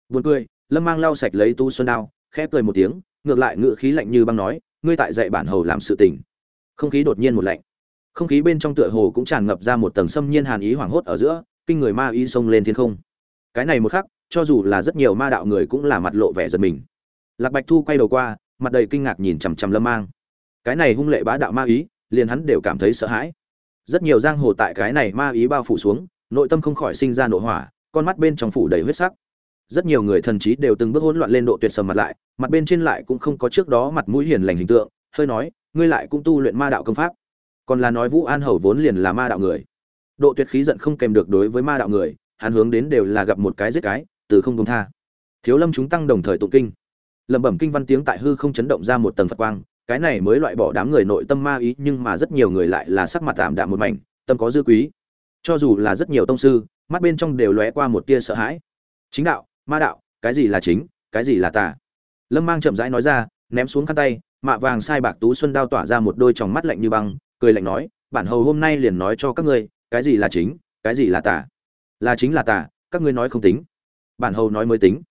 Buồn cười, lâm mang lau sạch lấy tu xuân đao, khẽ cười một tiếng, ngược lại ngự khí lạnh như băng nói, ngươi tại dạy bản hầu làm sự tình. Không khí đột nhiên một lạnh. Không khí bên trong tựa hồ cũng tràn ngập ra một tầng xâm nhiên hàn ý hoảng hốt ở giữa, kinh người ma ý xông lên thiên không. Cái này một khắc, cho dù là rất nhiều ma đạo người cũng là mặt lộ vẻ giật mình. Lạc bạch thu quay đầu qua, mặt đầy kinh ngạc nhìn chằm chằm lâm mang. Cái này hung lệ bá đạo ma ý liền hắn đều cảm thấy sợ hãi. Rất nhiều giang hồ tại cái này ma ý bao phủ xuống, nội tâm không khỏi sinh ra nổ hỏa, con mắt bên trong phủ đầy huyết sắc. Rất nhiều người thần trí đều từng bước hỗn loạn lên độ tuyệt sầm mặt lại, mặt bên trên lại cũng không có trước đó mặt mũi hiền lành hình tượng, hơi nói, ngươi lại cũng tu luyện ma đạo công pháp. Còn là nói vũ an hầu vốn liền là ma đạo người. Độ tuyệt khí giận không kèm được đối với ma đạo người, hắn hướng đến đều là gặp một cái giết cái, từ không công tha. Thiếu lâm chúng tăng đồng thời tụng kinh. Lẩm bẩm kinh văn tiếng tại hư không chấn động ra một tầng phật quang cái này mới loại bỏ đám người nội tâm ma ý, nhưng mà rất nhiều người lại là sắc mặt tạm đạm một mảnh, tâm có dư quý. Cho dù là rất nhiều tông sư, mắt bên trong đều lóe qua một tia sợ hãi. Chính đạo, ma đạo, cái gì là chính, cái gì là tà? Lâm mang chậm rãi nói ra, ném xuống khăn tay, mạ vàng sai bạc tú xuân đao tỏa ra một đôi tròng mắt lạnh như băng, cười lạnh nói, bản hầu hôm nay liền nói cho các ngươi, cái gì là chính, cái gì là tà? Là chính là tà, các ngươi nói không tính. Bản hầu nói mới tính.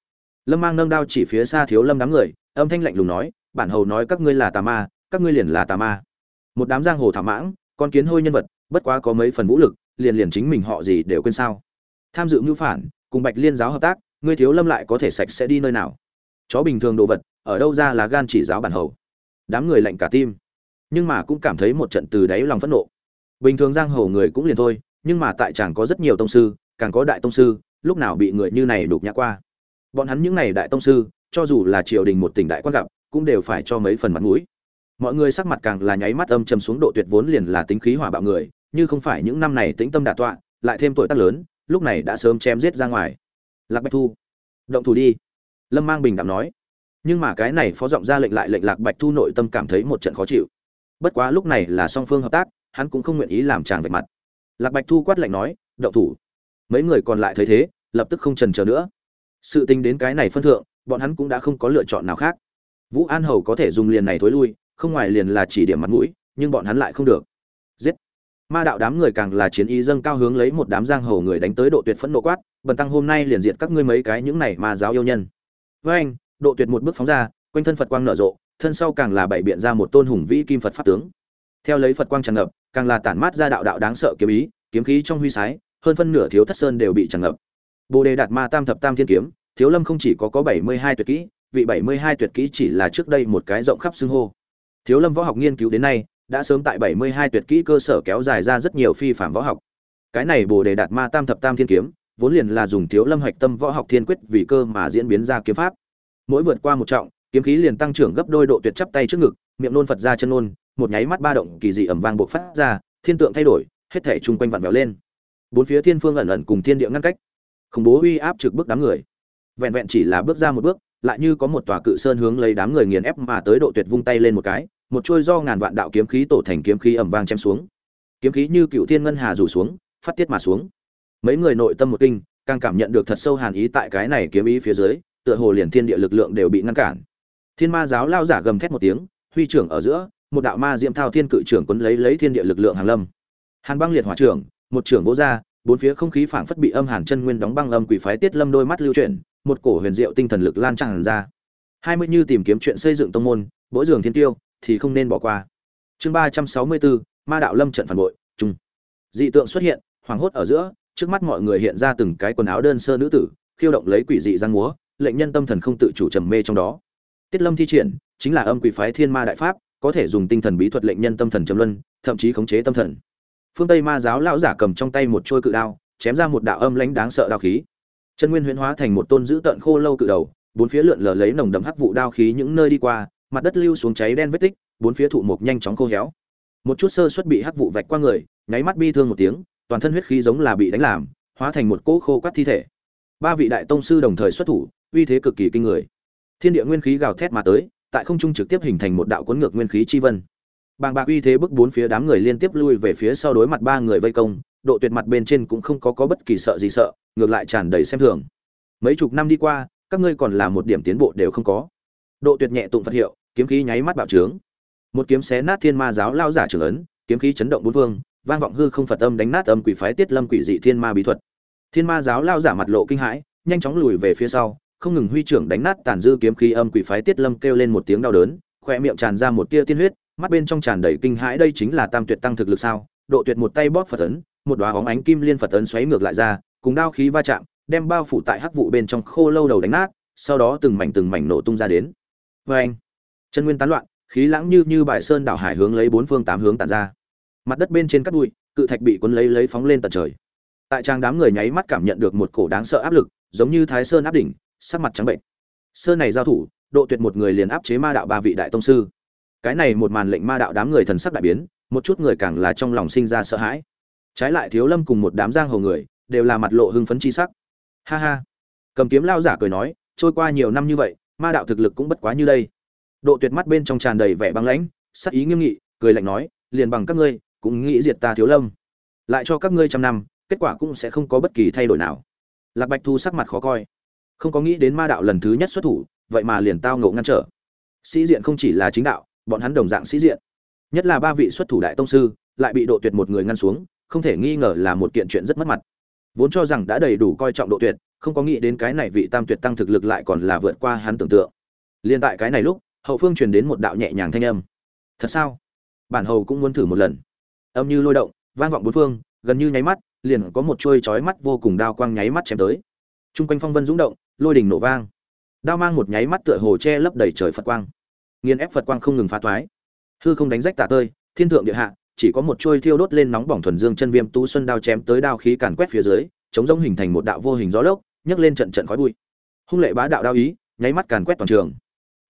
Lâm mang nâng đao chỉ phía xa thiếu lâm đám người, âm thanh lạnh lùng nói bản hầu nói các ngươi là tà ma, các ngươi liền là tà ma. Một đám giang hồ thảm mãng, con kiến hôi nhân vật, bất quá có mấy phần vũ lực, liền liền chính mình họ gì đều quên sao. Tham dự mưu phản, cùng bạch liên giáo hợp tác, ngươi thiếu lâm lại có thể sạch sẽ đi nơi nào? Chó bình thường đồ vật, ở đâu ra là gan chỉ giáo bản hầu? Đám người lạnh cả tim. Nhưng mà cũng cảm thấy một trận từ đáy lòng phẫn nộ. Bình thường giang hồ người cũng liền thôi, nhưng mà tại chẳng có rất nhiều tông sư, càng có đại tông sư, lúc nào bị người như này đục nhã qua? Bọn hắn những này đại tông sư, cho dù là triều đình một tỉnh đại quan gặp cũng đều phải cho mấy phần mặt mũi. Mọi người sắc mặt càng là nháy mắt âm trầm xuống độ tuyệt vốn liền là tính khí hỏa bạo người, như không phải những năm này tĩnh tâm đả tọa, lại thêm tuổi tác lớn, lúc này đã sớm chém giết ra ngoài. Lạc bạch thu, động thủ đi. Lâm mang bình đạm nói. Nhưng mà cái này phó giọng ra lệnh lại lệnh lạc bạch thu nội tâm cảm thấy một trận khó chịu. Bất quá lúc này là song phương hợp tác, hắn cũng không nguyện ý làm chàng vạch mặt. Lạc bạch thu quát lệnh nói, động thủ. Mấy người còn lại thấy thế, lập tức không trần chờ nữa. Sự tình đến cái này phân thượng, bọn hắn cũng đã không có lựa chọn nào khác vũ an hầu có thể dùng liền này thối lui, không ngoài liền là chỉ điểm mặt mũi, nhưng bọn hắn lại không được. Giết! Ma đạo đám người càng là chiến ý dâng cao hướng lấy một đám giang hồ người đánh tới độ tuyệt phẫn nộ quát, bần tăng hôm nay liền diệt các ngươi mấy cái những này ma giáo yêu nhân. Với anh, độ tuyệt một bước phóng ra, quanh thân phật quang nở rộ, thân sau càng là bảy biện ra một tôn hùng vĩ kim phật pháp tướng. Theo lấy phật quang tràn ngập, càng là tản mát ra đạo đạo đáng sợ kiếm ý, kiếm khí trong huy sái, hơn phân nửa thiếu thất sơn đều bị tràn ngập. Bồ đề đạt ma tam thập tam thiên kiếm, thiếu lâm không chỉ có có bảy mươi hai tuyệt kỹ vị bảy mươi hai tuyệt kỹ chỉ là trước đây một cái rộng khắp xưng hô. Thiếu lâm võ học nghiên cứu đến nay, đã sớm tại bảy mươi hai tuyệt kỹ cơ sở kéo dài ra rất nhiều phi phạm võ học. Cái này bồ đề đạt ma tam thập tam thiên kiếm, vốn liền là dùng thiếu lâm hạch tâm võ học thiên quyết vì cơ mà diễn biến ra kiếm pháp. Mỗi vượt qua một trọng, kiếm khí liền tăng trưởng gấp đôi độ tuyệt chắp tay trước ngực, miệng nôn phật ra chân nôn, một nháy mắt ba động kỳ dị ầm vang bộc phát ra, thiên tượng thay đổi, hết thể chung quanh vặn vẹo lên. Bốn phía thiên phương ẩn ẩn cùng thiên địa ngăn cách. Khủng bố uy áp trực bức đám người. Vẹn vẹn chỉ là bước ra một bước lại như có một tòa cự sơn hướng lấy đám người nghiền ép mà tới độ tuyệt vung tay lên một cái, một chuôi do ngàn vạn đạo kiếm khí tổ thành kiếm khí ẩm vang chém xuống. Kiếm khí như cựu thiên ngân hà rủ xuống, phát tiết mà xuống. Mấy người nội tâm một kinh, càng cảm nhận được thật sâu hàn ý tại cái này kiếm ý phía dưới, tựa hồ liền thiên địa lực lượng đều bị ngăn cản. Thiên ma giáo lao giả gầm thét một tiếng, huy trưởng ở giữa, một đạo ma diệm thao thiên cự trưởng quấn lấy lấy thiên địa lực lượng hàng lâm. Hàn băng liệt hỏa trưởng, một trưởng vỗ ra, bốn phía không khí phảng phất bị âm hàn chân nguyên đóng băng âm quỷ phái tiết lâm đôi mắt lưu chuyển một cổ huyền diệu tinh thần lực lan tràn ra. Hai mươi như tìm kiếm chuyện xây dựng tông môn mỗi giường thiên tiêu, thì không nên bỏ qua. Chương ba trăm sáu mươi bốn, ma đạo lâm trận phản bội trung dị tượng xuất hiện hoàng hốt ở giữa, trước mắt mọi người hiện ra từng cái quần áo đơn sơ nữ tử, khiêu động lấy quỷ dị giang múa, lệnh nhân tâm thần không tự chủ trầm mê trong đó. Tiết lâm thi triển, chính là âm quỷ phái thiên ma đại pháp, có thể dùng tinh thần bí thuật lệnh nhân tâm thần trầm luân, thậm chí khống chế tâm thần. Phương tây ma giáo lão giả cầm trong tay một chôi cự đao, chém ra một đạo âm lãnh đáng sợ đao khí chân nguyên huyễn hóa thành một tôn dữ tợn khô lâu cự đầu, bốn phía lượn lờ lấy nồng đậm hắc vụ đao khí những nơi đi qua, mặt đất lưu xuống cháy đen vết tích, bốn phía thụ mục nhanh chóng khô héo. Một chút sơ suất bị hắc vụ vạch qua người, nháy mắt bi thương một tiếng, toàn thân huyết khí giống là bị đánh làm, hóa thành một cỗ khô quắt thi thể. Ba vị đại tông sư đồng thời xuất thủ, uy thế cực kỳ kinh người. Thiên địa nguyên khí gào thét mà tới, tại không trung trực tiếp hình thành một đạo cuốn ngược nguyên khí chi vân. Bàng bạc uy thế bức bốn phía đám người liên tiếp lui về phía sau đối mặt ba người vây công độ tuyệt mặt bên trên cũng không có có bất kỳ sợ gì sợ, ngược lại tràn đầy xem thường. Mấy chục năm đi qua, các ngươi còn là một điểm tiến bộ đều không có. Độ tuyệt nhẹ tụng phật hiệu, kiếm khí nháy mắt bạo trướng. Một kiếm xé nát thiên ma giáo lao giả trưởng ấn, kiếm khí chấn động bốn vương vang vọng hư không phật âm đánh nát âm quỷ phái tiết lâm quỷ dị thiên ma bí thuật. Thiên ma giáo lao giả mặt lộ kinh hãi, nhanh chóng lùi về phía sau, không ngừng huy trưởng đánh nát tàn dư kiếm khí âm quỷ phái tiết lâm kêu lên một tiếng đau đớn khóe miệng tràn ra một tia tiên huyết, mắt bên trong tràn đầy kinh hãi đây chính là tam tuyệt tăng thực lực sao? Độ tuyệt một tay bóp phật ấn một đoá hóng ánh kim liên phật ấn xoáy ngược lại ra, cùng đao khí va chạm, đem bao phủ tại hắc vụ bên trong khô lâu đầu đánh nát, sau đó từng mảnh từng mảnh nổ tung ra đến. Vê anh, chân nguyên tán loạn, khí lãng như như bài sơn đảo hải hướng lấy bốn phương tám hướng tản ra. Mặt đất bên trên cắt bụi, cự thạch bị cuốn lấy lấy phóng lên tận trời. Tại trang đám người nháy mắt cảm nhận được một cổ đáng sợ áp lực, giống như thái sơn áp đỉnh, sắc mặt trắng bệnh. Sơn này giao thủ, độ tuyệt một người liền áp chế ma đạo ba vị đại tông sư. Cái này một màn lệnh ma đạo đám người thần sắc đại biến, một chút người càng là trong lòng sinh ra sợ hãi trái lại thiếu lâm cùng một đám giang hồ người, đều là mặt lộ hưng phấn chi sắc. Ha ha. Cầm kiếm lao giả cười nói, trôi qua nhiều năm như vậy, ma đạo thực lực cũng bất quá như đây. Độ tuyệt mắt bên trong tràn đầy vẻ băng lãnh, sắc ý nghiêm nghị, cười lạnh nói, liền bằng các ngươi, cũng nghĩ diệt ta thiếu lâm. Lại cho các ngươi trăm năm, kết quả cũng sẽ không có bất kỳ thay đổi nào. Lạc bạch thu sắc mặt khó coi. Không có nghĩ đến ma đạo lần thứ nhất xuất thủ, vậy mà liền tao ngộ ngăn trở. Sĩ diện không chỉ là chính đạo, bọn hắn đồng dạng sĩ diện. Nhất là ba vị xuất thủ đại tông sư, lại bị độ tuyệt một người ngăn xuống không thể nghi ngờ là một kiện chuyện rất mất mặt. Vốn cho rằng đã đầy đủ coi trọng độ tuyệt, không có nghĩ đến cái này vị tam tuyệt tăng thực lực lại còn là vượt qua hắn tưởng tượng. Liên tại cái này lúc, hậu phương truyền đến một đạo nhẹ nhàng thanh âm. Thật sao? Bản hầu cũng muốn thử một lần. Âm như lôi động, vang vọng bốn phương, gần như nháy mắt, liền có một chuôi chói mắt vô cùng đao quang nháy mắt chém tới. Trung quanh phong vân rung động, lôi đình nổ vang. Đao mang một nháy mắt tựa hồ che lấp đầy trời phật quang. Nghiền ép phật quang không ngừng phá toái. Hư không đánh rách tả tơi, thiên thượng địa hạ chỉ có một chuôi thiêu đốt lên nóng bỏng thuần dương chân viêm tú xuân đao chém tới đao khí càn quét phía dưới, chống rông hình thành một đạo vô hình gió lốc, nhấc lên trận trận khói bụi. Hung lệ bá đạo đao ý, nháy mắt càn quét toàn trường.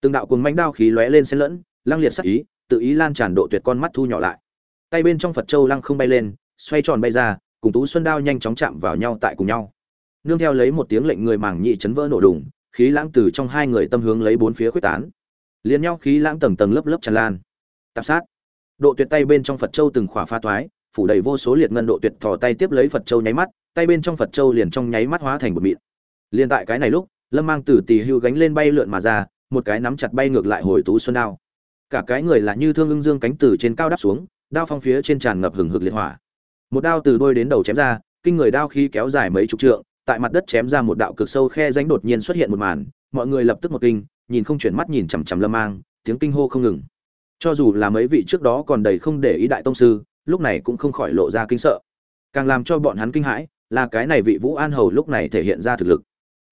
Từng đạo cuồng mãnh đao khí lóe lên xen lẫn lăng liệt sắc ý, tự ý lan tràn độ tuyệt con mắt thu nhỏ lại. Tay bên trong phật châu lăng không bay lên, xoay tròn bay ra, cùng tú xuân đao nhanh chóng chạm vào nhau tại cùng nhau. Nương theo lấy một tiếng lệnh người màng nhị chấn vỡ nổ đùng, khí lãng từ trong hai người tâm hướng lấy bốn phía quyết tán. Liền nhau khí lãng tầng tầng lớp lớp tràn lan. Tạp sát độ tuyệt tay bên trong phật châu từng khỏa pha toái, phủ đầy vô số liệt ngân độ tuyệt thò tay tiếp lấy phật châu nháy mắt, tay bên trong phật châu liền trong nháy mắt hóa thành một mịn. Liền tại cái này lúc, lâm mang tử tì hưu gánh lên bay lượn mà ra, một cái nắm chặt bay ngược lại hồi tú xuân đao. Cả cái người là như thương ưng dương cánh từ trên cao đáp xuống, đao phong phía trên tràn ngập hừng hực liệt hỏa. Một đao từ đôi đến đầu chém ra, kinh người đao khi kéo dài mấy chục trượng, tại mặt đất chém ra một đạo cực sâu khe rãnh đột nhiên xuất hiện một màn, mọi người lập tức một kinh, nhìn không chuyển mắt nhìn chằm chằm lâm mang, tiếng kinh hô không ngừng cho dù là mấy vị trước đó còn đầy không để ý đại tông sư, lúc này cũng không khỏi lộ ra kinh sợ. Càng làm cho bọn hắn kinh hãi là cái này vị vũ an hầu lúc này thể hiện ra thực lực.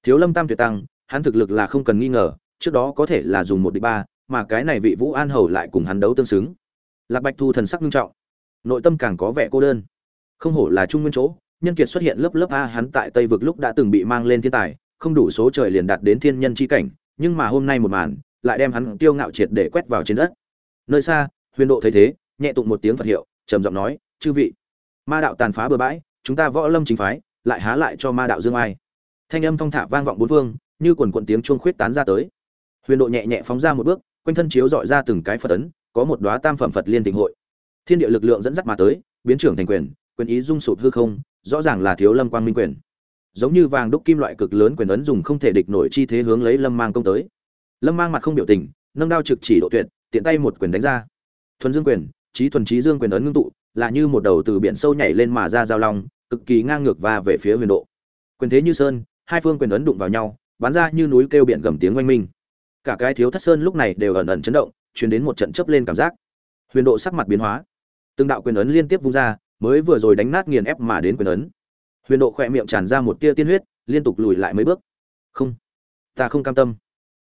Thiếu lâm tam tuyệt tăng, hắn thực lực là không cần nghi ngờ, trước đó có thể là dùng một địch ba, mà cái này vị vũ an hầu lại cùng hắn đấu tương xứng. Lạc bạch thu thần sắc nghiêm trọng, nội tâm càng có vẻ cô đơn. Không hổ là trung nguyên chỗ, nhân kiệt xuất hiện lớp lớp a hắn tại tây vực lúc đã từng bị mang lên thiên tài, không đủ số trời liền đạt đến thiên nhân chi cảnh, nhưng mà hôm nay một màn, lại đem hắn tiêu ngạo triệt để quét vào trên đất nơi xa, huyền độ thấy thế, nhẹ tụng một tiếng phật hiệu, trầm giọng nói, chư vị, ma đạo tàn phá bừa bãi, chúng ta võ lâm chính phái, lại há lại cho ma đạo dương ai? Thanh âm thong thả vang vọng bốn phương, như quần quận tiếng chuông khuyết tán ra tới. Huyền độ nhẹ nhẹ phóng ra một bước, quanh thân chiếu dọi ra từng cái phật ấn, có một đóa tam phẩm phật liên tình hội. Thiên địa lực lượng dẫn dắt mà tới, biến trưởng thành quyền quyền ý dung sụp hư không, rõ ràng là thiếu lâm quang minh quyền. Giống như vàng đúc kim loại cực lớn quyền ấn dùng không thể địch nổi chi thế hướng lấy lâm mang công tới. Lâm mang mặt không biểu tình, nâng đao trực chỉ độ tuyệt tiện tay một quyền đánh ra. Thuần dương quyền trí thuần trí dương quyền ấn ngưng tụ, là như một đầu từ biển sâu nhảy lên mà ra giao long, cực kỳ ngang ngược và về phía huyền độ. Quyền thế như sơn, hai phương quyền ấn đụng vào nhau, bắn ra như núi kêu biển gầm tiếng oanh minh. Cả cái thiếu thất sơn lúc này đều ẩn ẩn chấn động chuyển đến một trận chấp lên cảm giác. Huyền độ sắc mặt biến hóa. Từng đạo quyền ấn liên tiếp vung ra, mới vừa rồi đánh nát nghiền ép mà đến quyền ấn. Huyền độ khỏe miệng tràn ra một tia tiên huyết, liên tục lùi lại mấy bước. Không, ta không cam tâm.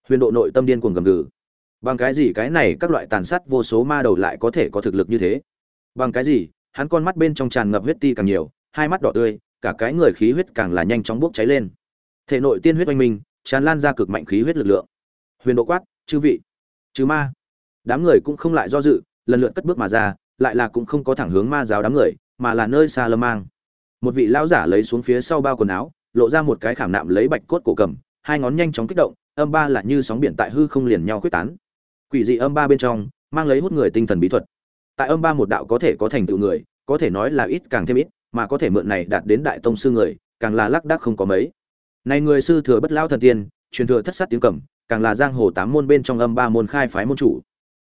Huyền độ nội tâm điên cuồng gầm gừ bằng cái gì cái này các loại tàn sát vô số ma đầu lại có thể có thực lực như thế? Bằng cái gì? Hắn con mắt bên trong tràn ngập huyết ti càng nhiều, hai mắt đỏ tươi, cả cái người khí huyết càng là nhanh chóng bốc cháy lên. Thể nội tiên huyết oanh minh, tràn lan ra cực mạnh khí huyết lực lượng. Huyền độ quát, chư vị chứ ma. Đám người cũng không lại do dự, lần lượt cất bước mà ra, lại là cũng không có thẳng hướng ma giáo đám người, mà là nơi xa lâm mang. Một vị lão giả lấy xuống phía sau bao quần áo, lộ ra một cái khảm nạm lấy bạch cốt cổ cầm, hai ngón nhanh chóng kích động, âm ba là như sóng biển tại hư không liền nhau quyết tán quỷ dị âm ba bên trong, mang lấy hút người tinh thần bí thuật. Tại âm ba một đạo có thể có thành tựu người, có thể nói là ít càng thêm ít, mà có thể mượn này đạt đến đại tông sư người, càng là lác đác không có mấy. Này người sư thừa bất lao thần tiên, truyền thừa thất sát tiếng cẩm, càng là giang hồ tám môn bên trong âm ba môn khai phái môn chủ.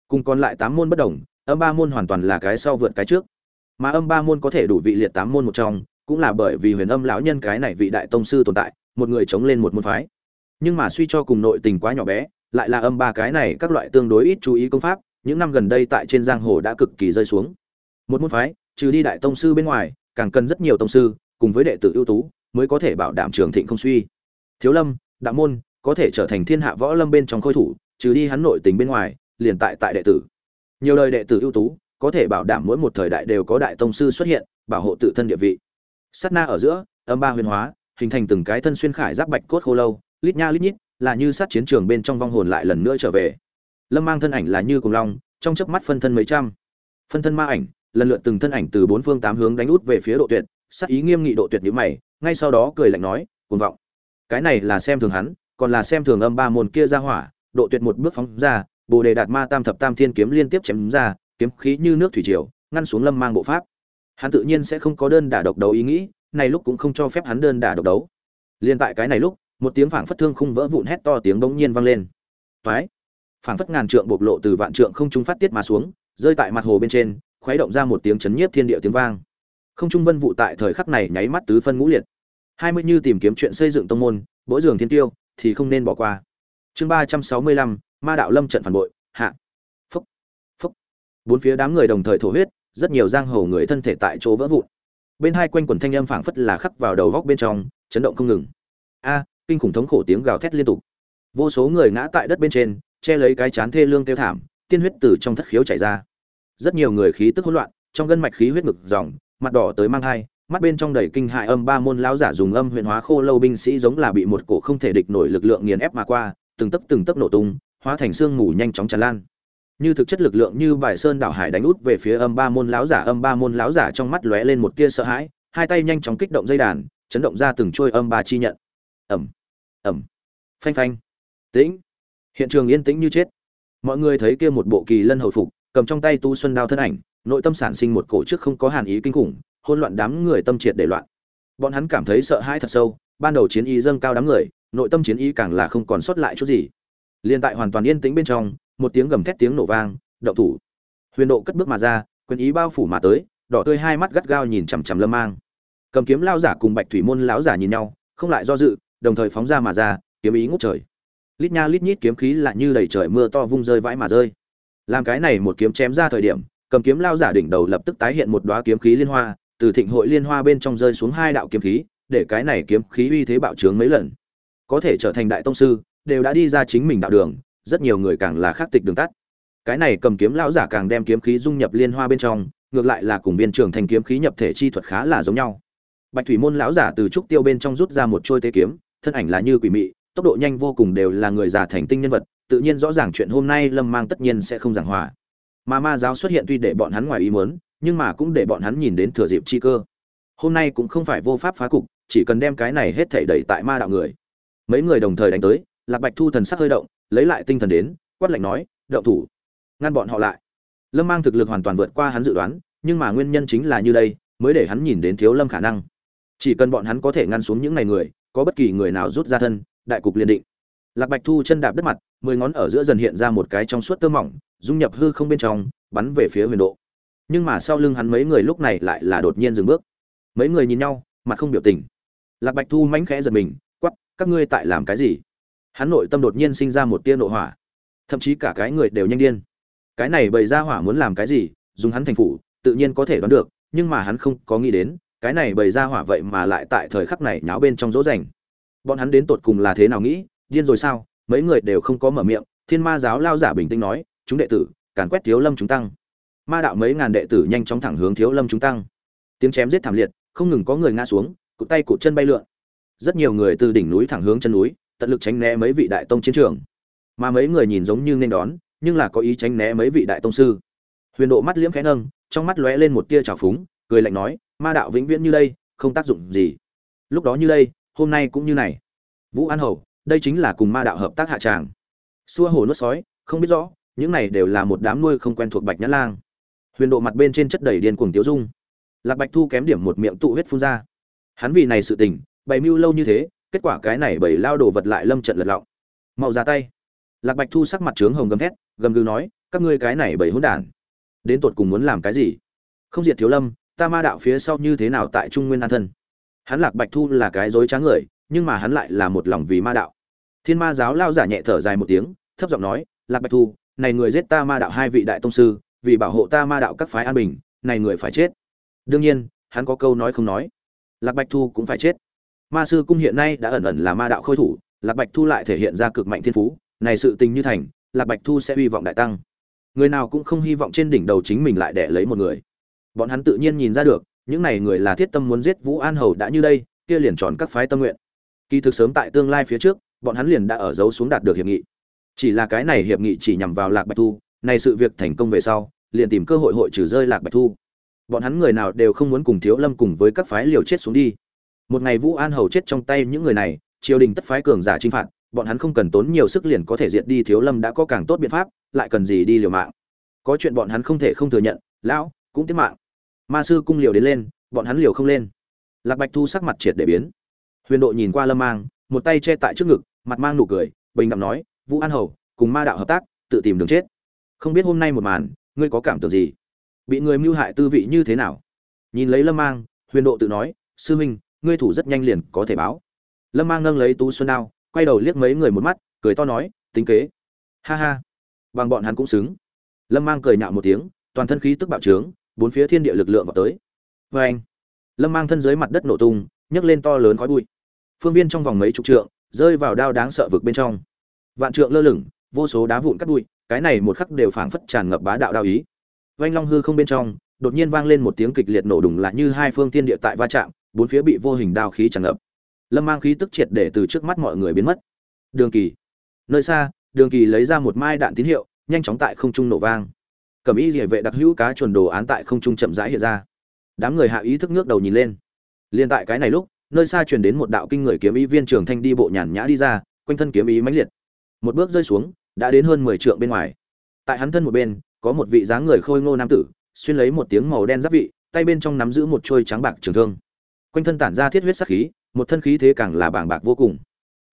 Cùng còn lại tám môn bất đồng, âm ba môn hoàn toàn là cái sau vượt cái trước. Mà âm ba môn có thể đủ vị liệt tám môn một trong, cũng là bởi vì huyền âm lão nhân cái này vị đại tông sư tồn tại, một người chống lên một môn phái. Nhưng mà suy cho cùng nội tình quá nhỏ bé lại là âm ba cái này các loại tương đối ít chú ý công pháp, những năm gần đây tại trên giang hồ đã cực kỳ rơi xuống. Một môn phái, trừ đi đại tông sư bên ngoài, càng cần rất nhiều tông sư, cùng với đệ tử ưu tú, mới có thể bảo đảm trường thịnh không suy. Thiếu lâm, đạo môn, có thể trở thành thiên hạ võ lâm bên trong khôi thủ, trừ đi hắn nội tình bên ngoài, liền tại tại đệ tử. Nhiều đời đệ tử ưu tú, có thể bảo đảm mỗi một thời đại đều có đại tông sư xuất hiện, bảo hộ tự thân địa vị. Sát na ở giữa, âm ba huyền hóa, hình thành từng cái thân xuyên khải giáp bạch cốt khô lâu, lít nha lít nhít là như sát chiến trường bên trong vong hồn lại lần nữa trở về. Lâm mang thân ảnh là như cùng long, trong chớp mắt phân thân mấy trăm. Phân thân ma ảnh, lần lượt từng thân ảnh từ bốn phương tám hướng đánh út về phía độ tuyệt, sát ý nghiêm nghị độ tuyệt nhíu mày, ngay sau đó cười lạnh nói, cuồng vọng. Cái này là xem thường hắn, còn là xem thường âm ba môn kia ra hỏa. Độ tuyệt một bước phóng ra, bồ đề đạt ma tam thập tam thiên kiếm liên tiếp chém ra, kiếm khí như nước thủy triều, ngăn xuống lâm mang bộ pháp. Hắn tự nhiên sẽ không có đơn đả độc đấu ý nghĩ, này lúc cũng không cho phép hắn đơn đả độc đấu. Liên tại cái này lúc một tiếng phảng phất thương khung vỡ vụn hét to tiếng bỗng nhiên vang lên. Toái! Phảng phất ngàn trượng bộc lộ từ vạn trượng không trung phát tiết mà xuống, rơi tại mặt hồ bên trên, khuấy động ra một tiếng chấn nhiếp thiên địa tiếng vang. Không trung vân vụ tại thời khắc này nháy mắt tứ phân ngũ liệt. Hai mươi như tìm kiếm chuyện xây dựng tông môn mỗi giường thiên tiêu, thì không nên bỏ qua. Chương ba trăm sáu mươi lăm, ma đạo lâm trận phản bội, hạ. Phúc! Phúc! Bốn phía đám người đồng thời thổ huyết, rất nhiều giang hồ người thân thể tại chỗ vỡ vụn. Bên hai quanh quần thanh âm phảng phất là khắc vào đầu góc bên trong, chấn động không ngừng. A kinh khủng thống khổ tiếng gào thét liên tục. Vô số người ngã tại đất bên trên, che lấy cái chán thê lương tiêu thảm, tiên huyết từ trong thất khiếu chảy ra. Rất nhiều người khí tức hỗn loạn, trong gân mạch khí huyết ngực dòng, mặt đỏ tới mang hai, mắt bên trong đầy kinh hại âm ba môn lão giả dùng âm huyện hóa khô lâu binh sĩ giống là bị một cổ không thể địch nổi lực lượng nghiền ép mà qua, từng tấc từng tấc nổ tung, hóa thành xương mù nhanh chóng tràn lan. Như thực chất lực lượng như bài sơn đảo hải đánh út về phía âm ba môn lão giả, âm ba môn lão giả trong mắt lóe lên một tia sợ hãi, hai tay nhanh chóng kích động dây đàn, chấn động ra từng trôi âm ba chi nhận. Ẩm ẩm. Phanh phanh. Tĩnh. Hiện trường yên tĩnh như chết. Mọi người thấy kia một bộ kỳ lân hồi phục, cầm trong tay tu xuân đao thân ảnh, nội tâm sản sinh một cổ trước không có hàn ý kinh khủng hôn loạn đám người tâm triệt để loạn. Bọn hắn cảm thấy sợ hãi thật sâu, ban đầu chiến ý dâng cao đám người, nội tâm chiến ý càng là không còn sót lại chút gì. Liên tại hoàn toàn yên tĩnh bên trong, một tiếng gầm thét tiếng nổ vang, động thủ. Huyền độ cất bước mà ra, quyền ý bao phủ mà tới, đỏ tươi hai mắt gắt gao nhìn chằm chằm lâm mang. Cầm kiếm lao giả cùng bạch thủy môn lão giả nhìn nhau, không lại do dự đồng thời phóng ra mà ra, kiếm ý ngút trời. Lít nha lít nhít kiếm khí lại như đầy trời mưa to vung rơi vãi mà rơi. Làm cái này một kiếm chém ra thời điểm, cầm kiếm lao giả đỉnh đầu lập tức tái hiện một đóa kiếm khí liên hoa, từ thịnh hội liên hoa bên trong rơi xuống hai đạo kiếm khí, để cái này kiếm khí uy thế bạo trướng mấy lần. Có thể trở thành đại tông sư, đều đã đi ra chính mình đạo đường, rất nhiều người càng là khắc tịch đường tắt. Cái này cầm kiếm lão giả càng đem kiếm khí dung nhập liên hoa bên trong, ngược lại là cùng viên trưởng thành kiếm khí nhập thể chi thuật khá là giống nhau. Bạch thủy môn lão giả từ trúc tiêu bên trong rút ra một trôi tế kiếm thân ảnh là như quỷ mị, tốc độ nhanh vô cùng đều là người già thành tinh nhân vật, tự nhiên rõ ràng chuyện hôm nay lâm mang tất nhiên sẽ không giảng hòa. Mà ma giáo xuất hiện tuy để bọn hắn ngoài ý muốn, nhưng mà cũng để bọn hắn nhìn đến thừa dịp chi cơ. Hôm nay cũng không phải vô pháp phá cục, chỉ cần đem cái này hết thảy đẩy tại ma đạo người. Mấy người đồng thời đánh tới, lạc bạch thu thần sắc hơi động, lấy lại tinh thần đến, quát lạnh nói, động thủ, ngăn bọn họ lại. Lâm mang thực lực hoàn toàn vượt qua hắn dự đoán, nhưng mà nguyên nhân chính là như đây, mới để hắn nhìn đến thiếu lâm khả năng. Chỉ cần bọn hắn có thể ngăn xuống những ngày người có bất kỳ người nào rút ra thân, đại cục liền định. Lạc bạch thu chân đạp đất mặt, mười ngón ở giữa dần hiện ra một cái trong suốt tơ mỏng, dung nhập hư không bên trong, bắn về phía huyền độ. Nhưng mà sau lưng hắn mấy người lúc này lại là đột nhiên dừng bước. Mấy người nhìn nhau, mặt không biểu tình. Lạc bạch thu mánh khẽ giật mình quắp các ngươi tại làm cái gì? Hắn nội tâm đột nhiên sinh ra một tia nộ hỏa. Thậm chí cả cái người đều nhanh điên. Cái này bày ra hỏa muốn làm cái gì, dùng hắn thành phủ, tự nhiên có thể đoán được, nhưng mà hắn không có nghĩ đến cái này bày ra hỏa vậy mà lại tại thời khắc này nháo bên trong dỗ dành. Bọn hắn đến tột cùng là thế nào nghĩ, điên rồi sao? Mấy người đều không có mở miệng, thiên ma giáo lao giả bình tĩnh nói, chúng đệ tử, càn quét thiếu lâm chúng tăng. Ma đạo mấy ngàn đệ tử nhanh chóng thẳng hướng thiếu lâm chúng tăng. Tiếng chém giết thảm liệt, không ngừng có người ngã xuống, cụt tay cụt chân bay lượn. Rất nhiều người từ đỉnh núi thẳng hướng chân núi, tận lực tránh né mấy vị đại tông chiến trường. Mà mấy người nhìn giống như nên đón, nhưng là có ý tránh né mấy vị đại tông sư. Huyền độ mắt liễm khẽ nâng, trong mắt lóe lên một tia trào phúng, cười lạnh nói ma đạo vĩnh viễn như đây, không tác dụng gì. Lúc đó như đây, hôm nay cũng như này. Vũ an hầu, đây chính là cùng ma đạo hợp tác hạ tràng. Xua hồ nuốt sói, không biết rõ, những này đều là một đám nuôi không quen thuộc bạch nhã lang. Huyền độ mặt bên trên chất đầy điên cuồng tiếu dung. Lạc bạch thu kém điểm một miệng tụ huyết phun ra. Hắn vì này sự tình, bày mưu lâu như thế, kết quả cái này bày lao đồ vật lại lâm trận lật lọng. Mau ra tay. Lạc bạch thu sắc mặt trướng hồng gầm thét, gầm gừ nói, các ngươi cái này bày hỗn đản. Đến tột cùng muốn làm cái gì? Không diệt thiếu lâm ta ma đạo phía sau như thế nào tại trung nguyên an thân? Hắn lạc bạch thu là cái dối trá người, nhưng mà hắn lại là một lòng vì ma đạo. Thiên ma giáo lao giả nhẹ thở dài một tiếng, thấp giọng nói, lạc bạch thu, này người giết ta ma đạo hai vị đại tông sư, vì bảo hộ ta ma đạo các phái an bình, này người phải chết. Đương nhiên, hắn có câu nói không nói. Lạc bạch thu cũng phải chết. Ma sư cung hiện nay đã ẩn ẩn là ma đạo khôi thủ, lạc bạch thu lại thể hiện ra cực mạnh thiên phú, này sự tình như thành, lạc bạch thu sẽ hy vọng đại tăng. Người nào cũng không hy vọng trên đỉnh đầu chính mình lại đẻ lấy một người bọn hắn tự nhiên nhìn ra được, những này người là thiết tâm muốn giết vũ an hầu đã như đây, kia liền tròn các phái tâm nguyện. Kỳ thực sớm tại tương lai phía trước, bọn hắn liền đã ở dấu xuống đạt được hiệp nghị. Chỉ là cái này hiệp nghị chỉ nhằm vào lạc bạch thu, này sự việc thành công về sau, liền tìm cơ hội hội trừ rơi lạc bạch thu. Bọn hắn người nào đều không muốn cùng thiếu lâm cùng với các phái liều chết xuống đi. Một ngày vũ an hầu chết trong tay những người này, triều đình tất phái cường giả chinh phạt, bọn hắn không cần tốn nhiều sức liền có thể diệt đi thiếu lâm đã có càng tốt biện pháp, lại cần gì đi liều mạng. Có chuyện bọn hắn không thể không thừa nhận, lão cũng tiết mạng. Ma sư cung liều đến lên, bọn hắn liều không lên. Lạc bạch thu sắc mặt triệt để biến. Huyền độ nhìn qua lâm mang, một tay che tại trước ngực, mặt mang nụ cười, bình đẳng nói, vũ an hầu, cùng ma đạo hợp tác, tự tìm đường chết. Không biết hôm nay một màn, ngươi có cảm tưởng gì? Bị người mưu hại tư vị như thế nào? Nhìn lấy lâm mang, huyền độ tự nói, sư huynh, ngươi thủ rất nhanh liền có thể báo. Lâm mang nâng lấy tú xuân đao, quay đầu liếc mấy người một mắt, cười to nói, tính kế. Ha ha. Bằng bọn hắn cũng xứng. Lâm mang cười nhạo một tiếng, toàn thân khí tức bạo trướng bốn phía thiên địa lực lượng vào tới. Vê anh, lâm mang thân dưới mặt đất nổ tung, nhấc lên to lớn khói bụi. Phương viên trong vòng mấy chục trượng, rơi vào đao đáng sợ vực bên trong. Vạn trượng lơ lửng, vô số đá vụn cắt bụi, cái này một khắc đều phảng phất tràn ngập bá đạo đao ý. Vanh long hư không bên trong, đột nhiên vang lên một tiếng kịch liệt nổ đùng lại như hai phương thiên địa tại va chạm, bốn phía bị vô hình đao khí tràn ngập. Lâm mang khí tức triệt để từ trước mắt mọi người biến mất. Đường kỳ, nơi xa, đường kỳ lấy ra một mai đạn tín hiệu, nhanh chóng tại không trung nổ vang cầm y địa vệ đặc hữu cá chuẩn đồ án tại không trung chậm rãi hiện ra. Đám người hạ ý thức ngước đầu nhìn lên. Liền tại cái này lúc, nơi xa truyền đến một đạo kinh người kiếm ý viên trường thanh đi bộ nhàn nhã đi ra, quanh thân kiếm ý mãnh liệt. Một bước rơi xuống, đã đến hơn mười trượng bên ngoài. Tại hắn thân một bên, có một vị dáng người khôi ngô nam tử, xuyên lấy một tiếng màu đen giáp vị, tay bên trong nắm giữ một trôi trắng bạc trường thương. Quanh thân tản ra thiết huyết sắc khí, một thân khí thế càng là bảng bạc vô cùng.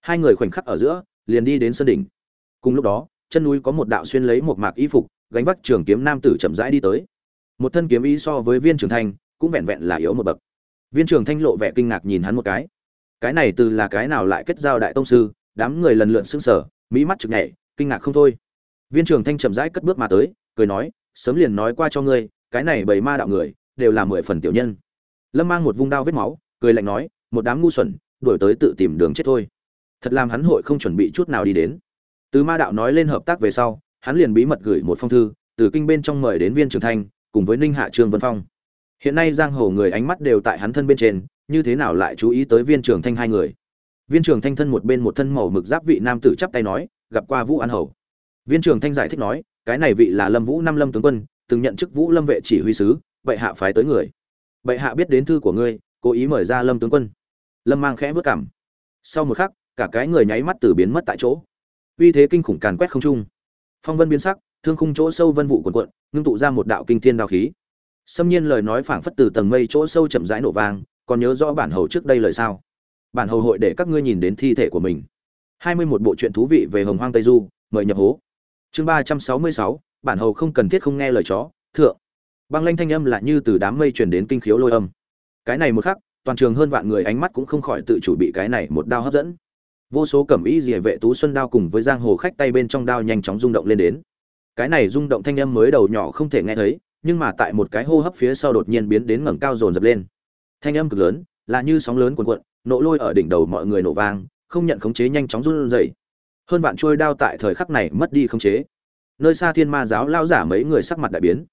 Hai người khoảnh khắc ở giữa, liền đi đến sân đỉnh. Cùng lúc đó, chân núi có một đạo xuyên lấy một mạc y phục gánh vác trường kiếm nam tử chậm rãi đi tới. Một thân kiếm ý so với viên trường thanh cũng vẹn vẹn là yếu một bậc. Viên trường thanh lộ vẻ kinh ngạc nhìn hắn một cái. Cái này từ là cái nào lại kết giao đại tông sư, đám người lần lượt sững sờ, mỹ mắt trực nhảy, kinh ngạc không thôi. Viên trường thanh chậm rãi cất bước mà tới, cười nói, sớm liền nói qua cho ngươi, cái này bầy ma đạo người, đều là mười phần tiểu nhân. Lâm mang một vung đao vết máu, cười lạnh nói, một đám ngu xuẩn, đuổi tới tự tìm đường chết thôi. Thật làm hắn hội không chuẩn bị chút nào đi đến. Từ ma đạo nói lên hợp tác về sau hắn liền bí mật gửi một phong thư, từ kinh bên trong mời đến viên trưởng thanh cùng với ninh hạ trương vân phong. Hiện nay giang hồ người ánh mắt đều tại hắn thân bên trên, như thế nào lại chú ý tới viên trưởng thanh hai người? Viên trưởng thanh thân một bên một thân màu mực giáp vị nam tử chắp tay nói, gặp qua vũ an hầu. Viên trưởng thanh giải thích nói, cái này vị là lâm vũ năm lâm tướng quân, từng nhận chức vũ lâm vệ chỉ huy sứ, bệ hạ phái tới người. Bệ hạ biết đến thư của ngươi, cố ý mời ra lâm tướng quân. Lâm mang khẽ vớt cảm. Sau một khắc, cả cái người nháy mắt từ biến mất tại chỗ. Uy thế kinh khủng càn quét không trung phong vân biến sắc, thương khung chỗ sâu vân vụ quần quận ngưng tụ ra một đạo kinh thiên đao khí. Xâm nhiên lời nói phảng phất từ tầng mây chỗ sâu chậm rãi nổ vang, còn nhớ rõ bản hầu trước đây lời sao? Bản hầu hội để các ngươi nhìn đến thi thể của mình. Hai mươi một bộ truyện thú vị về hồng hoang tây du, mời nhập hố. Chương ba trăm sáu mươi sáu, bản hầu không cần thiết không nghe lời chó, thượng. Băng lanh thanh âm lại như từ đám mây truyền đến kinh khiếu lôi âm. Cái này một khắc, toàn trường hơn vạn người ánh mắt cũng không khỏi tự chủ bị cái này một đao hấp dẫn vô số cẩm y rỉa vệ tú xuân đao cùng với giang hồ khách tay bên trong đao nhanh chóng rung động lên đến. Cái này rung động thanh âm mới đầu nhỏ không thể nghe thấy, nhưng mà tại một cái hô hấp phía sau đột nhiên biến đến ngẩng cao dồn dập lên. Thanh âm cực lớn, là như sóng lớn cuồn cuộn nổ lôi ở đỉnh đầu mọi người nổ vang, không nhận khống chế nhanh chóng run rẩy. Hơn vạn trôi đao tại thời khắc này mất đi khống chế. Nơi xa thiên ma giáo lao giả mấy người sắc mặt đại biến.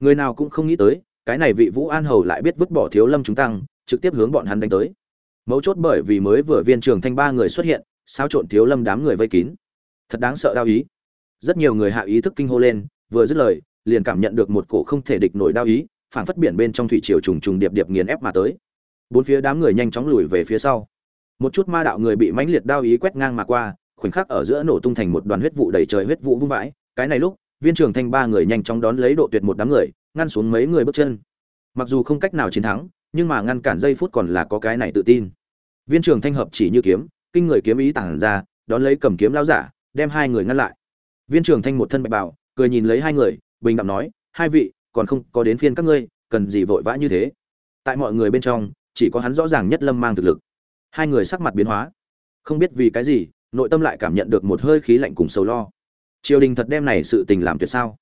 Người nào cũng không nghĩ tới, cái này vị vũ an hầu lại biết vứt bỏ thiếu lâm chúng tăng, trực tiếp hướng bọn hắn đánh tới mấu chốt bởi vì mới vừa viên trường thanh ba người xuất hiện sao trộn thiếu lâm đám người vây kín. Thật đáng sợ đao ý. Rất nhiều người hạ ý thức kinh hô lên, vừa dứt lời, liền cảm nhận được một cổ không thể địch nổi đao ý, phảng phất biển bên trong thủy triều trùng trùng điệp điệp nghiền ép mà tới. Bốn phía đám người nhanh chóng lùi về phía sau. Một chút ma đạo người bị mãnh liệt đao ý quét ngang mà qua, khoảnh khắc ở giữa nổ tung thành một đoàn huyết vụ đầy trời huyết vụ vung vãi. Cái này lúc, viên trường thanh ba người nhanh chóng đón lấy độ tuyệt một đám người, ngăn xuống mấy người bước chân. Mặc dù không cách nào chiến thắng nhưng mà ngăn cản giây phút còn là có cái này tự tin. Viên trưởng thanh hợp chỉ như kiếm, kinh người kiếm ý tản ra, đón lấy cầm kiếm lao giả, đem hai người ngăn lại. Viên trưởng thanh một thân bạch bảo cười nhìn lấy hai người, bình đẳng nói, hai vị, còn không có đến phiên các ngươi, cần gì vội vã như thế? Tại mọi người bên trong, chỉ có hắn rõ ràng nhất lâm mang thực lực. Hai người sắc mặt biến hóa. Không biết vì cái gì, nội tâm lại cảm nhận được một hơi khí lạnh cùng sầu lo. Triều đình thật đem này sự tình làm tuyệt sao?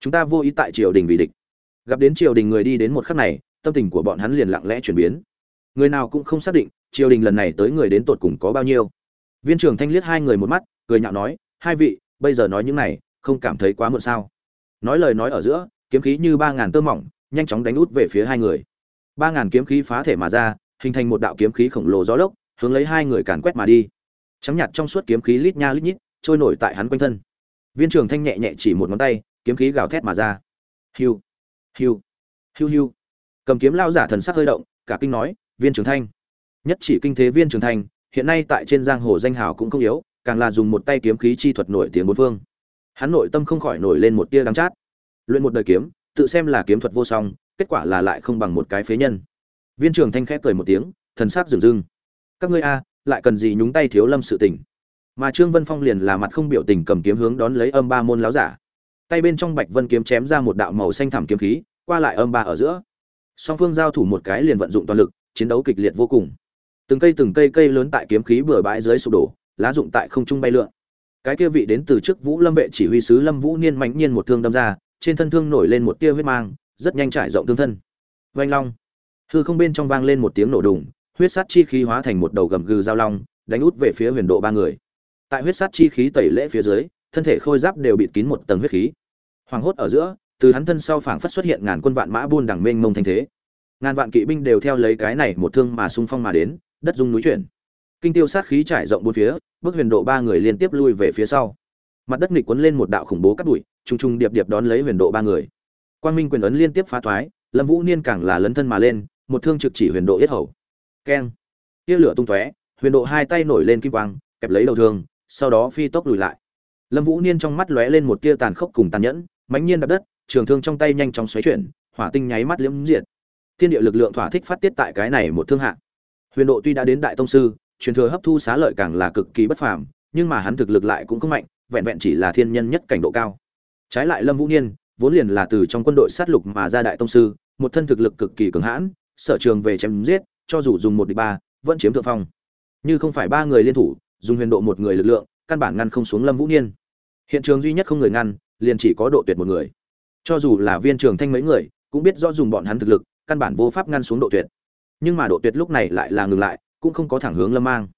Chúng ta vô ý tại triều đình vì địch. Gặp đến triều đình người đi đến một khắc này tâm tình của bọn hắn liền lặng lẽ chuyển biến. Người nào cũng không xác định, triều đình lần này tới người đến tột cùng có bao nhiêu. Viên trưởng thanh liếc hai người một mắt, cười nhạo nói, hai vị, bây giờ nói những này, không cảm thấy quá muộn sao? Nói lời nói ở giữa, kiếm khí như ba ngàn tơ mỏng, nhanh chóng đánh út về phía hai người. Ba ngàn kiếm khí phá thể mà ra, hình thành một đạo kiếm khí khổng lồ gió lốc, hướng lấy hai người càn quét mà đi. Trắng nhạt trong suốt kiếm khí lít nha lít nhít, trôi nổi tại hắn quanh thân. Viên trưởng thanh nhẹ nhẹ chỉ một ngón tay, kiếm khí gào thét mà ra. Hiu hiu hiu hiu cầm kiếm lao giả thần sắc hơi động, cả kinh nói, viên trường thanh. Nhất chỉ kinh thế viên trường thanh, hiện nay tại trên giang hồ danh hào cũng không yếu, càng là dùng một tay kiếm khí chi thuật nổi tiếng bốn phương. Hắn nội tâm không khỏi nổi lên một tia đắng chát. Luyện một đời kiếm, tự xem là kiếm thuật vô song, kết quả là lại không bằng một cái phế nhân. Viên trường thanh khẽ cười một tiếng, thần sắc dừng dưng các ngươi a, lại cần gì nhúng tay thiếu lâm sự tình? Mà trương vân phong liền là mặt không biểu tình cầm kiếm hướng đón lấy âm ba môn láo giả. Tay bên trong bạch vân kiếm chém ra một đạo màu xanh thẳm kiếm khí, qua lại âm ba ở giữa song phương giao thủ một cái liền vận dụng toàn lực, chiến đấu kịch liệt vô cùng. Từng cây từng cây cây lớn tại kiếm khí bừa bãi dưới sụp đổ, lá dụng tại không trung bay lượn. Cái kia vị đến từ trước vũ lâm vệ chỉ huy sứ lâm vũ niên mạnh nhiên một thương đâm ra, trên thân thương nổi lên một tia huyết mang, rất nhanh trải rộng thương thân. Vanh long. Hư không bên trong vang lên một tiếng nổ đùng, huyết sát chi khí hóa thành một đầu gầm gừ giao long, đánh út về phía huyền độ ba người. Tại huyết sát chi khí tẩy lễ phía dưới, thân thể khôi giáp đều bịt kín một tầng huyết khí. Hoàng hốt ở giữa từ hắn thân sau phảng phất xuất hiện ngàn quân vạn mã buôn đằng mênh mông thanh thế. Ngàn vạn kỵ binh đều theo lấy cái này một thương mà xung phong mà đến, đất dung núi chuyển. Kinh tiêu sát khí trải rộng bốn phía bước huyền độ ba người liên tiếp lui về phía sau. Mặt đất nghịch cuốn lên một đạo khủng bố cắt bụi, trùng trùng điệp điệp đón lấy huyền độ ba người. Quang minh quyền ấn liên tiếp phá thoái, lâm vũ niên càng là lấn thân mà lên, một thương trực chỉ huyền độ yết hầu. Keng. Tia lửa tung tóe, huyền độ hai tay nổi lên kim quang, kẹp lấy đầu thương, sau đó phi tốc lùi lại. Lâm vũ niên trong mắt lóe lên một tia tàn khốc cùng tàn nhẫn, mãnh nhiên đập đất trường thương trong tay nhanh chóng xoáy chuyển, hỏa tinh nháy mắt liễm diệt. Thiên địa lực lượng thỏa thích phát tiết tại cái này một thương hạ. Huyền độ tuy đã đến đại tông sư, truyền thừa hấp thu xá lợi càng là cực kỳ bất phàm, nhưng mà hắn thực lực lại cũng không mạnh, vẹn vẹn chỉ là thiên nhân nhất cảnh độ cao. Trái lại lâm vũ niên, vốn liền là từ trong quân đội sát lục mà ra đại tông sư, một thân thực lực cực kỳ cường hãn, sở trường về chém giết, cho dù dùng một địch ba, vẫn chiếm thượng phong. Như không phải ba người liên thủ, dùng huyền độ một người lực lượng, căn bản ngăn không xuống lâm vũ niên. Hiện trường duy nhất không người ngăn, liền chỉ có độ tuyệt một người cho dù là viên trường thanh mấy người, cũng biết rõ dùng bọn hắn thực lực, căn bản vô pháp ngăn xuống độ tuyệt. Nhưng mà độ tuyệt lúc này lại là ngừng lại, cũng không có thẳng hướng lâm mang.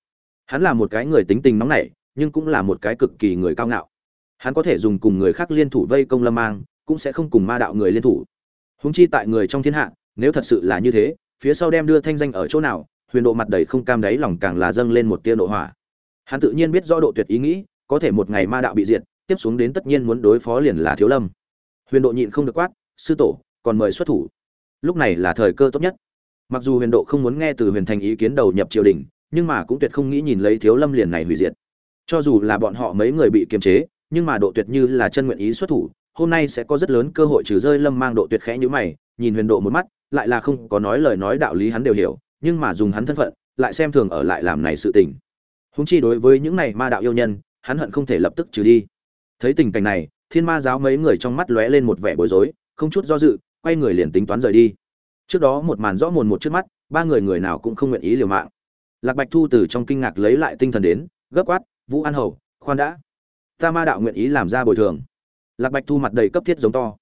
Hắn là một cái người tính tình nóng nảy, nhưng cũng là một cái cực kỳ người cao ngạo. Hắn có thể dùng cùng người khác liên thủ vây công lâm mang, cũng sẽ không cùng ma đạo người liên thủ. Húng chi tại người trong thiên hạ, nếu thật sự là như thế, phía sau đem đưa thanh danh ở chỗ nào, huyền độ mặt đầy không cam đáy lòng càng là dâng lên một tia nội hỏa. Hắn tự nhiên biết rõ độ tuyệt ý nghĩ, có thể một ngày ma đạo bị diệt, tiếp xuống đến tất nhiên muốn đối phó liền là thiếu lâm huyền độ nhịn không được quát, sư tổ, còn mời xuất thủ. Lúc này là thời cơ tốt nhất. Mặc dù huyền độ không muốn nghe từ huyền thành ý kiến đầu nhập triều đình, nhưng mà cũng tuyệt không nghĩ nhìn lấy thiếu lâm liền này hủy diệt. Cho dù là bọn họ mấy người bị kiềm chế, nhưng mà độ tuyệt như là chân nguyện ý xuất thủ, hôm nay sẽ có rất lớn cơ hội trừ rơi lâm mang độ tuyệt khẽ như mày, nhìn huyền độ một mắt, lại là không có nói lời nói đạo lý hắn đều hiểu, nhưng mà dùng hắn thân phận, lại xem thường ở lại làm này sự tình. Húng chi đối với những này ma đạo yêu nhân, hắn hận không thể lập tức trừ đi. Thấy tình cảnh này thiên ma giáo mấy người trong mắt lóe lên một vẻ bối rối, không chút do dự, quay người liền tính toán rời đi. Trước đó một màn rõ mồn một trước mắt, ba người người nào cũng không nguyện ý liều mạng. Lạc bạch thu từ trong kinh ngạc lấy lại tinh thần đến, gấp quát, vũ an hầu, khoan đã. Ta ma đạo nguyện ý làm ra bồi thường. Lạc bạch thu mặt đầy cấp thiết giống to.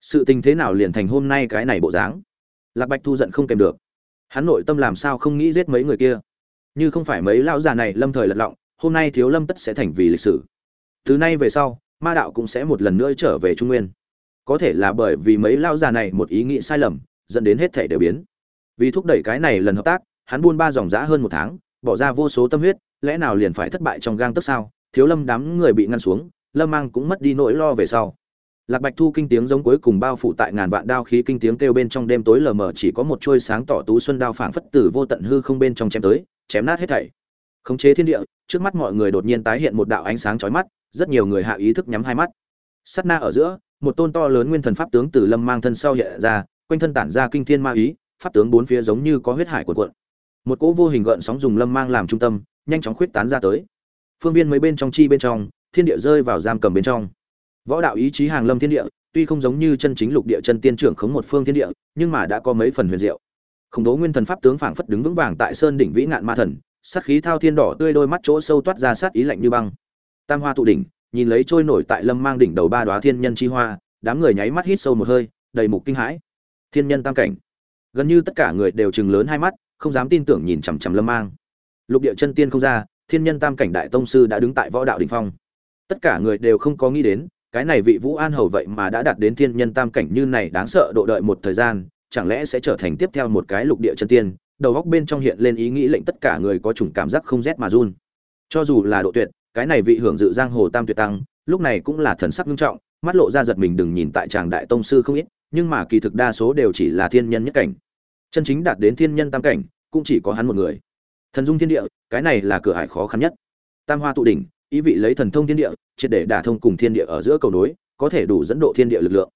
Sự tình thế nào liền thành hôm nay cái này bộ dáng? Lạc bạch thu giận không kèm được. Hắn nội tâm làm sao không nghĩ giết mấy người kia? Như không phải mấy lão già này lâm thời lật lọng, hôm nay thiếu lâm tất sẽ thành vì lịch sử. Từ nay về sau ma đạo cũng sẽ một lần nữa trở về trung nguyên. Có thể là bởi vì mấy lao già này một ý nghĩ sai lầm, dẫn đến hết thể đều biến. Vì thúc đẩy cái này lần hợp tác, hắn buôn ba dòng giã hơn một tháng, bỏ ra vô số tâm huyết, lẽ nào liền phải thất bại trong gang tấc sao? Thiếu lâm đám người bị ngăn xuống, lâm mang cũng mất đi nỗi lo về sau. Lạc bạch thu kinh tiếng giống cuối cùng bao phủ tại ngàn vạn đao khí kinh tiếng kêu bên trong đêm tối lờ mờ, chỉ có một trôi sáng tỏ tú xuân đao phảng phất tử vô tận hư không bên trong chém tới, chém nát hết thảy. Khống chế thiên địa, trước mắt mọi người đột nhiên tái hiện một đạo ánh sáng chói mắt rất nhiều người hạ ý thức nhắm hai mắt. Sát na ở giữa, một tôn to lớn nguyên thần pháp tướng từ lâm mang thân sau hiện ra, quanh thân tản ra kinh thiên ma ý, pháp tướng bốn phía giống như có huyết hải cuộn cuộn. Một cỗ vô hình gợn sóng dùng lâm mang làm trung tâm, nhanh chóng khuyết tán ra tới. Phương viên mấy bên trong chi bên trong, thiên địa rơi vào giam cầm bên trong. Võ đạo ý chí hàng lâm thiên địa, tuy không giống như chân chính lục địa chân tiên trưởng khống một phương thiên địa, nhưng mà đã có mấy phần huyền diệu. Khổng đố nguyên thần pháp tướng phảng phất đứng vững vàng tại sơn đỉnh vĩ ngạn ma thần, sát khí thao thiên đỏ tươi đôi mắt chỗ sâu toát ra sát ý lạnh như băng tam hoa tụ đỉnh, nhìn lấy trôi nổi tại lâm mang đỉnh đầu ba đoá thiên nhân chi hoa, đám người nháy mắt hít sâu một hơi, đầy mục kinh hãi. Thiên nhân tam cảnh. Gần như tất cả người đều chừng lớn hai mắt, không dám tin tưởng nhìn chằm chằm lâm mang. Lục địa chân tiên không ra, thiên nhân tam cảnh đại tông sư đã đứng tại võ đạo đỉnh phong. Tất cả người đều không có nghĩ đến, cái này vị vũ an hầu vậy mà đã đạt đến thiên nhân tam cảnh như này đáng sợ độ đợi một thời gian, chẳng lẽ sẽ trở thành tiếp theo một cái lục địa chân tiên? Đầu góc bên trong hiện lên ý nghĩ lệnh tất cả người có chủng cảm giác không rét mà run. Cho dù là độ tuyệt cái này vị hưởng dự giang hồ tam tuyệt tăng, lúc này cũng là thần sắc nghiêm trọng, mắt lộ ra giật mình đừng nhìn tại tràng đại tông sư không ít, nhưng mà kỳ thực đa số đều chỉ là thiên nhân nhất cảnh. Chân chính đạt đến thiên nhân tam cảnh, cũng chỉ có hắn một người. Thần dung thiên địa, cái này là cửa hải khó khăn nhất. Tam hoa tụ đỉnh, ý vị lấy thần thông thiên địa, triệt để đả thông cùng thiên địa ở giữa cầu nối, có thể đủ dẫn độ thiên địa lực lượng.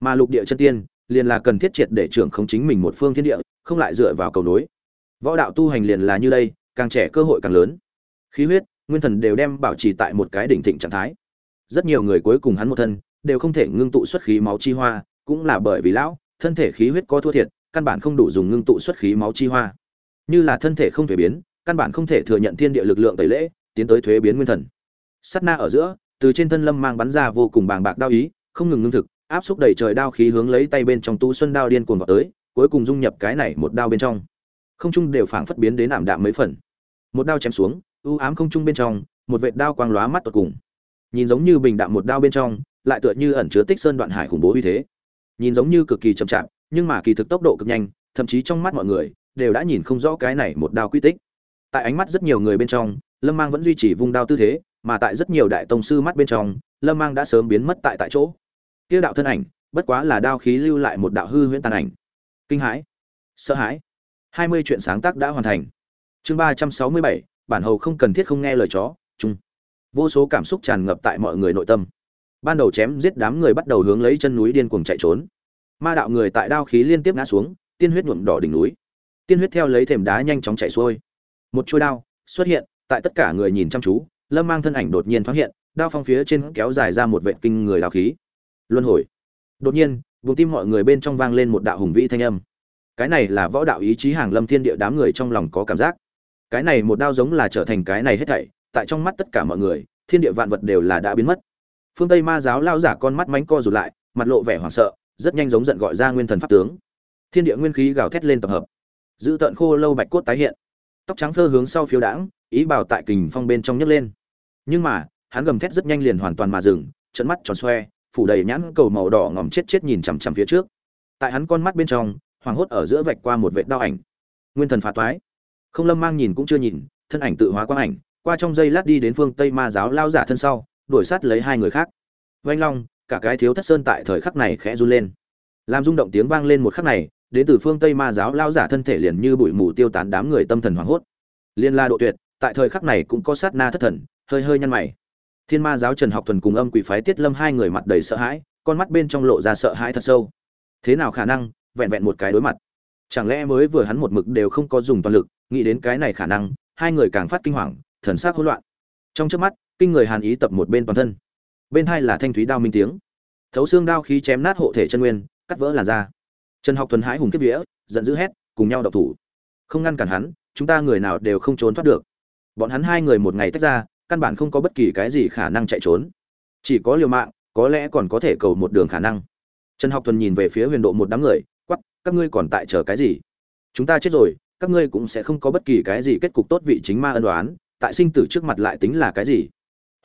Mà lục địa chân tiên, liền là cần thiết triệt để trưởng không chính mình một phương thiên địa, không lại dựa vào cầu nối. Võ đạo tu hành liền là như đây, càng trẻ cơ hội càng lớn. Khí huyết nguyên thần đều đem bảo trì tại một cái đỉnh thịnh trạng thái. Rất nhiều người cuối cùng hắn một thân, đều không thể ngưng tụ xuất khí máu chi hoa, cũng là bởi vì lão, thân thể khí huyết có thua thiệt, căn bản không đủ dùng ngưng tụ xuất khí máu chi hoa. Như là thân thể không thể biến, căn bản không thể thừa nhận thiên địa lực lượng tẩy lễ, tiến tới thuế biến nguyên thần. Sát na ở giữa, từ trên thân lâm mang bắn ra vô cùng bàng bạc đao ý, không ngừng ngưng thực, áp xúc đầy trời đao khí hướng lấy tay bên trong tu xuân đao điên cuồng vào tới, cuối cùng dung nhập cái này một đao bên trong. Không trung đều phảng phất biến đến ảm đạm mấy phần. Một đao chém xuống U ám không trung bên trong, một vệt đao quang lóa mắt tột cùng. Nhìn giống như bình đạm một đao bên trong, lại tựa như ẩn chứa tích sơn đoạn hải khủng bố uy thế. Nhìn giống như cực kỳ chậm chạp, nhưng mà kỳ thực tốc độ cực nhanh, thậm chí trong mắt mọi người đều đã nhìn không rõ cái này một đao quy tích. Tại ánh mắt rất nhiều người bên trong, lâm mang vẫn duy trì vung đao tư thế, mà tại rất nhiều đại tông sư mắt bên trong, lâm mang đã sớm biến mất tại tại chỗ. Kia đạo thân ảnh, bất quá là đao khí lưu lại một đạo hư huyễn tàn ảnh. Kinh hãi, sợ hãi. Hai mươi chuyện sáng tác đã hoàn thành. Chương ba trăm sáu mươi bảy bản hầu không cần thiết không nghe lời chó, chung. Vô số cảm xúc tràn ngập tại mọi người nội tâm. Ban đầu chém giết đám người bắt đầu hướng lấy chân núi điên cuồng chạy trốn. Ma đạo người tại đao khí liên tiếp ngã xuống, tiên huyết nhuộm đỏ đỉnh núi. Tiên huyết theo lấy thềm đá nhanh chóng chạy xuôi. Một chuôi đao xuất hiện, tại tất cả người nhìn chăm chú, lâm mang thân ảnh đột nhiên thoáng hiện, đao phong phía trên kéo dài ra một vệ kinh người đao khí. Luân hồi. Đột nhiên vùng tim mọi người bên trong vang lên một đạo hùng vĩ thanh âm. Cái này là võ đạo ý chí hàng lâm thiên địa đám người trong lòng có cảm giác cái này một đao giống là trở thành cái này hết thảy, tại trong mắt tất cả mọi người, thiên địa vạn vật đều là đã biến mất. Phương tây ma giáo lao giả con mắt mánh co rụt lại, mặt lộ vẻ hoảng sợ, rất nhanh giống giận gọi ra nguyên thần pháp tướng. Thiên địa nguyên khí gào thét lên tập hợp. Giữ tận khô lâu bạch cốt tái hiện. Tóc trắng phơ hướng sau phiếu đãng, ý bảo tại kình phong bên trong nhấc lên. Nhưng mà, hắn gầm thét rất nhanh liền hoàn toàn mà dừng trận mắt tròn xoe, phủ đầy nhãn cầu màu đỏ ngòm chết chết nhìn chằm chằm phía trước. Tại hắn con mắt bên trong hoàng hốt ở giữa vạch qua một vệt đao ảnh. Nguyên thần phá toái không lâm mang nhìn cũng chưa nhìn, thân ảnh tự hóa quang ảnh, qua trong giây lát đi đến phương tây ma giáo lao giả thân sau, đuổi sát lấy hai người khác. Vanh long, cả cái thiếu thất sơn tại thời khắc này khẽ run lên. Làm rung động tiếng vang lên một khắc này, đến từ phương tây ma giáo lao giả thân thể liền như bụi mù tiêu tán đám người tâm thần hoảng hốt. Liên la độ tuyệt, tại thời khắc này cũng có sát na thất thần, hơi hơi nhăn mày. Thiên ma giáo trần học thuần cùng âm quỷ phái tiết lâm hai người mặt đầy sợ hãi, con mắt bên trong lộ ra sợ hãi thật sâu. Thế nào khả năng, vẹn vẹn một cái đối mặt chẳng lẽ mới vừa hắn một mực đều không có dùng toàn lực, nghĩ đến cái này khả năng, hai người càng phát kinh hoàng, thần sắc hỗn loạn. Trong trước mắt, kinh người hàn ý tập một bên toàn thân. Bên hai là thanh thúy đao minh tiếng. Thấu xương đao khí chém nát hộ thể chân nguyên, cắt vỡ làn da. Trần học thuần hãi hùng kiếp vía, giận dữ hét, cùng nhau độc thủ. Không ngăn cản hắn, chúng ta người nào đều không trốn thoát được. Bọn hắn hai người một ngày tách ra, căn bản không có bất kỳ cái gì khả năng chạy trốn. Chỉ có liều mạng, có lẽ còn có thể cầu một đường khả năng. Trần học thuần nhìn về phía huyền độ một đám người các ngươi còn tại chờ cái gì? Chúng ta chết rồi, các ngươi cũng sẽ không có bất kỳ cái gì kết cục tốt vị chính ma ân đoán tại sinh tử trước mặt lại tính là cái gì?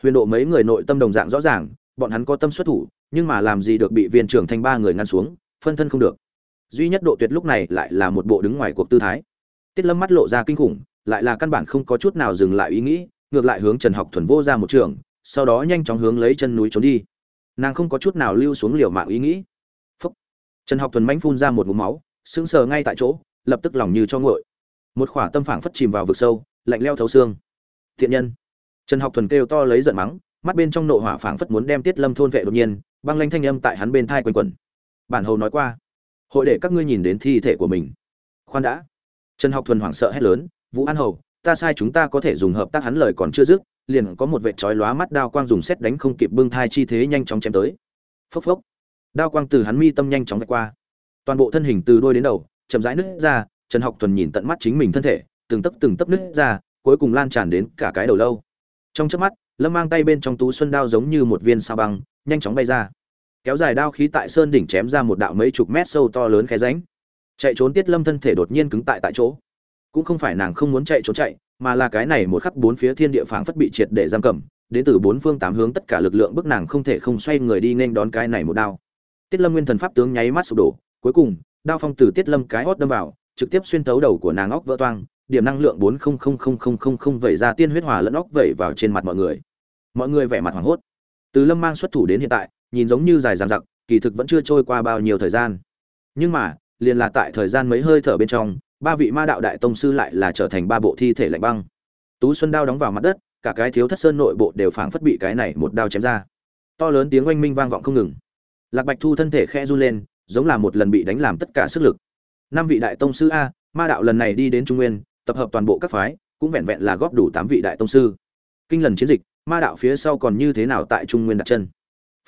Huyền độ mấy người nội tâm đồng dạng rõ ràng, bọn hắn có tâm xuất thủ, nhưng mà làm gì được bị viên trưởng thành ba người ngăn xuống, phân thân không được. Duy nhất độ tuyệt lúc này lại là một bộ đứng ngoài cuộc tư thái. Tiết lâm mắt lộ ra kinh khủng, lại là căn bản không có chút nào dừng lại ý nghĩ, ngược lại hướng trần học thuần vô ra một trường, sau đó nhanh chóng hướng lấy chân núi trốn đi. Nàng không có chút nào lưu xuống liều mạng ý nghĩ trần học thuần mánh phun ra một ngụm máu, sững sờ ngay tại chỗ, lập tức lòng như cho nguội. Một khỏa tâm phảng phất chìm vào vực sâu, lạnh leo thấu xương. Thiện nhân. Trần học thuần kêu to lấy giận mắng, mắt bên trong nộ hỏa phảng phất muốn đem tiết lâm thôn vệ đột nhiên, băng lanh thanh âm tại hắn bên thai quanh quẩn. Bản hầu nói qua, hội để các ngươi nhìn đến thi thể của mình. Khoan đã. Trần học thuần hoảng sợ hét lớn, vũ an hầu, ta sai chúng ta có thể dùng hợp tác hắn lời còn chưa dứt, liền có một vệ trói lóa mắt đao quang dùng xét đánh không kịp bưng thai chi thế nhanh chóng chém tới. Phốc phốc đao quang từ hắn mi tâm nhanh chóng vạch qua. Toàn bộ thân hình từ đuôi đến đầu, chậm rãi nứt ra, trần học thuần nhìn tận mắt chính mình thân thể, từng tấc từng tấc nứt ra, cuối cùng lan tràn đến cả cái đầu lâu. Trong chớp mắt, lâm mang tay bên trong tú xuân đao giống như một viên sao băng, nhanh chóng bay ra. Kéo dài đao khí tại sơn đỉnh chém ra một đạo mấy chục mét sâu to lớn khe ránh chạy trốn tiết lâm thân thể đột nhiên cứng tại tại chỗ. Cũng không phải nàng không muốn chạy trốn chạy, mà là cái này một khắc bốn phía thiên địa phảng phất bị triệt để giam cầm, đến từ bốn phương tám hướng tất cả lực lượng bức nàng không thể không xoay người đi nên đón cái này một đao tiết lâm nguyên thần pháp tướng nháy mắt sụp đổ, cuối cùng, đao phong từ tiết lâm cái hót đâm vào, trực tiếp xuyên thấu đầu của nàng óc vỡ toang, điểm năng lượng bốn không không không không không không vẩy ra tiên huyết hòa lẫn óc vẩy vào trên mặt mọi người. Mọi người vẻ mặt hoảng hốt. Từ lâm mang xuất thủ đến hiện tại, nhìn giống như dài dằng dặc, kỳ thực vẫn chưa trôi qua bao nhiêu thời gian. Nhưng mà, liền là tại thời gian mấy hơi thở bên trong, ba vị ma đạo đại tông sư lại là trở thành ba bộ thi thể lạnh băng. Tú xuân đao đóng vào mặt đất, cả cái thiếu thất sơn nội bộ đều phảng phất bị cái này một đao chém ra. To lớn tiếng oanh minh vang vọng không ngừng lạc bạch thu thân thể khẽ run lên, giống là một lần bị đánh làm tất cả sức lực. Năm vị đại tông sư a, ma đạo lần này đi đến trung nguyên, tập hợp toàn bộ các phái, cũng vẹn vẹn là góp đủ tám vị đại tông sư. Kinh lần chiến dịch, ma đạo phía sau còn như thế nào tại trung nguyên đặt chân?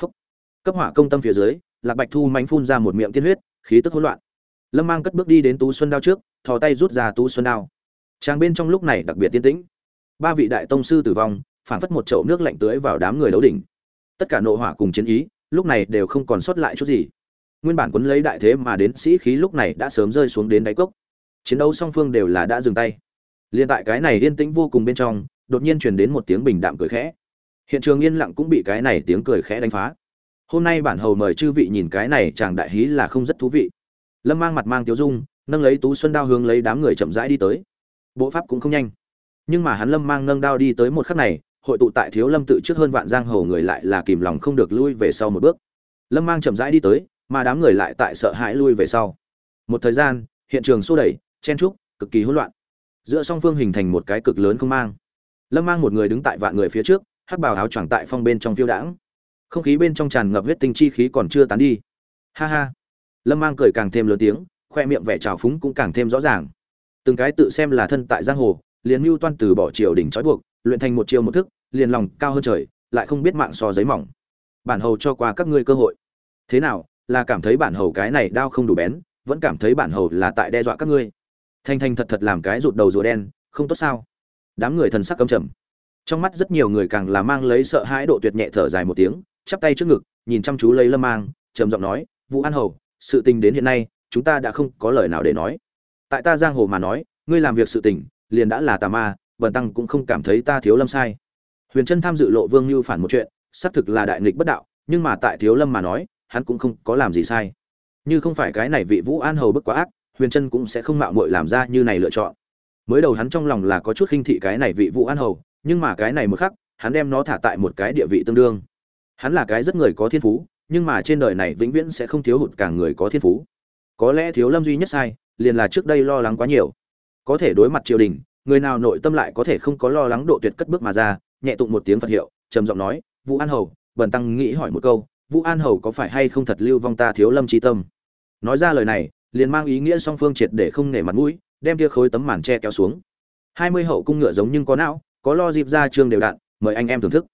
Phúc. cấp hỏa công tâm phía dưới, lạc bạch thu mánh phun ra một miệng tiên huyết, khí tức hỗn loạn. Lâm mang cất bước đi đến tú xuân đao trước, thò tay rút ra tú xuân đao. Trang bên trong lúc này đặc biệt tiên tĩnh. Ba vị đại tông sư tử vong, phản phất một chậu nước lạnh tưới vào đám người đấu đỉnh. Tất cả nội hỏa cùng chiến ý lúc này đều không còn sót lại chút gì. Nguyên bản quấn lấy đại thế mà đến sĩ khí lúc này đã sớm rơi xuống đến đáy cốc. Chiến đấu song phương đều là đã dừng tay. Liên tại cái này yên tĩnh vô cùng bên trong, đột nhiên truyền đến một tiếng bình đạm cười khẽ. Hiện trường yên lặng cũng bị cái này tiếng cười khẽ đánh phá. Hôm nay bản hầu mời chư vị nhìn cái này chàng đại hí là không rất thú vị. Lâm mang mặt mang tiếu dung, nâng lấy tú xuân đao hướng lấy đám người chậm rãi đi tới. Bộ pháp cũng không nhanh. Nhưng mà hắn lâm mang nâng đao đi tới một khắc này hội tụ tại thiếu lâm tự trước hơn vạn giang hồ người lại là kìm lòng không được lui về sau một bước. Lâm mang chậm rãi đi tới, mà đám người lại tại sợ hãi lui về sau. Một thời gian, hiện trường xô đẩy, chen trúc cực kỳ hỗn loạn. Giữa song phương hình thành một cái cực lớn không mang. Lâm mang một người đứng tại vạn người phía trước, hắc bào áo choàng tại phong bên trong phiêu đãng. Không khí bên trong tràn ngập huyết tinh chi khí còn chưa tán đi. Ha ha. Lâm mang cười càng thêm lớn tiếng, khoe miệng vẻ trào phúng cũng càng thêm rõ ràng. Từng cái tự xem là thân tại giang hồ, liền mưu toan từ bỏ triều đỉnh trói buộc, luyện thành một chiều một thức liền lòng cao hơn trời, lại không biết mạng so giấy mỏng. Bản hầu cho qua các ngươi cơ hội. Thế nào, là cảm thấy bản hầu cái này đao không đủ bén, vẫn cảm thấy bản hầu là tại đe dọa các ngươi? Thanh thanh thật thật làm cái rụt đầu rùa đen, không tốt sao? Đám người thần sắc căm trầm. Trong mắt rất nhiều người càng là mang lấy sợ hãi độ tuyệt nhẹ thở dài một tiếng, chắp tay trước ngực, nhìn chăm chú lấy lâm mang, trầm giọng nói, vũ an hầu, sự tình đến hiện nay, chúng ta đã không có lời nào để nói. Tại ta giang hồ mà nói, ngươi làm việc sự tình, liền đã là tà ma vần tăng cũng không cảm thấy ta thiếu lâm sai huyền trân tham dự lộ vương như phản một chuyện, xác thực là đại nghịch bất đạo, nhưng mà tại thiếu lâm mà nói, hắn cũng không có làm gì sai. Như không phải cái này vị vũ an hầu bức quá ác, huyền trân cũng sẽ không mạo muội làm ra như này lựa chọn. Mới đầu hắn trong lòng là có chút khinh thị cái này vị vũ an hầu, nhưng mà cái này một khắc, hắn đem nó thả tại một cái địa vị tương đương. Hắn là cái rất người có thiên phú, nhưng mà trên đời này vĩnh viễn sẽ không thiếu hụt cả người có thiên phú. Có lẽ thiếu lâm duy nhất sai, liền là trước đây lo lắng quá nhiều. Có thể đối mặt triều đình, người nào nội tâm lại có thể không có lo lắng độ tuyệt cất bước mà ra nhẹ tụng một tiếng phật hiệu, trầm giọng nói, vũ an hầu, bần tăng nghĩ hỏi một câu, vũ an hầu có phải hay không thật lưu vong ta thiếu lâm tri tâm? Nói ra lời này, liền mang ý nghĩa song phương triệt để không nể mặt mũi, đem kia khối tấm màn tre kéo xuống. Hai mươi hậu cung ngựa giống nhưng có não, có lo dịp ra chương đều đặn mời anh em thưởng thức.